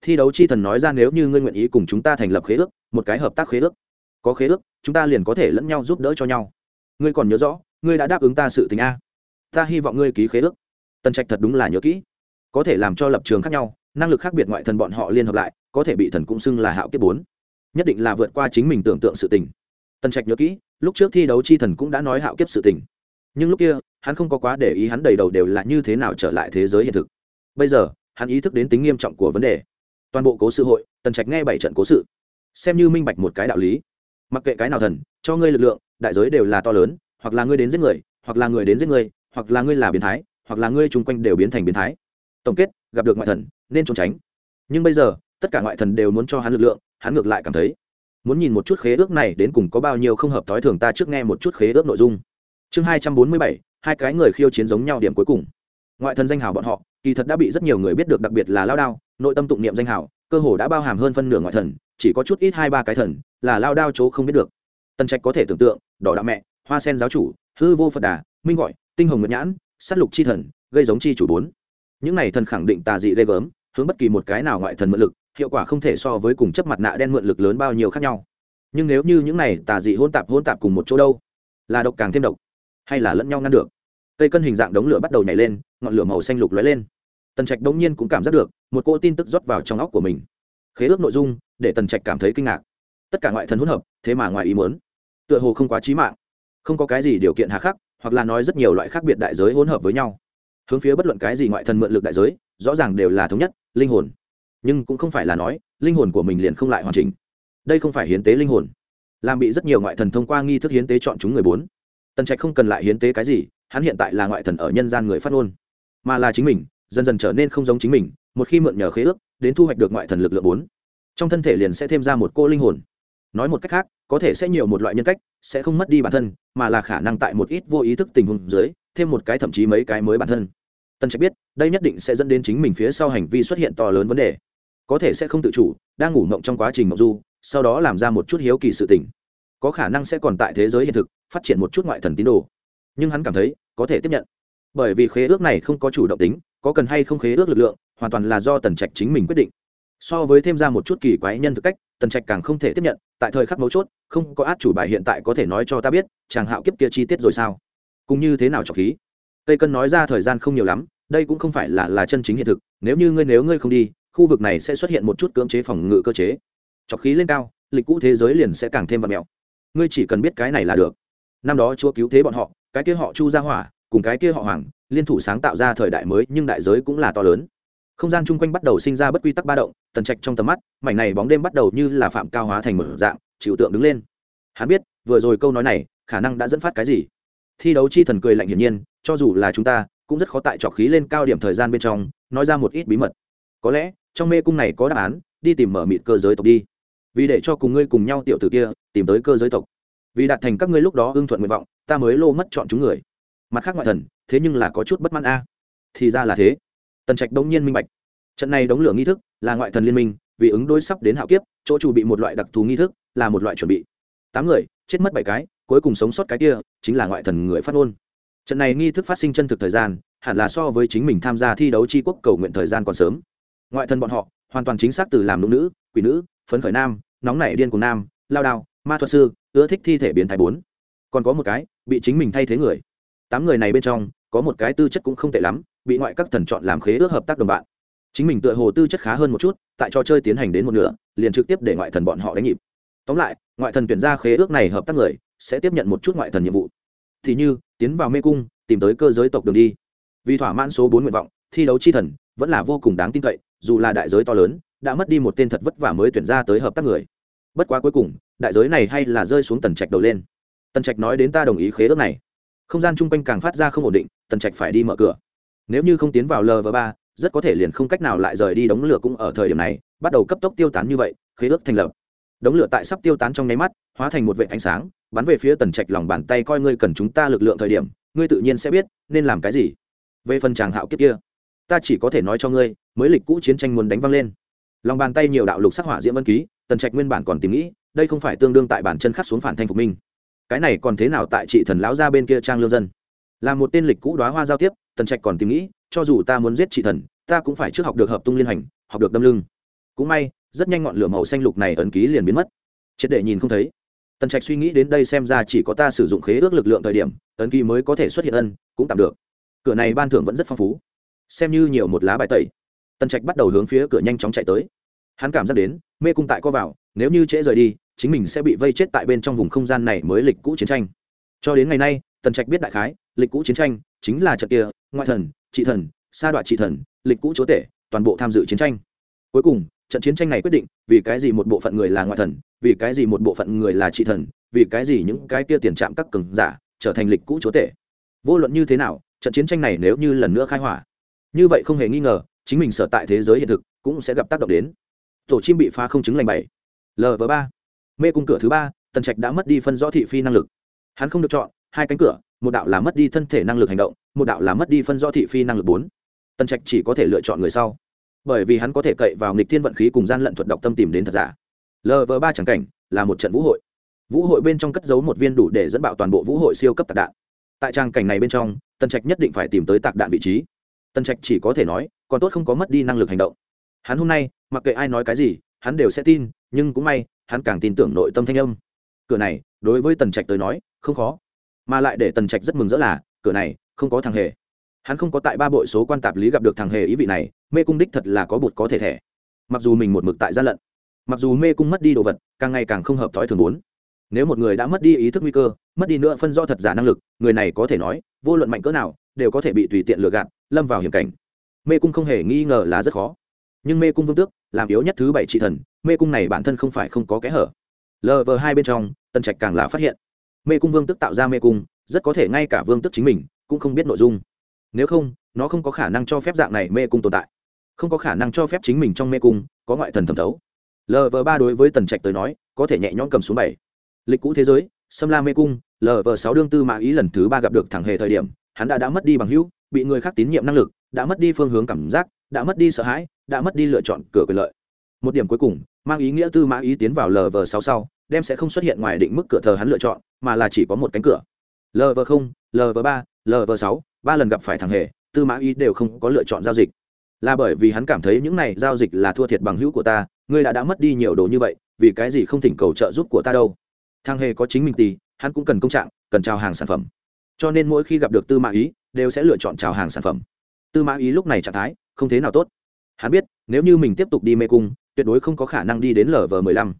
Thi đấu chi thần nói ra, nếu như ngươi nguyện ý cùng chúng ta thành lập khế ước, một cái hợp tác khế ước. Có khế ước chúng ta liền có thể lẫn nhau giúp đỡ cho nhau. Ngươi còn nhớ rõ, ngươi đã đáp ứng ta sự tình a. Ta hy vọng ngươi ký khế ước. Tần trạch thật đúng là nhớ kỹ. Có thể làm cho lập trường khác nhau, năng lực khác biệt ngoại thần bọn họ liên hợp lại, có thể bị thần cũng xưng là hạo kiếp bốn. Nhất định là vượt qua chính mình tưởng tượng sự tình. Tần trạch nhớ kỹ, lúc trước thi đấu chi thần cũng đã nói hạo kiếp sự tình. Nhưng lúc kia, hắn không có quá để ý hắn đầy đầu đều là như thế nào trở lại thế giới hiện thực. Bây giờ, hắn ý thức đến tính nghiêm trọng của vấn đề. Toàn bộ cố sự hội, tần trạch nghe bảy trận cố sự. Xem như minh bạch một cái đạo lý mặc kệ cái nào thần, cho ngươi lực lượng, đại giới đều là to lớn, hoặc là ngươi đến giết người, hoặc là người đến giết người, hoặc là ngươi là biến thái, hoặc là ngươi chung quanh đều biến thành biến thái. Tổng kết, gặp được ngoại thần, nên trốn tránh. Nhưng bây giờ, tất cả ngoại thần đều muốn cho hắn lực lượng, hắn ngược lại cảm thấy, muốn nhìn một chút khế ước này đến cùng có bao nhiêu không hợp thói thường ta trước nghe một chút khế ước nội dung. Chương hai trăm bốn mươi bảy, hai cái người khiêu chiến giống nhau điểm cuối cùng. Ngoại thần danh hào bọn họ, kỳ thật đã bị rất nhiều người biết được đặc biệt là lao đao, nội tâm tụng niệm danh hào, cơ hồ đã bao hàm hơn phân nửa ngoại thần, chỉ có chút ít hai ba cái thần là lao đao chỗ không biết được. Tần trạch có thể tưởng tượng, đỏ đạo mẹ, hoa sen giáo chủ, hư vô phật đà, minh gọi, tinh hồng nguyệt nhãn s á t lục chi thần, gây giống chi chủ bốn. Những này thần khẳng định tà dị ghê gớm, hướng bất kỳ một cái nào ngoại thần mượn lực, hiệu quả không thể so với cùng chấp mặt nạ đen mượn lực lớn bao nhiêu khác nhau. Nhưng nếu như những này tà dị hôn tạp hôn tạp cùng một chỗ đâu, là độc càng thêm độc, hay là lẫn nhau ngăn được? Cây cân hình dạng đống lửa bắt đầu nhảy lên, ngọn lửa màu xanh lục lóe lên. Tần trạch đột nhiên cũng cảm giác được, một cỗ tin tức rót vào trong óc của mình. Khế ước nội dung, để tần trạch cảm thấy kinh ngạc tất cả ngoại thần hỗn hợp, thế mà ngoài ý muốn. Tựa hồ không quá trí mạng. Không có cái gì điều kiện hà khắc, hoặc là nói rất nhiều loại khác biệt đại giới hỗn hợp với nhau. Hướng phía bất luận cái gì ngoại thần mượn lực đại giới, rõ ràng đều là thống nhất, linh hồn. Nhưng cũng không phải là nói, linh hồn của mình liền không lại hoàn chỉnh. Đây không phải hiến tế linh hồn. Làm bị rất nhiều ngoại thần thông qua nghi thức hiến tế chọn chúng người bốn. Tần trạch không cần lại hiến tế cái gì, hắn hiện tại là ngoại thần ở nhân gian người phát ngôn. Mà là chính mình, dần dần trở nên không giống chính mình, một khi mượn nhờ khế ước, đến thu hoạch được ngoại thần lực lượng bốn. Trong thân thể liền sẽ thêm ra một cô linh hồn nói một cách khác có thể sẽ nhiều một loại nhân cách sẽ không mất đi bản thân mà là khả năng tại một ít vô ý thức tình huống dưới thêm một cái thậm chí mấy cái mới bản thân. Tần trạch biết đây nhất định sẽ dẫn đến chính mình phía sau hành vi xuất hiện to lớn vấn đề. Có thể sẽ không tự chủ đang ngủ ngộng trong quá trình mộng du sau đó làm ra một chút hiếu kỳ sự tỉnh, có khả năng sẽ còn tại thế giới hiện thực phát triển một chút ngoại thần tín đồ. Nhưng hắn cảm thấy có thể tiếp nhận. Bởi vì khế ước này không có chủ động tính có cần hay không khế ước lực lượng hoàn toàn là do tần trạch chính mình quyết định. So với thêm ra một chút kỳ quái nhân thực cách tần trạch càng không thể tiếp nhận, tại thời khắc mấu chốt, không có át chủ bài hiện tại có thể nói cho ta biết, chàng hạo kiếp kia chi tiết rồi sao? Cũng như thế nào trọc khí? Tây cân nói ra thời gian không nhiều lắm, đây cũng không phải là là chân chính hiện thực, nếu như ngươi, nếu ngươi không đi, khu vực này sẽ xuất hiện một chút cưỡng chế phòng ngự cơ chế. Trọc khí lên cao, lịch cũ thế giới liền sẽ càng thêm vật mẹo ngươi chỉ cần biết cái này là được. Năm đó chúa cứu thế bọn họ, cái kia họ chu ra hỏa, cùng cái kia họ hoàng, liên thủ sáng tạo ra thời đại mới, nhưng đại giới cũng là to lớn không gian chung quanh bắt đầu sinh ra bất quy tắc ba động, tần trạch trong tầm mắt, mảnh này bóng đêm bắt đầu như là phạm cao hóa thành mở dạng, chịu tượng đứng lên. Hắn biết, vừa rồi câu nói này, khả năng đã dẫn phát cái gì. Thi đấu chi thần cười lạnh hiển nhiên, cho dù là chúng ta, cũng rất khó tại trọc khí lên cao điểm thời gian bên trong, nói ra một ít bí mật. Có lẽ, trong mê cung này có đáp án, đi tìm mở mịt cơ giới tộc đi. Vì để cho cùng ngươi cùng nhau tiểu tử kia, tìm tới cơ giới tộc. Vì đạt thành các ngươi lúc đó ưng thuận nguyện vọng, ta mới lô mất chọn chúng người. Mặt khác ngoại thần, thế nhưng là có chút bất mãn a. Thì ra là thế tần trạch đông nhiên minh bạch. Trận này đóng lửa nghi thức là ngoại thần liên minh, vì ứng đối sắp đến hạo kiếp, chỗ chủ bị một loại đặc thù nghi thức, là một loại chuẩn bị. Tám người, chết mất bảy cái, cuối cùng sống sót cái kia, chính là ngoại thần người phát ngôn. Trận này nghi thức phát sinh chân thực thời gian, hẳn là so với chính mình tham gia thi đấu tri quốc cầu nguyện thời gian còn sớm. Ngoại thần bọn họ, hoàn toàn chính xác từ làm nữ nữ, quỷ nữ, phấn khởi nam, nóng nảy điên của nam, lao đao, ma thuật sư, ưa thích thi thể biến thái bốn. Còn có một cái, bị chính mình thay thế người. Tám người này bên trong có một cái tư chất cũng không tệ lắm, bị ngoại các thần chọn làm khế ước hợp tác đồng bạn. Chính mình tựa hồ tư chất khá hơn một chút, tại trò chơi tiến hành đến một nửa, liền trực tiếp để ngoại thần bọn họ đánh nhịp. Tóm lại, ngoại thần tuyển ra khế ước này hợp tác người, sẽ tiếp nhận một chút ngoại thần nhiệm vụ. Thì như, tiến vào mê cung, tìm tới cơ giới tộc đường đi. Vì thỏa mãn số bốn nguyện vọng, thi đấu chi thần vẫn là vô cùng đáng tin cậy, dù là đại giới to lớn, đã mất đi một tên thật vất vả mới tuyển ra tới hợp tác người. Bất quá cuối cùng, đại giới này hay là rơi xuống tần trạch đầu lên. Tần trạch nói đến ta đồng ý khế ước này không gian chung quanh càng phát ra không ổn định, tần trạch phải đi mở cửa. Nếu như không tiến vào lv ba, rất có thể liền không cách nào lại rời đi đống lửa cũng ở thời điểm này, bắt đầu cấp tốc tiêu tán như vậy, khế ước thành lập. Đống lửa tại sắp tiêu tán trong nháy mắt, hóa thành một vệ ánh sáng, bắn về phía tần trạch lòng bàn tay coi ngươi cần chúng ta lực lượng thời điểm, ngươi tự nhiên sẽ biết, nên làm cái gì. Về phần chàng hạo kiếp kia, ta chỉ có thể nói cho ngươi, mới lịch cũ chiến tranh muốn đánh văng lên. Lòng bàn tay nhiều đạo lục sắc hỏa diễm vân ký, tần trạch nguyên bản còn tìm nghĩ, đây không phải tương đương tại bản chân khắc xuống phản thanh phục minh cái này còn thế nào tại chị thần lão ra bên kia trang lương dân? Là một tên lịch cũ đoá hoa giao tiếp, tần trạch còn tìm nghĩ, cho dù ta muốn giết chị thần, ta cũng phải trước học được hợp tung liên hành, học được đâm lưng. Cũng may, rất nhanh ngọn lửa màu xanh lục này ấn ký liền biến mất. Triệt để nhìn không thấy. Tần trạch suy nghĩ đến đây xem ra chỉ có ta sử dụng khế ước lực lượng thời điểm, ấn ký mới có thể xuất hiện ân, cũng tạm được. Cửa này ban thưởng vẫn rất phong phú. Xem như nhiều một lá bài tẩy. Tần trạch bắt đầu hướng phía cửa nhanh chóng chạy tới. Hắn cảm giác đến, mê cung tại co vào, nếu như trễ rời đi chính mình sẽ bị vây chết tại bên trong vùng không gian này mới lịch cũ chiến tranh. Cho đến ngày nay, tần trạch biết đại khái, lịch cũ chiến tranh chính là trận kia, ngoại thần, trị thần, sa đoạn trị thần, lịch cũ chúa tể, toàn bộ tham dự chiến tranh. Cuối cùng, trận chiến tranh này quyết định vì cái gì một bộ phận người là ngoại thần, vì cái gì một bộ phận người là trị thần, vì cái gì những cái kia tiền trạm các cường giả trở thành lịch cũ chúa tể. Vô luận như thế nào, trận chiến tranh này nếu như lần nữa khai hỏa, như vậy không hề nghi ngờ, chính mình sở tại thế giới hiện thực cũng sẽ gặp tác động đến. Tổ chim bị phá không chứng lành bảy. Lv ba mê cung cửa thứ ba, tần trạch đã mất đi phân rõ thị phi năng lực. Hắn không được chọn, hai cánh cửa, một đạo là mất đi thân thể năng lực hành động, một đạo là mất đi phân rõ thị phi năng lực bốn. Tần trạch chỉ có thể lựa chọn người sau. Bởi vì hắn có thể cậy vào nghịch thiên vận khí cùng gian lận thuật độc tâm tìm đến thật giả. Lv ba chẳng cảnh, là một trận vũ hội. Vũ hội bên trong cất giấu một viên đủ để dẫn bạo toàn bộ vũ hội siêu cấp tạc đạn. Tại trang cảnh này bên trong, tần trạch nhất định phải tìm tới tạc đạn vị trí. Tần trạch chỉ có thể nói, còn tốt không có mất đi năng lực hành động. Hắn hôm nay, mặc kệ ai nói cái gì, hắn đều sẽ tin, nhưng cũng may hắn càng tin tưởng nội tâm thanh âm. Cửa này, đối với tần trạch tới nói, không khó. Mà lại để tần trạch rất mừng rỡ là, cửa này, không có thằng hề. Hắn không có tại ba bội số quan tạp lý gặp được thằng hề ý vị này, mê cung đích thật là có bụt có thể thẻ. Mặc dù mình một mực tại gian lận, mặc dù mê cung mất đi đồ vật, càng ngày càng không hợp thói thường muốn. Nếu một người đã mất đi ý thức nguy cơ, mất đi nữa phân do thật giả năng lực, người này có thể nói, vô luận mạnh cỡ nào, đều có thể bị tùy tiện lừa gạt, lâm vào hiểm cảnh. Mê cung không hề nghi ngờ là rất khó. Nhưng mê cung vương tước, làm yếu nhất thứ bảy trị thần mê cung này bản thân không phải không có kẽ hở. Lờ vờ hai bên trong tân trạch càng là phát hiện, mê cung vương tức tạo ra mê cung, rất có thể ngay cả vương tức chính mình cũng không biết nội dung. Nếu không, nó không có khả năng cho phép dạng này mê cung tồn tại. Không có khả năng cho phép chính mình trong mê cung có ngoại thần thẩm thấu. Lv ba đối với tần trạch tới nói, có thể nhẹ nhõm cầm xuống bảy. Lịch cũ thế giới, xâm la mê cung lv sáu đương tư mã ý lần thứ ba gặp được thẳng hề thời điểm, hắn đã đã mất đi bằng hữu, bị người khác tín nhiệm năng lực, đã mất đi phương hướng cảm giác, đã mất đi sợ hãi, đã mất đi lựa chọn cửa quyền lợi một điểm cuối cùng, mang ý nghĩa tư mã ý tiến vào lv sáu sau, đem sẽ không xuất hiện ngoài định mức cửa thờ hắn lựa chọn, mà là chỉ có một cánh cửa. Lv không lv ba lv sáu, ba lần gặp phải thằng hề, tư mã ý đều không có lựa chọn giao dịch. Là bởi vì hắn cảm thấy những này giao dịch là thua thiệt bằng hữu của ta, ngươi đã đã mất đi nhiều đồ như vậy, vì cái gì không thỉnh cầu trợ giúp của ta đâu? Thằng hề có chính mình tì, hắn cũng cần công trạng, cần trao hàng sản phẩm. Cho nên mỗi khi gặp được tư mã ý, đều sẽ lựa chọn trào hàng sản phẩm. Tư mã ý lúc này trạng thái không thế nào tốt. Hắn biết, nếu như mình tiếp tục đi mê cung tuyệt đối không có khả năng đi đến lv mười lăm.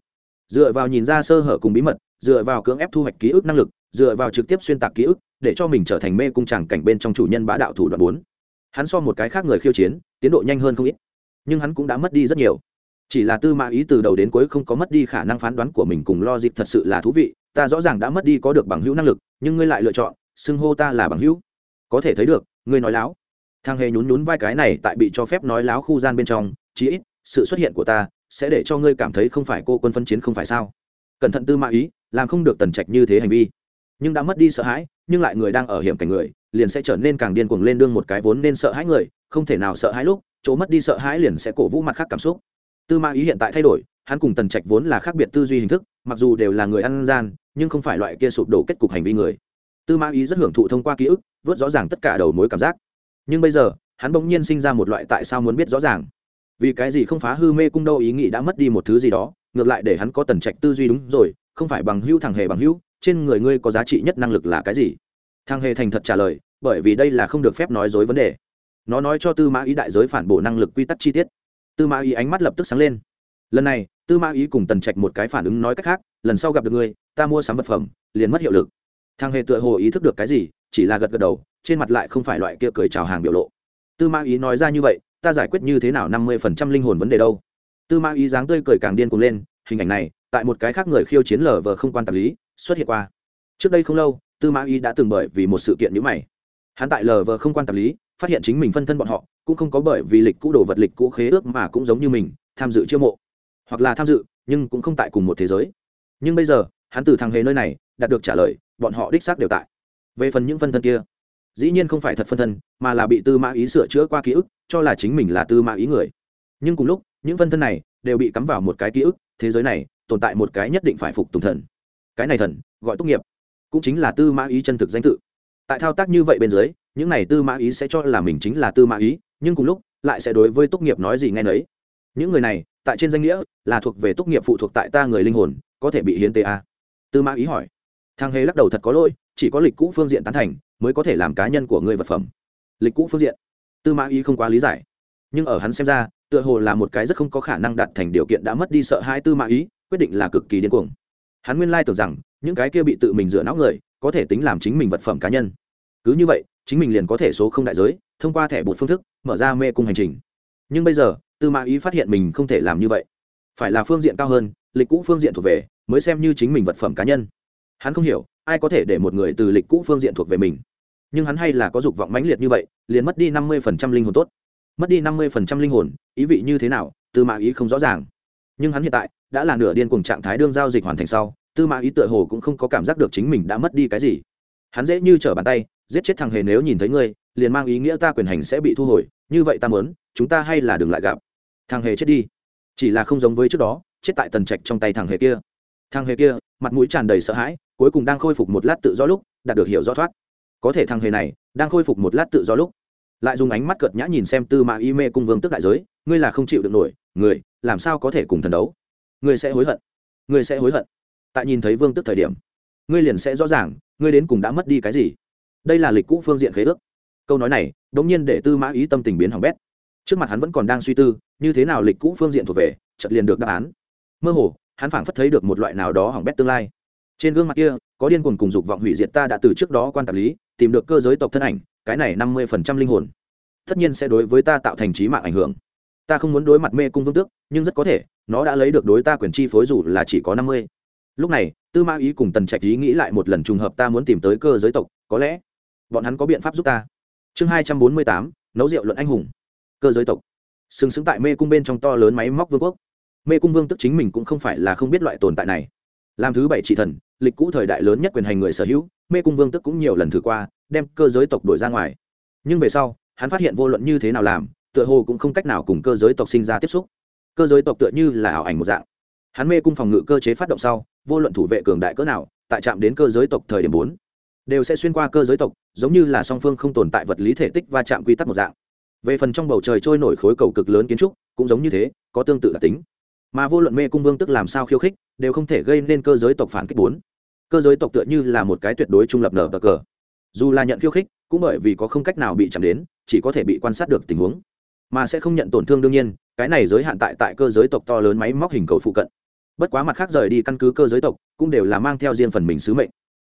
Dựa vào nhìn ra sơ hở cùng bí mật, dựa vào cưỡng ép thu hoạch ký ức năng lực, dựa vào trực tiếp xuyên tạc ký ức, để cho mình trở thành mê cung tràng cảnh bên trong chủ nhân bá đạo thủ đoạn bốn. Hắn so một cái khác người khiêu chiến, tiến độ nhanh hơn không ít, nhưng hắn cũng đã mất đi rất nhiều. Chỉ là tư mã ý từ đầu đến cuối không có mất đi khả năng phán đoán của mình cùng lo dịp thật sự là thú vị, ta rõ ràng đã mất đi có được bằng hữu năng lực, nhưng ngươi lại lựa chọn, xưng hô ta là bằng hữu. Có thể thấy được, ngươi nói láo. Thang hề nhún nhún vai cái này tại bị cho phép nói láo khu gian bên trong, chí ít sự xuất hiện của ta sẽ để cho ngươi cảm thấy không phải cô quân phân chiến không phải sao? Cẩn thận tư mã ý, làm không được tần trạch như thế hành vi. Nhưng đã mất đi sợ hãi, nhưng lại người đang ở hiểm cảnh người, liền sẽ trở nên càng điên cuồng lên đương một cái vốn nên sợ hãi người, không thể nào sợ hãi lúc, chỗ mất đi sợ hãi liền sẽ cổ vũ mặt khác cảm xúc. Tư mã ý hiện tại thay đổi, hắn cùng tần trạch vốn là khác biệt tư duy hình thức, mặc dù đều là người ăn gian, nhưng không phải loại kia sụp đổ kết cục hành vi người. Tư mã ý rất hưởng thụ thông qua ký ức, vớt rõ ràng tất cả đầu mối cảm giác. Nhưng bây giờ, hắn bỗng nhiên sinh ra một loại tại sao muốn biết rõ ràng vì cái gì không phá hư mê cung đâu, ý nghĩ đã mất đi một thứ gì đó, ngược lại để hắn có tần trạch tư duy đúng rồi, không phải bằng hữu thằng hề bằng hữu, trên người ngươi có giá trị nhất năng lực là cái gì? Thằng hề thành thật trả lời, bởi vì đây là không được phép nói dối vấn đề. Nó nói cho tư mã ý đại giới phản bổ năng lực quy tắc chi tiết. Tư mã ý ánh mắt lập tức sáng lên. Lần này, tư mã ý cùng tần trạch một cái phản ứng nói cách khác, lần sau gặp được ngươi, ta mua sắm vật phẩm, liền mất hiệu lực. Thằng hề tựa hồ ý thức được cái gì, chỉ là gật gật đầu, trên mặt lại không phải loại kia cười chào hàng biểu lộ. Tư mã ý nói ra như vậy ta giải quyết như thế nào năm mươi phần trăm linh hồn vấn đề đâu? Tư mã ý dáng tươi cười càng điên cuồng lên, hình ảnh này, tại một cái khác người khiêu chiến lờ vờ không quan tạp lý, xuất hiện qua. Trước đây không lâu, tư mã ý đã từng bởi vì một sự kiện như mày. Hắn tại lờ vờ không quan tạp lý, phát hiện chính mình phân thân bọn họ, cũng không có bởi vì lịch cũ đồ vật lịch cũ khế ước mà cũng giống như mình, tham dự chiêu mộ. Hoặc là tham dự, nhưng cũng không tại cùng một thế giới. Nhưng bây giờ, hắn từ thằng hề nơi này, đạt được trả lời, bọn họ đích xác đều tại. Về phần những phân thân kia dĩ nhiên không phải thật phân thân, mà là bị tư mã ý sửa chữa qua ký ức, cho là chính mình là tư mã ý người. Nhưng cùng lúc, những phân thân này đều bị cắm vào một cái ký ức, thế giới này tồn tại một cái nhất định phải phục tùng thần. Cái này thần, gọi tốt nghiệp, cũng chính là tư mã ý chân thực danh tự. Tại thao tác như vậy bên dưới, những này tư mã ý sẽ cho là mình chính là tư mã ý, nhưng cùng lúc, lại sẽ đối với tốt nghiệp nói gì nghe nấy. Những người này, tại trên danh nghĩa, là thuộc về tốt nghiệp phụ thuộc tại ta người linh hồn, có thể bị hiến tế à? Tư mã ý hỏi. Thang hề lắc đầu thật có lỗi, chỉ có lịch cũ phương diện tán thành mới có thể làm cá nhân của người vật phẩm. Lịch cũ phương diện, tư mã ý không quá lý giải. Nhưng ở hắn xem ra, tựa hồ là một cái rất không có khả năng đạt thành điều kiện đã mất đi sợ hai tư mã ý, quyết định là cực kỳ điên cuồng. Hắn nguyên lai tưởng rằng, những cái kia bị tự mình dựa não người, có thể tính làm chính mình vật phẩm cá nhân. Cứ như vậy, chính mình liền có thể số không đại giới, thông qua thẻ bột phương thức, mở ra mê cung hành trình. Nhưng bây giờ, tư mã ý phát hiện mình không thể làm như vậy. Phải là phương diện cao hơn, lịch cũ phương diện thuộc về, mới xem như chính mình vật phẩm cá nhân. Hắn không hiểu ai có thể để một người từ lịch cũ phương diện thuộc về mình? Nhưng hắn hay là có dục vọng mãnh liệt như vậy, liền mất đi năm mươi phần trăm linh hồn tốt. Mất đi năm mươi phần trăm linh hồn, ý vị như thế nào, tư mã ý không rõ ràng. Nhưng hắn hiện tại đã là nửa điên cùng trạng thái đương giao dịch hoàn thành sau, tư mã ý tựa hồ cũng không có cảm giác được chính mình đã mất đi cái gì. Hắn dễ như trở bàn tay, giết chết thằng hề nếu nhìn thấy ngươi, liền mang ý nghĩa ta quyền hành sẽ bị thu hồi, như vậy ta mớn chúng ta hay là đừng lại gặp. Thằng hề chết đi. Chỉ là không giống với trước đó, chết tại tần trạch trong tay thằng hề kia. Thằng hề kia, mặt mũi tràn đầy sợ hãi cuối cùng đang khôi phục một lát tự do lúc, đạt được hiểu rõ thoát. Có thể thằng hề này, đang khôi phục một lát tự do lúc. Lại dùng ánh mắt cợt nhã nhìn xem tư mã y mê cung vương tức đại giới, ngươi là không chịu được nổi, người, làm sao có thể cùng thần đấu? Ngươi sẽ hối hận. Ngươi sẽ hối hận. Tại nhìn thấy vương tức thời điểm, ngươi liền sẽ rõ ràng, ngươi đến cùng đã mất đi cái gì. Đây là lịch cũ phương diện khế ước. Câu nói này đ ỗ n g nhiên để tư mã ý tâm tình biến hỏng bét. Trước mặt hắn vẫn còn đang suy tư, như thế nào lịch cũ phương diện thuộc về chật liền được đáp án. Mơ hồ, hắn phảng phất thấy được một loại nào đó hỏng bét tương lai trên gương mặt kia, có điên cuồng cùng dục vọng hủy diệt ta đã từ trước đó quan tạp lý, tìm được cơ giới tộc thân ảnh, cái này năm mươi phần trăm linh hồn. Tất nhiên sẽ đối với ta tạo thành trí mạng ảnh hưởng. Ta không muốn đối mặt mê cung vương tước, nhưng rất có thể, nó đã lấy được đối ta quyền chi phối dù là chỉ có năm mươi. Lúc này, tư mã ý cùng tần trạch ý nghĩ lại một lần trùng hợp ta muốn tìm tới cơ giới tộc, có lẽ bọn hắn có biện pháp giúp ta. Chương hai trăm bốn mươi tám, nấu rượu luận anh hùng. Cơ giới tộc. Xứng xứng tại mê cung bên trong to lớn máy móc vương quốc. Mê cung vương tức chính mình cũng không phải là không biết loại tồn tại này làm thứ bảy trị thần, lịch cũ thời đại lớn nhất quyền hành người sở hữu, mê cung vương tức cũng nhiều lần thử qua, đem cơ giới tộc đổi ra ngoài. Nhưng về sau, hắn phát hiện vô luận như thế nào làm, tựa hồ cũng không cách nào cùng cơ giới tộc sinh ra tiếp xúc. Cơ giới tộc tựa như là ảo ảnh một dạng. Hắn mê cung phòng ngự cơ chế phát động sau, vô luận thủ vệ cường đại cỡ nào, tại trạm đến cơ giới tộc thời điểm bốn, đều sẽ xuyên qua cơ giới tộc, giống như là song phương không tồn tại vật lý thể tích va chạm quy tắc một dạng. Về phần trong bầu trời trôi nổi khối cầu cực lớn kiến trúc, cũng giống như thế, có tương tự đặc tính mà vô luận mê cung vương tức làm sao khiêu khích, đều không thể gây nên cơ giới tộc phản kích bốn. Cơ giới tộc tựa như là một cái tuyệt đối trung lập nở bờ cờ. Dù là nhận khiêu khích, cũng bởi vì có không cách nào bị chạm đến, chỉ có thể bị quan sát được tình huống. Mà sẽ không nhận tổn thương đương nhiên, cái này giới hạn tại tại cơ giới tộc to lớn máy móc hình cầu phụ cận. Bất quá mặt khác rời đi căn cứ cơ giới tộc, cũng đều là mang theo riêng phần mình sứ mệnh.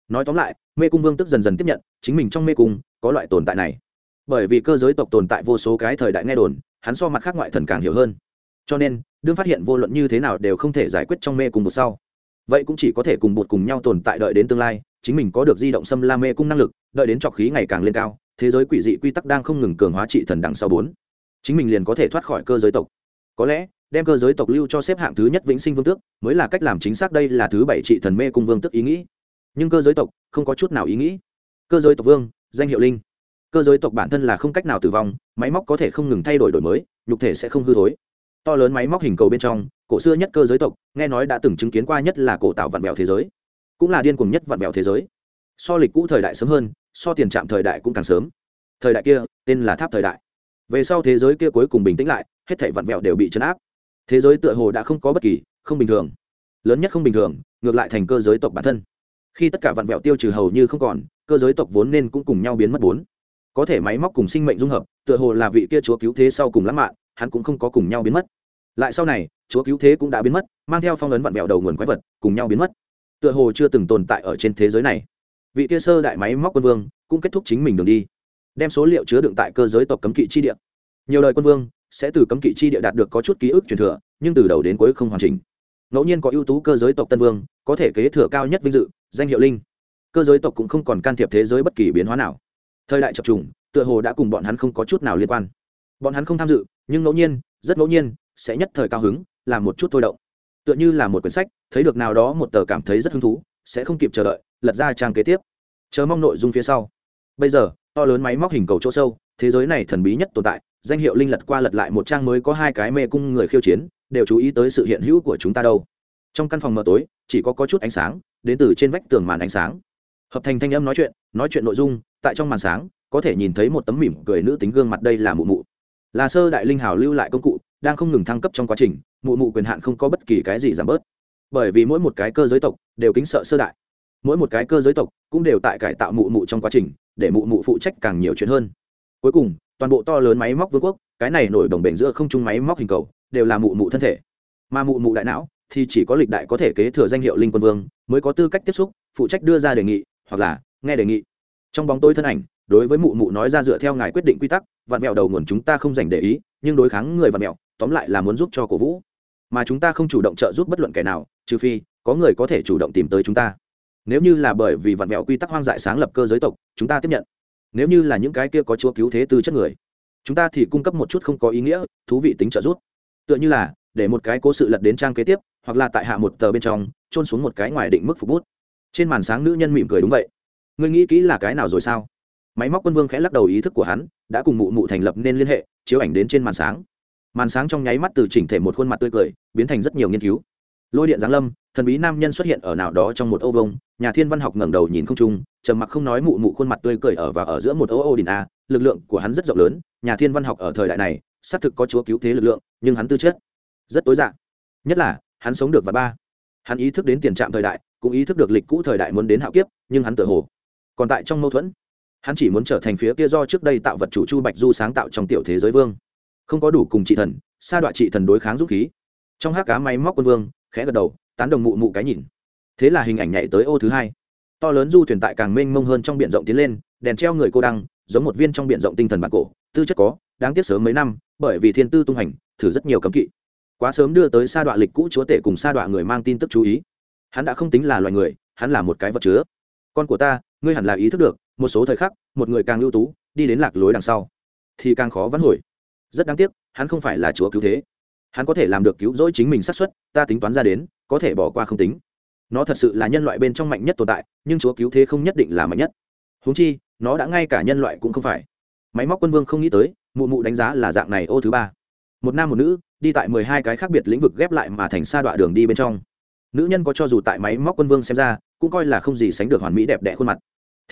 Nói tóm lại, mê cung vương tức dần dần tiếp nhận, chính mình trong mê cung, có loại tồn tại này. Bởi vì cơ giới tộc tồn tại vô số cái thời đại nghe đồn, hắn so mặt khác ngoại thần càng hiểu hơn. Cho nên đương phát hiện vô luận như thế nào đều không thể giải quyết trong mê cùng một sau. Vậy cũng chỉ có thể cùng bột cùng nhau tồn tại đợi đến tương lai, chính mình có được di động xâm la mê cung năng lực, đợi đến trọc khí ngày càng lên cao, thế giới quỷ dị quy tắc đang không ngừng cường hóa trị thần đằng sau bốn. Chính mình liền có thể thoát khỏi cơ giới tộc. Có lẽ, đem cơ giới tộc lưu cho xếp hạng thứ nhất vĩnh sinh vương tước, mới là cách làm chính xác đây là thứ bảy trị thần mê cung vương tước ý nghĩ. Nhưng cơ giới tộc không có chút nào ý nghĩ. Cơ giới tộc vương, danh hiệu linh. Cơ giới tộc bản thân là không cách nào tử vong, máy móc có thể không ngừng thay đổi đổi mới, nhục thể sẽ không hư thối to lớn máy móc hình cầu bên trong, cổ xưa nhất cơ giới tộc, nghe nói đã từng chứng kiến qua nhất là cổ tạo vạn mèo thế giới. Cũng là điên cuồng nhất vạn mèo thế giới. So lịch cũ thời đại sớm hơn, so tiền trạm thời đại cũng càng sớm. Thời đại kia, tên là tháp thời đại. Về sau thế giới kia cuối cùng bình tĩnh lại, hết thảy vạn mèo đều bị chấn áp. Thế giới tựa hồ đã không có bất kỳ, không bình thường. Lớn nhất không bình thường, ngược lại thành cơ giới tộc bản thân. Khi tất cả vạn vẹo tiêu trừ hầu như không còn, cơ giới tộc vốn nên cũng cùng nhau biến mất bốn. Có thể máy móc cùng sinh mệnh dung hợp, tựa hồ là vị kia chúa cứu thế sau cùng lãng mạn hắn cũng không có cùng nhau biến mất. Lại sau này, chúa cứu thế cũng đã biến mất, mang theo phong ấn vạn vẹo đầu nguồn quái vật, cùng nhau biến mất. Tựa hồ chưa từng tồn tại ở trên thế giới này. Vị kia sơ đại máy móc quân vương cũng kết thúc chính mình đường đi, đem số liệu chứa đựng tại cơ giới tộc cấm kỵ chi địa. Nhiều đời quân vương sẽ từ cấm kỵ chi địa đạt được có chút ký ức truyền thừa, nhưng từ đầu đến cuối không hoàn chỉnh. Ngẫu nhiên có ưu tú cơ giới tộc tân vương, có thể kế thừa cao nhất vinh dự, danh hiệu linh. Cơ giới tộc cũng không còn can thiệp thế giới bất kỳ biến hóa nào. Thời đại chập trùng, tựa hồ đã cùng bọn hắn không có chút nào liên quan bọn hắn không tham dự, nhưng ngẫu nhiên, rất ngẫu nhiên, sẽ nhất thời cao hứng làm một chút thôi động. Tựa như là một quyển sách, thấy được nào đó một tờ cảm thấy rất hứng thú, sẽ không kịp chờ đợi, lật ra trang kế tiếp. Chờ mong nội dung phía sau. Bây giờ, to lớn máy móc hình cầu chỗ sâu, thế giới này thần bí nhất tồn tại, danh hiệu linh lật qua lật lại một trang mới có hai cái mê cung người khiêu chiến, đều chú ý tới sự hiện hữu của chúng ta đâu. Trong căn phòng mờ tối, chỉ có có chút ánh sáng, đến từ trên vách tường màn ánh sáng. Hợp thành thanh âm nói chuyện nói chuyện nội dung, tại trong màn sáng, có thể nhìn thấy một tấm mỉm cười nữ tính gương mặt đây là mụ mụ là sơ đại linh hào lưu lại công cụ, đang không ngừng thăng cấp trong quá trình, mụ mụ quyền hạn không có bất kỳ cái gì giảm bớt. Bởi vì mỗi một cái cơ giới tộc đều kính sợ sơ đại. Mỗi một cái cơ giới tộc cũng đều tại cải tạo mụ mụ trong quá trình, để mụ mụ phụ trách càng nhiều chuyện hơn. Cuối cùng, toàn bộ to lớn máy móc vương quốc, cái này nổi đồng bền giữa không trung máy móc hình cầu, đều là mụ mụ thân thể. Mà mụ mụ đại não thì chỉ có lịch đại có thể kế thừa danh hiệu linh quân vương, mới có tư cách tiếp xúc, phụ trách đưa ra đề nghị, hoặc là nghe đề nghị. Trong bóng tôi thân ảnh đối với mụ mụ nói ra dựa theo ngài quyết định quy tắc vạn mẹo đầu nguồn chúng ta không dành để ý, nhưng đối kháng người vạn mẹo, tóm lại là muốn giúp cho cổ vũ. Mà chúng ta không chủ động trợ giúp bất luận kẻ nào, trừ phi, có người có thể chủ động tìm tới chúng ta. Nếu như là bởi vì vạn mẹo quy tắc hoang dại sáng lập cơ giới tộc, chúng ta tiếp nhận. Nếu như là những cái kia có chúa cứu thế tư chất người, chúng ta thì cung cấp một chút không có ý nghĩa, thú vị tính trợ giúp. Tựa như là, để một cái cố sự lật đến trang kế tiếp, hoặc là tại hạ một tờ bên trong trôn xuống một cái ngoài định mức phục bút. Trên màn sáng nữ nhân mỉm cười đúng vậy. Ngươi nghĩ kỹ là cái nào rồi sao? Máy móc quân vương khẽ lắc đầu ý thức của hắn, đã cùng mụ mụ thành lập nên liên hệ, chiếu ảnh đến trên màn sáng. Màn sáng trong nháy mắt từ chỉnh thể một khuôn mặt tươi cười, biến thành rất nhiều nghiên cứu. Lôi điện giáng lâm, thần bí nam nhân xuất hiện ở nào đó trong một ô vông nhà thiên văn học ngẩng đầu nhìn không trung, trầm mặc không nói mụ mụ khuôn mặt tươi cười ở và ở giữa một ô ô đình a, lực lượng của hắn rất rộng lớn, nhà thiên văn học ở thời đại này, xác thực có chúa cứu thế lực lượng, nhưng hắn tư chất rất tối dạng. Nhất là, hắn sống được và ba. Hắn ý thức đến tiền trạm thời đại, cũng ý thức được lịch cũ thời đại muốn đến hạo kiếp, nhưng hắn tự hồ còn tại trong mâu thuẫn hắn chỉ muốn trở thành phía kia do trước đây tạo vật chủ chu bạch du sáng tạo trong tiểu thế giới vương. Không có đủ cùng trị thần, sa đoạn trị thần đối kháng dũng khí. Trong hát cá máy móc quân vương, khẽ gật đầu, tán đồng mụ mụ cái nhìn. Thế là hình ảnh nhảy tới ô thứ hai. To lớn du thuyền tại càng mênh mông hơn trong b i ể n rộng tiến lên, đèn treo người cô đăng, giống một viên trong b i ể n rộng tinh thần bạc cổ, tư chất có, đáng tiếc sớm mấy năm, bởi vì thiên tư tung hành, thử rất nhiều cấm kỵ. Quá sớm đưa tới sa đoạn lịch cũ chúa tể cùng sa đoạn người mang tin tức chú ý. Hắn đã không tính là loài người, hắn là một cái vật chứa. Con của ta, ngươi hẳn là ý thức được một số thời khắc, một người càng ưu tú, đi đến lạc lối đằng sau, thì càng khó vắn hồi. Rất đáng tiếc, hắn không phải là chúa cứu thế. Hắn có thể làm được cứu rỗi chính mình xác suất, ta tính toán ra đến, có thể bỏ qua không tính. Nó thật sự là nhân loại bên trong mạnh nhất tồn tại, nhưng chúa cứu thế không nhất định là mạnh nhất. Húng chi, nó đã ngay cả nhân loại cũng không phải. Máy móc quân vương không nghĩ tới, mụ mụ đánh giá là dạng này ô thứ ba. Một nam một nữ, đi tại mười hai cái khác biệt lĩnh vực ghép lại mà thành xa đoạn đường đi bên trong. Nữ nhân có cho dù tại máy móc quân vương xem ra, cũng coi là không gì sánh được hoàn mỹ đẹp đẽ khuôn mặt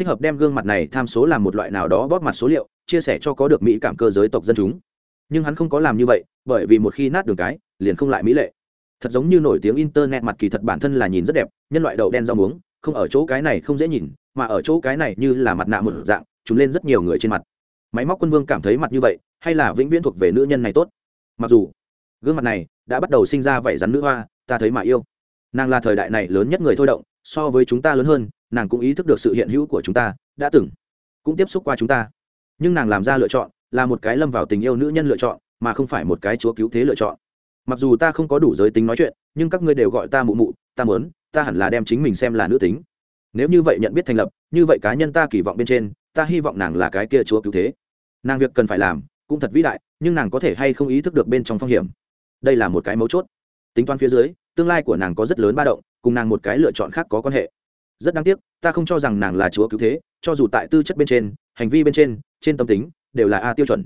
thích hợp đem gương mặt này tham số làm một loại nào đó bóp mặt số liệu, chia sẻ cho có được mỹ cảm cơ giới tộc dân chúng. Nhưng hắn không có làm như vậy, bởi vì một khi nát đường cái, liền không lại mỹ lệ. Thật giống như nổi tiếng internet mặt kỳ thật bản thân là nhìn rất đẹp, nhân loại đậu đen rau muống, không ở chỗ cái này không dễ nhìn, mà ở chỗ cái này như là mặt nạ một dạng chúng lên rất nhiều người trên mặt. Máy móc quân vương cảm thấy mặt như vậy, hay là vĩnh viễn thuộc về nữ nhân này tốt? Mặc dù, gương mặt này đã bắt đầu sinh ra vảy rắn nữ hoa, ta thấy mà yêu. Nàng là thời đại này lớn nhất người thôi động, so với chúng ta lớn hơn nàng cũng ý thức được sự hiện hữu của chúng ta, đã từng cũng tiếp xúc qua chúng ta. Nhưng nàng làm ra lựa chọn là một cái lâm vào tình yêu nữ nhân lựa chọn, mà không phải một cái chúa cứu thế lựa chọn. Mặc dù ta không có đủ giới tính nói chuyện, nhưng các ngươi đều gọi ta mụ mụ, ta mớn ta hẳn là đem chính mình xem là nữ tính. Nếu như vậy nhận biết thành lập, như vậy cá nhân ta kỳ vọng bên trên, ta hy vọng nàng là cái kia chúa cứu thế. Nàng việc cần phải làm cũng thật vĩ đại, nhưng nàng có thể hay không ý thức được bên trong phong hiểm? Đây là một cái mấu chốt. Tính toán phía dưới, tương lai của nàng có rất lớn ba động, cùng nàng một cái lựa chọn khác có quan hệ rất đáng tiếc, ta không cho rằng nàng là chúa cứu thế, cho dù tại tư chất bên trên, hành vi bên trên trên tâm tính, đều là a tiêu chuẩn.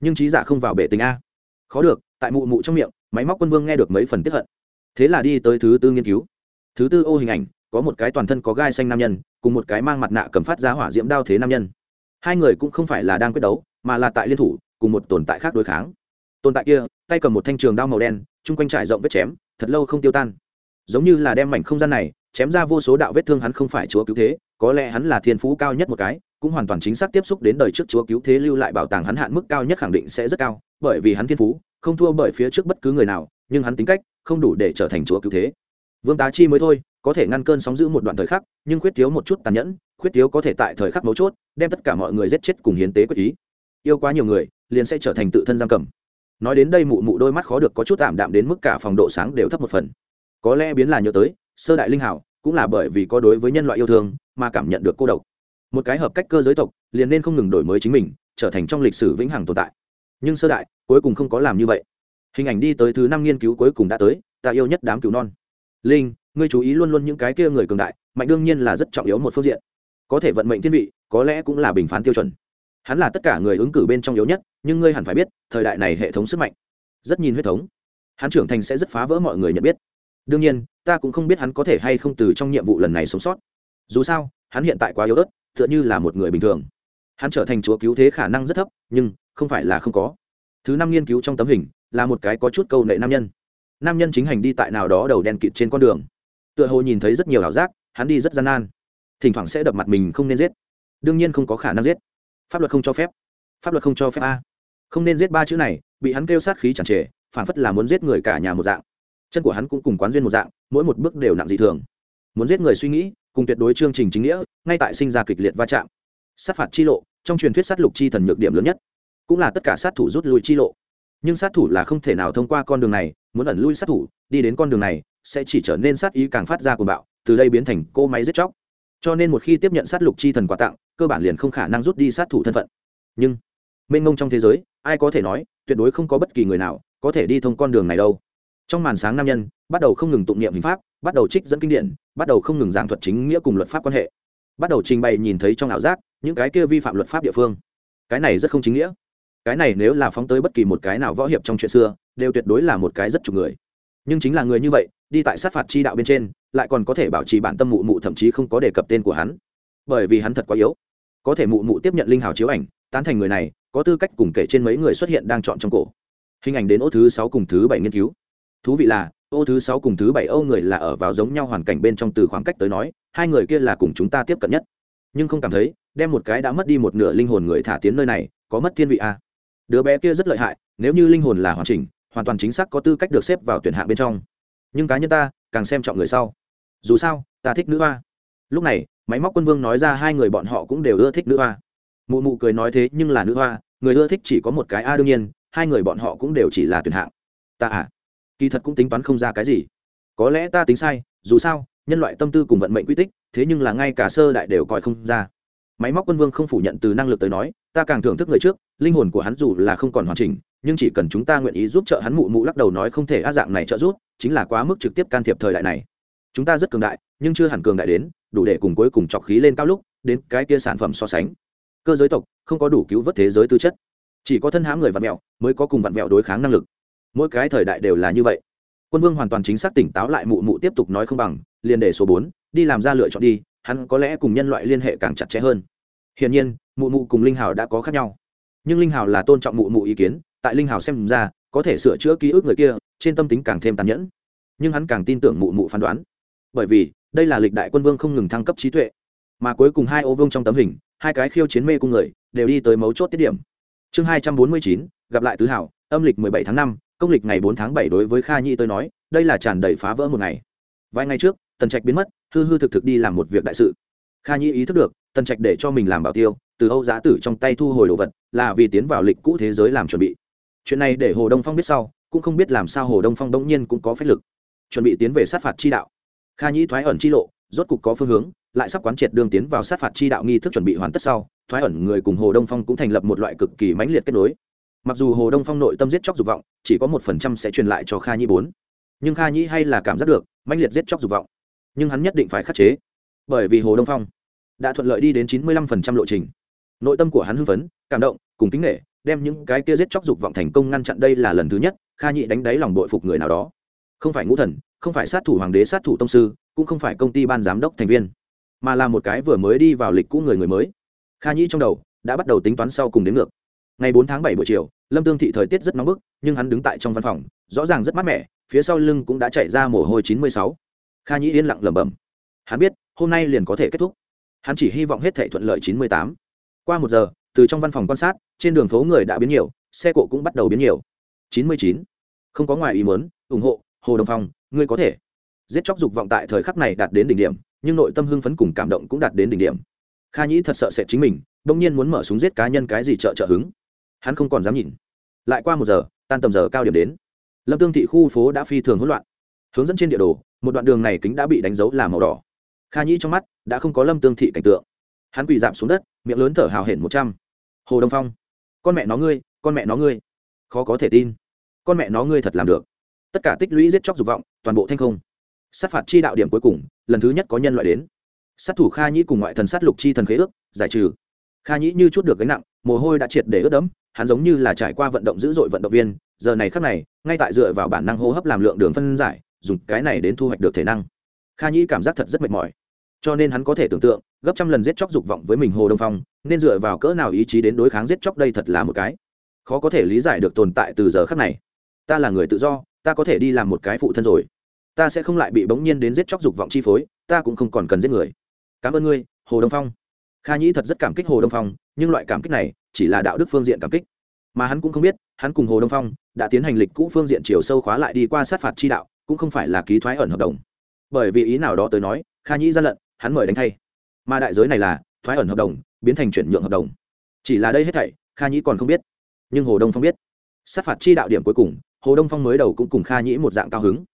Nhưng trí giả không vào bể tình a. Khó được, tại mụ mụ trong miệng, máy móc quân vương nghe được mấy phần tiếp hận. Thế là đi tới thứ tư nghiên cứu. Thứ tư ô hình ảnh, có một cái toàn thân có gai xanh nam nhân, cùng một cái mang mặt nạ cầm phát ra hỏa diễm đao thế nam nhân. Hai người cũng không phải là đang quyết đấu, mà là tại liên thủ, cùng một tồn tại khác đối kháng. Tồn tại kia, tay cầm một thanh trường đao màu đen, chung quanh trải rộng vết chém, thật lâu không tiêu tan. Giống như là đem mảnh không gian này chém ra vô số đạo vết thương hắn không phải chúa cứu thế, có lẽ hắn là thiên phú cao nhất một cái, cũng hoàn toàn chính xác tiếp xúc đến đời trước chúa cứu thế lưu lại bảo tàng hắn hạn mức cao nhất khẳng định sẽ rất cao, bởi vì hắn thiên phú, không thua bởi phía trước bất cứ người nào, nhưng hắn tính cách, không đủ để trở thành chúa cứu thế. Vương tá chi mới thôi, có thể ngăn cơn sóng giữ một đoạn thời khắc, nhưng khuyết thiếu một chút tàn nhẫn, khuyết thiếu có thể tại thời khắc mấu chốt, đem tất cả mọi người giết chết cùng hiến tế quyết ý. Yêu quá nhiều người, liền sẽ trở thành tự thân giam cầm. Nói đến đây mụ mụ đôi mắt khó được có chút tạm đạm đến mức cả phòng độ sáng đều thấp một phần. Có lẽ biến là nhớ tới sơ đại linh hảo, cũng là bởi vì có đối với nhân loại yêu thương mà cảm nhận được cô độc. Một cái hợp cách cơ giới tộc, liền nên không ngừng đổi mới chính mình, trở thành trong lịch sử vĩnh hằng tồn tại. Nhưng sơ đại, cuối cùng không có làm như vậy. Hình ảnh đi tới thứ năm nghiên cứu cuối cùng đã tới, ta yêu nhất đám cứu non. Linh, ngươi chú ý luôn luôn những cái kia người cường đại, mạnh đương nhiên là rất trọng yếu một phương diện. Có thể vận mệnh thiên vị, có lẽ cũng là bình phán tiêu chuẩn. Hắn là tất cả người ứng cử bên trong yếu nhất, nhưng ngươi hẳn phải biết, thời đại này hệ thống sức mạnh rất nhìn huyết thống. Hắn trưởng thành sẽ rất phá vỡ mọi người nhận biết đương nhiên, ta cũng không biết hắn có thể hay không từ trong nhiệm vụ lần này sống sót. Dù sao, hắn hiện tại quá yếu ớt, tựa như là một người bình thường. Hắn trở thành chúa cứu thế khả năng rất thấp, nhưng không phải là không có. Thứ năm nghiên cứu trong tấm hình là một cái có chút câu nệ nam nhân. Nam nhân chính hành đi tại nào đó đầu đen kịt trên con đường. Tựa hồ nhìn thấy rất nhiều ảo giác, hắn đi rất gian nan. Thỉnh thoảng sẽ đập mặt mình không nên giết. Đương nhiên không có khả năng giết. Pháp luật không cho phép. Pháp luật không cho phép a. Không nên giết ba chữ này, bị hắn kêu sát khí chẳng trề, phản phất là muốn giết người cả nhà một dạng chân của hắn cũng cùng quán duyên một dạng, mỗi một bước đều nặng dị thường. Muốn giết người suy nghĩ, cùng tuyệt đối chương trình chính nghĩa, ngay tại sinh ra kịch liệt va chạm. Sát phạt chi lộ, trong truyền thuyết sát lục chi thần nhược điểm lớn nhất, cũng là tất cả sát thủ rút lui chi lộ. Nhưng sát thủ là không thể nào thông qua con đường này, muốn ẩn lui sát thủ, đi đến con đường này, sẽ chỉ trở nên sát ý càng phát ra của bạo, từ đây biến thành cô máy giết chóc. Cho nên một khi tiếp nhận sát lục chi thần quà tặng, cơ bản liền không khả năng rút đi sát thủ thân phận. Nhưng, mênh mông trong thế giới, ai có thể nói, tuyệt đối không có bất kỳ người nào có thể đi thông con đường này đâu trong màn sáng nam nhân, bắt đầu không ngừng tụng niệm hình pháp, bắt đầu trích dẫn kinh điển, bắt đầu không ngừng giảng thuật chính nghĩa cùng luật pháp quan hệ. Bắt đầu trình bày nhìn thấy trong ảo giác, những cái kia vi phạm luật pháp địa phương. Cái này rất không chính nghĩa. Cái này nếu là phóng tới bất kỳ một cái nào võ hiệp trong chuyện xưa, đều tuyệt đối là một cái rất chục người. Nhưng chính là người như vậy, đi tại sát phạt chi đạo bên trên, lại còn có thể bảo trì bản tâm mụ mụ thậm chí không có đề cập tên của hắn. Bởi vì hắn thật quá yếu. Có thể mụ mụ tiếp nhận linh hào chiếu ảnh, tán thành người này, có tư cách cùng kể trên mấy người xuất hiện đang chọn trong cổ. Hình ảnh đến ô thứ sáu cùng thứ bảy nghiên cứu thú vị là, ô thứ sáu cùng thứ bảy ô người là ở vào giống nhau hoàn cảnh bên trong từ khoảng cách tới nói, hai người kia là cùng chúng ta tiếp cận nhất. Nhưng không cảm thấy, đem một cái đã mất đi một nửa linh hồn người thả tiến nơi này, có mất thiên vị à. đứa bé kia rất lợi hại, nếu như linh hồn là hoàn chỉnh, hoàn toàn chính xác có tư cách được xếp vào tuyển hạng bên trong. Nhưng cá nhân ta, càng xem trọng người sau. Dù sao, ta thích nữ hoa. Lúc này, máy móc quân vương nói ra hai người bọn họ cũng đều ưa thích nữ hoa. Mụ mụ cười nói thế nhưng là nữ hoa, người ưa thích chỉ có một cái a đương nhiên, hai người bọn họ cũng đều chỉ là tuyển hạng. Ta à? Kỳ thật cũng tính toán không ra cái gì. Có lẽ ta tính sai, dù sao, nhân loại tâm tư cùng vận mệnh quy tích, thế nhưng là ngay cả sơ đại đều coi không ra. Máy móc quân vương không phủ nhận từ năng lực tới nói, ta càng thưởng thức người trước, linh hồn của hắn dù là không còn hoàn chỉnh, nhưng chỉ cần chúng ta nguyện ý giúp trợ hắn mụ mụ lắc đầu nói không thể á dạng này trợ giúp, chính là quá mức trực tiếp can thiệp thời đại này. Chúng ta rất cường đại, nhưng chưa hẳn cường đại đến, đủ để cùng cuối cùng chọc khí lên cao lúc, đến cái kia sản phẩm so sánh. Cơ giới tộc, không có đủ cứu vớt thế giới tư chất. Chỉ có thân hãm người vặn mẹo mới có cùng vặn mẹo đối kháng năng lực mỗi cái thời đại đều là như vậy. Quân vương hoàn toàn chính xác tỉnh táo lại mụ mụ tiếp tục nói không bằng, liền để số bốn đi làm ra lựa chọn đi, hắn có lẽ cùng nhân loại liên hệ càng chặt chẽ hơn. Hiển nhiên, mụ mụ cùng linh hào đã có khác nhau. Nhưng linh hào là tôn trọng mụ mụ ý kiến, tại linh hào xem ra, có thể sửa chữa ký ức người kia, trên tâm tính càng thêm tàn nhẫn. Nhưng hắn càng tin tưởng mụ mụ phán đoán. Bởi vì, đây là lịch đại quân vương không ngừng thăng cấp trí tuệ. Mà cuối cùng hai ô vương trong tấm hình, hai cái khiêu chiến mê cung người, đều đi tới mấu chốt tiết điểm. Chương hai trăm bốn mươi chín, gặp lại tứ hảo, âm lịch mười bảy tháng năm công lịch ngày bốn tháng bảy đối với kha nhi tôi nói, đây là tràn đầy phá vỡ một ngày. Vài ngày trước, tần trạch biến mất, hư hư thực thực đi làm một việc đại sự. Kha nhi ý thức được, tần trạch để cho mình làm bảo tiêu, từ âu giá tử trong tay thu hồi đồ vật, là vì tiến vào lịch cũ thế giới làm chuẩn bị. Chuyện này để hồ đông phong biết sau, cũng không biết làm sao hồ đông phong đông nhiên cũng có phách lực. Chuẩn bị tiến về sát phạt chi đạo. Kha nhi thoái ẩn chi lộ, rốt cục có phương hướng, lại sắp quán triệt đường tiến vào sát phạt chi đạo nghi thức chuẩn bị hoàn tất sau, thoái ẩn người cùng hồ đông phong cũng thành lập một loại cực kỳ mãnh liệt kết nối mặc dù hồ đông phong nội tâm giết chóc dục vọng, chỉ có một phần trăm sẽ truyền lại cho kha nhi bốn. Nhưng kha nhi hay là cảm giác được, mãnh liệt giết chóc dục vọng. Nhưng hắn nhất định phải khắc chế. Bởi vì hồ đông phong đã thuận lợi đi đến chín mươi lăm phần trăm lộ trình. Nội tâm của hắn hưng phấn, cảm động, cùng kính nghệ đem những cái kia giết chóc dục vọng thành công ngăn chặn đây là lần thứ nhất, kha nhi đánh đáy lòng đội phục người nào đó. Không phải ngũ thần, không phải sát thủ hoàng đế, sát thủ tông sư, cũng không phải công ty ban giám đốc thành viên, mà là một cái vừa mới đi vào lịch cũ người người mới. Kha nhĩ trong đầu đã bắt đầu tính toán sau cùng đến ngược ngày bốn tháng bảy buổi chiều, lâm tương thị thời tiết rất nóng bức, nhưng hắn đứng tại trong văn phòng, rõ ràng rất mát mẻ, phía sau lưng cũng đã chạy ra mồ hôi chín mươi sáu. Kha nhĩ yên lặng lẩm bẩm. Hắn biết, hôm nay liền có thể kết thúc. Hắn chỉ hy vọng hết thể thuận lợi chín mươi tám. Qua một giờ, từ trong văn phòng quan sát, trên đường phố người đã biến nhiều, xe cộ cũng bắt đầu biến nhiều. chín mươi chín. Không có ngoài ý muốn, ủng hộ, hồ đồng phong, ngươi có thể. Giết chóc dục vọng tại thời khắc này đạt đến đỉnh điểm, nhưng nội tâm hưng phấn cùng cảm động cũng đạt đến đỉnh điểm. Kha nhĩ thật sợ sẽ chính mình đông nhiên muốn mở súng giết cá nhân cái gì trợ trợ hứng hắn không còn dám nhìn. Lại qua một giờ, tan tầm giờ cao điểm đến. Lâm tương thị khu phố đã phi thường hỗn loạn. Hướng dẫn trên địa đồ, một đoạn đường này kính đã bị đánh dấu là màu đỏ. Kha nhĩ trong mắt đã không có lâm tương thị cảnh tượng. Hắn quỳ dạp xuống đất, miệng lớn thở hào hển một trăm. Hồ đông phong, con mẹ nó ngươi, con mẹ nó ngươi. Khó có thể tin. Con mẹ nó ngươi thật làm được. Tất cả tích lũy giết chóc dục vọng, toàn bộ thanh không. Sát phạt chi đạo điểm cuối cùng, lần thứ nhất có nhân loại đến. Sát thủ kha nhĩ cùng ngoại thần sát lục chi thần khế ước, giải trừ. Kha nhĩ như chút được gánh nặng mồ hôi đã triệt để ướt đẫm, hắn giống như là trải qua vận động dữ dội vận động viên, giờ này khắc này, ngay tại dựa vào bản năng hô hấp làm lượng đường phân giải, dùng cái này đến thu hoạch được thể năng. Kha nhĩ cảm giác thật rất mệt mỏi. Cho nên hắn có thể tưởng tượng, gấp trăm lần giết chóc dục vọng với mình hồ đông phong, nên dựa vào cỡ nào ý chí đến đối kháng giết chóc đây thật là một cái. Khó có thể lý giải được tồn tại từ giờ khắc này. Ta là người tự do, ta có thể đi làm một cái phụ thân rồi. Ta sẽ không lại bị bỗng nhiên đến giết chóc dục vọng chi phối, ta cũng không còn cần giết người. Cảm ơn ngươi, hồ đông phong. Kha nhĩ thật rất cảm kích hồ đông phong nhưng loại cảm kích này chỉ là đạo đức phương diện cảm kích. Mà hắn cũng không biết, hắn cùng hồ đông phong đã tiến hành lịch cũ phương diện chiều sâu khóa lại đi qua sát phạt chi đạo, cũng không phải là ký thoái ẩn hợp đồng. Bởi vì ý nào đó tới nói, kha nhĩ ra lận, hắn mời đánh thay. Mà đại giới này là thoái ẩn hợp đồng, biến thành chuyển nhượng hợp đồng. Chỉ là đây hết thảy, kha nhĩ còn không biết. Nhưng hồ đông phong biết. Sát phạt chi đạo điểm cuối cùng, hồ đông phong mới đầu cũng cùng kha nhĩ một dạng cao hứng.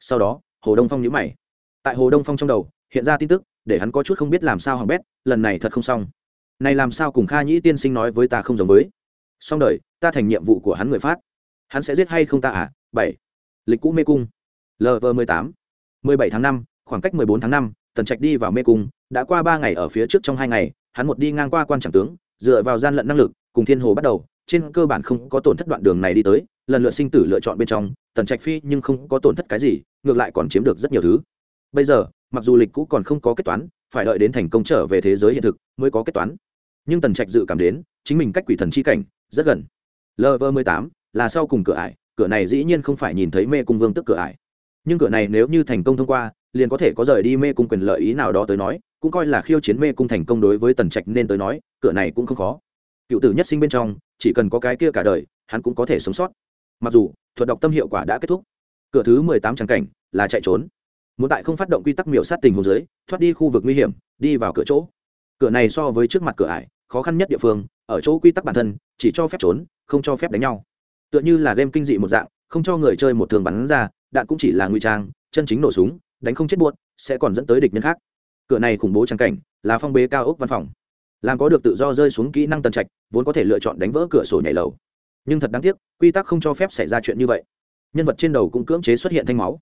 Sau đó, hồ đông phong nhữ mày. Tại hồ đông phong trong đầu, hiện ra tin tức, để hắn có chút không biết làm sao hỏng bét, lần này thật không xong này làm sao cùng kha nhĩ tiên sinh nói với ta không giống với? Xong đời, ta thành nhiệm vụ của hắn người phát. Hắn sẽ giết hay không ta à? Bảy. Lịch cũ mê cung. Lv mười tám. mười bảy tháng năm, khoảng cách mười bốn tháng năm, tần trạch đi vào mê cung, đã qua ba ngày ở phía trước trong hai ngày, hắn một đi ngang qua quan trạm tướng, dựa vào gian lận năng lực, cùng thiên hồ bắt đầu, trên cơ bản không có tổn thất đoạn đường này đi tới, lần lượt sinh tử lựa chọn bên trong, tần trạch phi nhưng không có tổn thất cái gì, ngược lại còn chiếm được rất nhiều thứ. Bây giờ, mặc dù lịch cũ còn không có kết toán, phải đợi đến thành công trở về thế giới hiện thực mới có kết toán nhưng tần trạch dự cảm đến, chính mình cách quỷ thần chi cảnh, rất gần. Lv mười tám, là sau cùng cửa ải, cửa này dĩ nhiên không phải nhìn thấy mê cung vương tức cửa ải. Nhưng cửa này nếu như thành công thông qua, liền có thể có rời đi mê cung quyền lợi ý nào đó tới nói, cũng coi là khiêu chiến mê cung thành công đối với tần trạch nên tới nói, cửa này cũng không khó. Cựu tử nhất sinh bên trong, chỉ cần có cái kia cả đời, hắn cũng có thể sống sót. Mặc dù, thuật đọc tâm hiệu quả đã kết thúc. Cửa thứ mười tám tràng cảnh, là chạy trốn. Muốn tại không phát động quy tắc miểu sát tình hồ dưới, thoát đi khu vực nguy hiểm, đi vào cửa chỗ. Cửa này so với trước mặt cửa ải khó khăn nhất địa phương, ở chỗ quy tắc bản thân, chỉ cho phép trốn, không cho phép đánh nhau. Tựa như là game kinh dị một dạng, không cho người chơi một thường bắn ra, đạn cũng chỉ là nguy trang, chân chính nổ súng, đánh không chết buốt sẽ còn dẫn tới địch nhân khác. Cửa này khủng bố trang cảnh, là phong bế cao ốc văn phòng. Làm có được tự do rơi xuống kỹ năng tần trạch, vốn có thể lựa chọn đánh vỡ cửa sổ nhảy lầu. Nhưng thật đáng tiếc, quy tắc không cho phép xảy ra chuyện như vậy. Nhân vật trên đầu cũng cưỡng chế xuất hiện thanh máu.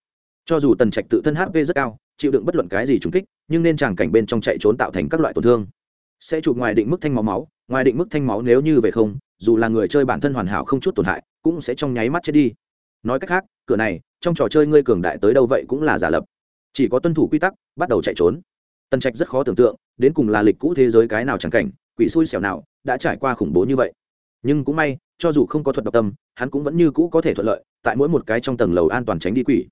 Cho dù tần trạch tự thân hp rất cao, chịu đựng bất luận cái gì trúng kích, nhưng nên tràng cảnh bên trong chạy trốn tạo thành các loại tổn thương sẽ chụp ngoài định mức thanh máu máu, ngoài định mức thanh máu nếu như về không, dù là người chơi bản thân hoàn hảo không chút tổn hại, cũng sẽ trong nháy mắt chết đi. Nói cách khác, cửa này, trong trò chơi ngươi cường đại tới đâu vậy cũng là giả lập. Chỉ có tuân thủ quy tắc, bắt đầu chạy trốn. Tần trạch rất khó tưởng tượng, đến cùng là lịch cũ thế giới cái nào chẳng cảnh, quỷ xui xẻo nào, đã trải qua khủng bố như vậy. Nhưng cũng may, cho dù không có thuật độc tâm, hắn cũng vẫn như cũ có thể thuận lợi, tại mỗi một cái trong tầng lầu an toàn tránh đi quỷ.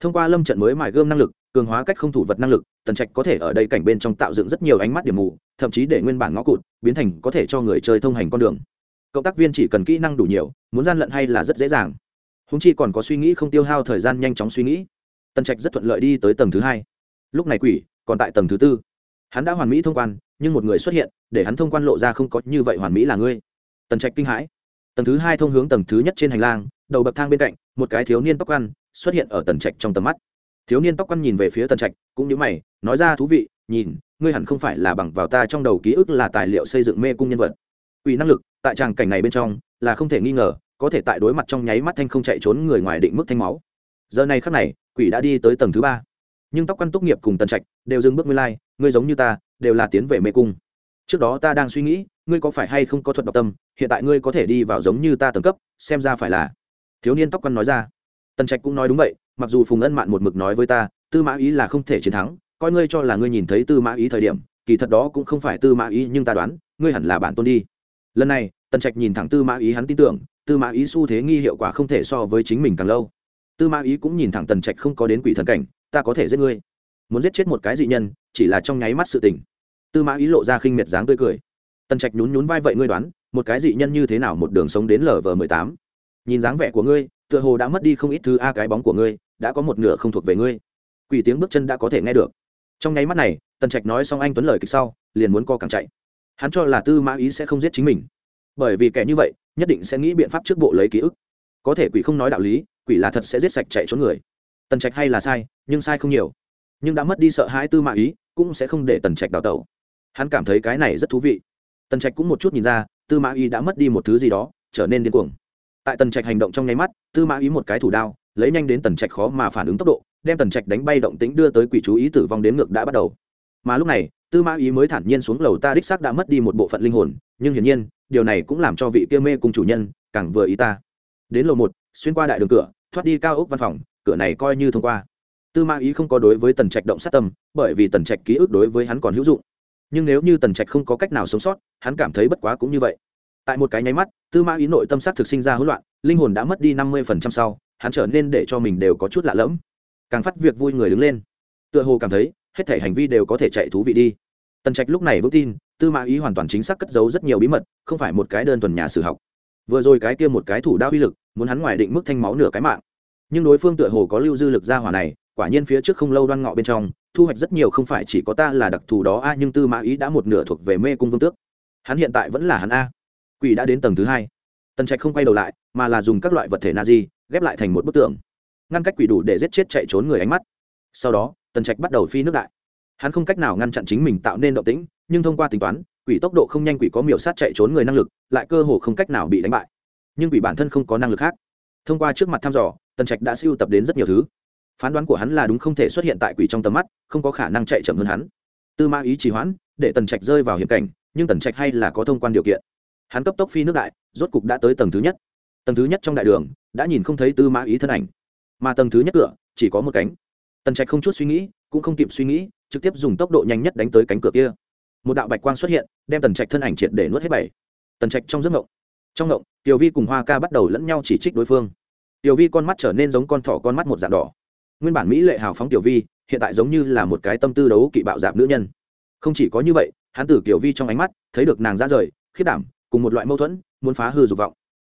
Thông qua lâm trận mới mài gươm năng lực cường hóa cách không thủ vật năng lực, tần trạch có thể ở đây cảnh bên trong tạo dựng rất nhiều ánh mắt điểm mù, thậm chí để nguyên bản ngõ cụt biến thành có thể cho người chơi thông hành con đường. Cộng tác viên chỉ cần kỹ năng đủ nhiều, muốn gian lận hay là rất dễ dàng. Húng chi còn có suy nghĩ không tiêu hao thời gian nhanh chóng suy nghĩ. Tần trạch rất thuận lợi đi tới tầng thứ hai. Lúc này quỷ còn tại tầng thứ tư. Hắn đã hoàn mỹ thông quan, nhưng một người xuất hiện, để hắn thông quan lộ ra không có như vậy hoàn mỹ là ngươi. Tần trạch kinh hãi. Tầng thứ hai thông hướng tầng thứ nhất trên hành lang, đầu bậc thang bên cạnh, một cái thiếu niên tóc ăn xuất hiện ở tần trạch trong tầm mắt thiếu niên tóc quăn nhìn về phía tần trạch cũng như mày nói ra thú vị nhìn ngươi hẳn không phải là bằng vào ta trong đầu ký ức là tài liệu xây dựng mê cung nhân vật. Ủy năng lực tại tràng cảnh này bên trong là không thể nghi ngờ có thể tại đối mặt trong nháy mắt thanh không chạy trốn người ngoài định mức thanh máu. Giờ này khắc này quỷ đã đi tới tầng thứ ba. Nhưng tóc quan tốt nghiệp cùng tần trạch đều dừng bước nguyên lai、like, ngươi giống như ta đều là tiến về mê cung. Trước đó ta đang suy nghĩ ngươi có phải hay không có thuật độc tâm hiện tại ngươi có thể đi vào giống như ta tầng cấp xem ra phải là. Thiếu niên tóc quan nói ra. Tần trạch cũng nói đúng vậy mặc dù phùng ân mạn một mực nói với ta, tư mã ý là không thể chiến thắng, coi ngươi cho là ngươi nhìn thấy tư mã ý thời điểm, kỳ thật đó cũng không phải tư mã ý, nhưng ta đoán, ngươi hẳn là bản tôn đi. Lần này, tần trạch nhìn thẳng tư mã ý, hắn tin tưởng, tư mã ý xu thế nghi hiệu quả không thể so với chính mình càng lâu. Tư mã ý cũng nhìn thẳng tần trạch không có đến quỷ thần cảnh, ta có thể giết ngươi. Muốn giết chết một cái dị nhân, chỉ là trong nháy mắt sự tình. Tư mã ý lộ ra khinh miệt dáng tươi cười. Tần trạch nhún nhún vai, vậy ngươi đoán, một cái dị nhân như thế nào một đường sống đến lv mười tám? Nhìn dáng vẻ của ngươi, tựa hồ đã mất đi không ít thứ a cái bóng của ngươi đã có một nửa không thuộc về ngươi. Quỷ tiếng bước chân đã có thể nghe được. Trong nháy mắt này, tần trạch nói xong anh tuấn lời kịch sau, liền muốn co càng chạy. Hắn cho là tư mã ý sẽ không giết chính mình. Bởi vì kẻ như vậy, nhất định sẽ nghĩ biện pháp trước bộ lấy ký ức. Có thể quỷ không nói đạo lý, quỷ là thật sẽ giết sạch chạy trốn người. Tần trạch hay là sai, nhưng sai không nhiều. Nhưng đã mất đi sợ hãi tư mã ý, cũng sẽ không để tần trạch đào tẩu. Hắn cảm thấy cái này rất thú vị. Tần trạch cũng một chút nhìn ra, tư mã ý đã mất đi một thứ gì đó, trở nên điên cuồng. Tại tần trạch hành động trong nháy mắt, tư mã ý một cái thủ đao lấy nhanh đến tần trạch khó mà phản ứng tốc độ, đem tần trạch đánh bay động tính đưa tới quỷ chú ý tử vong đến ngược đã bắt đầu. Mà lúc này, tư mã ý mới thản nhiên xuống lầu ta đích xác đã mất đi một bộ phận linh hồn, nhưng hiển nhiên, điều này cũng làm cho vị kia mê cùng chủ nhân càng vừa ý ta. Đến lầu một, xuyên qua đại đường cửa, thoát đi cao ốc văn phòng, cửa này coi như thông qua. Tư mã ý không có đối với tần trạch động sát tâm, bởi vì tần trạch ký ức đối với hắn còn hữu dụng. Nhưng nếu như tần trạch không có cách nào sống sót, hắn cảm thấy bất quá cũng như vậy. Tại một cái nháy mắt, tư mã ý nội tâm sắc thực sinh ra hỗn loạn, linh hồn đã mất đi năm mươi phần trăm sau hắn trở nên để cho mình đều có chút lạ lẫm. Càng phát việc vui người đứng lên. Tựa hồ cảm thấy, hết thể hành vi đều có thể chạy thú vị đi. Tần trạch lúc này vững tin, tư mã ý hoàn toàn chính xác cất giấu rất nhiều bí mật, không phải một cái đơn thuần nhà sử học. Vừa rồi cái kia một cái thủ đao uy lực, muốn hắn ngoài định mức thanh máu nửa cái mạng. Nhưng đối phương tựa hồ có lưu dư lực ra hỏa này, quả nhiên phía trước không lâu đoan ngọ bên trong, thu hoạch rất nhiều không phải chỉ có ta là đặc thù đó a, nhưng tư mã ý đã một nửa thuộc về mê cung vương tước. Hắn hiện tại vẫn là hắn a. Quỷ đã đến tầng thứ hai. Tần trạch không quay đầu lại, mà là dùng các loại vật thể na di ghép lại thành một bức tường, ngăn cách quỷ đủ để giết chết chạy trốn người ánh mắt. Sau đó, tần trạch bắt đầu phi nước đại. Hắn không cách nào ngăn chặn chính mình tạo nên động tĩnh, nhưng thông qua tính toán, quỷ tốc độ không nhanh quỷ có miểu sát chạy trốn người năng lực, lại cơ hồ không cách nào bị đánh bại. Nhưng quỷ bản thân không có năng lực khác. Thông qua trước mặt thăm dò, tần trạch đã siêu tập đến rất nhiều thứ. Phán đoán của hắn là đúng không thể xuất hiện tại quỷ trong tầm mắt, không có khả năng chạy chậm hơn hắn. Tư ma ý trì hoãn, để tần trạch rơi vào hiểm cảnh, nhưng tần trạch hay là có thông quan điều kiện. Hắn cấp tốc phi nước đại, rốt cục đã tới tầng thứ nhất tầng thứ nhất trong đại đường đã nhìn không thấy tư mã ý thân ảnh, mà tầng thứ nhất cửa chỉ có một cánh. Tần trạch không chút suy nghĩ, cũng không kịp suy nghĩ, trực tiếp dùng tốc độ nhanh nhất đánh tới cánh cửa kia. Một đạo bạch quang xuất hiện, đem tần trạch thân ảnh triệt để nuốt hết bảy. Tần trạch trong giấc ngộng, trong ngộng, tiểu vi cùng hoa ca bắt đầu lẫn nhau chỉ trích đối phương. Tiểu vi con mắt trở nên giống con thỏ con mắt một dạng đỏ. Nguyên bản mỹ lệ hào phóng tiểu vi, hiện tại giống như là một cái tâm tư đấu kỵ bạo dạp nữ nhân. Không chỉ có như vậy, hắn tử tiểu vi trong ánh mắt, thấy được nàng ra rời khiết đảm, cùng một loại mâu thuẫn, muốn phá hư dục vọng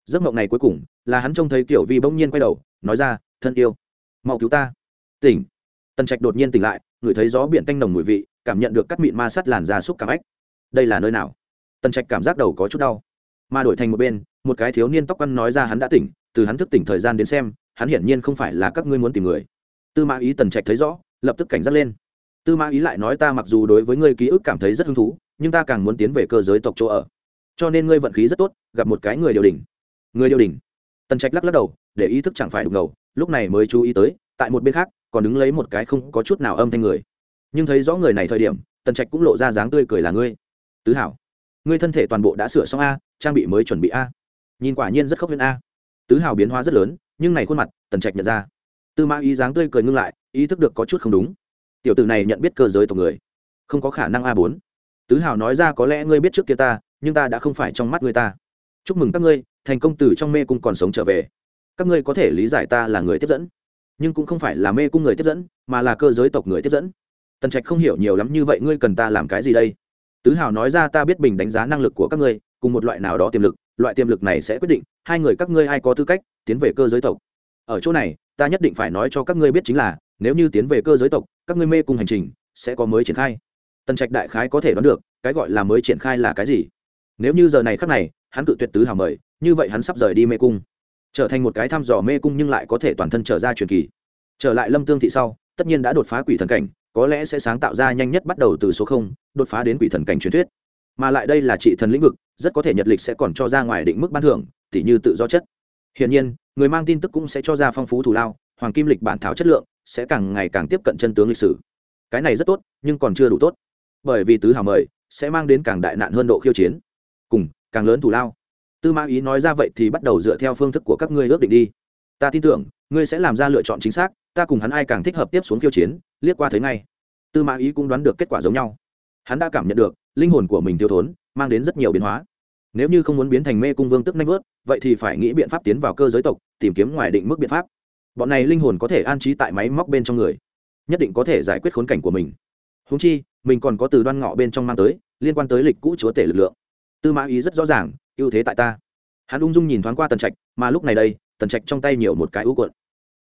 giấc mộng này cuối cùng là hắn trông thấy tiểu vi bỗng nhiên quay đầu, nói ra, thân yêu, mau cứu ta. Tỉnh. Tần trạch đột nhiên tỉnh lại, ngửi thấy gió biển tanh nồng mùi vị, cảm nhận được cắt mịn ma sắt làn da xúc cảm ách đây là nơi nào? Tần trạch cảm giác đầu có chút đau. Mà đổi thành một bên, một cái thiếu niên tóc ăn nói ra hắn đã tỉnh, từ hắn thức tỉnh thời gian đến xem, hắn hiển nhiên không phải là các ngươi muốn tìm người. Tư mã ý tần trạch thấy rõ, lập tức cảnh giác lên. Tư mã ý lại nói ta mặc dù đối với ngươi ký ức cảm thấy rất hứng thú, nhưng ta càng muốn tiến về cơ giới tộc chỗ ở. Cho nên ngươi vận khí rất tốt, gặp một cái người điều đình người điều đình. Tần trạch lắc lắc đầu, để ý thức chẳng phải đục ngầu, lúc này mới chú ý tới, tại một bên khác, còn đứng lấy một cái không có chút nào âm thanh người. Nhưng thấy rõ người này thời điểm, tần trạch cũng lộ ra dáng tươi cười là ngươi. Tứ hảo, ngươi thân thể toàn bộ đã sửa xong a, trang bị mới chuẩn bị a. Nhìn quả nhiên rất khốc huyễn a. Tứ Hảo biến hóa rất lớn, nhưng này khuôn mặt, tần trạch nhận ra. Tư mã ý dáng tươi cười ngưng lại, ý thức được có chút không đúng. Tiểu tử này nhận biết cơ giới tộc người, không có khả năng a bốn. Tứ Hảo nói ra có lẽ ngươi biết trước kia ta, nhưng ta đã không phải trong mắt ngươi ta chúc mừng các ngươi, thành công từ trong mê cung còn sống trở về. Các ngươi có thể lý giải ta là người tiếp dẫn, nhưng cũng không phải là mê cung người tiếp dẫn, mà là cơ giới tộc người tiếp dẫn. Tần trạch không hiểu nhiều lắm như vậy, ngươi cần ta làm cái gì đây? Tứ hào nói ra, ta biết bình đánh giá năng lực của các ngươi, cùng một loại nào đó tiềm lực, loại tiềm lực này sẽ quyết định hai người các ngươi ai có tư cách tiến về cơ giới tộc. Ở chỗ này, ta nhất định phải nói cho các ngươi biết chính là, nếu như tiến về cơ giới tộc, các ngươi mê cùng hành trình sẽ có mới triển khai. Tần trạch đại khái có thể đoán được, cái gọi là mới triển khai là cái gì. Nếu như giờ này khắc này hắn cự tuyệt tứ hào mời, như vậy hắn sắp rời đi mê cung. Trở thành một cái thăm dò mê cung nhưng lại có thể toàn thân trở ra truyền kỳ. Trở lại lâm tương thị sau, tất nhiên đã đột phá quỷ thần cảnh, có lẽ sẽ sáng tạo ra nhanh nhất bắt đầu từ số không, đột phá đến quỷ thần cảnh truyền thuyết. Mà lại đây là trị thần lĩnh vực, rất có thể nhật lịch sẽ còn cho ra ngoài định mức ban thưởng, tỉ như tự do chất. Hiển nhiên, người mang tin tức cũng sẽ cho ra phong phú thù lao, hoàng kim lịch bản thảo chất lượng sẽ càng ngày càng tiếp cận chân tướng lịch sử. Cái này rất tốt, nhưng còn chưa đủ tốt. Bởi vì tứ hào mời sẽ mang đến càng đại nạn hơn độ khiêu chiến. Cùng càng lớn thủ lao. Tư mã ý nói ra vậy thì bắt đầu dựa theo phương thức của các ngươi ước định đi. Ta tin tưởng, ngươi sẽ làm ra lựa chọn chính xác, ta cùng hắn ai càng thích hợp tiếp xuống khiêu chiến, liếc qua thấy ngay. Tư mã ý cũng đoán được kết quả giống nhau. Hắn đã cảm nhận được, linh hồn của mình thiếu thốn, mang đến rất nhiều biến hóa. Nếu như không muốn biến thành mê cung vương tức nanh vớt, vậy thì phải nghĩ biện pháp tiến vào cơ giới tộc, tìm kiếm ngoài định mức biện pháp. Bọn này linh hồn có thể an trí tại máy móc bên trong người, nhất định có thể giải quyết khốn cảnh của mình. Húng chi, mình còn có từ đoan ngọ bên trong mang tới, liên quan tới lịch cũ chúa tể lực lượng tư mã ý rất rõ ràng, ưu thế tại ta. Hắn ung dung nhìn thoáng qua tần trạch, mà lúc này đây, tần trạch trong tay nhiều một cái ưu cuộn